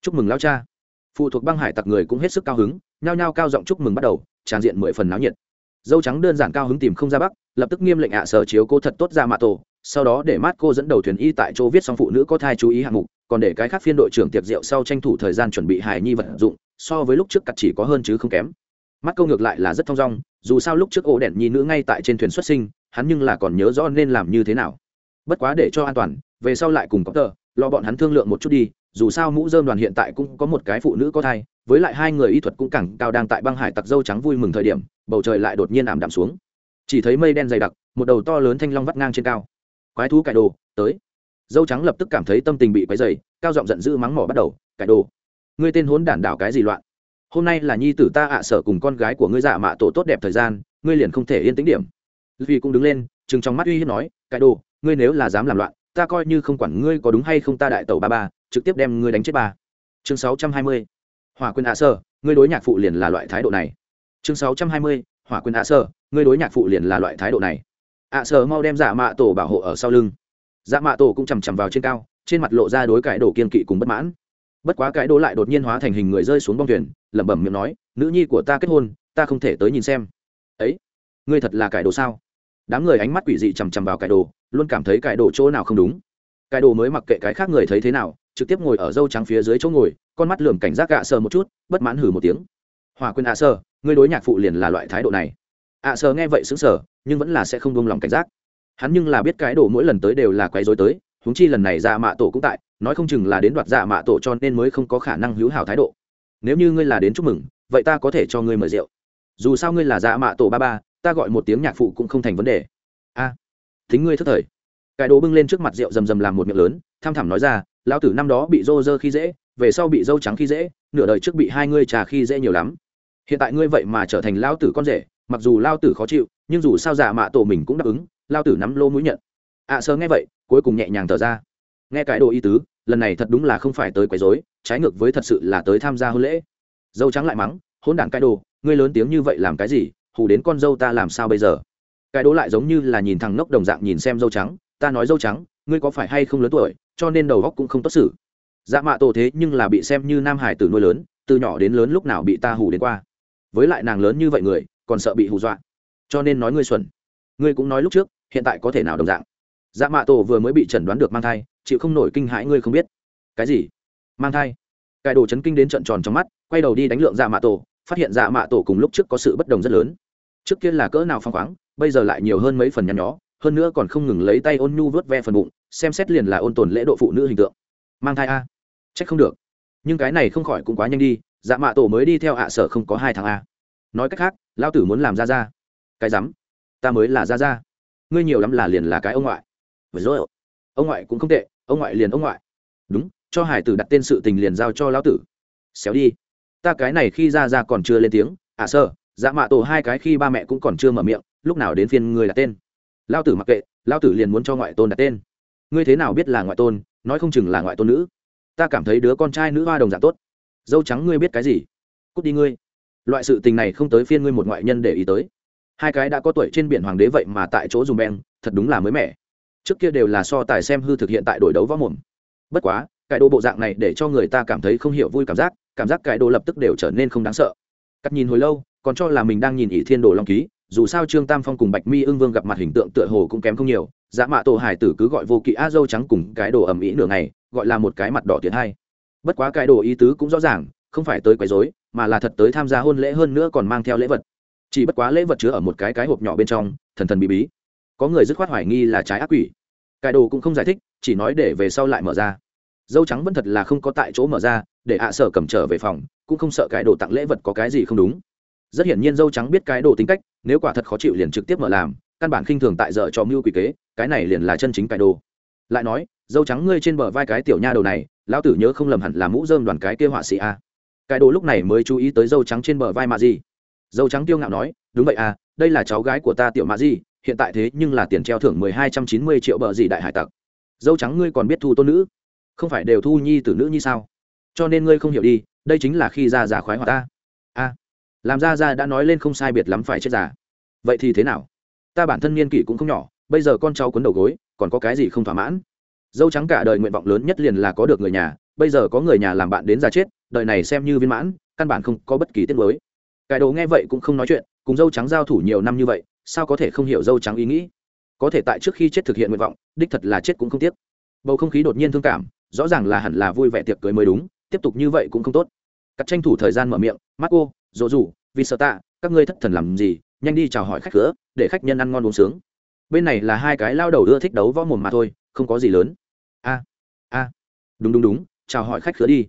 Chúc mừng lao cha. Phụ thuộc băng hải tặc người cũng hết sức cao hứng, nhao nhao cao giọng chúc mừng bắt đầu, tràn diện mười phần náo nhiệt. Dâu trắng đơn giản cao hứng tìm không ra bắc, lập tức nghiêm lệnh ạ sở chiếu cô thật tốt ra mạ tổ, sau đó để mát cô dẫn đầu thuyền y tại chỗ viết xong phụ nữ có thai chú ý hạng mục, còn để cái khác phiên đội trưởng tiệc rượu sau tranh thủ thời gian chuẩn bị hài nhi vật dụng, so với lúc trước cặt chỉ có hơn chứ không kém mắt câu ngược lại là rất thong dong, dù sao lúc trước ổ đèn nhi nữ ngay tại trên thuyền xuất sinh, hắn nhưng là còn nhớ rõ nên làm như thế nào. Bất quá để cho an toàn, về sau lại cùng có tờ lo bọn hắn thương lượng một chút đi, dù sao mũ dơm đoàn hiện tại cũng có một cái phụ nữ có thai, với lại hai người y thuật cũng càng cao đang tại băng hải tặc dâu trắng vui mừng thời điểm, bầu trời lại đột nhiên ảm đạm xuống. Chỉ thấy mây đen dày đặc, một đầu to lớn thanh long vắt ngang trên cao. Quái thú cải đồ, tới. Dâu trắng lập tức cảm thấy tâm tình bị quấy dày cao giọng giận dữ mắng mỏ bắt đầu, cải đồ, ngươi tên hốn đản đảo cái gì loạn? Hôm nay là nhi tử ta ạ, sở cùng con gái của ngươi dạ mạ tổ tốt đẹp thời gian, ngươi liền không thể yên tĩnh điểm. Vì cũng đứng lên chừng trong mắt uy hiếp nói, cái đồ, ngươi nếu là dám làm loạn, ta coi như không quản ngươi có đúng hay không ta đại tẩu ba ba, trực tiếp đem ngươi đánh chết ba. Chương sáu trăm hai mươi, hỏa quyền ạ, sở, ngươi đối nhạc phụ liền là loại thái độ này. Chương sáu trăm hai mươi, hỏa quyền ạ, sở, ngươi đối nhạc phụ liền là loại thái độ này. Ạ, sở mau đem dạ mạ tổ bảo hộ ở sau lưng. Dạ mạ tổ cũng chằm chằm vào trên cao, trên mặt lộ ra đối cải đồ kiên kỵ cùng bất mãn bất quá cái đồ lại đột nhiên hóa thành hình người rơi xuống bong thuyền, lẩm bẩm miệng nói, nữ nhi của ta kết hôn, ta không thể tới nhìn xem. Ấy, ngươi thật là cải đồ sao? Đám người ánh mắt quỷ dị chằm chằm vào cải đồ, luôn cảm thấy cải đồ chỗ nào không đúng. Cải đồ mới mặc kệ cái khác người thấy thế nào, trực tiếp ngồi ở dâu trắng phía dưới chỗ ngồi, con mắt lườm cảnh giác gạ sờ một chút, bất mãn hử một tiếng. Hòa quên ạ sơ, ngươi đối nhạc phụ liền là loại thái độ này. Ạ sơ nghe vậy xứng sở nhưng vẫn là sẽ không buông lòng cảnh giác. Hắn nhưng là biết cái đồ mỗi lần tới đều là quấy rối tới huống chi lần này dạ mạ tổ cũng tại nói không chừng là đến đoạt dạ mạ tổ cho nên mới không có khả năng hữu hảo thái độ. Nếu như ngươi là đến chúc mừng vậy ta có thể cho ngươi mời rượu. Dù sao ngươi là dạ mạ tổ ba ba ta gọi một tiếng nhạc phụ cũng không thành vấn đề. A à, thính ngươi thất thời. Cái đồ bưng lên trước mặt rượu rầm rầm làm một miệng lớn tham thảm nói ra lão tử năm đó bị rô rơ khi dễ về sau bị dâu trắng khi dễ nửa đời trước bị hai ngươi trà khi dễ nhiều lắm. Hiện tại ngươi vậy mà trở thành lao tử con rể mặc dù lao tử khó chịu nhưng dù sao dạ mạ tổ mình cũng đáp ứng lao tử nắm lô mũi nhận. Ạ à, sơ nghe vậy cuối cùng nhẹ nhàng thở ra. Nghe cái đồ ý tứ, lần này thật đúng là không phải tới quấy rối, trái ngược với thật sự là tới tham gia hôn lễ. Dâu trắng lại mắng, hôn đản cái đồ, ngươi lớn tiếng như vậy làm cái gì, hù đến con dâu ta làm sao bây giờ? Cái đồ lại giống như là nhìn thằng ngốc đồng dạng nhìn xem dâu trắng, ta nói dâu trắng, ngươi có phải hay không lớn tuổi, cho nên đầu góc cũng không tốt xử. Dạ mạ tổ thế nhưng là bị xem như nam hải tử nuôi lớn, từ nhỏ đến lớn lúc nào bị ta hù đến qua. Với lại nàng lớn như vậy người, còn sợ bị hù dọa. Cho nên nói ngươi xuẩn. Ngươi cũng nói lúc trước, hiện tại có thể nào đồng dạng? Dạ mạ tổ vừa mới bị chẩn đoán được mang thai, chịu không nổi kinh hãi, ngươi không biết. Cái gì? Mang thai? Cải đồ chấn kinh đến trận tròn trong mắt, quay đầu đi đánh lượng dạ mạ tổ, phát hiện dạ mạ tổ cùng lúc trước có sự bất đồng rất lớn. Trước kia là cỡ nào phong khoáng, bây giờ lại nhiều hơn mấy phần nhăn nhó, hơn nữa còn không ngừng lấy tay ôn nhu vớt ve phần bụng, xem xét liền là ôn tồn lễ độ phụ nữ hình tượng. Mang thai a? Trách không được. Nhưng cái này không khỏi cũng quá nhanh đi dạ mạ tổ mới đi theo hạ sở không có hai tháng a. Nói cách khác lao tử muốn làm ra ra. Cái rắm? Ta mới là ra ra. Ngươi nhiều lắm là liền là cái ông ngoại rồi, ông ngoại cũng không tệ, ông ngoại liền ông ngoại. Đúng, cho hải tử đặt tên sự tình liền giao cho lão tử. Xéo đi. Ta cái này khi ra ra còn chưa lên tiếng. À sơ dạ mạ tổ hai cái khi ba mẹ cũng còn chưa mở miệng, lúc nào đến phiên người đặt tên. Lao tử mặc kệ lao tử liền muốn cho ngoại tôn đặt tên. Ngươi thế nào biết là ngoại tôn, nói không chừng là ngoại tôn nữ. Ta cảm thấy đứa con trai nữ hoa đồng dạng tốt. Dâu trắng ngươi biết cái gì? Cút đi ngươi. Loại sự tình này không tới phiên ngươi một ngoại nhân để ý tới. Hai cái đã có tuổi trên biển hoàng đế vậy mà tại chỗ dùng beng, thật đúng là mới mẻ trước kia đều là so tài xem hư thực hiện tại đổi đấu võ mồm. Bất quá cải đồ bộ dạng này để cho người ta cảm thấy không hiểu vui cảm giác cảm giác cải đồ lập tức đều trở nên không đáng sợ. Cắt nhìn hồi lâu, còn cho là mình đang nhìn ỷ thiên đồ long ký, dù sao trương tam phong cùng bạch mi ưng vương gặp mặt hình tượng tựa hồ cũng kém không nhiều dã mạ tổ hải tử cứ gọi vô kỵ a dâu trắng cùng cái đồ ầm ĩ nửa ngày, gọi là một cái mặt đỏ tiến hay. bất quá cái đồ ý tứ cũng rõ ràng, không phải tới quấy rối, mà là thật tới tham gia hôn lễ hơn nữa còn mang theo lễ vật. Chỉ bất quá lễ vật chứa ở một cái cái hộp nhỏ bên trong, thần thần bí bí có người dứt khoát hoài nghi là trái ác quỷ. Cái đồ cũng không giải thích, chỉ nói để về sau lại mở ra. Dâu trắng vẫn thật là không có tại chỗ mở ra, để ạ sở cầm trở về phòng, cũng không sợ cái đồ tặng lễ vật có cái gì không đúng. Rất hiển nhiên dâu trắng biết cái đồ tính cách, nếu quả thật khó chịu liền trực tiếp mở làm, căn bản khinh thường tại giờ cho mưu quỷ kế, cái này liền là chân chính cái đồ. Lại nói, dâu trắng ngươi trên bờ vai cái tiểu nha đầu này, lão tử nhớ không lầm hẳn là mũ dơm đoàn cái kia họa sĩ a. Cái đồ lúc này mới chú ý tới dâu trắng trên bờ vai mà gì. Dâu trắng tiêu ngạo nói, đúng vậy à đây là cháu gái của ta tiểu mà gì? Hiện tại thế nhưng là tiền treo thưởng mười hai trăm chín mươi triệu bờ gì đại hải tặc. Dâu trắng ngươi còn biết thu tôn nữ? Không phải đều thu nhi tử nữ như sao? Cho nên ngươi không hiểu đi, đây chính là khi ra giả khoái hoạt ta. A. Làm ra ra đã nói lên không sai biệt lắm phải chết giả vậy thì thế nào? Ta bản thân niên kỷ cũng không nhỏ, bây giờ con cháu cuốn đầu gối, còn có cái gì không thỏa mãn? Dâu trắng cả đời nguyện vọng lớn nhất liền là có được người nhà, bây giờ có người nhà làm bạn đến già chết, đời này xem như viên mãn, căn bản không có bất kỳ tiết mới cải đồ nghe vậy cũng không nói chuyện cùng dâu trắng giao thủ nhiều năm như vậy, sao có thể không hiểu dâu trắng ý nghĩ? Có thể tại trước khi chết thực hiện nguyện vọng, đích thật là chết cũng không tiếc. Bầu không khí đột nhiên thương cảm, rõ ràng là hẳn là vui vẻ tiệc cưới mới đúng, tiếp tục như vậy cũng không tốt. Cắt tranh thủ thời gian mở miệng mắt cô dỗ dụ vì sợ tạ, các ngươi thất thần làm gì? Nhanh đi chào hỏi khách cửa, để khách nhân ăn ngon uống sướng. Bên này là hai cái lao đầu ưa thích đấu võ mồm mà thôi, không có gì lớn. A a, đúng đúng đúng, chào hỏi khách khứa đi.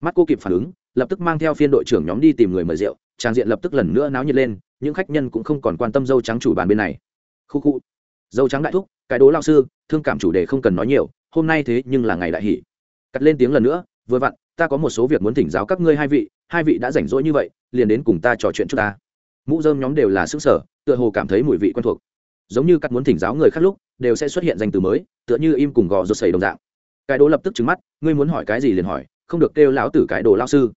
Mắt cô kịp phản ứng, lập tức mang theo phiên đội trưởng nhóm đi tìm người mời rượu, trang diện lập tức lần nữa náo nhiệt lên những khách nhân cũng không còn quan tâm dâu trắng chủ bàn bên này. Khu khu. Dâu trắng đại thúc, cái đố lao sư, thương cảm chủ đề không cần nói nhiều, hôm nay thế nhưng là ngày đại hỷ. Cắt lên tiếng lần nữa, vừa vặn, ta có một số việc muốn thỉnh giáo các ngươi hai vị hai vị đã rảnh rỗi như vậy, liền đến cùng ta trò chuyện chút ta. Mũ dơm nhóm đều là xứ sở, tựa hồ cảm thấy mùi vị quen thuộc. Giống như cắt muốn thỉnh giáo người khác lúc, đều sẽ xuất hiện danh từ mới, tựa như im cùng gò rột sầy đồng dạng. Cái đồ lập tức trứng mắt, ngươi muốn hỏi cái gì liền hỏi, không được kêu lão tử cái đồ lao sư.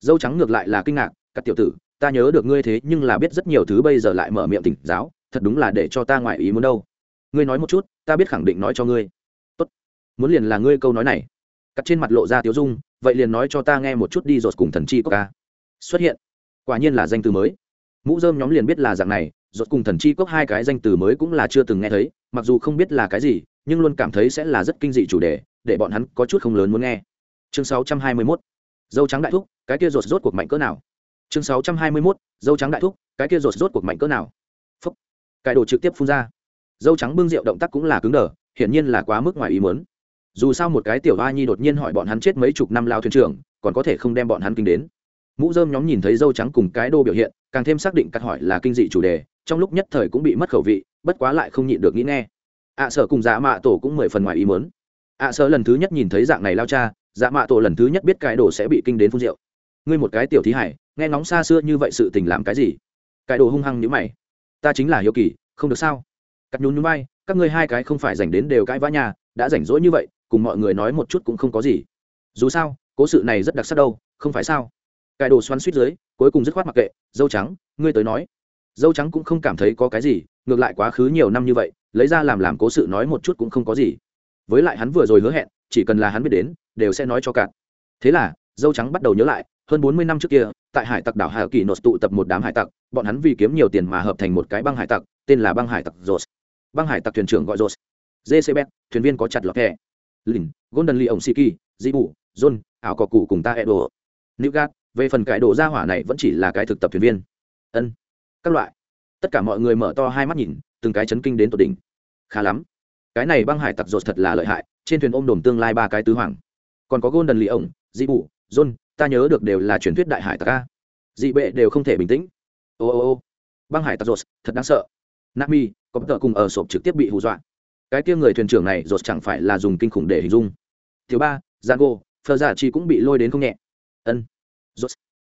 Dâu trắng ngược lại là kinh ngạc các tiểu tử ta nhớ được ngươi thế nhưng là biết rất nhiều thứ bây giờ lại mở miệng tỉnh giáo, thật đúng là để cho ta ngoại ý muốn đâu. Ngươi nói một chút, ta biết khẳng định nói cho ngươi. Tốt. Muốn liền là ngươi câu nói này. Cắt trên mặt lộ ra tiếu dung, vậy liền nói cho ta nghe một chút đi rột cùng thần chi cốc ca. Xuất hiện. Quả nhiên là danh từ mới. Mũ dơm nhóm liền biết là dạng này rột cùng thần chi cốc hai cái danh từ mới cũng là chưa từng nghe thấy, mặc dù không biết là cái gì, nhưng luôn cảm thấy sẽ là rất kinh dị chủ đề, để bọn hắn có chút không lớn muốn nghe. Chương 621. dâu trắng đại thúc, cái kia rột rốt cuộc mạnh cỡ nào? Chương 621. dâu trắng đại thúc, cái kia rột rốt cuộc mạnh cỡ nào? Phúc. Cái đồ trực tiếp phun ra. Dâu trắng bưng rượu động tác cũng là cứng đờ, hiển nhiên là quá mức ngoài ý muốn. Dù sao một cái tiểu a nhi đột nhiên hỏi bọn hắn chết mấy chục năm lao thuyền trưởng, còn có thể không đem bọn hắn kinh đến. Mũ dơm nhóm nhìn thấy dâu trắng cùng cái đô biểu hiện, càng thêm xác định cắt hỏi là kinh dị chủ đề, trong lúc nhất thời cũng bị mất khẩu vị, bất quá lại không nhịn được nghĩ nghe. Ạ sở cùng dạ mạ tổ cũng mười phần ngoài ý muốn. Ạ sở lần thứ nhất nhìn thấy dạng này lao cha dạ mạ tổ lần thứ nhất biết cái đồ sẽ bị kinh đến phun rượu. Ngươi một cái tiểu thí hải nghe ngóng xa xưa như vậy sự tình làm cái gì? Cái đồ hung hăng nhữ mày. Ta chính là hiếu kỳ, không được sao? Cắt nhún nhún bay các ngươi hai cái không phải dành đến đều cãi vã nhà, đã rảnh rỗi như vậy, cùng mọi người nói một chút cũng không có gì. Dù sao, cố sự này rất đặc sắc đâu, không phải sao? Cải đồ xoắn suýt dưới, cuối cùng dứt khoát mặc kệ, dâu trắng, ngươi tới nói. Dâu trắng cũng không cảm thấy có cái gì, ngược lại quá khứ nhiều năm như vậy, lấy ra làm làm cố sự nói một chút cũng không có gì. Với lại hắn vừa rồi hứa hẹn, chỉ cần là hắn biết đến, đều sẽ nói cho cạn. Thế là, dâu trắng bắt đầu nhớ lại hơn bốn mươi năm trước kia tại hải tặc đảo hà kỳ nốt tụ tập một đám hải tặc bọn hắn vì kiếm nhiều tiền mà hợp thành một cái băng hải tặc tên là băng hải tặc rột băng hải tặc thuyền trưởng gọi rột jcb thuyền viên có chặt lọt kẹ Lin, golden lee ổng siki di bù john ảo cỏ cụ cùng ta edo. Nữ về phần cải đồ gia hỏa này vẫn chỉ là cái thực tập thuyền viên. Ân. Các loại. Tất cả mọi người mở to hai mắt nhìn từng cái chấn kinh đến tột đỉnh. Khá lắm. Cái này băng hải tặc rột thật là lợi hại trên thuyền ôm đồm tương lai ba cái tứ hoàng. Còn có golden lee ổng dị john ta nhớ được đều là truyền thuyết đại hải tặc a dị bệ đều không thể bình tĩnh ô ô ô băng hải tặc rột thật đáng sợ nami có tờ cùng ở sộp trực tiếp bị hù dọa cái kia người thuyền trưởng này rột chẳng phải là dùng kinh khủng để hình dung thứ ba Zago, Phở Giả Chi cũng bị lôi đến không nhẹ. Ân. Rốt.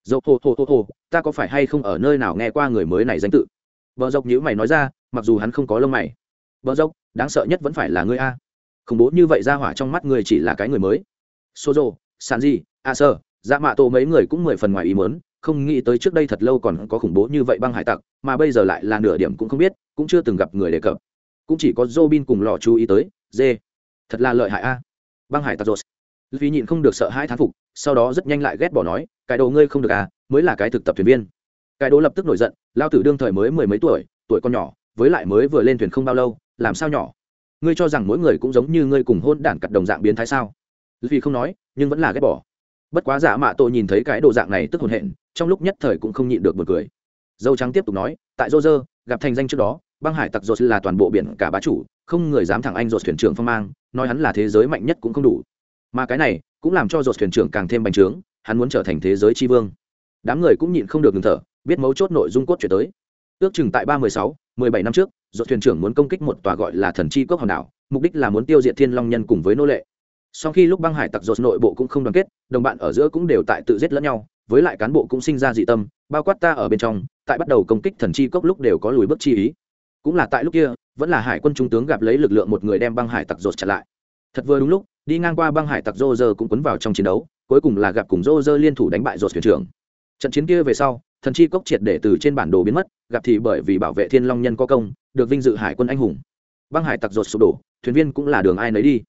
Dậu hồ hồ hồ hồ, ta có phải hay không ở nơi nào nghe qua người mới này danh tự? Bờ dốc nhíu mày nói ra, mặc dù hắn không có lông mày. Bờ dốc, đáng sợ nhất vẫn phải là ngươi a. Không bố như vậy ra hỏa trong mắt ngươi chỉ là cái người mới. Sozo, Sanji, Acer, Dạ Mạ Tổ mấy người cũng mười phần ngoài ý muốn, không nghĩ tới trước đây thật lâu còn có khủng bố như vậy băng hải tặc, mà bây giờ lại là nửa điểm cũng không biết, cũng chưa từng gặp người đề cập. Cũng chỉ có Robin cùng lọ chú ý tới, dê. Thật là lợi hại a. Băng hải tặc rốt vì nhịn không được sợ hai thán phục sau đó rất nhanh lại ghét bỏ nói cái đồ ngươi không được à mới là cái thực tập thuyền viên cái đồ lập tức nổi giận lao tử đương thời mới mười mấy tuổi tuổi con nhỏ với lại mới vừa lên thuyền không bao lâu làm sao nhỏ ngươi cho rằng mỗi người cũng giống như ngươi cùng hôn đản cặt đồng dạng biến thái sao vì không nói nhưng vẫn là ghét bỏ bất quá giả mạ tôi nhìn thấy cái đồ dạng này tức hồn hện, trong lúc nhất thời cũng không nhịn được một cười. Dâu trắng tiếp tục nói, tại dô dơ gặp thành danh trước đó, băng hải tặc dột là toàn bộ biển cả bá chủ, không người dám thẳng anh dột thuyền trưởng phong mang, nói hắn là thế giới mạnh nhất cũng không đủ. Mà cái này cũng làm cho dột thuyền trưởng càng thêm bành trướng, hắn muốn trở thành thế giới tri vương. Đám người cũng nhịn không được ngừng thở, biết mấu chốt nội dung cốt chuyển tới. Ước chừng tại ba mươi sáu, mười bảy năm trước dột thuyền trưởng muốn công kích một tòa gọi là thần chi cốc hòn đảo, mục đích là muốn tiêu diệt thiên long nhân cùng với nô lệ sau khi lúc băng hải tặc dột nội bộ cũng không đoàn kết, đồng bạn ở giữa cũng đều tại tự giết lẫn nhau, với lại cán bộ cũng sinh ra dị tâm, bao quát ta ở bên trong, tại bắt đầu công kích thần chi cốc lúc đều có lùi bước chi ý. Cũng là tại lúc kia, vẫn là hải quân trung tướng gặp lấy lực lượng một người đem băng hải tặc dột chặn lại. Thật vừa đúng lúc, đi ngang qua băng hải tặc dô dơ cũng quấn vào trong chiến đấu, cuối cùng là gặp cùng dô dơ liên thủ đánh bại rột thuyền trưởng. Trận chiến kia về sau, thần chi cốc triệt để từ trên bản đồ biến mất, gặp thì bởi vì bảo vệ thiên long nhân có công, được vinh dự hải quân anh hùng. Băng hải tặc rột sụp đổ, thuyền viên cũng là đường ai nấy đi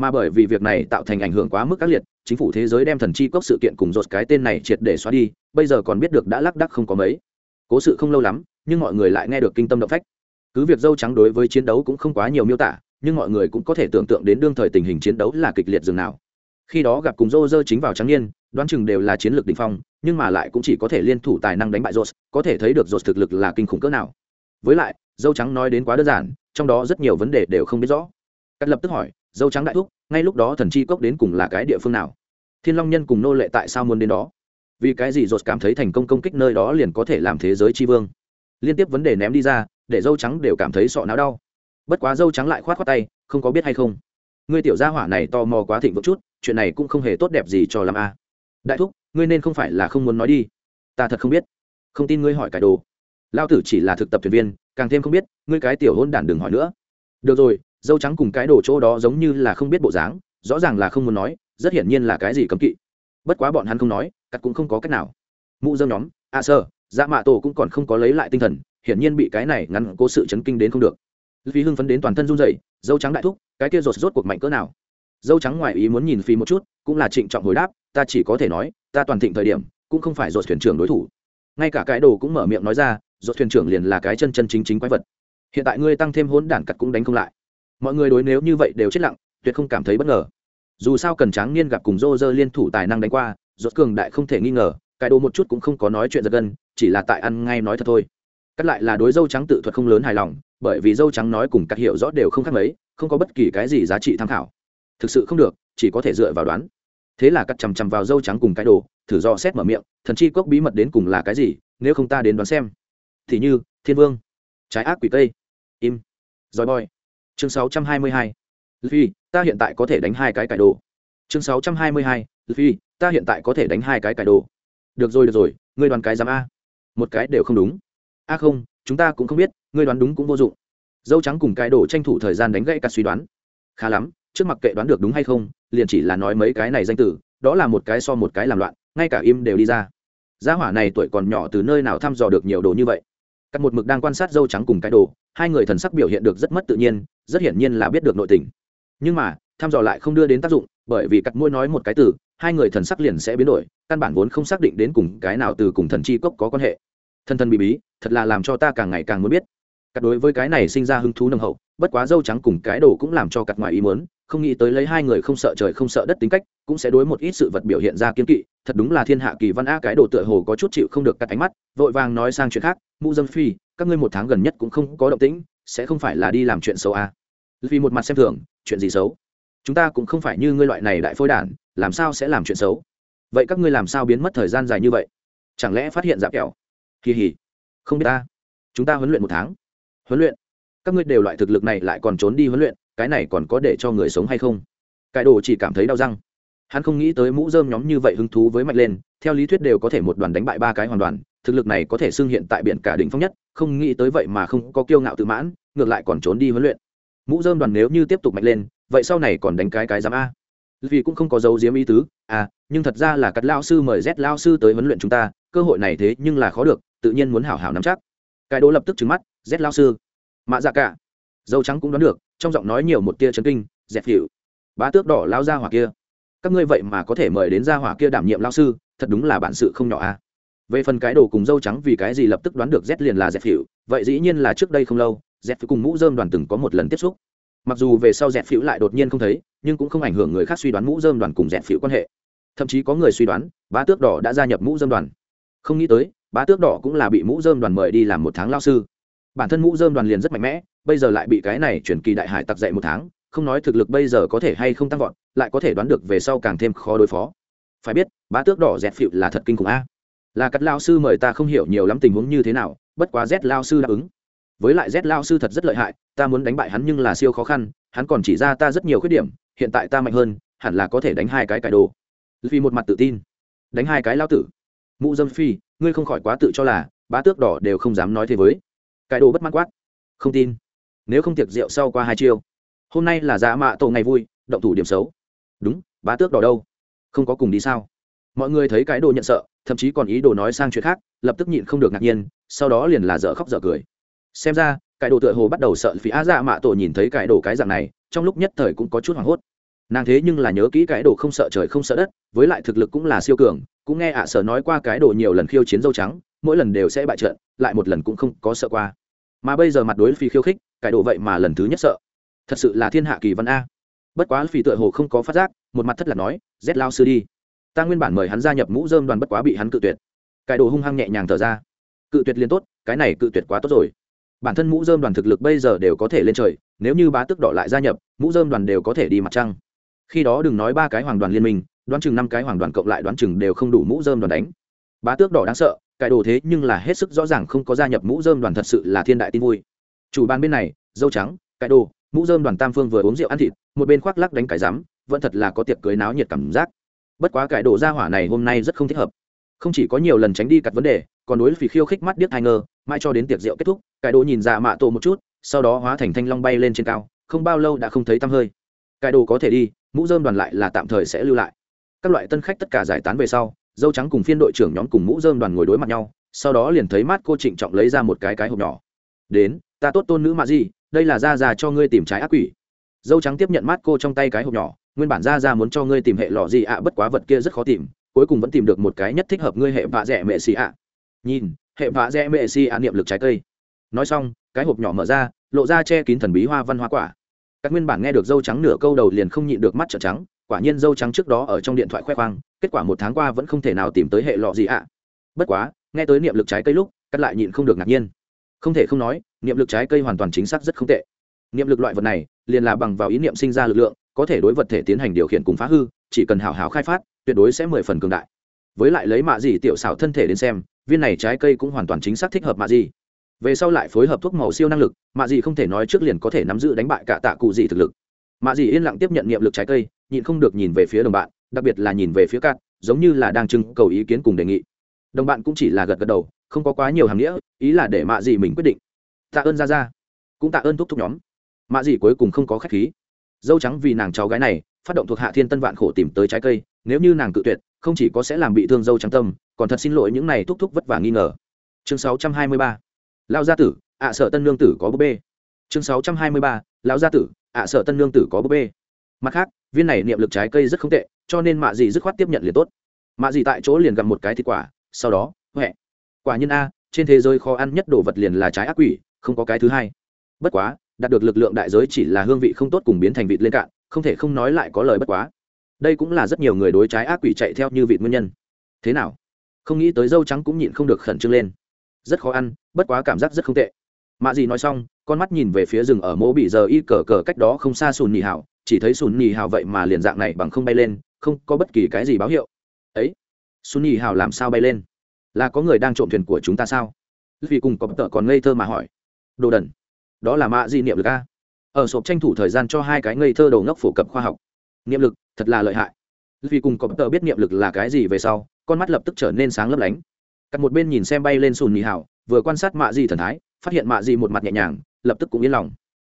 mà bởi vì việc này tạo thành ảnh hưởng quá mức các liệt, chính phủ thế giới đem thần chi cốc sự kiện cùng rột cái tên này triệt để xóa đi, bây giờ còn biết được đã lác đắc không có mấy. Cố sự không lâu lắm, nhưng mọi người lại nghe được kinh tâm động phách. Cứ việc dâu trắng đối với chiến đấu cũng không quá nhiều miêu tả, nhưng mọi người cũng có thể tưởng tượng đến đương thời tình hình chiến đấu là kịch liệt dường nào. Khi đó gặp cùng rô rơ chính vào trắng niên, đoán chừng đều là chiến lược đ ỉ n h phong, nhưng mà lại cũng chỉ có thể liên thủ tài năng đánh bại rột có thể thấy được rột thực lực là kinh khủng cỡ nào. Với lại, dâu trắng nói đến quá đơn giản, trong đó rất nhiều vấn đề đều không biết rõ. Cắt lập tức hỏi dâu trắng đại thúc, ngay lúc đó thần chi cốc đến cùng là cái địa phương nào? Thiên long nhân cùng nô lệ tại sao muốn đến đó? Vì cái gì dột cảm thấy thành công công kích nơi đó liền có thể làm thế giới tri vương? Liên tiếp vấn đề ném đi ra, để dâu trắng đều cảm thấy sọ não đau. Bất quá dâu trắng lại khoát khoát tay, không có biết hay không. Ngươi tiểu gia hỏa này tò mò quá thịnh vững chút, chuyện này cũng không hề tốt đẹp gì cho làm a. Đại thúc, ngươi nên không phải là không muốn nói đi. Ta thật không biết. Không tin ngươi hỏi cải đồ. Lao tử chỉ là thực tập thuyền viên, càng thêm không biết, ngươi cái tiểu hôn đản đừng hỏi nữa. Được rồi dâu trắng cùng cái đồ chỗ đó giống như là không biết bộ dáng, rõ ràng là không muốn nói, rất hiển nhiên là cái gì cấm kỵ. Bất quá bọn hắn không nói, cắt cũng không có cách nào. Mụ dâu nhóm, a sơ dạ mạ tổ cũng còn không có lấy lại tinh thần, hiển nhiên bị cái này ngăn cố sự chấn kinh đến không được. Vì hưng phấn đến toàn thân run rẩy, dâu trắng đại thúc, cái kia rột rốt cuộc mạnh cỡ nào? Dâu trắng ngoài ý muốn nhìn phi một chút, cũng là trịnh trọng hồi đáp, ta chỉ có thể nói, ta toàn thịnh thời điểm, cũng không phải rột thuyền trưởng đối thủ. Ngay cả cái đồ cũng mở miệng nói ra, rột thuyền trưởng liền là cái chân chân chính chính quái vật. Hiện tại ngươi tăng thêm hỗn đản cặt cũng đánh không lại mọi người đối nếu như vậy đều chết lặng, tuyệt không cảm thấy bất ngờ. Dù sao cần tráng niên gặp cùng rô rơ liên thủ tài năng đánh qua, rốt cường đại không thể nghi ngờ, cái đồ một chút cũng không có nói chuyện giật gân, chỉ là tại ăn ngay nói thật thôi. Cắt lại là đối dâu trắng tự thuật không lớn hài lòng, bởi vì dâu trắng nói cùng các hiệu rõ đều không khác mấy, không có bất kỳ cái gì giá trị tham khảo. Thực sự không được, chỉ có thể dựa vào đoán. Thế là cắt chằm chằm vào dâu trắng cùng cái đồ, thử do xét mở miệng, thần chi cốc bí mật đến cùng là cái gì, nếu không ta đến đoán xem. Thì như, thiên vương. Trái ác quỷ tây. Im. Roi boy chương 622. Luffy, ta hiện tại có thể đánh hai cái cải đồ. Chương 622. Luffy, ta hiện tại có thể đánh hai cái cải đồ. Được rồi được rồi ngươi đoán cái giám a. Một cái đều không đúng. A không chúng ta cũng không biết ngươi đoán đúng cũng vô dụng. Dâu trắng cùng cái đồ tranh thủ thời gian đánh gãy cả suy đoán. Khá lắm trước mặc kệ đoán được đúng hay không liền chỉ là nói mấy cái này danh tử đó là một cái so một cái làm loạn ngay cả im đều đi ra. Gia hỏa này tuổi còn nhỏ từ nơi nào thăm dò được nhiều đồ như vậy? Cắt một mực đang quan sát dâu trắng cùng cái đồ hai người thần sắc biểu hiện được rất mất tự nhiên rất hiển nhiên là biết được nội tình. Nhưng mà, thăm dò lại không đưa đến tác dụng, bởi vì cắt môi nói một cái từ, hai người thần sắc liền sẽ biến đổi, căn bản vốn không xác định đến cùng cái nào từ cùng thần chi cốc có quan hệ. Thân thân bị bí, thật là làm cho ta càng ngày càng muốn biết. Cắt đối với cái này sinh ra hứng thú nồng hậu, bất quá dâu trắng cùng cái đồ cũng làm cho cắt ngoài ý muốn, không nghĩ tới lấy hai người không sợ trời không sợ đất tính cách, cũng sẽ đối một ít sự vật biểu hiện ra kiên kỵ, thật đúng là thiên hạ kỳ văn a cái đồ tựa hồ có chút chịu không được cắt ánh mắt, vội vàng nói sang chuyện khác mũ dâm phi, các ngươi một tháng gần nhất cũng không có động tĩnh, sẽ không phải là đi làm chuyện xấu a vì một mặt xem thường, chuyện gì xấu? Chúng ta cũng không phải như ngươi loại này đại phôi đản, làm sao sẽ làm chuyện xấu? Vậy các ngươi làm sao biến mất thời gian dài như vậy? Chẳng lẽ phát hiện dạp kẹo? Kỳ hỉ. Không biết ta. Chúng ta huấn luyện một tháng. Huấn luyện. Các ngươi đều loại thực lực này lại còn trốn đi huấn luyện, cái này còn có để cho người sống hay không? Cải đồ chỉ cảm thấy đau răng. Hắn không nghĩ tới mũ dơm nhóm như vậy hứng thú với mạnh lên, theo lý thuyết đều có thể một đoàn đánh bại ba cái hoàn đoàn, thực lực này có thể xưng hiện tại biển cả đỉnh phong nhất, không nghĩ tới vậy mà không có kiêu ngạo tự mãn, ngược lại còn trốn đi huấn luyện mũ dơm đoàn nếu như tiếp tục mạnh lên, vậy sau này còn đánh cái cái giám a. Vì cũng không có dấu diếm ý tứ à nhưng thật ra là cắt lao sư mời z lao sư tới huấn luyện chúng ta, cơ hội này thế nhưng là khó được, tự nhiên muốn hảo hảo nắm chắc. Cái đỗ lập tức trừng mắt, z lao sư. Mạ dạ cả. Dâu trắng cũng đoán được, trong giọng nói nhiều một tia chấn kinh dẹp hiệu bá tước đỏ lao ra hỏa kia. Các ngươi vậy mà có thể mời đến gia hỏa kia đảm nhiệm lao sư, thật đúng là bản sự không nhỏ à. về phần cái đồ cùng dâu trắng vì cái gì lập tức đoán được z liền là dẹp hiệu vậy dĩ nhiên là trước đây không lâu dẹp cùng mũ dơm đoàn từng có một lần tiếp xúc. Mặc dù về sau dẹp phiếu lại đột nhiên không thấy, nhưng cũng không ảnh hưởng người khác suy đoán mũ dơm đoàn cùng dẹp phiếu quan hệ. Thậm chí có người suy đoán, bá tước đỏ đã gia nhập mũ dơm đoàn. Không nghĩ tới, bá tước đỏ cũng là bị mũ dơm đoàn mời đi làm một tháng lao sư. Bản thân mũ dơm đoàn liền rất mạnh mẽ, bây giờ lại bị cái này chuyển kỳ đại hải tặc dậy một tháng, không nói thực lực bây giờ có thể hay không tăng vọt, lại có thể đoán được về sau càng thêm khó đối phó. Phải biết, bá tước đỏ dẹp phịu là thật kinh khủng a. Là cắt lao sư mời ta không hiểu nhiều lắm tình huống như thế nào, bất quá z lao sư đáp ứng với lại z lao sư thật rất lợi hại, ta muốn đánh bại hắn nhưng là siêu khó khăn, hắn còn chỉ ra ta rất nhiều khuyết điểm, hiện tại ta mạnh hơn, hẳn là có thể đánh hai cái cải đồ. Vì một mặt tự tin. Đánh hai cái lao tử. Mụ dâm phi ngươi không khỏi quá tự cho là, bá tước đỏ đều không dám nói thế với. Cải đồ bất mãn quát. Không tin. Nếu không tiệc rượu sau qua hai chiêu. Hôm nay là dạ mạ tổ ngày vui, động thủ điểm xấu. Đúng, bá tước đỏ đâu? Không có cùng đi sao? Mọi người thấy cái đồ nhận sợ, thậm chí còn ý đồ nói sang chuyện khác, lập tức nhịn không được ngạc nhiên, sau đó liền là dở khóc dở cười xem ra cải đồ tựa hồ bắt đầu sợ phí á dạ mạ tổ nhìn thấy cải đồ cái dạng này, trong lúc nhất thời cũng có chút hoảng hốt. Nàng thế nhưng là nhớ kỹ cái đồ không sợ trời không sợ đất, với lại thực lực cũng là siêu cường, cũng nghe ạ sở nói qua cái đồ nhiều lần khiêu chiến dâu trắng, mỗi lần đều sẽ bại trận, lại một lần cũng không có sợ qua. Mà bây giờ mặt đối phi khiêu khích, cái đồ vậy mà lần thứ nhất sợ. Thật sự là thiên hạ kỳ văn a. Bất quá phi tựa hồ không có phát giác, một mặt thất là nói rét lao sư đi. Ta nguyên bản mời hắn gia nhập mũ dơm đoàn bất quá bị hắn cự tuyệt. Cái đồ hung hăng nhẹ nhàng thở ra. Cự tuyệt liên tốt, cái này cự tuyệt quá tốt rồi bản thân mũ dơm đoàn thực lực bây giờ đều có thể lên trời, nếu như bá tức đỏ lại gia nhập, mũ dơm đoàn đều có thể đi mặt trăng. Khi đó đừng nói ba cái hoàng đoàn liên minh, đoán chừng năm cái hoàng đoàn cộng lại đoán chừng đều không đủ mũ dơm đoàn đánh. Bá tước đỏ đáng sợ cải đồ thế nhưng là hết sức rõ ràng không có gia nhập mũ dơm đoàn thật sự là thiên đại tin vui. Chủ ban bên này, dâu trắng cải đồ, mũ dơm đoàn tam phương vừa uống rượu ăn thịt, một bên khoác lắc đánh cải rắm vẫn thật là có tiệc cưới náo nhiệt cảm giác. Bất quá cải đồ ra hỏa này hôm nay rất không thích hợp. Không chỉ có nhiều lần tránh đi cặt vấn đề còn đối phỉ khiêu khích mắt điếc hai ngơ mãi cho đến tiệc rượu kết thúc, cải đồ nhìn dạ mạ tổ một chút, sau đó hóa thành thanh long bay lên trên cao, không bao lâu đã không thấy tăm hơi. Cải đồ có thể đi, mũ dơm đoàn lại là tạm thời sẽ lưu lại. Các loại tân khách tất cả giải tán về sau, dâu trắng cùng phiên đội trưởng nhóm cùng mũ dơm đoàn ngồi đối mặt nhau, sau đó liền thấy mát cô trịnh trọng lấy ra một cái cái hộp nhỏ. Đến, ta tốt tôn nữ mạ gì, đây là ra ra cho ngươi tìm trái ác quỷ. Dâu trắng tiếp nhận mát cô trong tay cái hộp nhỏ, nguyên bản ra ra muốn cho ngươi tìm hệ lọ gì ạ, bất quá vật kia rất khó tìm, cuối cùng vẫn tìm được một cái nhất thích hợp ngươi hệ vạ rẻ mẹ xì ạ nhìn, hệ vạ rẽ mệ si ạ niệm lực trái cây. Nói xong, cái hộp nhỏ mở ra, lộ ra che kín thần bí hoa văn hoa quả. Các nguyên bản nghe được dâu trắng nửa câu đầu liền không nhịn được mắt trợn trắng, quả nhiên dâu trắng trước đó ở trong điện thoại khoe khoang, kết quả một tháng qua vẫn không thể nào tìm tới hệ lọ gì ạ. Bất quá, nghe tới niệm lực trái cây lúc cắt lại nhịn không được ngạc nhiên. Không thể không nói, niệm lực trái cây hoàn toàn chính xác rất không tệ. Niệm lực loại vật này, liền là bằng vào ý niệm sinh ra lực lượng, có thể đối vật thể tiến hành điều khiển cùng phá hư, chỉ cần hào hào khai phát, tuyệt đối sẽ mười phần cường đại. Với lại lấy mạ gì tiểu xảo thân thể đến xem viên này trái cây cũng hoàn toàn chính xác thích hợp mạ gì về sau lại phối hợp thuốc màu siêu năng lực, mạ gì không thể nói trước liền có thể nắm giữ đánh bại cả tạ cụ gì thực lực. Mạ gì yên lặng tiếp nhận niệm lực trái cây, nhịn không được nhìn về phía đồng bạn, đặc biệt là nhìn về phía cát, giống như là đang trưng cầu ý kiến cùng đề nghị. Đồng bạn cũng chỉ là gật gật đầu, không có quá nhiều hàm nghĩa, ý là để mạ gì mình quyết định. Tạ ơn ra ra cũng tạ ơn thúc thúc nhóm. Mạ gì cuối cùng không có khách khí. Dâu trắng vì nàng cháu gái này, phát động thuộc hạ thiên tân vạn khổ tìm tới trái cây nếu như nàng cự tuyệt, không chỉ có sẽ làm bị thương dâu trắng tâm, còn thật xin lỗi những này thúc thúc vất vả nghi ngờ. Chương 623. lao gia tử, ạ sợ tân lương tử có búp bê. Chương 623. lão gia tử, ạ sợ tân lương tử có búp bê. Mặt khác, viên này niệm lực trái cây rất không tệ, cho nên mạ gì dứt khoát tiếp nhận liền tốt. Mạ gì tại chỗ liền gặp một cái thịt quả, sau đó huệ quả nhân a, trên thế giới khó ăn nhất đồ vật liền là trái ác quỷ, không có cái thứ hai. Bất quá, đạt được lực lượng đại giới chỉ là hương vị không tốt cùng biến thành vịt lên cạn, không thể không nói lại có lời bất quá đây cũng là rất nhiều người đối trái ác quỷ chạy theo như vị nguyên nhân. Thế nào? Không nghĩ tới dâu trắng cũng nhịn không được khẩn trương lên. Rất khó ăn, bất quá cảm giác rất không tệ. Mạ gì nói xong, con mắt nhìn về phía rừng ở mỗ bị giờ y cờ cờ cách đó không xa sùn nhì hào, chỉ thấy sùn nhì hào vậy mà liền dạng này bằng không bay lên, không có bất kỳ cái gì báo hiệu. Ấy, sùn nhì hào làm sao bay lên? Là có người đang trộm thuyền của chúng ta sao? Vì cùng có tợ còn ngây thơ mà hỏi. Đồ đần, đó là mạ gì niệm được a. Ở sộp tranh thủ thời gian cho hai cái ngây thơ đầu ngốc phổ cập khoa học niệm lực, thật là lợi hại. Vì cùng có tờ biết niệm lực là cái gì về sau, con mắt lập tức trở nên sáng lấp lánh. Cắt một bên nhìn xem bay lên sùn nhì hảo, vừa quan sát mạ gì thần thái, phát hiện mạ gì một mặt nhẹ nhàng, lập tức cũng yên lòng.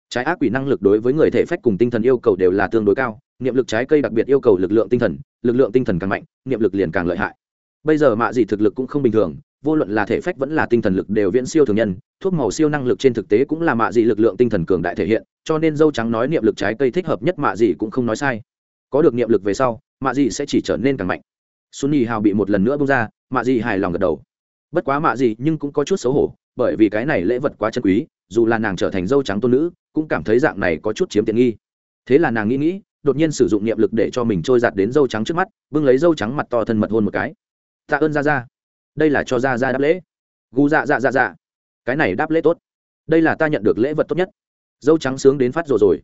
Trái ác quỷ năng lực đối với người thể phách cùng tinh thần yêu cầu đều là tương đối cao, niệm lực trái cây đặc biệt yêu cầu lực lượng tinh thần, lực lượng tinh thần càng mạnh, niệm lực liền càng lợi hại. Bây giờ mạ gì thực lực cũng không bình thường, vô luận là thể phách vẫn là tinh thần lực đều viễn siêu thường nhân, thuốc màu siêu năng lực trên thực tế cũng là mạ dị lực lượng tinh thần cường đại thể hiện, cho nên dâu trắng nói niệm lực trái cây thích hợp nhất mạ dị cũng không nói sai có được niệm lực về sau, mạ dị sẽ chỉ trở nên càng mạnh. Sunny hào bị một lần nữa bung ra, mạ dị hài lòng gật đầu. Bất quá mạ dị nhưng cũng có chút xấu hổ, bởi vì cái này lễ vật quá chân quý, dù là nàng trở thành dâu trắng tôn nữ, cũng cảm thấy dạng này có chút chiếm tiện nghi. Thế là nàng nghĩ nghĩ, đột nhiên sử dụng niệm lực để cho mình trôi giạt đến dâu trắng trước mắt, bưng lấy dâu trắng mặt to thân mật hôn một cái. Tạ ơn ra ra đây là cho ra ra đáp lễ. Gu dạ dạ dạ dạ. Cái này đáp lễ tốt. Đây là ta nhận được lễ vật tốt nhất. Dâu trắng sướng đến phát rồi rồi.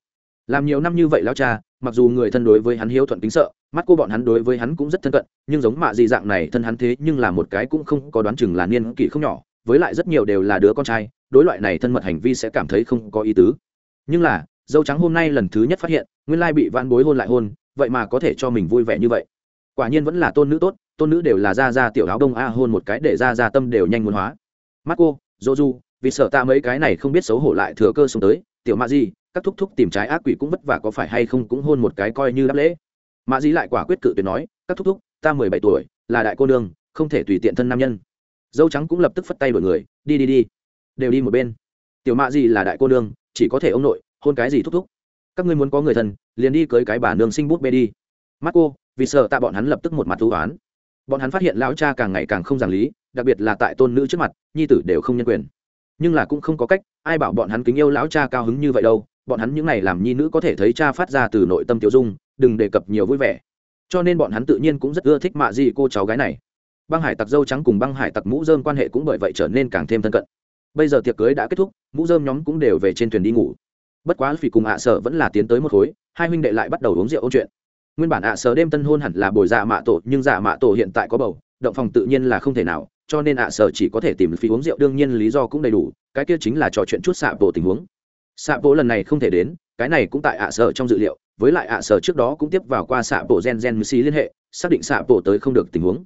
Làm nhiều năm như vậy lao cha mặc dù người thân đối với hắn hiếu thuận kính sợ, mắt cô bọn hắn đối với hắn cũng rất thân cận, nhưng giống mạ dị dạng này thân hắn thế nhưng là một cái cũng không có đoán chừng là niên kỷ không nhỏ, với lại rất nhiều đều là đứa con trai, đối loại này thân mật hành vi sẽ cảm thấy không có ý tứ. Nhưng là, dâu trắng hôm nay lần thứ nhất phát hiện, nguyên lai bị van bối hôn lại hôn, vậy mà có thể cho mình vui vẻ như vậy. Quả nhiên vẫn là tôn nữ tốt, tôn nữ đều là ra ra tiểu áo đông a, hôn một cái để ra ra tâm đều nhanh muốn hóa. Mắt cô dô du vì sợ ta mấy cái này không biết xấu hổ lại thừa cơ xuống tới, tiểu mạ di các thúc thúc tìm trái ác quỷ cũng vất vả có phải hay không cũng hôn một cái coi như đáp lễ. Mạ dĩ lại quả quyết cự tuyệt nói, các thúc thúc, ta mười bảy tuổi, là đại cô nương, không thể tùy tiện thân nam nhân. Dâu trắng cũng lập tức phất tay đổi người, đi đi đi, đều đi một bên. Tiểu mạ gì là đại cô nương, chỉ có thể ông nội, hôn cái gì thúc thúc? Các ngươi muốn có người thân, liền đi cưới cái bà nương sinh bút bê đi. Mắt cô, vì sợ tạ bọn hắn lập tức một mặt thú oán. Bọn hắn phát hiện lão cha càng ngày càng không giảng lý, đặc biệt là tại tôn nữ trước mặt, nhi tử đều không nhân quyền. Nhưng là cũng không có cách, ai bảo bọn hắn kính yêu lão cha cao hứng như vậy đâu bọn hắn những này làm nhi nữ có thể thấy cha phát ra từ nội tâm tiểu dung, đừng đề cập nhiều vui vẻ. Cho nên bọn hắn tự nhiên cũng rất ưa thích mạ gì cô cháu gái này. Băng hải tặc dâu trắng cùng băng hải tặc mũ dơm quan hệ cũng bởi vậy trở nên càng thêm thân cận. Bây giờ tiệc cưới đã kết thúc, mũ dơm nhóm cũng đều về trên thuyền đi ngủ. Bất quá vì cùng ạ sở vẫn là tiến tới một khối, hai huynh đệ lại bắt đầu uống rượu ôn chuyện. Nguyên bản ạ sở đêm tân hôn hẳn là bồi dạ mạ tổ, nhưng dạ mạ tổ hiện tại có bầu, động phòng tự nhiên là không thể nào, cho nên ạ sở chỉ có thể tìm phi uống rượu, đương nhiên lý do cũng đầy đủ, cái kia chính là trò chuyện chút xạ bộ tình huống xạ bộ lần này không thể đến cái này cũng tại ạ sở trong dự liệu với lại ạ sở trước đó cũng tiếp vào qua xạ bộ gen gen mc liên hệ xác định xạ bộ tới không được tình huống.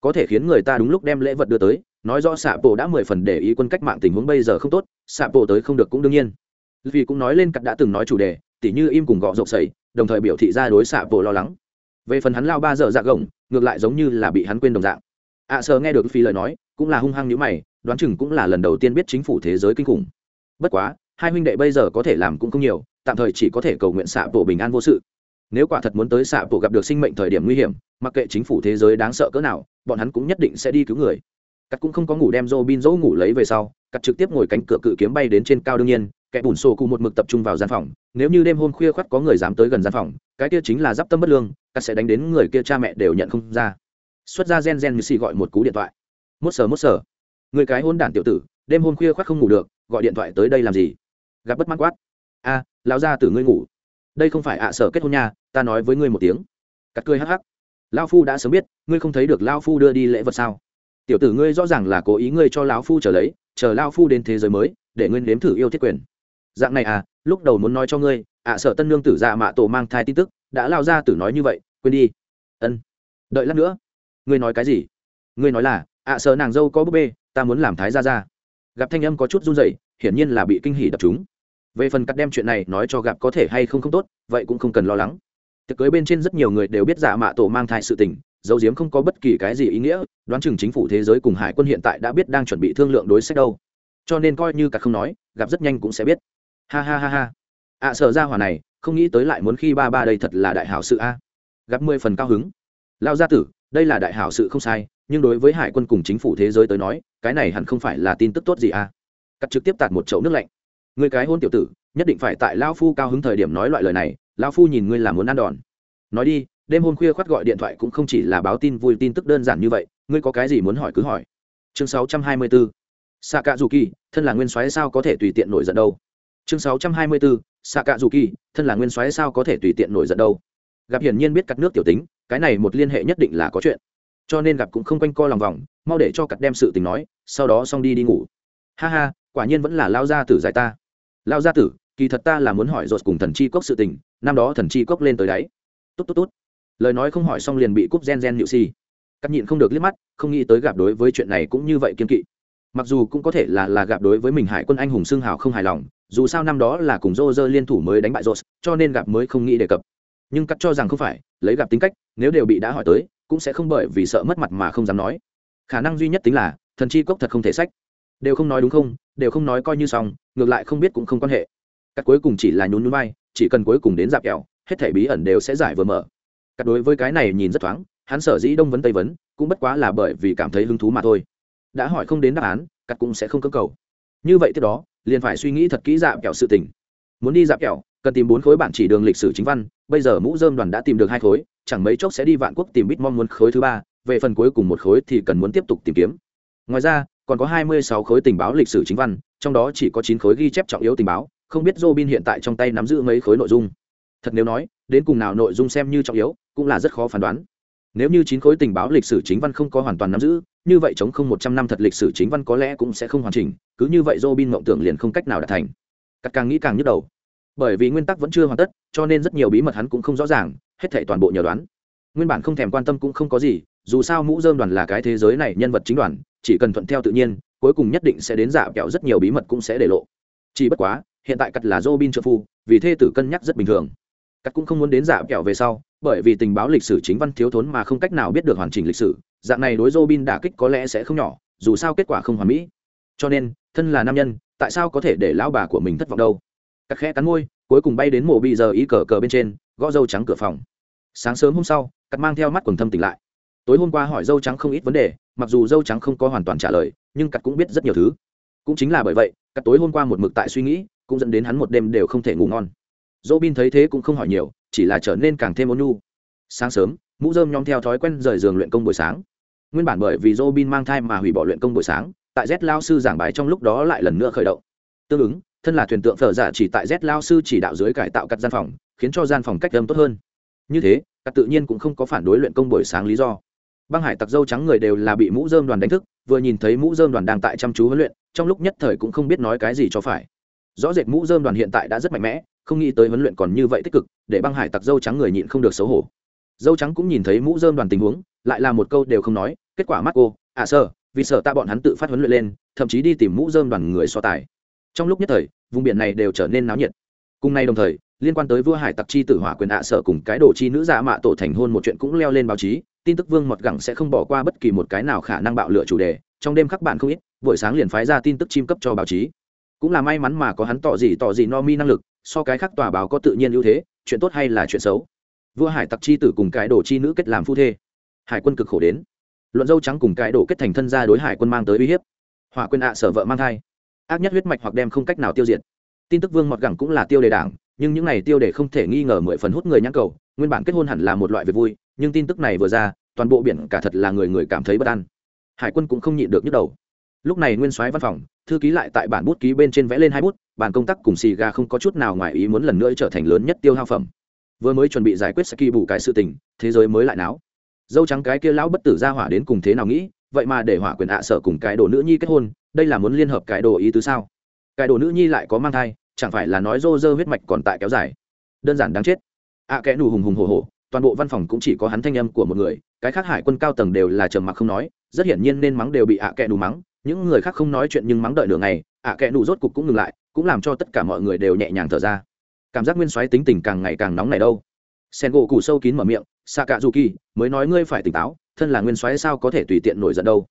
Có thể khiến người ta đúng lúc đem lễ vật đưa tới nói rõ xạ bộ đã mười phần để ý quân cách mạng tình huống bây giờ không tốt xạ bộ tới không được cũng đương nhiên. Vì cũng nói lên cặp đã từng nói chủ đề tỉ như im cùng gọ rộng sầy đồng thời biểu thị ra đối xạ bộ lo lắng. Về phần hắn lao ba giờ dạ gồng ngược lại giống như là bị hắn quên đồng dạng. Ạ à, sờ nghe được phi lời nói cũng là hung hăng như mày đoán chừng cũng là lần đầu tiên biết chính phủ thế giới kinh khủng. Bất quá hai huynh đệ bây giờ có thể làm cũng không nhiều, tạm thời chỉ có thể cầu nguyện xạ bộ bình an vô sự. Nếu quả thật muốn tới xạ bộ gặp được sinh mệnh thời điểm nguy hiểm, mặc kệ chính phủ thế giới đáng sợ cỡ nào, bọn hắn cũng nhất định sẽ đi cứu người. Cắt cũng không có ngủ đem dô bin dỗ ngủ lấy về sau, cắt trực tiếp ngồi cánh cửa cự kiếm bay đến trên cao đương nhiên, kẻ bùn sổ cụ một mực tập trung vào gian phòng. Nếu như đêm hôm khuya khoắt có người dám tới gần gian phòng, cái kia chính là d i p tâm bất lương, cắt sẽ đánh đến người kia cha mẹ đều nhận không ra. Xuất ra gen gen như xì gọi một cú điện thoại. Mốt sờ mốt sờ. Người cái hôn đản tiểu tử, đêm hôm khuya khoắt không ngủ được, gọi điện thoại tới đây làm gì? Gặp bất mãn quát. A à, lão gia tử ngươi ngủ. Đây không phải ạ sở kết hôn nha ta nói với ngươi một tiếng. Cắt cười hắc hắc. Lão phu đã sớm biết ngươi không thấy được lão phu đưa đi lễ vật sao? Tiểu tử ngươi rõ ràng là cố ý ngươi cho lão phu trở lấy chờ lão phu đến thế giới mới để ngươi nếm thử yêu thiết quyền. Dạng này à lúc đầu muốn nói cho ngươi ạ sợ tân Nương tử dạ mạ tổ mang thai tin tức đã lao ra tử nói như vậy quên đi. Ân. Đợi lát nữa. Ngươi nói cái gì? Ngươi nói là ạ sợ nàng dâu có búp bê ta muốn làm thái gia gia. Gặp thanh âm có chút run rẩy hiển nhiên là bị kinh hỉ đập chúng về phần cắt đem chuyện này nói cho gặp có thể hay không không tốt vậy cũng không cần lo lắng. Tiệc cưới bên trên rất nhiều người đều biết giả mạ tổ mang thai sự tình dấu diếm không có bất kỳ cái gì ý nghĩa đoán chừng chính phủ thế giới cùng hải quân hiện tại đã biết đang chuẩn bị thương lượng đối sách đâu. Cho nên coi như cả không nói gặp rất nhanh cũng sẽ biết. Ha ha ha ha. Ạ à, sợ ra hỏa này không nghĩ tới lại muốn khi ba ba đây thật là đại hảo sự a. Gặp mười phần cao hứng. Lao gia tử đây là đại hảo sự không sai nhưng đối với hải quân cùng chính phủ thế giới tới nói cái này hẳn không phải là tin tức tốt gì a. Cắt trực tiếp tạt một chậu nước lạnh người cái hôn tiểu tử, nhất định phải tại lao phu cao hứng thời điểm nói loại lời này lao phu nhìn ngươi là muốn ăn đòn. Nói đi, đêm hôm khuya khoát gọi điện thoại cũng không chỉ là báo tin vui tin tức đơn giản như vậy, ngươi có cái gì muốn hỏi cứ hỏi. Chương 624. xạ cạ dù kỳ thân là nguyên soái sao có thể tùy tiện nổi giận đâu? Chương 624. xạ cạ dù kỳ thân là nguyên soái sao có thể tùy tiện nổi giận đâu? Gặp hiển nhiên biết cắt nước tiểu tính, cái này một liên hệ nhất định là có chuyện. Cho nên gặp cũng không quanh co lòng vòng, mau để cho cắt đem sự tình nói, sau đó xong đi đi ngủ. Ha ha, quả nhiên vẫn là lao gia tử giải ta lao gia tử, kỳ thật ta là muốn hỏi rột cùng thần chi cốc sự tình, năm đó thần chi cốc lên tới đáy tốt tốt tốt lời nói không hỏi xong liền bị cúp gen gen nhự si. Cắt nhịn không được liếc mắt, không nghĩ tới gặp đối với chuyện này cũng như vậy kiên kỵ. Mặc dù cũng có thể là là gặp đối với mình hải quân anh hùng xương hào không hài lòng, dù sao năm đó là cùng dô liên thủ mới đánh bại rột cho nên gặp mới không nghĩ đề cập. Nhưng cắt cho rằng không phải, lấy gặp tính cách, nếu đều bị đã hỏi tới, cũng sẽ không bởi vì sợ mất mặt mà không dám nói. Khả năng duy nhất tính là, thần chi cốc thật không thể sách đều không nói đúng không, đều không nói coi như xong, ngược lại không biết cũng không quan hệ. Cắt cuối cùng chỉ là nhún nhún vai, chỉ cần cuối cùng đến dạp kẹo, hết thể bí ẩn đều sẽ giải vừa mở. Cắt đối với cái này nhìn rất thoáng, hắn sở dĩ đông vấn tây vấn, cũng bất quá là bởi vì cảm thấy hứng thú mà thôi. Đã hỏi không đến đáp án, cắt cũng sẽ không cơ cầu. Như vậy tiếp đó, liền phải suy nghĩ thật kỹ dạp kẹo sự tình. Muốn đi dạp kẹo, cần tìm bốn khối bản chỉ đường lịch sử chính văn, bây giờ mũ dơm đoàn đã tìm được hai khối, chẳng mấy chốc sẽ đi vạn quốc tìm bít mong muốn khối thứ ba, về phần cuối cùng một khối thì cần muốn tiếp tục tìm kiếm. Ngoài ra còn có hai mươi sáu khối tình báo lịch sử chính văn, trong đó chỉ có chín khối ghi chép trọng yếu tình báo, không biết Robin hiện tại trong tay nắm giữ mấy khối nội dung. Thật nếu nói, đến cùng nào nội dung xem như trọng yếu, cũng là rất khó phán đoán. Nếu như chín khối tình báo lịch sử chính văn không có hoàn toàn nắm giữ, như vậy chống không một trăm năm thật lịch sử chính văn có lẽ cũng sẽ không hoàn chỉnh, cứ như vậy Robin mộng tưởng liền không cách nào đạt thành. Cắt càng nghĩ càng nhức đầu. Bởi vì nguyên tắc vẫn chưa hoàn tất, cho nên rất nhiều bí mật hắn cũng không rõ ràng, hết thảy toàn bộ nhờ đoán. Nguyên bản không thèm quan tâm cũng không có gì, dù sao mũ dơm đoàn là cái thế giới này nhân vật chính đoàn chỉ cần thuận theo tự nhiên, cuối cùng nhất định sẽ đến giả kẹo rất nhiều bí mật cũng sẽ để lộ. Chỉ bất quá, hiện tại cắt là dô bin trợ phu, vì thê tử cân nhắc rất bình thường. Cắt cũng không muốn đến giả kẹo về sau, bởi vì tình báo lịch sử chính văn thiếu thốn mà không cách nào biết được hoàn chỉnh lịch sử, dạng này đối dô bin đả kích có lẽ sẽ không nhỏ, dù sao kết quả không hoàn mỹ. Cho nên, thân là nam nhân, tại sao có thể để lão bà của mình thất vọng đâu? Cắt khẽ cắn môi, cuối cùng bay đến mộ bị giờ ý cờ cờ bên trên, gõ dâu trắng cửa phòng. Sáng sớm hôm sau, cắt mang theo mắt quần thâm tỉnh lại tối hôm qua hỏi dâu trắng không ít vấn đề, mặc dù dâu trắng không có hoàn toàn trả lời, nhưng cắt cũng biết rất nhiều thứ. Cũng chính là bởi vậy cắt tối hôm qua một mực tại suy nghĩ, cũng dẫn đến hắn một đêm đều không thể ngủ ngon. Dỗ bin thấy thế cũng không hỏi nhiều, chỉ là trở nên càng thêm ôn nhu. Sáng sớm, mũ dơm nhóm theo thói quen rời giường luyện công buổi sáng. Nguyên bản bởi vì dỗ bin mang thai mà hủy bỏ luyện công buổi sáng, tại z lao sư giảng bài trong lúc đó lại lần nữa khởi động. Tương ứng, thân là thuyền tượng phở giả chỉ tại z lao sư chỉ đạo dưới cải tạo cắt gian phòng, khiến cho gian phòng cách âm tốt hơn. Như thế, cắt tự nhiên cũng không có phản đối luyện công buổi sáng lý do băng hải tặc dâu trắng người đều là bị mũ dơm đoàn đánh thức, vừa nhìn thấy mũ dơm đoàn đang tại chăm chú huấn luyện, trong lúc nhất thời cũng không biết nói cái gì cho phải. Rõ rệt mũ dơm đoàn hiện tại đã rất mạnh mẽ, không nghĩ tới huấn luyện còn như vậy tích cực, để băng hải tặc dâu trắng người nhịn không được xấu hổ. Dâu trắng cũng nhìn thấy mũ dơm đoàn tình huống, lại là một câu đều không nói, kết quả mắt cô à sơ vì sợ ta bọn hắn tự phát huấn luyện lên, thậm chí đi tìm mũ dơm đoàn người so tài. Trong lúc nhất thời, vùng biển này đều trở nên náo nhiệt. Cùng nay đồng thời, liên quan tới vua hải tặc chi tử hỏa quyền ạ à sợ cùng cái đồ chi nữ giả mạ tổ thành hôn một chuyện cũng leo lên báo chí tin tức vương mọt gẳng sẽ không bỏ qua bất kỳ một cái nào khả năng bạo lựa chủ đề, trong đêm khắc bạn không ít, buổi sáng liền phái ra tin tức chim cấp cho báo chí. Cũng là may mắn mà có hắn tỏ gì tỏ gì no mi năng lực, so cái khác tòa báo có tự nhiên ưu thế, chuyện tốt hay là chuyện xấu. Vua hải tặc chi tử cùng cái đồ chi nữ kết làm phu thê. Hải quân cực khổ đến. Luận dâu trắng cùng cái đồ kết thành thân gia đối hải quân mang tới uy hiếp. Hỏa quyền ạ sở vợ mang thai. Ác nhất huyết mạch hoặc đem không cách nào tiêu diệt. Tin tức vương mọt gẳng cũng là tiêu đề đảng, nhưng những này tiêu đề không thể nghi ngờ mười phần hút người nhãn cầu, nguyên bản kết hôn hẳn là một loại việc vui nhưng tin tức này vừa ra toàn bộ biển cả thật là người người cảm thấy bất an. Hải quân cũng không nhịn được nhức đầu. Lúc này nguyên soái văn phòng thư ký lại tại bản bút ký bên trên vẽ lên hai bút bản công tác cùng xì gà không có chút nào ngoài ý muốn lần nữa trở thành lớn nhất tiêu hao phẩm. Vừa mới chuẩn bị giải quyết saki bù cái sự tình thế giới mới lại náo. Dâu trắng cái kia lão bất tử ra hỏa đến cùng thế nào nghĩ vậy mà để hỏa quyền ạ sợ cùng cái đồ nữ nhi kết hôn đây là muốn liên hợp cái đồ ý tứ sao? Cái đồ nữ nhi lại có mang thai chẳng phải là nói rô rơ huyết mạch còn tại kéo dài. Đơn giản đáng chết. Ạ à, kẽ nù hùng hùng hồ hồ toàn bộ văn phòng cũng chỉ có hắn thanh âm của một người, cái khác hải quân cao tầng đều là trầm mặc không nói, rất hiển nhiên nên mắng đều bị ạ à kẽ đủ mắng, những người khác không nói chuyện nhưng mắng đợi nửa ngày, ạ kẽ đủ rốt cục cũng ngừng lại, cũng làm cho tất cả mọi người đều nhẹ nhàng thở ra. Cảm giác nguyên soái tính tình càng ngày càng nóng này đâu. Sen gỗ Củ sâu kín mở miệng xạ cạ du kỳ mới nói ngươi phải tỉnh táo, thân là nguyên soái sao có thể tùy tiện nổi giận đâu.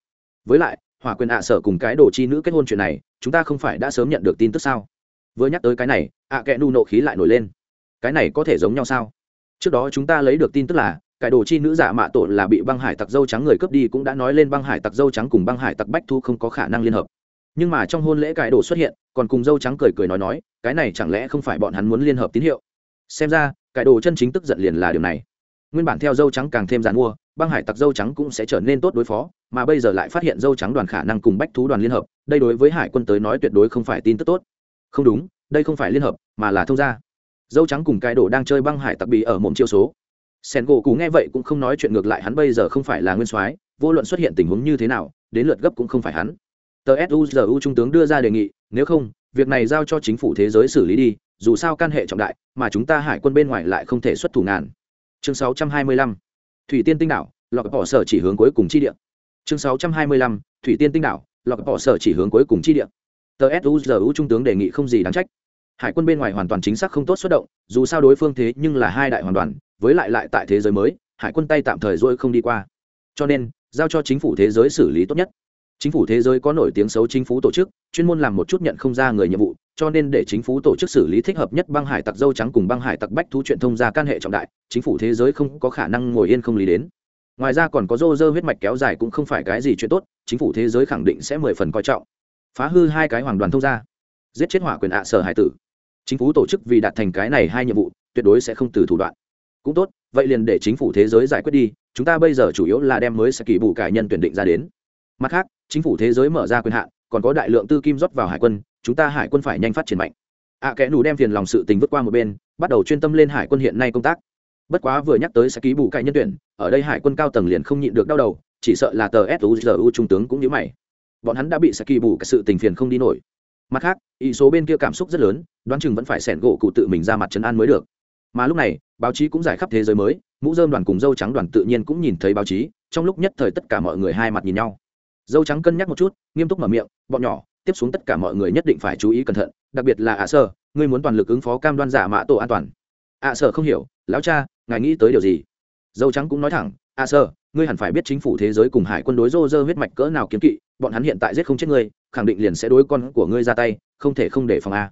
Với lại, hỏa quyền ạ sở cùng cái đồ chi nữ kết hôn chuyện này, chúng ta không phải đã sớm nhận được tin tức sao? Vừa nhắc tới cái này, ạ kẽ đủ nộ khí lại nổi lên. Cái này có thể giống nhau sao? Trước đó chúng ta lấy được tin tức là, cải đồ chi nữ giả mạ tổ là bị băng hải tặc dâu trắng người cướp đi cũng đã nói lên băng hải tặc dâu trắng cùng băng hải tặc bách thu không có khả năng liên hợp. Nhưng mà trong hôn lễ cải đồ xuất hiện, còn cùng dâu trắng cười cười nói nói, cái này chẳng lẽ không phải bọn hắn muốn liên hợp tín hiệu? Xem ra, cải đồ chân chính tức giận liền là điều này. Nguyên bản theo dâu trắng càng thêm giàn mua, băng hải tặc dâu trắng cũng sẽ trở nên tốt đối phó, mà bây giờ lại phát hiện dâu trắng đoàn khả năng cùng bách thú đoàn liên hợp, đây đối với hải quân tới nói tuyệt đối không phải tin tức tốt. Không đúng, đây không phải liên hợp, mà là thông gia dâu trắng cùng cái đồ đang chơi băng hải tặc bị ở mồm chiêu số. Sen gỗ cú nghe vậy cũng không nói chuyện ngược lại, hắn bây giờ không phải là nguyên soái, vô luận xuất hiện tình huống như thế nào, đến lượt gấp cũng không phải hắn. Tờ suzu trung tướng đưa ra đề nghị, nếu không, việc này giao cho chính phủ thế giới xử lý đi, dù sao can hệ trọng đại, mà chúng ta hải quân bên ngoài lại không thể xuất thủ ngàn. Chương 625. thủy tiên tinh đảo lọc bỏ sở chỉ hướng cuối cùng chi địa. Chương 625. thủy tiên tinh đảo lọc bỏ sở chỉ hướng cuối cùng chi địa. Tờ suzu trung tướng đề nghị không gì đáng trách hải quân bên ngoài hoàn toàn chính xác không tốt xuất động, dù sao đối phương thế nhưng là hai đại hoàn toàn với lại lại tại thế giới mới, hải quân tay tạm thời dỗi không đi qua. Cho nên, giao cho chính phủ thế giới xử lý tốt nhất. Chính phủ thế giới có nổi tiếng xấu chính phủ tổ chức, chuyên môn làm một chút nhận không ra người nhiệm vụ, cho nên để chính phủ tổ chức xử lý thích hợp nhất băng hải tặc dâu trắng cùng băng hải tặc bách thú chuyện thông ra can hệ trọng đại, chính phủ thế giới không có khả năng ngồi yên không lý đến. Ngoài ra còn có rô rơ huyết mạch kéo dài cũng không phải cái gì chuyện tốt, chính phủ thế giới khẳng định sẽ mười phần coi trọng. Phá hư hai cái hoàng đoàn thông ra giết chết hỏa quyền ạ sở hải tử chính phủ tổ chức vì đạt thành cái này hai nhiệm vụ tuyệt đối sẽ không từ thủ đoạn. Cũng tốt vậy liền để chính phủ thế giới giải quyết đi chúng ta bây giờ chủ yếu là đem mới sẽ kỳ bù cải nhân tuyển định ra đến. Mặt khác chính phủ thế giới mở ra quyền hạn còn có đại lượng tư kim rót vào hải quân chúng ta hải quân phải nhanh phát triển mạnh. Ạ à, kẽ nù đem phiền lòng sự tình vứt qua một bên bắt đầu chuyên tâm lên hải quân hiện nay công tác. Bất quá vừa nhắc tới sẽ ký bù cải nhân tuyển ở đây hải quân cao tầng liền không nhịn được đau đầu chỉ sợ là tờ suzu trung tướng cũng như mày. Bọn hắn đã bị sẽ kỳ bù cả sự tình phiền không đi nổi mặt khác, ý số bên kia cảm xúc rất lớn, đoán chừng vẫn phải xẻn gỗ cụ tự mình ra mặt trấn an mới được. Mà lúc này, báo chí cũng giải khắp thế giới mới, mũ dơm đoàn cùng dâu trắng đoàn tự nhiên cũng nhìn thấy báo chí, trong lúc nhất thời tất cả mọi người hai mặt nhìn nhau. Dâu trắng cân nhắc một chút, nghiêm túc mở miệng, bọn nhỏ, tiếp xuống tất cả mọi người nhất định phải chú ý cẩn thận, đặc biệt là ạ sơ, ngươi muốn toàn lực ứng phó cam đoan giả mã tổ an toàn. Ạ sơ không hiểu, lão cha, ngài nghĩ tới điều gì? Dâu trắng cũng nói thẳng, ạ sơ ngươi hẳn phải biết chính phủ thế giới cùng hải quân đối rô rơ huyết mạch cỡ nào kiếm kỵ, bọn hắn hiện tại giết không chết ngươi, khẳng định liền sẽ đối con của ngươi ra tay, không thể không để phòng a.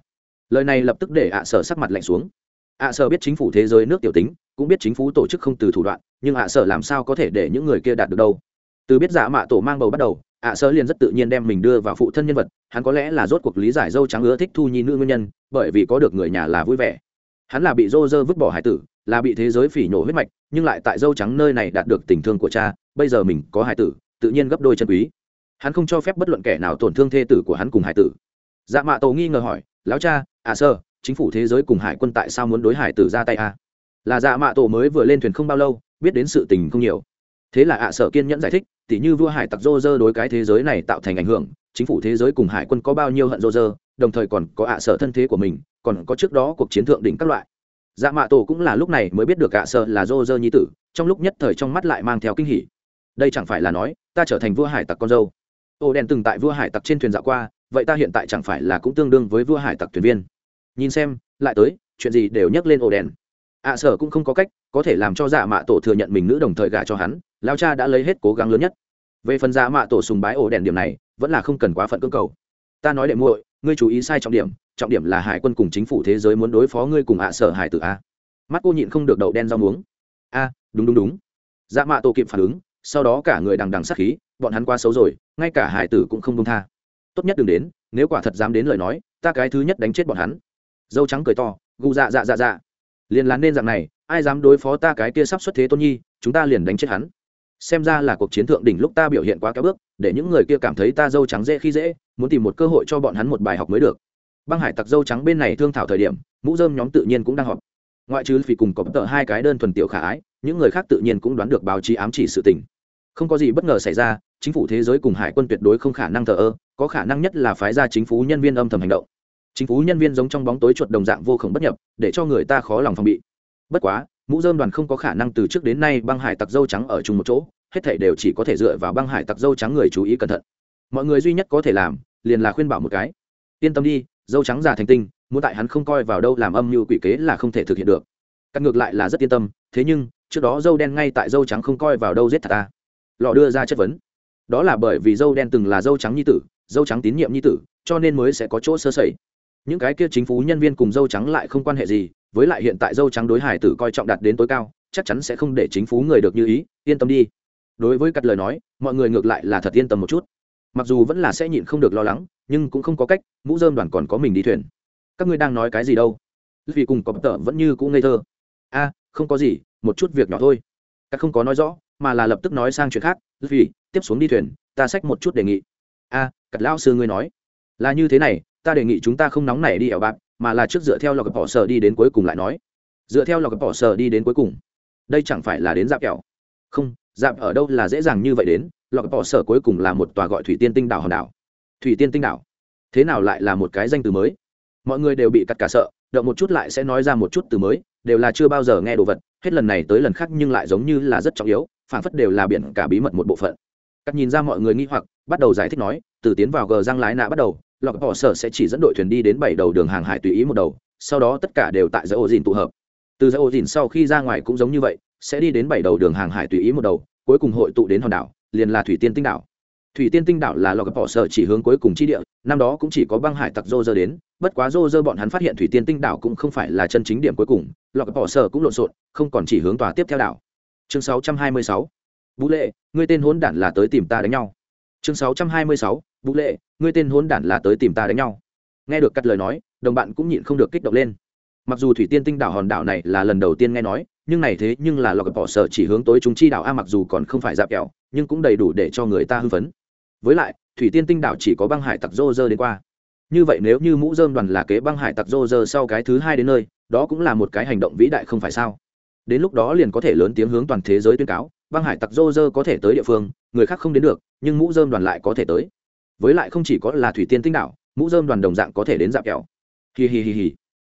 Lời này lập tức để ạ sở sắc mặt lạnh xuống. Ạ sở biết chính phủ thế giới nước tiểu tính, cũng biết chính phủ tổ chức không từ thủ đoạn, nhưng ạ sở làm sao có thể để những người kia đạt được đâu? Từ biết giả mạ tổ mang bầu bắt đầu, ạ sở liền rất tự nhiên đem mình đưa vào phụ thân nhân vật, hắn có lẽ là rốt cuộc lý giải dâu trắng ưa thích thu nhi nữ nguyên nhân, bởi vì có được người nhà là vui vẻ. Hắn là bị rô rơ vứt bỏ hải tử là bị thế giới phỉ nhổ huyết mạch, nhưng lại tại dâu trắng nơi này đạt được tình thương của cha, bây giờ mình có hải tử, tự nhiên gấp đôi chân quý. Hắn không cho phép bất luận kẻ nào tổn thương thê tử của hắn cùng hải tử. Dạ mạ tổ nghi ngờ hỏi, lão cha à sơ, chính phủ thế giới cùng hải quân tại sao muốn đối hải tử ra tay à? là dạ mạ tổ mới vừa lên thuyền không bao lâu, biết đến sự tình không nhiều. Thế là ạ à sở kiên nhẫn giải thích tỉ như vua hải tặc rô rơ đối cái thế giới này tạo thành ảnh hưởng, chính phủ thế giới cùng hải quân có bao nhiêu hận rô rơ đồng thời còn có ạ à sở thân thế của mình, còn có trước đó cuộc chiến thượng đỉnh các loại dạ mạ tổ cũng là lúc này mới biết được gạ sợ là dô dơ nhi tử trong lúc nhất thời trong mắt lại mang theo kinh hỉ. Đây chẳng phải là nói ta trở thành vua hải tặc con dâu. Ô đen từng tại vua hải tặc trên thuyền dạo qua vậy ta hiện tại chẳng phải là cũng tương đương với vua hải tặc thuyền viên. Nhìn xem lại tới chuyện gì đều nhắc lên ô đèn. Ạ à, sở cũng không có cách có thể làm cho dạ mạ tổ thừa nhận mình nữ đồng thời gả cho hắn lao cha đã lấy hết cố gắng lớn nhất. Về phần dạ mạ tổ sùng bái ổ đèn điểm này vẫn là không cần quá phận cơ cầu. Ta nói đệ muội ngươi chú ý sai trọng điểm trọng điểm là hải quân cùng chính phủ thế giới muốn đối phó ngươi cùng ạ à sở hải tử a. Mắt cô nhịn không được đậu đen rau muống. A, đúng đúng đúng. Dạ mạ tổ kịp phản ứng, sau đó cả người đằng đằng sát khí, bọn hắn quá xấu rồi, ngay cả hải tử cũng không đông tha. Tốt nhất đừng đến, nếu quả thật dám đến lời nói, ta cái thứ nhất đánh chết bọn hắn. Dâu trắng cười to, gù dạ dạ dạ dạ. Liền lán nên dạng này, ai dám đối phó ta cái kia sắp xuất thế tôn nhi, chúng ta liền đánh chết hắn. Xem ra là cuộc chiến thượng đỉnh lúc ta biểu hiện quá kéo bước, để những người kia cảm thấy ta dâu trắng dễ khi dễ, muốn tìm một cơ hội cho bọn hắn một bài học mới được băng hải tặc dâu trắng bên này thương thảo thời điểm, mũ dơm nhóm tự nhiên cũng đang họp. Ngoại trừ vì cùng có tợ hai cái đơn thuần tiểu khả ái, những người khác tự nhiên cũng đoán được báo chí ám chỉ sự tình. Không có gì bất ngờ xảy ra, chính phủ thế giới cùng hải quân tuyệt đối không khả năng thờ ơ, có khả năng nhất là phái ra chính phủ nhân viên âm thầm hành động. Chính phủ nhân viên giống trong bóng tối chuột đồng dạng vô khổng bất nhập, để cho người ta khó lòng phòng bị. Bất quá, mũ dơm đoàn không có khả năng từ trước đến nay băng hải tặc dâu trắng ở chung một chỗ, hết thảy đều chỉ có thể dựa vào băng hải tặc dâu trắng người chú ý cẩn thận. Mọi người duy nhất có thể làm, liền là khuyên bảo một cái. Yên tâm đi dâu trắng già thành tinh, muốn tại hắn không coi vào đâu làm âm mưu quỷ kế là không thể thực hiện được. Cắt ngược lại là rất yên tâm, thế nhưng, trước đó dâu đen ngay tại dâu trắng không coi vào đâu giết thật ta. Lọ đưa ra chất vấn. Đó là bởi vì dâu đen từng là dâu trắng nhi tử, dâu trắng tín nhiệm nhi tử, cho nên mới sẽ có chỗ sơ sẩy. Những cái kia chính phủ nhân viên cùng dâu trắng lại không quan hệ gì, với lại hiện tại dâu trắng đối hải tử coi trọng đạt đến tối cao, chắc chắn sẽ không để chính phủ người được như ý, yên tâm đi. Đối với cắt lời nói, mọi người ngược lại là thật yên tâm một chút mặc dù vẫn là sẽ nhịn không được lo lắng nhưng cũng không có cách mũ dơm đoàn còn có mình đi thuyền. Các ngươi đang nói cái gì đâu? Vì cùng có tợ vẫn như cũng ngây thơ. A không có gì một chút việc nhỏ thôi. Các không có nói rõ mà là lập tức nói sang chuyện khác. Vì tiếp xuống đi thuyền ta xách một chút đề nghị. A à, cặt lao sư ngươi nói. Là như thế này ta đề nghị chúng ta không nóng nảy đi ẻo bạc mà là trước dựa theo lọc bỏ sở đi đến cuối cùng lại nói. Dựa theo lọc bỏ sở đi đến cuối cùng. Đây chẳng phải là đến dạp kẹo? Không dạp ở đâu là dễ dàng như vậy đến lọc bỏ sở cuối cùng là một tòa gọi thủy tiên tinh đảo hòn đảo. Thủy tiên tinh đảo? Thế nào lại là một cái danh từ mới? Mọi người đều bị cắt cả sợ, động một chút lại sẽ nói ra một chút từ mới, đều là chưa bao giờ nghe đồ vật, hết lần này tới lần khác nhưng lại giống như là rất trọng yếu phản phất đều là biển cả bí mật một bộ phận. Cắt nhìn ra mọi người nghi hoặc, bắt đầu giải thích nói, từ tiến vào gờ răng lái nạ bắt đầu lọc bỏ sở sẽ chỉ dẫn đội thuyền đi đến bảy đầu đường hàng hải tùy ý một đầu, sau đó tất cả đều tại giới ô dìn tụ hợp. Từ giới ô dìn sau khi ra ngoài cũng giống như vậy, sẽ đi đến bảy đầu đường hàng hải tùy ý một đầu, cuối cùng hội tụ đến hòn đảo liền là thủy tiên tinh đảo thủy tiên tinh đảo là lò gặp bỏ sở chỉ hướng cuối cùng chi địa, năm đó cũng chỉ có băng hải tặc rô rơ đến, bất quá rô rơ bọn hắn phát hiện thủy tiên tinh đảo cũng không phải là chân chính điểm cuối cùng lò gặp bỏ sở cũng lộn xộn, không còn chỉ hướng tòa tiếp theo đảo chương 626. vũ lệ, ngươi tên hốn đản là tới tìm ta đánh nhau chương 626. vũ lệ, ngươi tên hốn đản là tới tìm ta đánh nhau nghe được cắt lời nói, đồng bạn cũng nhịn không được kích động lên mặc dù thủy tiên tinh đảo hòn đảo này là lần đầu tiên nghe nói nhưng này thế nhưng là lọc bỏ sở chỉ hướng tối chúng chi đảo a mặc dù còn không phải dạp kẹo, nhưng cũng đầy đủ để cho người ta hưng phấn. Với lại, thủy tiên tinh đảo chỉ có băng hải tặc rô rơ đến qua. Như vậy nếu như mũ dơm đoàn là kế băng hải tặc rô rơ sau cái thứ hai đến nơi, đó cũng là một cái hành động vĩ đại không phải sao? Đến lúc đó liền có thể lớn tiếng hướng toàn thế giới tuyên cáo, băng hải tặc rô rơ có thể tới địa phương, người khác không đến được, nhưng mũ dơm đoàn lại có thể tới. Với lại không chỉ có là thủy tiên tinh đảo mũ dơm đoàn đồng dạng có thể đến dạp kẹo. Hì hì hì hì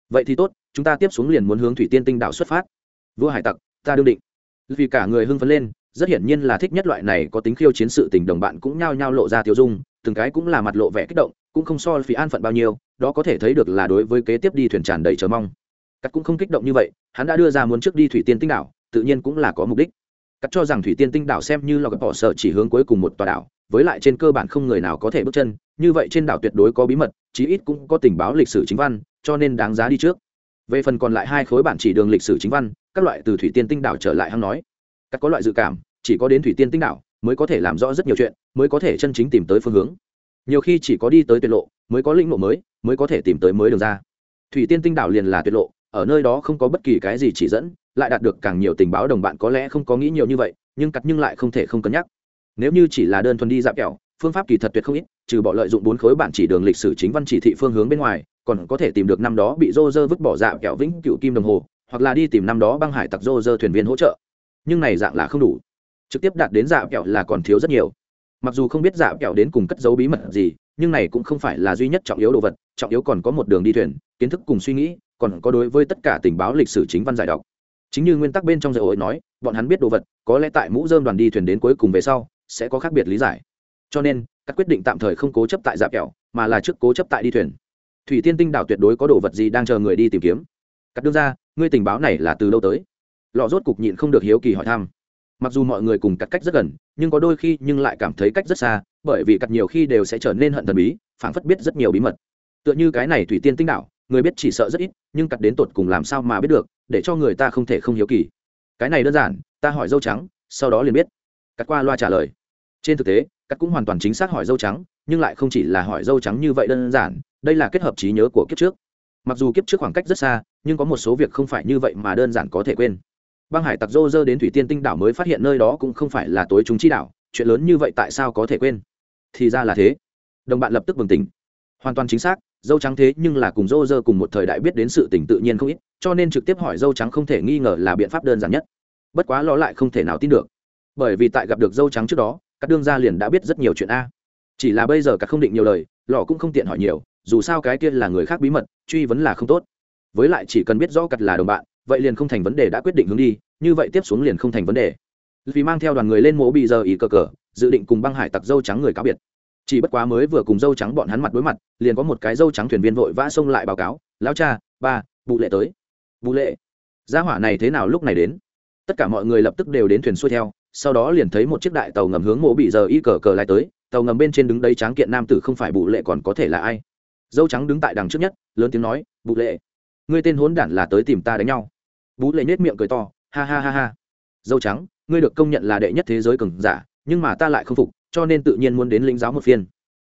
vậy thì tốt, chúng ta tiếp xuống liền muốn hướng thủy tiên tinh đảo xuất phát vua hải tặc, ta đương định. Vì cả người hưng phấn lên, rất hiển nhiên là thích nhất loại này có tính khiêu chiến sự tình đồng bạn cũng nhao nhao lộ ra tiêu dung, từng cái cũng là mặt lộ vẻ kích động, cũng không so phí an phận bao nhiêu, đó có thể thấy được là đối với kế tiếp đi thuyền tràn đầy chờ mong. Cắt cũng không kích động như vậy, hắn đã đưa ra muốn trước đi thủy tiên tinh đảo, tự nhiên cũng là có mục đích. Cắt cho rằng thủy tiên tinh đảo xem như là gặp bỏ sợ chỉ hướng cuối cùng một tòa đảo, với lại trên cơ bản không người nào có thể bước chân, như vậy trên đảo tuyệt đối có bí mật, chí ít cũng có tình báo lịch sử chính văn, cho nên đáng giá đi trước về phần còn lại hai khối bản chỉ đường lịch sử chính văn, các loại từ thủy tiên tinh đảo trở lại hăng nói. Các có loại dự cảm, chỉ có đến thủy tiên tinh đảo mới có thể làm rõ rất nhiều chuyện, mới có thể chân chính tìm tới phương hướng. Nhiều khi chỉ có đi tới tuyệt lộ mới có lĩnh lộ mới mới có thể tìm tới mới đường ra. Thủy tiên tinh đảo liền là tuyệt lộ, ở nơi đó không có bất kỳ cái gì chỉ dẫn, lại đạt được càng nhiều tình báo đồng bạn có lẽ không có nghĩ nhiều như vậy, nhưng cắt nhưng lại không thể không cân nhắc. Nếu như chỉ là đơn thuần đi dạo kẹo phương pháp kỳ thật tuyệt không ít, trừ bỏ lợi dụng bốn khối bản chỉ đường lịch sử chính văn chỉ thị phương hướng bên ngoài, còn có thể tìm được năm đó bị rô rơ vứt bỏ dạo kẹo vĩnh cựu kim đồng hồ, hoặc là đi tìm năm đó băng hải tặc rô rơ thuyền viên hỗ trợ. Nhưng này dạng là không đủ. Trực tiếp đạt đến dạo kẹo là còn thiếu rất nhiều. Mặc dù không biết dạo kẹo đến cùng cất dấu bí mật gì, nhưng này cũng không phải là duy nhất trọng yếu đồ vật, trọng yếu còn có một đường đi thuyền, kiến thức cùng suy nghĩ, còn có đối với tất cả tình báo lịch sử chính văn giải đọc. Chính như nguyên tắc bên trong dạy hội nói, bọn hắn biết đồ vật, có lẽ tại mũ dơm đoàn đi thuyền đến cuối cùng về sau, sẽ có khác biệt lý giải cho nên, các quyết định tạm thời không cố chấp tại dạp kẹo, mà là trước cố chấp tại đi thuyền. Thủy tiên tinh đảo tuyệt đối có đồ vật gì đang chờ người đi tìm kiếm? Cắt đương ra ngươi tình báo này là từ lâu tới? Lọ rốt cục nhịn không được hiếu kỳ hỏi thăm. Mặc dù mọi người cùng cắt cách rất gần, nhưng có đôi khi nhưng lại cảm thấy cách rất xa, bởi vì cắt nhiều khi đều sẽ trở nên hận thần bí, phảng phất biết rất nhiều bí mật. Tựa như cái này thủy tiên tinh đảo, người biết chỉ sợ rất ít, nhưng cắt đến tột cùng làm sao mà biết được, để cho người ta không thể không hiếu kỳ. Cái này đơn giản, ta hỏi dâu trắng, sau đó liền biết. Cắt qua loa trả lời. Trên thực tế cắt cũng hoàn toàn chính xác hỏi dâu trắng, nhưng lại không chỉ là hỏi dâu trắng như vậy đơn giản, đây là kết hợp trí nhớ của kiếp trước. Mặc dù kiếp trước khoảng cách rất xa, nhưng có một số việc không phải như vậy mà đơn giản có thể quên. Băng hải tặc dô dơ đến thủy tiên tinh đảo mới phát hiện nơi đó cũng không phải là tối chúng chi đảo, chuyện lớn như vậy tại sao có thể quên? Thì ra là thế. Đồng bạn lập tức bừng tỉnh. Hoàn toàn chính xác, dâu trắng thế nhưng là cùng dô dơ cùng một thời đại biết đến sự tỉnh tự nhiên không ít, cho nên trực tiếp hỏi dâu trắng không thể nghi ngờ là biện pháp đơn giản nhất. Bất quá lo lại không thể nào tin được. Bởi vì tại gặp được dâu trắng trước đó các đương gia liền đã biết rất nhiều chuyện a. Chỉ là bây giờ các không định nhiều lời lọ cũng không tiện hỏi nhiều, dù sao cái kia là người khác bí mật, truy vấn là không tốt. Với lại chỉ cần biết rõ cặt là đồng bạn, vậy liền không thành vấn đề đã quyết định hướng đi, như vậy tiếp xuống liền không thành vấn đề. Vì mang theo đoàn người lên mộ bị giờ ý cờ cờ, dự định cùng băng hải tặc dâu trắng người cáo biệt. Chỉ bất quá mới vừa cùng dâu trắng bọn hắn mặt đối mặt, liền có một cái dâu trắng thuyền viên vội vã xông lại báo cáo, lão cha, ba bụ lệ tới. Bụ lệ? Gia hỏa này thế nào lúc này đến? Tất cả mọi người lập tức đều đến thuyền xuôi theo sau đó liền thấy một chiếc đại tàu ngầm hướng mộ bị giờ y cờ cờ lại tới, tàu ngầm bên trên đứng đấy tráng kiện nam tử không phải bụ lệ còn có thể là ai. Dâu trắng đứng tại đằng trước nhất, lớn tiếng nói bụ lệ, ngươi tên hốn đản là tới tìm ta đánh nhau. Bú lệ nết miệng cười to, ha ha ha ha. Dâu trắng, ngươi được công nhận là đệ nhất thế giới cường giả, nhưng mà ta lại không phục, cho nên tự nhiên muốn đến lĩnh giáo một phiên.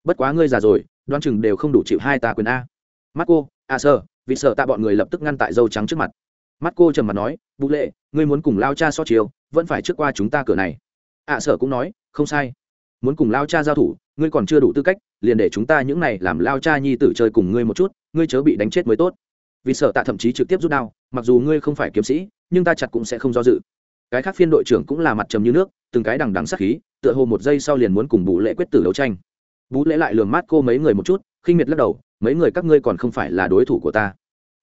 Bất quá ngươi già rồi đoan chừng đều không đủ chịu hai ta quyền a. Mắt cô à sơ vì sợ ta bọn người lập tức ngăn tại dâu trắng trước mặt. Mắt cô trầm mặt nói vũ lệ, ngươi muốn cùng lao cha so chiều vẫn phải trước qua chúng ta cửa này. Ạ à, sở cũng nói không sai. Muốn cùng lao cha giao thủ ngươi còn chưa đủ tư cách liền để chúng ta những này làm lao cha nhi tử chơi cùng ngươi một chút ngươi chớ bị đánh chết mới tốt. Vì sở tạ thậm chí trực tiếp rút đao mặc dù ngươi không phải kiếm sĩ nhưng ta chặt cũng sẽ không do dự. Cái khác phiên đội trưởng cũng là mặt trầm như nước từng cái đằng đằng sắc khí tựa hồ một giây sau liền muốn cùng bù lệ quyết tử đấu tranh. Bú lễ lại lường mắt cô mấy người một chút khinh miệt lắc đầu mấy người các ngươi còn không phải là đối thủ của ta.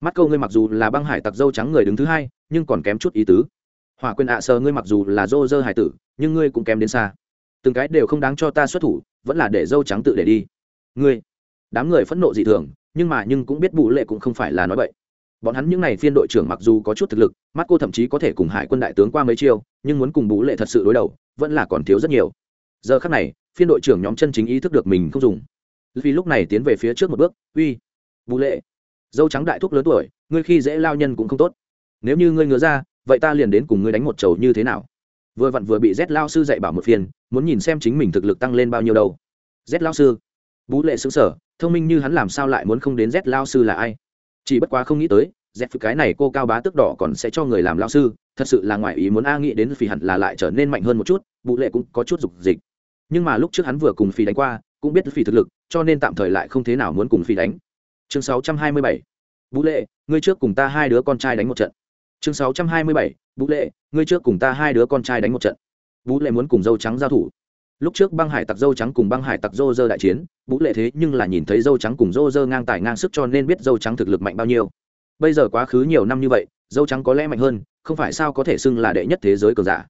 Mắt câu ngươi mặc dù là băng hải tặc dâu trắng người đứng thứ hai nhưng còn kém chút ý tứ hỏa quyền ạ, sờ ngươi mặc dù là dô dơ hải tử, nhưng ngươi cũng kém đến xa. Từng cái đều không đáng cho ta xuất thủ, vẫn là để dâu trắng tự để đi. Ngươi, đám người phẫn nộ dị thường, nhưng mà nhưng cũng biết bù lệ cũng không phải là nói vậy bọn hắn những n à y phiên đội trưởng mặc dù có chút thực lực, mắt cô thậm chí có thể cùng hải quân đại tướng qua mấy chiêu, nhưng muốn cùng bú lệ thật sự đối đầu, vẫn là còn thiếu rất nhiều. Giờ khác này, phiên đội trưởng nhóm chân chính ý thức được mình không dùng. Vì lúc này tiến về phía trước một bước, uy bú lệ, dâu trắng đại thúc lớn tuổi, ngươi khi dễ lao nhân cũng không tốt. Nếu như ngươi ngứa ra vậy ta liền đến cùng ngươi đánh một trầu như thế nào? Vừa vặn vừa bị rét lao sư dạy bảo một phiên muốn nhìn xem chính mình thực lực tăng lên bao nhiêu đâu. Rét lao sư, bú lệ xứng sở thông minh như hắn làm sao lại muốn không đến rét lao sư là ai? Chỉ bất quá không nghĩ tới dẹp cái này cô cao bá tức đỏ còn sẽ cho người làm lao sư, thật sự là ngoài ý muốn a nghĩ đến phi hẳn là lại trở nên mạnh hơn một chút bụ lệ cũng có chút dục dịch. Nhưng mà lúc trước hắn vừa cùng phi đánh qua, cũng biết phi thực lực, cho nên tạm thời lại không thế nào muốn cùng phi đánh. Chương 627. Vũ lệ, ngươi trước cùng ta hai đứa con trai đánh một trận chương 627. Vũ lệ, ngươi trước cùng ta hai đứa con trai đánh một trận. Vũ lệ muốn cùng dâu trắng giao thủ. Lúc trước băng hải tặc dâu trắng cùng băng hải tặc dô dơ đại chiến vũ lệ thế nhưng là nhìn thấy dâu trắng cùng dô dơ ngang tài ngang sức cho nên biết dâu trắng thực lực mạnh bao nhiêu. Bây giờ quá khứ nhiều năm như vậy, dâu trắng có lẽ mạnh hơn, không phải sao có thể xưng là đệ nhất thế giới cường giả.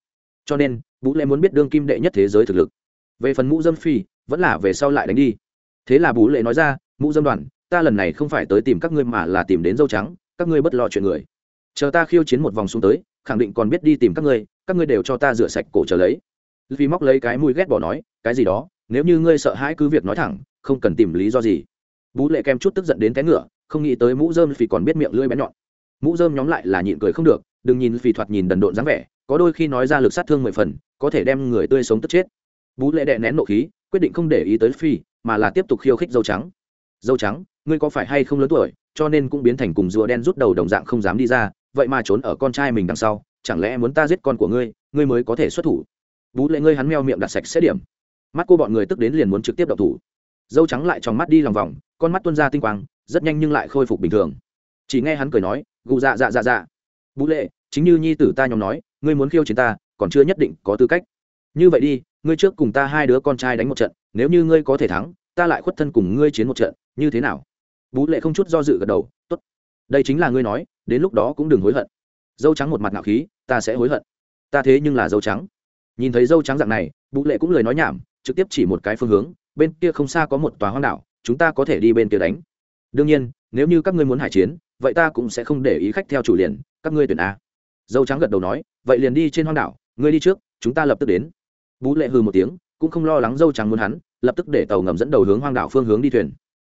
Cho nên vũ lệ muốn biết đương kim đệ nhất thế giới thực lực. Về phần mũ dâm phi, vẫn là về sau lại đánh đi. Thế là vũ lệ nói ra, mũ dâm đoàn, ta lần này không phải tới tìm các ngươi mà là tìm đến dâu trắng, các ngươi bất lo chuyện người chờ ta khiêu chiến một vòng xuống tới, khẳng định còn biết đi tìm các ngươi các ngươi đều cho ta rửa sạch cổ trở lấy. Vì móc lấy cái mũi ghét bỏ nói, cái gì đó, nếu như ngươi sợ hãi cứ việc nói thẳng, không cần tìm lý do gì. Bú lệ kem chút tức giận đến té ngựa, không nghĩ tới mũ dơm vì còn biết miệng lưỡi bén nhọn. Mũ dơm nhóm lại là nhịn cười không được, đừng nhìn vì thoạt nhìn đần độn dáng vẻ, có đôi khi nói ra lực sát thương mười phần, có thể đem người tươi sống tức chết. Bú lệ đệ nén nộ khí, quyết định không để ý tới phi mà là tiếp tục khiêu khích dâu trắng. Dâu trắng, ngươi có phải hay không lớn tuổi, cho nên cũng biến thành cùng rùa đen rút đầu đồng dạng không dám đi ra vậy mà trốn ở con trai mình đằng sau, chẳng lẽ muốn ta giết con của ngươi ngươi mới có thể xuất thủ? Bú lệ ngươi hắn meo miệng đặt sạch sẽ điểm. Mắt cô bọn người tức đến liền muốn trực tiếp đậu thủ. Dâu trắng lại trong mắt đi lòng vòng, con mắt tuôn ra tinh quang, rất nhanh nhưng lại khôi phục bình thường. Chỉ nghe hắn cười nói, gù dạ dạ dạ dạ. Bú lệ, chính như nhi tử ta nhóm nói, ngươi muốn khiêu chiến ta, còn chưa nhất định có tư cách. Như vậy đi, ngươi trước cùng ta hai đứa con trai đánh một trận, nếu như ngươi có thể thắng, ta lại khuất thân cùng ngươi chiến một trận, như thế nào? Bú lệ không chút do dự gật đầu, tốt. Đây chính là ngươi nói đến lúc đó cũng đừng hối hận. Dâu trắng một mặt ngạo khí, ta sẽ hối hận. Ta thế nhưng là dâu trắng. Nhìn thấy dâu trắng dạng này, bú lệ cũng lời nói nhảm, trực tiếp chỉ một cái phương hướng, bên kia không xa có một tòa hoang đảo, chúng ta có thể đi bên kia đánh. Đương nhiên, nếu như các ngươi muốn hải chiến, vậy ta cũng sẽ không để ý khách theo chủ liền, các ngươi tuyển a. Dâu trắng gật đầu nói, vậy liền đi trên hoang đảo, ngươi đi trước, chúng ta lập tức đến. Bú lệ hư một tiếng, cũng không lo lắng dâu trắng muốn hắn, lập tức để tàu ngầm dẫn đầu hướng hoang đảo phương hướng đi thuyền.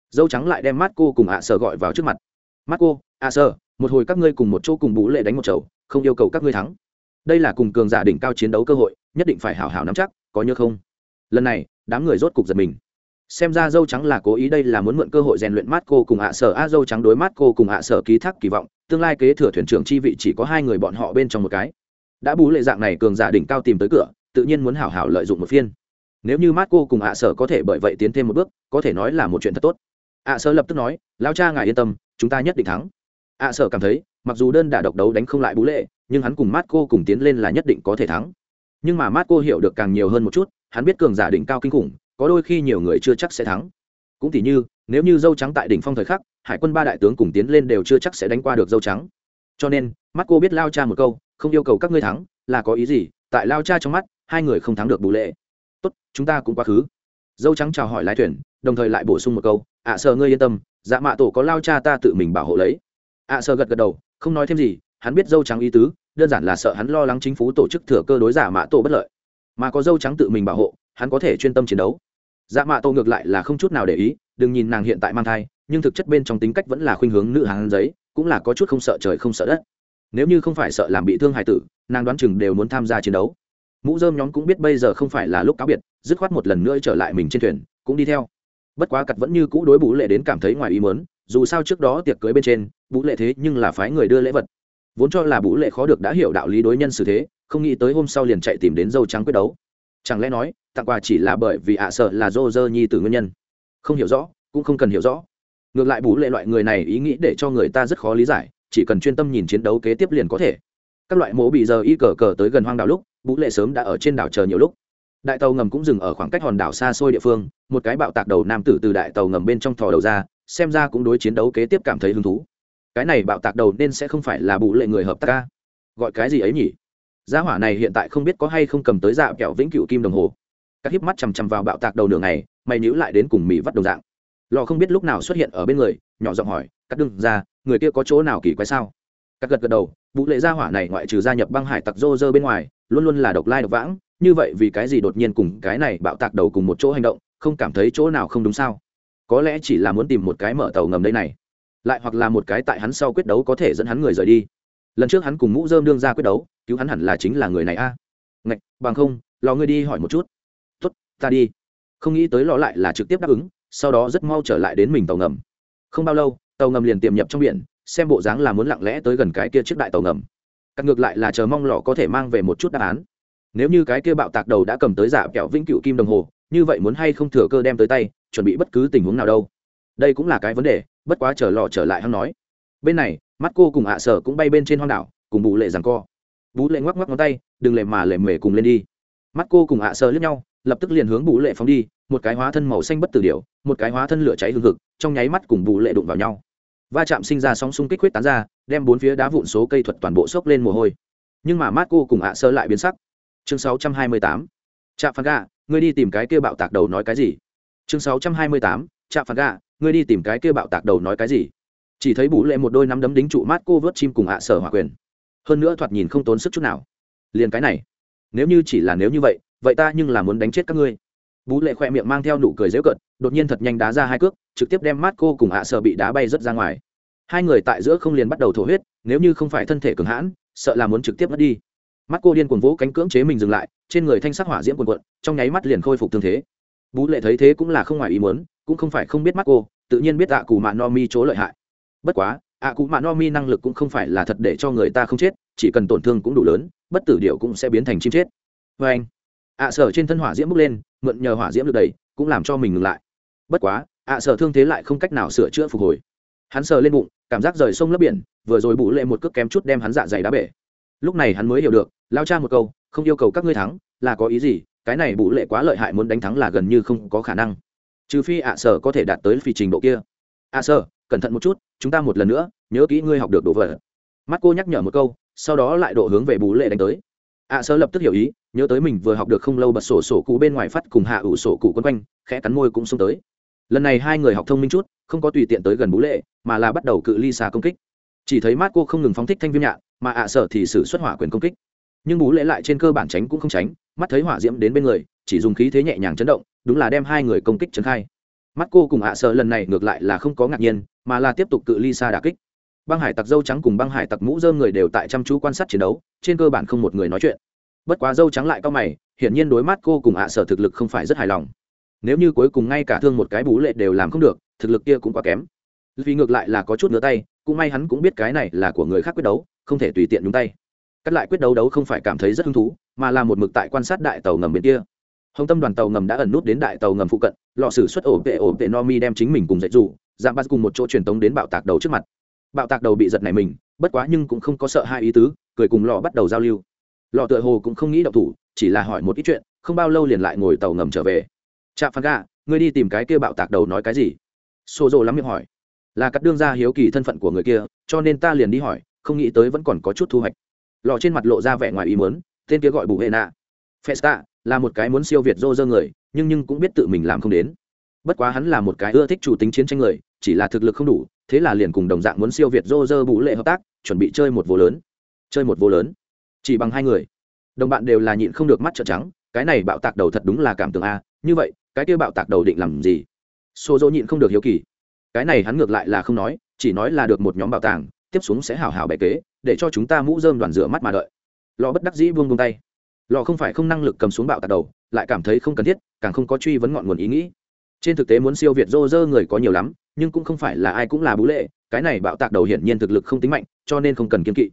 Dâu trắng lại đem mát cô cùng ạ sở gọi vào trước mặt. Mắt cô ạ sở một hồi các ngươi cùng một chỗ cùng bú lệ đánh một chầu, không yêu cầu các ngươi thắng. Đây là cùng cường giả đỉnh cao chiến đấu cơ hội, nhất định phải hảo hảo nắm chắc, có nhớ không? Lần này, đám người rốt cục giật mình. Xem ra dâu trắng là cố ý đây là muốn mượn cơ hội rèn luyện mát cô cùng hạ sở a dâu trắng đối mát cô cùng hạ sở ký thác kỳ vọng, tương lai kế thừa thuyền trưởng chi vị chỉ có hai người bọn họ bên trong một cái. Đã bú lệ dạng này cường giả đỉnh cao tìm tới cửa, tự nhiên muốn hảo hảo lợi dụng một phiên. Nếu như mát cô cùng hạ sở có thể bởi vậy tiến thêm một bước, có thể nói là một chuyện thật tốt. hạ sở lập tức nói lao cha ngài yên tâm, chúng ta nhất định thắng hạ sở cảm thấy, mặc dù đơn đả độc đấu đánh không lại bú lệ, nhưng hắn cùng mát cô cùng tiến lên là nhất định có thể thắng. Nhưng mà mát cô hiểu được càng nhiều hơn một chút, hắn biết cường giả đỉnh cao kinh khủng, có đôi khi nhiều người chưa chắc sẽ thắng. Cũng tỉ như, nếu như dâu trắng tại đỉnh phong thời khắc, hải quân ba đại tướng cùng tiến lên đều chưa chắc sẽ đánh qua được dâu trắng. Cho nên mắt cô biết lao cha một câu, không yêu cầu các ngươi thắng, là có ý gì, tại lao cha trong mắt, hai người không thắng được bù lệ. Tốt, chúng ta cũng quá khứ. Dâu trắng chào hỏi lái thuyền, đồng thời lại bổ sung một câu, ạ sợ ngươi yên tâm dạ mạ tổ có lao cha ta tự mình bảo hộ lấy ạ sợ gật gật đầu, không nói thêm gì, hắn biết dâu trắng ý tứ, đơn giản là sợ hắn lo lắng chính phủ tổ chức thừa cơ đối giả mạ tổ bất lợi. Mà có dâu trắng tự mình bảo hộ, hắn có thể chuyên tâm chiến đấu. Dạ mạ tổ ngược lại là không chút nào để ý, đừng nhìn nàng hiện tại mang thai, nhưng thực chất bên trong tính cách vẫn là khuynh hướng nữ hàng giấy, cũng là có chút không sợ trời không sợ đất. Nếu như không phải sợ làm bị thương hài tử, nàng đoán chừng đều muốn tham gia chiến đấu. Mũ dơm nhóm cũng biết bây giờ không phải là lúc cáo biệt, dứt khoát một lần nữa trở lại mình trên thuyền, cũng đi theo. Bất quá cặt vẫn như cũ đối bú lệ đến cảm thấy ngoài ý mớn dù sao trước đó tiệc cưới bên trên vũ lệ thế nhưng là phái người đưa lễ vật. Vốn cho là vũ lệ khó được đã hiểu đạo lý đối nhân xử thế, không nghĩ tới hôm sau liền chạy tìm đến dâu trắng quyết đấu. Chẳng lẽ nói, tặng quà chỉ là bởi vì ạ sợ là dô dơ nhi từ nguyên nhân? Không hiểu rõ, cũng không cần hiểu rõ. Ngược lại vũ lệ loại người này ý nghĩ để cho người ta rất khó lý giải, chỉ cần chuyên tâm nhìn chiến đấu kế tiếp liền có thể. Các loại mố bị giờ y cờ cờ tới gần hoang đảo lúc vũ lệ sớm đã ở trên đảo chờ nhiều lúc. Đại tàu ngầm cũng dừng ở khoảng cách hòn đảo xa xôi địa phương, một cái bạo tạc đầu nam tử từ đại tàu ngầm bên trong thò đầu ra xem ra cũng đối chiến đấu kế tiếp cảm thấy hứng thú. Cái này bạo tạc đầu nên sẽ không phải là bụ lệ người hợp tác ca gọi cái gì ấy nhỉ? Gia hỏa này hiện tại không biết có hay không cầm tới dạ kẹo vĩnh cửu kim đồng hồ. Các hiếp mắt chằm chằm vào bạo tạc đầu nửa ngày, mày nhữ lại đến cùng mỹ vắt đồng dạng. Lò không biết lúc nào xuất hiện ở bên người, nhỏ giọng hỏi, cắt đừng ra, người kia có chỗ nào kỳ quái sao? Các gật gật đầu vụ lệ gia hỏa này ngoại trừ gia nhập băng hải tặc rô rơ bên ngoài, luôn luôn là độc lai độc vãng, như vậy vì cái gì đột nhiên cùng cái này bạo tạc đầu cùng một chỗ hành động, không cảm thấy chỗ nào không đúng sao? Có lẽ chỉ là muốn tìm một cái mở tàu ngầm đây này, lại hoặc là một cái tại hắn sau quyết đấu có thể dẫn hắn người rời đi. Lần trước hắn cùng mũ dơm đương ra quyết đấu, cứu hắn hẳn là chính là người này a. À. ngạch, bằng không, lò ngươi đi hỏi một chút. Tuất ta đi. Không nghĩ tới lò lại là trực tiếp đáp ứng, sau đó rất mau trở lại đến mình tàu ngầm. Không bao lâu, tàu ngầm liền tiềm nhập trong biển, xem bộ dáng là muốn lặng lẽ tới gần cái kia trước đại tàu ngầm. Cắt ngược lại là chờ mong lò có thể mang về một chút đáp án. Nếu như cái kia bạo tạc đầu đã cầm tới giả kẹo vĩnh cựu kim đồng hồ như vậy muốn hay không thừa cơ đem tới tay chuẩn bị bất cứ tình huống nào đâu. Đây cũng là cái vấn đề bất quá chờ lò trở lại hắn nói. Bên này mắt cô cùng ạ sở cũng bay bên trên hoang đảo cùng bù lệ rằng co. Bú lệ ngoắc ngoắc ngón tay đừng lệ mà lệ mề cùng lên đi. Mắt cô cùng ạ sở lướt nhau lập tức liền hướng bù lệ phóng đi một cái hóa thân màu xanh bất tử điểu, một cái hóa thân lửa cháy hương thực trong nháy mắt cùng bù lệ đụng vào nhau. Va chạm sinh ra sóng xung kích quyết tán ra đem bốn phía đá vụn số cây thuật toàn bộ xốc lên mồ hôi. Nhưng mà mát cô cùng ạ sơ lại biến sắc. Chương 628. trạm phán gà ngươi đi tìm cái kia bạo tạc đầu nói cái gì? Chương 628. trạm phạt gà ngươi đi tìm cái kia bạo tạc đầu nói cái gì? Chỉ thấy bú lệ một đôi nắm đấm đính trụ mát cô vớt chim cùng ạ sở hỏa quyền. Hơn nữa thoạt nhìn không tốn sức chút nào. Liền cái này, nếu như chỉ là nếu như vậy vậy ta nhưng là muốn đánh chết các ngươi. Bú lệ khoe miệng mang theo nụ cười dễu cận đột nhiên thật nhanh đá ra hai cước, trực tiếp đem mát cô cùng ạ sở bị đá bay rất ra ngoài. Hai người tại giữa không liền bắt đầu thổ huyết, nếu như không phải thân thể cường hãn, sợ là muốn trực tiếp mất đi mắt cô điên cuồng vỗ cánh cưỡng chế mình dừng lại, trên người thanh sắc hỏa diễm quần quận trong nháy mắt liền khôi phục thương thế. Bú lệ thấy thế cũng là không ngoài ý muốn, cũng không phải không biết mắt cô, tự nhiên biết ạ cù mạ no mi chỗ lợi hại. Bất quá, ạ cù mạ no mi năng lực cũng không phải là thật để cho người ta không chết, chỉ cần tổn thương cũng đủ lớn, bất tử điệu cũng sẽ biến thành chim chết. Vê anh. Ạ sở trên thân hỏa diễm bước lên, mượn nhờ hỏa diễm được đầy cũng làm cho mình ngừng lại. Bất quá, ạ sở thương thế lại không cách nào sửa chữa phục hồi. Hắn sờ lên bụng, cảm giác rời sông lấp biển, vừa rồi bụ lệ một cước kém chút đem hắn dạ dày đá bể lúc này hắn mới hiểu được, lao cha một câu, không yêu cầu các ngươi thắng, là có ý gì? Cái này bụ lệ quá lợi hại muốn đánh thắng là gần như không có khả năng. Trừ phi ạ sở có thể đạt tới phi trình độ kia. Ạ sở, cẩn thận một chút, chúng ta một lần nữa, nhớ kỹ ngươi học được đồ vật. Mắt cô nhắc nhở một câu, sau đó lại độ hướng về bú lệ đánh tới. Ạ sở lập tức hiểu ý, nhớ tới mình vừa học được không lâu bật sổ sổ cụ bên ngoài phát cùng hạ ủ sổ cụ quân quanh, khẽ cắn môi cũng xông tới. Lần này hai người học thông minh chút, không có tùy tiện tới gần bú lệ, mà là bắt đầu cự ly xa công kích chỉ thấy mát cô không ngừng phóng thích thanh viêm nhạn, mà ạ sợ thì sử xuất hỏa quyền công kích. Nhưng bú lễ lại trên cơ bản tránh cũng không tránh, mắt thấy hỏa diễm đến bên người, chỉ dùng khí thế nhẹ nhàng chấn động, đúng là đem hai người công kích trấn khai. Mắt cô cùng ạ sợ lần này ngược lại là không có ngạc nhiên, mà là tiếp tục cự ly xa đà kích. Băng hải tặc dâu trắng cùng băng hải tặc mũ dơm người đều tại chăm chú quan sát chiến đấu, trên cơ bản không một người nói chuyện. Bất quá dâu trắng lại cao mày, hiển nhiên đối mắt cô cùng ạ sợ thực lực không phải rất hài lòng. Nếu như cuối cùng ngay cả thương một cái bú lệ đều làm không được, thực lực kia cũng quá kém vì ngược lại là có chút ngứa tay, cũng may hắn cũng biết cái này là của người khác quyết đấu, không thể tùy tiện nhúng tay. Cắt lại quyết đấu đấu không phải cảm thấy rất hứng thú, mà là một mực tại quan sát đại tàu ngầm bên kia. Hồng tâm đoàn tàu ngầm đã ẩn nút đến đại tàu ngầm phụ cận lọ sử xuất ổ vệ ổ vệ no mi đem chính mình cùng dạy dù giảm bắt cùng một chỗ truyền tống đến bạo tạc đầu trước mặt. Bạo tạc đầu bị giật này mình, bất quá nhưng cũng không có sợ hai ý tứ, cười cùng lọ bắt đầu giao lưu. Lọ tựa hồ cũng không nghĩ đậu thủ, chỉ là hỏi một ít chuyện, không bao lâu liền lại ngồi tàu ngầm trở về. Trạm phan gà, ngươi đi tìm cái kia bạo tạc đầu nói cái gì? Xô rộ lắm miệng hỏi là cắt đương ra hiếu kỳ thân phận của người kia, cho nên ta liền đi hỏi, không nghĩ tới vẫn còn có chút thu hoạch. Lò trên mặt lộ ra vẻ ngoài ý muốn, tên kia gọi bù hệ nạ. Festa là một cái muốn siêu việt dô dơ người, nhưng nhưng cũng biết tự mình làm không đến. Bất quá hắn là một cái ưa thích chủ tính chiến tranh người, chỉ là thực lực không đủ, thế là liền cùng đồng dạng muốn siêu việt dô dơ bù lệ hợp tác, chuẩn bị chơi một vô lớn. Chơi một vô lớn. Chỉ bằng hai người. Đồng bạn đều là nhịn không được mắt trợn trắng, cái này bạo tạc đầu thật đúng là cảm tưởng a, như vậy, cái kia bạo tạc đầu định làm gì? Xô dỗ nhịn không được hiếu kỳ cái này hắn ngược lại là không nói, chỉ nói là được một nhóm bảo tàng, tiếp xuống sẽ hào hào bẻ kế, để cho chúng ta mũ dơm đoàn rửa mắt mà đợi. Lò bất đắc dĩ buông buông tay. Lò không phải không năng lực cầm xuống bạo tạc đầu, lại cảm thấy không cần thiết, càng không có truy vấn ngọn nguồn ý nghĩ. Trên thực tế muốn siêu việt rô rơ người có nhiều lắm, nhưng cũng không phải là ai cũng là bú lệ, cái này bạo tạc đầu hiển nhiên thực lực không tính mạnh, cho nên không cần kiên kỵ.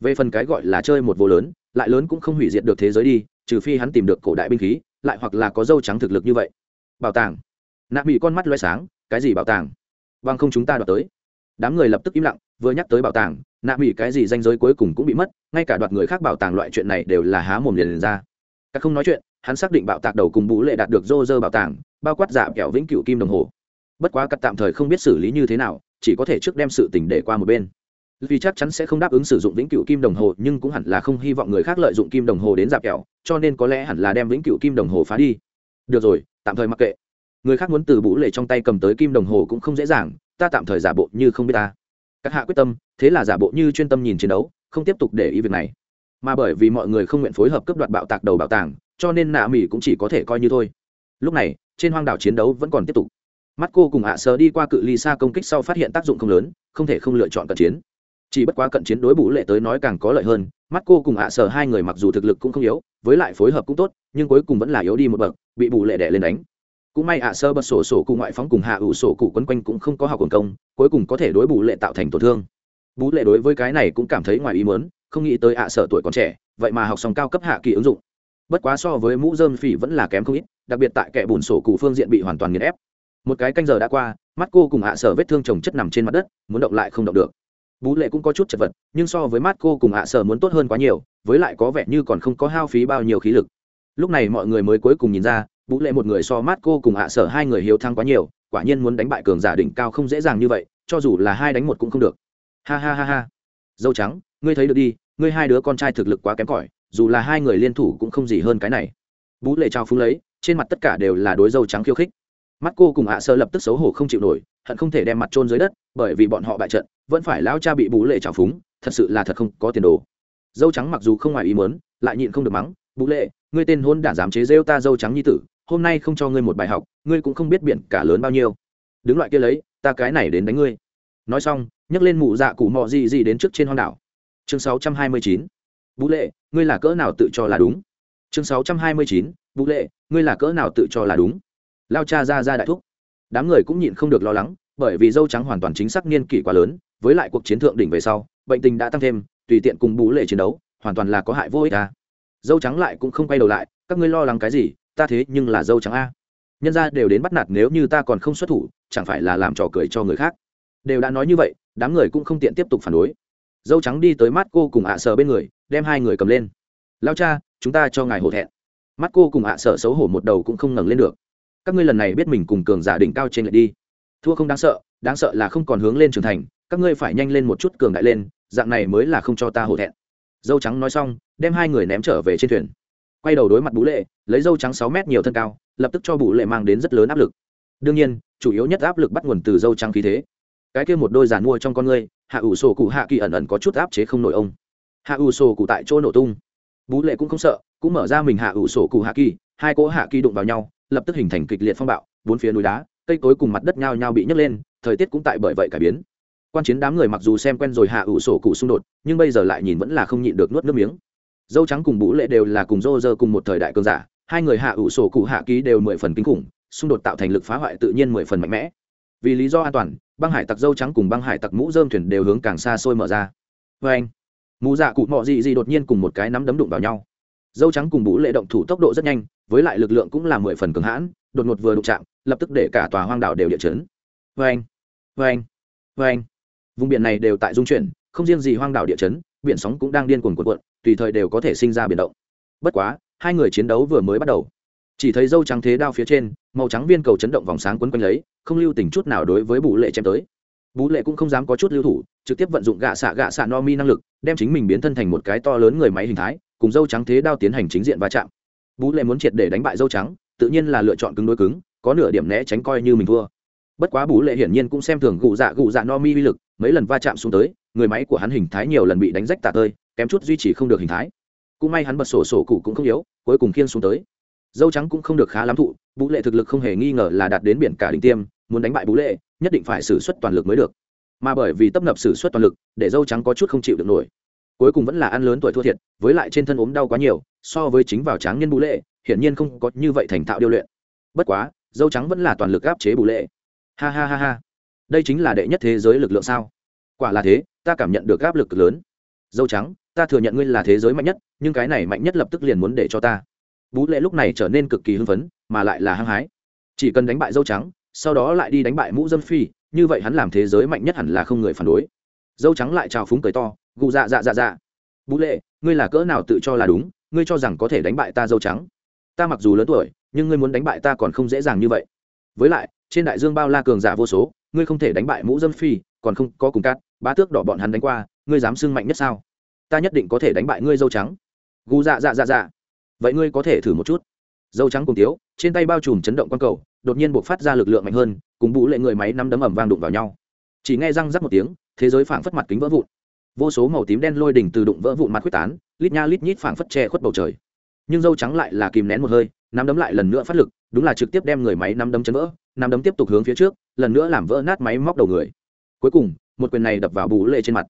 Về phần cái gọi là chơi một vô lớn, lại lớn cũng không hủy diệt được thế giới đi, trừ phi hắn tìm được cổ đại binh khí, lại hoặc là có dâu trắng thực lực như vậy. Bảo tàng. Nạ bị con mắt loay sáng, cái gì bảo tàng? Vâng không chúng ta đoạt tới. Đám người lập tức im lặng vừa nhắc tới bảo tàng nạ bị cái gì danh giới cuối cùng cũng bị mất ngay cả đoạt người khác bảo tàng loại chuyện này đều là há mồm liền, liền ra. Các không nói chuyện hắn xác định bạo tạc đầu cùng bú lệ đạt được rô rơ bảo tàng bao quát giả kẹo vĩnh cựu kim đồng hồ. Bất quá cắt tạm thời không biết xử lý như thế nào chỉ có thể trước đem sự tình để qua một bên. Vì chắc chắn sẽ không đáp ứng sử dụng vĩnh cựu kim đồng hồ nhưng cũng hẳn là không hy vọng người khác lợi dụng kim đồng hồ đến dạp kẹo cho nên có lẽ hẳn là đem vĩnh cựu kim đồng hồ phá đi. Được rồi tạm thời mặc kệ người khác muốn từ bũ lệ trong tay cầm tới kim đồng hồ cũng không dễ dàng, ta tạm thời giả bộ như không biết ta. Các hạ quyết tâm, thế là giả bộ như chuyên tâm nhìn chiến đấu, không tiếp tục để ý việc này. Mà bởi vì mọi người không nguyện phối hợp cướp đoạt bạo tạc đầu bảo tàng, cho nên nạ mỹ cũng chỉ có thể coi như thôi. Lúc này, trên hoang đảo chiến đấu vẫn còn tiếp tục. Mắt cô cùng ạ sơ đi qua cự ly xa công kích sau phát hiện tác dụng không lớn, không thể không lựa chọn cận chiến. Chỉ bất quá cận chiến đối bù lệ tới nói càng có lợi hơn, mắt cô cùng ạ sơ hai người mặc dù thực lực cũng không yếu, với lại phối hợp cũng tốt, nhưng cuối cùng vẫn là yếu đi một bậc, bị bù lệ đẻ lên đánh cũng may ạ, sơ bật sổ sổ cụ ngoại phóng cùng hạ ủ sổ cụ quấn quanh cũng không có học quần công, cuối cùng có thể đối bù lệ tạo thành tổn thương. Bú lệ đối với cái này cũng cảm thấy ngoài ý mớn không nghĩ tới ạ sở tuổi còn trẻ, vậy mà học xong cao cấp hạ kỳ ứng dụng. Bất quá so với mũ dơm phỉ vẫn là kém không ít, đặc biệt tại kẻ bùn sổ cụ phương diện bị hoàn toàn nghiền ép. Một cái canh giờ đã qua, mắt cô cùng ạ sở vết thương chồng chất nằm trên mặt đất, muốn động lại không động được. Bú lệ cũng có chút chật vật, nhưng so với mắt cô cùng ạ sở muốn tốt hơn quá nhiều, với lại có vẻ như còn không có hao phí bao nhiêu khí lực. Lúc này mọi người mới cuối cùng nhìn ra bú lệ một người so mắt cô cùng ạ sở hai người hiếu thắng quá nhiều, quả nhiên muốn đánh bại cường giả đỉnh cao không dễ dàng như vậy, cho dù là hai đánh một cũng không được. Ha ha ha ha. Dâu trắng, ngươi thấy được đi, ngươi hai đứa con trai thực lực quá kém cỏi, dù là hai người liên thủ cũng không gì hơn cái này. Bú lệ trao phúng lấy, trên mặt tất cả đều là đối dâu trắng khiêu khích. Mắt cô cùng hạ sơ lập tức xấu hổ không chịu nổi, hận không thể đem mặt trôn dưới đất, bởi vì bọn họ bại trận, vẫn phải lão cha bị bú lệ trào phúng, thật sự là thật không có tiền đồ. Dâu trắng mặc dù không ngoài ý mớn lại nhịn không được mắng, bú lệ ngươi tên hôn đản dám chế rêu ta dâu trắng nhi tử, hôm nay không cho ngươi một bài học, ngươi cũng không biết biển cả lớn bao nhiêu. Đứng loại kia lấy, ta cái này đến đánh ngươi. Nói xong, nhấc lên mụ dạ cụ mọ gì gì đến trước trên hoang đảo. Chương 629. vũ lệ, ngươi là cỡ nào tự cho là đúng? Chương 629. vũ lệ, ngươi là cỡ nào tự cho là đúng? Lao cha ra ra đại thúc. Đám người cũng nhịn không được lo lắng, bởi vì dâu trắng hoàn toàn chính xác niên kỷ quá lớn, với lại cuộc chiến thượng đỉnh về sau, bệnh tình đã tăng thêm, tùy tiện cùng bú lệ chiến đấu, hoàn toàn là có hại vô ích ta dâu trắng lại cũng không quay đầu lại, các ngươi lo lắng cái gì, ta thế nhưng là dâu trắng a. Nhân ra đều đến bắt nạt nếu như ta còn không xuất thủ, chẳng phải là làm trò cười cho người khác. Đều đã nói như vậy, đám người cũng không tiện tiếp tục phản đối. Dâu trắng đi tới mắt cô cùng ạ à sở bên người, đem hai người cầm lên. Lao cha, chúng ta cho ngài hổ thẹn. Mắt cô cùng ạ à sở xấu hổ một đầu cũng không ngẩng lên được. Các ngươi lần này biết mình cùng cường giả đỉnh cao trên lại đi. Thua không đáng sợ đáng sợ là không còn hướng lên trưởng thành, các ngươi phải nhanh lên một chút cường đại lên, dạng này mới là không cho ta hổ thẹn dâu trắng nói xong, đem hai người ném trở về trên thuyền. Quay đầu đối mặt bú lệ, lấy dâu trắng sáu mét nhiều thân cao, lập tức cho bú lệ mang đến rất lớn áp lực. Đương nhiên, chủ yếu nhất áp lực bắt nguồn từ dâu trắng khí thế. Cái kia một đôi giàn mua trong con ngươi, hạ ủ sổ cụ hạ kỳ ẩn ẩn có chút áp chế không nổi ông. Hạ ủ sổ cụ tại chỗ nổ tung. Bú lệ cũng không sợ, cũng mở ra mình hạ ủ sổ cụ hạ kỳ, hai cỗ hạ kỳ đụng vào nhau, lập tức hình thành kịch liệt phong bạo, bốn phía núi đá, cây cối cùng mặt đất nhao nhao bị nhấc lên, thời tiết cũng tại bởi vậy cải biến quan chiến đám người mặc dù xem quen rồi hạ ủ sổ cụ xung đột, nhưng bây giờ lại nhìn vẫn là không nhịn được nuốt nước miếng. Dâu trắng cùng bú lệ đều là cùng rô rơ cùng một thời đại cơn giả, hai người hạ ủ sổ cụ hạ ký đều mười phần kinh khủng, xung đột tạo thành lực phá hoại tự nhiên mười phần mạnh mẽ. Vì lý do an toàn, băng hải tặc dâu trắng cùng băng hải tặc mũ dơm thuyền đều hướng càng xa xôi mở ra. Vê anh, mũ dạ cụ mọ dị dị đột nhiên cùng một cái nắm đấm đụng vào nhau. Dâu trắng cùng bú lệ động thủ tốc độ rất nhanh, với lại lực lượng cũng là mười phần cường hãn, đột ngột vừa đụng chạm, lập tức để cả tòa hoang đảo đều địa chấn. Vê anh vê anh vê anh vùng biển này đều tại dung chuyển, không riêng gì hoang đảo địa chấn, biển sóng cũng đang điên cuồng cuộn cuộn, tùy thời đều có thể sinh ra biển động. Bất quá, hai người chiến đấu vừa mới bắt đầu. Chỉ thấy dâu trắng thế đao phía trên, màu trắng viên cầu chấn động vòng sáng quấn quanh lấy, không lưu tình chút nào đối với bù lệ chém tới. Bú lệ cũng không dám có chút lưu thủ, trực tiếp vận dụng gạ xạ gạ xạ no mi năng lực, đem chính mình biến thân thành một cái to lớn người máy hình thái, cùng dâu trắng thế đao tiến hành chính diện va chạm. Bú lệ muốn triệt để đánh bại dâu trắng, tự nhiên là lựa chọn cứng đối cứng, có nửa điểm né tránh coi như mình thua. Bất quá bú lệ hiển nhiên cũng xem thường gụ dạ gụ dạ no mi uy lực mấy lần va chạm xuống tới, người máy của hắn hình thái nhiều lần bị đánh rách tạ tơi, kém chút duy trì không được hình thái. Cũng may hắn bật sổ sổ cụ cũng không yếu, cuối cùng khiên xuống tới. Dâu trắng cũng không được khá lắm thụ, bú lệ thực lực không hề nghi ngờ là đạt đến biển cả đỉnh tiêm, muốn đánh bại bú lệ, nhất định phải xử suất toàn lực mới được. Mà bởi vì tấp nập xử suất toàn lực, để dâu trắng có chút không chịu được nổi. Cuối cùng vẫn là ăn lớn tuổi thua thiệt, với lại trên thân ốm đau quá nhiều, so với chính vào tráng nhân bú lệ, hiển nhiên không có như vậy thành thạo điêu luyện. Bất quá, dâu trắng vẫn là toàn lực áp chế bú lệ. Ha ha ha ha đây chính là đệ nhất thế giới lực lượng sao? Quả là thế, ta cảm nhận được áp lực lớn. Dâu trắng, ta thừa nhận ngươi là thế giới mạnh nhất, nhưng cái này mạnh nhất lập tức liền muốn để cho ta. Bú lệ lúc này trở nên cực kỳ hưng phấn, mà lại là hăng hái. Chỉ cần đánh bại dâu trắng, sau đó lại đi đánh bại mũ dâm phi, như vậy hắn làm thế giới mạnh nhất hẳn là không người phản đối. Dâu trắng lại trào phúng cười to, gù dạ dạ dạ dạ. Bú lệ, ngươi là cỡ nào tự cho là đúng, ngươi cho rằng có thể đánh bại ta dâu trắng? Ta mặc dù lớn tuổi, nhưng ngươi muốn đánh bại ta còn không dễ dàng như vậy. Với lại trên đại dương bao la cường giả vô số, ngươi không thể đánh bại mũ dâm phi, còn không có cùng cát ba tước đỏ bọn hắn đánh qua, ngươi dám xưng mạnh nhất sao? Ta nhất định có thể đánh bại ngươi dâu trắng. Gu dạ dạ dạ dạ. Vậy ngươi có thể thử một chút. Dâu trắng cùng tiếu, trên tay bao trùm chấn động quang cầu, đột nhiên buộc phát ra lực lượng mạnh hơn, cùng bụ lệ người máy nắm đấm ẩm vang đụng vào nhau. Chỉ nghe răng rắc một tiếng, thế giới phảng phất mặt kính vỡ vụn. Vô số màu tím đen lôi đỉnh từ đụng vỡ vụn mặt quyết tán, lít nha lít nhít phảng phất che khuất bầu trời nhưng dâu trắng lại là kìm nén một hơi, nắm đấm lại lần nữa phát lực, đúng là trực tiếp đem người máy nắm đấm chấn vỡ, nắm đấm tiếp tục hướng phía trước, lần nữa làm vỡ nát máy móc đầu người. Cuối cùng, một quyền này đập vào bù lệ trên mặt.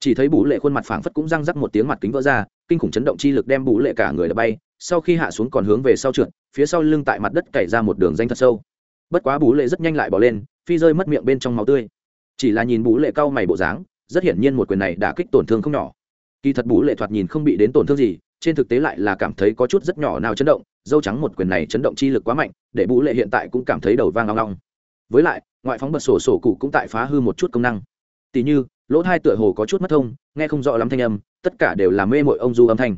Chỉ thấy bù lệ khuôn mặt phảng phất cũng răng rắc một tiếng mặt kính vỡ ra, kinh khủng chấn động chi lực đem bù lệ cả người đập bay, sau khi hạ xuống còn hướng về sau trượt, phía sau lưng tại mặt đất cày ra một đường danh thật sâu. Bất quá bù lệ rất nhanh lại bỏ lên, phi rơi mất miệng bên trong máu tươi. Chỉ là nhìn bù lệ cau mày bộ dáng, rất hiển nhiên một quyền này đã kích tổn thương không nhỏ. Kỳ thật bù lệ thoạt nhìn không bị đến tổn thương gì trên thực tế lại là cảm thấy có chút rất nhỏ nào chấn động, dâu trắng một quyền này chấn động chi lực quá mạnh, để bù lệ hiện tại cũng cảm thấy đầu vang long long. Với lại, ngoại phóng bật sổ sổ cụ cũng tại phá hư một chút công năng. Tỉ như, lỗ hai tựa hồ có chút mất thông, nghe không rõ lắm thanh âm, tất cả đều là mê mội ông du âm thanh.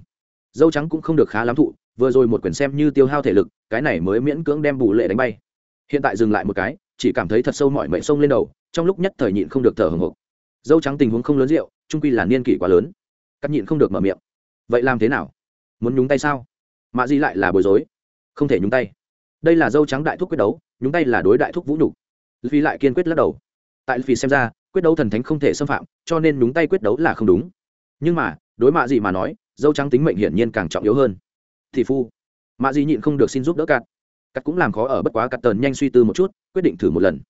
Dâu trắng cũng không được khá lắm thụ, vừa rồi một quyển xem như tiêu hao thể lực, cái này mới miễn cưỡng đem bù lệ đánh bay. Hiện tại dừng lại một cái, chỉ cảm thấy thật sâu mọi mệnh sông lên đầu, trong lúc nhất thời nhịn không được thở hồng hộc. Dâu trắng tình huống không lớn rượu, trung quy là niên kỷ quá lớn. Cắt nhịn không được mở miệng vậy làm thế nào? Muốn nhúng tay sao? Mạ di lại là bối rối. Không thể nhúng tay. Đây là dâu trắng đại thúc quyết đấu, nhúng tay là đối đại thúc vũ nhục. Vì lại kiên quyết lắc đầu. Tại vì xem ra, quyết đấu thần thánh không thể xâm phạm, cho nên nhúng tay quyết đấu là không đúng. Nhưng mà, đối mạ gì mà nói, dâu trắng tính mệnh hiển nhiên càng trọng yếu hơn. Thì phu, mạ gì nhịn không được xin giúp đỡ cắt cắt cũng làm khó ở bất quá cắt tờn nhanh suy tư một chút, quyết định thử một lần.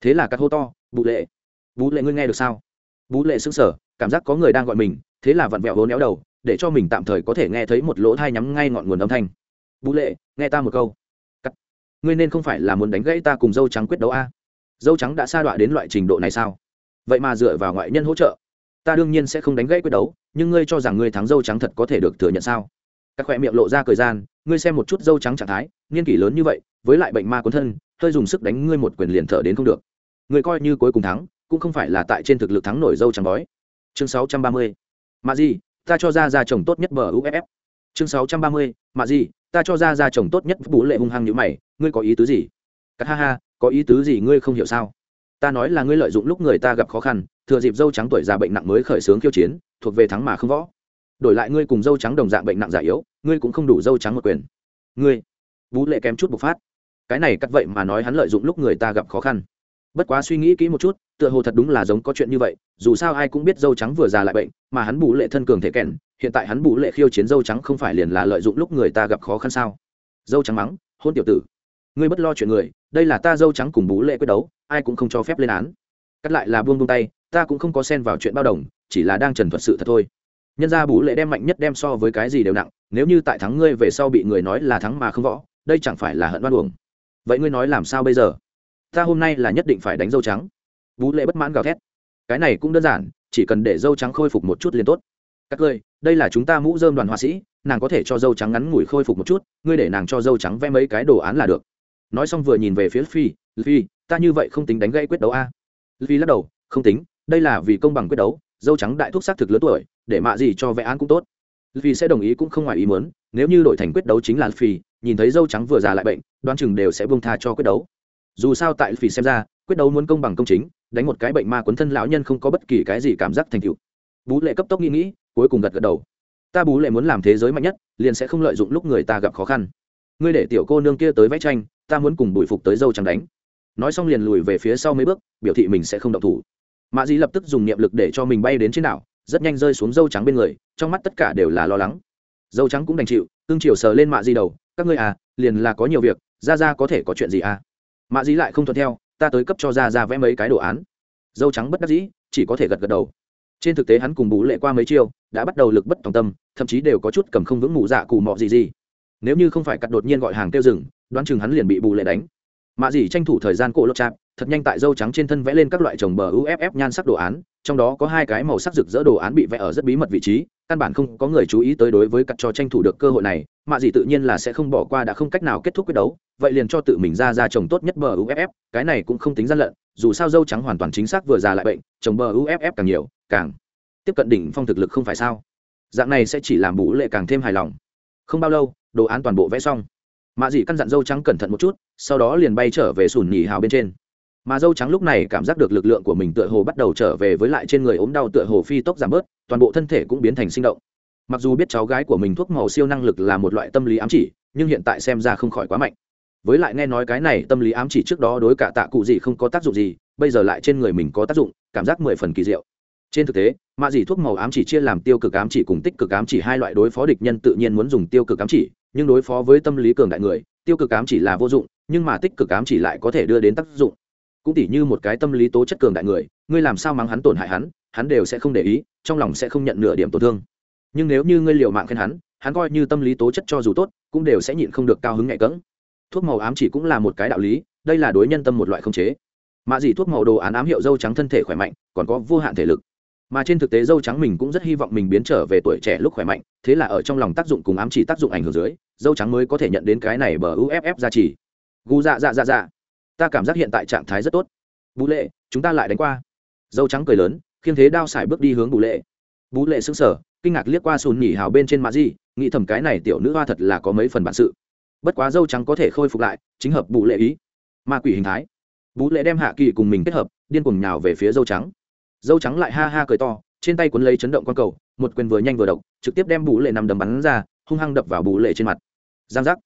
Thế là cắt hô to bụ lệ. Bú lệ ngươi nghe được sao? Bú lệ sững sở cảm giác có người đang gọi mình, thế là vặn vẹo hố néo đầu để cho mình tạm thời có thể nghe thấy một lỗ thai nhắm ngay ngọn nguồn âm thanh. Bú lệ, nghe ta một câu. Cắt. Ngươi nên không phải là muốn đánh gãy ta cùng dâu trắng quyết đấu a. Dâu trắng đã sa đọa đến loại trình độ này sao? Vậy mà dựa vào ngoại nhân hỗ trợ, ta đương nhiên sẽ không đánh gãy quyết đấu, nhưng ngươi cho rằng ngươi thắng dâu trắng thật có thể được thừa nhận sao? Các khoe miệng lộ ra thời gian, ngươi xem một chút dâu trắng trạng thái, niên kỷ lớn như vậy, với lại bệnh ma cuốn thân, hơi dùng sức đánh ngươi một quyền liền thở đến không được. Ngươi coi như cuối cùng thắng, cũng không phải là tại trên thực lực thắng nổi dâu trắng bói. Chương 630. mà gì? Ta cho ra ra chồng tốt nhất bờ uff chương 630. mà gì? Ta cho ra ra chồng tốt nhất bú lệ hung hăng như mày, ngươi có ý tứ gì? Cắt ha ha, có ý tứ gì ngươi không hiểu sao? Ta nói là ngươi lợi dụng lúc người ta gặp khó khăn, thừa dịp dâu trắng tuổi già bệnh nặng mới khởi xướng khiêu chiến, thuộc về thắng mà không võ. Đổi lại ngươi cùng dâu trắng đồng dạng bệnh nặng già yếu, ngươi cũng không đủ dâu trắng một quyền. Ngươi vũ lệ kém chút bộc phát. Cái này cắt vậy mà nói hắn lợi dụng lúc người ta gặp khó khăn. Bất quá suy nghĩ kỹ một chút tựa hồ thật đúng là giống có chuyện như vậy, dù sao ai cũng biết dâu trắng vừa già lại bệnh, mà hắn bù lệ thân cường thể kèn, hiện tại hắn bù lệ khiêu chiến dâu trắng không phải liền là lợi dụng lúc người ta gặp khó khăn sao? Dâu trắng mắng, hôn tiểu tử, ngươi bất lo chuyện người, đây là ta dâu trắng cùng bú lệ quyết đấu, ai cũng không cho phép lên án. Cắt lại là buông buông tay, ta cũng không có xen vào chuyện bao đồng, chỉ là đang trần thuật sự thật thôi. Nhân ra bú lệ đem mạnh nhất đem so với cái gì đều nặng, nếu như tại thắng ngươi về sau bị người nói là thắng mà không võ, đây chẳng phải là hận oan uổng. Vậy ngươi nói làm sao bây giờ? Ta hôm nay là nhất định phải đánh dâu trắng vũ lệ bất mãn gào thét. Cái này cũng đơn giản, chỉ cần để dâu trắng khôi phục một chút liền tốt. Các ngươi, đây là chúng ta mũ dơm đoàn họa sĩ, nàng có thể cho dâu trắng ngắn ngủi khôi phục một chút, ngươi để nàng cho dâu trắng vẽ mấy cái đồ án là được. Nói xong vừa nhìn về phía phi phi ta như vậy không tính đánh gãy quyết đấu a? Phi lắc đầu, không tính, đây là vì công bằng quyết đấu, dâu trắng đại thuốc xác thực lớn tuổi, để mạ gì cho vẽ án cũng tốt. Phi sẽ đồng ý cũng không ngoài ý muốn, nếu như đổi thành quyết đấu chính là phi nhìn thấy dâu trắng vừa già lại bệnh đoan chừng đều sẽ buông tha cho quyết đấu. Dù sao tại phi xem ra quyết đấu muốn công bằng công chính, đánh một cái bệnh ma quấn thân lão nhân không có bất kỳ cái gì cảm giác thành tựu. Bú lệ cấp tốc nghĩ nghĩ, cuối cùng gật gật đầu. Ta bú lệ muốn làm thế giới mạnh nhất, liền sẽ không lợi dụng lúc người ta gặp khó khăn. Ngươi để tiểu cô nương kia tới vẽ tranh, ta muốn cùng bùi phục tới dâu trắng đánh. Nói xong liền lùi về phía sau mấy bước, biểu thị mình sẽ không động thủ. Mạ dĩ lập tức dùng niệm lực để cho mình bay đến trên đảo, rất nhanh rơi xuống dâu trắng bên người, trong mắt tất cả đều là lo lắng. Dâu trắng cũng đành chịu, tương chiều sờ lên mạ dĩ đầu, các ngươi à liền là có nhiều việc, ra ra có thể có chuyện gì à? Mạ dĩ lại không thuận theo ta tới cấp cho ra ra vẽ mấy cái đồ án. Dâu trắng bất đắc dĩ, chỉ có thể gật gật đầu. Trên thực tế hắn cùng bú lệ qua mấy chiêu, đã bắt đầu lực bất tòng tâm, thậm chí đều có chút cầm không vững mụ dạ cù mọ gì gì. Nếu như không phải cắt đột nhiên gọi hàng tiêu rừng đoán chừng hắn liền bị bù lệ đánh. Mạ dì tranh thủ thời gian cổ lột chạp thật nhanh tại dâu trắng trên thân vẽ lên các loại trồng bờ uff nhan sắc đồ án, trong đó có hai cái màu sắc rực rỡ đồ án bị vẽ ở rất bí mật vị trí căn bản không có người chú ý tới đối với cặp cho tranh thủ được cơ hội này, mạ gì tự nhiên là sẽ không bỏ qua đã không cách nào kết thúc quyết đấu, vậy liền cho tự mình ra ra chồng tốt nhất bờ uff cái này cũng không tính gian lận, dù sao dâu trắng hoàn toàn chính xác vừa già lại bệnh chồng bờ uff càng nhiều, càng tiếp cận đỉnh phong thực lực không phải sao? Dạng này sẽ chỉ làm bù lệ càng thêm hài lòng. Không bao lâu, đồ án toàn bộ vẽ xong. Mạ dị căn dặn dâu trắng cẩn thận một chút, sau đó liền bay trở về sùn nhì hào bên trên. Mà dâu trắng lúc này cảm giác được lực lượng của mình tựa hồ bắt đầu trở về với lại trên người ốm đau tựa hồ phi tốc giảm bớt toàn bộ thân thể cũng biến thành sinh động. Mặc dù biết cháu gái của mình thuốc màu siêu năng lực là một loại tâm lý ám chỉ, nhưng hiện tại xem ra không khỏi quá mạnh. Với lại nghe nói cái này tâm lý ám chỉ trước đó đối cả tạ cụ gì không có tác dụng gì, bây giờ lại trên người mình có tác dụng, cảm giác mười phần kỳ diệu. Trên thực tế, mạ dị thuốc màu ám chỉ chia làm tiêu cực ám chỉ cùng tích cực ám chỉ, hai loại đối phó địch nhân tự nhiên muốn dùng tiêu cực ám chỉ, nhưng đối phó với tâm lý cường đại người, tiêu cực ám chỉ là vô dụng, nhưng mà tích cực ám chỉ lại có thể đưa đến tác dụng. Cũng tỉ như một cái tâm lý tố chất cường đại người, ngươi làm sao mắng hắn tổn hại hắn hắn đều sẽ không để ý, trong lòng sẽ không nhận nửa điểm tổn thương. Nhưng nếu như ngươi liều mạng khen hắn hắn coi như tâm lý tố chất cho dù tốt, cũng đều sẽ nhịn không được cao hứng nhạy cỡng thuốc màu ám chỉ cũng là một cái đạo lý, đây là đối nhân tâm một loại không chế. Mạ dị thuốc màu đồ án ám hiệu dâu trắng thân thể khỏe mạnh, còn có vô hạn thể lực. Mà trên thực tế dâu trắng mình cũng rất hy vọng mình biến trở về tuổi trẻ lúc khỏe mạnh, thế là ở trong lòng tác dụng cùng ám chỉ tác dụng ảnh hưởng dưới, dâu trắng mới có thể nhận đến cái này bờ uff ra chỉ gu dạ dạ dạ dạ. Ta cảm giác hiện tại trạng thái rất tốt. Vũ lệ, chúng ta lại đánh qua. Dâu trắng cười lớn khiêng thế đao xài bước đi hướng bù lệ. Bú lệ sững sờ, kinh ngạc liếc qua sùn nhỉ hào bên trên mạ di, nghĩ thầm cái này tiểu nữ hoa thật là có mấy phần bản sự. Bất quá dâu trắng có thể khôi phục lại, chính hợp bù lệ ý. Ma quỷ hình thái. Bú lệ đem hạ kỳ cùng mình kết hợp, điên cuồng nhào về phía dâu trắng. Dâu trắng lại ha ha cười to, trên tay cuốn lấy chấn động con cầu, một quyền vừa nhanh vừa độc, trực tiếp đem bú lệ nằm đầm bắn ra, hung hăng đập vào bú lệ trên mặt. Giang giác.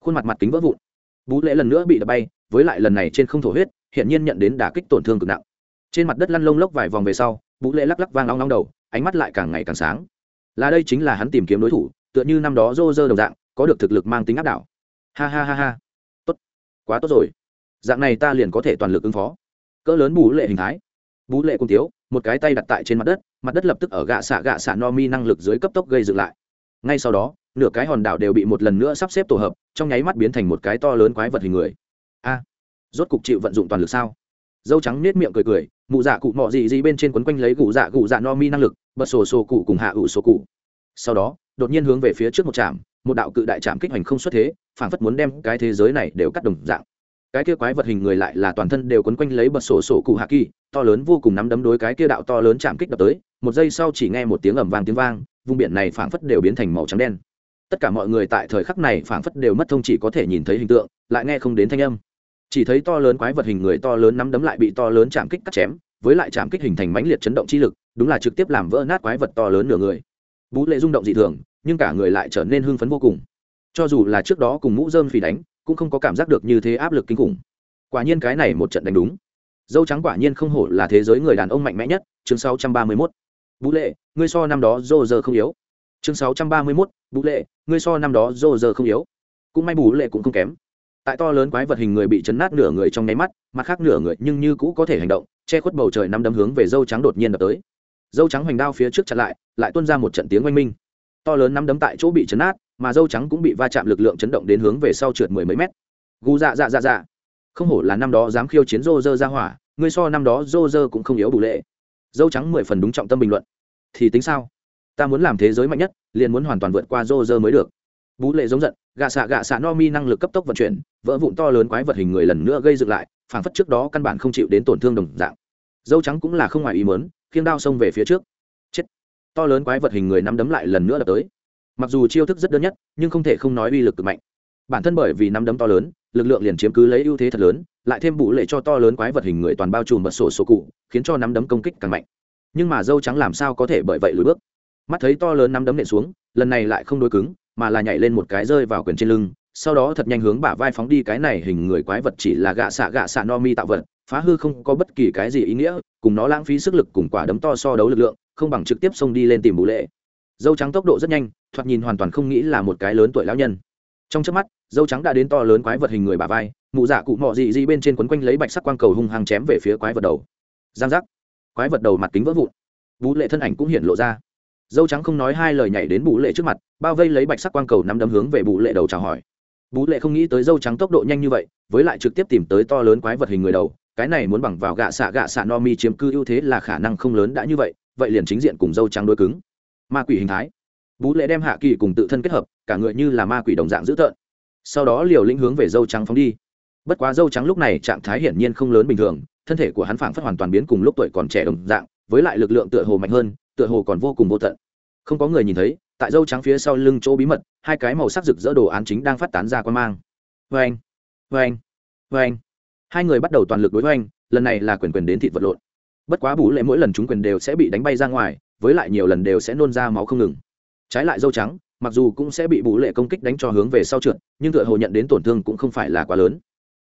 Khuôn mặt mặt kính vỡ vụn. Bú lệ lần nữa bị đập bay, với lại lần này trên không thổ huyết hiện nhiên nhận đến đả kích tổn thương cực nặng. Trên mặt đất lăn lông lốc vài vòng về sau bú lệ lắc lắc vang long long đầu ánh mắt lại càng ngày càng sáng. Là đây chính là hắn tìm kiếm đối thủ tựa như năm đó rô đồng dạng có được thực lực mang tính áp đảo. Ha ha ha ha. Tốt. Quá tốt rồi. Dạng này ta liền có thể toàn lực ứng phó. Cỡ lớn bú lệ hình thái. Bú lệ cung thiếu, một cái tay đặt tại trên mặt đất mặt đất lập tức ở gạ xạ gạ xạ no mi năng lực dưới cấp tốc gây dựng lại. Ngay sau đó nửa cái hòn đảo đều bị một lần nữa sắp xếp tổ hợp trong nháy mắt biến thành một cái to lớn quái vật hình người. A. Rốt cục chịu vận dụng toàn lực sao? Dâu trắng nết miệng cười cười mụ dạ cụ mọ gì gì bên trên quấn quanh lấy cụ dạ cụ dạ no mi năng lực, bật sổ sổ cụ cùng hạ ủ sổ cụ. Sau đó, đột nhiên hướng về phía trước một trạm, một đạo cự đại trạm kích hành không xuất thế, phảng phất muốn đem cái thế giới này đều cắt đồng dạng. Cái kia quái vật hình người lại là toàn thân đều quấn quanh lấy bật sổ sổ cụ hạ kỳ, to lớn vô cùng nắm đấm đối cái kia đạo to lớn chạm kích đập tới, một giây sau chỉ nghe một tiếng ầm vang tiếng vang, vùng biển này phảng phất đều biến thành màu trắng đen. Tất cả mọi người tại thời khắc này phảng phất đều mất thông chỉ có thể nhìn thấy hình tượng, lại nghe không đến thanh âm chỉ thấy to lớn quái vật hình người to lớn nắm đấm lại bị to lớn chạm kích cắt chém với lại chạm kích hình thành mãnh liệt chấn động chi lực đúng là trực tiếp làm vỡ nát quái vật to lớn nửa người. Bú lệ rung động dị thường nhưng cả người lại trở nên hưng phấn vô cùng. Cho dù là trước đó cùng mũ dơm phì đánh cũng không có cảm giác được như thế áp lực kinh khủng. Quả nhiên cái này một trận đánh đúng. Dâu trắng quả nhiên không hổ là thế giới người đàn ông mạnh mẽ nhất chương 631. Bú lệ ngươi so năm đó dô dơ không yếu. Chương 631, bú lệ ngươi so năm đó dô dơ không yếu. Cũng may bú lệ cũng không kém tại to lớn quái vật hình người bị chấn nát nửa người trong nháy mắt, mặt khác nửa người nhưng như cũ có thể hành động, che khuất bầu trời năm đấm hướng về dâu trắng đột nhiên đập tới. Dâu trắng hoành đao phía trước chặn lại lại tuôn ra một trận tiếng oanh minh. To lớn năm đấm tại chỗ bị chấn nát, mà dâu trắng cũng bị va chạm lực lượng chấn động đến hướng về sau trượt mười mấy mét. Gu dạ dạ dạ dạ. Không hổ là năm đó dám khiêu chiến rô rơ ra hỏa, ngươi so năm đó rô rơ cũng không yếu bù lệ. Dâu trắng mười phần đúng trọng tâm bình luận. Thì tính sao? Ta muốn làm thế giới mạnh nhất, liền muốn hoàn toàn vượt qua rô rơ mới được bú lệ giống giận, gạ xạ gạ xạ no mi năng lực cấp tốc vận chuyển, vỡ vụn to lớn quái vật hình người lần nữa gây dựng lại phản phất trước đó căn bản không chịu đến tổn thương đồng dạng. Dâu trắng cũng là không ngoài ý mớn khiêng đao xông về phía trước. Chết. To lớn quái vật hình người nắm đấm lại lần nữa đập tới. Mặc dù chiêu thức rất đơn nhất, nhưng không thể không nói uy lực cực mạnh. Bản thân bởi vì nắm đấm to lớn, lực lượng liền chiếm cứ lấy ưu thế thật lớn, lại thêm bụ lệ cho to lớn quái vật hình người toàn bao trùm bật sổ sổ cụ, khiến cho nắm đấm công kích càng mạnh. Nhưng mà dâu trắng làm sao có thể bởi vậy lùi bước? Mắt thấy to lớn nắm đấm nện xuống, lần này lại không đối cứng mà là nhảy lên một cái rơi vào quyền trên lưng, sau đó thật nhanh hướng bả vai phóng đi cái này hình người quái vật chỉ là gạ xạ gạ xạ no mi tạo vật, phá hư không có bất kỳ cái gì ý nghĩa, cùng nó lãng phí sức lực cùng quả đấm to so đấu lực lượng, không bằng trực tiếp xông đi lên tìm bù lệ. Dâu trắng tốc độ rất nhanh, thoạt nhìn hoàn toàn không nghĩ là một cái lớn tuổi lão nhân. Trong trước mắt, dâu trắng đã đến to lớn quái vật hình người bả vai, mụ dạ cụ mọ dị dị bên trên quấn quanh lấy bạch sắc quang cầu hung hăng chém về phía quái vật đầu. Giang giác. Quái vật đầu mặt kính vỡ vụn. Vũ lệ thân ảnh cũng hiện lộ ra dâu trắng không nói hai lời nhảy đến bù lệ trước mặt, bao vây lấy bạch sắc quang cầu nắm đấm hướng về bù lệ đầu chào hỏi. Bú lệ không nghĩ tới dâu trắng tốc độ nhanh như vậy, với lại trực tiếp tìm tới to lớn quái vật hình người đầu, cái này muốn bằng vào gạ xạ gạ xạ no mi chiếm cư ưu thế là khả năng không lớn đã như vậy vậy liền chính diện cùng dâu trắng đôi cứng. Ma quỷ hình thái. Bú lệ đem hạ kỳ cùng tự thân kết hợp, cả người như là ma quỷ đồng dạng dữ tợn. Sau đó liều lĩnh hướng về dâu trắng phóng đi. Bất quá dâu trắng lúc này trạng thái hiển nhiên không lớn bình thường, thân thể của hắn phảng phất hoàn toàn biến cùng lúc tuổi còn trẻ đồng dạng, với lại lực lượng tựa hồ mạnh hơn tựa hồ còn vô cùng vô tận. Không có người nhìn thấy, tại dâu trắng phía sau lưng chỗ bí mật, hai cái màu sắc rực rỡ đồ án chính đang phát tán ra quan mang. Vê anh vê anh vê anh hai người bắt đầu toàn lực đối với anh lần này là quyền quyền đến thịt vật lộn. Bất quá bú lệ mỗi lần chúng quyền đều sẽ bị đánh bay ra ngoài, với lại nhiều lần đều sẽ nôn ra máu không ngừng. Trái lại dâu trắng, mặc dù cũng sẽ bị bú lệ công kích đánh cho hướng về sau trượt, nhưng tựa hồ nhận đến tổn thương cũng không phải là quá lớn.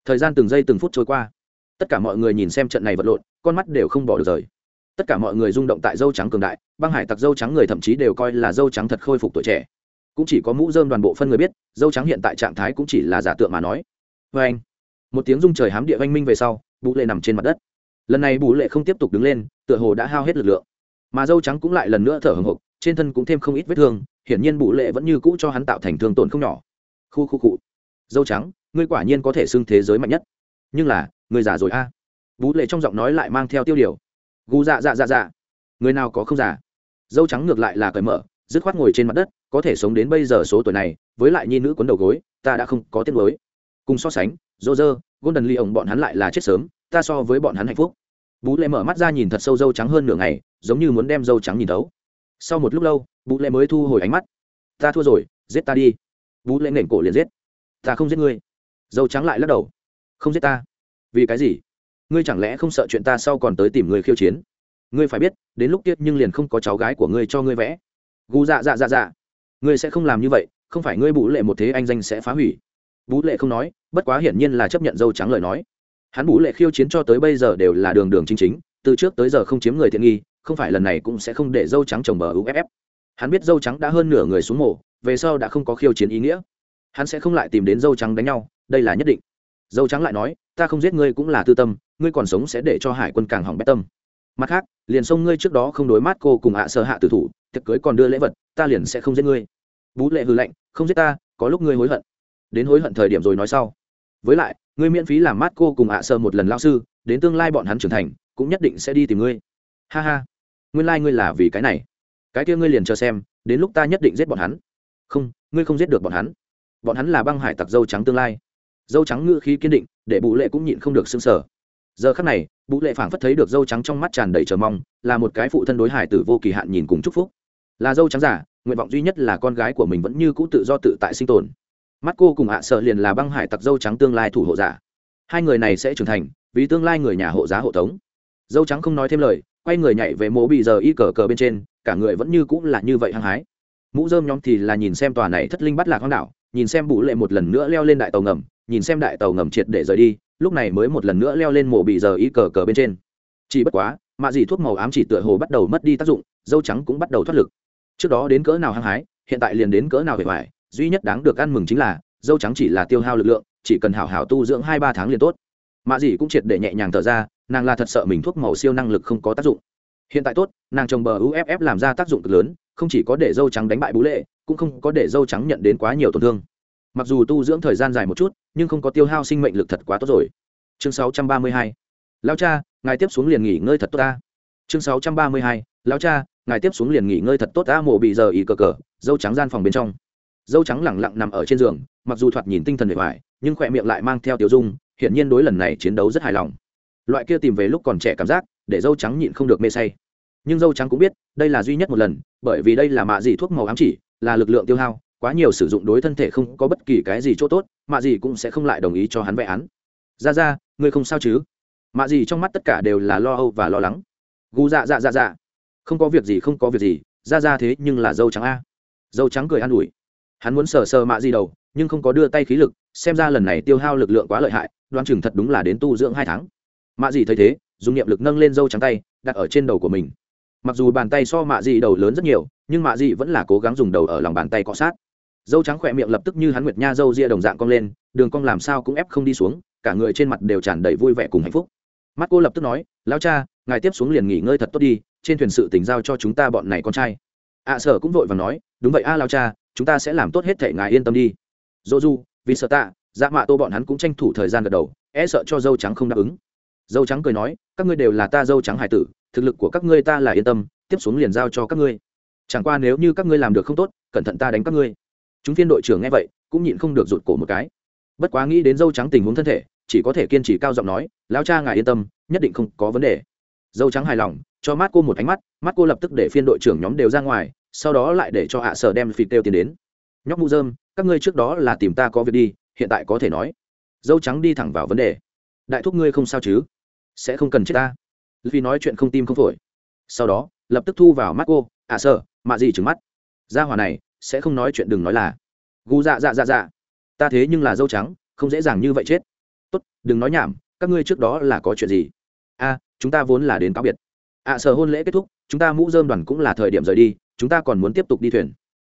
Thời gian từng giây từng phút trôi qua. Tất cả mọi người nhìn xem trận này vật lộn, con mắt đều không bỏ được rời tất cả mọi người rung động tại dâu trắng cường đại, băng hải tặc dâu trắng người thậm chí đều coi là dâu trắng thật khôi phục tuổi trẻ. Cũng chỉ có mũ dơm đoàn bộ phân người biết, dâu trắng hiện tại trạng thái cũng chỉ là giả tượng mà nói. Vê anh, một tiếng rung trời hám địa oanh minh về sau bú lệ nằm trên mặt đất. Lần này bú lệ không tiếp tục đứng lên, tựa hồ đã hao hết lực lượng. Mà dâu trắng cũng lại lần nữa thở hồng hộc, trên thân cũng thêm không ít vết thương, hiển nhiên bú lệ vẫn như cũ cho hắn tạo thành thương tổn không nhỏ. Khu khu cụ dâu trắng, ngươi quả nhiên có thể xưng thế giới mạnh nhất. Nhưng là người già rồi a. À. bú lệ trong giọng nói lại mang theo tiêu điều gu dạ dạ dạ dạ. Người nào có không già? Dâu trắng ngược lại là cởi mở, dứt khoát ngồi trên mặt đất, có thể sống đến bây giờ số tuổi này, với lại nhi nữ quấn đầu gối, ta đã không có tiết lối cùng so sánh dô dơ golden ly ổng bọn hắn lại là chết sớm, ta so với bọn hắn hạnh phúc. Bú lệ mở mắt ra nhìn thật sâu dâu trắng hơn nửa ngày, giống như muốn đem dâu trắng nhìn thấu. Sau một lúc lâu, bú lệ mới thu hồi ánh mắt. Ta thua rồi, giết ta đi. Bú lệ nện cổ liền giết. Ta không giết ngươi. Dâu trắng lại lắc đầu. Không giết ta. Vì cái gì? Ngươi chẳng lẽ không sợ chuyện ta sau còn tới tìm người khiêu chiến? Ngươi phải biết, đến lúc tiết nhưng liền không có cháu gái của ngươi cho ngươi vẽ. Gu dạ dạ dạ dạ. Ngươi sẽ không làm như vậy, không phải ngươi bú lệ một thế anh danh sẽ phá hủy. Bú lệ không nói, bất quá hiển nhiên là chấp nhận dâu trắng lời nói. Hắn bú lệ khiêu chiến cho tới bây giờ đều là đường đường chính chính, từ trước tới giờ không chiếm người thiện nghi, không phải lần này cũng sẽ không để dâu trắng trồng bờ uff hắn biết dâu trắng đã hơn nửa người xuống mổ về sau đã không có khiêu chiến ý nghĩa. Hắn sẽ không lại tìm đến dâu trắng đánh nhau, đây là nhất định. Dâu trắng lại nói, ta không giết ngươi cũng là tư tâm ngươi còn sống sẽ để cho hải quân càng hỏng bét tâm. Mặt khác, liền xông ngươi trước đó không đối mắt cô cùng ạ à sơ hạ tử thủ, tiệc cưới còn đưa lễ vật, ta liền sẽ không giết ngươi. Bú lệ hư lệnh không giết ta, có lúc ngươi hối hận. Đến hối hận thời điểm rồi nói sau. Với lại, ngươi miễn phí làm mát cô cùng ạ à sơ một lần lao sư, đến tương lai bọn hắn trưởng thành, cũng nhất định sẽ đi tìm ngươi. Ha ha. Nguyên lai、like、ngươi là vì cái này. Cái kia ngươi liền chờ xem, đến lúc ta nhất định giết bọn hắn. Không, ngươi không giết được bọn hắn. Bọn hắn là băng hải tặc dâu trắng tương lai. Dâu trắng ngự khí kiên định, để bụ lệ cũng nhịn không được xương sở giờ khắc này bụ lệ phảng phất thấy được dâu trắng trong mắt tràn đầy chờ mong, là một cái phụ thân đối hải tử vô kỳ hạn nhìn cùng chúc phúc. Là dâu trắng giả, nguyện vọng duy nhất là con gái của mình vẫn như cũ tự do tự tại sinh tồn. Mắt cô cùng hạ sợ liền là băng hải tặc dâu trắng tương lai thủ hộ giả. Hai người này sẽ trưởng thành, vì tương lai người nhà hộ giá hộ tống. Dâu trắng không nói thêm lời, quay người nhảy về mố bị giờ y cờ cờ bên trên, cả người vẫn như cũng là như vậy hăng hái. Mũ dơm nhóm thì là nhìn xem tòa này thất linh bắt lạc hoang đảo, nhìn xem bụ lệ một lần nữa leo lên đại tàu ngầm, nhìn xem đại tàu ngầm triệt để rời đi lúc này mới một lần nữa leo lên mổ bị giờ y cờ cờ bên trên. Chỉ bất quá, mạ dị thuốc màu ám chỉ tựa hồ bắt đầu mất đi tác dụng, dâu trắng cũng bắt đầu thoát lực. Trước đó đến cỡ nào hăng hái, hiện tại liền đến cỡ nào hề hoài, duy nhất đáng được ăn mừng chính là, dâu trắng chỉ là tiêu hao lực lượng, chỉ cần hảo hảo tu dưỡng hai ba tháng liền tốt. Mạ dị cũng triệt để nhẹ nhàng thở ra, nàng là thật sợ mình thuốc màu siêu năng lực không có tác dụng. Hiện tại tốt, nàng trồng bờ uff làm ra tác dụng cực lớn, không chỉ có để dâu trắng đánh bại bú lệ, cũng không có để dâu trắng nhận đến quá nhiều tổn thương mặc dù tu dưỡng thời gian dài một chút, nhưng không có tiêu hao sinh mệnh lực thật quá tốt rồi. Chương 632. lao cha, ngài tiếp xuống liền nghỉ ngơi thật tốt ta chương 632. lao cha, ngài tiếp xuống liền nghỉ ngơi thật tốt ta mộ bị giờ ý cờ cờ, dâu trắng gian phòng bên trong. Dâu trắng lẳng lặng nằm ở trên giường, mặc dù thoạt nhìn tinh thần bề ngoài nhưng khỏe miệng lại mang theo tiểu dung, hiển nhiên đối lần này chiến đấu rất hài lòng. Loại kia tìm về lúc còn trẻ cảm giác, để dâu trắng nhịn không được mê say. Nhưng dâu trắng cũng biết, đây là duy nhất một lần, bởi vì đây là mạ dị thuốc màu ám chỉ, là lực lượng tiêu hao quá nhiều sử dụng đối thân thể không có bất kỳ cái gì chỗ tốt, mạ gì cũng sẽ không lại đồng ý cho hắn vẽ án. Ra ra ngươi không sao chứ? Mạ gì trong mắt tất cả đều là lo âu và lo lắng. Gu dạ dạ dạ dạ. Không có việc gì, không có việc gì. Ra ra thế nhưng là dâu trắng a. Dâu trắng cười an ủi. Hắn muốn sờ sờ mạ gì đầu, nhưng không có đưa tay khí lực, xem ra lần này tiêu hao lực lượng quá lợi hại đoan chừng thật đúng là đến tu dưỡng hai tháng. Mạ gì thấy thế, dùng niệm lực nâng lên dâu trắng tay, đặt ở trên đầu của mình. Mặc dù bàn tay so mạ dị đầu lớn rất nhiều, nhưng mạ dị vẫn là cố gắng dùng đầu ở lòng bàn tay cọ sát dâu trắng khỏe miệng lập tức như hắn nguyệt nha dâu ria đồng dạng cong lên đường cong làm sao cũng ép không đi xuống cả người trên mặt đều tràn đầy vui vẻ cùng hạnh phúc. Mắt cô lập tức nói lão cha ngài tiếp xuống liền nghỉ ngơi thật tốt đi trên thuyền sự tỉnh giao cho chúng ta bọn này con trai. Ạ sở cũng vội và nói đúng vậy a à, lao cha chúng ta sẽ làm tốt hết thể ngài yên tâm đi. Dô du vì sợ tạ dạ mạ tô bọn hắn cũng tranh thủ thời gian gật đầu e sợ cho dâu trắng không đáp ứng. Dâu trắng cười nói các ngươi đều là ta dâu trắng hải tử thực lực của các ngươi ta là yên tâm tiếp xuống liền giao cho các ngươi. Chẳng qua nếu như các ngươi làm được không tốt cẩn thận ta đánh các ngươi chúng phiên đội trưởng nghe vậy, cũng nhịn không được rụt cổ một cái. Bất quá nghĩ đến dâu trắng tình huống thân thể, chỉ có thể kiên trì cao giọng nói lao cha ngài yên tâm, nhất định không có vấn đề. Dâu trắng hài lòng, cho mắt cô một ánh mắt mắt cô lập tức để phiên đội trưởng nhóm đều ra ngoài, sau đó lại để cho hạ sở đem phịt têu tiền đến. Nhóc mũ dơm, các ngươi trước đó là tìm ta có việc đi, hiện tại có thể nói. Dâu trắng đi thẳng vào vấn đề. Đại thúc ngươi không sao chứ? Sẽ không cần chết ta. Vì nói chuyện không tim không phổi. Sau đó, lập tức thu vào mắt cô, ạ sở, mạ gì trừng mắt? Ra hòa này sẽ không nói chuyện đừng nói là. Gu dạ dạ dạ dạ. Ta thế nhưng là dâu trắng, không dễ dàng như vậy chết. Tốt, đừng nói nhảm, các ngươi trước đó là có chuyện gì? A, chúng ta vốn là đến cáo biệt. À, Ạ sở hôn lễ kết thúc, chúng ta mũ dơm đoàn cũng là thời điểm rời đi, chúng ta còn muốn tiếp tục đi thuyền.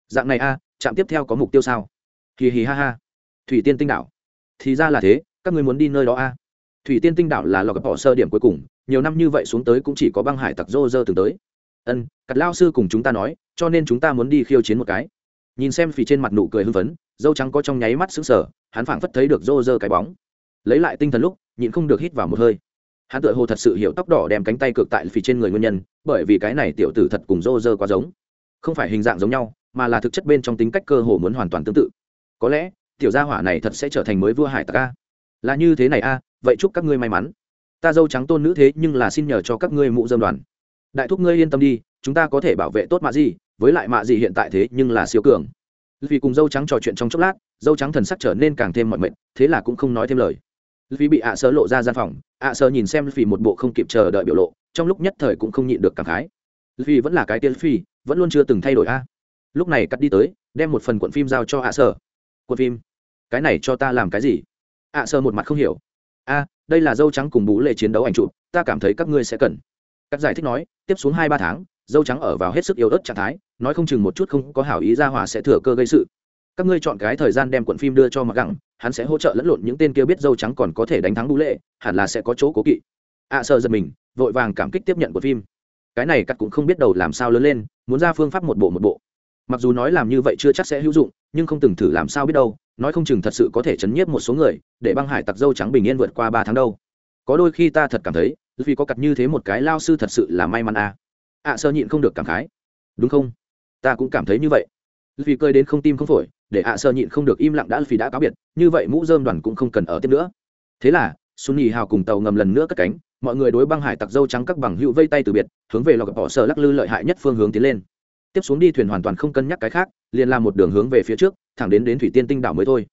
Dạng này a trạm tiếp theo có mục tiêu sao? Hì hì ha ha. Thủy tiên tinh đảo. Thì ra là thế, các ngươi muốn đi nơi đó a? Thủy tiên tinh đảo là lò gặp bỏ sơ điểm cuối cùng, nhiều năm như vậy xuống tới cũng chỉ có băng hải tặc rô rơ từng tới ân cặp lao sư cùng chúng ta nói cho nên chúng ta muốn đi khiêu chiến một cái nhìn xem phì trên mặt nụ cười hưng phấn dâu trắng có trong nháy mắt xứng sở hắn phảng phất thấy được rô rơ cái bóng lấy lại tinh thần lúc nhịn không được hít vào một hơi hắn tự hồ thật sự hiểu tóc đỏ đem cánh tay cược tại phì trên người nguyên nhân bởi vì cái này tiểu tử thật cùng rô rơ quá giống không phải hình dạng giống nhau mà là thực chất bên trong tính cách cơ hồ muốn hoàn toàn tương tự có lẽ tiểu gia hỏa này thật sẽ trở thành mới vua hải tặc a. là như thế này a, vậy chúc các ngươi may mắn. ta dâu trắng tôn nữ thế nhưng là xin nhờ cho các ngươi mụ dâm đoàn đại thúc ngươi yên tâm đi, chúng ta có thể bảo vệ tốt mạ gì với lại mạ gì hiện tại thế nhưng là siêu cường. Vì cùng dâu trắng trò chuyện trong chốc lát, dâu trắng thần sắc trở nên càng thêm mọi mệt, thế là cũng không nói thêm lời. Vì bị ạ sơ lộ ra gian phòng, ạ sơ nhìn xem vì một bộ không kịp chờ đợi biểu lộ, trong lúc nhất thời cũng không nhịn được cảm khái. Vì vẫn là cái tiên phi vẫn luôn chưa từng thay đổi a. Lúc này cắt đi tới, đem một phần cuộn phim giao cho ạ sơ. Cuộn phim? Cái này cho ta làm cái gì? ạ sơ một mặt không hiểu. A, đây là dâu trắng cùng bú lệ chiến đấu ảnh chụp, ta cảm thấy các ngươi sẽ cần cắt giải thích nói, tiếp xuống hai ba tháng, dâu trắng ở vào hết sức yếu ớt trạng thái, nói không chừng một chút không có hảo ý ra hỏa sẽ thừa cơ gây sự. Các ngươi chọn cái thời gian đem cuộn phim đưa cho mặc gẳng, hắn sẽ hỗ trợ lẫn lộn những tên kia biết dâu trắng còn có thể đánh thắng bú lệ, hẳn là sẽ có chỗ cố kỵ. Ạ sợ giật mình, vội vàng cảm kích tiếp nhận của phim. Cái này cắt cũng không biết đầu làm sao lớn lên, muốn ra phương pháp một bộ một bộ. Mặc dù nói làm như vậy chưa chắc sẽ hữu dụng, nhưng không từng thử làm sao biết đâu, nói không chừng thật sự có thể chấn nhiếp một số người, để băng hải tặc dâu trắng bình yên vượt qua ba tháng đâu. Có đôi khi ta thật cảm thấy vì có cặt như thế một cái lao sư thật sự là may mắn à. à ạ sơ nhịn không được cảm khái. Đúng không? Ta cũng cảm thấy như vậy. Vì cơi đến không tim không phổi, để ạ sơ nhịn không được im lặng đã vì đã cáo biệt, như vậy mũ dơm đoàn cũng không cần ở tiếp nữa. Thế là xuân nhì hào cùng tàu ngầm lần nữa cất cánh, mọi người đối băng hải tặc dâu trắng các bằng hữu vây tay từ biệt, hướng về lò gặp bỏ sơ lắc lư lợi hại nhất phương hướng tiến lên. Tiếp xuống đi thuyền hoàn toàn không cân nhắc cái khác, liền làm một đường hướng về phía trước, thẳng đến đến thủy tiên tinh đảo mới thôi.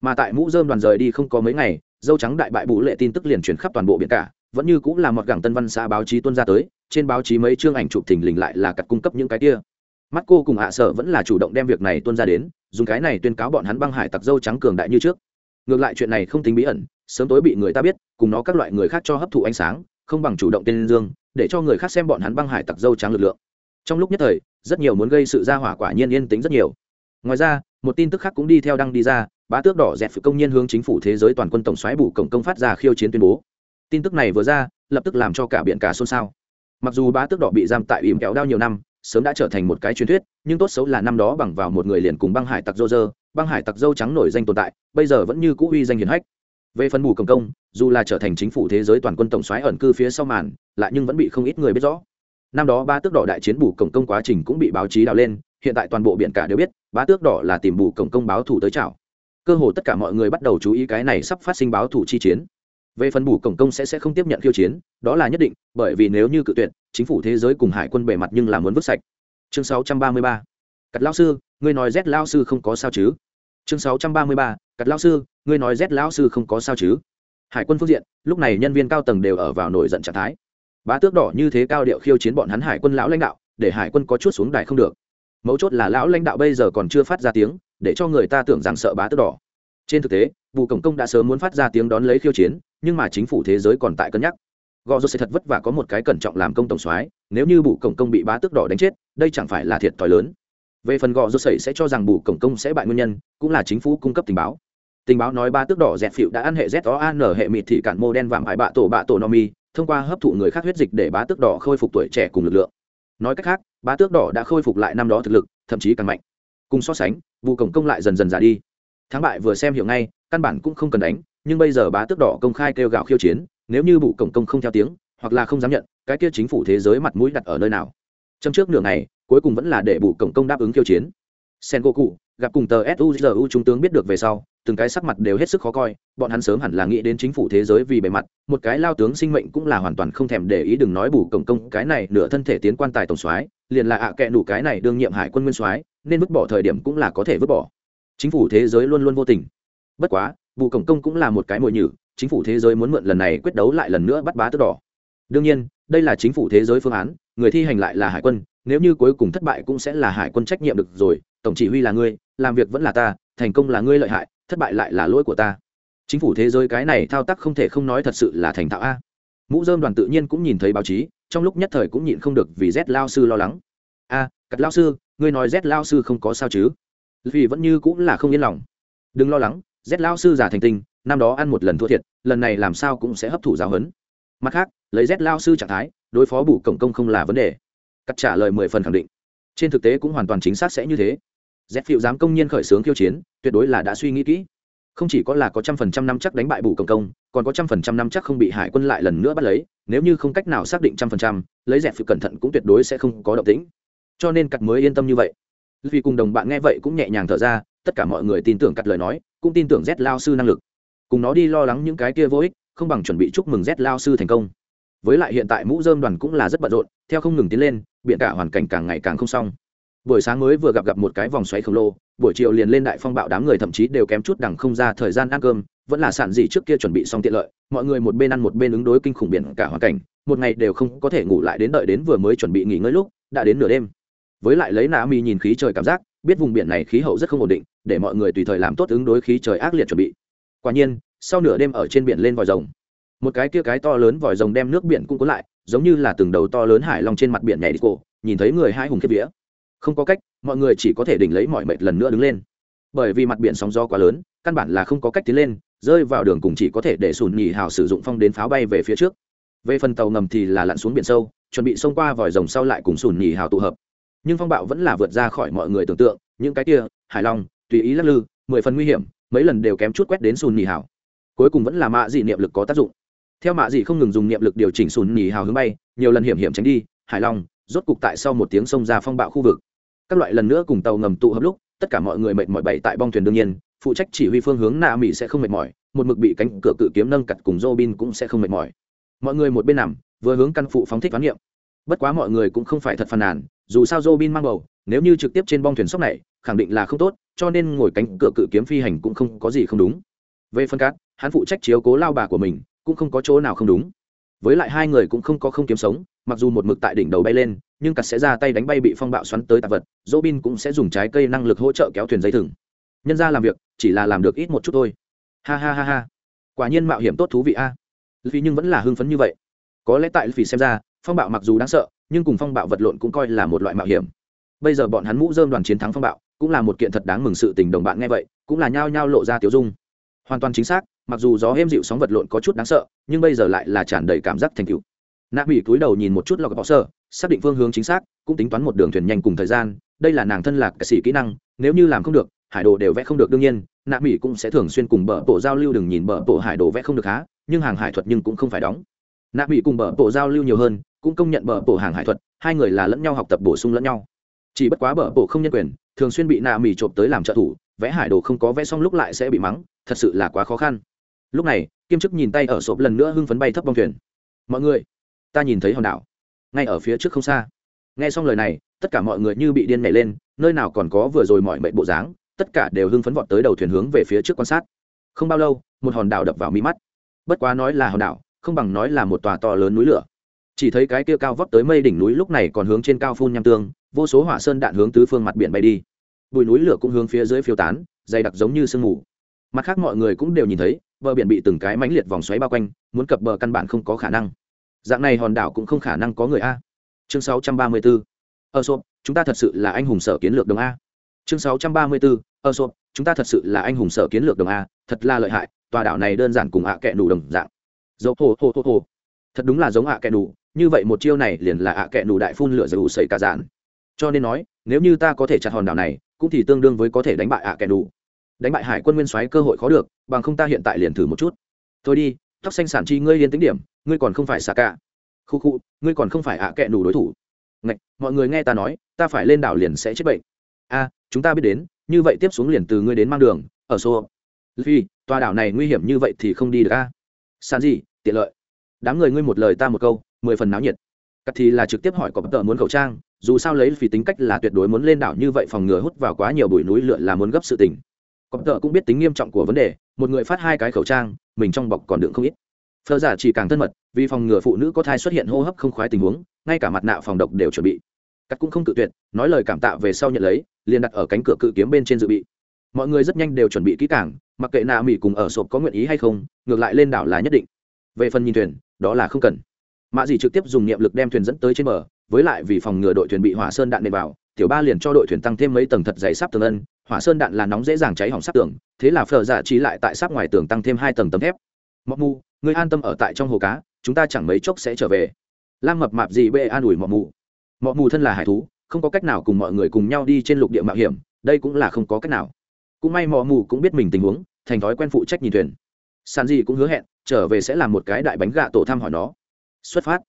Mà tại mũ dơm đoàn rời đi không có mấy ngày, dâu trắng đại bại bụ lệ tin tức liền chuyển khắp toàn bộ biển cả vẫn như cũng là một gẳng tân văn xã báo chí tuân ra tới, trên báo chí mấy chương ảnh chụp thình lình lại là cặt cung cấp những cái kia. Mắt cô cùng hạ sở vẫn là chủ động đem việc này tuân ra đến, dùng cái này tuyên cáo bọn hắn băng hải tặc dâu trắng cường đại như trước. Ngược lại chuyện này không tính bí ẩn, sớm tối bị người ta biết, cùng nó các loại người khác cho hấp thụ ánh sáng, không bằng chủ động tên dương, để cho người khác xem bọn hắn băng hải tặc dâu trắng lực lượng. Trong lúc nhất thời, rất nhiều muốn gây sự ra hỏa quả nhiên yên tĩnh rất nhiều. Ngoài ra, một tin tức khác cũng đi theo đăng đi ra, bá tước đỏ dẹp phụ công nhân hướng chính phủ thế giới toàn quân tổng xoáy bù cổng công phát ra khiêu chiến tuyên bố tin tức này vừa ra, lập tức làm cho cả biển cả xôn xao. Mặc dù bá tước đỏ bị giam tại ìm kéo đao nhiều năm, sớm đã trở thành một cái truyền thuyết, nhưng tốt xấu là năm đó bằng vào một người liền cùng băng hải tặc dô dơ băng hải tặc dâu trắng nổi danh tồn tại, bây giờ vẫn như cũ uy danh hiền hách. Về phần bù cầm công, dù là trở thành chính phủ thế giới toàn quân tổng xoáy ẩn cư phía sau màn, lại nhưng vẫn bị không ít người biết rõ. Năm đó ba tước đỏ đại chiến bù cổng công quá trình cũng bị báo chí đào lên, hiện tại toàn bộ biển cả đều biết ba tước đỏ là tìm bù cổng công báo thủ tới chảo cơ hồ tất cả mọi người bắt đầu chú ý cái này sắp phát sinh báo thủ chi chiến về phần bù cổng công sẽ sẽ không tiếp nhận khiêu chiến, đó là nhất định, bởi vì nếu như cự tuyệt, chính phủ thế giới cùng hải quân bề mặt nhưng là muốn vứt sạch chương 633. cặt lao sư, ngươi nói z lao sư không có sao chứ chương 633. cặt lao sư, ngươi nói z lao sư không có sao chứ hải quân phương diện, lúc này nhân viên cao tầng đều ở vào nổi giận trạng thái bá tước đỏ như thế cao điệu khiêu chiến bọn hắn hải quân lão lãnh đạo, để hải quân có chút xuống đài không được mấu chốt là lão lãnh đạo bây giờ còn chưa phát ra tiếng, để cho người ta tưởng rằng sợ bá tước đỏ trên thực tế vụ cổng công đã sớm muốn phát ra tiếng đón lấy khiêu chiến, nhưng mà chính phủ thế giới còn tại cân nhắc. Gò rô sẽ thật vất vả có một cái cẩn trọng làm công tổng soái, nếu như bù cổng công bị bá tước đỏ đánh chết, đây chẳng phải là thiệt thòi lớn. Về phần gò rô sẩy sẽ cho rằng bù cổng công sẽ bại nguyên nhân, cũng là chính phủ cung cấp tình báo. Tình báo nói ba tước đỏ dẹt phịu đã ăn hệ z o an hệ mịt thị cản mô đen vạm hại bạ tổ bạ tổ nomi, thông qua hấp thụ người khác huyết dịch để bá tước đỏ khôi phục tuổi trẻ cùng lực lượng. Nói cách khác, bá tước đỏ đã khôi phục lại năm đó thực lực, thậm chí càng mạnh. Cùng so sánh vụ cổng công lại dần dần già đi thắng bại vừa xem hiểu ngay, căn bản cũng không cần đánh, nhưng bây giờ bá tước đỏ công khai kêu gạo khiêu chiến, nếu như bụ cổng công không theo tiếng, hoặc là không dám nhận, cái kia chính phủ thế giới mặt mũi đặt ở nơi nào? Trong trước nửa ngày, cuối cùng vẫn là để bụ cổng công đáp ứng khiêu chiến. Sen go cụ gặp cùng tờ suzu trung tướng biết được về sau, từng cái sắc mặt đều hết sức khó coi, bọn hắn sớm hẳn là nghĩ đến chính phủ thế giới vì bề mặt, một cái lao tướng sinh mệnh cũng là hoàn toàn không thèm để ý đừng nói bù cổng công, cái này nửa thân thể tiến quan tài tổng soái, liền là ạ à kệ đủ cái này đương nhiệm hải quân nguyên soái, nên vứt bỏ thời điểm cũng là có thể vứt bỏ chính phủ thế giới luôn luôn vô tình. Bất quá vụ cổng công cũng là một cái mồi nhử, chính phủ thế giới muốn mượn lần này quyết đấu lại lần nữa bắt bá tức đỏ. Đương nhiên, đây là chính phủ thế giới phương án, người thi hành lại là hải quân, nếu như cuối cùng thất bại cũng sẽ là hải quân trách nhiệm được rồi, tổng chỉ huy là ngươi, làm việc vẫn là ta, thành công là ngươi lợi hại, thất bại lại là lỗi của ta. Chính phủ thế giới cái này thao tác không thể không nói thật sự là thành thạo a. Mũ dơm đoàn tự nhiên cũng nhìn thấy báo chí, trong lúc nhất thời cũng nhịn không được vì z lao sư lo lắng. A cắt lao sư, ngươi nói z lao sư không có sao chứ? Vì vẫn như cũng là không yên lòng. Đừng lo lắng, z lao sư giả thành tinh, năm đó ăn một lần thua thiệt, lần này làm sao cũng sẽ hấp thụ giáo huấn. Mặt khác, lấy z lao sư trạng thái, đối phó bù cổng công không là vấn đề. Cắt trả lời mười phần khẳng định. Trên thực tế cũng hoàn toàn chính xác sẽ như thế. Z phiệu dám công nhiên khởi xướng khiêu chiến, tuyệt đối là đã suy nghĩ kỹ. Không chỉ có là có trăm phần trăm năm chắc đánh bại bù công công, còn có trăm phần trăm năm chắc không bị hải quân lại lần nữa bắt lấy, nếu như không cách nào xác định trăm phần trăm, lấy dẹp phiệu cẩn thận cũng tuyệt đối sẽ không có động tĩnh. Cho nên cắt mới yên tâm như vậy vì cùng đồng bạn nghe vậy cũng nhẹ nhàng thở ra, tất cả mọi người tin tưởng cắt lời nói, cũng tin tưởng z lao sư năng lực. Cùng nó đi lo lắng những cái kia vô ích, không bằng chuẩn bị chúc mừng z lao sư thành công. Với lại hiện tại mũ dơm đoàn cũng là rất bận rộn, theo không ngừng tiến lên biện cả hoàn cảnh càng ngày càng không xong. Buổi sáng mới vừa gặp gặp một cái vòng xoáy khổng lồ, buổi chiều liền lên đại phong bạo đám người thậm chí đều kém chút đằng không ra thời gian ăn cơm, vẫn là sản gì trước kia chuẩn bị xong tiện lợi, mọi người một bên ăn một bên ứng đối kinh khủng biển cả hoàn cảnh, một ngày đều không có thể ngủ lại đến đợi đến vừa mới chuẩn bị nghỉ ngơi lúc, đã đến nửa đêm với lại lấy nạ mi nhìn khí trời cảm giác, biết vùng biển này khí hậu rất không ổn định, để mọi người tùy thời làm tốt ứng đối khí trời ác liệt chuẩn bị. Quả nhiên, sau nửa đêm ở trên biển lên vòi rồng, một cái kia cái to lớn vòi rồng đem nước biển cũng cuốn lại, giống như là từng đầu to lớn hải long trên mặt biển nhảy đi cổ, nhìn thấy người hai hùng kiếp vía. Không có cách, mọi người chỉ có thể đỉnh lấy mọi mệt lần nữa đứng lên. Bởi vì mặt biển sóng gió quá lớn, căn bản là không có cách tiến lên, rơi vào đường cùng chỉ có thể để sùn nhì hào sử dụng phong đến pháo bay về phía trước. Về phần tàu ngầm thì là lặn xuống biển sâu, chuẩn bị xông qua vòi rồng sau lại cùng sùn nhì hào tụ hợp nhưng phong bạo vẫn là vượt ra khỏi mọi người tưởng tượng, những cái kia, hải long, tùy ý lắc lư, mười phần nguy hiểm, mấy lần đều kém chút quét đến sùn nhì hào. Cuối cùng vẫn là mạ dị niệm lực có tác dụng. Theo mạ dị không ngừng dùng niệm lực điều chỉnh sùn nhì hào hướng bay, nhiều lần hiểm hiểm tránh đi, hải long, rốt cục tại sau một tiếng xông ra phong bạo khu vực. Các loại lần nữa cùng tàu ngầm tụ hợp lúc, tất cả mọi người mệt mỏi bậy tại bong thuyền đương nhiên, phụ trách chỉ huy phương hướng nạ mỹ sẽ không mệt mỏi, một mực bị cánh cửa cự kiếm nâng cặt cùng Robin cũng sẽ không mệt mỏi. Mọi người một bên nằm, vừa hướng căn phụ phóng thích toán niệm. Bất quá mọi người cũng không phải thật phàn nàn dù sao Robin mang bầu, nếu như trực tiếp trên bong thuyền sốc này, khẳng định là không tốt, cho nên ngồi cánh cửa cự kiếm phi hành cũng không có gì không đúng. Về phân cát, hắn phụ trách chiếu cố lao bà của mình, cũng không có chỗ nào không đúng. Với lại hai người cũng không có không kiếm sống, mặc dù một mực tại đỉnh đầu bay lên, nhưng cắt sẽ ra tay đánh bay bị phong bạo xoắn tới tạp vật Robin cũng sẽ dùng trái cây năng lực hỗ trợ kéo thuyền dây thừng. Nhân ra làm việc, chỉ là làm được ít một chút thôi. Ha ha ha ha. Quả nhiên mạo hiểm tốt thú vị a. Vì nhưng vẫn là hưng phấn như vậy. Có lẽ tại vì xem ra, phong bạo mặc dù đáng sợ nhưng cùng phong bạo vật lộn cũng coi là một loại mạo hiểm. Bây giờ bọn hắn mũ dơm đoàn chiến thắng phong bạo, cũng là một kiện thật đáng mừng sự tình, đồng bạn nghe vậy, cũng là nhao nhao lộ ra tiểu dung. Hoàn toàn chính xác, mặc dù gió êm dịu sóng vật lộn có chút đáng sợ, nhưng bây giờ lại là tràn đầy cảm giác thành cựu nạ mỹ cúi đầu nhìn một chút lọc bỏ sơ, xác định phương hướng chính xác, cũng tính toán một đường thuyền nhanh cùng thời gian, đây là nàng thân lạc ca sĩ kỹ năng, nếu như làm không được, hải đồ đều vẽ không được, đương nhiên, nạ mỹ cũng sẽ thường xuyên cùng bờ bộ giao lưu, đừng nhìn bờ bộ hải đồ vẽ không được há, nhưng hàng hải thuật nhưng cũng không phải đóng. Nạ mỹ cùng bờ bộ giao lưu nhiều hơn cũng công nhận bờ bộ hàng hải thuật, hai người là lẫn nhau học tập bổ sung lẫn nhau. Chỉ bất quá bờ bộ không nhân quyền, thường xuyên bị nạ mì trộm tới làm trợ thủ, vẽ hải đồ không có vẽ xong lúc lại sẽ bị mắng, thật sự là quá khó khăn. Lúc này, kiêm chức nhìn tay ở sộp lần nữa hưng phấn bay thấp bong thuyền. Mọi người, ta nhìn thấy hòn đảo, ngay ở phía trước không xa. Nghe xong lời này, tất cả mọi người như bị điên nhảy lên, nơi nào còn có vừa rồi mọi mệnh bộ dáng, tất cả đều hưng phấn vọt tới đầu thuyền hướng về phía trước quan sát. Không bao lâu, một hòn đảo đập vào mi mắt. Bất quá nói là hòn đảo, không bằng nói là một tòa to lớn núi lửa chỉ thấy cái kia cao vấp tới mây đỉnh núi lúc này còn hướng trên cao phun nham tương, vô số hỏa sơn đạn hướng tứ phương mặt biển bay đi. Bụi núi lửa cũng hướng phía dưới phiêu tán, dày đặc giống như sương mù. Mặt khác mọi người cũng đều nhìn thấy, bờ biển bị từng cái mãnh liệt vòng xoáy bao quanh, muốn cập bờ căn bản không có khả năng. Dạng này hòn đảo cũng không khả năng có người a. Chương 634. ở sộp chúng ta thật sự là anh hùng sở kiến lược đồng a. Chương 634. ở sộp chúng ta thật sự là anh hùng sở kiến lược đồng a, thật là lợi hại, tòa đảo này đơn giản cùng ạ kẹ nủ đồng dạng. Dẫu hồ hồ hồ hồ thật đúng là giống ạ kẹ nủ như vậy một chiêu này liền là ạ kẹ nù đại phun lửa dầu sẩy cả dạn. Cho nên nói nếu như ta có thể chặt hòn đảo này cũng thì tương đương với có thể đánh bại ạ kẹ đủ đánh bại hải quân nguyên soái cơ hội khó được bằng không ta hiện tại liền thử một chút. Thôi đi tóc xanh sản chi ngươi liên tính điểm ngươi còn không phải xà cả khu khu ngươi còn không phải ạ kẹ đủ đối thủ. Ngạch, mọi người nghe ta nói ta phải lên đảo liền sẽ chết bệnh. A chúng ta biết đến như vậy tiếp xuống liền từ ngươi đến mang đường ở xô. Phi tòa đảo này nguy hiểm như vậy thì không đi được a. San gì tiện lợi. Đám người ngươi một lời ta một câu mười phần náo nhiệt. Cắt thì là trực tiếp hỏi có bất tờ muốn khẩu trang, dù sao lấy vì tính cách là tuyệt đối muốn lên đảo như vậy phòng ngừa hút vào quá nhiều bụi núi lượn là muốn gấp sự tình. Có bất tờ cũng biết tính nghiêm trọng của vấn đề, một người phát hai cái khẩu trang, mình trong bọc còn đựng không ít. Phơ giả chỉ càng thân mật, vì phòng ngừa phụ nữ có thai xuất hiện hô hấp không khoái tình huống, ngay cả mặt nạ phòng độc đều chuẩn bị. Cắt cũng không cự tuyệt, nói lời cảm tạ về sau nhận lấy, liền đặt ở cánh cửa cự kiếm bên trên dự bị. Mọi người rất nhanh đều chuẩn bị kỹ càng, mặc kệ nạ mỹ cùng ở sộp có nguyện ý hay không, ngược lại lên đảo là nhất định. Về phần nhìn thuyền, đó là không cần mạ dì trực tiếp dùng niệm lực đem thuyền dẫn tới trên bờ, với lại vì phòng ngừa đội thuyền bị hỏa sơn đạn nện vào, tiểu ba liền cho đội thuyền tăng thêm mấy tầng thật dày sáp tường ân. Hỏa sơn đạn là nóng dễ dàng cháy hỏng sáp tường, thế là phở giả dạ trí lại tại sáp ngoài tường tăng thêm hai tầng tấm thép. Mọc mù người an tâm ở tại trong hồ cá, chúng ta chẳng mấy chốc sẽ trở về. Lam mập mạp gì bê an ủi mọc mù mọc mù thân là hải thú, không có cách nào cùng mọi người cùng nhau đi trên lục địa mạo hiểm, đây cũng là không có cách nào. Cũng may mọ mù cũng biết mình tình huống, thành thói quen phụ trách nhìn thuyền. Sàn gì cũng hứa hẹn, trở về sẽ làm một cái đại bánh gạ tổ thăm hỏi nó xuất phát.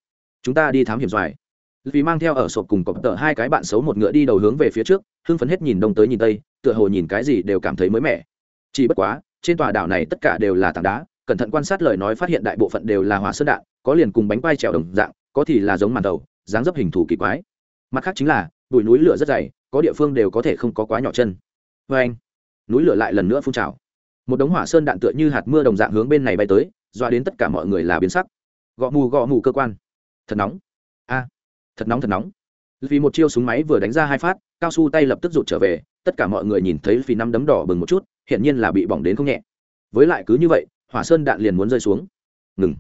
Chúng ta đi thám hiểm doài vì mang theo ở sộp cùng cọp tợ hai cái bạn xấu một ngựa đi đầu hướng về phía trước, hưng phấn hết nhìn đông tới nhìn tây, tựa hồ nhìn cái gì đều cảm thấy mới mẻ. Chỉ bất quá, trên tòa đảo này tất cả đều là tảng đá, cẩn thận quan sát lời nói phát hiện đại bộ phận đều là hỏa sơn đạn, có liền cùng bánh quai trèo đồng dạng, có thì là giống màn tàu dáng dấp hình thù kỳ quái. Mặt khác chính là, bụi núi lửa rất dày, có địa phương đều có thể không có quá nhỏ chân. Vê anh. Núi lửa lại lần nữa phun trào. Một đống hỏa sơn đạn tựa như hạt mưa đồng dạng hướng bên này bay tới dọa đến tất cả mọi người là biến sắc gõ mù gõ mù cơ quan. Thật nóng. A, thật nóng thật nóng. Vì một chiêu súng máy vừa đánh ra hai phát, cao su tay lập tức rụt trở về, tất cả mọi người nhìn thấy vì năm đấm đỏ bừng một chút hiện nhiên là bị bỏng đến không nhẹ. Với lại cứ như vậy, hỏa sơn đạn liền muốn rơi xuống. Ngừng.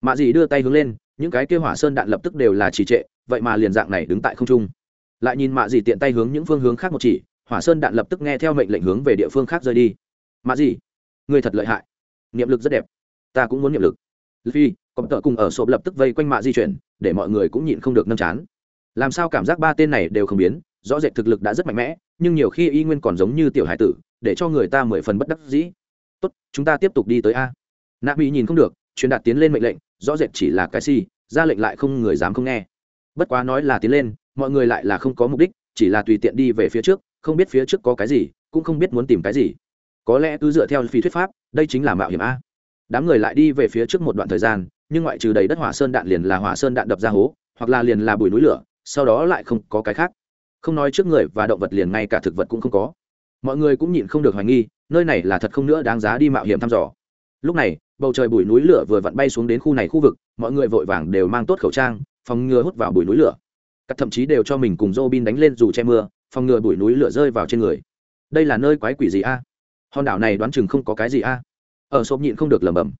Mạ dì đưa tay hướng lên, những cái kia hỏa sơn đạn lập tức đều là trì trệ, vậy mà liền dạng này đứng tại không trung. Lại nhìn mạ dì tiện tay hướng những phương hướng khác một chỉ, hỏa sơn đạn lập tức nghe theo mệnh lệnh hướng về địa phương khác rơi đi. Mạ dì người thật lợi hại. Niệm lực rất đẹp. Ta cũng muốn niệm lực. Phi còn tợ cùng ở sộp lập tức vây quanh mạ di chuyển, để mọi người cũng nhịn không được nâm chán. Làm sao cảm giác ba tên này đều không biến, rõ rệt thực lực đã rất mạnh mẽ, nhưng nhiều khi y nguyên còn giống như tiểu hải tử, để cho người ta mười phần bất đắc dĩ. Tốt, chúng ta tiếp tục đi tới a. Nạ bị nhìn không được, truyền đạt tiến lên mệnh lệnh, rõ rệt chỉ là cái si, ra lệnh lại không người dám không nghe. Bất quá nói là tiến lên, mọi người lại là không có mục đích, chỉ là tùy tiện đi về phía trước, không biết phía trước có cái gì, cũng không biết muốn tìm cái gì. Có lẽ cứ dựa theo phi thuyết pháp, đây chính là mạo hiểm a. Đám người lại đi về phía trước một đoạn thời gian nhưng ngoại trừ đầy đất hỏa sơn đạn liền là hỏa sơn đạn đập ra hố, hoặc là liền là bùi núi lửa, sau đó lại không có cái khác. Không nói trước người và động vật liền ngay cả thực vật cũng không có. Mọi người cũng nhịn không được hoài nghi, nơi này là thật không nữa đáng giá đi mạo hiểm thăm dò. Lúc này, bầu trời bụi núi lửa vừa vặn bay xuống đến khu này khu vực, mọi người vội vàng đều mang tốt khẩu trang, phòng ngừa hút vào bụi núi lửa. Các thậm chí đều cho mình cùng dô bin đánh lên dù che mưa, phòng ngừa bụi núi lửa rơi vào trên người. Đây là nơi quái quỷ gì a? Hòn đảo này đoán chừng không có cái gì a? Ở xốp nhịn không được lẩm bẩm.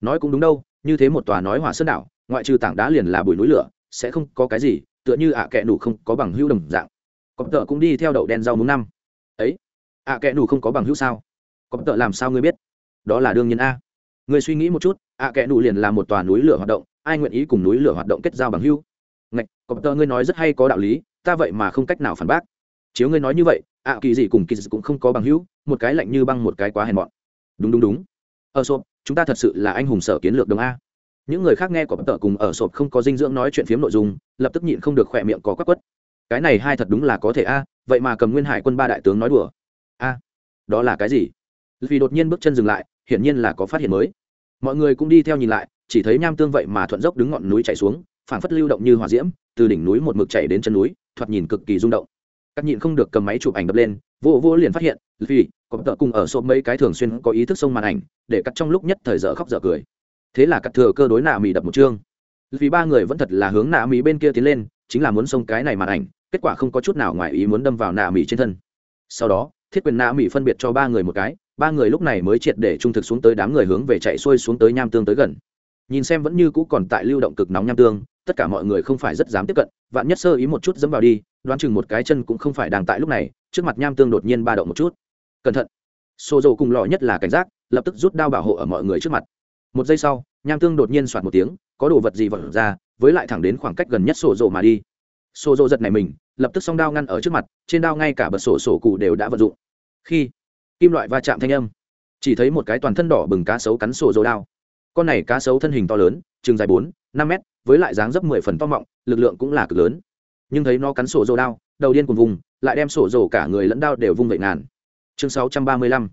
Nói cũng đúng đâu như thế một tòa nói hỏa sơn đảo, ngoại trừ tảng đá liền là bụi núi lửa, sẽ không có cái gì, tựa như ạ à kẹ nủ không có bằng hữu đồng dạng. Có tợ cũng đi theo đậu đen rau muống năm. Ấy, ạ à kẹ nủ không có bằng hữu sao? Có tợ làm sao ngươi biết? Đó là đương nhiên a. Ngươi suy nghĩ một chút, ạ à kẹ nủ liền là một tòa núi lửa hoạt động, ai nguyện ý cùng núi lửa hoạt động kết giao bằng hữu? Ngạch có tợ ngươi nói rất hay có đạo lý, ta vậy mà không cách nào phản bác. Chiếu ngươi nói như vậy, ạ kỳ gì cùng kỳ gì cũng không có bằng hữu, một cái lạnh như băng một cái quá hèn mọn. Đúng đúng đúng. Ờ Ở sộp chúng ta thật sự là anh hùng sở kiến lược đồng a. Những người khác nghe của bất tờ cùng ở sộp không có dinh dưỡng nói chuyện phiếm nội dung, lập tức nhịn không được khỏe miệng có quắc quất. Cái này hai thật đúng là có thể a, vậy mà cầm nguyên hải quân ba đại tướng nói đùa. A, đó là cái gì? Vì đột nhiên bước chân dừng lại, hiển nhiên là có phát hiện mới. Mọi người cũng đi theo nhìn lại, chỉ thấy nham tương vậy mà thuận dốc đứng ngọn núi chạy xuống, phảng phất lưu động như hỏa diễm, từ đỉnh núi một mực chạy đến chân núi, thoạt nhìn cực kỳ rung động. Các nhịn không được cầm máy chụp ảnh đập lên, vô vô liền phát hiện, vì có tợ cùng ở sộp mấy cái thường xuyên có ý thức sông màn ảnh, để cắt trong lúc nhất thời dở khóc dở cười. Thế là cắt thừa cơ đối nạ mỹ đập một chương. Vì ba người vẫn thật là hướng nạ mỹ bên kia tiến lên, chính là muốn xông cái này màn ảnh, kết quả không có chút nào ngoài ý muốn đâm vào nạ mỹ trên thân. Sau đó, thiết quyền nạ mỹ phân biệt cho ba người một cái, ba người lúc này mới triệt để trung thực xuống tới đám người hướng về chạy xuôi xuống tới nham tương tới gần. Nhìn xem vẫn như cũ còn tại lưu động cực nóng nham tương, tất cả mọi người không phải rất dám tiếp cận, vạn nhất sơ ý một chút dẫm vào đi, đoán chừng một cái chân cũng không phải đang tại lúc này, trước mặt nham tương đột nhiên ba động một chút cẩn thận. Xô dầu cùng lọ nhất là cảnh giác, lập tức rút đao bảo hộ ở mọi người trước mặt. Một giây sau, nham tương đột nhiên soạt một tiếng, có đồ vật gì vật ra, với lại thẳng đến khoảng cách gần nhất sổ dầu mà đi. Sổ dầu giật này mình, lập tức song đao ngăn ở trước mặt, trên đao ngay cả bật sổ sổ cụ đều đã vận dụng. Khi, kim loại va chạm thanh âm, chỉ thấy một cái toàn thân đỏ bừng cá sấu cắn sổ dầu đao. Con này cá sấu thân hình to lớn, chừng dài bốn, năm mét, với lại dáng dấp mười phần to mọng, lực lượng cũng là cực lớn. Nhưng thấy nó cắn sổ dầu đao, đầu điên cùng vùng, lại đem sổ dầu cả người lẫn đao đều vung vậy ngàn chương sáu trăm ba mươi lăm.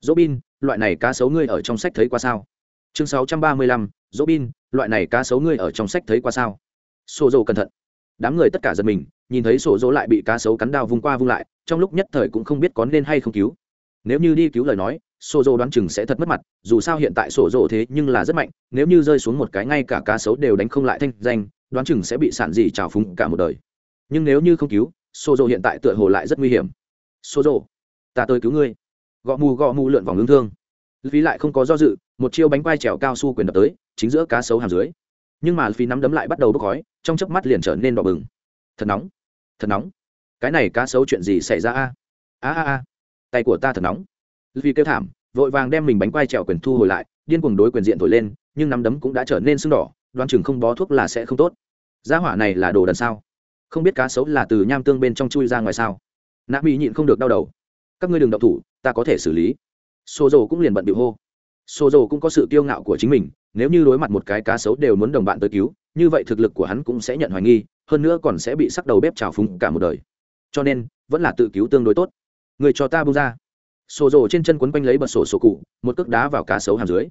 Dỗ bin loại này cá sấu ngươi ở trong sách thấy qua sao? Chương sáu trăm ba mươi lăm dỗ bin loại này cá sấu ngươi ở trong sách thấy qua sao? Sổ dầu cẩn thận. Đám người tất cả giật mình, nhìn thấy sổ dỗ lại bị cá sấu cắn đao vung qua vung lại, trong lúc nhất thời cũng không biết có nên hay không cứu. Nếu như đi cứu lời nói, sổ dỗ đoán chừng sẽ thật mất mặt, dù sao hiện tại sổ dỗ thế nhưng là rất mạnh, nếu như rơi xuống một cái ngay cả cá sấu đều đánh không lại thanh danh, đoán chừng sẽ bị sản dị trào phúng cả một đời. Nhưng nếu như không cứu, sổ dỗ hiện tại tựa hồ lại rất nguy hiểm. Sổ dỗ ta tới cứu ngươi. Gõ mù gõ mù lượn vòng lương thương. Phí lại không có do dự, một chiêu bánh quai trèo cao su quyền đập tới, chính giữa cá sấu hàm dưới. Nhưng mà phí nắm đấm lại bắt đầu bốc khói, trong chớp mắt liền trở nên đỏ bừng. Thật nóng thật nóng. Cái này cá sấu chuyện gì xảy ra a? A a a. Tay của ta thật nóng. Vì kêu thảm, vội vàng đem mình bánh quai trèo quyền thu hồi lại, điên cuồng đối quyền diện thổi lên, nhưng nắm đấm cũng đã trở nên sưng đỏ, đoán chừng không bó thuốc là sẽ không tốt. Gia hỏa này là đồ đần sao? Không biết cá sấu là từ nham tương bên trong chui ra ngoài sao? Nạ bị nhịn không được đau đầu các ngươi đừng động thủ, ta có thể xử lý. Xô dầu cũng liền bận bị hô. Xô dầu cũng có sự kiêu ngạo của chính mình, nếu như đối mặt một cái cá sấu đều muốn đồng bạn tới cứu, như vậy thực lực của hắn cũng sẽ nhận hoài nghi, hơn nữa còn sẽ bị sắc đầu bếp trào phúng cả một đời. Cho nên, vẫn là tự cứu tương đối tốt. Người cho ta bung ra. Xô rồ trên chân quấn quanh lấy bật sổ sổ cụ, một cước đá vào cá sấu hàm dưới.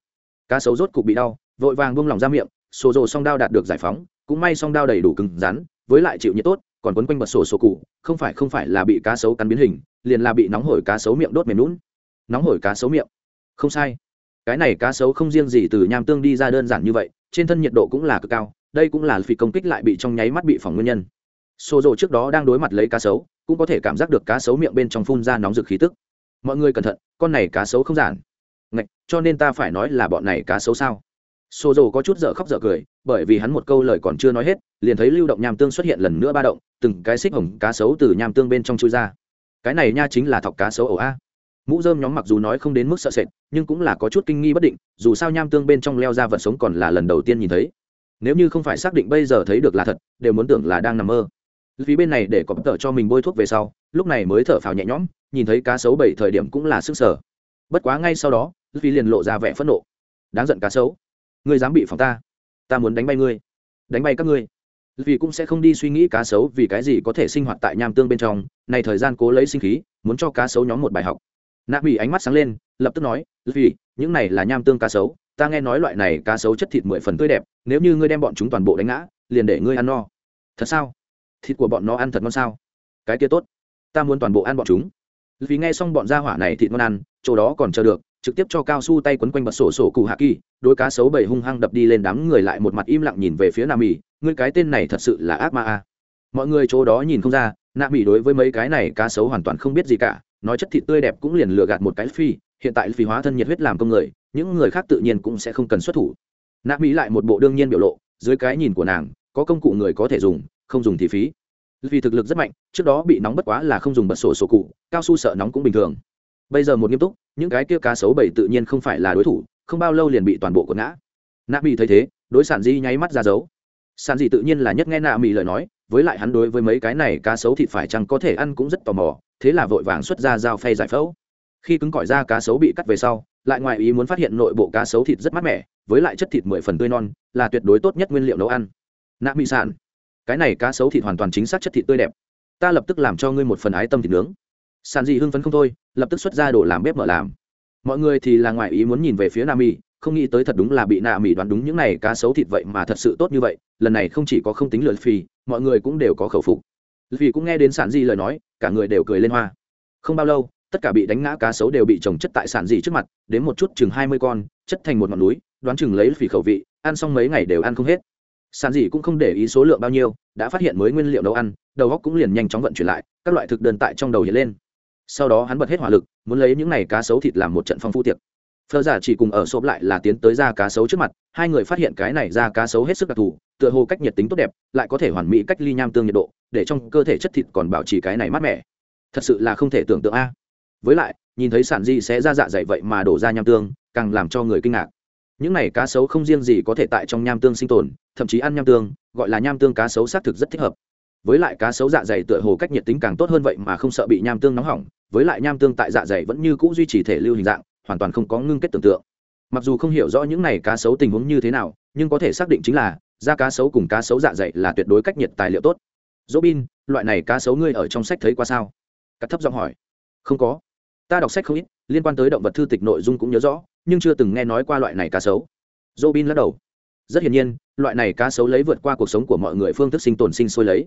Cá sấu rốt cục bị đau, vội vàng buông lỏng ra miệng xô rồ song đao đạt được giải phóng, cũng may song đao đầy đủ cứng rắn, với lại chịu nhiệt tốt còn quấn quanh bật sổ sổ cụ, không phải không phải là bị cá sấu cắn biến hình, liền là bị nóng hổi cá sấu miệng đốt mềm lún nóng hổi cá sấu miệng. Không sai. Cái này cá sấu không riêng gì từ nham tương đi ra đơn giản như vậy, trên thân nhiệt độ cũng là cực cao, đây cũng là phi công kích lại bị trong nháy mắt bị phỏng nguyên nhân. Xô rộ trước đó đang đối mặt lấy cá sấu, cũng có thể cảm giác được cá sấu miệng bên trong phun ra nóng rực khí tức. Mọi người cẩn thận, con này cá sấu không giản. Ngạch, cho nên ta phải nói là bọn này cá sấu sao? Sô Dầu có chút dở khóc dở cười, bởi vì hắn một câu lời còn chưa nói hết, liền thấy lưu động nham tương xuất hiện lần nữa ba động, từng cái xích hồng cá sấu từ nham tương bên trong chui ra. Cái này nha chính là thọc cá sấu ổ a. Mũ dơm nhóm mặc dù nói không đến mức sợ sệt, nhưng cũng là có chút kinh nghi bất định, dù sao nham tương bên trong leo ra vật sống còn là lần đầu tiên nhìn thấy. Nếu như không phải xác định bây giờ thấy được là thật, đều muốn tưởng là đang nằm mơ. Vì bên này để có tờ cho mình bôi thuốc về sau, lúc này mới thở phào nhẹ nhõm, nhìn thấy cá sấu bảy thời điểm cũng là sức sở. Bất quá ngay sau đó vì liền lộ ra vẻ phẫn nộ. Đáng giận cá sấu ngươi dám bị phòng ta ta muốn đánh bay ngươi, đánh bay các ngươi. Vì cũng sẽ không đi suy nghĩ cá sấu vì cái gì có thể sinh hoạt tại nham tương bên trong, này thời gian cố lấy sinh khí, muốn cho cá sấu nhóm một bài học. Nạp bị ánh mắt sáng lên, lập tức nói, vì, những này là nham tương cá sấu, ta nghe nói loại này cá sấu chất thịt mười phần tươi đẹp, nếu như ngươi đem bọn chúng toàn bộ đánh ngã, liền để ngươi ăn no. Thật sao? Thịt của bọn nó ăn thật ngon sao? Cái kia tốt, ta muốn toàn bộ ăn bọn chúng. Vì nghe xong bọn gia hỏa này thịt ngon ăn, chỗ đó còn chờ được trực tiếp cho cao su tay quấn quanh bật sổ sổ cụ hạ kỳ, đôi cá sấu bầy hung hăng đập đi lên đám người lại một mặt im lặng nhìn về phía nam mỹ ngươi cái tên này thật sự là ác ma a mọi người chỗ đó nhìn không ra nam mỹ đối với mấy cái này cá sấu hoàn toàn không biết gì cả, nói chất thịt tươi đẹp cũng liền lừa gạt một cái phi, hiện tại phi hóa thân nhiệt huyết làm công người, những người khác tự nhiên cũng sẽ không cần xuất thủ. Nam mỹ lại một bộ đương nhiên biểu lộ, dưới cái nhìn của nàng, có công cụ người có thể dùng, không dùng thì phí. Vì thực lực rất mạnh, trước đó bị nóng bất quá là không dùng bật sổ sổ cụ, cao su sợ nóng cũng bình thường bây giờ một nghiêm túc, những cái kia cá sấu bảy tự nhiên không phải là đối thủ, không bao lâu liền bị toàn bộ quật ngã. Nạ mỹ thấy thế, đối sản di nháy mắt ra dấu. Sản di tự nhiên là nhất nghe nạ mỹ lời nói, với lại hắn đối với mấy cái này cá sấu thịt phải chăng có thể ăn cũng rất tò mò, thế là vội vàng xuất ra dao phay giải phẫu. Khi cứng cỏi ra cá sấu bị cắt về sau, lại ngoài ý muốn phát hiện nội bộ cá sấu thịt rất mát mẻ, với lại chất thịt mười phần tươi non, là tuyệt đối tốt nhất nguyên liệu nấu ăn. Nạ mỹ sản cái này cá sấu thịt hoàn toàn chính xác chất thịt tươi đẹp. Ta lập tức làm cho ngươi một phần ái tâm thịt nướng sàn dị hưng phấn không thôi, lập tức xuất ra đồ làm bếp mở làm. Mọi người thì là ngoài ý muốn nhìn về phía nam mỹ không nghĩ tới thật đúng là bị nạ mỹ đoán đúng những này cá sấu thịt vậy mà thật sự tốt như vậy, lần này không chỉ có không tính lượt phì, mọi người cũng đều có khẩu phục. Vì cũng nghe đến sản di lời nói, cả người đều cười lên hoa. Không bao lâu, tất cả bị đánh ngã cá sấu đều bị trồng chất tại sản di trước mặt, đến một chút chừng hai mươi con, chất thành một ngọn núi, đoán chừng lấy phì khẩu vị, ăn xong mấy ngày đều ăn không hết. Sản dị cũng không để ý số lượng bao nhiêu, đã phát hiện mới nguyên liệu nấu ăn, đầu góc cũng liền nhanh chóng vận chuyển lại, các loại thực đơn tại trong đầu hiện lên sau đó hắn bật hết hỏa lực, muốn lấy những này cá sấu thịt làm một trận phong phu tiệc. Phơ giả chỉ cùng ở xốp lại là tiến tới ra cá sấu trước mặt, hai người phát hiện cái này ra cá sấu hết sức đặc thù, tựa hồ cách nhiệt tính tốt đẹp, lại có thể hoàn mỹ cách ly nham tương nhiệt độ, để trong cơ thể chất thịt còn bảo trì cái này mát mẻ. Thật sự là không thể tưởng tượng a. Với lại, nhìn thấy sản di sẽ ra dạ dày vậy mà đổ ra nham tương, càng làm cho người kinh ngạc. Những này cá sấu không riêng gì có thể tại trong nham tương sinh tồn, thậm chí ăn nham tương, gọi là nham tương cá sấu xác thực rất thích hợp. Với lại cá sấu dạ dày tựa hồ cách nhiệt tính càng tốt hơn vậy mà không sợ bị nham tương nóng hỏng với lại nham tương tại dạ dày vẫn như c ũ duy trì thể lưu hình dạng, hoàn toàn không có ngưng kết tưởng tượng. Mặc dù không hiểu rõ những này cá sấu tình huống như thế nào, nhưng có thể xác định chính là, da cá sấu cùng cá sấu dạ dày là tuyệt đối cách nhiệt tài liệu tốt. Dỗ bin loại này cá sấu ngươi ở trong sách thấy qua sao? Cắt thấp giọng hỏi. Không có. Ta đọc sách không ít, liên quan tới động vật thư tịch nội dung cũng nhớ rõ, nhưng chưa từng nghe nói qua loại này cá sấu. Dỗ bin lắc đầu. Rất hiển nhiên, loại này cá sấu lấy vượt qua cuộc sống của mọi người phương thức sinh tồn sinh sôi lấy.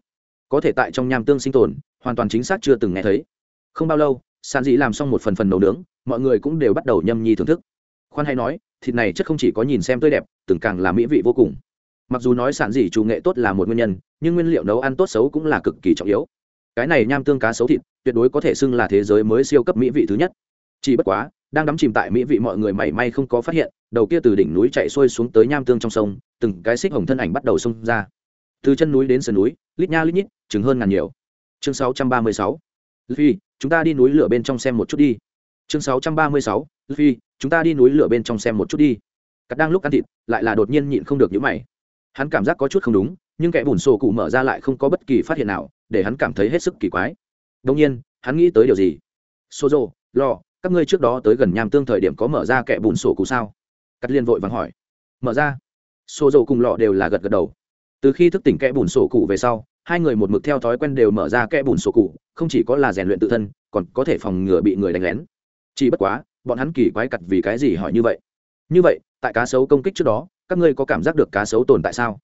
Có thể tại trong nham tương sinh tồn, hoàn toàn chính xác chưa từng nghe thấy không bao lâu sàn dị làm xong một phần phần nấu nướng mọi người cũng đều bắt đầu nhâm nhi thưởng thức. Khoan hay nói thịt này chất không chỉ có nhìn xem tươi đẹp từng càng là mỹ vị vô cùng. Mặc dù nói sản dị chủ nghệ tốt là một nguyên nhân nhưng nguyên liệu nấu ăn tốt xấu cũng là cực kỳ trọng yếu. Cái này nham tương cá xấu thịt tuyệt đối có thể xưng là thế giới mới siêu cấp mỹ vị thứ nhất. Chỉ bất quá đang đắm chìm tại mỹ vị mọi người mảy may không có phát hiện đầu kia từ đỉnh núi chạy xuôi xuống tới nham tương trong sông từng cái xích hồng thân ảnh bắt đầu xông ra. Từ chân núi đến sườn núi lít nha lít nhít chứng hơn ngàn nhiều. Chương 636. Luffy, chúng ta đi núi lửa bên trong xem một chút đi. Chương 636. Luffy, chúng ta đi núi lửa bên trong xem một chút đi. Cắt đang lúc ăn thịt lại là đột nhiên nhịn không được những mày. Hắn cảm giác có chút không đúng nhưng kẻ bùn sổ cụ mở ra lại không có bất kỳ phát hiện nào để hắn cảm thấy hết sức kỳ quái. Đông nhiên hắn nghĩ tới điều gì? Xô rô lo các ngươi trước đó tới gần nham tương thời điểm có mở ra kẻ bùn sổ cụ sao? Cắt liên vội vàng hỏi. Mở ra. Xô rô cùng lọ đều là gật gật đầu. Từ khi thức tỉnh kẽ bùn sổ cụ về sau hai người một mực theo thói quen đều mở ra kẽ bùn sổ cụ, không chỉ có là rèn luyện tự thân, còn có thể phòng ngừa bị người đánh lén. Chỉ bất quá, bọn hắn kỳ quái cặt vì cái gì hỏi như vậy? Như vậy, tại cá sấu công kích trước đó, các ngươi có cảm giác được cá sấu tồn tại sao?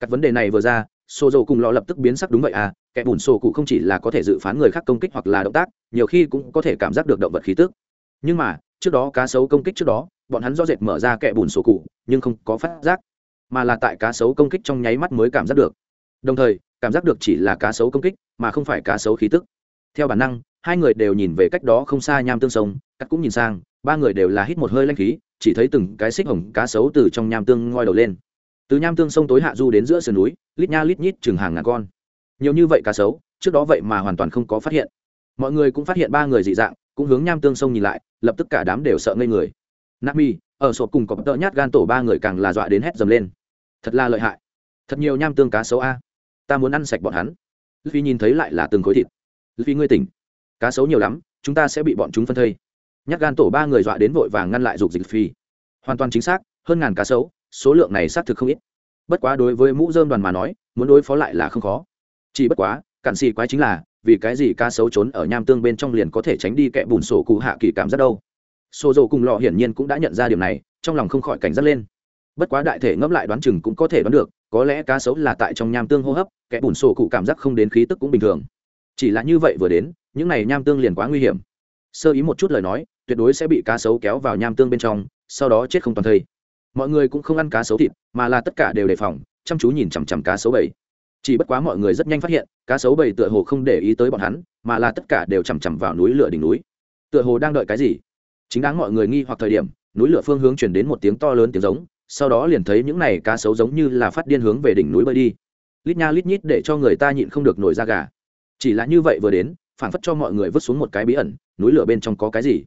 Cặt vấn đề này vừa ra xô dầu cùng lọ lập tức biến sắc đúng vậy à kẻ bùn sổ cụ không chỉ là có thể dự phán người khác công kích hoặc là động tác, nhiều khi cũng có thể cảm giác được động vật khí tức. Nhưng mà, trước đó cá sấu công kích trước đó, bọn hắn do dệt mở ra kẻ bùn sổ cụ, nhưng không có phát giác, mà là tại cá sấu công kích trong nháy mắt mới cảm giác được. Đồng thời cảm giác được chỉ là cá sấu công kích, mà không phải cá sấu khí tức. Theo bản năng, hai người đều nhìn về cách đó không xa nham tương sông, cắt cũng nhìn sang, ba người đều là hít một hơi lanh khí, chỉ thấy từng cái xích hồng cá sấu từ trong nham tương ngoi đầu lên. Từ nham tương sông tối hạ du đến giữa sườn núi, lít nha lít nhít chừng hàng ngàn con. Nhiều như vậy cá sấu, trước đó vậy mà hoàn toàn không có phát hiện. Mọi người cũng phát hiện ba người dị dạng, cũng hướng nham tương sông nhìn lại, lập tức cả đám đều sợ ngây người. Nami ở sộp cùng có tợ nhát gan tổ ba người càng là dọa đến hét dầm lên. Thật là lợi hại. Thật nhiều nham tương cá sấu a ta muốn ăn sạch bọn hắn. Vì nhìn thấy lại là từng khối thịt. Vì ngươi tỉnh. Cá sấu nhiều lắm, chúng ta sẽ bị bọn chúng phân thây. Nhắc gan tổ ba người dọa đến vội vàng ngăn lại dục dịch phi hoàn toàn chính xác, hơn ngàn cá sấu, số lượng này xác thực không ít. Bất quá đối với mũ dơm đoàn mà nói, muốn đối phó lại là không khó. Chỉ bất quá cạn xì quái chính là, vì cái gì cá sấu trốn ở nham tương bên trong liền có thể tránh đi kẻ bùn sổ cụ hạ kỳ cảm giác đâu. Xô dầu cùng lọ hiển nhiên cũng đã nhận ra điểm này, trong lòng không khỏi cảnh giác lên. Bất quá đại thể ngẫm lại đoán chừng cũng có thể đoán được có lẽ cá sấu là tại trong nham tương hô hấp, kẻ bùn sổ cụ cảm giác không đến khí tức cũng bình thường. Chỉ là như vậy vừa đến, những này nham tương liền quá nguy hiểm. Sơ ý một chút lời nói, tuyệt đối sẽ bị cá sấu kéo vào nham tương bên trong, sau đó chết không toàn thây. Mọi người cũng không ăn cá sấu thịt, mà là tất cả đều đề phòng, chăm chú nhìn chằm chằm cá sấu bầy. Chỉ bất quá mọi người rất nhanh phát hiện, cá sấu bầy tựa hồ không để ý tới bọn hắn, mà là tất cả đều chằm chằm vào núi lửa đỉnh núi. Tựa hồ đang đợi cái gì? Chính đáng mọi người nghi hoặc thời điểm, núi lửa phương hướng chuyển đến một tiếng to lớn tiếng giống sau đó liền thấy những này cá sấu giống như là phát điên hướng về đỉnh núi bơi đi. Lít nha lít nhít để cho người ta nhịn không được nổi da gà. Chỉ là như vậy vừa đến phản phất cho mọi người vứt xuống một cái bí ẩn, núi lửa bên trong có cái gì?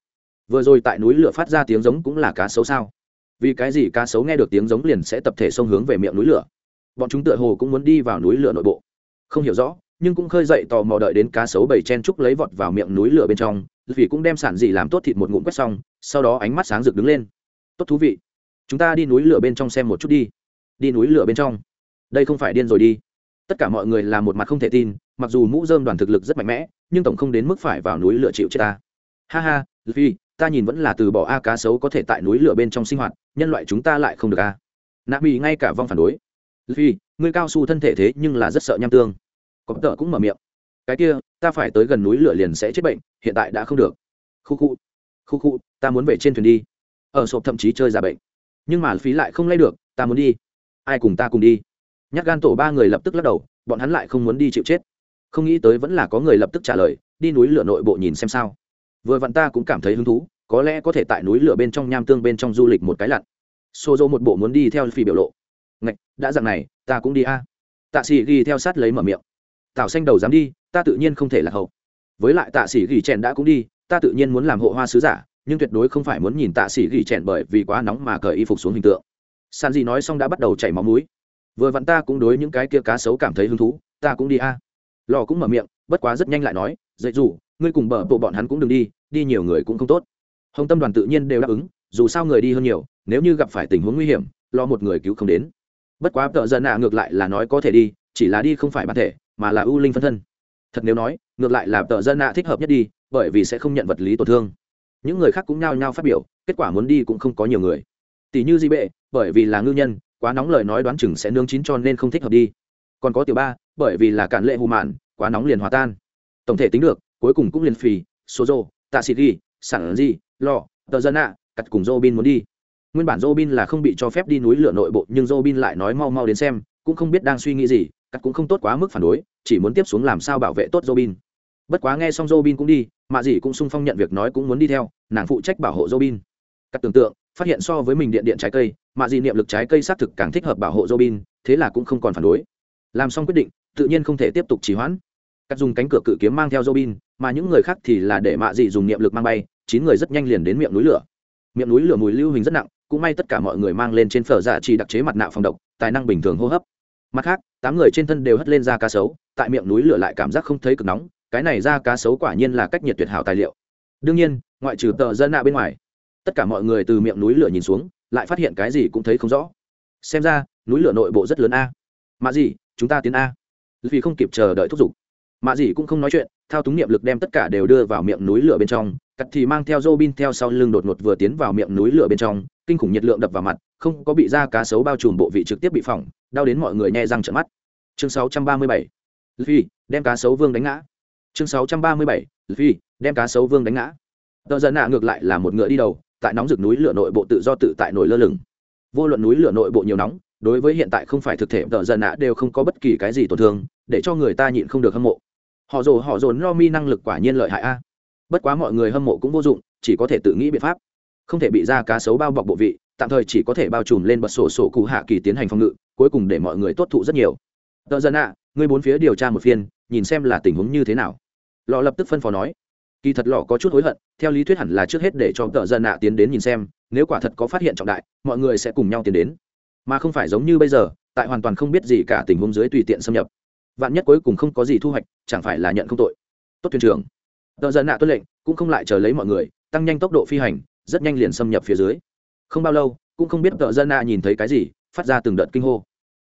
Vừa rồi tại núi lửa phát ra tiếng giống cũng là cá sấu sao? Vì cái gì cá sấu nghe được tiếng giống liền sẽ tập thể xông hướng về miệng núi lửa? Bọn chúng tựa hồ cũng muốn đi vào núi lửa nội bộ. Không hiểu rõ, nhưng cũng khơi dậy tò mò đợi đến cá sấu bầy chen trúc lấy vọt vào miệng núi lửa bên trong, vì cũng đem sản dị làm tốt thịt một ngụm quét xong, sau đó ánh mắt sáng rực đứng lên. Tốt thú vị chúng ta đi núi lửa bên trong xem một chút đi. Đi núi lửa bên trong. Đây không phải điên rồi đi. Tất cả mọi người là một mặt không thể tin, mặc dù mũ dơm đoàn thực lực rất mạnh mẽ, nhưng tổng không đến mức phải vào núi lửa chịu chết ta. Ha ha vì ta nhìn vẫn là từ bỏ a cá sấu có thể tại núi lửa bên trong sinh hoạt, nhân loại chúng ta lại không được a. Nạp bị ngay cả vong phản đối. Vì ngươi cao su thân thể thế nhưng là rất sợ nham tương. Có tợ cũng mở miệng. Cái kia, ta phải tới gần núi lửa liền sẽ chết bệnh, hiện tại đã không được. Khu khu. Khu khu, ta muốn về trên thuyền đi. Ở sộp thậm chí chơi giả bệnh nhưng mà phí lại không lay được, ta muốn đi. Ai cùng ta cùng đi? Nhắc gan tổ ba người lập tức lắc đầu, bọn hắn lại không muốn đi chịu chết. Không nghĩ tới vẫn là có người lập tức trả lời, đi núi lửa nội bộ nhìn xem sao. Vừa vặn ta cũng cảm thấy hứng thú, có lẽ có thể tại núi lửa bên trong nham tương bên trong du lịch một cái lặn. Xô dô một bộ muốn đi theo phi biểu lộ. Ngạch, đã dặn này, ta cũng đi a. Tạ sĩ ghi theo sát lấy mở miệng. Tào xanh đầu dám đi, ta tự nhiên không thể là hậu. Với lại tạ sĩ ghi chèn đã cũng đi, ta tự nhiên muốn làm hộ hoa sứ giả nhưng tuyệt đối không phải muốn nhìn tạ sĩ ghi chèn bởi vì quá nóng mà cởi y phục xuống hình tượng. San di nói xong đã bắt đầu chảy máu mũi. Vừa vặn ta cũng đối những cái kia cá sấu cảm thấy hứng thú, ta cũng đi a. Lò cũng mở miệng, bất quá rất nhanh lại nói dạy dù, ngươi cùng bờ bộ bọn hắn cũng đừng đi đi nhiều người cũng không tốt. Hồng tâm đoàn tự nhiên đều đáp ứng, dù sao người đi hơn nhiều, nếu như gặp phải tình huống nguy hiểm lo một người cứu không đến. Bất quá tợ dân nạ ngược lại là nói có thể đi, chỉ là đi không phải bản thể, mà là ưu linh phân thân. Thật nếu nói, ngược lại là tợ dân nạ thích hợp nhất đi, bởi vì sẽ không nhận vật lý tổn thương những người khác cũng nhao nhao phát biểu, kết quả muốn đi cũng không có nhiều người. Tỷ như di bệ, bởi vì là ngư nhân, quá nóng lời nói đoán chừng sẽ nương chín cho nên không thích hợp đi. Còn có tiểu ba, bởi vì là cản lệ hù mạn, quá nóng liền hòa tan. Tổng thể tính được, cuối cùng cũng liền phì, số rô, tạ xịt ghi sản di lò, tờ dân ạ cặt cùng dô bin muốn đi. Nguyên bản dô bin là không bị cho phép đi núi lửa nội bộ, nhưng dô bin lại nói mau mau đến xem, cũng không biết đang suy nghĩ gì, cắt cũng không tốt quá mức phản đối, chỉ muốn tiếp xuống làm sao bảo vệ tốt dô bin bất quá nghe xong robin cũng đi, mạ dì cũng sung phong nhận việc nói cũng muốn đi theo, nàng phụ trách bảo hộ robin. Cắt tưởng tượng, phát hiện so với mình điện điện trái cây, mạ dì niệm lực trái cây xác thực càng thích hợp bảo hộ robin, thế là cũng không còn phản đối. Làm xong quyết định, tự nhiên không thể tiếp tục trì hoãn. Cắt dùng cánh cửa cự kiếm mang theo robin, mà những người khác thì là để mạ dì dùng niệm lực mang bay, chín người rất nhanh liền đến miệng núi lửa. Miệng núi lửa mùi lưu hình rất nặng, cũng may tất cả mọi người mang lên trên phở dạ chỉ đặc chế mặt nạ phòng độc, tài năng bình thường hô hấp. Mặt khác, tám người trên thân đều hất lên da cá sấu, tại miệng núi lửa lại cảm giác không thấy cực nóng cái này ra cá sấu quả nhiên là cách nhiệt tuyệt hảo tài liệu đương nhiên ngoại trừ tờ dân nạ bên ngoài tất cả mọi người từ miệng núi lửa nhìn xuống lại phát hiện cái gì cũng thấy không rõ xem ra núi lửa nội bộ rất lớn a mạ gì chúng ta tiến a vì không kịp chờ đợi thúc giục mạ gì cũng không nói chuyện thao túng niệm lực đem tất cả đều đưa vào miệng núi lửa bên trong cắt thì mang theo Robin theo sau lưng đột ngột vừa tiến vào miệng núi lửa bên trong, kinh khủng nhiệt lượng đập vào mặt, không có bị da cá sấu bao trùm bộ vị trực tiếp bị phỏng, đau đến mọi người nhẹ răng trợn mắt. Chương 637. Luffy, đem cá sấu vương đánh ngã. Chương 637. Luffy, đem cá sấu vương đánh ngã. Tờ giận nạ ngược lại là một ngựa đi đầu, tại nóng rực núi lửa nội bộ tự do tự tại nổi lơ lửng. Vô luận núi lửa nội bộ nhiều nóng, đối với hiện tại không phải thực thể tờ giận nạ đều không có bất kỳ cái gì tổn thương, để cho người ta nhịn không được hâm mộ. Họ rồ họ dồn no mi năng lực quả nhiên lợi hại a bất quá mọi người hâm mộ cũng vô dụng chỉ có thể tự nghĩ biện pháp không thể bị ra cá sấu bao bọc bộ vị tạm thời chỉ có thể bao trùm lên bật sổ sổ cụ hạ kỳ tiến hành phòng ngự cuối cùng để mọi người tốt thụ rất nhiều tờ dân ạ ngươi bốn phía điều tra một phiên nhìn xem là tình huống như thế nào lò lập tức phân phó nói, kỳ thật lò có chút hối hận, theo lý thuyết hẳn là trước hết để cho tờ dân Nạ tiến đến nhìn xem, nếu quả thật có phát hiện trọng đại, mọi người sẽ cùng nhau tiến đến. Mà không phải giống như bây giờ, tại hoàn toàn không biết gì cả tình huống dưới tùy tiện xâm nhập. Vạn nhất cuối cùng không có gì thu hoạch, chẳng phải là nhận không tội. Tốt thuyền trưởng. Tờ dân nạ tuân lệnh, cũng không lại chờ lấy mọi người, tăng nhanh tốc độ phi hành, rất nhanh liền xâm nhập phía dưới. Không bao lâu, cũng không biết tờ dân nạ nhìn thấy cái gì, phát ra từng đợt kinh hô.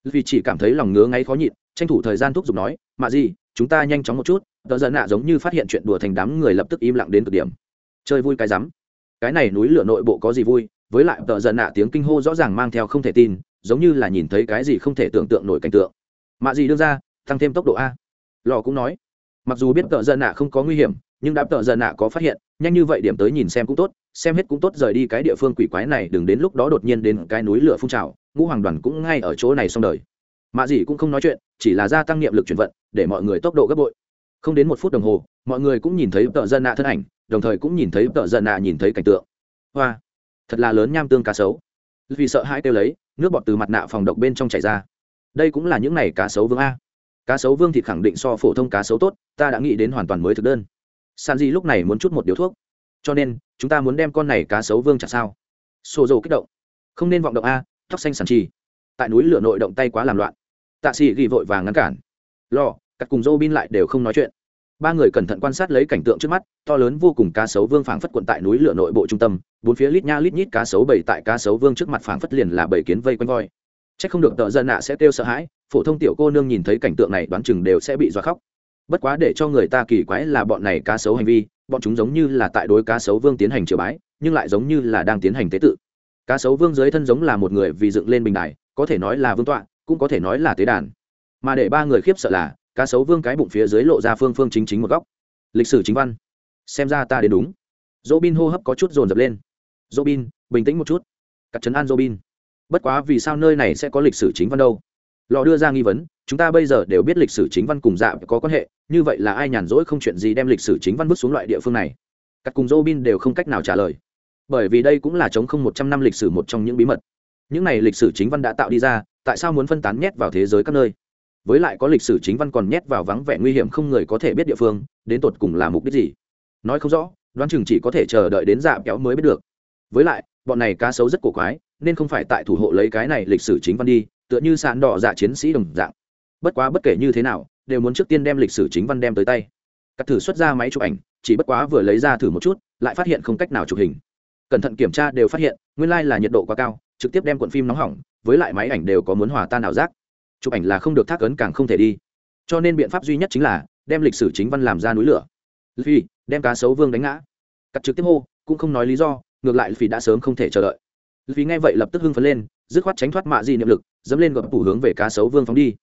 Vì chỉ cảm thấy lòng ngứa ngáy khó nhịn, tranh thủ thời gian thúc giục nói mà gì chúng ta nhanh chóng một chút tờ giận nạ giống như phát hiện chuyện đùa thành đám người lập tức im lặng đến cực điểm. Chơi vui cái rắm. Cái này núi lửa nội bộ có gì vui? Với lại tờ giận nạ tiếng kinh hô rõ ràng mang theo không thể tin, giống như là nhìn thấy cái gì không thể tưởng tượng nổi cảnh tượng. Mạ gì đưa ra, tăng thêm tốc độ a. Lò cũng nói, mặc dù biết tợ dân nạ không có nguy hiểm, nhưng đám tợ dân nạ có phát hiện, nhanh như vậy điểm tới nhìn xem cũng tốt, xem hết cũng tốt rời đi cái địa phương quỷ quái này, đừng đến lúc đó đột nhiên đến cái núi lửa phun trào, ngũ hoàng đoàn cũng ngay ở chỗ này xong đời. Mạ gì cũng không nói chuyện, chỉ là gia tăng niệm lực chuyển vận, để mọi người tốc độ gấp bội không đến một phút đồng hồ, mọi người cũng nhìn thấy tợ dân nạ thân ảnh, đồng thời cũng nhìn thấy tợ dân nạ nhìn thấy cảnh tượng. Hoa, thật là lớn nham tương cá sấu. Vì sợ hãi kêu lấy, nước bọt từ mặt nạ phòng độc bên trong chảy ra. Đây cũng là những này cá sấu vương a. Cá sấu vương thịt khẳng định so phổ thông cá sấu tốt, ta đã nghĩ đến hoàn toàn mới thực đơn. San di lúc này muốn chút một điếu thuốc. Cho nên, chúng ta muốn đem con này cá sấu vương chả sao? Xô dầu kích động. Không nên vọng động a, tóc xanh sàn trì. Tại núi lửa nội động tay quá làm loạn. Tạ sĩ ghi vội vàng ngăn cản. Lo các cùng dô bin lại đều không nói chuyện ba người cẩn thận quan sát lấy cảnh tượng trước mắt, to lớn vô cùng cá sấu vương phảng phất quận tại núi lửa nội bộ trung tâm, bốn phía lít nha lít nhít cá sấu bầy tại cá sấu vương trước mặt phảng phất liền là bầy kiến vây quanh voi. C h ắ c không được tợ dân nạ sẽ kêu sợ hãi, phổ thông tiểu cô nương nhìn thấy cảnh tượng này đoán chừng đều sẽ bị dọa khóc. Bất quá để cho người ta kỳ quái là bọn này cá sấu hành vi, bọn chúng giống như là tại đối cá sấu vương tiến hành triều bái, nhưng lại giống như là đang tiến hành tế tự. Cá sấu vương dưới thân giống là một người vì dựng lên bình đài, có thể nói là vương tọa, cũng có thể nói là tế đàn. Mà để ba người khiếp sợ là cá sấu vương cái bụng phía dưới lộ ra phương phương chính chính một góc. Lịch sử chính văn. Xem ra ta đến đúng. Dỗ bin hô hấp có chút dồn dập lên. Dỗ bin bình tĩnh một chút. Cắt chấn an dỗ bin bất quá vì sao nơi này sẽ có lịch sử chính văn đâu? Lò đưa ra nghi vấn, chúng ta bây giờ đều biết lịch sử chính văn cùng dạ có quan hệ, như vậy là ai nhàn rỗi không chuyện gì đem lịch sử chính văn bước xuống loại địa phương này? Cắt cùng robin đều không cách nào trả lời. Bởi vì đây cũng là chống không một trăm năm lịch sử một trong những bí mật. Những này lịch sử chính văn đã tạo đi ra, tại sao muốn phân tán nhét vào thế giới các nơi? Với lại có lịch sử chính văn còn nhét vào vắng vẻ nguy hiểm không người có thể biết địa phương, đến tột cùng là mục đích gì? Nói không rõ, đoán chừng chỉ có thể chờ đợi đến dạ kéo mới biết được. Với lại, bọn này cá sấu rất cổ quái, nên không phải tại thủ hộ lấy cái này lịch sử chính văn đi, tựa như sàn đỏ dạ chiến sĩ đồng dạng. Bất quá bất kể như thế nào, đều muốn trước tiên đem lịch sử chính văn đem tới tay. Cắt thử xuất ra máy chụp ảnh, chỉ bất quá vừa lấy ra thử một chút, lại phát hiện không cách nào chụp hình. Cẩn thận kiểm tra đều phát hiện, nguyên lai là nhiệt độ quá cao, trực tiếp đem cuộn phim nóng hỏng, với lại máy ảnh đều có muốn hòa tan ảo giác chụp ảnh là không được thác ấn càng không thể đi. Cho nên biện pháp duy nhất chính là đem lịch sử chính văn làm ra núi lửa. Phi đem cá sấu vương đánh ngã. Cắt trực tiếp hô, cũng không nói lý do, ngược lại phi đã sớm không thể chờ đợi. Vì nghe vậy lập tức hưng phấn lên, dứt khoát tránh thoát mạ di niệm lực, dẫm lên gập phủ hướng về cá sấu vương phóng đi.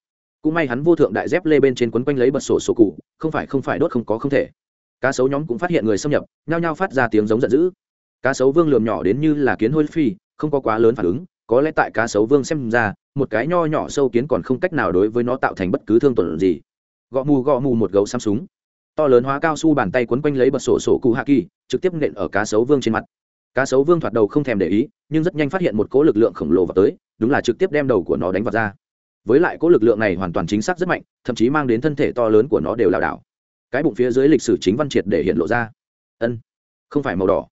Cũng may hắn vô thượng đại dép lê bên trên quấn quanh lấy bật sổ sổ cụ, không phải không phải đốt không có không thể. Cá sấu nhóm cũng phát hiện người xâm nhập, nhao nhao phát ra tiếng giống giận dữ. Cá sấu vương lườm nhỏ đến như là kiến hôi phi không có quá lớn phản ứng có lẽ tại cá sấu vương xem ra, một cái nho nhỏ sâu kiến còn không cách nào đối với nó tạo thành bất cứ thương tổn gì. Gõ mù gõ mù một gấu xăm súng. To lớn hóa cao su bàn tay quấn quanh lấy bật sổ sổ cụ hạ kỳ, trực tiếp nện ở cá sấu vương trên mặt. Cá sấu vương thoạt đầu không thèm để ý, nhưng rất nhanh phát hiện một cỗ lực lượng khổng lồ vào tới, đúng là trực tiếp đem đầu của nó đánh vào ra. Với lại cỗ lực lượng này hoàn toàn chính xác rất mạnh, thậm chí mang đến thân thể to lớn của nó đều lảo đảo. Cái bụng phía dưới lịch sử chính văn triệt để hiện lộ ra. Ân, không phải màu đỏ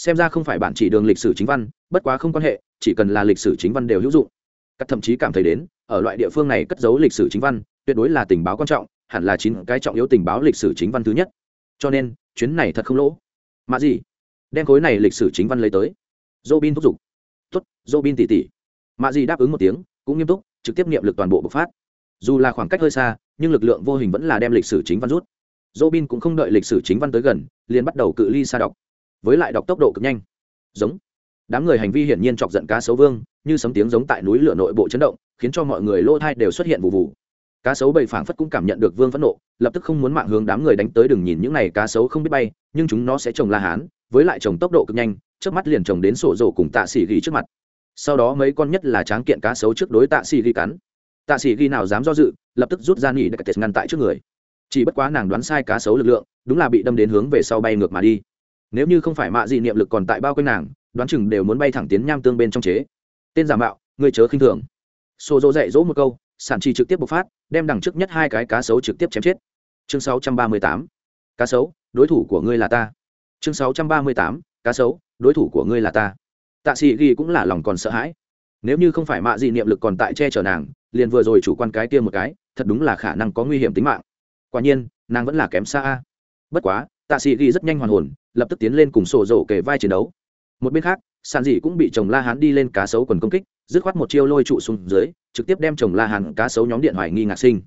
xem ra không phải bản chỉ đường lịch sử chính văn, bất quá không quan hệ, chỉ cần là lịch sử chính văn đều hữu dụng. Các thậm chí cảm thấy đến, ở loại địa phương này cất giấu lịch sử chính văn, tuyệt đối là tình báo quan trọng, hẳn là chín cái trọng yếu tình báo lịch sử chính văn thứ nhất. Cho nên, chuyến này thật không lỗ. Mà gì đem khối này lịch sử chính văn lấy tới. Robin thúc giục. Tuất robin tỉ tỉ. Mạ gì đáp ứng một tiếng, cũng nghiêm túc, trực tiếp nghiệm lực toàn bộ bộc phát. Dù là khoảng cách hơi xa, nhưng lực lượng vô hình vẫn là đem lịch sử chính văn rút. Robin cũng không đợi lịch sử chính văn tới gần, liền bắt đầu cự ly xa đọc với lại đọc tốc độ cực nhanh. Giống. Đám người hành vi hiển nhiên chọc giận cá sấu vương, như sấm tiếng giống tại núi lửa nội bộ chấn động, khiến cho mọi người lỗ thai đều xuất hiện vụ vụ. Cá sấu bầy phảng phất cũng cảm nhận được vương phẫn nộ, lập tức không muốn mạng hướng đám người đánh tới đừng nhìn những này cá sấu không biết bay, nhưng chúng nó sẽ trồng la hán, với lại trồng tốc độ cực nhanh trước mắt liền trồng đến sổ rổ cùng tạ xỉ ghi trước mặt. Sau đó mấy con nhất là tráng kiện cá sấu trước đối tạ xỉ ghi cắn. Tạ xỉ ghi nào dám do dự, lập tức rút ra nỉ đặc tệt ngăn tại trước người. Chỉ bất quá nàng đoán sai cá sấu lực lượng, đúng là bị đâm đến hướng về sau bay ngược mà đi nếu như không phải mạ dị niệm lực còn tại bao quanh nàng, đoán chừng đều muốn bay thẳng tiến nham tương bên trong chế. Tên giả mạo người chớ khinh thường. Xô dỗ dạy dỗ một câu, sản trì trực tiếp bộc phát, đem đằng trước nhất hai cái cá sấu trực tiếp chém chết. Chương 638. cá sấu, đối thủ của ngươi là ta. Chương 638. cá sấu, đối thủ của ngươi là ta. Tạ sĩ ghi cũng là lòng còn sợ hãi. Nếu như không phải mạ dị niệm lực còn tại che chở nàng, liền vừa rồi chủ quan cái kia một cái, thật đúng là khả năng có nguy hiểm tính mạng. Quả nhiên, nàng vẫn là kém xa bất quá tạ sĩ ghi rất nhanh hoàn hồn, lập tức tiến lên cùng sổ rổ kề vai chiến đấu. Một bên khác, sàn dị cũng bị chồng la hán đi lên cá sấu quần công kích, dứt khoát một chiêu lôi trụ xuống dưới, trực tiếp đem chồng la hán cá sấu nhóm điện hoài nghi ngạc sinh.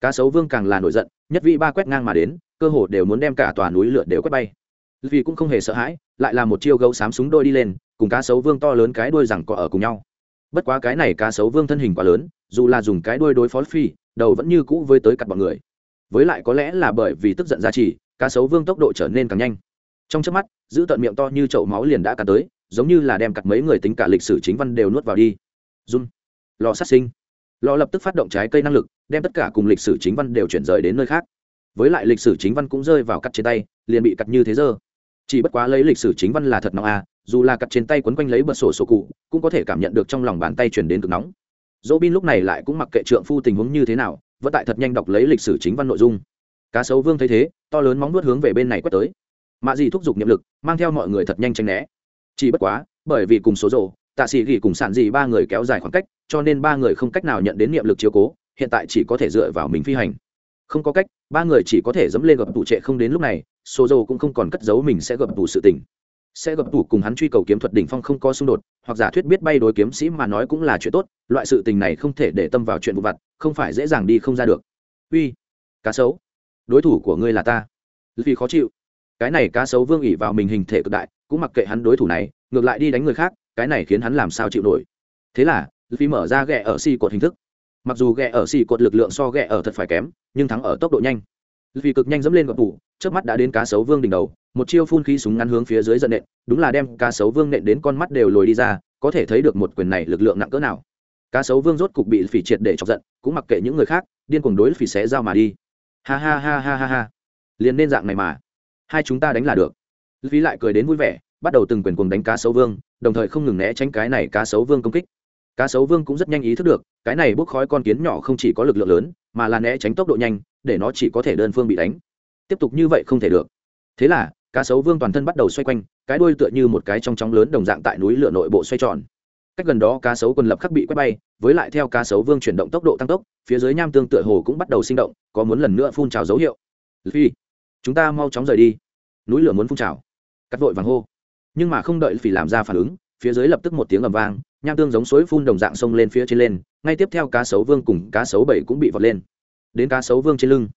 Cá sấu vương càng là nổi giận, nhất vị ba quét ngang mà đến, cơ hồ đều muốn đem cả tòa núi lượn đều quét bay. Vì cũng không hề sợ hãi, lại là một chiêu gấu xám súng đôi đi lên, cùng cá sấu vương to lớn cái đuôi rằng cọ ở cùng nhau. Bất quá cái này cá sấu vương thân hình quá lớn, dù là dùng cái đuôi đối phó phi, đầu vẫn như cũ với tới cặp bọn người. Với lại có lẽ là bởi vì tức giận giá trị cá sấu vương tốc độ trở nên càng nhanh. Trong trước mắt, giữ tận miệng to như chậu máu liền đã cắn tới, giống như là đem cặt mấy người tính cả lịch sử chính văn đều nuốt vào đi. Run. Lò sát sinh. Lò lập tức phát động trái cây năng lực, đem tất cả cùng lịch sử chính văn đều chuyển rời đến nơi khác. Với lại lịch sử chính văn cũng rơi vào cắt trên tay, liền bị cắt như thế giờ. Chỉ bất quá lấy lịch sử chính văn là thật nóng à dù là cắt trên tay quấn quanh lấy bật sổ sổ cụ, cũng có thể cảm nhận được trong lòng bàn tay chuyển đến cực nóng. Dỗ bin lúc này lại cũng mặc kệ trượng phu tình huống như thế nào, vẫn tại thật nhanh đọc lấy lịch sử chính văn nội dung cá sấu vương thấy thế, to lớn móng nuốt hướng về bên này quét tới. Mạ dị thúc giục niệm lực, mang theo mọi người thật nhanh tranh né. Chỉ bất quá, bởi vì cùng số rộ tạ sĩ gỉ cùng sản dị ba người kéo dài khoảng cách, cho nên ba người không cách nào nhận đến niệm lực chiếu cố, hiện tại chỉ có thể dựa vào mình phi hành. Không có cách, ba người chỉ có thể dẫm lên gập tủ trệ không đến lúc này, số dầu cũng không còn cất giấu mình sẽ gập tủ sự tình. Sẽ gập tủ cùng hắn truy cầu kiếm thuật đỉnh phong không có xung đột, hoặc giả thuyết biết bay đối kiếm sĩ mà nói cũng là chuyện tốt, loại sự tình này không thể để tâm vào chuyện vụ vặt, không phải dễ dàng đi không ra được. Uy, cá sấu đối thủ của ngươi là ta. Vì khó chịu. Cái này cá sấu vương ỉ vào mình hình thể cực đại, cũng mặc kệ hắn đối thủ này, ngược lại đi đánh người khác, cái này khiến hắn làm sao chịu nổi. Thế là vì mở ra ghẹ ở xì cột hình thức. Mặc dù ghẹ ở xì cột lực lượng so ghẹ ở thật phải kém, nhưng thắng ở tốc độ nhanh. Vì cực nhanh dẫm lên gọt tủ trước mắt đã đến cá sấu vương đỉnh đầu, một chiêu phun khí súng ngắn hướng phía dưới giận nện, đúng là đem cá sấu vương nện đến con mắt đều lồi đi ra, có thể thấy được một quyền này lực lượng nặng cỡ nào. Cá sấu vương rốt cục bị phỉ triệt để chọc giận, cũng mặc kệ những người khác, điên cuồng đối phỉ xé dao mà đi ha ha ha ha ha ha. Liền nên dạng này mà. Hai chúng ta đánh là được. Phí lại cười đến vui vẻ, bắt đầu từng quyền cuồng đánh cá sấu vương, đồng thời không ngừng né tránh cái này cá sấu vương công kích. Cá sấu vương cũng rất nhanh ý thức được, cái này bốc khói con kiến nhỏ không chỉ có lực lượng lớn, mà là né tránh tốc độ nhanh, để nó chỉ có thể đơn phương bị đánh. Tiếp tục như vậy không thể được. Thế là, cá sấu vương toàn thân bắt đầu xoay quanh, cái đuôi tựa như một cái trong chóng lớn đồng dạng tại núi lửa nội bộ xoay tròn cách gần đó cá sấu quần lập khắc bị quét bay, với lại theo cá sấu vương chuyển động tốc độ tăng tốc, phía dưới nham tương tựa hồ cũng bắt đầu sinh động, có muốn lần nữa phun trào dấu hiệu. Phi, chúng ta mau chóng rời đi. Núi lửa muốn phun trào. Cắt vội vàng hô. Nhưng mà không đợi phi làm ra phản ứng, phía dưới lập tức một tiếng ầm vang, nham tương giống suối phun đồng dạng sông lên phía trên lên, ngay tiếp theo cá sấu vương cùng cá sấu bảy cũng bị vọt lên. Đến cá sấu vương trên lưng.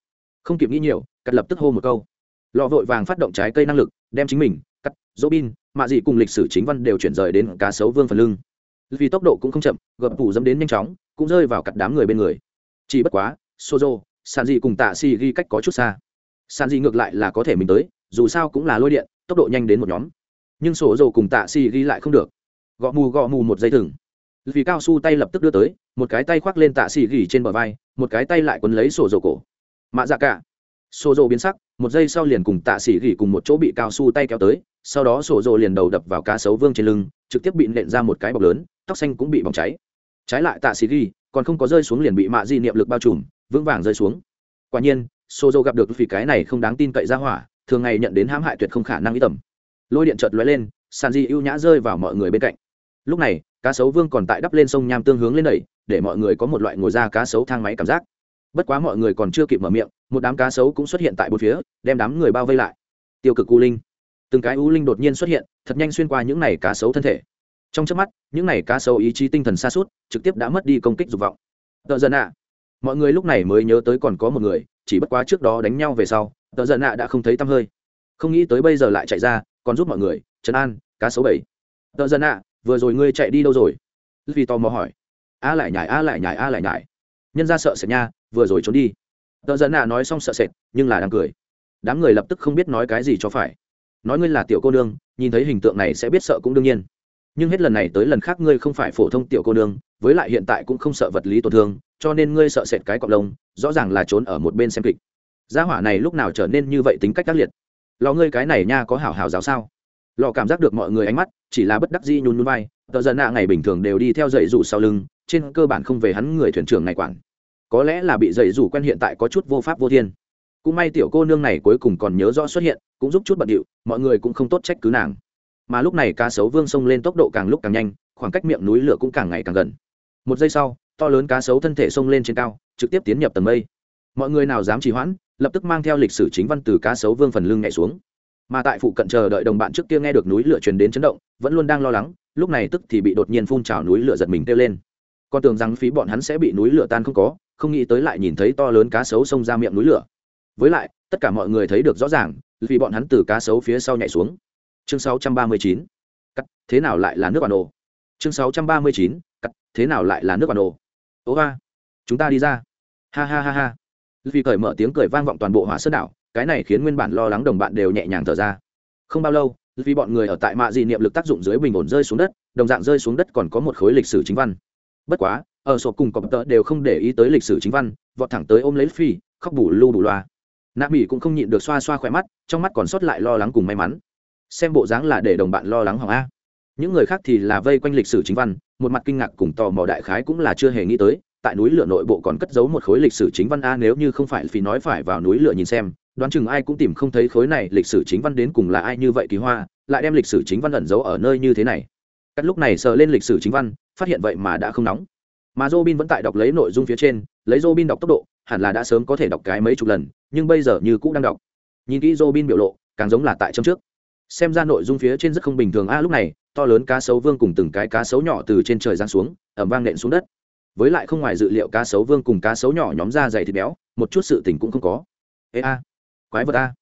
Không kịp nghĩ nhiều, cắt lập tức hô một câu. Lọ vội vàng phát động trái cây năng lực, đem chính mình, cắt dỗ bin mạ dị cùng lịch sử chính văn đều chuyển rời đến cá sấu vương phần lưng vì tốc độ cũng không chậm gập phủ dẫm đến nhanh chóng, cũng rơi vào cặp đám người bên người. Chỉ bất quá, sozo sàn dị cùng tạ xì ghi cách có chút xa. Sàn dị ngược lại là có thể mình tới, dù sao cũng là lôi điện, tốc độ nhanh đến một nhóm. Nhưng sổ dầu cùng tạ xì ghi lại không được. Gõ mù gõ mù một dây thừng. Vì cao su tay lập tức đưa tới, một cái tay khoác lên tạ xì ghi trên bờ vai, một cái tay lại quấn lấy sổ dầu cổ. Mạ dạ cả. Sổ dầu biến sắc, một giây sau liền cùng tạ xì ghi cùng một chỗ bị cao su tay kéo tới, sau đó sổ dầu liền đầu đập vào cá sấu vương trên lưng, trực tiếp bị nện ra một cái bọc lớn tóc xanh cũng bị bỏng cháy. Trái lại tạ Sĩ ghi, còn không có rơi xuống liền bị mạ di niệm lực bao trùm, vững vàng rơi xuống. Quả nhiên Sô Dô gặp được vì cái này không đáng tin cậy ra hỏa, thường ngày nhận đến hãm hại tuyệt không khả năng ý tầm. Lôi điện chợt lóe lên sàn di ưu nhã rơi vào mọi người bên cạnh. Lúc này, cá sấu vương còn tại đắp lên sông nham tương hướng lên đẩy, để mọi người có một loại ngồi ra cá sấu thang máy cảm giác. Bất quá mọi người còn chưa kịp mở miệng, một đám cá sấu cũng xuất hiện tại bốn phía, đem đám người bao vây lại. Tiêu cực u linh. Từng cái u linh đột nhiên xuất hiện, thật nhanh xuyên qua những n à y cá sấu thân thể trong trước mắt, những n à y cá sấu ý chí tinh thần xa suốt, trực tiếp đã mất đi công kích dục vọng. Tợ dần ạ. Mọi người lúc này mới nhớ tới còn có một người, chỉ bất quá trước đó đánh nhau về sau, tợ dần ạ đã không thấy tăm hơi. Không nghĩ tới bây giờ lại chạy ra, còn giúp mọi người trấn an, cá sấu bảy. Tợ dần ạ, vừa rồi ngươi chạy đi đâu rồi? Vì tò mò hỏi. A lại nhải a lại nhải a lại nhải nhân ra sợ sệt nha, vừa rồi trốn đi. Tợ dần ạ nói xong sợ sệt, nhưng là đang cười. Đám người lập tức không biết nói cái gì cho phải. Nói ngươi là tiểu cô nương, nhìn thấy hình tượng này sẽ biết sợ cũng đương nhiên nhưng hết lần này tới lần khác ngươi không phải phổ thông tiểu cô nương, với lại hiện tại cũng không sợ vật lý tổn thương, cho nên ngươi sợ sệt cái cọc lông, rõ ràng là trốn ở một bên xem kịch. Gia hỏa này lúc nào trở nên như vậy tính cách tác liệt? Lò ngươi cái này nha có hảo hảo giáo sao? Lò cảm giác được mọi người ánh mắt, chỉ là bất đắc dĩ nhún núi vai, tờ giận nạ ngày bình thường đều đi theo dậy rủ sau lưng, trên cơ bản không về hắn người thuyền trưởng này quản. Có lẽ là bị dậy rủ quen hiện tại có chút vô pháp vô thiên. Cũng may tiểu cô nương này cuối cùng còn nhớ rõ xuất hiện, cũng giúp chút bận điệu, mọi người cũng không tốt trách cứ nàng mà lúc này cá sấu vương xông lên tốc độ càng lúc càng nhanh, khoảng cách miệng núi lửa cũng càng ngày càng gần. Một giây sau, to lớn cá sấu thân thể xông lên trên cao, trực tiếp tiến nhập tầng mây. Mọi người nào dám trì hoãn, lập tức mang theo lịch sử chính văn từ cá sấu vương phần lưng nhảy xuống. Mà tại phụ cận chờ đợi đồng bạn trước kia nghe được núi lửa truyền đến chấn động, vẫn luôn đang lo lắng, lúc này tức thì bị đột nhiên phun trào núi lửa giật mình kêu lên. Con tưởng rằng phí bọn hắn sẽ bị núi lửa tan không có, không nghĩ tới lại nhìn thấy to lớn cá sấu xông ra miệng núi lửa. Với lại, tất cả mọi người thấy được rõ ràng, vì bọn hắn từ cá sấu phía sau nhảy xuống chương 639. cắt, thế nào lại là nước bản đồ chương 639. cắt, thế nào lại là nước bản đồ ố ba chúng ta đi ra. Ha ha ha ha. Vì cởi mở tiếng cười vang vọng toàn bộ hỏa sơn đảo, cái này khiến nguyên bản lo lắng đồng bạn đều nhẹ nhàng thở ra. Không bao lâu, vì bọn người ở tại mạ dị niệm lực tác dụng dưới bình ổn rơi xuống đất, đồng dạng rơi xuống đất còn có một khối lịch sử chính văn. Bất quá, ở sổ cùng cọp tợ đều không để ý tới lịch sử chính văn, vọt thẳng tới ôm lấy phi, khóc bù lu bù loa. Nạ mỹ cũng không nhịn được xoa xoa khỏe mắt, trong mắt còn sót lại lo lắng cùng may mắn xem bộ dáng là để đồng bạn lo lắng hoàng a. Những người khác thì là vây quanh lịch sử chính văn, một mặt kinh ngạc cùng tò mò đại khái cũng là chưa hề nghĩ tới, tại núi lửa nội bộ còn cất giấu một khối lịch sử chính văn a, nếu như không phải vì nói phải vào núi lửa nhìn xem, đoán chừng ai cũng tìm không thấy khối này lịch sử chính văn đến cùng là ai như vậy kỳ hoa, lại đem lịch sử chính văn ẩn giấu ở nơi như thế này. Cắt lúc này sờ lên lịch sử chính văn, phát hiện vậy mà đã không nóng. Mà Robin vẫn tại đọc lấy nội dung phía trên, lấy Robin đọc tốc độ, hẳn là đã sớm có thể đọc cái mấy chục lần, nhưng bây giờ như cũng đang đọc. Nhìn kỹ Robin biểu lộ, càng giống là tại trong trước xem ra nội dung phía trên rất không bình thường a, lúc này, to lớn cá sấu vương cùng từng cái cá sấu nhỏ từ trên trời giáng xuống ẩm vang nện xuống đất. Với lại không ngoài dự liệu cá sấu vương cùng cá sấu nhỏ nhóm ra dày thịt béo, một chút sự tình cũng không có. Ê a, quái vật a.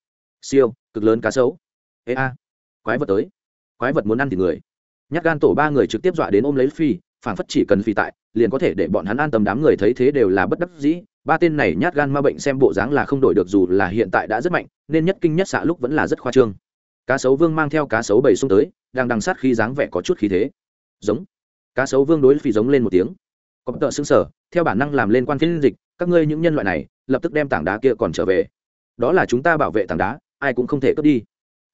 Siêu, cực lớn cá sấu. Ê a, quái vật tới. Quái vật muốn ăn thì người. Nhát gan tổ ba người trực tiếp dọa đến ôm lấy phi phản phất chỉ cần phi tại, liền có thể để bọn hắn an tâm đám người thấy thế đều là bất đắc dĩ. Ba tên này nhát gan ma bệnh xem bộ dáng là không đổi được dù là hiện tại đã rất mạnh, nên nhất kinh nhất xạ lúc vẫn là rất khoa trương cá sấu vương mang theo cá sấu bầy xung tới, đang đằng sát khi dáng vẻ có chút khí thế. Giống. Cá sấu vương đối phi giống lên một tiếng. Có tợ xứng sở, theo bản năng làm lên quan phiên dịch, các ngươi những nhân loại này, lập tức đem tảng đá kia còn trở về. Đó là chúng ta bảo vệ tảng đá, ai cũng không thể cướp đi.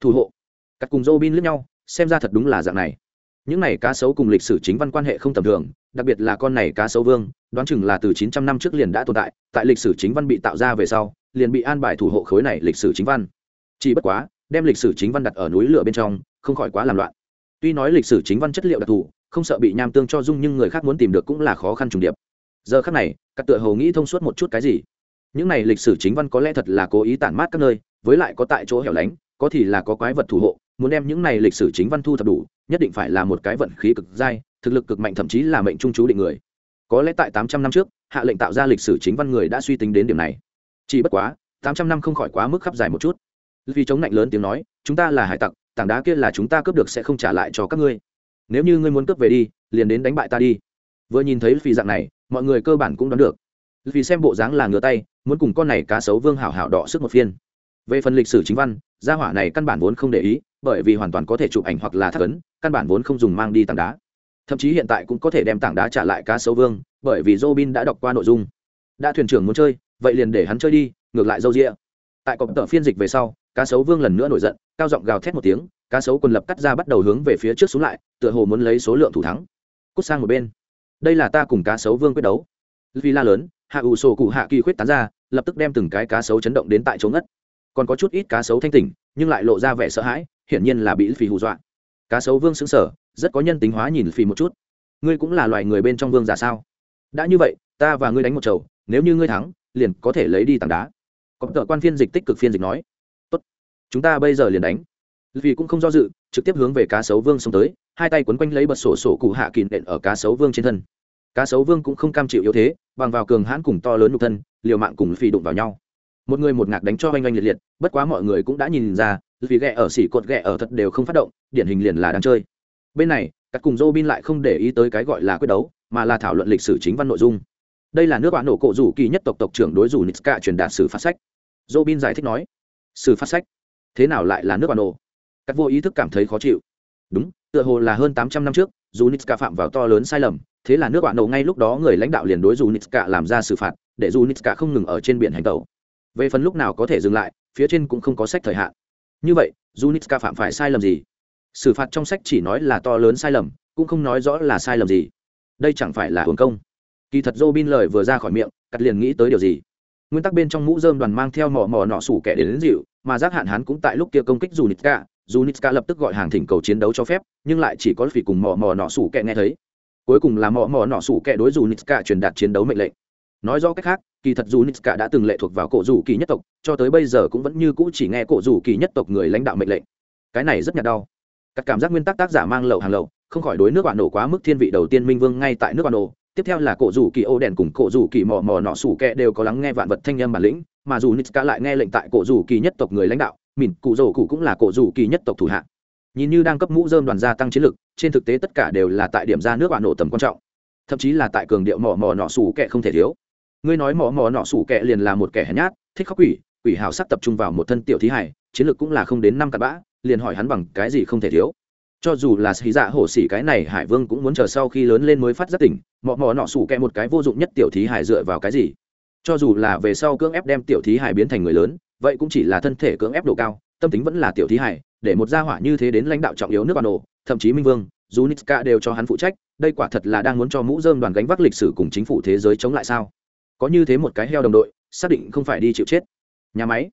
Thủ hộ. Cắt cùng dô bin lướt nhau, xem ra thật đúng là dạng này. Những này cá sấu cùng lịch sử chính văn quan hệ không tầm thường, đặc biệt là con này cá sấu vương, đoán chừng là từ 900 năm trước liền đã tồn tại tại lịch sử chính văn bị tạo ra về sau, liền bị an bài thủ hộ khối này lịch sử chính văn. Chỉ bất quá đem lịch sử chính văn đặt ở núi lửa bên trong, không khỏi quá làm loạn. Tuy nói lịch sử chính văn chất liệu đặc thù, không sợ bị nham tương cho dung nhưng người khác muốn tìm được cũng là khó khăn trùng điệp. Giờ khác này các tựa hầu nghĩ thông suốt một chút cái gì. Những này lịch sử chính văn có lẽ thật là cố ý tản mát các nơi, với lại có tại chỗ hẻo lánh, có thì là có quái vật thủ hộ, muốn đem những này lịch sử chính văn thu thập đủ, nhất định phải là một cái vận khí cực dai, thực lực cực mạnh thậm chí là mệnh trung chú định người. Có lẽ tại tám trăm năm trước, hạ lệnh tạo ra lịch sử chính văn người đã suy tính đến điểm này. Chỉ bất quá, tám trăm năm không khỏi quá mức khắp dài một chút vì chống lạnh lớn tiếng nói, chúng ta là hải tặc, tảng đá kia là chúng ta cướp được sẽ không trả lại cho các ngươi. Nếu như ngươi muốn cướp về đi, liền đến đánh bại ta đi. Vừa nhìn thấy vì dạng này, mọi người cơ bản cũng đoán được. Vì xem bộ dáng là ngửa tay, muốn cùng con này cá sấu vương hảo hảo đỏ sức một phiên. Về phần lịch sử chính văn, gia hỏa này căn bản vốn không để ý, bởi vì hoàn toàn có thể chụp ảnh hoặc là thắc ấn, căn bản vốn không dùng mang đi tảng đá. Thậm chí hiện tại cũng có thể đem tảng đá trả lại cá sấu vương, bởi vì robin đã đọc qua nội dung. Đã thuyền trưởng muốn chơi, vậy liền để hắn chơi đi, ngược lại dâu rịa tại cọp tờ phiên dịch về sau cá sấu vương lần nữa nổi giận, cao giọng gào thét một tiếng, cá sấu quần lập cắt ra bắt đầu hướng về phía trước xuống lại, tựa hồ muốn lấy số lượng thủ thắng. Cút sang một bên. Đây là ta cùng cá sấu vương quyết đấu. Vì la lớn, hạ ủ sổ cụ hạ kỳ khuyết tán ra, lập tức đem từng cái cá sấu chấn động đến tại chỗ ngất. Còn có chút ít cá sấu thanh tỉnh, nhưng lại lộ ra vẻ sợ hãi, hiển nhiên là bị phì hù dọa. Cá sấu vương xứng sở rất có nhân tính hóa nhìn phì một chút. Ngươi cũng là loài người bên trong vương giả sao? Đã như vậy, ta và ngươi đánh một chầu, nếu như ngươi thắng, liền có thể lấy đi tảng đá. Có tờ quan phiên dịch tích cực phiên dịch nói chúng ta bây giờ liền đánh. Vì cũng không do dự, trực tiếp hướng về cá sấu vương xông tới, hai tay quấn quanh lấy bật sổ sổ cụ hạ kìm đệm ở cá sấu vương trên thân. Cá sấu vương cũng không cam chịu yếu thế, bằng vào cường hãn cùng to lớn nhục thân, liều mạng cùng phi đụng vào nhau. Một người một ngạc đánh cho oanh oanh liệt liệt, bất quá mọi người cũng đã nhìn ra vì ghẹ ở xỉ cột ghẹ ở thật đều không phát động, điển hình liền là đang chơi. Bên này, các cùng dô bin lại không để ý tới cái gọi là quyết đấu, mà là thảo luận lịch sử chính văn nội dung. Đây là nước bạn nổ cổ rủ kỳ nhất tộc tộc trưởng đối rủ nitska truyền đạt sử phát sách. Dô bin giải thích nói, sử phát sách thế nào lại là nước bà nổ? Các vô ý thức cảm thấy khó chịu. Đúng tựa hồ là hơn tám trăm năm trước dù nitska phạm vào to lớn sai lầm thế là nước bạn nổ ngay lúc đó người lãnh đạo liền đối dù nitska làm ra xử phạt để dù nitska không ngừng ở trên biển hành tàu về phần lúc nào có thể dừng lại phía trên cũng không có sách thời hạn. Như vậy dù nitska phạm phải sai lầm gì? Xử phạt trong sách chỉ nói là to lớn sai lầm cũng không nói rõ là sai lầm gì. Đây chẳng phải là hưởng công. Kỳ thật dô bin lời vừa ra khỏi miệng cắt liền nghĩ tới điều gì? Nguyên tắc bên trong mũ dơm đoàn mang theo mò mò nọ sủ kẻ đến, đến dịu mà giác hạn hắn cũng tại lúc kia công kích dù nitska dù nitska lập tức gọi hàng thỉnh cầu chiến đấu cho phép, nhưng lại chỉ có phỉ cùng mò mỏ nọ sủ kẹ nghe thấy. Cuối cùng là mò mỏ nọ sủ kẹ đối dù nitska truyền đạt chiến đấu mệnh lệnh. Nói rõ cách khác, kỳ thật dù nitska đã từng lệ thuộc vào cổ dù kỳ nhất tộc, cho tới bây giờ cũng vẫn như cũ chỉ nghe cổ dù kỳ nhất tộc người lãnh đạo mệnh lệnh. Cái này rất nhạt đau. Các cảm giác nguyên tắc tác giả mang lậu hàng lậu, không khỏi đối nước bạn nổ quá mức thiên vị đầu tiên minh vương ngay tại nước bạn nổ. Tiếp theo là cổ rủ kỳ ô đèn cùng cổ rủ kỳ mò mò nọ sủ kẹ đều có lắng nghe vạn vật thanh âm bản lĩnh mà dù nitska lại nghe lệnh tại cổ rủ kỳ nhất tộc người lãnh đạo, mìn cụ rổ cụ cũng là cổ rủ kỳ nhất tộc thủ hạ. Nhìn như đang cấp mũ dơm đoàn gia tăng chiến lực, trên thực tế tất cả đều là tại điểm ra nước bạn nổ tầm quan trọng. Thậm chí là tại cường điệu mò mò nọ sủ kẹ không thể thiếu. Ngươi nói mò mò nọ sủ kẹ liền là một kẻ hèn nhát, thích khóc quỷ quỷ hào sắc tập trung vào một thân tiểu thí hải, chiến lược cũng là không đến năm cặp bã, liền hỏi hắn bằng cái gì không thể thiếu. Cho dù là xì dạ hổ xỉ cái này, hải vương cũng muốn chờ sau khi lớn lên mới phát giác tỉnh mọ mọ nọ sủ kẹ một cái vô dụng nhất tiểu thí hải dựa vào cái gì? Cho dù là về sau cưỡng ép đem tiểu thí hải biến thành người lớn, vậy cũng chỉ là thân thể cưỡng ép độ cao, tâm tính vẫn là tiểu thí hải, để một gia hỏa như thế đến lãnh đạo trọng yếu nước bà nổ thậm chí minh vương dù nitska đều cho hắn phụ trách, đây quả thật là đang muốn cho mũ dơm đoàn gánh vác lịch sử cùng chính phủ thế giới chống lại sao? Có như thế một cái heo đồng đội, xác định không phải đi chịu chết. Nhà máy.